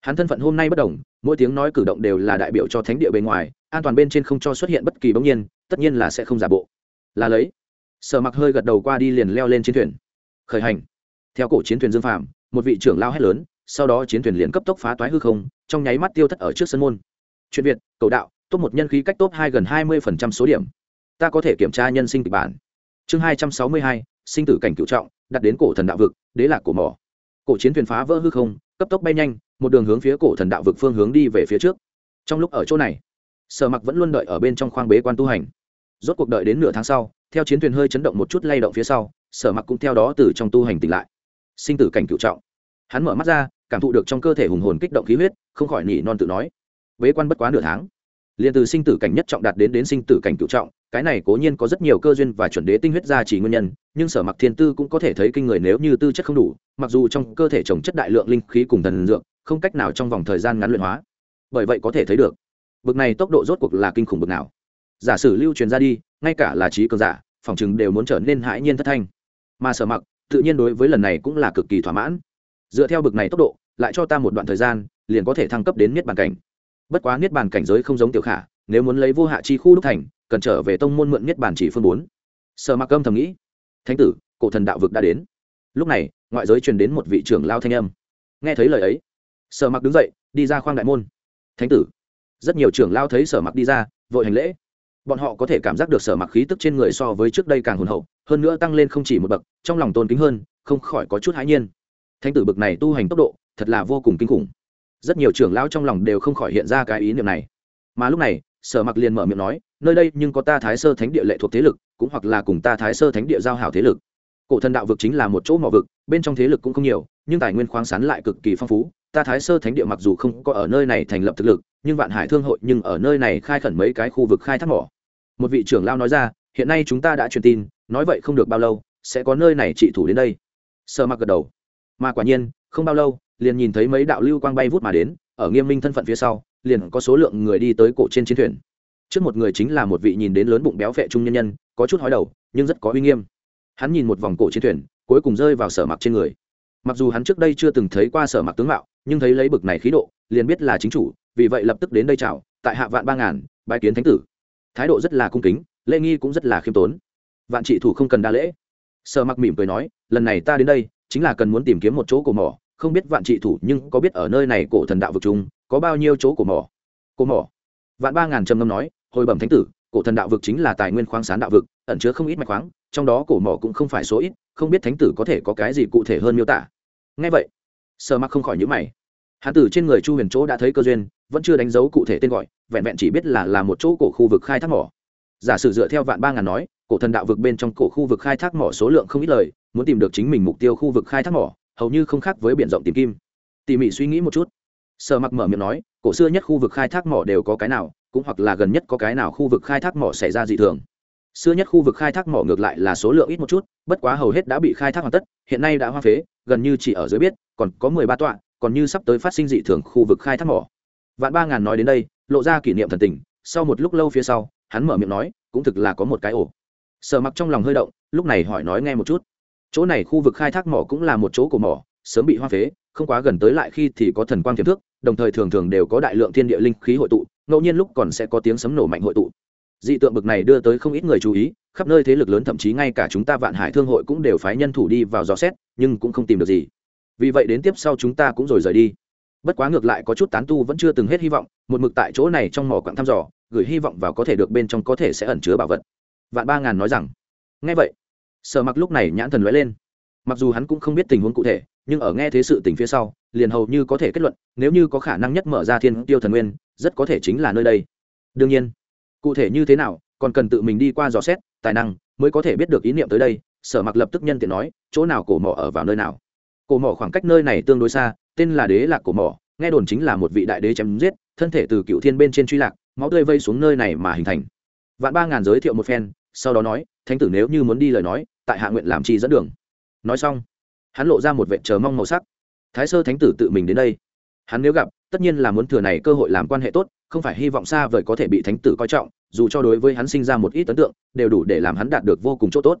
hắn thân phận hôm nay bất đồng, mỗi tiếng nói cử động đều là đại biểu cho thánh địa bên ngoài, an toàn bên trên không cho xuất hiện bất kỳ bỗng nhiên, tất nhiên là sẽ không giả bộ. Là lấy. Sở mặc hơi gật đầu qua đi liền leo lên chiến thuyền. Khởi hành. Theo cổ chiến thuyền dương phạm một vị trưởng lao hét lớn, sau đó chiến thuyền liền cấp tốc phá toái hư không, trong nháy mắt tiêu thất ở trước sân môn. Chuyện việt, cầu đạo, top một nhân khí cách top hai gần hai mươi số điểm. Ta có thể kiểm tra nhân sinh kịch bản. Chương hai trăm sáu mươi hai, sinh tử cảnh cựu trọng, đặt đến cổ thần đạo vực, đế lạc cổ mỏ. Cổ chiến thuyền phá vỡ hư không, cấp tốc bay nhanh một đường hướng phía cổ thần đạo vực phương hướng đi về phía trước. Trong lúc ở chỗ này, sở mặc vẫn luôn đợi ở bên trong khoang bế quan tu hành. Rốt cuộc đợi đến nửa tháng sau, theo chiến thuyền hơi chấn động một chút lay động phía sau, sở mặc cũng theo đó từ trong tu hành tỉnh lại. Sinh tử cảnh cựu trọng. Hắn mở mắt ra, cảm thụ được trong cơ thể hùng hồn kích động khí huyết, không khỏi nỉ non tự nói, bế quan bất quá nửa tháng liền từ sinh tử cảnh nhất trọng đạt đến đến sinh tử cảnh cựu trọng, cái này cố nhiên có rất nhiều cơ duyên và chuẩn đế tinh huyết gia chỉ nguyên nhân, nhưng sở mặc thiên tư cũng có thể thấy kinh người nếu như tư chất không đủ, mặc dù trong cơ thể trồng chất đại lượng linh khí cùng thần dược, không cách nào trong vòng thời gian ngắn luyện hóa. Bởi vậy có thể thấy được, bực này tốc độ rốt cuộc là kinh khủng bực nào. Giả sử lưu truyền ra đi, ngay cả là trí cường giả, phòng chừng đều muốn trở nên hãi nhiên thất thanh. Mà sở mặc, tự nhiên đối với lần này cũng là cực kỳ thỏa mãn. Dựa theo bực này tốc độ, lại cho ta một đoạn thời gian, liền có thể thăng cấp đến miết bàn cảnh bất quá niết bàn cảnh giới không giống tiểu khả, nếu muốn lấy vô hạ chi khu đúc thành, cần trở về tông môn mượn niết bàn chỉ phương bốn. Sở mặc âm thầm nghĩ, thánh tử, cổ thần đạo vực đã đến. Lúc này, ngoại giới truyền đến một vị trưởng lao thanh âm. Nghe thấy lời ấy, sở mặc đứng dậy, đi ra khoang đại môn. Thánh tử. Rất nhiều trưởng lao thấy sở mặc đi ra, vội hành lễ. Bọn họ có thể cảm giác được sở mặc khí tức trên người so với trước đây càng hồn hậu, hơn nữa tăng lên không chỉ một bậc, trong lòng tôn kính hơn, không khỏi có chút hãi nhiên. Thánh tử bậc này tu hành tốc độ, thật là vô cùng kinh khủng rất nhiều trưởng lão trong lòng đều không khỏi hiện ra cái ý niệm này. Mà lúc này, sở mặc liền mở miệng nói, nơi đây nhưng có ta thái sơ thánh địa lệ thuộc thế lực, cũng hoặc là cùng ta thái sơ thánh địa giao hảo thế lực. Cổ thần đạo vực chính là một chỗ mỏ vực, bên trong thế lực cũng không nhiều, nhưng tài nguyên khoáng sán lại cực kỳ phong phú. Ta thái sơ thánh địa mặc dù không có ở nơi này thành lập thực lực, nhưng vạn hải thương hội nhưng ở nơi này khai khẩn mấy cái khu vực khai thác mỏ. Một vị trưởng lao nói ra, hiện nay chúng ta đã truyền tin, nói vậy không được bao lâu, sẽ có nơi này trị thủ đến đây. Sợ mặc gật đầu. Mà quả nhiên, không bao lâu liền nhìn thấy mấy đạo lưu quang bay vút mà đến, ở nghiêm minh thân phận phía sau, liền có số lượng người đi tới cổ trên chiến thuyền. Trước một người chính là một vị nhìn đến lớn bụng béo phệ trung nhân nhân, có chút hói đầu, nhưng rất có uy nghiêm. Hắn nhìn một vòng cổ chiến thuyền, cuối cùng rơi vào sở mặc trên người. Mặc dù hắn trước đây chưa từng thấy qua sở mặc tướng mạo, nhưng thấy lấy bực này khí độ, liền biết là chính chủ, vì vậy lập tức đến đây chào, tại hạ vạn ba ngàn bãi kiến thánh tử. Thái độ rất là cung kính, lễ nghi cũng rất là khiêm tốn. Vạn trị thủ không cần đa lễ. Sở mặc mỉm cười nói, lần này ta đến đây, chính là cần muốn tìm kiếm một chỗ cổ mỏ không biết vạn trị thủ nhưng có biết ở nơi này cổ thần đạo vực chúng có bao nhiêu chỗ cổ mỏ? Cổ mỏ? Vạn ba ngàn trầm ngâm nói, hồi bẩm thánh tử, cổ thần đạo vực chính là tài nguyên khoáng sản đạo vực, ẩn chứa không ít mạch khoáng, trong đó cổ mỏ cũng không phải số ít, không biết thánh tử có thể có cái gì cụ thể hơn miêu tả. Ngay vậy sợ mặc không khỏi nhữ mày. Hán tử trên người chu huyền chỗ đã thấy cơ duyên, vẫn chưa đánh dấu cụ thể tên gọi, vẹn vẹn chỉ biết là là một chỗ cổ khu vực khai thác mỏ. Giả sử dựa theo vạn ba ngàn nói, cổ thần đạo vực bên trong cổ khu vực khai thác mỏ số lượng không ít lời, muốn tìm được chính mình mục tiêu khu vực khai thác mỏ hầu như không khác với biển rộng tìm kim. Tỉ mỉ suy nghĩ một chút. Sở mặc mở miệng nói, cổ xưa nhất khu vực khai thác mỏ đều có cái nào, cũng hoặc là gần nhất có cái nào khu vực khai thác mỏ xảy ra dị thường. Xưa nhất khu vực khai thác mỏ ngược lại là số lượng ít một chút, bất quá hầu hết đã bị khai thác hoàn tất, hiện nay đã hoa phế, gần như chỉ ở dưới biết, còn có mười ba tọa, còn như sắp tới phát sinh dị thường khu vực khai thác mỏ. Vạn ba ngàn nói đến đây, lộ ra kỷ niệm thần tình, sau một lúc lâu phía sau, hắn mở miệng nói, cũng thực là có một cái ổ. Sở mặc trong lòng hơi động, lúc này hỏi nói nghe một chút chỗ này khu vực khai thác mỏ cũng là một chỗ của mỏ, sớm bị hoa phế, không quá gần tới lại khi thì có thần quang tiềm thức, đồng thời thường thường đều có đại lượng thiên địa linh khí hội tụ, ngẫu nhiên lúc còn sẽ có tiếng sấm nổ mạnh hội tụ. Dị tượng bực này đưa tới không ít người chú ý, khắp nơi thế lực lớn thậm chí ngay cả chúng ta vạn hải thương hội cũng đều phái nhân thủ đi vào dò xét, nhưng cũng không tìm được gì. Vì vậy đến tiếp sau chúng ta cũng rồi rời đi. Bất quá ngược lại có chút tán tu vẫn chưa từng hết hy vọng, một mực tại chỗ này trong mỏ quặng thăm dò, gửi hy vọng vào có thể được bên trong có thể sẽ ẩn chứa bảo vật. Vạn ba ngàn nói rằng ngay vậy sở mặc lúc này nhãn thần lóe lên. Mặc dù hắn cũng không biết tình huống cụ thể, nhưng ở nghe thế sự tình phía sau, liền hầu như có thể kết luận, nếu như có khả năng nhất mở ra thiên tiêu thần nguyên, rất có thể chính là nơi đây. Đương nhiên, cụ thể như thế nào, còn cần tự mình đi qua dò xét, tài năng mới có thể biết được ý niệm tới đây, sở mặc lập tức nhân tiện nói, chỗ nào cổ mỏ ở vào nơi nào? Cổ mỏ khoảng cách nơi này tương đối xa, tên là đế lạc cổ mỏ, nghe đồn chính là một vị đại đế chém giết, thân thể từ cựu thiên bên trên truy lạc, máu tươi vây xuống nơi này mà hình thành. Vạn ba ngàn giới thiệu một phen sau đó nói, thánh tử nếu như muốn đi lời nói, tại hạ nguyện làm chi dẫn đường. Nói xong, hắn lộ ra một vệ chờ mong màu sắc. Thái sơ thánh tử tự mình đến đây. Hắn nếu gặp, tất nhiên là muốn thừa này cơ hội làm quan hệ tốt, không phải hy vọng xa vời có thể bị thánh tử coi trọng, dù cho đối với hắn sinh ra một ít ấn tượng, đều đủ để làm hắn đạt được vô cùng chỗ tốt.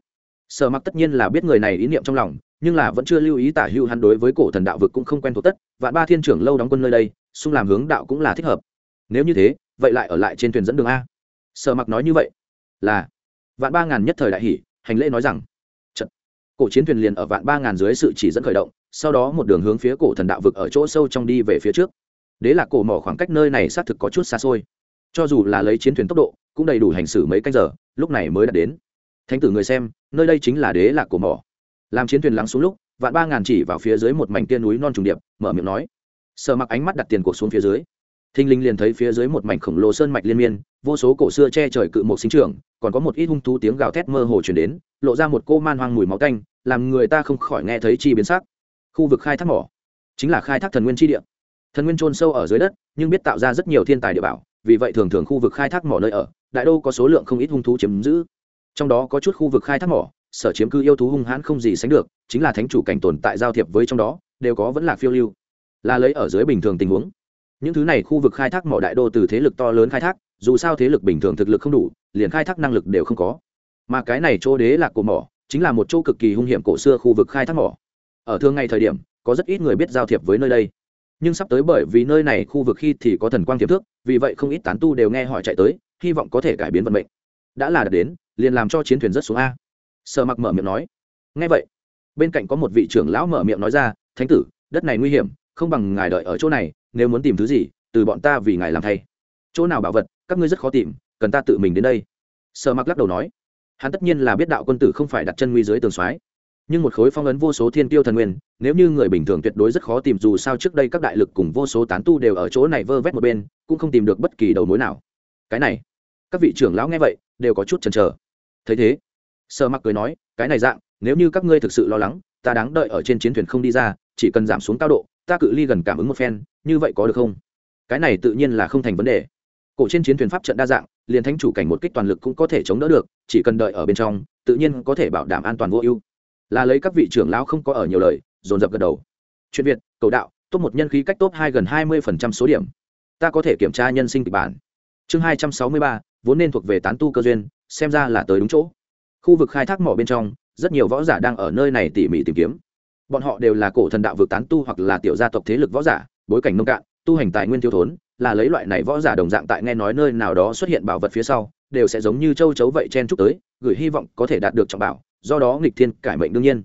Sở mặc tất nhiên là biết người này ý niệm trong lòng, nhưng là vẫn chưa lưu ý tả hưu hắn đối với cổ thần đạo vực cũng không quen thuộc tất, vạn ba thiên trưởng lâu đóng quân nơi đây, xung làm hướng đạo cũng là thích hợp. Nếu như thế, vậy lại ở lại trên thuyền dẫn đường a. Sở mặc nói như vậy. Là vạn ba ngàn nhất thời đại hỷ, hành lễ nói rằng trận cổ chiến thuyền liền ở vạn ba ngàn dưới sự chỉ dẫn khởi động, sau đó một đường hướng phía cổ thần đạo vực ở chỗ sâu trong đi về phía trước. Đế là cổ mỏ khoảng cách nơi này xác thực có chút xa xôi. Cho dù là lấy chiến thuyền tốc độ, cũng đầy đủ hành xử mấy canh giờ, lúc này mới đã đến. Thánh tử người xem, nơi đây chính là đế lạc cổ mỏ. Làm chiến thuyền lắng xuống lúc, vạn ba ngàn chỉ vào phía dưới một mảnh tiên núi non trùng điệp, mở miệng nói. Sợ mặc ánh mắt đặt tiền cuộc xuống phía dưới thinh linh liền thấy phía dưới một mảnh khổng lồ sơn mạch liên miên, vô số cổ xưa che trời cự một sinh trưởng, còn có một ít hung thú tiếng gào thét mơ hồ chuyển đến, lộ ra một cô man hoang mùi máu tanh, làm người ta không khỏi nghe thấy chi biến sắc. Khu vực khai thác mỏ, chính là khai thác thần nguyên chi địa. Thần nguyên trôn sâu ở dưới đất, nhưng biết tạo ra rất nhiều thiên tài địa bảo, vì vậy thường thường khu vực khai thác mỏ nơi ở, đại đô có số lượng không ít hung thú chiếm giữ. Trong đó có chút khu vực khai thác mỏ, sở chiếm cư yêu thú hung hãn không gì sánh được, chính là thánh chủ cảnh tồn tại giao thiệp với trong đó, đều có vẫn là phiêu lưu. Là lấy ở dưới bình thường tình huống những thứ này khu vực khai thác mỏ đại đô từ thế lực to lớn khai thác, dù sao thế lực bình thường thực lực không đủ, liền khai thác năng lực đều không có. Mà cái này chỗ đế lạc của mỏ, chính là một chỗ cực kỳ hung hiểm cổ xưa khu vực khai thác mỏ. Ở thường ngày thời điểm, có rất ít người biết giao thiệp với nơi đây. Nhưng sắp tới bởi vì nơi này khu vực khi thì có thần quang tiềm thức vì vậy không ít tán tu đều nghe hỏi chạy tới, hy vọng có thể cải biến vận mệnh. Đã là đạt đến, liền làm cho chiến thuyền rất xuống a. Sợ mặc mở miệng nói. Ngay vậy, bên cạnh có một vị trưởng lão mở miệng nói ra, thánh tử, đất này nguy hiểm không bằng ngài đợi ở chỗ này, nếu muốn tìm thứ gì, từ bọn ta vì ngài làm thay. Chỗ nào bảo vật, các ngươi rất khó tìm, cần ta tự mình đến đây. Sợ mặc lắc đầu nói. Hắn tất nhiên là biết đạo quân tử không phải đặt chân nguy dưới tường soái. Nhưng một khối phong ấn vô số thiên tiêu thần nguyên, nếu như người bình thường tuyệt đối rất khó tìm dù sao trước đây các đại lực cùng vô số tán tu đều ở chỗ này vơ vét một bên, cũng không tìm được bất kỳ đầu mối nào. Cái này. Các vị trưởng lão nghe vậy, đều có chút chần chờ. Thấy thế. Sơ mặc cười nói, cái này dạng, nếu như các ngươi thực sự lo lắng, ta đáng đợi ở trên chiến thuyền không đi ra, chỉ cần giảm xuống cao độ ta cự ly gần cảm ứng một phen, như vậy có được không? Cái này tự nhiên là không thành vấn đề. Cổ trên chiến thuyền pháp trận đa dạng, liền thánh chủ cảnh một kích toàn lực cũng có thể chống đỡ được, chỉ cần đợi ở bên trong, tự nhiên có thể bảo đảm an toàn vô ưu. Là lấy các vị trưởng lão không có ở nhiều lời, dồn dập gật đầu. Chuyện việt, cầu đạo, top một nhân khí cách top hai gần hai mươi phần trăm số điểm. Ta có thể kiểm tra nhân sinh kịch bản. Chương hai trăm sáu mươi ba, vốn nên thuộc về tán tu cơ duyên, xem ra là tới đúng chỗ. Khu vực khai thác mỏ bên trong, rất nhiều võ giả đang ở nơi này tỉ mỉ tìm kiếm bọn họ đều là cổ thần đạo vực tán tu hoặc là tiểu gia tộc thế lực võ giả, bối cảnh nông cạn, tu hành tài nguyên thiếu thốn, là lấy loại này võ giả đồng dạng tại nghe nói nơi nào đó xuất hiện bảo vật phía sau, đều sẽ giống như châu chấu vậy chen chúc tới, gửi hy vọng có thể đạt được trọng bảo, do đó nghịch thiên cải mệnh đương nhiên.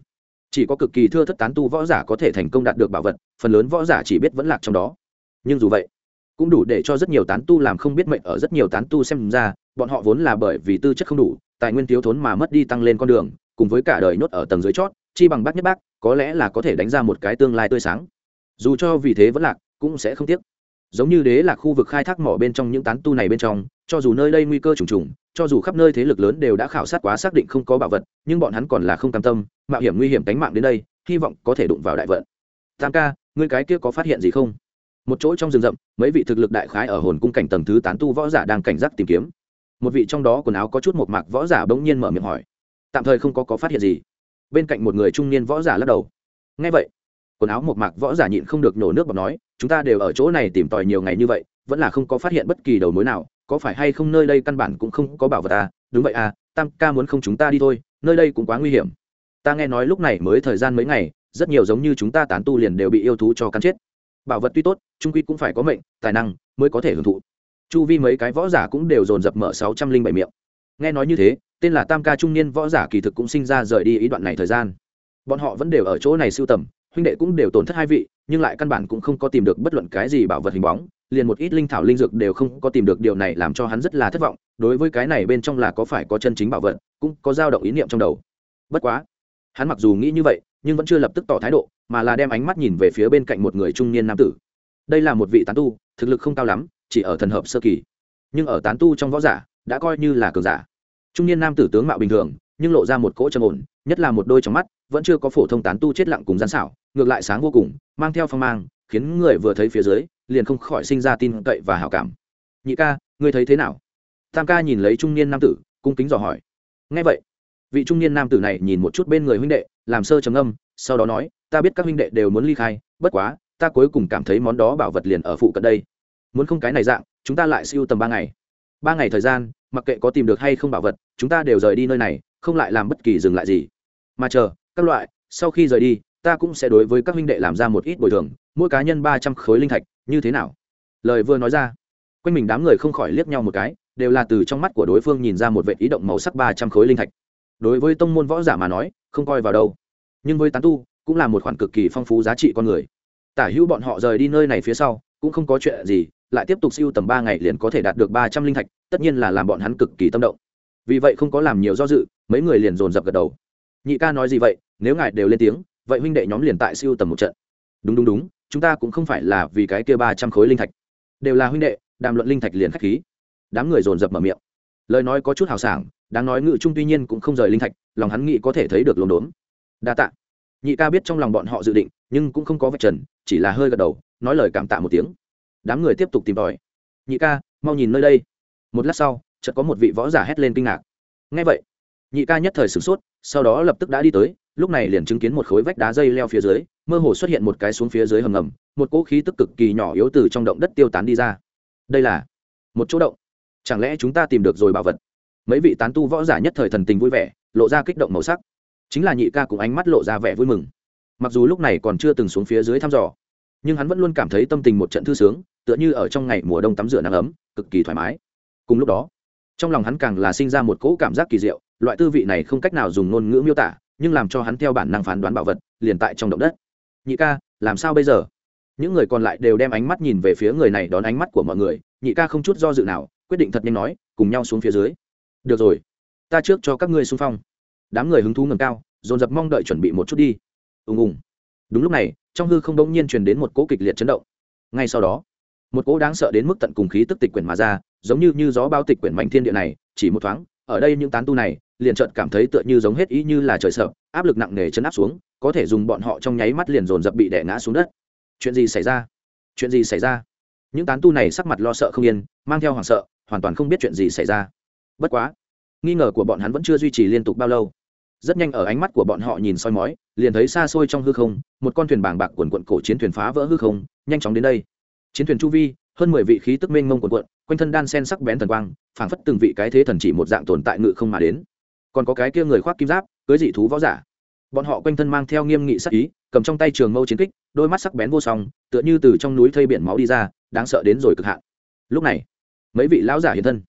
Chỉ có cực kỳ thưa thất tán tu võ giả có thể thành công đạt được bảo vật, phần lớn võ giả chỉ biết vẫn lạc trong đó. Nhưng dù vậy, cũng đủ để cho rất nhiều tán tu làm không biết mệnh ở rất nhiều tán tu xem ra, bọn họ vốn là bởi vì tư chất không đủ, tài nguyên thiếu thốn mà mất đi tăng lên con đường, cùng với cả đời nhốt ở tầng dưới chót chi bằng bác nhất bác, có lẽ là có thể đánh ra một cái tương lai tươi sáng. Dù cho vì thế vẫn lạc, cũng sẽ không tiếc. Giống như đế là khu vực khai thác mỏ bên trong những tán tu này bên trong, cho dù nơi đây nguy cơ trùng trùng, cho dù khắp nơi thế lực lớn đều đã khảo sát quá xác định không có bảo vật, nhưng bọn hắn còn là không cam tâm, mạo hiểm nguy hiểm tính mạng đến đây, hy vọng có thể đụng vào đại vận. Tam ca, ngươi cái kia có phát hiện gì không? Một chỗ trong rừng rậm, mấy vị thực lực đại khái ở hồn cung cảnh tầng thứ tán tu võ giả đang cảnh giác tìm kiếm. Một vị trong đó quần áo có chút một mạc võ giả bỗng nhiên mở miệng hỏi. Tạm thời không có có phát hiện gì bên cạnh một người trung niên võ giả lắc đầu. Ngay vậy, quần áo một mạc võ giả nhịn không được nổ nước bọc nói, chúng ta đều ở chỗ này tìm tòi nhiều ngày như vậy, vẫn là không có phát hiện bất kỳ đầu mối nào, có phải hay không nơi đây căn bản cũng không có bảo vật à? Đúng vậy à tam ca muốn không chúng ta đi thôi, nơi đây cũng quá nguy hiểm. Ta nghe nói lúc này mới thời gian mấy ngày, rất nhiều giống như chúng ta tán tu liền đều bị yêu thú cho cắn chết. Bảo vật tuy tốt, trung quy cũng phải có mệnh, tài năng mới có thể hưởng thụ. Chu vi mấy cái võ giả cũng đều dồn dập mở sáu trăm linh bảy miệng. Nghe nói như thế tên là tam ca trung niên, võ giả kỳ thực cũng sinh ra rời đi ý đoạn này thời gian. Bọn họ vẫn đều ở chỗ này sưu tầm, huynh đệ cũng đều tổn thất hai vị, nhưng lại căn bản cũng không có tìm được bất luận cái gì bảo vật hình bóng, liền một ít linh thảo linh dược đều không có tìm được, điều này làm cho hắn rất là thất vọng, đối với cái này bên trong là có phải có chân chính bảo vật, cũng có dao động ý niệm trong đầu. Bất quá, hắn mặc dù nghĩ như vậy, nhưng vẫn chưa lập tức tỏ thái độ, mà là đem ánh mắt nhìn về phía bên cạnh một người trung niên nam tử. Đây là một vị tán tu, thực lực không cao lắm, chỉ ở thần hợp sơ kỳ. Nhưng ở tán tu trong võ giả, đã coi như là cường giả trung niên nam tử tướng mạo bình thường, nhưng lộ ra một cỗ trầm ổn, nhất là một đôi trong mắt, vẫn chưa có phổ thông tán tu chết lặng cùng gian xảo, ngược lại sáng vô cùng, mang theo phong mang, khiến người vừa thấy phía dưới, liền không khỏi sinh ra tin cậy và hảo cảm. Nhị ca, ngươi thấy thế nào? Tam ca nhìn lấy trung niên nam tử, cung kính dò hỏi. Ngay vậy. Vị trung niên nam tử này nhìn một chút bên người huynh đệ, làm sơ trầm âm sau đó nói, ta biết các huynh đệ đều muốn ly khai, bất quá, ta cuối cùng cảm thấy món đó bảo vật liền ở phụ cận đây. Muốn không cái này dạng, chúng ta lại siêu tầm ba ngày. Ba ngày thời gian mặc kệ có tìm được hay không bảo vật, chúng ta đều rời đi nơi này, không lại làm bất kỳ dừng lại gì. Mà chờ, các loại, sau khi rời đi, ta cũng sẽ đối với các huynh đệ làm ra một ít bồi thường, mỗi cá nhân ba trăm khối linh thạch, như thế nào? Lời vừa nói ra, quanh mình đám người không khỏi liếc nhau một cái, đều là từ trong mắt của đối phương nhìn ra một vệ ý động màu sắc ba trăm khối linh thạch. Đối với tông môn võ giả mà nói, không coi vào đâu. Nhưng với tán tu, cũng là một khoản cực kỳ phong phú giá trị con người. Tả hữu bọn họ rời đi nơi này phía sau, cũng không có chuyện gì, lại tiếp tục siêu tầm ba ngày liền có thể đạt được ba trăm linh thạch tất nhiên là làm bọn hắn cực kỳ tâm động. Vì vậy không có làm nhiều do dự, mấy người liền dồn dập gật đầu. Nhị ca nói gì vậy, nếu ngài đều lên tiếng, vậy huynh đệ nhóm liền tại siêu tầm một trận. Đúng đúng đúng, chúng ta cũng không phải là vì cái kia ba trăm khối linh thạch. Đều là huynh đệ, đàm luận linh thạch liền k h á c h khí. Đám người dồn dập mở miệng. Lời nói có chút hào sảng, đáng nói ngự trung tuy nhiên cũng không rời linh thạch, lòng hắn nghĩ có thể thấy được lồn đốn. Đa tạ. Nhị ca biết trong lòng bọn họ dự định, nhưng cũng không có vạch trần, chỉ là hơi gật đầu, nói lời cảm tạ một tiếng. Đám người tiếp tục tìm tòi. Nhị ca, mau nhìn nơi đây một lát sau, chợt có một vị võ giả hét lên kinh ngạc. Ngay vậy, nhị ca nhất thời sửng sốt, sau đó lập tức đã đi tới, lúc này liền chứng kiến một khối vách đá dây leo phía dưới, mơ hồ xuất hiện một cái xuống phía dưới hầm ngầm, một cỗ khí tức cực kỳ nhỏ yếu từ trong động đất tiêu tán đi ra. Đây là một chỗ động. Chẳng lẽ chúng ta tìm được rồi bảo vật? Mấy vị tán tu võ giả nhất thời thần tình vui vẻ, lộ ra kích động màu sắc. Chính là nhị ca cùng ánh mắt lộ ra vẻ vui mừng. Mặc dù lúc này còn chưa từng xuống phía dưới thăm dò, nhưng hắn vẫn luôn cảm thấy tâm tình một trận thư sướng, tựa như ở trong ngày mùa đông tắm rửa nắng ấm, cực kỳ thoải mái cùng lúc đó, trong lòng hắn càng là sinh ra một cỗ cảm giác kỳ diệu, loại tư vị này không cách nào dùng ngôn ngữ miêu tả, nhưng làm cho hắn theo bản năng phán đoán bảo vật, liền tại trong động đất. Nhị ca, làm sao bây giờ? Những người còn lại đều đem ánh mắt nhìn về phía người này đón ánh mắt của mọi người, nhị ca không chút do dự nào, quyết định thật nhanh nói, cùng nhau xuống phía dưới. Được rồi, ta trước cho các ngươi xung phong. Đám người hứng thú ngầm cao, dồn dập mong đợi chuẩn bị một chút đi. Ùng ùng. Đúng lúc này, trong hư không đống nhiên truyền đến một cỗ kịch liệt chấn động. Ngay sau đó, một cỗ đáng sợ đến mức tận cùng khí tức tịch quyển mà ra giống như như gió bao tịch quyển mạnh thiên địa này, chỉ một thoáng, ở đây những tán tu này, liền chợt cảm thấy tựa như giống hết ý như là trời sợ, áp lực nặng nề chấn áp xuống, có thể dùng bọn họ trong nháy mắt liền dồn dập bị đè ngã xuống đất. Chuyện gì xảy ra? Chuyện gì xảy ra? Những tán tu này sắc mặt lo sợ không yên, mang theo hoảng sợ, hoàn toàn không biết chuyện gì xảy ra. Bất quá, nghi ngờ của bọn hắn vẫn chưa duy trì liên tục bao lâu. Rất nhanh ở ánh mắt của bọn họ nhìn soi mói, liền thấy xa xôi trong hư không, một con thuyền bàng bạc quần quận cổ chiến thuyền phá vỡ hư không, nhanh chóng đến đây. Chiến thuyền chu vi hơn mười vị khí tức mênh mông quần quận quanh thân đan sen sắc bén thần quang, phảng phất từng vị cái thế thần chỉ một dạng tồn tại ngự không mà đến. Còn có cái kia người khoác kim giáp, cưới dị thú võ giả. Bọn họ quanh thân mang theo nghiêm nghị sắc ý, cầm trong tay trường mâu chiến kích, đôi mắt sắc bén vô song, tựa như từ trong núi thây biển máu đi ra, đáng sợ đến rồi cực hạn. Lúc này, mấy vị lão giả hiện thân.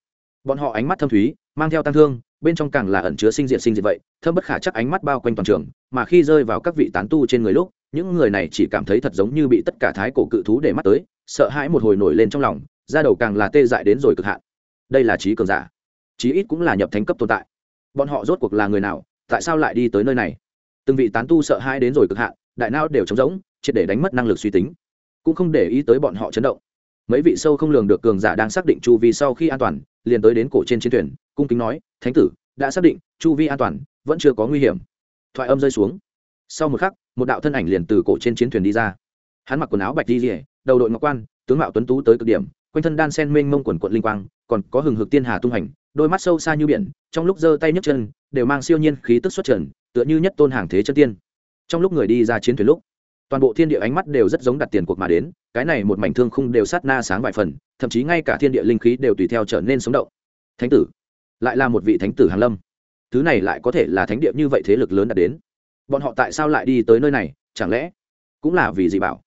Bọn họ ánh mắt thâm thúy, mang theo tăng thương, bên trong càng là ẩn chứa sinh diệt sinh diệt vậy, thâm bất khả chắc ánh mắt bao quanh toàn trường, mà khi rơi vào các vị tán tu trên người lúc những người này chỉ cảm thấy thật giống như bị tất cả thái cổ cự thú để mắt tới, sợ hãi một hồi nổi lên trong lòng, da đầu càng là tê dại đến rồi cực hạn. Đây là trí cường giả. Trí ít cũng là nhập thánh cấp tồn tại. Bọn họ rốt cuộc là người nào, tại sao lại đi tới nơi này? Từng vị tán tu sợ hãi đến rồi cực hạn, đại não đều trống rỗng, triệt để đánh mất năng lực suy tính. Cũng không để ý tới bọn họ chấn động. Mấy vị sâu không lường được cường giả đang xác định chu vi sau khi an toàn, liền tới đến cổ trên chiến thuyền, cung kính nói, thánh tử, đã xác định, chu vi an toàn, vẫn chưa có nguy hiểm. Thoại âm rơi xuống. Sau một khắc một đạo thân ảnh liền từ cổ trên chiến thuyền đi ra. Hắn mặc quần áo bạch đi rỉa đầu đội ngọc quan, tướng mạo tuấn tú tới cực điểm, quanh thân đan sen mênh mông quần quận linh quang, còn có hừng hực tiên hà tung hành, đôi mắt sâu xa như biển, trong lúc giơ tay nhấc chân, đều mang siêu nhiên khí tức xuất trần, tựa như nhất tôn hàng thế chân tiên. Trong lúc người đi ra chiến thuyền lúc, toàn bộ thiên địa ánh mắt đều rất giống đặt tiền cuộc mà đến, cái này một mảnh thương khung đều sát na sáng vài phần, thậm chí ngay cả thiên địa linh khí đều tùy theo trở nên sống động. Thánh tử, lại là một vị thánh tử hàn lâm. Thứ này lại có thể là thánh địa như vậy thế lực lớn đã đến bọn họ tại sao lại đi tới nơi này, chẳng lẽ cũng là vì gì bảo?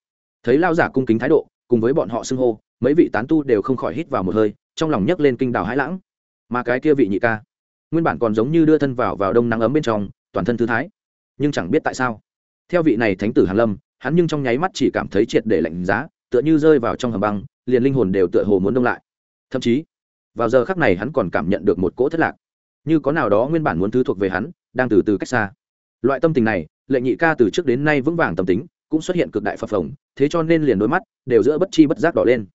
Thấy lao giả cung kính thái độ, cùng với bọn họ xưng hô, mấy vị tán tu đều không khỏi hít vào một hơi, trong lòng nhấc lên kinh đào hãi lãng. Mà cái kia vị nhị ca, nguyên bản còn giống như đưa thân vào vào đông nắng ấm bên trong, toàn thân thư thái. Nhưng chẳng biết tại sao, theo vị này thánh tử hàn lâm, hắn nhưng trong nháy mắt chỉ cảm thấy triệt để lạnh giá, tựa như rơi vào trong hầm băng, liền linh hồn đều tựa hồ muốn đông lại. Thậm chí, vào giờ khắc này hắn còn cảm nhận được một cỗ thất lạc. Như có nào đó nguyên bản muốn thứ thuộc về hắn, đang từ từ cách xa loại tâm tình này, lệ nhị ca từ trước đến nay vững vàng tâm tính, cũng xuất hiện cực đại phập phồng, thế cho nên liền đôi mắt đều giữa bất chi bất giác đỏ lên.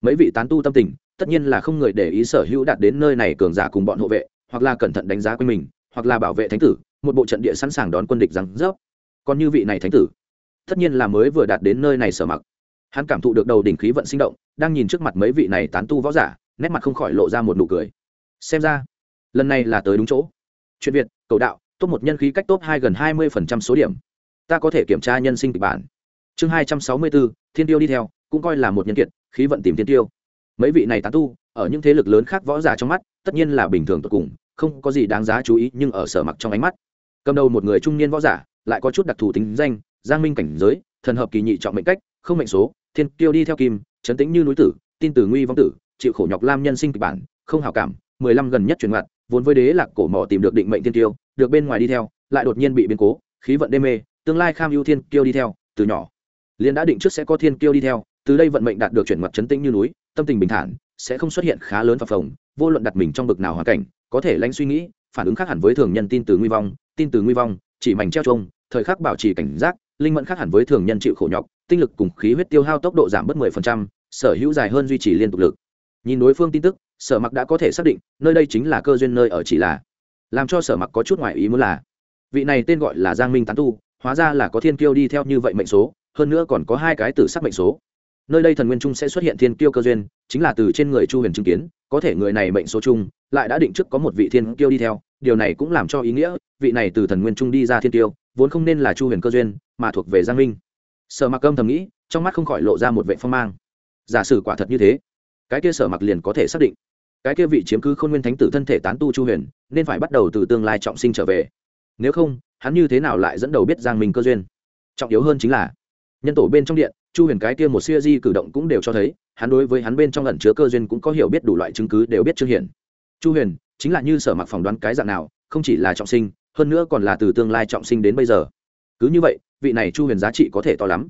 Mấy vị tán tu tâm tình, tất nhiên là không người để ý sở hữu đạt đến nơi này cường giả cùng bọn hộ vệ, hoặc là cẩn thận đánh giá quanh mình, hoặc là bảo vệ thánh tử, một bộ trận địa sẵn sàng đón quân địch rắn rớp. Còn như vị này thánh tử, tất nhiên là mới vừa đạt đến nơi này sở mặc. Hắn cảm thụ được đầu đỉnh khí vận sinh động, đang nhìn trước mặt mấy vị này tán tu võ giả, nét mặt không khỏi lộ ra một nụ cười. Xem ra, lần này là tới đúng chỗ. Chuyện việt, cầu đạo top một nhân khí cách top hai gần hai mươi phần trăm số điểm. Ta có thể kiểm tra nhân sinh kịch bản. Chương hai trăm sáu mươi bốn thiên tiêu đi theo, cũng coi là một nhân kiệt, khí vận tìm thiên tiêu. Mấy vị này tán tu, ở những thế lực lớn khác võ giả trong mắt, tất nhiên là bình thường tột cùng, không có gì đáng giá chú ý, nhưng ở sở mặc trong ánh mắt, cầm đầu một người trung niên võ giả, lại có chút đặc thù tính danh, giang minh cảnh giới, thần hợp kỳ nhị trọng mệnh cách, không mệnh số, thiên tiêu đi theo kim trấn tĩnh như núi tử, tin tử nguy vong tử, chịu khổ nhọc lam nhân sinh kịch bản, không hảo cảm, mười lăm gần nhất truyền ngặt vốn với đế lạc cổ mỏ tìm được định mệnh thiên tiêu được bên ngoài đi theo lại đột nhiên bị biến cố khí vận đê mê tương lai kham ưu thiên kiêu đi theo từ nhỏ. Liền đã định trước sẽ có thiên kiêu đi theo từ đây vận mệnh đạt được chuyển mặt chấn tĩnh như núi tâm tình bình thản sẽ không xuất hiện khá lớn phập phồng vô luận đặt mình trong bực nào hoàn cảnh có thể lãnh suy nghĩ phản ứng khác hẳn với thường nhân tin từ nguy vong tin từ nguy vong chỉ mảnh treo trông thời khắc bảo trì cảnh giác linh mẫn khác hẳn với thường nhân chịu khổ nhọc tinh lực cùng khí huyết tiêu hao tốc độ giảm bất 10%, sở hữu dài hơn duy trì liên tục lực. Nhìn đối phương tin tức sở mặc đã có thể xác định, nơi đây chính là cơ duyên nơi ở chỉ là. Làm cho sở mặc có chút ngoại ý muốn là, vị này tên gọi là giang minh tán tu, hóa ra là có thiên kiêu đi theo như vậy mệnh số, hơn nữa còn có hai cái tử sắc mệnh số. Nơi đây thần nguyên trung sẽ xuất hiện thiên kiêu cơ duyên, chính là từ trên người chu huyền chứng kiến, có thể người này mệnh số chung, lại đã định trước có một vị thiên kiêu đi theo, điều này cũng làm cho ý nghĩa, vị này từ thần nguyên trung đi ra thiên kiêu, vốn không nên là chu huyền cơ duyên, mà thuộc về giang minh. Sở mặc âm thầm nghĩ, trong mắt không khỏi lộ ra một vệ phong mang. Giả sử quả thật như thế, cái kia sở mặc liền có thể xác định cái kia vị chiếm cứ khôn nguyên thánh tử thân thể tán tu chu huyền, nên phải bắt đầu từ tương lai trọng sinh trở về. Nếu không, hắn như thế nào lại dẫn đầu biết giang minh cơ duyên? Trọng yếu hơn chính là, nhân tổ bên trong điện, chu huyền cái kia một siêu di cử động cũng đều cho thấy, hắn đối với hắn bên trong ẩn chứa cơ duyên cũng có hiểu biết đủ loại chứng cứ đều biết chưa hiển. Chu huyền, chính là như sở mặc phỏng đoán cái dạng nào, không chỉ là trọng sinh, hơn nữa còn là từ tương lai trọng sinh đến bây giờ. Cứ như vậy, vị này chu huyền giá trị có thể to lắm.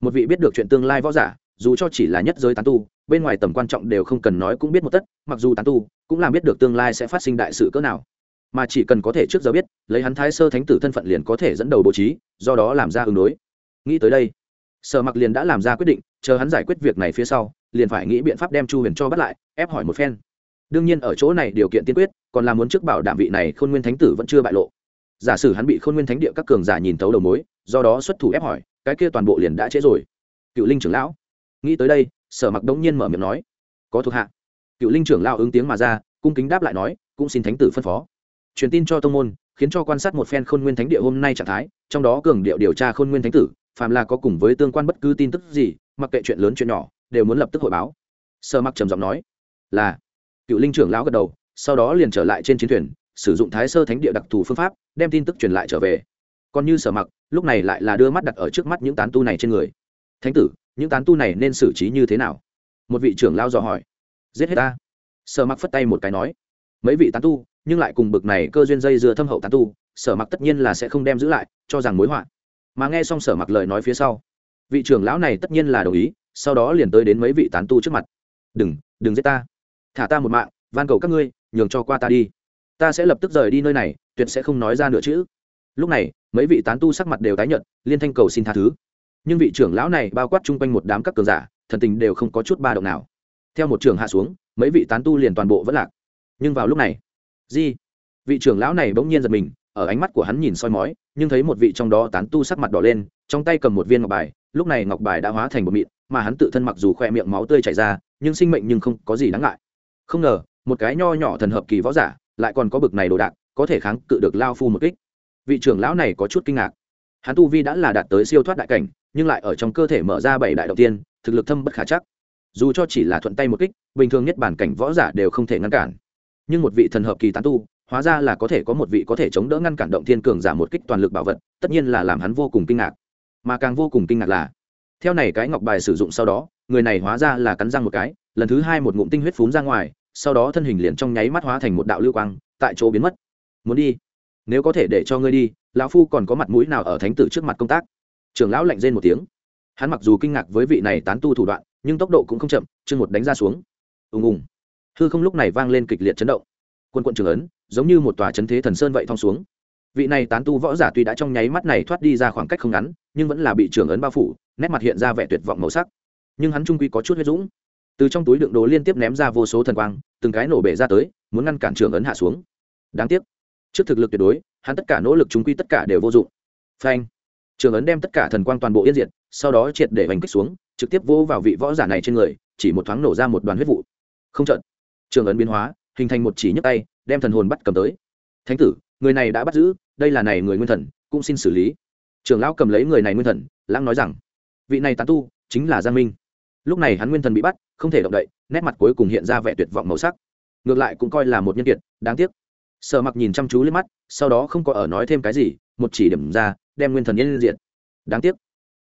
Một vị biết được chuyện tương lai võ giả, dù cho chỉ là nhất giới tán tu bên ngoài tầm quan trọng đều không cần nói cũng biết một tất, mặc dù tán tu, cũng làm biết được tương lai sẽ phát sinh đại sự cỡ nào. Mà chỉ cần có thể trước giờ biết, lấy hắn thái sơ thánh tử thân phận liền có thể dẫn đầu bố trí, do đó làm ra ứng đối. Nghĩ tới đây, sở mặc liền đã làm ra quyết định, chờ hắn giải quyết việc này phía sau, liền phải nghĩ biện pháp đem chu huyền cho bắt lại, ép hỏi một phen. Đương nhiên ở chỗ này điều kiện tiên quyết, còn là muốn trước bảo đảm vị này khôn nguyên thánh tử vẫn chưa bại lộ. Giả sử hắn bị khôn nguyên thánh địa các cường giả nhìn tấu đầu mối, do đó xuất thủ ép hỏi, cái kia toàn bộ liền đã trễ rồi. Cựu linh trưởng lão nghĩ tới đây, sở mặc đống nhiên mở miệng nói, có thuộc hạ. Cựu linh trưởng lao ứng tiếng mà ra, cung kính đáp lại nói, cũng xin thánh tử phân phó. Truyền tin cho tông môn, khiến cho quan sát một phen khôn nguyên thánh địa hôm nay trạng thái, trong đó cường điệu điều tra khôn nguyên thánh tử, phàm là có cùng với tương quan bất cứ tin tức gì, mặc kệ chuyện lớn chuyện nhỏ, đều muốn lập tức hội báo. Sở mặc trầm giọng nói, là. Cựu linh trưởng lão gật đầu, sau đó liền trở lại trên chiến thuyền, sử dụng thái sơ thánh địa đặc thù phương pháp, đem tin tức truyền lại trở về. Còn như sở mặc, lúc này lại là đưa mắt đặt ở trước mắt những tán tu này trên người. Thánh tử những tán tu này nên xử trí như thế nào? Một vị trưởng lao dò hỏi. Giết hết ta. Sở mặc phất tay một cái nói. Mấy vị tán tu, nhưng lại cùng bực này cơ duyên dây dưa thâm hậu tán tu, sở mặc tất nhiên là sẽ không đem giữ lại, cho rằng mối họa. Mà nghe xong sở mặc lời nói phía sau, vị trưởng lão này tất nhiên là đồng ý, sau đó liền tới đến mấy vị tán tu trước mặt. Đừng đừng giết ta. Thả ta một mạng, van cầu các ngươi, nhường cho qua ta đi. Ta sẽ lập tức rời đi nơi này, tuyệt sẽ không nói ra nữa chữ lúc này, mấy vị tán tu sắc mặt đều tái nhận liên thanh cầu xin tha thứ nhưng vị trưởng lão này bao quát chung quanh một đám các cường giả, thần tình đều không có chút ba động nào. Theo một trường hạ xuống, mấy vị tán tu liền toàn bộ vẫn lạc. Nhưng vào lúc này, di, vị trưởng lão này bỗng nhiên giật mình, ở ánh mắt của hắn nhìn soi mói, nhưng thấy một vị trong đó tán tu sắc mặt đỏ lên, trong tay cầm một viên ngọc bài, lúc này ngọc bài đã hóa thành một mịn, mà hắn tự thân mặc dù khoe miệng máu tươi chảy ra, nhưng sinh mệnh nhưng không có gì đáng ngại. Không ngờ, một cái nho nhỏ thần hợp kỳ võ giả, lại còn có bực này đồ đạc, có thể kháng cự được lao phu một kích. Vị trưởng lão này có chút kinh ngạc. Hắn tu vi đã là đạt tới siêu thoát đại cảnh nhưng lại ở trong cơ thể mở ra bảy đại đầu tiên, thực lực thâm bất khả chắc. Dù cho chỉ là thuận tay một kích, bình thường nhất bản cảnh võ giả đều không thể ngăn cản. Nhưng một vị thần hợp kỳ tán tu, hóa ra là có thể có một vị có thể chống đỡ ngăn cản động thiên cường giả một kích toàn lực bảo vật, tất nhiên là làm hắn vô cùng kinh ngạc. Mà càng vô cùng kinh ngạc là, theo này cái ngọc bài sử dụng sau đó, người này hóa ra là cắn răng một cái, lần thứ hai một ngụm tinh huyết phún ra ngoài, sau đó thân hình liền trong nháy mắt hóa thành một đạo lưu quang, tại chỗ biến mất. Muốn đi? Nếu có thể để cho ngươi đi, lão phu còn có mặt mũi nào ở thánh tử trước mặt công tác? Trưởng lão lạnh rên một tiếng. Hắn mặc dù kinh ngạc với vị này tán tu thủ đoạn, nhưng tốc độ cũng không chậm, chương một đánh ra xuống. Ùng ùng. Hư không lúc này vang lên kịch liệt chấn động. Quân quận trường ấn, giống như một tòa chấn thế thần sơn vậy thong xuống. Vị này tán tu võ giả tuy đã trong nháy mắt này thoát đi ra khoảng cách không ngắn, nhưng vẫn là bị trường ấn bao phủ, nét mặt hiện ra vẻ tuyệt vọng màu sắc. Nhưng hắn trung quy có chút huyết dũng. Từ trong túi đựng đồ liên tiếp ném ra vô số thần quang, từng cái nổ bể ra tới, muốn ngăn cản trường ấn hạ xuống. Đáng tiếc. Trước thực lực tuyệt đối, hắn tất cả nỗ lực trung quy tất cả đều vô dụng. Phanh trường ấn đem tất cả thần quang toàn bộ yên diệt, sau đó triệt để hành kích xuống, trực tiếp vô vào vị võ giả này trên người, chỉ một thoáng nổ ra một đoàn huyết vụ. Không trận trường ấn biến hóa, hình thành một chỉ nhấc tay, đem thần hồn bắt cầm tới. Thánh tử, người này đã bắt giữ, đây là này người nguyên thần, cũng xin xử lý. Trưởng lão cầm lấy người này nguyên thần, lãng nói rằng, vị này tán tu, chính là giang minh. Lúc này hắn nguyên thần bị bắt, không thể động đậy, nét mặt cuối cùng hiện ra vẻ tuyệt vọng màu sắc. Ngược lại cũng coi là một nhân kiệt, đáng tiếc sợ mặc nhìn chăm chú lên mắt, sau đó không có ở nói thêm cái gì, một chỉ điểm ra, đem nguyên thần nhân diện đáng tiếc,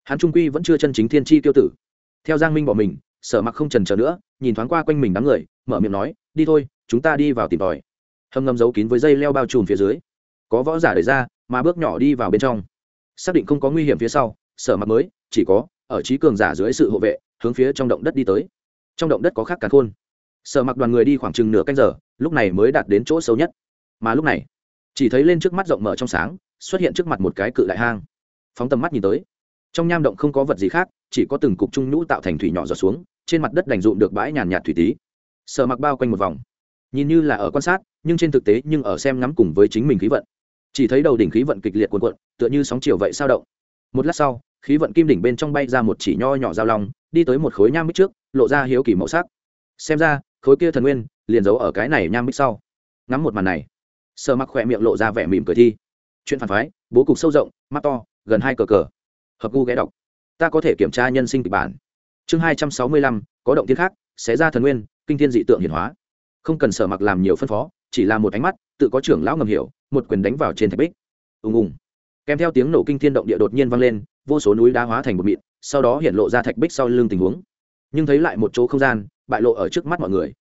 hắn trung quy vẫn chưa chân chính thiên tri tiêu tử. Theo giang minh bỏ mình, sở mặc không trần trở nữa, nhìn thoáng qua quanh mình đám người, mở miệng nói, đi thôi, chúng ta đi vào tìm tòi. Hầm ngầm giấu kín với dây leo bao trùm phía dưới. Có võ giả đẩy ra, mà bước nhỏ đi vào bên trong. Xác định không có nguy hiểm phía sau, sở mặc mới, chỉ có, ở trí cường giả dưới sự hộ vệ, hướng phía trong động đất đi tới. Trong động đất có khác cả khôn. Sở mặc đoàn người đi khoảng chừng nửa canh giờ, lúc này mới đạt đến chỗ sâu nhất mà lúc này, chỉ thấy lên trước mắt rộng mở trong sáng, xuất hiện trước mặt một cái cự đại hang. Phóng tầm mắt nhìn tới, trong nham động không có vật gì khác, chỉ có từng cục trung nhũ tạo thành thủy nhỏ giọt xuống, trên mặt đất đành rụm được bãi nhàn nhạt thủy tí. Sợ mặc bao quanh một vòng, nhìn như là ở quan sát, nhưng trên thực tế nhưng ở xem ngắm cùng với chính mình khí vận. Chỉ thấy đầu đỉnh khí vận kịch liệt cuộn cuộn, tựa như sóng chiều vậy sao động. Một lát sau, khí vận kim đỉnh bên trong bay ra một chỉ nho nhỏ dao long, đi tới một khối nham bích trước, lộ ra hiếu kỳ màu sắc. Xem ra, khối kia thần nguyên liền giấu ở cái này nham bích sau. Ngắm một màn này sở mặc khỏe miệng lộ ra vẻ mỉm cười thi. Chuyện phản phái, bố cục sâu rộng, mắt to, gần hai cờ cờ. Hợp gu ghé đọc. Ta có thể kiểm tra nhân sinh kịch bản. Chương hai trăm sáu mươi lăm, có động tiên khác, sẽ ra thần nguyên, kinh thiên dị tượng hiển hóa. Không cần sở mặc làm nhiều phân phó, chỉ là một ánh mắt, tự có trưởng lão ngầm hiểu, một quyền đánh vào trên thạch bích. Ùng ùng. Kèm theo tiếng nổ kinh thiên động địa đột nhiên vang lên, vô số núi đá hóa thành một mịn, sau đó hiện lộ ra thạch bích sau lưng tình huống. Nhưng thấy lại một chỗ không gian, bại lộ ở trước mắt mọi người.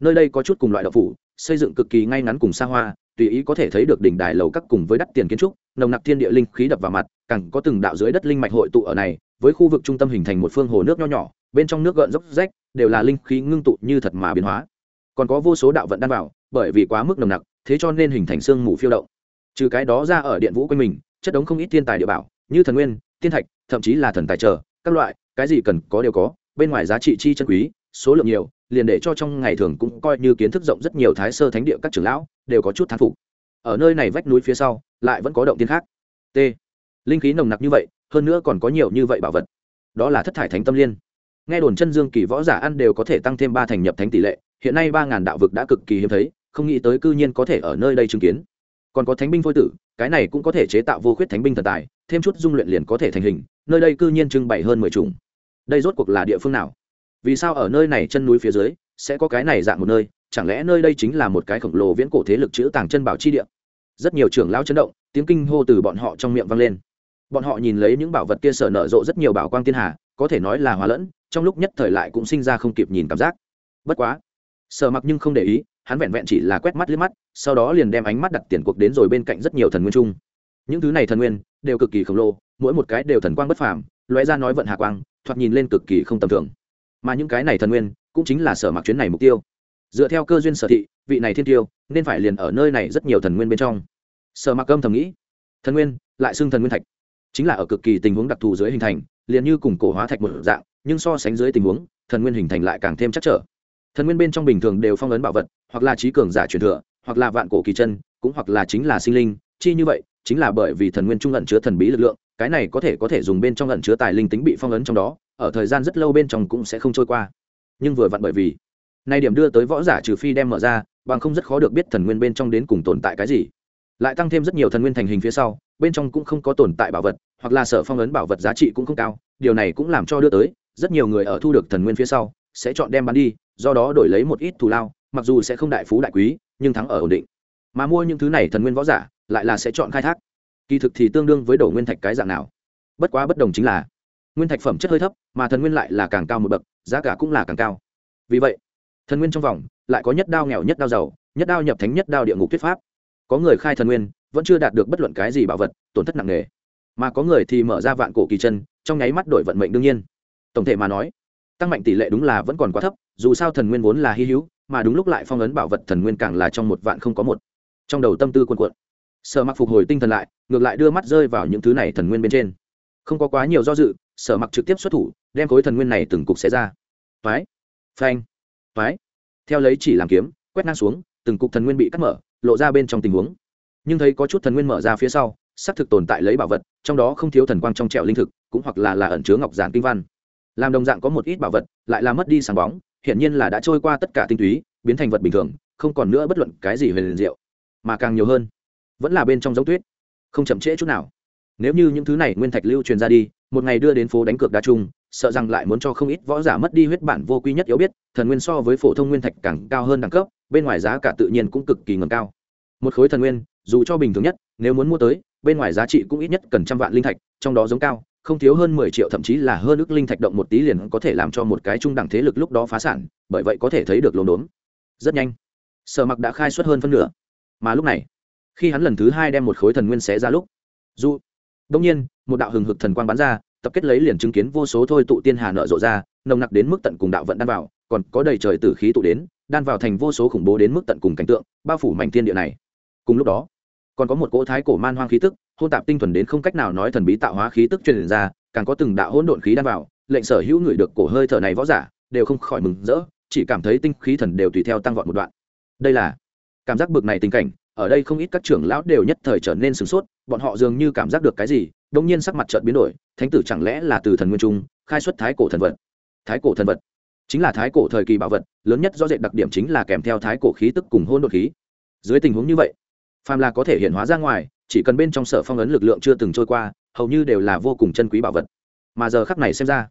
Nơi đây có chút cùng loại đậu phủ, xây dựng cực kỳ ngay ngắn cùng xa hoa tùy ý có thể thấy được đỉnh đài lầu các cùng với đắt tiền kiến trúc, nồng nặc thiên địa linh khí đập vào mặt, càng có từng đạo dưới đất linh mạch hội tụ ở này, với khu vực trung tâm hình thành một phương hồ nước nho nhỏ, bên trong nước gợn dốc rách, đều là linh khí ngưng tụ như thật mà biến hóa. Còn có vô số đạo vận đan vào, bởi vì quá mức nồng nặc, thế cho nên hình thành sương mù phiêu động. Trừ cái đó ra ở điện vũ quanh mình, chất đống không ít thiên tài địa bảo, như thần nguyên, thiên thạch, thậm chí là thần tài trợ, các loại, cái gì cần có đều có, bên ngoài giá trị chi chân quý, số lượng nhiều liền để cho trong ngày thường cũng coi như kiến thức rộng rất nhiều thái sơ thánh địa các trưởng lão, đều có chút thán phục. Ở nơi này vách núi phía sau, lại vẫn có động tiên khác. T. Linh khí nồng nặc như vậy, hơn nữa còn có nhiều như vậy bảo vật. Đó là thất thải thánh tâm liên. Nghe đồn chân dương kỳ võ giả ăn đều có thể tăng thêm ba thành nhập thánh tỷ lệ, hiện nay ba ngàn đạo vực đã cực kỳ hiếm thấy, không nghĩ tới cư nhiên có thể ở nơi đây chứng kiến. Còn có thánh binh phôi tử, cái này cũng có thể chế tạo vô khuyết thánh binh thần tài, thêm chút dung luyện liền có thể thành hình, nơi đây cư nhiên trưng bày hơn mười chủng. Đây rốt cuộc là địa phương nào? Vì sao ở nơi này chân núi phía dưới sẽ có cái này dạng một nơi? Chẳng lẽ nơi đây chính là một cái khổng lồ viễn cổ thế lực chữ tàng chân bảo chi địa? Rất nhiều trưởng lão chấn động, tiếng kinh hô từ bọn họ trong miệng vang lên. Bọn họ nhìn lấy những bảo vật kia sở nở rộ rất nhiều bảo quang thiên hà, có thể nói là hòa lẫn, trong lúc nhất thời lại cũng sinh ra không kịp nhìn cảm giác. Bất quá, sở mặc nhưng không để ý, hắn vẹn vẹn chỉ là quét mắt liếc mắt, sau đó liền đem ánh mắt đặt tiền cuộc đến rồi bên cạnh rất nhiều thần nguyên chung. Những thứ này thần nguyên đều cực kỳ khổng lồ, mỗi một cái đều thần quang bất phàm, lóe ra nói vận hạ quang, thoạt nhìn lên cực kỳ không tầm thường mà những cái này thần nguyên cũng chính là sở mặc chuyến này mục tiêu. Dựa theo cơ duyên sở thị, vị này thiên tiêu nên phải liền ở nơi này rất nhiều thần nguyên bên trong. Sở mặc âm thầm nghĩ, thần nguyên, lại xưng thần nguyên thạch, chính là ở cực kỳ tình huống đặc thù dưới hình thành, liền như cùng cổ hóa thạch một dạng, nhưng so sánh dưới tình huống, thần nguyên hình thành lại càng thêm chắc trở. Thần nguyên bên trong bình thường đều phong ấn bảo vật, hoặc là trí cường giả truyền thừa, hoặc là vạn cổ kỳ chân, cũng hoặc là chính là sinh linh, chi như vậy, chính là bởi vì thần nguyên trung ẩn chứa thần bí lực lượng, cái này có thể có thể dùng bên trong ẩn chứa tài linh tính bị phong ấn trong đó ở thời gian rất lâu bên trong cũng sẽ không trôi qua. Nhưng vừa vặn bởi vì, nay điểm đưa tới võ giả trừ phi đem mở ra, bằng không rất khó được biết thần nguyên bên trong đến cùng tồn tại cái gì. Lại tăng thêm rất nhiều thần nguyên thành hình phía sau, bên trong cũng không có tồn tại bảo vật, hoặc là sở phong ấn bảo vật giá trị cũng không cao, điều này cũng làm cho đưa tới, rất nhiều người ở thu được thần nguyên phía sau, sẽ chọn đem bán đi, do đó đổi lấy một ít thù lao, mặc dù sẽ không đại phú đại quý, nhưng thắng ở ổn định. Mà mua những thứ này thần nguyên võ giả, lại là sẽ chọn khai thác. Kỳ thực thì tương đương với đổ nguyên thạch cái dạng nào. Bất quá bất đồng chính là nguyên thạch phẩm chất hơi thấp, mà thần nguyên lại là càng cao một bậc, giá cả cũng là càng cao. Vì vậy, thần nguyên trong vòng lại có nhất đao nghèo nhất đao giàu, nhất đao nhập thánh nhất đao địa ngục thuyết pháp. Có người khai thần nguyên, vẫn chưa đạt được bất luận cái gì bảo vật, tổn thất nặng nề. Mà có người thì mở ra vạn cổ kỳ chân, trong nháy mắt đổi vận mệnh đương nhiên. Tổng thể mà nói, tăng mạnh tỷ lệ đúng là vẫn còn quá thấp, dù sao thần nguyên vốn là hy hữu, mà đúng lúc lại phong ấn bảo vật thần nguyên càng là trong một vạn không có một. Trong đầu tâm tư quân quận sợ mặc phục hồi tinh thần lại, ngược lại đưa mắt rơi vào những thứ này thần nguyên bên trên. Không có quá nhiều do dự sở mặc trực tiếp xuất thủ, đem khối thần nguyên này từng cục xé ra. Toái, phanh, toái. Theo lấy chỉ làm kiếm, quét ngang xuống, từng cục thần nguyên bị cắt mở, lộ ra bên trong tình huống. Nhưng thấy có chút thần nguyên mở ra phía sau, xác thực tồn tại lấy bảo vật, trong đó không thiếu thần quang trong trẹo linh thực, cũng hoặc là là ẩn chứa ngọc giản kinh văn. Làm đồng dạng có một ít bảo vật, lại là mất đi sáng bóng, hiển nhiên là đã trôi qua tất cả tinh túy, biến thành vật bình thường, không còn nữa bất luận cái gì huyền liền diệu, mà càng nhiều hơn, vẫn là bên trong giống tuyết, không chậm trễ chút nào nếu như những thứ này nguyên thạch lưu truyền ra đi, một ngày đưa đến phố đánh cược đa trung sợ rằng lại muốn cho không ít võ giả mất đi huyết bản vô quy nhất yếu biết, thần nguyên so với phổ thông nguyên thạch càng cao hơn đẳng cấp, bên ngoài giá cả tự nhiên cũng cực kỳ ngầm cao. Một khối thần nguyên, dù cho bình thường nhất, nếu muốn mua tới, bên ngoài giá trị cũng ít nhất cần trăm vạn linh thạch, trong đó giống cao, không thiếu hơn mười triệu thậm chí là hơn ước linh thạch động một tí liền có thể làm cho một cái trung đẳng thế lực lúc đó phá sản, bởi vậy có thể thấy được lồn đốn rất nhanh, sở mặc đã khai xuất hơn phân nửa. Mà lúc này, khi hắn lần thứ hai đem một khối thần nguyên xé ra lúc, dù đông nhiên, một đạo hừng hực thần quang bắn ra, tập kết lấy liền chứng kiến vô số thôi tụ tiên hà nợ rộ ra, nồng nặc đến mức tận cùng đạo vận đan vào, còn có đầy trời tử khí tụ đến, đan vào thành vô số khủng bố đến mức tận cùng cảnh tượng, bao phủ mảnh thiên địa này. Cùng lúc đó, còn có một cỗ thái cổ man hoang khí tức, hôn tạp tinh thuần đến không cách nào nói thần bí tạo hóa khí tức truyền ra, càng có từng đạo hỗn độn khí đan vào, lệnh sở hữu người được cổ hơi thở này võ giả, đều không khỏi mừng rỡ, chỉ cảm thấy tinh khí thần đều tùy theo tăng vọt một đoạn. Đây là cảm giác bực này tình cảnh ở đây không ít các trưởng lão đều nhất thời trở nên sửng sốt, bọn họ dường như cảm giác được cái gì đông nhiên sắc mặt chợt biến đổi, thánh tử chẳng lẽ là từ thần nguyên trung khai xuất thái cổ thần vật? Thái cổ thần vật? Chính là thái cổ thời kỳ bảo vật, lớn nhất do dệt đặc điểm chính là kèm theo thái cổ khí tức cùng hôn đột khí. Dưới tình huống như vậy, phàm là có thể hiện hóa ra ngoài, chỉ cần bên trong sở phong ấn lực lượng chưa từng trôi qua, hầu như đều là vô cùng chân quý bảo vật. Mà giờ khắc này xem ra,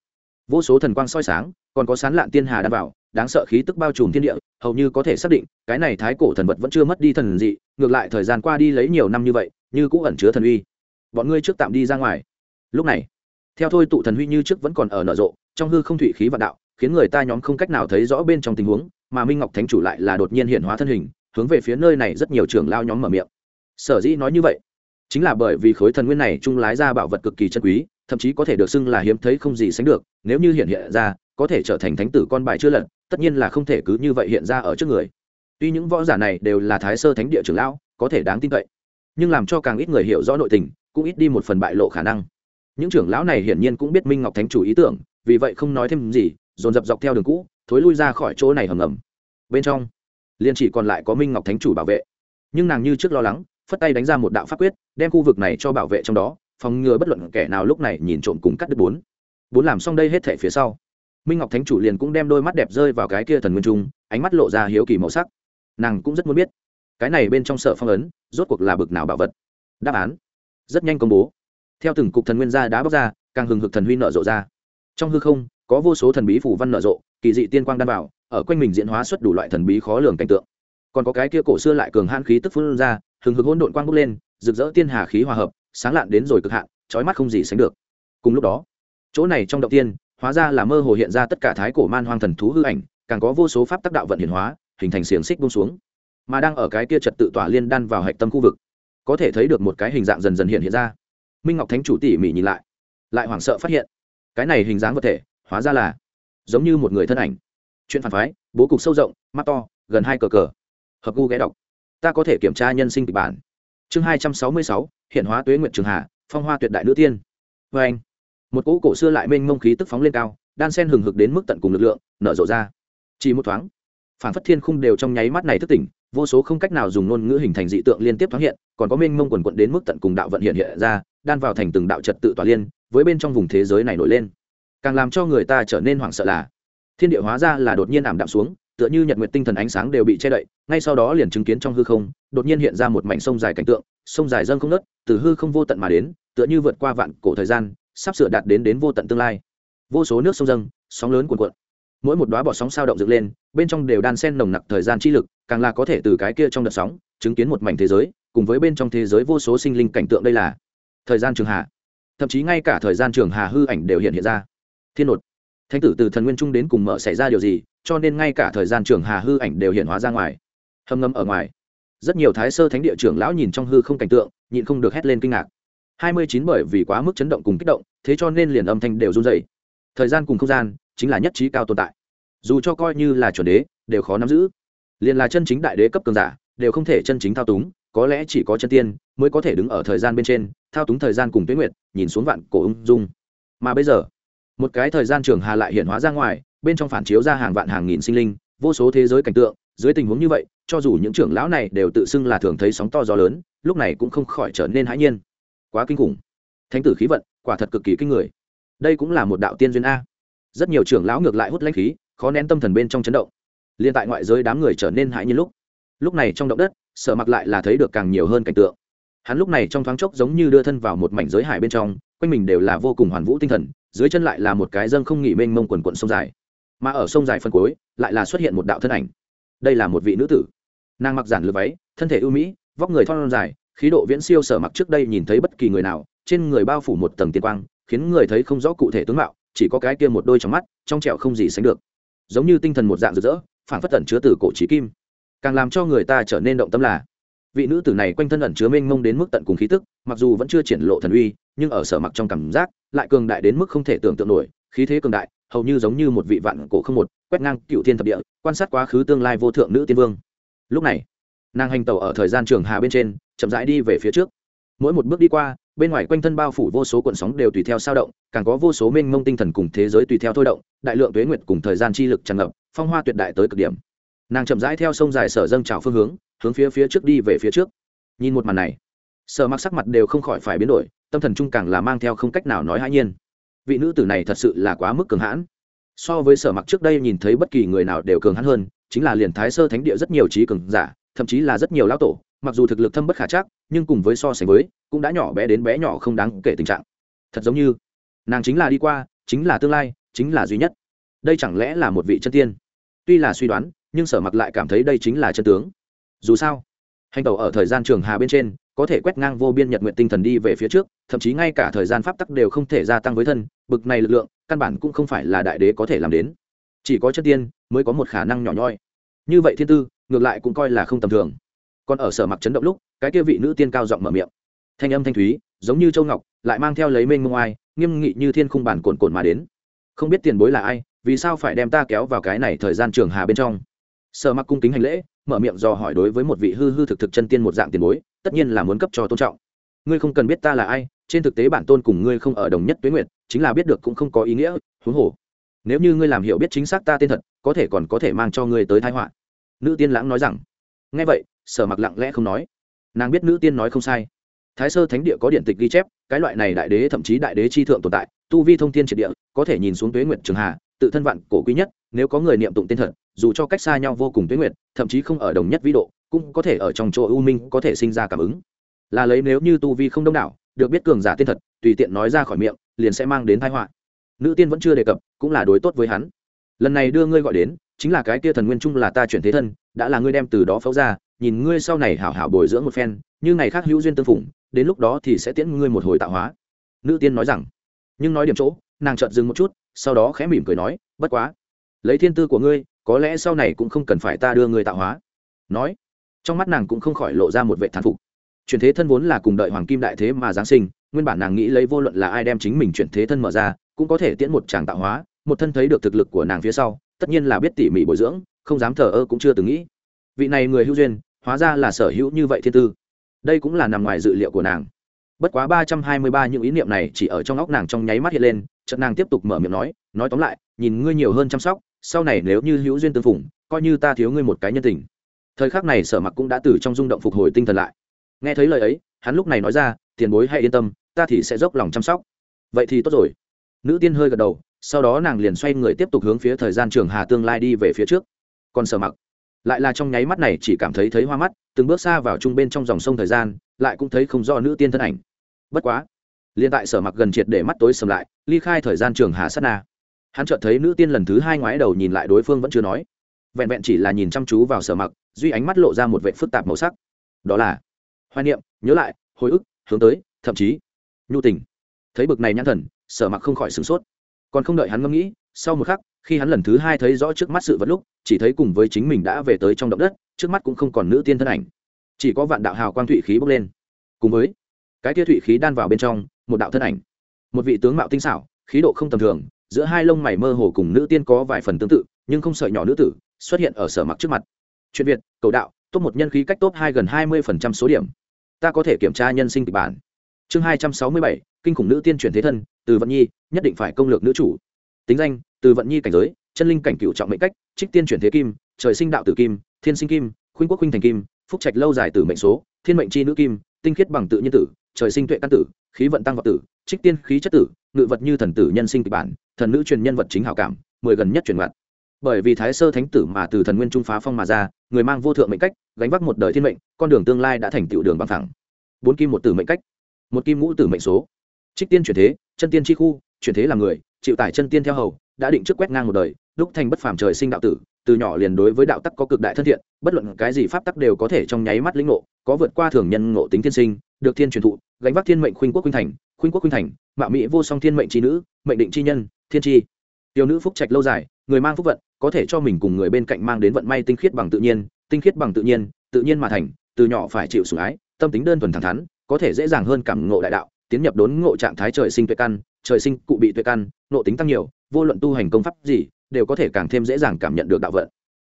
vô số thần quang soi sáng, còn có sán lạn tiên hà đan vào đáng sợ khí tức bao trùm thiên địa, hầu như có thể xác định, cái này thái cổ thần vật vẫn chưa mất đi thần dị, ngược lại thời gian qua đi lấy nhiều năm như vậy, như cũng ẩn chứa thần uy. Bọn ngươi trước tạm đi ra ngoài. Lúc này, theo thôi tụ thần huy như trước vẫn còn ở nở rộ, trong hư không thủy khí vạn đạo, khiến người ta nhóm không cách nào thấy rõ bên trong tình huống, mà minh ngọc thánh chủ lại là đột nhiên hiện hóa thân hình, hướng về phía nơi này rất nhiều trưởng lao nhóm mở miệng. Sở dĩ nói như vậy, chính là bởi vì khối thần nguyên này trung lái ra bảo vật cực kỳ chân quý, thậm chí có thể được xưng là hiếm thấy không gì sánh được, nếu như hiện hiện ra có thể trở thành thánh tử con bài chưa lật, tất nhiên là không thể cứ như vậy hiện ra ở trước người. Tuy những võ giả này đều là thái sơ thánh địa trưởng lão, có thể đáng tin cậy, nhưng làm cho càng ít người hiểu rõ nội tình, cũng ít đi một phần bại lộ khả năng. Những trưởng lão này hiển nhiên cũng biết minh ngọc thánh chủ ý tưởng, vì vậy không nói thêm gì, dồn dập dọc theo đường cũ, thối lui ra khỏi chỗ này hầm ngầm. Bên trong, liền chỉ còn lại có minh ngọc thánh chủ bảo vệ. Nhưng nàng như trước lo lắng, phất tay đánh ra một đạo pháp quyết, đem khu vực này cho bảo vệ trong đó, phòng ngừa bất luận kẻ nào lúc này nhìn trộm cùng cắt đứt bốn. Bốn làm xong đây hết thể phía sau minh ngọc thánh chủ liền cũng đem đôi mắt đẹp rơi vào cái kia thần nguyên trung, ánh mắt lộ ra hiếu kỳ màu sắc. Nàng cũng rất muốn biết, cái này bên trong sở phong ấn, rốt cuộc là bực nào bảo vật? Đáp án, rất nhanh công bố. Theo từng cục thần nguyên gia đã bóc ra, càng hừng hực thần huy nở rộ ra. Trong hư không, có vô số thần bí phủ văn nở rộ, kỳ dị tiên quang đan vào, ở quanh mình diễn hóa xuất đủ loại thần bí khó lường cảnh tượng. Còn có cái kia cổ xưa lại cường hãn khí tức phun ra, hừng hực hỗn độn quang bốc lên, rực rỡ tiên hà khí hòa hợp, sáng lạn đến rồi cực hạn trói mắt không gì sánh được. Cùng lúc đó, chỗ này trong động tiên hóa ra là mơ hồ hiện ra tất cả thái cổ man hoang thần thú hư ảnh, càng có vô số pháp tác đạo vận hiển hóa, hình thành xiềng xích bông xuống. Mà đang ở cái kia trật tự tỏa liên đan vào hạch tâm khu vực, có thể thấy được một cái hình dạng dần dần hiện hiện ra. Minh ngọc thánh chủ tỉ mỉ nhìn lại lại hoảng sợ phát hiện, cái này hình dáng vật thể, hóa ra là giống như một người thân ảnh. Chuyện phản phái, bố cục sâu rộng, mắt to, gần hai cờ cờ. Hợp gu ghé đọc. Ta có thể kiểm tra nhân sinh kịch bản. Chương hai trăm sáu mươi sáu, hiện hóa tuế nguyện trường hà, phong hoa tuyệt đại nữ tiên. Vê anh một cỗ cổ xưa lại mênh mông khí tức phóng lên cao, đan sen hừng hực đến mức tận cùng lực lượng, nở rộ ra. Chỉ một thoáng, phản phất thiên khung đều trong nháy mắt này thức tỉnh, vô số không cách nào dùng ngôn ngữ hình thành dị tượng liên tiếp thoáng hiện, còn có mênh mông quần quận đến mức tận cùng đạo vận hiện hiện ra, đan vào thành từng đạo trật tự tỏa liên, với bên trong vùng thế giới này nổi lên. Càng làm cho người ta trở nên hoảng sợ là, thiên địa hóa ra là đột nhiên ảm đạm xuống, tựa như nhật nguyện tinh thần ánh sáng đều bị che đậy, ngay sau đó liền chứng kiến trong hư không, đột nhiên hiện ra một mảnh sông dài cảnh tượng, sông dài dâng không nớt từ hư không vô tận mà đến, tựa như vượt qua vạn cổ thời gian sắp sửa đạt đến đến vô tận tương lai. Vô số nước sông dâng, sóng lớn cuồn cuộn. Mỗi một đóa bọt sóng sao động dựng lên, bên trong đều đan sen nồng nặc thời gian chi lực, càng là có thể từ cái kia trong đợt sóng, chứng kiến một mảnh thế giới, cùng với bên trong thế giới vô số sinh linh cảnh tượng đây là thời gian trường hà thậm chí ngay cả thời gian trường hà hư ảnh đều hiện hiện ra. Thiên nột. Thánh tử từ thần nguyên trung đến cùng mở xảy ra điều gì, cho nên ngay cả thời gian trường hà hư ảnh đều hiện hóa ra ngoài. Hâm ngâm ở ngoài. Rất nhiều thái sơ thánh địa trưởng lão nhìn trong hư không cảnh tượng, nhịn không được hét lên kinh ngạc hai mươi chín bởi vì quá mức chấn động cùng kích động, thế cho nên liền âm thanh đều run dày thời gian cùng không gian chính là nhất trí cao tồn tại. Dù cho coi như là chuẩn đế, đều khó nắm giữ. Liền là chân chính đại đế cấp cường giả, đều không thể chân chính thao túng, có lẽ chỉ có chân tiên mới có thể đứng ở thời gian bên trên, thao túng thời gian cùng tuyết nguyệt, nhìn xuống vạn cổ ung dung. Mà bây giờ, một cái thời gian trường hà lại hiện hóa ra ngoài, bên trong phản chiếu ra hàng vạn hàng nghìn sinh linh, vô số thế giới cảnh tượng, dưới tình huống như vậy, cho dù những trưởng lão này đều tự xưng là thường thấy sóng to gió lớn, lúc này cũng không khỏi trở nên hãi nhiên quá kinh khủng. Thánh tử khí vận, quả thật cực kỳ kinh người. Đây cũng là một đạo tiên duyên a. Rất nhiều trưởng lão ngược lại hút lãnh khí, khó nén tâm thần bên trong chấn động. Liên tại ngoại giới đám người trở nên hãi nhiên lúc. Lúc này trong động đất sợ mặc lại là thấy được càng nhiều hơn cảnh tượng. Hắn lúc này trong thoáng chốc giống như đưa thân vào một mảnh giới hải bên trong, quanh mình đều là vô cùng hoàn vũ tinh thần, dưới chân lại là một cái dâng không nghỉ mênh mông quần quận sông dài. Mà ở sông dài phân cuối, lại là xuất hiện một đạo thân ảnh. Đây là một vị nữ tử. Nàng mặc giản lược váy, thân thể ưu mỹ, vóc người thon dài khí độ viễn siêu sở mặc trước đây nhìn thấy bất kỳ người nào, trên người bao phủ một tầng tiên quang, khiến người thấy không rõ cụ thể tướng mạo, chỉ có cái kia một đôi trong mắt, trong trẻo không gì sánh được. Giống như tinh thần một dạng rực rỡ, phản phất tẩn chứa từ cổ trí kim. Càng làm cho người ta trở nên động tâm là, vị nữ tử này quanh thân ẩn chứa mênh mông đến mức tận cùng khí tức, mặc dù vẫn chưa triển lộ thần uy, nhưng ở sở mặc trong cảm giác, lại cường đại đến mức không thể tưởng tượng nổi, khí thế cường đại, hầu như giống như một vị vạn cổ không một, quét ngang cựu thiên thập địa, quan sát quá khứ tương lai vô thượng nữ tiên vương. Lúc này, nàng hành tẩu ở thời gian trường hà bên trên chậm rãi đi về phía trước. Mỗi một bước đi qua, bên ngoài quanh thân bao phủ vô số cuộn sóng đều tùy theo sao động, càng có vô số mênh mông tinh thần cùng thế giới tùy theo thôi động, đại lượng tuế nguyệt cùng thời gian chi lực tràn ngập, phong hoa tuyệt đại tới cực điểm. Nàng chậm rãi theo sông dài sở dâng trào phương hướng hướng phía phía trước đi về phía trước. Nhìn một màn này, sở mặc sắc mặt đều không khỏi phải biến đổi, tâm thần trung càng là mang theo không cách nào nói hãi nhiên. Vị nữ tử này thật sự là quá mức cường hãn. So với sở mặc trước đây nhìn thấy bất kỳ người nào đều cường hãn hơn, chính là liền thái sơ thánh địa rất nhiều trí cường giả, thậm chí là rất nhiều lão tổ mặc dù thực lực thâm bất khả chắc, nhưng cùng với so sánh với, cũng đã nhỏ bé đến bé nhỏ không đáng kể tình trạng. Thật giống như, nàng chính là đi qua, chính là tương lai, chính là duy nhất. Đây chẳng lẽ là một vị chân tiên? Tuy là suy đoán, nhưng sở mặc lại cảm thấy đây chính là chân tướng. Dù sao, hành tàu ở thời gian trường hà bên trên, có thể quét ngang vô biên nhật nguyện tinh thần đi về phía trước, thậm chí ngay cả thời gian pháp tắc đều không thể gia tăng với thân, bực này lực lượng, căn bản cũng không phải là đại đế có thể làm đến. Chỉ có chân tiên, mới có một khả năng nhỏ nhoi. Như vậy thiên tư, ngược lại cũng coi là không tầm thường còn ở sở mặc chấn động lúc, cái kia vị nữ tiên cao giọng mở miệng. Thanh âm thanh thúy, giống như châu ngọc, lại mang theo lấy mênh mông ai, nghiêm nghị như thiên khung bản cồn cồn mà đến. Không biết tiền bối là ai, vì sao phải đem ta kéo vào cái này thời gian trường hà bên trong? Sở mặc cung kính hành lễ, mở miệng do hỏi đối với một vị hư hư thực thực chân tiên một dạng tiền bối, tất nhiên là muốn cấp cho tôn trọng. Ngươi không cần biết ta là ai, trên thực tế bản tôn cùng ngươi không ở đồng nhất tuyến nguyện chính là biết được cũng không có ý nghĩa, huống hồ. Nếu như ngươi làm hiểu biết chính xác ta tên thật, có thể còn có thể mang cho ngươi tới thái họa. Nữ tiên lãng nói rằng nghe vậy, sở mặc lặng lẽ không nói. Nàng biết nữ tiên nói không sai. Thái sơ thánh địa có điện tịch ghi chép, cái loại này đại đế thậm chí đại đế chi thượng tồn tại, tu vi thông thiên triệt địa, có thể nhìn xuống tuế nguyệt trường hà, tự thân vạn cổ quý nhất, nếu có người niệm tụng tên thật, dù cho cách xa nhau vô cùng tuế nguyệt, thậm chí không ở đồng nhất vĩ độ, cũng có thể ở trong chỗ u minh có thể sinh ra cảm ứng. Là lấy nếu như tu vi không đông đảo, được biết cường giả tên thật, tùy tiện nói ra khỏi miệng, liền sẽ mang đến thái họa. Nữ tiên vẫn chưa đề cập, cũng là đối tốt với hắn. Lần này đưa ngươi gọi đến chính là cái kia thần nguyên trung là ta chuyển thế thân, đã là ngươi đem từ đó phẫu ra, nhìn ngươi sau này hảo hảo bồi dưỡng một phen, như ngày khác hữu duyên tương phủng đến lúc đó thì sẽ tiễn ngươi một hồi tạo hóa. Nữ tiên nói rằng. Nhưng nói điểm chỗ, nàng chợt dừng một chút, sau đó khẽ mỉm cười nói, bất quá, lấy thiên tư của ngươi, có lẽ sau này cũng không cần phải ta đưa ngươi tạo hóa. Nói, trong mắt nàng cũng không khỏi lộ ra một vệ thán phục. Chuyển thế thân vốn là cùng đợi hoàng kim đại thế mà giáng sinh, nguyên bản nàng nghĩ lấy vô luận là ai đem chính mình chuyển thế thân mở ra, cũng có thể tiễn một tràng tạo hóa, một thân thấy được thực lực của nàng phía sau tất nhiên là biết tỉ mỉ bồi dưỡng, không dám thờ ơ cũng chưa từng nghĩ. Vị này người hữu duyên, hóa ra là sở hữu như vậy thiên tư. Đây cũng là nằm ngoài dự liệu của nàng. Bất quá ba trăm hai mươi ba những ý niệm này chỉ ở trong óc nàng trong nháy mắt hiện lên, chợt nàng tiếp tục mở miệng nói nói tóm lại, nhìn ngươi nhiều hơn chăm sóc, sau này nếu như hữu duyên tương phủng coi như ta thiếu ngươi một cái nhân tình. Thời khắc này sở mặc cũng đã từ trong rung động phục hồi tinh thần lại. Nghe thấy lời ấy, hắn lúc này nói ra, tiền bối hãy yên tâm, ta thì sẽ dốc lòng chăm sóc. Vậy thì tốt rồi. Nữ tiên hơi gật đầu sau đó nàng liền xoay người tiếp tục hướng phía thời gian trường hà tương lai đi về phía trước. Còn sở mặc, lại là trong nháy mắt này chỉ cảm thấy thấy hoa mắt, từng bước xa vào trung bên trong dòng sông thời gian, lại cũng thấy không do nữ tiên thân ảnh. Bất quá, liền tại sở mặc gần triệt để mắt tối sầm lại, ly khai thời gian trường hà sát na. Hắn chợt thấy nữ tiên lần thứ hai ngoái đầu nhìn lại đối phương vẫn chưa nói. Vẹn vẹn chỉ là nhìn chăm chú vào sở mặc, duy ánh mắt lộ ra một vệ phức tạp màu sắc. Đó là, hoài niệm, nhớ lại, hồi ức, hướng tới, thậm chí, nhu tình. Thấy bực này nhãn thần, sở mặc không khỏi sửng sốt còn không đợi hắn ngẫm nghĩ, sau một khắc, khi hắn lần thứ hai thấy rõ trước mắt sự vật lúc, chỉ thấy cùng với chính mình đã về tới trong động đất, trước mắt cũng không còn nữ tiên thân ảnh. Chỉ có vạn đạo hào quang thụy khí bốc lên. Cùng với, cái tia thụy khí đan vào bên trong, một đạo thân ảnh. Một vị tướng mạo tinh xảo, khí độ không tầm thường, giữa hai lông mày mơ hồ cùng nữ tiên có vài phần tương tự, nhưng không sợi nhỏ nữ tử, xuất hiện ở sở mặc trước mặt. Chuyện việt, cầu đạo, top một nhân khí cách top hai gần hai mươi phần trăm số điểm. Ta có thể kiểm tra nhân sinh kịch bản. Chương hai trăm sáu mươi bảy, kinh khủng nữ tiên chuyển thế thân từ vận nhi, nhất định phải công lược nữ chủ. Tính danh, từ vận nhi cảnh giới, chân linh cảnh cựu trọng mệnh cách, trích tiên chuyển thế kim, trời sinh đạo tử kim, thiên sinh kim, khuynh quốc khuynh thành kim, phúc trạch lâu dài tử mệnh số, thiên mệnh chi nữ kim, tinh khiết bằng tự nhiên tử, trời sinh tuệ căn tử, khí vận tăng vọng tử, trích tiên khí chất tử, ngự vật như thần tử nhân sinh kịch bản, thần nữ truyền nhân vật chính hảo cảm, mười gần nhất truyền ngặt bởi vì thái sơ thánh tử mà từ thần nguyên trung phá phong mà ra, người mang vô thượng mệnh cách, gánh vác một đời thiên mệnh, con đường tương lai đã thành tựu đường bằng thẳng bốn kim một tử mệnh cách, một kim ngũ tử mệnh số trích tiên chuyển thế, chân tiên chi khu, chuyển thế là người, chịu tải chân tiên theo hầu, đã định trước quét ngang một đời lúc thành bất phàm trời sinh đạo tử, từ nhỏ liền đối với đạo tắc có cực đại thân thiện, bất luận cái gì pháp tắc đều có thể trong nháy mắt lĩnh ngộ, có vượt qua thường nhân ngộ tính thiên sinh, được thiên truyền thụ, gánh vác thiên mệnh khuynh quốc khuynh thành, khuynh quốc khuynh thành, mạo mỹ vô song thiên mệnh chi nữ, mệnh định chi nhân, thiên chi. Tiểu nữ phúc trạch lâu dài, người mang phúc vận, có thể cho mình cùng người bên cạnh mang đến vận may tinh khiết bằng tự nhiên, tinh khiết bằng tự nhiên tự nhiên mà thành, từ nhỏ phải chịu sủng ái, tâm tính đơn thuần thẳng thắn, có thể dễ dàng hơn cảm ngộ đại đạo tiến nhập đốn ngộ trạng thái trời sinh tuệ căn, trời sinh cụ bị tuệ căn, nộ tính tăng nhiều, vô luận tu hành công pháp gì, đều có thể càng thêm dễ dàng cảm nhận được đạo vận.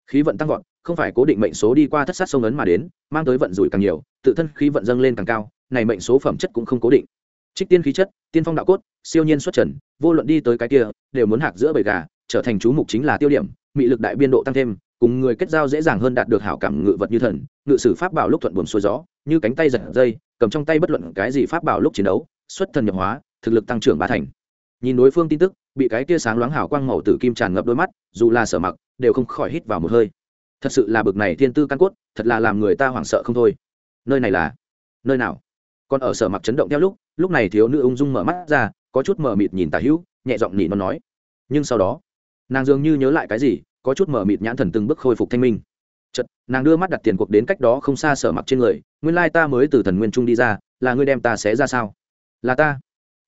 Khí vận tăng vọt, không phải cố định mệnh số đi qua thất sát sông ấn mà đến, mang tới vận rủi càng nhiều, tự thân khí vận dâng lên càng cao, này mệnh số phẩm chất cũng không cố định. Trích tiên khí chất, tiên phong đạo cốt, siêu nhiên xuất trần, vô luận đi tới cái kia, đều muốn hạc giữa bầy gà, trở thành chú mục chính là tiêu điểm, mị lực đại biên độ tăng thêm cùng người kết giao dễ dàng hơn đạt được hảo cảm ngự vật như thần, ngự sử pháp bảo lúc thuận buồm xuôi gió, như cánh tay giật dây, cầm trong tay bất luận cái gì pháp bảo lúc chiến đấu, xuất thần nhập hóa, thực lực tăng trưởng ba thành. Nhìn đối phương tin tức, bị cái tia sáng loáng hảo quang màu tử kim tràn ngập đôi mắt, dù là sở mặc, đều không khỏi hít vào một hơi. Thật sự là bực này thiên tư căn cốt, thật là làm người ta hoảng sợ không thôi. Nơi này là, nơi nào? Còn ở sở mặc chấn động theo lúc lúc này thiếu nữ ung dung mở mắt ra, có chút mờ mịt nhìn tà hữu, nhẹ giọng nhị nó nói. Nhưng sau đó, nàng dường như nhớ lại cái gì có chút mở mịt nhãn thần từng bước khôi phục thanh minh. Chật nàng đưa mắt đặt tiền cuộc đến cách đó không xa sở mặc trên người, nguyên lai ta mới từ thần nguyên trung đi ra, là ngươi đem ta xé ra sao? Là ta.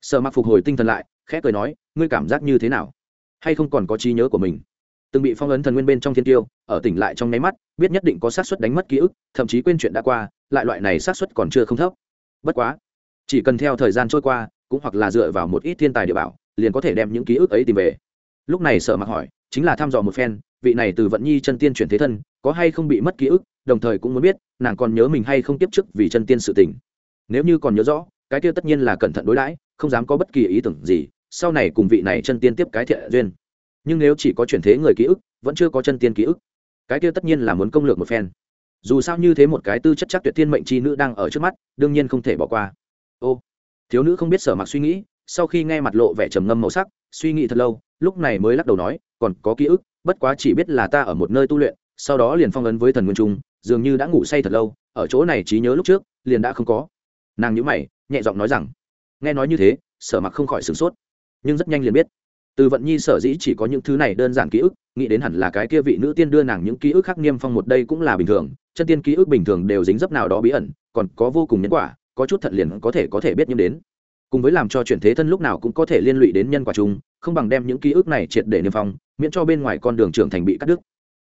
Sở mặc phục hồi tinh thần lại, khẽ cười nói, ngươi cảm giác như thế nào? Hay không còn có trí nhớ của mình? Từng bị phong ấn thần nguyên bên trong thiên tiêu, ở tỉnh lại trong nháy mắt, biết nhất định có xác suất đánh mất ký ức, thậm chí quên chuyện đã qua, lại loại này xác suất còn chưa không thấp. Bất quá, chỉ cần theo thời gian trôi qua, cũng hoặc là dựa vào một ít thiên tài địa bảo, liền có thể đem những ký ức ấy tìm về. Lúc này sợ mặc hỏi, chính là thăm dò một phen vị này từ vận nhi chân tiên chuyển thế thân, có hay không bị mất ký ức, đồng thời cũng muốn biết, nàng còn nhớ mình hay không tiếp chức vì chân tiên sự tình. Nếu như còn nhớ rõ, cái kia tất nhiên là cẩn thận đối đãi, không dám có bất kỳ ý tưởng gì, sau này cùng vị này chân tiên tiếp cái thiện duyên. Nhưng nếu chỉ có chuyển thế người ký ức, vẫn chưa có chân tiên ký ức, cái kia tất nhiên là muốn công lược một phen. Dù sao như thế một cái tư chất chắc tuyệt thiên mệnh c h i nữ đang ở trước mắt, đương nhiên không thể bỏ qua. Ô, thiếu nữ không biết sở mặc suy nghĩ, sau khi nghe mặt lộ vẻ trầm ngâm màu sắc, suy nghĩ thật lâu lúc này mới lắc đầu nói, còn có ký ức, bất quá chỉ biết là ta ở một nơi tu luyện, sau đó liền phong ấn với thần nguyên trung, dường như đã ngủ say thật lâu, ở chỗ này trí nhớ lúc trước, liền đã không có. Nàng nhữ mày, nhẹ giọng nói rằng, nghe nói như thế, sở mặc không khỏi sửng sốt, nhưng rất nhanh liền biết. Từ vận nhi sở dĩ chỉ có những thứ này đơn giản ký ức, nghĩ đến hẳn là cái kia vị nữ tiên đưa nàng những ký ức khác niêm phong một đây cũng là bình thường, chân tiên ký ức bình thường đều dính dấp nào đó bí ẩn, còn có vô cùng nhân quả, có chút thận liền có thể có thể biết nhiễm đến. Cùng với làm cho chuyển thế thân lúc nào cũng có thể liên lụy đến nhân quả chung không bằng đem những ký ức này triệt để niêm phong, miễn cho bên ngoài con đường trưởng thành bị cắt đứt.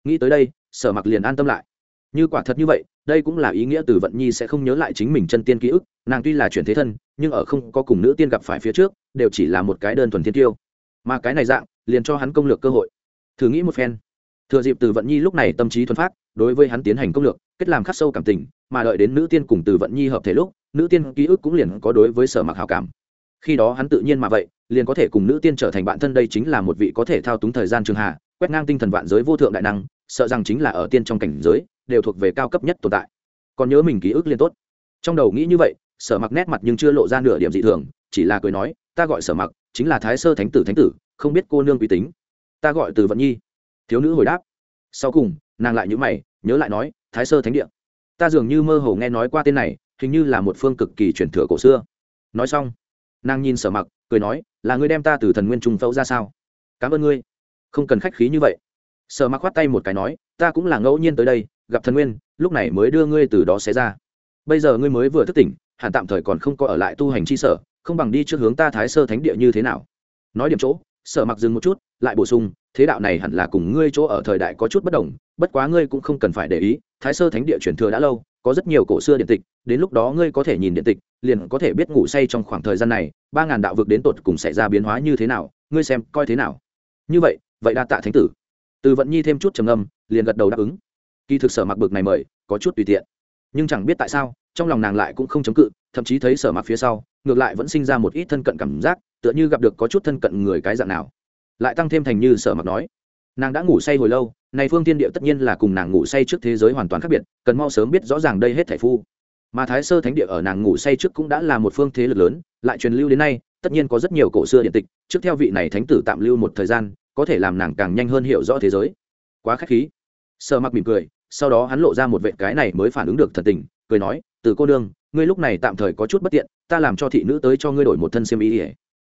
Nghĩ tới đây, sở mặc liền an tâm lại. Như quả thật như vậy, đây cũng là ý nghĩa từ vận nhi sẽ không nhớ lại chính mình chân tiên ký ức, nàng tuy là chuyển thế thân, nhưng ở không có cùng nữ tiên gặp phải phía trước, đều chỉ là một cái đơn thuần thiên tiêu. Mà cái này dạng, liền cho hắn công lược cơ hội. Thử nghĩ một phen. Thừa dịp từ vận nhi lúc này tâm trí thuần phát, đối với hắn tiến hành công lược, kết làm khắc sâu cảm tình, mà đợi đến nữ tiên cùng từ vận nhi hợp thể lúc, nữ tiên ký ức cũng liền có đối với sở mặc hào cảm khi đó hắn tự nhiên mà vậy, liền có thể cùng nữ tiên trở thành bạn thân đây chính là một vị có thể thao túng thời gian trường hạ, quét ngang tinh thần vạn giới vô thượng đại năng, sợ rằng chính là ở tiên trong cảnh giới, đều thuộc về cao cấp nhất tồn tại. Còn nhớ mình ký ức liên tốt. Trong đầu nghĩ như vậy, sở mặc nét mặt nhưng chưa lộ ra nửa điểm dị thường, chỉ là cười nói, ta gọi sở mặc, chính là thái sơ thánh tử thánh tử, không biết cô nương quý tính. Ta gọi từ vận nhi. Thiếu nữ hồi đáp. Sau cùng, nàng lại nhữ mày, nhớ lại nói, thái sơ thánh địa. Ta dường như mơ hồ nghe nói qua tên này, hình như là một phương cực kỳ truyền thừa cổ xưa. Nói xong nàng nhìn sở mặc, cười nói, là ngươi đem ta từ thần nguyên trung phẫu ra sao? Cảm ơn ngươi. Không cần khách khí như vậy. Sở mặc khoát tay một cái nói, ta cũng là ngẫu nhiên tới đây, gặp thần nguyên, lúc này mới đưa ngươi từ đó xé ra. Bây giờ ngươi mới vừa thức tỉnh, hẳn tạm thời còn không có ở lại tu hành chi sở, không bằng đi trước hướng ta thái sơ thánh địa như thế nào? Nói điểm chỗ, sở mặc dừng một chút, lại bổ sung, thế đạo này hẳn là cùng ngươi chỗ ở thời đại có chút bất đồng, bất quá ngươi cũng không cần phải để ý, thái sơ thánh địa truyền thừa đã lâu có rất nhiều cổ xưa điện tịch, đến lúc đó ngươi có thể nhìn điện tịch, liền có thể biết ngủ say trong khoảng thời gian này, ba ngàn đạo vực đến tột cùng xảy ra biến hóa như thế nào, ngươi xem coi thế nào. Như vậy vậy đa tạ thánh tử. Từ vận nhi thêm chút trầm âm liền gật đầu đáp ứng. Kỳ thực sở mặc bực này mời, có chút tùy tiện. Nhưng chẳng biết tại sao, trong lòng nàng lại cũng không chống cự, thậm chí thấy sở mặc phía sau, ngược lại vẫn sinh ra một ít thân cận cảm giác, tựa như gặp được có chút thân cận người cái dạng nào. Lại tăng thêm thành như sở mặc nói nàng đã ngủ say hồi lâu, này phương tiên địa tất nhiên là cùng nàng ngủ say trước thế giới hoàn toàn khác biệt, cần mau sớm biết rõ ràng đây hết thảy phu. Mà thái sơ thánh địa ở nàng ngủ say trước cũng đã là một phương thế lực lớn, lại truyền lưu đến nay, tất nhiên có rất nhiều cổ xưa điện tịch, trước theo vị này thánh tử tạm lưu một thời gian, có thể làm nàng càng nhanh hơn hiểu rõ thế giới. Quá khách khí. Sợ mặc mỉm cười, sau đó hắn lộ ra một vệ cái này mới phản ứng được thật tình, cười nói, từ cô đương ngươi lúc này tạm thời có chút bất tiện, ta làm cho thị nữ tới cho ngươi đổi một thân xiêm y ỉa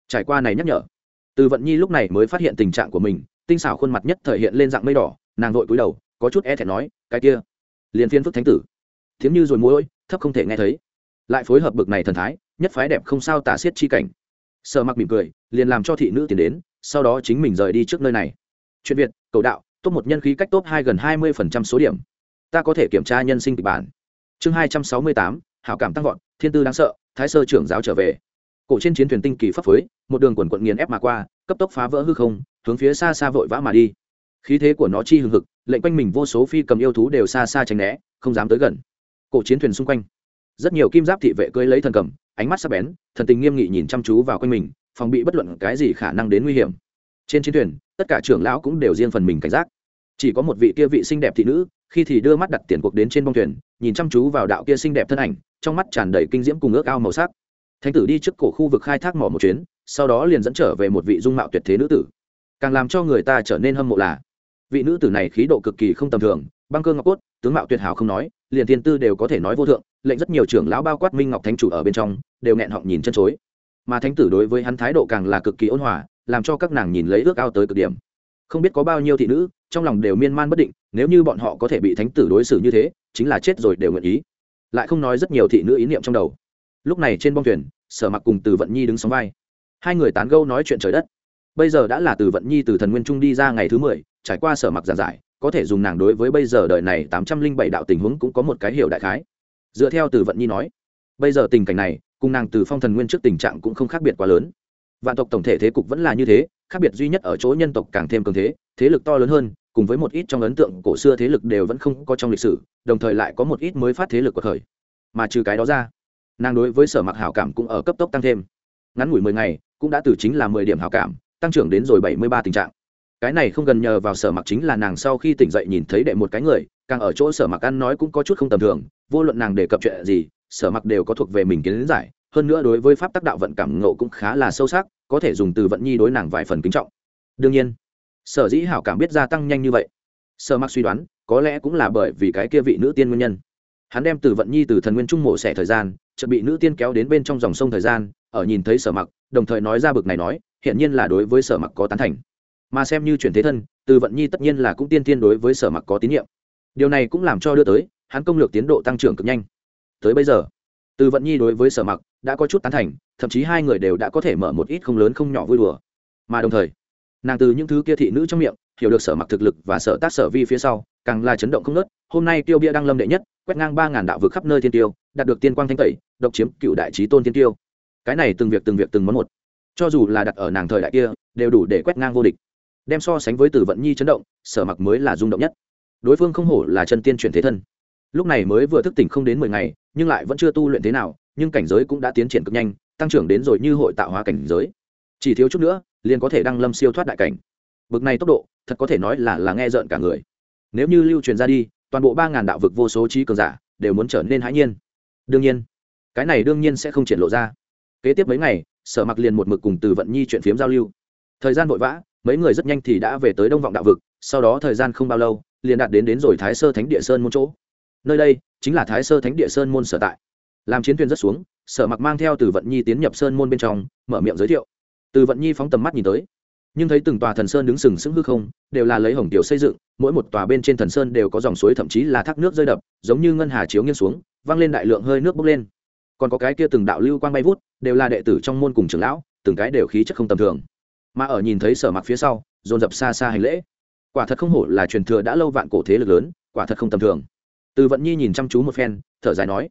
trải qua này nhắc nhở, từ vận nhi lúc này mới phát hiện tình trạng của mình tinh xảo khuôn mặt nhất thể hiện lên dạng mây đỏ, nàng vội cúi đầu, có chút e thẹn nói, cái kia liền phiên phức thánh tử. Thiếm như rồi môi thấp không thể nghe thấy. Lại phối hợp bực này thần thái, nhất phái đẹp không sao tả xiết chi cảnh. Sợ mặc mỉm cười, liền làm cho thị nữ tiến đến, sau đó chính mình rời đi trước nơi này. Chuyện việt, cầu đạo, top một nhân khí cách top hai gần hai mươi phần trăm số điểm. Ta có thể kiểm tra nhân sinh kịch bản. Chương hai trăm sáu mươi tám, hảo cảm tăng vọt, thiên tư đáng sợ, thái sơ trưởng giáo trở về. Cổ trên chiến thuyền tinh kỳ pháp phối, một đường quần quận nghiền ép mà qua, cấp tốc phá vỡ hư không hướng phía xa xa vội vã mà đi. Khí thế của nó chi hừng hực, lệnh quanh mình vô số phi cầm yêu thú đều xa xa tránh né, không dám tới gần. Cổ chiến thuyền xung quanh, rất nhiều kim giáp thị vệ cưỡi lấy thần cầm, ánh mắt sắc bén, thần tình nghiêm nghị nhìn chăm chú vào quanh mình, phòng bị bất luận cái gì khả năng đến nguy hiểm. Trên chiến thuyền, tất cả trưởng lão cũng đều riêng phần mình cảnh giác. Chỉ có một vị kia vị xinh đẹp thị nữ, khi thì đưa mắt đặt tiền cuộc đến trên bông thuyền, nhìn chăm chú vào đạo kia xinh đẹp thân ảnh, trong mắt tràn đầy kinh diễm cùng ước ao màu sắc. Thánh tử đi trước cổ khu vực khai thác mỏ một chuyến, sau đó liền dẫn trở về một vị dung mạo tuyệt thế nữ tử càng làm cho người ta trở nên hâm mộ là, vị nữ tử này khí độ cực kỳ không tầm thường, băng cơ ngọc cốt, tướng mạo tuyệt hảo không nói, liền thiên tư đều có thể nói vô thượng, lệnh rất nhiều trưởng lão bao quát minh ngọc thánh chủ ở bên trong, đều nghẹn họng nhìn chân chối. Mà thánh tử đối với hắn thái độ càng là cực kỳ ôn hòa, làm cho các nàng nhìn lấy ước ao tới cực điểm. Không biết có bao nhiêu thị nữ, trong lòng đều miên man bất định, nếu như bọn họ có thể bị thánh tử đối xử như thế, chính là chết rồi đều nguyện ý. Lại không nói rất nhiều thị nữ ý niệm trong đầu. Lúc này trên bông thuyền, sở mặc cùng từ vận nhi đứng sóng vai. Hai người tán gâu nói chuyện trời đất bây giờ đã là từ vận nhi từ thần nguyên trung đi ra ngày thứ mười, trải qua sở mặc giảng giải, có thể dùng nàng đối với bây giờ đời này tám trăm linh bảy đạo tình huống cũng có một cái hiểu đại khái. Dựa theo từ vận nhi nói, bây giờ tình cảnh này, cùng nàng từ phong thần nguyên trước tình trạng cũng không khác biệt quá lớn. Vạn tộc tổng thể thế cục vẫn là như thế, khác biệt duy nhất ở chỗ nhân tộc càng thêm cường thế thế lực to lớn hơn, cùng với một ít trong ấn tượng cổ xưa thế lực đều vẫn không có trong lịch sử, đồng thời lại có một ít mới phát thế lực của thời. Mà trừ cái đó ra, nàng đối với sở mặc hảo cảm cũng ở cấp tốc tăng thêm. Ngắn ngủi mười ngày, cũng đã từ chính là mười điểm hảo cảm tăng trưởng đến rồi bảy mươi ba tình trạng. Cái này không gần nhờ vào sở mặc chính là nàng sau khi tỉnh dậy nhìn thấy đệ một cái người, càng ở chỗ sở mặc ăn nói cũng có chút không tầm thường, vô luận nàng đề cập chuyện gì, sở mặc đều có thuộc về mình kiến giải, hơn nữa đối với pháp tác đạo vận cảm ngộ cũng khá là sâu sắc, có thể dùng từ vận nhi đối nàng vài phần kính trọng. Đương nhiên, sở dĩ hảo cảm biết gia tăng nhanh như vậy. Sở mặc suy đoán, có lẽ cũng là bởi vì cái kia vị nữ tiên nguyên nhân. Hắn đem từ vận nhi từ thần nguyên trung mộ xẻ thời gian, chợt bị nữ tiên kéo đến bên trong dòng sông thời gian, ở nhìn thấy sở mặc, đồng thời nói ra bực này nói hiện nhiên là đối với sở mặc có tán thành. Mà xem như chuyển thế thân, từ vận nhi tất nhiên là cũng tiên tiên đối với sở mặc có tín nhiệm. Điều này cũng làm cho đưa tới, hắn công lược tiến độ tăng trưởng cực nhanh. Tới bây giờ, từ vận nhi đối với sở mặc đã có chút tán thành, thậm chí hai người đều đã có thể mở một ít không lớn không nhỏ vui đùa. Mà đồng thời, nàng từ những thứ kia thị nữ trong miệng, hiểu được sở mặc thực lực và sở tác sở vi phía sau, càng là chấn động không nớt hôm nay tiêu bia đang lâm đệ nhất, quét ngang ba ngàn đạo vực khắp nơi thiên tiêu, đạt được tiên quang thanh tẩy, độc chiếm cựu đại trí tôn thiên tiêu. Cái này từng việc từng việc từng món một cho dù là đặt ở nàng thời đại kia, đều đủ để quét ngang vô địch. Đem so sánh với Tử vận nhi chấn động, sở mặc mới là rung động nhất. Đối phương không hổ là chân tiên chuyển thế thân. Lúc này mới vừa thức tỉnh không đến mười ngày, nhưng lại vẫn chưa tu luyện thế nào, nhưng cảnh giới cũng đã tiến triển cực nhanh, tăng trưởng đến rồi như hội tạo hóa cảnh giới. Chỉ thiếu chút nữa, liền có thể đăng lâm siêu thoát đại cảnh. Bực này tốc độ, thật có thể nói là là nghe rợn cả người. Nếu như lưu truyền ra đi, toàn bộ ba ngàn đạo vực vô số trí cường giả, đều muốn trở nên hãi nhiên. Đương nhiên, cái này đương nhiên sẽ không triển lộ ra. Kế tiếp mấy ngày sở mặc liền một mực cùng từ vận nhi chuyện phiếm giao lưu. Thời gian vội vã, mấy người rất nhanh thì đã về tới đông vọng đạo vực, sau đó thời gian không bao lâu, liền đạt đến đến rồi thái sơ thánh địa sơn môn chỗ. Nơi đây chính là thái sơ thánh địa sơn môn sở tại. Làm chiến thuyền rất xuống, sở mặc mang theo từ vận nhi tiến nhập sơn môn bên trong, mở miệng giới thiệu. Từ vận nhi phóng tầm mắt nhìn tới, nhưng thấy từng tòa thần sơn đứng sừng sững hư không, đều là lấy hồng tiểu xây dựng, mỗi một tòa bên trên thần sơn đều có dòng suối thậm chí là thác nước rơi đập, giống như ngân hà chiếu nghiêng xuống văng lên đại lượng hơi nước bốc lên còn có cái kia từng đạo lưu quang bay vút, đều là đệ tử trong môn cùng trưởng lão, từng cái đều khí chất không tầm thường. Mà ở nhìn thấy sở mặc phía sau, dồn dập xa xa hành lễ. Quả thật không hổ là truyền thừa đã lâu vạn cổ thế lực lớn, quả thật không tầm thường. Từ vận nhi nhìn chăm chú một phen, thở dài nói,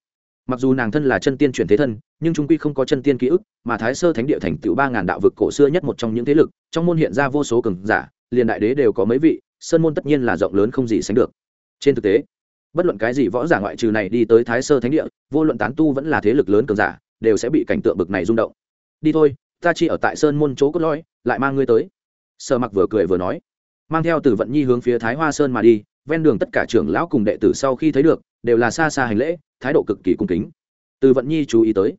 mặc dù nàng thân là chân tiên chuyển thế thân, nhưng trung quy không có chân tiên ký ức, mà thái sơ thánh địa thành tựu ba ngàn đạo vực cổ xưa nhất một trong những thế lực, trong môn hiện ra vô số cường giả, liền đại đế đều có mấy vị, sơn môn tất nhiên là rộng lớn không gì sánh được. Trên thực tế bất luận cái gì võ giả ngoại trừ này đi tới thái sơ thánh địa, vô luận tán tu vẫn là thế lực lớn cường giả, đều sẽ bị cảnh tượng bực này rung động. Đi thôi, ta chỉ ở tại sơn môn chỗ cốt lõi, lại mang ngươi tới. Sở mặc vừa cười vừa nói. Mang theo từ vận nhi hướng phía thái hoa sơn mà đi, ven đường tất cả trưởng lão cùng đệ tử sau khi thấy được, đều là xa xa hành lễ, thái độ cực kỳ cung kính. Từ vận nhi chú ý tới,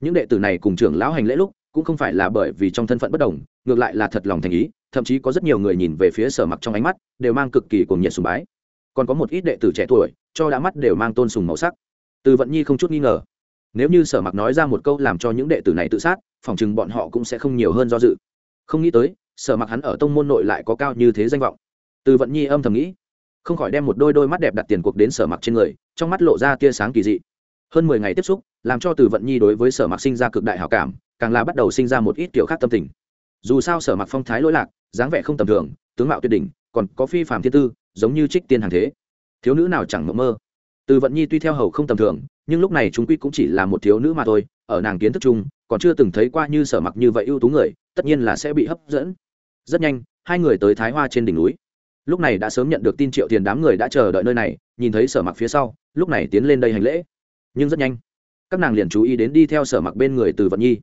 những đệ tử này cùng trưởng lão hành lễ lúc, cũng không phải là bởi vì trong thân phận bất đồng, ngược lại là thật lòng thành ý, thậm chí có rất nhiều người nhìn về phía sở mặc trong ánh mắt, đều mang cực kỳ cuồng nhiệt sùng bái. Còn có một ít đệ tử trẻ tuổi cho đã mắt đều mang tôn sùng màu sắc. Từ vận nhi không chút nghi ngờ. Nếu như sở mặc nói ra một câu làm cho những đệ tử này tự sát, phòng chừng bọn họ cũng sẽ không nhiều hơn do dự. Không nghĩ tới, sở mặc hắn ở tông môn nội lại có cao như thế danh vọng. Từ vận nhi âm thầm nghĩ, không khỏi đem một đôi đôi mắt đẹp đặt tiền cuộc đến sở mặc trên người, trong mắt lộ ra tia sáng kỳ dị. Hơn mười ngày tiếp xúc, làm cho từ vận nhi đối với sở mặc sinh ra cực đại hảo cảm, càng là bắt đầu sinh ra một ít kiểu khác tâm tình. Dù sao sở mặc phong thái lỗi lạc, dáng vẻ không tầm thường, tướng mạo tuyệt đỉnh, còn có phi phạm thiên tư, giống như trích tiên hàng thế thiếu nữ nào chẳng mộng mơ. Từ vận nhi tuy theo hầu không tầm thường, nhưng lúc này chúng quy cũng chỉ là một thiếu nữ mà thôi, ở nàng kiến thức chung, còn chưa từng thấy qua như sở mặc như vậy ưu tú người, tất nhiên là sẽ bị hấp dẫn. Rất nhanh, hai người tới thái hoa trên đỉnh núi. Lúc này đã sớm nhận được tin triệu tiền đám người đã chờ đợi nơi này, nhìn thấy sở mặc phía sau, lúc này tiến lên đây hành lễ. Nhưng rất nhanh, các nàng liền chú ý đến đi theo sở mặc bên người từ vận nhi.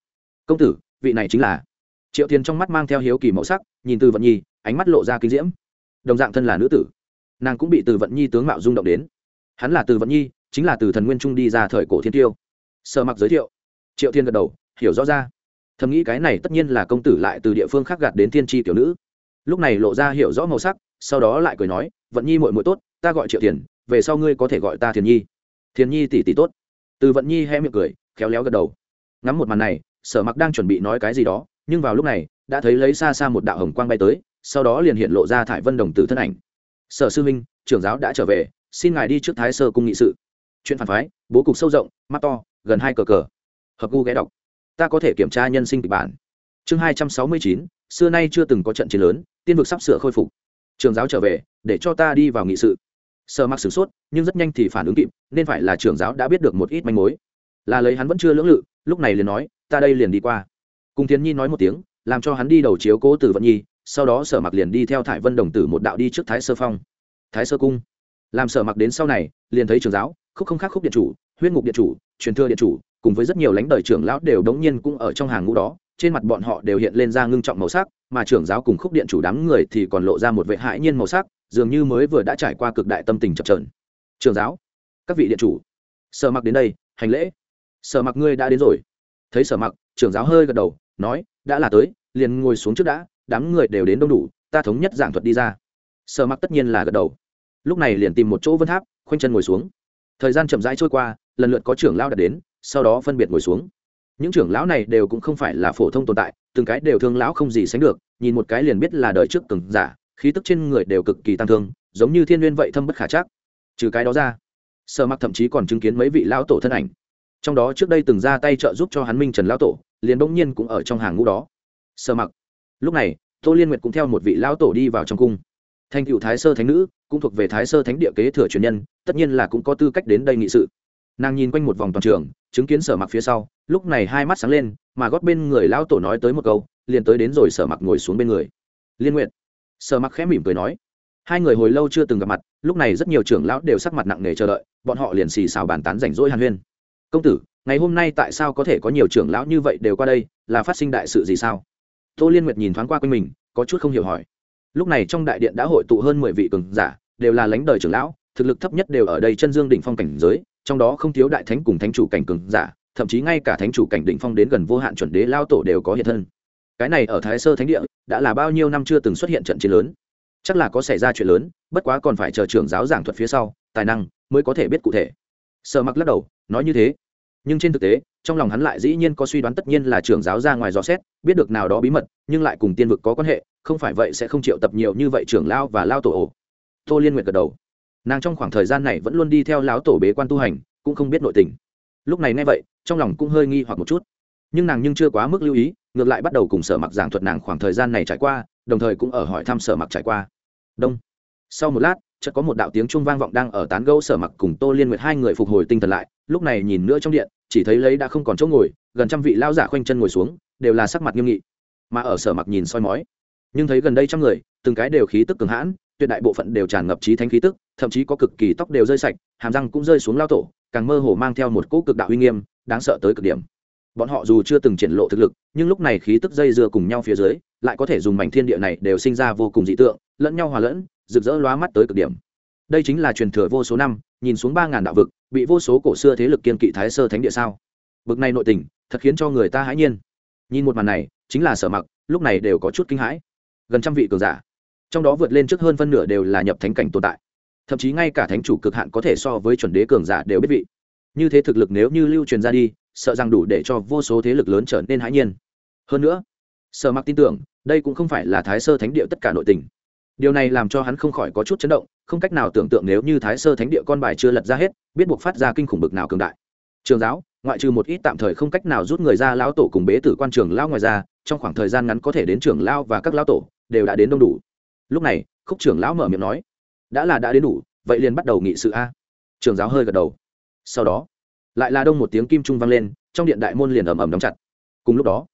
Công tử, vị này chính là triệu tiền trong mắt mang theo hiếu kỳ màu sắc, nhìn từ vận nhi, ánh mắt lộ ra kinh diễm. Đồng dạng thân là nữ tử nàng cũng bị từ vận nhi tướng mạo rung động đến. Hắn là từ vận nhi, chính là từ thần nguyên trung đi ra thời cổ thiên tiêu. Sở mặc giới thiệu. Triệu thiên gật đầu, hiểu rõ ra. Thầm nghĩ cái này tất nhiên là công tử lại từ địa phương khác gạt đến thiên tri tiểu nữ. Lúc này lộ ra hiểu rõ màu sắc, sau đó lại cười nói, vận nhi mội mội tốt, ta gọi triệu tiền về sau ngươi có thể gọi ta thiền nhi. Thiền nhi tỷ tỷ tốt. Từ vận nhi hé miệng cười, khéo léo gật đầu. Ngắm một màn này, sở mặc đang chuẩn bị nói cái gì đó, nhưng vào lúc này, đã thấy lấy xa xa một đạo hồng quang bay tới, sau đó liền hiện lộ ra thải vân đồng tử thân ảnh sở sư minh trưởng giáo đã trở về, xin ngài đi trước thái sơ cung nghị sự. Chuyện phản phái, bố cục sâu rộng, mắt to, gần hai cờ cờ. Hợp gu ghé đọc. Ta có thể kiểm tra nhân sinh kịch bản. Chương hai trăm sáu mươi chín, xưa nay chưa từng có trận chiến lớn, tiên vực sắp sửa khôi phục. Trường giáo trở về, để cho ta đi vào nghị sự. Sợ mặc sửng sốt, nhưng rất nhanh thì phản ứng kịp, nên phải là trưởng giáo đã biết được một ít manh mối. Là lấy hắn vẫn chưa lưỡng lự, lúc này liền nói, ta đây liền đi qua. Cùng thiến nhi nói một tiếng, làm cho hắn đi đầu chiếu cố Từ vận nhi sau đó sở mặc liền đi theo thải vân đồng tử một đạo đi trước thái sơ phong thái sơ cung làm sở mặc đến sau này liền thấy trường giáo khúc không khác khúc điện chủ huyết ngục điện chủ truyền thừa điện chủ cùng với rất nhiều lãnh đời trưởng lão đều đống nhiên cũng ở trong hàng ngũ đó trên mặt bọn họ đều hiện lên ra ngưng trọng màu sắc mà trưởng giáo cùng khúc điện chủ đám người thì còn lộ ra một vệ hãi nhiên màu sắc dường như mới vừa đã trải qua cực đại tâm tình chập trờn trường giáo các vị điện chủ sở mặc đến đây hành lễ sở mặc ngươi đã đến rồi thấy sở mặc trưởng giáo hơi gật đầu nói đã là tới liền ngồi xuống trước đã đám người đều đến đông đủ, ta thống nhất giảng thuật đi ra. Sở mặc tất nhiên là gật đầu. Lúc này liền tìm một chỗ vân tháp, khoanh chân ngồi xuống. Thời gian chậm rãi trôi qua, lần lượt có trưởng lao đặt đến, sau đó phân biệt ngồi xuống. Những trưởng lão này đều cũng không phải là phổ thông tồn tại, từng cái đều thương lão không gì sánh được, nhìn một cái liền biết là đời trước cường giả, khí tức trên người đều cực kỳ tăng thương, giống như thiên n vậy thâm bất khả chắc. Trừ cái đó ra, sở mặc thậm chí còn chứng kiến mấy vị lão tổ thân ảnh. Trong đó trước đây từng ra tay trợ giúp cho hắn minh trần lão tổ, liền bỗng nhiên cũng ở trong hàng ngũ đó. Sở mặc lúc này, tô liên nguyệt cũng theo một vị lão tổ đi vào trong cung. Thành cựu thái sơ thánh nữ, cũng thuộc về thái sơ thánh địa kế thừa truyền nhân, tất nhiên là cũng có tư cách đến đây nghị sự. Nàng nhìn quanh một vòng toàn trường, chứng kiến sở mặc phía sau, lúc này hai mắt sáng lên, mà gót bên người lão tổ nói tới một câu, liền tới đến rồi sở mặc ngồi xuống bên người. Liên nguyện sở mặc khẽ mỉm cười nói. Hai người hồi lâu chưa từng gặp mặt, lúc này rất nhiều trưởng lão đều sắc mặt nặng nề chờ đợi, bọn họ liền xì xào bàn tán rảnh rỗi hàn huyên. Công tử, ngày hôm nay tại sao có thể có nhiều trưởng lão như vậy đều qua đây, là phát sinh đại sự gì sao? Tô liên nguyệt nhìn thoáng qua quanh mình, có chút không hiểu hỏi. Lúc này trong đại điện đã hội tụ hơn mười vị cường giả, đều là lãnh đời trưởng lão, thực lực thấp nhất đều ở đây chân dương đỉnh phong cảnh giới, trong đó không thiếu đại thánh cùng thánh chủ cảnh cường giả, thậm chí ngay cả thánh chủ cảnh đỉnh phong đến gần vô hạn chuẩn đế lao tổ đều có hiện thân. Cái này ở thái sơ thánh địa, đã là bao nhiêu năm chưa từng xuất hiện trận chiến lớn. Chắc là có xảy ra chuyện lớn, bất quá còn phải chờ trưởng giáo giảng thuật phía sau, tài năng mới có thể biết cụ thể. Sợ mặc lắc đầu, nói như thế nhưng trên thực tế, trong lòng hắn lại dĩ nhiên có suy đoán tất nhiên là trưởng giáo ra ngoài dò xét, biết được nào đó bí mật, nhưng lại cùng tiên vực có quan hệ, không phải vậy sẽ không chịu tập nhiều như vậy trưởng lao và lao tổ ổ. Tô liên nguyện gật đầu. Nàng trong khoảng thời gian này vẫn luôn đi theo lão tổ bế quan tu hành, cũng không biết nội tình. Lúc này nghe vậy, trong lòng cũng hơi nghi hoặc một chút. Nhưng nàng nhưng chưa quá mức lưu ý, ngược lại bắt đầu cùng sở mặc giảng thuật nàng khoảng thời gian này trải qua, đồng thời cũng ở hỏi thăm sở mặc trải qua. Đông sau một lát, chợt có một đạo tiếng trung vang vọng đang ở tán gẫu sở mặc cùng tô liên nguyệt hai người phục hồi tinh thần lại, lúc này nhìn nữa trong điện, chỉ thấy lấy đã không còn chỗ ngồi, gần trăm vị lao giả khoanh chân ngồi xuống, đều là sắc mặt nghiêm nghị. Mà ở sở mặc nhìn soi mói, nhưng thấy gần đây trăm người, từng cái đều khí tức cường hãn, tuyệt đại bộ phận đều tràn ngập trí thánh khí tức, thậm chí có cực kỳ tóc đều rơi sạch, hàm răng cũng rơi xuống lao tổ, càng mơ hồ mang theo một cỗ cực đạo uy nghiêm, đáng sợ tới cực điểm. Bọn họ dù chưa từng triển lộ thực lực, nhưng lúc này khí tức dây dưa cùng nhau phía dưới, lại có thể dùng mảnh thiên địa này đều sinh ra vô cùng dị tượng, lẫn nhau hòa lẫn rực rỡ lóa mắt tới cực điểm. Đây chính là truyền thừa vô số năm, nhìn xuống ba ngàn đạo vực, bị vô số cổ xưa thế lực kiên kỵ thái sơ thánh địa sao? Bực này nội tình, thật khiến cho người ta hãi nhiên. Nhìn một màn này, chính là sở mặc, lúc này đều có chút kinh hãi. Gần trăm vị cường giả, trong đó vượt lên trước hơn phân nửa đều là nhập thánh cảnh tồn tại. Thậm chí ngay cả thánh chủ cực hạn có thể so với chuẩn đế cường giả đều biết vị. Như thế thực lực nếu như lưu truyền ra đi, sợ rằng đủ để cho vô số thế lực lớn trở nên hãi nhiên. Hơn nữa sở mặc tin tưởng, đây cũng không phải là thái sơ thánh địa tất cả nội tình điều này làm cho hắn không khỏi có chút chấn động, không cách nào tưởng tượng nếu như thái sơ thánh địa con bài chưa lật ra hết, biết buộc phát ra kinh khủng bực nào cường đại. Trường giáo, ngoại trừ một ít tạm thời không cách nào rút người ra lão tổ cùng bế tử quan trường lao ngoài ra, trong khoảng thời gian ngắn có thể đến trường lao và các lão tổ, đều đã đến đông đủ. Lúc này, khúc trưởng lão mở miệng nói, đã là đã đến đủ, vậy liền bắt đầu nghị sự a. Trường giáo hơi gật đầu. Sau đó, lại là đông một tiếng kim trung vang lên, trong điện đại môn liền ầm ầm đóng chặt. Cùng lúc đó,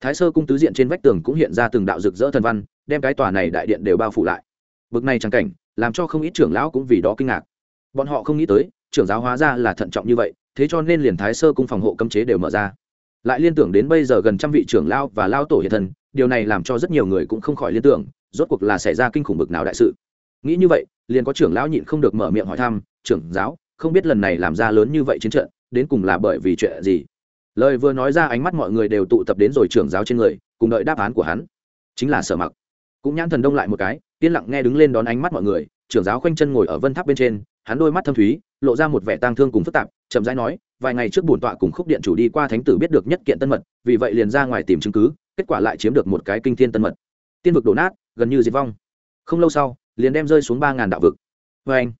thái sơ cung tứ diện trên vách tường cũng hiện ra từng đạo rực rỡ thần văn đem cái tòa này đại điện đều bao phủ lại. Bực này chẳng cảnh, làm cho không ít trưởng lão cũng vì đó kinh ngạc. Bọn họ không nghĩ tới, trưởng giáo hóa ra là thận trọng như vậy, thế cho nên liền thái sơ cung phòng hộ cấm chế đều mở ra. Lại liên tưởng đến bây giờ gần trăm vị trưởng lao và lao tổ hiện thân, điều này làm cho rất nhiều người cũng không khỏi liên tưởng, rốt cuộc là xảy ra kinh khủng bực nào đại sự. Nghĩ như vậy, liền có trưởng lão nhịn không được mở miệng hỏi thăm, trưởng giáo, không biết lần này làm ra lớn như vậy chiến trận, đến cùng là bởi vì chuyện gì? Lời vừa nói ra, ánh mắt mọi người đều tụ tập đến rồi trưởng giáo trên người, cùng đợi đáp án của hắn. Chính là sở mặc cũng nhãn thần đông lại một cái, yên lặng nghe đứng lên đón ánh mắt mọi người, trưởng giáo khoanh chân ngồi ở vân tháp bên trên, hắn đôi mắt thâm thúy, lộ ra một vẻ tang thương cùng phức tạp, chậm rãi nói, vài ngày trước bổn tọa cùng khúc điện chủ đi qua thánh tử biết được nhất kiện tân mật, vì vậy liền ra ngoài tìm chứng cứ, kết quả lại chiếm được một cái kinh thiên tân mật. Tiên vực đổ nát, gần như diệt vong. Không lâu sau, liền đem rơi xuống ba ngàn đạo vực. Vê anh,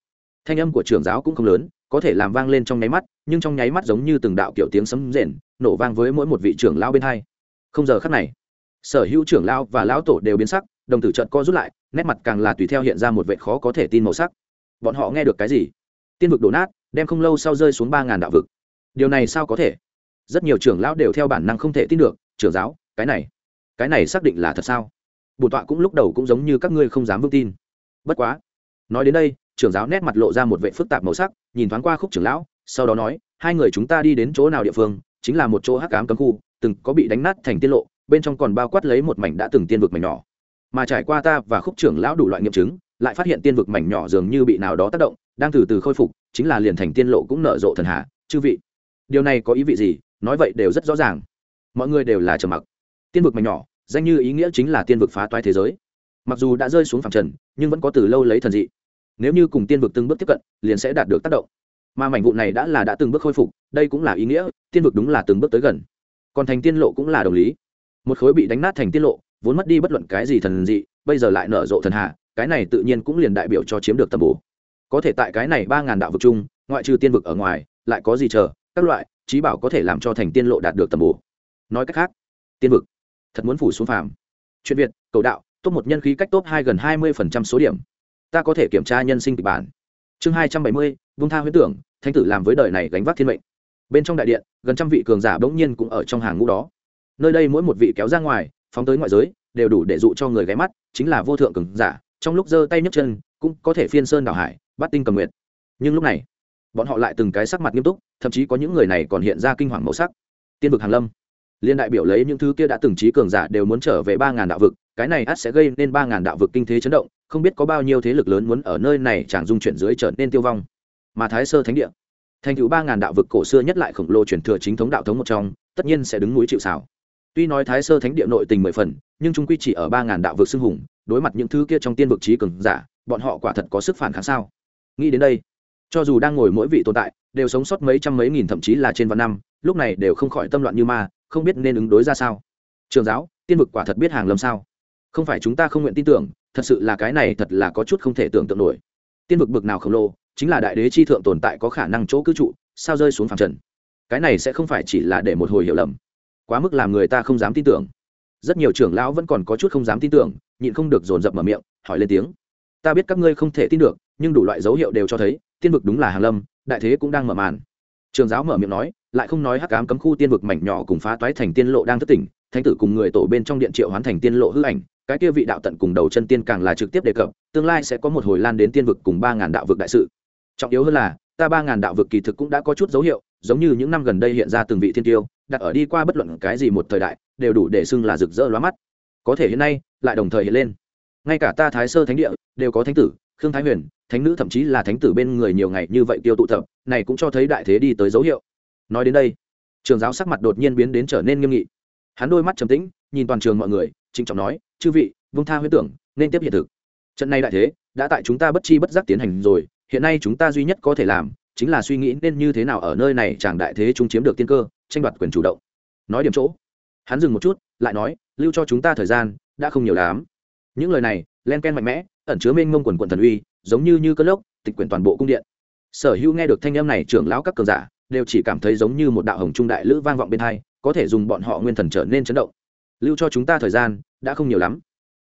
thanh âm của trưởng giáo cũng không lớn, có thể làm vang lên trong nháy mắt, nhưng trong nháy mắt giống như từng đạo kiểu tiếng sấm rền, nổ vang với mỗi một vị trưởng lao bên hai. Không giờ khắc này, sở hữu trưởng lao và lão tổ đều biến sắc đồng tử trợn co rút lại, nét mặt càng là tùy theo hiện ra một vệ khó có thể tin màu sắc. Bọn họ nghe được cái gì? Tiên vực đổ nát, đem không lâu sau rơi xuống ba ngàn đạo vực. Điều này sao có thể? Rất nhiều trưởng lão đều theo bản năng không thể tin được, trưởng giáo, cái này cái này xác định là thật sao? Bổn tọa cũng lúc đầu cũng giống như các ngươi không dám vững tin. Bất quá, nói đến đây, trưởng giáo nét mặt lộ ra một vệ phức tạp màu sắc, nhìn thoáng qua khúc trưởng lão, sau đó nói, hai người chúng ta đi đến chỗ nào địa phương, chính là một chỗ hắc ám cấm khu, từng có bị đánh nát thành tiên lộ, bên trong còn bao quát lấy một mảnh đã từng tiên vực mảnh nhỏ mà trải qua ta và khúc trưởng lão đủ loại nghiệm chứng, lại phát hiện tiên vực mảnh nhỏ dường như bị nào đó tác động, đang từ từ khôi phục, chính là liền thành tiên lộ cũng nở rộ thần hạ chư vị. Điều này có ý vị gì? Nói vậy đều rất rõ ràng. Mọi người đều là trầm mặc. Tiên vực mảnh nhỏ, danh như ý nghĩa chính là tiên vực phá toái thế giới. Mặc dù đã rơi xuống phẳng trần, nhưng vẫn có từ lâu lấy thần dị. Nếu như cùng tiên vực từng bước tiếp cận, liền sẽ đạt được tác động. Mà mảnh vụ này đã là đã từng bước khôi phục, đây cũng là ý nghĩa, tiên vực đúng là từng bước tới gần. Còn thành tiên lộ cũng là đồng lý. Một khối bị đánh nát thành tiên lộ vốn mất đi bất luận cái gì thần dị, bây giờ lại nở rộ thần hạ cái này tự nhiên cũng liền đại biểu cho chiếm được tầm bổ. Có thể tại cái này ba ngàn đạo vực chung, ngoại trừ tiên vực ở ngoài, lại có gì chờ, các loại trí bảo có thể làm cho thành tiên lộ đạt được tầm bổ. Nói cách khác, tiên vực, thật muốn phủ xuống phàm. Chuyện việt, cầu đạo, top một nhân khí cách top hai gần hai mươi phần trăm số điểm. Ta có thể kiểm tra nhân sinh kịch bản. Chương hai trăm bảy mươi, vung tha huyết tưởng, thánh tử làm với đời này gánh vác thiên mệnh. Bên trong đại điện, gần trăm vị cường giả bỗng nhiên cũng ở trong hàng ngũ đó. Nơi đây mỗi một vị kéo ra ngoài phóng tới ngoại giới, đều đủ để dụ cho người ghé mắt, chính là vô thượng cường giả, trong lúc giơ tay nhấc chân, cũng có thể phiên sơn đảo hải, bắt tinh cầm nguyệt. Nhưng lúc này, bọn họ lại từng cái sắc mặt nghiêm túc, thậm chí có những người này còn hiện ra kinh hoàng màu sắc. Tiên vực hàn lâm. Liên đại biểu lấy những thứ kia đã từng trí cường giả đều muốn trở về ba ngàn đạo vực, cái này ắt sẽ gây nên ba ngàn đạo vực kinh thế chấn động, không biết có bao nhiêu thế lực lớn muốn ở nơi này chẳng dung chuyển dưới trở nên tiêu vong. Mà thái sơ thánh địa. Thành cựu ba ngàn đạo vực cổ xưa nhất lại khổng lồ truyền thừa chính thống đạo thống một trong, tất nhiên sẽ đứng núi chịu xảo tuy nói thái sơ thánh địa nội tình mười phần, nhưng chúng quy chỉ ở ba ngàn đạo vực xưng hùng, đối mặt những thứ kia trong tiên vực trí cường giả, bọn họ quả thật có sức phản kháng sao? Nghĩ đến đây, cho dù đang ngồi mỗi vị tồn tại, đều sống sót mấy trăm mấy nghìn thậm chí là trên vạn năm, lúc này đều không khỏi tâm loạn như ma, không biết nên ứng đối ra sao. Trường giáo, tiên vực quả thật biết hàng lâm sao? Không phải chúng ta không nguyện tin tưởng, thật sự là cái này thật là có chút không thể tưởng tượng nổi. Tiên vực bực nào khổng lồ, chính là đại đế chi thượng tồn tại có khả năng chỗ cư trụ, sao rơi xuống phàm trần? Cái này sẽ không phải chỉ là để một hồi hiểu lầm quá mức làm người ta không dám tin tưởng. Rất nhiều trưởng lão vẫn còn có chút không dám tin tưởng, nhịn không được dồn dập mở miệng, hỏi lên tiếng. Ta biết các ngươi không thể tin được, nhưng đủ loại dấu hiệu đều cho thấy, tiên vực đúng là hàng lâm, đại thế cũng đang mở màn. Trường giáo mở miệng nói, lại không nói hắc ám cấm khu tiên vực mảnh nhỏ cùng phá toái thành tiên lộ đang thất tỉnh, thánh tử cùng người tổ bên trong điện triệu hoán thành tiên lộ hư ảnh, cái kia vị đạo tận cùng đầu chân tiên càng là trực tiếp đề cập, tương lai sẽ có một hồi lan đến tiên vực cùng ba ngàn đạo vực đại sự. Trọng yếu hơn là, ta ba ngàn đạo vực kỳ thực cũng đã có chút dấu hiệu giống như những năm gần đây hiện ra từng vị thiên tiêu, đặt ở đi qua bất luận cái gì một thời đại, đều đủ để xưng là rực rỡ lóa mắt. Có thể hiện nay, lại đồng thời hiện lên. Ngay cả ta thái sơ thánh địa, đều có thánh tử, khương thái huyền, thánh nữ thậm chí là thánh tử bên người nhiều ngày như vậy tiêu tụ tập, này cũng cho thấy đại thế đi tới dấu hiệu. Nói đến đây, trường giáo sắc mặt đột nhiên biến đến trở nên nghiêm nghị. Hắn đôi mắt trầm tĩnh, nhìn toàn trường mọi người, trịnh trọng nói, chư vị, vương tha huyết tưởng, nên tiếp hiện thực. Trận này đại thế, đã tại chúng ta bất chi bất giác tiến hành rồi, hiện nay chúng ta duy nhất có thể làm chính là suy nghĩ nên như thế nào ở nơi này chàng đại thế chúng chiếm được tiên cơ, tranh đoạt quyền chủ động. Nói điểm chỗ. Hắn dừng một chút, lại nói, lưu cho chúng ta thời gian, đã không nhiều lắm. Những lời này, len ken mạnh mẽ, ẩn chứa mênh mông quần quần thần uy, giống như như cơn lốc, tịch quyển toàn bộ cung điện. Sở hữu nghe được thanh âm này, trưởng lão các cường giả đều chỉ cảm thấy giống như một đạo hồng trung đại lữ vang vọng bên hai, có thể dùng bọn họ nguyên thần trở nên chấn động. Lưu cho chúng ta thời gian, đã không nhiều lắm.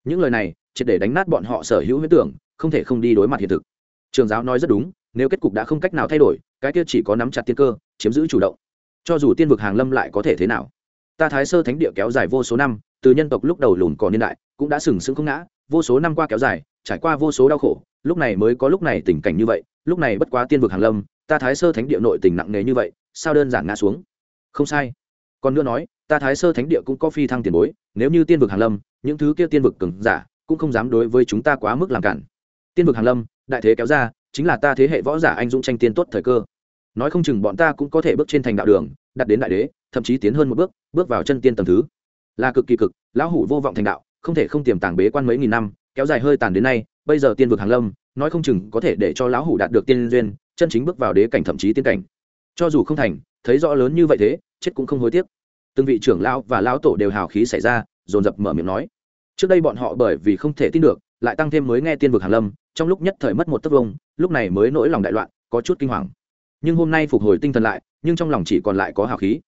Những lời này, triệt để đánh nát bọn họ sở hữu huyết tưởng, không thể không đi đối mặt hiện thực trường giáo nói rất đúng, nếu kết cục đã không cách nào thay đổi, cái kia chỉ có nắm chặt tiên cơ, chiếm giữ chủ động. Cho dù tiên vực hàng lâm lại có thể thế nào. Ta thái sơ thánh địa kéo dài vô số năm, từ nhân tộc lúc đầu lùn còn niên đại, cũng đã sừng sững không ngã, vô số năm qua kéo dài, trải qua vô số đau khổ, lúc này mới có lúc này tình cảnh như vậy, lúc này bất quá tiên vực hàng lâm, ta thái sơ thánh địa nội tình nặng nề như vậy, sao đơn giản ngã xuống? Không sai. Còn nữa nói, ta thái sơ thánh địa cũng có phi thăng tiền bối, nếu như tiên vực hàng lâm, những thứ kia tiên vực cứng giả cũng không dám đối với chúng ta quá mức làm cản. Tiên vực hàng lâm đại thế kéo ra, chính là ta thế hệ võ giả anh dũng tranh tiên tốt thời cơ. Nói không chừng bọn ta cũng có thể bước trên thành đạo đường đặt đến đại đế, thậm chí tiến hơn một bước bước vào chân tiên tầng thứ. Là cực kỳ cực, lão hủ vô vọng thành đạo, không thể không tiềm tàng bế quan mấy nghìn năm, kéo dài hơi tàn đến nay, bây giờ tiên vực hàng lâm, nói không chừng có thể để cho lão hủ đạt được tiên duyên, chân chính bước vào đế cảnh thậm chí tiên cảnh. Cho dù không thành, thấy rõ lớn như vậy thế, chết cũng không hối tiếc. Từng vị trưởng lão và lão tổ đều hào khí xảy ra, dồn dập mở miệng nói. Trước đây bọn họ bởi vì không thể tin được, lại tăng thêm mới nghe tiên vực hàn lâm trong lúc nhất thời mất một tấc vông, lúc này mới nỗi lòng đại loạn, có chút kinh hoàng. Nhưng hôm nay phục hồi tinh thần lại, nhưng trong lòng chỉ còn lại có hào khí.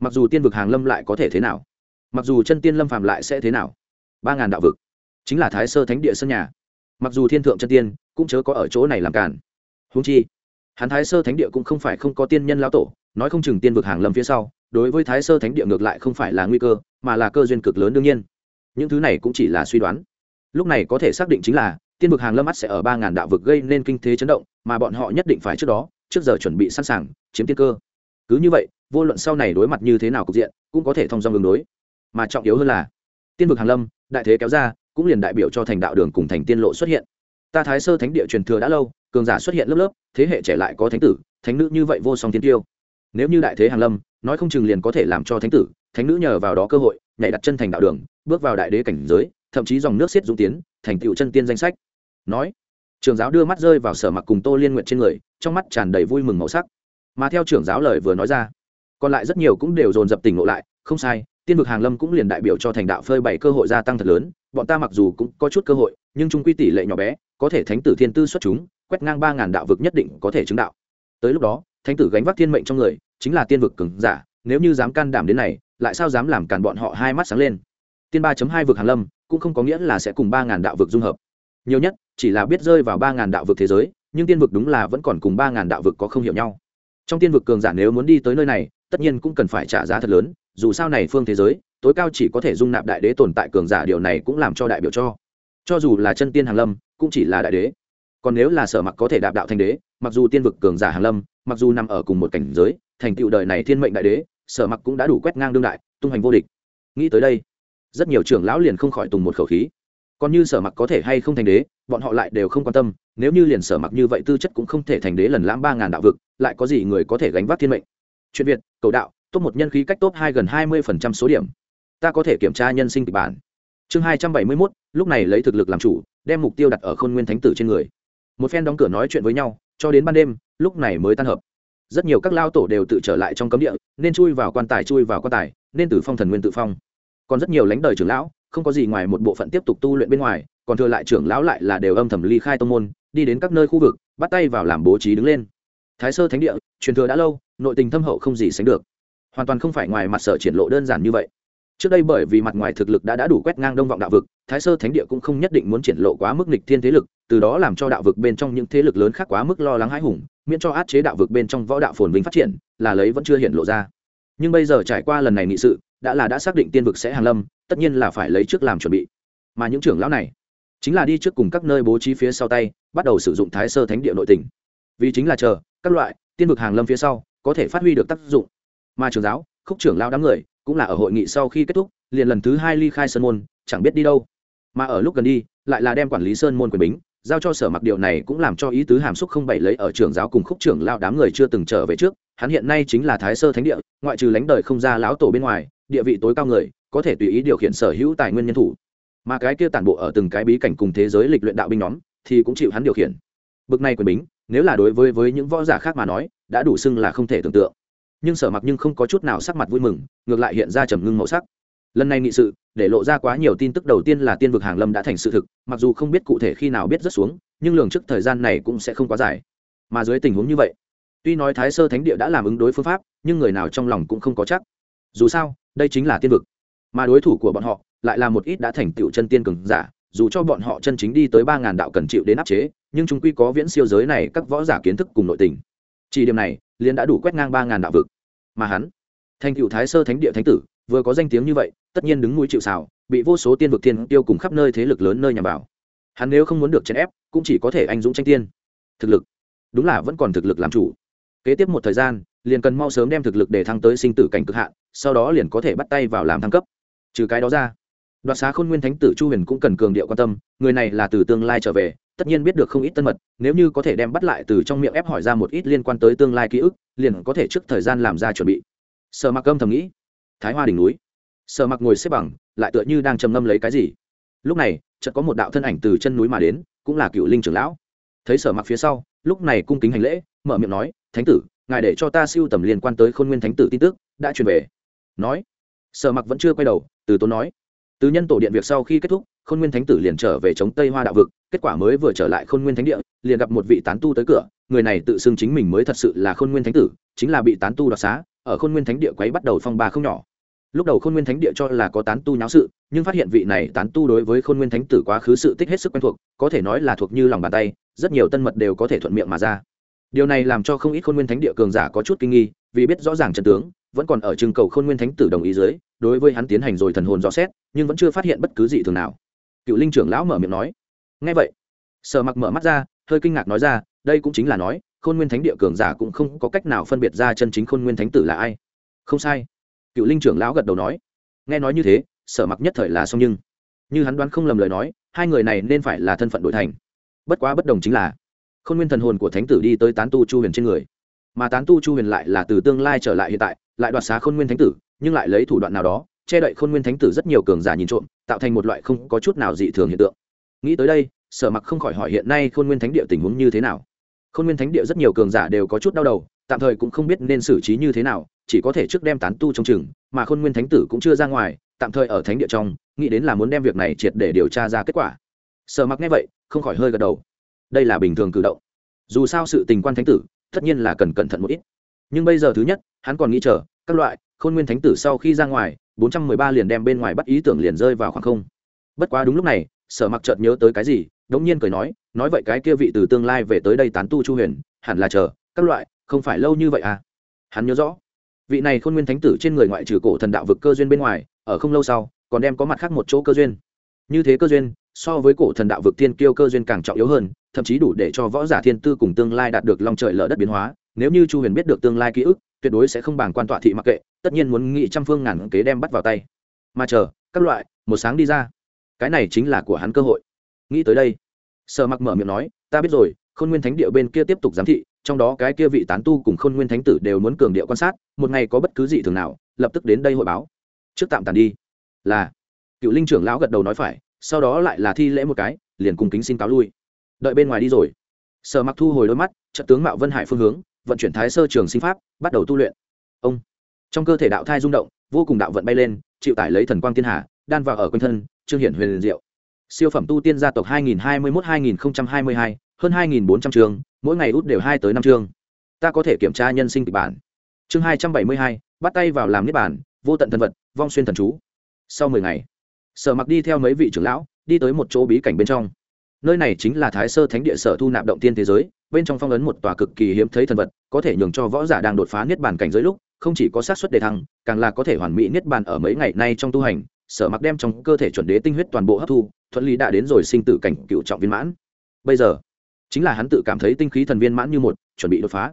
Mặc dù tiên vực hàng lâm lại có thể thế nào, mặc dù chân tiên lâm phàm lại sẽ thế nào, ba ngàn đạo vực, chính là thái sơ thánh địa sân nhà. Mặc dù thiên thượng chân tiên, cũng chớ có ở chỗ này làm cản húng chi, hắn thái sơ thánh địa cũng không phải không có tiên nhân lão tổ, nói không chừng tiên vực hàng lâm phía sau, đối với thái sơ thánh địa ngược lại không phải là nguy cơ, mà là cơ duyên cực lớn đương nhiên. Những thứ này cũng chỉ là suy đoán. Lúc này có thể xác định chính là tiên vực hàng lâm mắt sẽ ở ba ngàn đạo vực gây nên kinh thế chấn động, mà bọn họ nhất định phải trước đó, trước giờ chuẩn bị sẵn sàng, chiếm tiên cơ. Cứ như vậy, vô luận sau này đối mặt như thế nào cục diện, cũng có thể thông dong đường đối. Mà trọng yếu hơn là, tiên vực hàng lâm, đại thế kéo ra, cũng liền đại biểu cho thành đạo đường cùng thành tiên lộ xuất hiện. Ta thái sơ thánh địa truyền thừa đã lâu, cường giả xuất hiện lớp lớp, thế hệ trẻ lại có thánh tử, thánh nữ như vậy vô song tiên tiêu. Nếu như đại thế hàng lâm, nói không chừng liền có thể làm cho thánh tử, thánh nữ nhờ vào đó cơ hội, nhảy đặt chân thành đạo đường, bước vào đại đế cảnh giới, thậm chí dòng nước xiết dũng tiến, thành tựu chân tiên danh sách nói. Trường giáo đưa mắt rơi vào sở mặc cùng tô liên nguyện trên người, trong mắt tràn đầy vui mừng màu sắc. Mà theo trưởng giáo lời vừa nói ra, còn lại rất nhiều cũng đều dồn dập tỉnh ngộ lại, không sai, tiên vực hàng lâm cũng liền đại biểu cho thành đạo phơi bày cơ hội gia tăng thật lớn, bọn ta mặc dù cũng có chút cơ hội, nhưng trung quy tỷ lệ nhỏ bé, có thể thánh tử thiên tư xuất chúng, quét ngang ba ngàn đạo vực nhất định có thể chứng đạo. Tới lúc đó, thánh tử gánh vác thiên mệnh trong người, chính là tiên vực cường giả, nếu như dám can đảm đến này, lại sao dám làm cản bọn họ hai mắt sáng lên? Tiên ba hai vực hàng lâm, cũng không có nghĩa là sẽ cùng ba ngàn đạo vực dung hợp nhiều nhất, chỉ là biết rơi vào ba ngàn đạo vực thế giới, nhưng tiên vực đúng là vẫn còn cùng ba ngàn đạo vực có không hiểu nhau. Trong tiên vực cường giả nếu muốn đi tới nơi này, tất nhiên cũng cần phải trả giá thật lớn, dù sao này phương thế giới, tối cao chỉ có thể dung nạp đại đế tồn tại cường giả, điều này cũng làm cho đại biểu cho. Cho dù là chân tiên hàng lâm, cũng chỉ là đại đế. Còn nếu là sở mặc có thể đạp đạo thành đế, mặc dù tiên vực cường giả hàng lâm, mặc dù nằm ở cùng một cảnh giới, thành tựu đời này thiên mệnh đại đế, sở mặc cũng đã đủ quét ngang đương đại, tung hành vô địch. Nghĩ tới đây, rất nhiều trưởng lão liền không khỏi tùng một khẩu khí còn như sở mặc có thể hay không thành đế, bọn họ lại đều không quan tâm, nếu như liền sở mặc như vậy tư chất cũng không thể thành đế lần lãm ba ngàn đạo vực, lại có gì người có thể gánh vác thiên mệnh? Chuyện việt, cầu đạo, top một nhân khí cách top hai gần hai mươi phần trăm số điểm. Ta có thể kiểm tra nhân sinh kịch bản. Chương hai trăm bảy mươi mốt, lúc này lấy thực lực làm chủ, đem mục tiêu đặt ở khôn nguyên thánh tử trên người. Một phen đóng cửa nói chuyện với nhau, cho đến ban đêm, lúc này mới tan hợp. Rất nhiều các lao tổ đều tự trở lại trong cấm địa, nên chui vào quan tài, chui vào quan tài, nên tử phong thần nguyên tự phong. Còn rất nhiều lãnh đời trưởng lão không có gì ngoài một bộ phận tiếp tục tu luyện bên ngoài, còn thừa lại trưởng lão lại là đều âm thầm ly khai tông môn, đi đến các nơi khu vực, bắt tay vào làm bố trí đứng lên. Thái sơ thánh địa, truyền thừa đã lâu, nội tình thâm hậu không gì sánh được. Hoàn toàn không phải ngoài mặt sở triển lộ đơn giản như vậy. Trước đây bởi vì mặt ngoài thực lực đã đã đủ quét ngang đông vọng đạo vực, thái sơ thánh địa cũng không nhất định muốn triển lộ quá mức nghịch thiên thế lực, từ đó làm cho đạo vực bên trong những thế lực lớn khác quá mức lo lắng hãi hùng, miễn cho át chế đạo vực bên trong võ đạo phồn vinh phát triển, là lấy vẫn chưa hiện lộ ra. Nhưng bây giờ trải qua lần này nghị sự, đã là đã xác định tiên vực sẽ hàng lâm tất nhiên là phải lấy trước làm chuẩn bị. Mà những trưởng lão này, chính là đi trước cùng các nơi bố trí phía sau tay, bắt đầu sử dụng thái sơ thánh địa nội tỉnh vì chính là chờ, các loại tiên vực hàng lâm phía sau có thể phát huy được tác dụng. Mà trưởng giáo, khúc trưởng lao đám người, cũng là ở hội nghị sau khi kết thúc, liền lần thứ hai ly khai sơn môn, chẳng biết đi đâu. Mà ở lúc gần đi, lại là đem quản lý sơn môn quyền bính, giao cho sở mặc điều này cũng làm cho ý tứ hàm xúc không bảy lấy ở trưởng giáo cùng khúc trưởng lao đám người chưa từng trở về trước. Hắn hiện nay chính là thái sơ thánh địa, ngoại trừ lãnh đời không ra lão tổ bên ngoài, địa vị tối cao người có thể tùy ý điều khiển sở hữu tài nguyên nhân thủ. Mà cái kia tản bộ ở từng cái bí cảnh cùng thế giới lịch luyện đạo binh nhóm, thì cũng chịu hắn điều khiển. Bực này quyền bính, nếu là đối với với những võ giả khác mà nói, đã đủ xưng là không thể tưởng tượng. Nhưng sở mặc nhưng không có chút nào sắc mặt vui mừng, ngược lại hiện ra trầm ngưng màu sắc. Lần này nghị sự, để lộ ra quá nhiều tin tức đầu tiên là tiên vực hàng lâm đã thành sự thực, mặc dù không biết cụ thể khi nào biết rất xuống, nhưng lường trước thời gian này cũng sẽ không quá dài. Mà dưới tình huống như vậy, tuy nói thái sơ thánh địa đã làm ứng đối phương pháp, nhưng người nào trong lòng cũng không có chắc. Dù sao, đây chính là tiên vực mà đối thủ của bọn họ lại là một ít đã thành tựu chân tiên cường giả, dù cho bọn họ chân chính đi tới ba ngàn đạo cần chịu đến áp chế, nhưng chúng quy có viễn siêu giới này các võ giả kiến thức cùng nội tình. Chỉ điểm này, liền đã đủ quét ngang ba ngàn đạo vực. Mà hắn, thành cựu thái sơ thánh địa thánh tử, vừa có danh tiếng như vậy, tất nhiên đứng mũi chịu xào bị vô số tiên vực tiên tiêu cùng khắp nơi thế lực lớn nơi nhằm vào. Hắn nếu không muốn được chèn ép, cũng chỉ có thể anh dũng tranh tiên. Thực lực, đúng là vẫn còn thực lực làm chủ. Kế tiếp một thời gian, liền cần mau sớm đem thực lực để thăng tới sinh tử cảnh cực hạn, sau đó liền có thể bắt tay vào làm thăng cấp trừ cái đó ra. Đoạt xá khôn nguyên thánh tử chu huyền cũng cần cường điệu quan tâm, người này là từ tương lai trở về, tất nhiên biết được không ít tân mật, nếu như có thể đem bắt lại từ trong miệng ép hỏi ra một ít liên quan tới tương lai ký ức, liền có thể trước thời gian làm ra chuẩn bị. Sợ mặc âm thầm nghĩ. Thái hoa đỉnh núi. Sợ mặc ngồi xếp bằng, lại tựa như đang trầm ngâm lấy cái gì. Lúc này, chợt có một đạo thân ảnh từ chân núi mà đến, cũng là cựu linh trưởng lão. Thấy sở mặc phía sau, lúc này cung kính hành lễ, mở miệng nói, thánh tử, ngài để cho ta siêu tầm liên quan tới khôn nguyên thánh tử tin tức, đã truyền về. Nói sở mặc vẫn chưa quay đầu, từ tốn nói, từ nhân tổ điện việc sau khi kết thúc, khôn nguyên thánh tử liền trở về chống tây hoa đạo vực, kết quả mới vừa trở lại khôn nguyên thánh địa, liền gặp một vị tán tu tới cửa, người này tự xưng chính mình mới thật sự là khôn nguyên thánh tử, chính là bị tán tu đoạt xá, ở khôn nguyên thánh địa quấy bắt đầu phong ba không nhỏ. Lúc đầu khôn nguyên thánh địa cho là có tán tu nháo sự, nhưng phát hiện vị này tán tu đối với khôn nguyên thánh tử quá khứ sự tích hết sức quen thuộc, có thể nói là thuộc như lòng bàn tay, rất nhiều tân mật đều có thể thuận miệng mà ra. Điều này làm cho không ít khôn nguyên thánh địa cường giả có chút kinh nghi, vì biết rõ ràng trận tướng vẫn còn ở trưng cầu khôn nguyên thánh tử đồng ý dưới, đối với hắn tiến hành rồi thần hồn dò xét, nhưng vẫn chưa phát hiện bất cứ gì thường nào. Cựu linh trưởng lão mở miệng nói. Ngay vậy, sở mặc mở mắt ra, hơi kinh ngạc nói ra, đây cũng chính là nói, khôn nguyên thánh địa cường giả cũng không có cách nào phân biệt ra chân chính khôn nguyên thánh tử là ai. Không sai. Cựu linh trưởng lão gật đầu nói. Nghe nói như thế, sở mặc nhất thời là xong nhưng, như hắn đoán không lầm lời nói, hai người này nên phải là thân phận đổi thành. Bất quá bất đồng chính là, khôn nguyên thần hồn của thánh tử đi tới tán tu chu huyền trên người mà tán tu chu huyền lại là từ tương lai trở lại hiện tại, lại đoạt xá khôn nguyên thánh tử, nhưng lại lấy thủ đoạn nào đó, che đậy khôn nguyên thánh tử rất nhiều cường giả nhìn trộm, tạo thành một loại không có chút nào dị thường hiện tượng. Nghĩ tới đây, sở mặc không khỏi hỏi hiện nay khôn nguyên thánh địa tình huống như thế nào. Khôn nguyên thánh địa rất nhiều cường giả đều có chút đau đầu, tạm thời cũng không biết nên xử trí như thế nào, chỉ có thể trước đem tán tu trong chừng, mà khôn nguyên thánh tử cũng chưa ra ngoài, tạm thời ở thánh địa trong, nghĩ đến là muốn đem việc này triệt để điều tra ra kết quả. Sở mặc nghe vậy, không khỏi hơi gật đầu. Đây là bình thường cử động. Dù sao sự tình quan thánh tử tất nhiên là cần cẩn thận một ít. Nhưng bây giờ thứ nhất, hắn còn nghĩ chờ, các loại, khôn nguyên thánh tử sau khi ra ngoài, bốn trăm mười ba liền đem bên ngoài bắt ý tưởng liền rơi vào khoảng không. Bất quá đúng lúc này, sở mặc chợt nhớ tới cái gì, đống nhiên cười nói nói vậy cái kia vị từ tương lai về tới đây tán tu chu huyền, hẳn là chờ, các loại, không phải lâu như vậy à? Hắn nhớ rõ, vị này khôn nguyên thánh tử trên người ngoại trừ cổ thần đạo vực cơ duyên bên ngoài, ở không lâu sau, còn đem có mặt khác một chỗ cơ duyên. Như thế cơ duyên so với cổ thần đạo vực thiên kiêu cơ duyên càng trọng yếu hơn, thậm chí đủ để cho võ giả thiên tư cùng tương lai đạt được long trời lở đất biến hóa. Nếu như chu huyền biết được tương lai ký ức, tuyệt đối sẽ không bằng quan tọa thị mặc kệ, tất nhiên muốn nghị trăm phương ngàn kế đem bắt vào tay. Mà chờ, các loại, một sáng đi ra. Cái này chính là của hắn cơ hội. Nghĩ tới đây sợ mặc mở miệng nói, ta biết rồi, khôn nguyên thánh địa bên kia tiếp tục giám thị, trong đó cái kia vị tán tu cùng khôn nguyên thánh tử đều muốn cường điệu quan sát, một ngày có bất cứ gì thường nào, lập tức đến đây hội báo. Trước tạm tàn đi. Là, cựu linh trưởng lão gật đầu nói phải sau đó lại là thi lễ một cái liền cùng kính xin cáo lui. Đợi bên ngoài đi rồi. Sở mặc thu hồi đôi mắt trận tướng mạo vân hải phương hướng vận chuyển thái sơ trường sinh pháp bắt đầu tu luyện. Ông. Trong cơ thể đạo thai rung động vô cùng đạo vận bay lên chịu tải lấy thần quang thiên hà đan vào ở quanh thân trương hiển huyền diệu. Siêu phẩm tu tiên gia tộc 2021-2022, hơn 2.400 trường mỗi ngày út đều hai tới năm chương ta có thể kiểm tra nhân sinh kịch bản. Chương 272, bắt tay vào làm niết bản vô tận thần vật vong xuyên thần chú. Sau mười ngày sở mặc đi theo mấy vị trưởng lão, đi tới một chỗ bí cảnh bên trong. Nơi này chính là thái sơ thánh địa sở thu nạp động tiên thế giới, bên trong phong ấn một tòa cực kỳ hiếm thấy thần vật, có thể nhường cho võ giả đang đột phá niết bàn cảnh giới lúc, không chỉ có xác suất đề thăng, càng là có thể hoàn mỹ niết bàn ở mấy ngày nay trong tu hành. Sở mặc đem trong cơ thể chuẩn đế tinh huyết toàn bộ hấp thu, thuận lý đã đến rồi sinh tử cảnh cựu trọng viên mãn. Bây giờ, chính là hắn tự cảm thấy tinh khí thần viên mãn như một, chuẩn bị đột phá.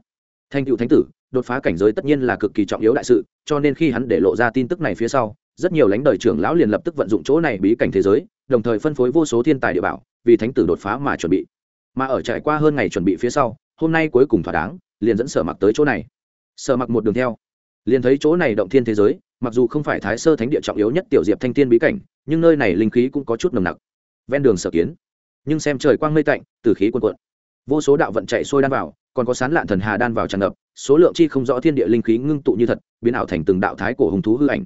Thanh cựu thánh tử, đột phá cảnh giới tất nhiên là cực kỳ trọng yếu đại sự, cho nên khi hắn để lộ ra tin tức này phía sau rất nhiều lãnh đời trưởng lão liền lập tức vận dụng chỗ này bí cảnh thế giới, đồng thời phân phối vô số thiên tài địa bảo, vì thánh tử đột phá mà chuẩn bị. Mà ở trải qua hơn ngày chuẩn bị phía sau, hôm nay cuối cùng thỏa đáng, liền dẫn sở mặc tới chỗ này. Sở mặc một đường theo, liền thấy chỗ này động thiên thế giới, mặc dù không phải thái sơ thánh địa trọng yếu nhất tiểu diệp thanh thiên bí cảnh, nhưng nơi này linh khí cũng có chút nồng nặc. Ven đường sở kiến, nhưng xem trời quang mây tạnh từ khí quần quận vô số đạo vận chạy sôi đan vào, còn có sán lạn thần hà đan vào tràn ngập, số lượng chi không rõ thiên địa linh khí ngưng tụ như thật, biến ảo thành từng đạo thái cổ hùng thú hư ảnh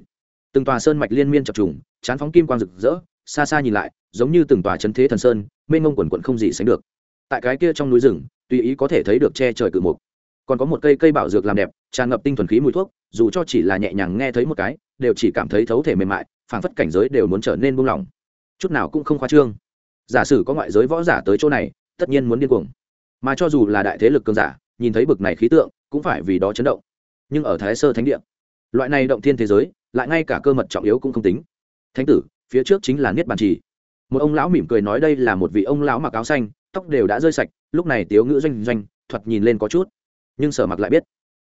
từng tòa sơn mạch liên miên chập trùng, chán phóng kim quang rực rỡ, xa xa nhìn lại, giống như từng tòa chấn thế thần sơn, mênh ngông quần quận không gì sánh được. Tại cái kia trong núi rừng, tùy ý có thể thấy được che trời cự mục. Còn có một cây cây bảo dược làm đẹp, tràn ngập tinh thuần khí mùi thuốc, dù cho chỉ là nhẹ nhàng nghe thấy một cái, đều chỉ cảm thấy thấu thể mềm mại, phảng phất cảnh giới đều muốn trở nên buông lỏng. Chút nào cũng không khoa trương. Giả sử có ngoại giới võ giả tới chỗ này, tất nhiên muốn điên cuồng. Mà cho dù là đại thế lực cường giả, nhìn thấy bực này khí tượng, cũng phải vì đó chấn động. Nhưng ở thái sơ thánh địa, loại này động thiên thế giới lại ngay cả cơ mật trọng yếu cũng không tính. Thánh tử, phía trước chính là niết bàn trì. Một ông lão mỉm cười nói đây là một vị ông lão mặc áo xanh, tóc đều đã rơi sạch, lúc này tiếu ngữ doanh doanh, thoạt nhìn lên có chút. Nhưng sở mặc lại biết,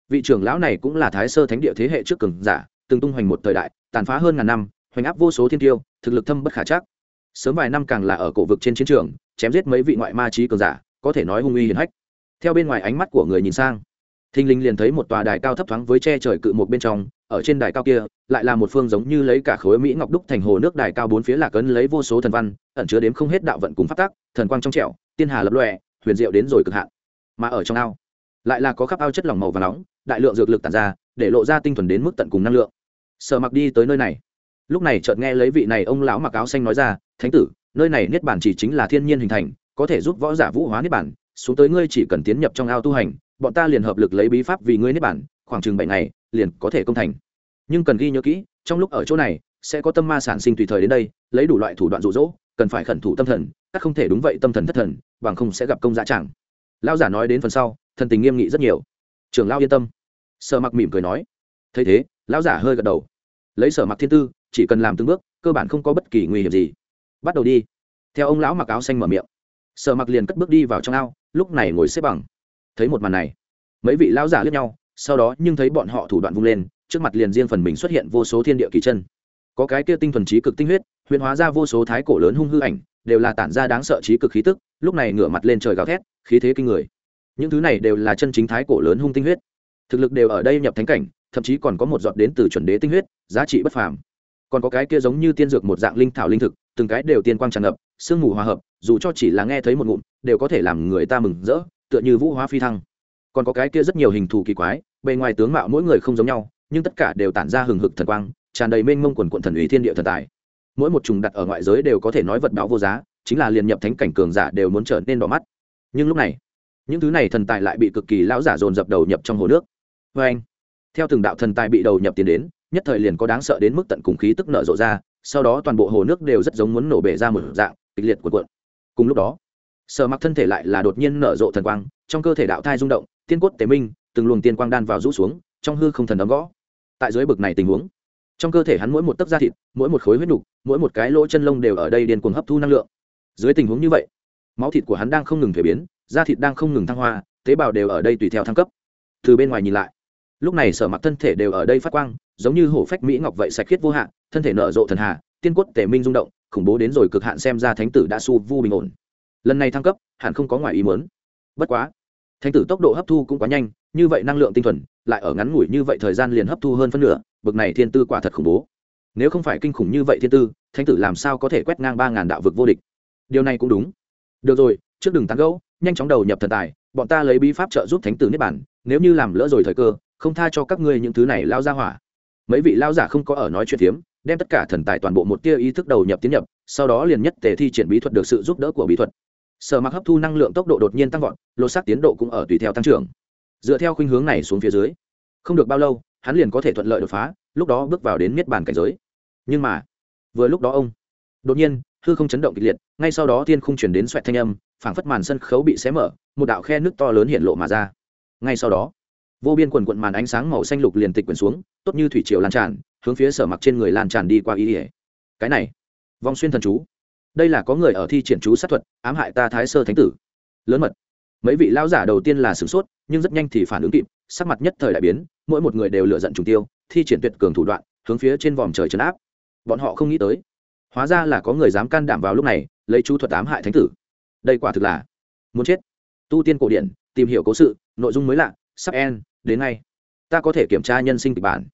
vị trưởng lão này cũng là thái sơ thánh địa thế hệ trước cường giả, từng tung hoành một thời đại, tàn phá hơn ngàn năm, hoành áp vô số thiên tiêu, thực lực thâm bất khả chắc. Sớm vài năm càng là ở cổ vực trên chiến trường, chém giết mấy vị ngoại ma trí cường giả, có thể nói hung uy hiển hách. Theo bên ngoài ánh mắt của người nhìn sang thinh linh liền thấy một tòa đài cao thấp thoáng với che trời cự một bên trong, ở trên đài cao kia, lại là một phương giống như lấy cả khối mỹ ngọc đúc thành hồ nước đài cao bốn phía lạc ấn lấy vô số thần văn, ẩn chứa đếm không hết đạo vận cùng phát tác thần quang trong trẻo, tiên hà lập lòe, huyền diệu đến rồi cực hạn. Mà ở trong ao, lại là có khắp ao chất lỏng màu và nóng, đại lượng dược lực tản ra, để lộ ra tinh thuần đến mức tận cùng năng lượng. Sợ mặc đi tới nơi này. Lúc này chợt nghe lấy vị này ông lão mặc áo xanh nói ra, thánh tử, nơi này niết bản chỉ chính là thiên nhiên hình thành, có thể giúp võ giả vũ hóa niết bản xuống tới ngươi chỉ cần tiến nhập trong ao tu hành bọn ta liền hợp lực lấy bí pháp vì ngươi niết bản khoảng chừng bảy ngày, liền có thể công thành. Nhưng cần ghi nhớ kỹ, trong lúc ở chỗ này, sẽ có tâm ma sản sinh tùy thời đến đây, lấy đủ loại thủ đoạn rụ rỗ cần phải khẩn thủ tâm thần, các không thể đúng vậy tâm thần thất thần, bằng không sẽ gặp công dã chẳng lao giả nói đến phần sau, thần tình nghiêm nghị rất nhiều. Trưởng lao yên tâm. Sở mặc mỉm cười nói. Thấy thế, lão giả hơi gật đầu. Lấy sở mặc thiên tư, chỉ cần làm từng bước, cơ bản không có bất kỳ nguy hiểm gì. Bắt đầu đi. Theo ông lão mặc áo xanh mở miệng, sở mặc liền cất bước đi vào trong ao, lúc này ngồi xếp bằng thấy một màn này, mấy vị lão giả lướt nhau, sau đó nhưng thấy bọn họ thủ đoạn vung lên, trước mặt liền riêng phần mình xuất hiện vô số thiên địa kỳ chân. Có cái kia tinh thuần trí cực tinh huyết, huyền hóa ra vô số thái cổ lớn hung hư ảnh, đều là tản ra đáng sợ trí cực khí tức, lúc này ngửa mặt lên trời gào thét, khí thế kinh người. Những thứ này đều là chân chính thái cổ lớn hung tinh huyết. Thực lực đều ở đây nhập thánh cảnh, thậm chí còn có một giọt đến từ chuẩn đế tinh huyết, giá trị bất phàm. Còn có cái kia giống như tiên dược một dạng linh thảo linh thực, từng cái đều tiên quang tràn ngập, sương mù hòa hợp, dù cho chỉ là nghe thấy một ngụm, đều có thể làm người ta mừng rỡ tựa như vũ hóa phi thăng. Còn có cái kia rất nhiều hình thù kỳ quái, bề ngoài tướng mạo mỗi người không giống nhau, nhưng tất cả đều tản ra hừng hực thần quang, tràn đầy mênh mông quần quận thần ủy thiên địa thần tài. Mỗi một trùng đặt ở ngoại giới đều có thể nói vật báo vô giá, chính là liền nhập thánh cảnh cường giả đều muốn trở nên đỏ mắt. Nhưng lúc này, những thứ này thần tài lại bị cực kỳ lão giả dồn dập đầu nhập trong hồ nước. Vê anh, theo từng đạo thần tài bị đầu nhập tiền đến, nhất thời liền có đáng sợ đến mức tận cùng khí tức nở rộ ra, sau đó toàn bộ hồ nước đều rất giống muốn nổ bể ra một dạng, kịch liệt của cuộn. Cùng lúc đó sở mặc thân thể lại là đột nhiên nở rộ thần quang, trong cơ thể đạo thai rung động, tiên cốt tế minh, từng luồng tiên quang đan vào rũ xuống, trong hư không thần đấm gõ. Tại dưới bực này tình huống, trong cơ thể hắn mỗi một tấc da thịt, mỗi một khối huyết nục, mỗi một cái lỗ chân lông đều ở đây điên cuồng hấp thu năng lượng. Dưới tình huống như vậy, máu thịt của hắn đang không ngừng thể biến, da thịt đang không ngừng thăng hoa, tế bào đều ở đây tùy theo thăng cấp. Từ bên ngoài nhìn lại, lúc này sở mặc thân thể đều ở đây phát quang, giống như hổ phách mỹ ngọc vậy sạch khiết vô hạn, thân thể nở rộ thần hà, tiên quất tể minh rung động, khủng bố đến rồi cực hạn xem ra thánh tử đã su vu bình ổn lần này thăng cấp, hẳn không có ngoài ý muốn. Bất quá, thánh tử tốc độ hấp thu cũng quá nhanh, như vậy năng lượng tinh thuần, lại ở ngắn ngủi như vậy thời gian liền hấp thu hơn phân nửa, bực này thiên tư quả thật khủng bố. Nếu không phải kinh khủng như vậy thiên tư, thánh tử làm sao có thể quét ngang ba ngàn đạo vực vô địch? Điều này cũng đúng. Được rồi, trước đừng tán gẫu, nhanh chóng đầu nhập thần tài, bọn ta lấy bí pháp trợ giúp thánh tử niết bản nếu như làm lỡ rồi thời cơ, không tha cho các ngươi những thứ này lao ra hỏa. Mấy vị lao giả không có ở nói chuyện phiếm, đem tất cả thần tài toàn bộ một tia ý thức đầu nhập tiến nhập, sau đó liền nhất tề thi triển bí thuật được sự giúp đỡ của bí thuật sở mặc hấp thu năng lượng tốc độ đột nhiên tăng vọt, lột xác tiến độ cũng ở tùy theo tăng trưởng. Dựa theo khuynh hướng này xuống phía dưới, không được bao lâu, hắn liền có thể thuận lợi đột phá, lúc đó bước vào đến miết bàn cảnh giới. Nhưng mà, vừa lúc đó ông, đột nhiên, hư không chấn động kịch liệt, ngay sau đó thiên không chuyển đến xoẹt thanh âm, phảng phất màn sân khấu bị xé mở, một đạo khe nước to lớn hiện lộ mà ra. Ngay sau đó, vô biên quần quận màn ánh sáng màu xanh lục liền tịch quyển xuống, tốt như thủy triều lan tràn, hướng phía sở mặc trên người lan tràn đi qua ý ỉa cái này, vong xuyên thần chú đây là có người ở thi triển chú sát thuật, ám hại ta thái sơ thánh tử. Lớn mật. Mấy vị lão giả đầu tiên là sửng sốt, nhưng rất nhanh thì phản ứng kịp, sắc mặt nhất thời đại biến, mỗi một người đều lựa giận trùng tiêu, thi triển tuyệt cường thủ đoạn, hướng phía trên vòm trời trấn áp. Bọn họ không nghĩ tới. Hóa ra là có người dám can đảm vào lúc này, lấy chú thuật ám hại thánh tử. Đây quả thực là muốn chết. Tu tiên cổ điển, tìm hiểu cố sự, nội dung mới lạ, sắp en đến ngay. Ta có thể kiểm tra nhân sinh kịch bản.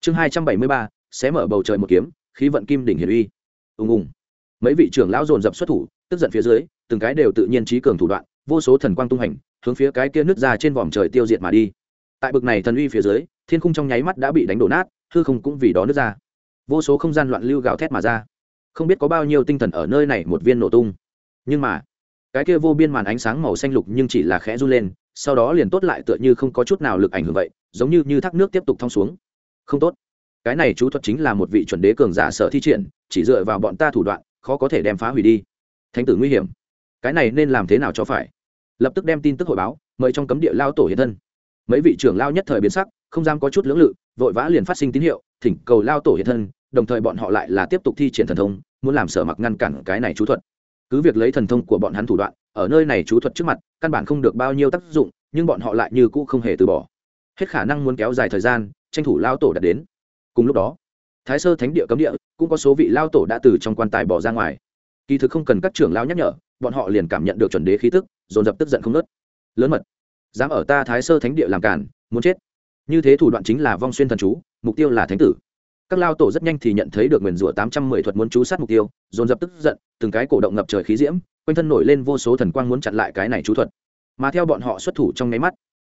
Chương hai trăm bảy mươi ba sẽ mở bầu trời một kiếm, khí vận kim đỉnh hiển uy. Ùng ùng mấy vị trưởng lão dồn dập xuất thủ, tức giận phía dưới, từng cái đều tự nhiên trí cường thủ đoạn, vô số thần quang tung hành, hướng phía cái kia nước ra trên vòm trời tiêu diệt mà đi. Tại bực này thần uy phía dưới, thiên khung trong nháy mắt đã bị đánh đổ nát, hư không cũng vì đó nứt ra. Vô số không gian loạn lưu gào thét mà ra. Không biết có bao nhiêu tinh thần ở nơi này một viên nổ tung. Nhưng mà, cái kia vô biên màn ánh sáng màu xanh lục nhưng chỉ là khẽ run lên, sau đó liền tốt lại tựa như không có chút nào lực ảnh hưởng vậy, giống như như thác nước tiếp tục thong xuống. Không tốt. Cái này chú thuật chính là một vị chuẩn đế cường giả sở thi triển, chỉ dựa vào bọn ta thủ đoạn khó có thể đem phá hủy đi. Thánh tử nguy hiểm. Cái này nên làm thế nào cho phải? Lập tức đem tin tức hội báo, mời trong cấm địa lao tổ hiện thân. Mấy vị trưởng lao nhất thời biến sắc, không dám có chút lưỡng lự, vội vã liền phát sinh tín hiệu, thỉnh cầu lao tổ hiện thân, đồng thời bọn họ lại là tiếp tục thi triển thần thông, muốn làm sở mặc ngăn cản cái này chú thuật. Cứ việc lấy thần thông của bọn hắn thủ đoạn, ở nơi này chú thuật trước mặt, căn bản không được bao nhiêu tác dụng, nhưng bọn họ lại như cũ không hề từ bỏ. Hết khả năng muốn kéo dài thời gian, tranh thủ lao tổ đạt đến. Cùng lúc đó, thái sơ thánh địa cấm địa cũng có số vị lao tổ đã từ trong quan tài bỏ ra ngoài. Kỳ thực không cần các trưởng lao nhắc nhở, bọn họ liền cảm nhận được chuẩn đế khí tức, dồn dập tức giận không nớt lớn mật, dám ở ta thái sơ thánh địa làm cản, muốn chết. Như thế thủ đoạn chính là vong xuyên thần chú, mục tiêu là thánh tử. Các lao tổ rất nhanh thì nhận thấy được nguyền rủa tám trăm mười thuật muốn chú sát mục tiêu, dồn dập tức giận, từng cái cổ động ngập trời khí diễm, quanh thân nổi lên vô số thần quang muốn chặn lại cái này chú thuật. Mà theo bọn họ xuất thủ trong nháy mắt,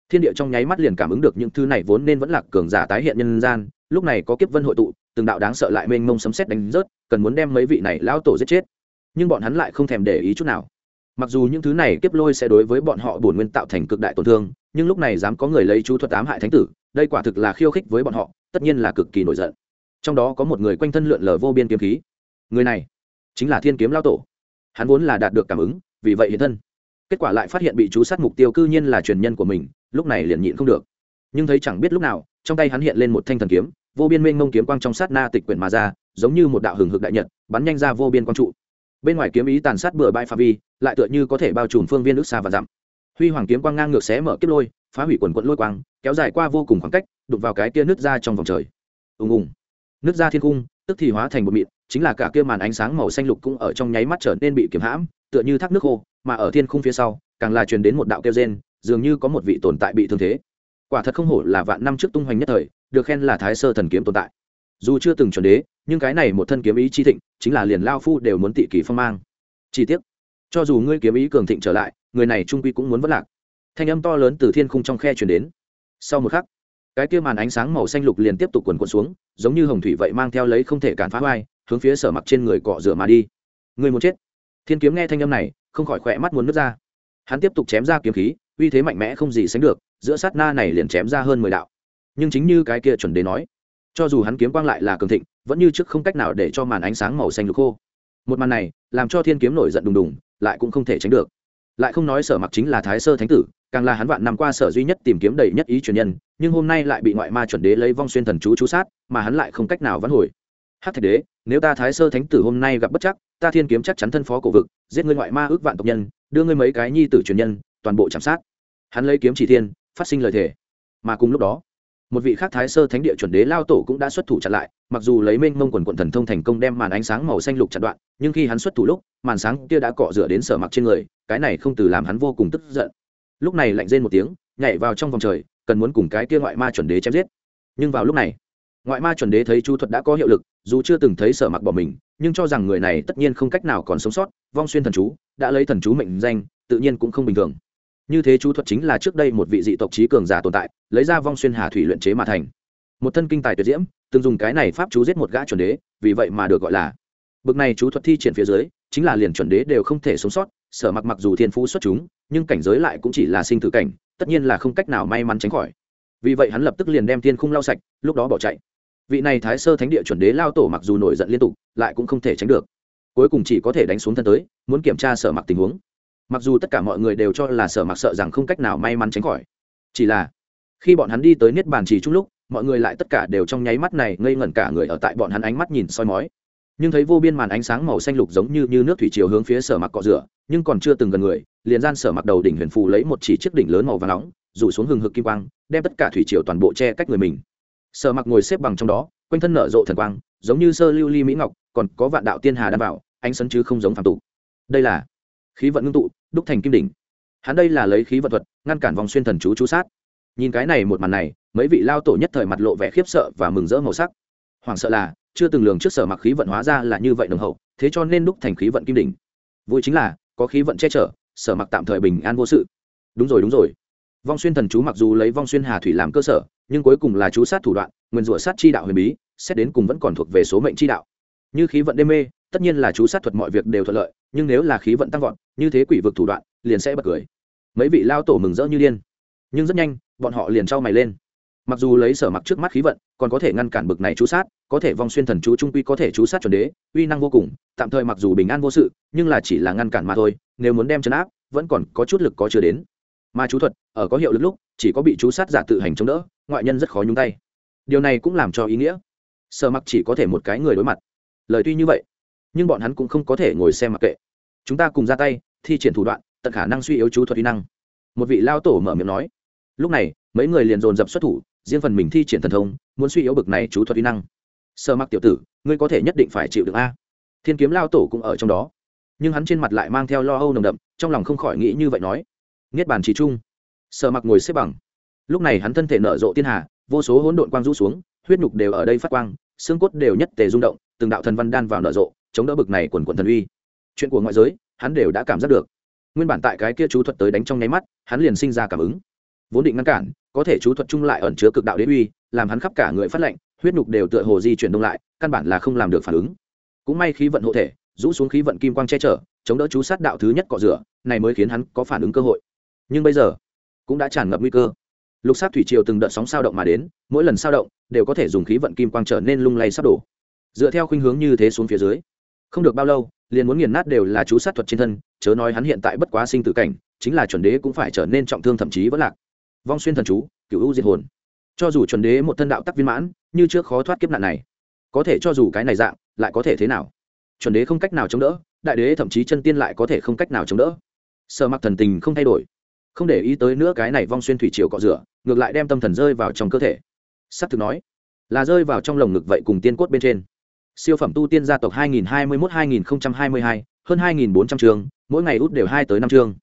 thiên địa trong nháy mắt liền cảm ứng được những thứ này vốn nên vẫn là cường giả tái hiện nhân gian, lúc này có kiếp vân hội tụ từng đạo đáng sợ lại mênh mông sấm xét đánh rớt, cần muốn đem mấy vị này lão tổ giết chết. Nhưng bọn hắn lại không thèm để ý chút nào. Mặc dù những thứ này kiếp lôi sẽ đối với bọn họ bổn nguyên tạo thành cực đại tổn thương, nhưng lúc này dám có người lấy chú thuật ám hại thánh tử, đây quả thực là khiêu khích với bọn họ, tất nhiên là cực kỳ nổi giận. Trong đó có một người quanh thân lượn lờ vô biên kiếm khí. Người này chính là thiên kiếm lao tổ. Hắn vốn là đạt được cảm ứng, vì vậy hiện thân. Kết quả lại phát hiện bị chú sát mục tiêu cư nhiên là truyền nhân của mình, lúc này liền nhịn không được. Nhưng thấy chẳng biết lúc nào, trong tay hắn hiện lên một thanh thần kiếm vô biên mênh mông kiếm quang trong sát na tịch quyển mà ra, giống như một đạo hừng hực đại nhật, bắn nhanh ra vô biên quang trụ. Bên ngoài kiếm ý tàn sát bừa bãi pha vi, lại tựa như có thể bao trùm phương viên nước xa và dặm. Huy hoàng kiếm quang ngang ngược xé mở kiếp lôi, phá hủy quần quận lôi quang, kéo dài qua vô cùng khoảng cách đục vào cái kia nước ra trong vòng trời. Ùng ùng. Nước ra thiên cung tức thì hóa thành một mịn, chính là cả kia màn ánh sáng màu xanh lục cũng ở trong nháy mắt trở nên bị kiếm hãm, tựa như thác nước khô, mà ở thiên khung phía sau, càng là truyền đến một đạo kêu gen dường như có một vị tồn tại bị thương thế. Quả thật không hổ là vạn năm trước tung hoành nhất thời được khen là thái sơ thần kiếm tồn tại. Dù chưa từng chuẩn đế, nhưng cái này một thân kiếm ý chi thịnh, chính là liền lao phu đều muốn tị kỳ phong mang. Chi tiết cho dù ngươi kiếm ý cường thịnh trở lại, người này trung quy cũng muốn vất lạc. Thanh âm to lớn từ thiên khung trong khe chuyển đến. Sau một khắc, cái kia màn ánh sáng màu xanh lục liền tiếp tục quần quần xuống, giống như hồng thủy vậy mang theo lấy không thể cản phá hoai hướng phía sở mặc trên người cọ rửa mà đi. Người muốn chết. Thiên kiếm nghe thanh âm này, không khỏi khỏe mắt muốn nước ra. Hắn tiếp tục chém ra kiếm khí, uy thế mạnh mẽ không gì sánh được, giữa sát na này liền chém ra hơn mười đạo nhưng chính như cái kia chuẩn đế nói, cho dù hắn kiếm quang lại là cường thịnh, vẫn như trước không cách nào để cho màn ánh sáng màu xanh lục khô. Một màn này, làm cho thiên kiếm nổi giận đùng đùng, lại cũng không thể tránh được. Lại không nói sở mặc chính là thái sơ thánh tử, càng là hắn vạn năm qua sở duy nhất tìm kiếm đầy nhất ý truyền nhân, nhưng hôm nay lại bị ngoại ma chuẩn đế lấy vong xuyên thần chú chú sát, mà hắn lại không cách nào vãn hồi. Hát thạch đế, nếu ta thái sơ thánh tử hôm nay gặp bất chắc, ta thiên kiếm chắc chắn thân phó cổ vực, giết ngươi ngoại ma ước vạn tộc nhân, đưa ngươi mấy cái nhi tử truyền nhân, toàn bộ chạm sát. Hắn lấy kiếm chỉ thiên, phát sinh lời thề. Mà cùng lúc đó một vị khác thái sơ thánh địa chuẩn đế lao tổ cũng đã xuất thủ chặn lại, mặc dù lấy mênh mông quần quận thần thông thành công đem màn ánh sáng màu xanh lục chặn đoạn, nhưng khi hắn xuất thủ lúc, màn sáng kia đã cọ rửa đến sở mặc trên người, cái này không từ làm hắn vô cùng tức giận. Lúc này lạnh rên một tiếng, nhảy vào trong vòng trời, cần muốn cùng cái kia ngoại ma chuẩn đế chém giết. Nhưng vào lúc này, ngoại ma chuẩn đế thấy chu thuật đã có hiệu lực, dù chưa từng thấy sở mặc bỏ mình, nhưng cho rằng người này tất nhiên không cách nào còn sống sót, vong xuyên thần chú, đã lấy thần chú mệnh danh, tự nhiên cũng không bình thường như thế chú thuật chính là trước đây một vị dị tộc trí cường giả tồn tại, lấy ra vong xuyên hà thủy luyện chế mà thành. Một thân kinh tài tuyệt diễm, từng dùng cái này pháp chú giết một gã chuẩn đế, vì vậy mà được gọi là. Bực này chú thuật thi triển phía dưới, chính là liền chuẩn đế đều không thể sống sót, sở mặc mặc dù thiên phú xuất chúng, nhưng cảnh giới lại cũng chỉ là sinh tử cảnh, tất nhiên là không cách nào may mắn tránh khỏi. Vì vậy hắn lập tức liền đem thiên khung lau sạch, lúc đó bỏ chạy. Vị này thái sơ thánh địa chuẩn đế lao tổ mặc dù nổi giận liên tục, lại cũng không thể tránh được. Cuối cùng chỉ có thể đánh xuống thân tới, muốn kiểm tra sở mặc tình huống mặc dù tất cả mọi người đều cho là sở mặc sợ rằng không cách nào may mắn tránh khỏi. Chỉ là khi bọn hắn đi tới niết bàn chỉ chung lúc mọi người lại tất cả đều trong nháy mắt này ngây ngẩn cả người ở tại bọn hắn ánh mắt nhìn soi mói. Nhưng thấy vô biên màn ánh sáng màu xanh lục giống như, như nước thủy chiều hướng phía sở mặc cọ rửa nhưng còn chưa từng gần người liền gian sở mặc đầu đỉnh huyền phù lấy một chỉ chiếc đỉnh lớn màu và nóng rủ xuống hừng hực kim quang đem tất cả thủy triều toàn bộ che cách người mình. Sở mặc ngồi xếp bằng trong đó quanh thân nở rộ thần quang giống như sơ lưu ly mỹ ngọc còn có vạn đạo tiên hà đảm bảo ánh sân chứ không giống phàm tục. Đây là khí vận ngưng tụ, đúc thành kim đỉnh. Hắn đây là lấy khí vận thuật, ngăn cản vòng xuyên thần chú chú sát. Nhìn cái này một màn này, mấy vị lao tổ nhất thời mặt lộ vẻ khiếp sợ và mừng rỡ màu sắc. Hoàng sợ là, chưa từng lường trước sở mặc khí vận hóa ra là như vậy đồng hậu, thế cho nên đúc thành khí vận kim đỉnh. Vui chính là, có khí vận che chở, sở mặc tạm thời bình an vô sự. Đúng rồi đúng rồi. Vong xuyên thần chú mặc dù lấy vong xuyên hà thủy làm cơ sở, nhưng cuối cùng là chú sát thủ đoạn, nguyên rủa sát chi đạo huyền bí, xét đến cùng vẫn còn thuộc về số mệnh chi đạo. Như khí vận đê mê tất nhiên là chú sát thuật mọi việc đều thuận lợi, nhưng nếu là khí vận tăng vọt, như thế quỷ vực thủ đoạn, liền sẽ bật cười. Mấy vị lao tổ mừng rỡ như điên. Nhưng rất nhanh, bọn họ liền trao mày lên. Mặc dù lấy sở mặc trước mắt khí vận, còn có thể ngăn cản bực này chú sát, có thể vong xuyên thần chú trung quy có thể chú sát chuẩn đế, uy năng vô cùng, tạm thời mặc dù bình an vô sự, nhưng là chỉ là ngăn cản mà thôi, nếu muốn đem chấn áp, vẫn còn có chút lực có chưa đến. Mà chú thuật, ở có hiệu lực lúc, chỉ có bị chú sát giả tự hành chống đỡ, ngoại nhân rất khó nhúng tay. Điều này cũng làm cho ý nghĩa. Sở mặc chỉ có thể một cái người đối mặt. Lời tuy như vậy nhưng bọn hắn cũng không có thể ngồi xem mặc kệ. Chúng ta cùng ra tay, thi triển thủ đoạn, tận khả năng suy yếu chú thuật kỹ năng. Một vị lao tổ mở miệng nói. Lúc này, mấy người liền dồn dập xuất thủ, riêng phần mình thi triển thần thông, muốn suy yếu bực này chú thuật kỹ năng. Sơ mặc tiểu tử, ngươi có thể nhất định phải chịu được a. Thiên kiếm lao tổ cũng ở trong đó. Nhưng hắn trên mặt lại mang theo lo âu nồng đậm, trong lòng không khỏi nghĩ như vậy nói. Niết bàn trí trung sơ mặc ngồi xếp bằng. Lúc này hắn thân thể nở rộ thiên hà, vô số hỗn độn quang rũ xuống, huyết nhục đều ở đây phát quang, xương cốt đều nhất tề rung động, từng đạo thần văn đan vào nở rộ chống đỡ bực này quần quần thần uy. Chuyện của ngoại giới, hắn đều đã cảm giác được. Nguyên bản tại cái kia chú thuật tới đánh trong nháy mắt, hắn liền sinh ra cảm ứng. Vốn định ngăn cản, có thể chú thuật chung lại ẩn chứa cực đạo đế uy, làm hắn khắp cả người phát lệnh huyết nhục đều tựa hồ di chuyển đông lại, căn bản là không làm được phản ứng. Cũng may khí vận hộ thể, rũ xuống khí vận kim quang che chở, chống đỡ chú sát đạo thứ nhất cọ rửa, này mới khiến hắn có phản ứng cơ hội. Nhưng bây giờ, cũng đã tràn ngập nguy cơ. Lục sát thủy triều từng đợt sóng sao động mà đến, mỗi lần sao động, đều có thể dùng khí vận kim quang trở nên lung lay sắp đổ. Dựa theo khuynh hướng như thế xuống phía dưới không được bao lâu, liền muốn nghiền nát đều là chú sát thuật trên thân, chớ nói hắn hiện tại bất quá sinh tử cảnh, chính là chuẩn đế cũng phải trở nên trọng thương thậm chí vẫn lạc. Vong xuyên thần chú cựu u diệt hồn. Cho dù chuẩn đế một thân đạo tắc viên mãn, như trước khó thoát kiếp nạn này, có thể cho dù cái này dạng, lại có thể thế nào? Chuẩn đế không cách nào chống đỡ, đại đế thậm chí chân tiên lại có thể không cách nào chống đỡ. Sợ mặc thần tình không thay đổi, không để ý tới nữa cái này vong xuyên thủy triều cọ rửa, ngược lại đem tâm thần rơi vào trong cơ thể. S ắ c thực nói, là rơi vào trong lồng ngực vậy cùng tiên cốt bên trên siêu phẩm tu tiên gia tộc 2021-2022, hơn 2.400 trường mỗi ngày út đều hai tới năm trường.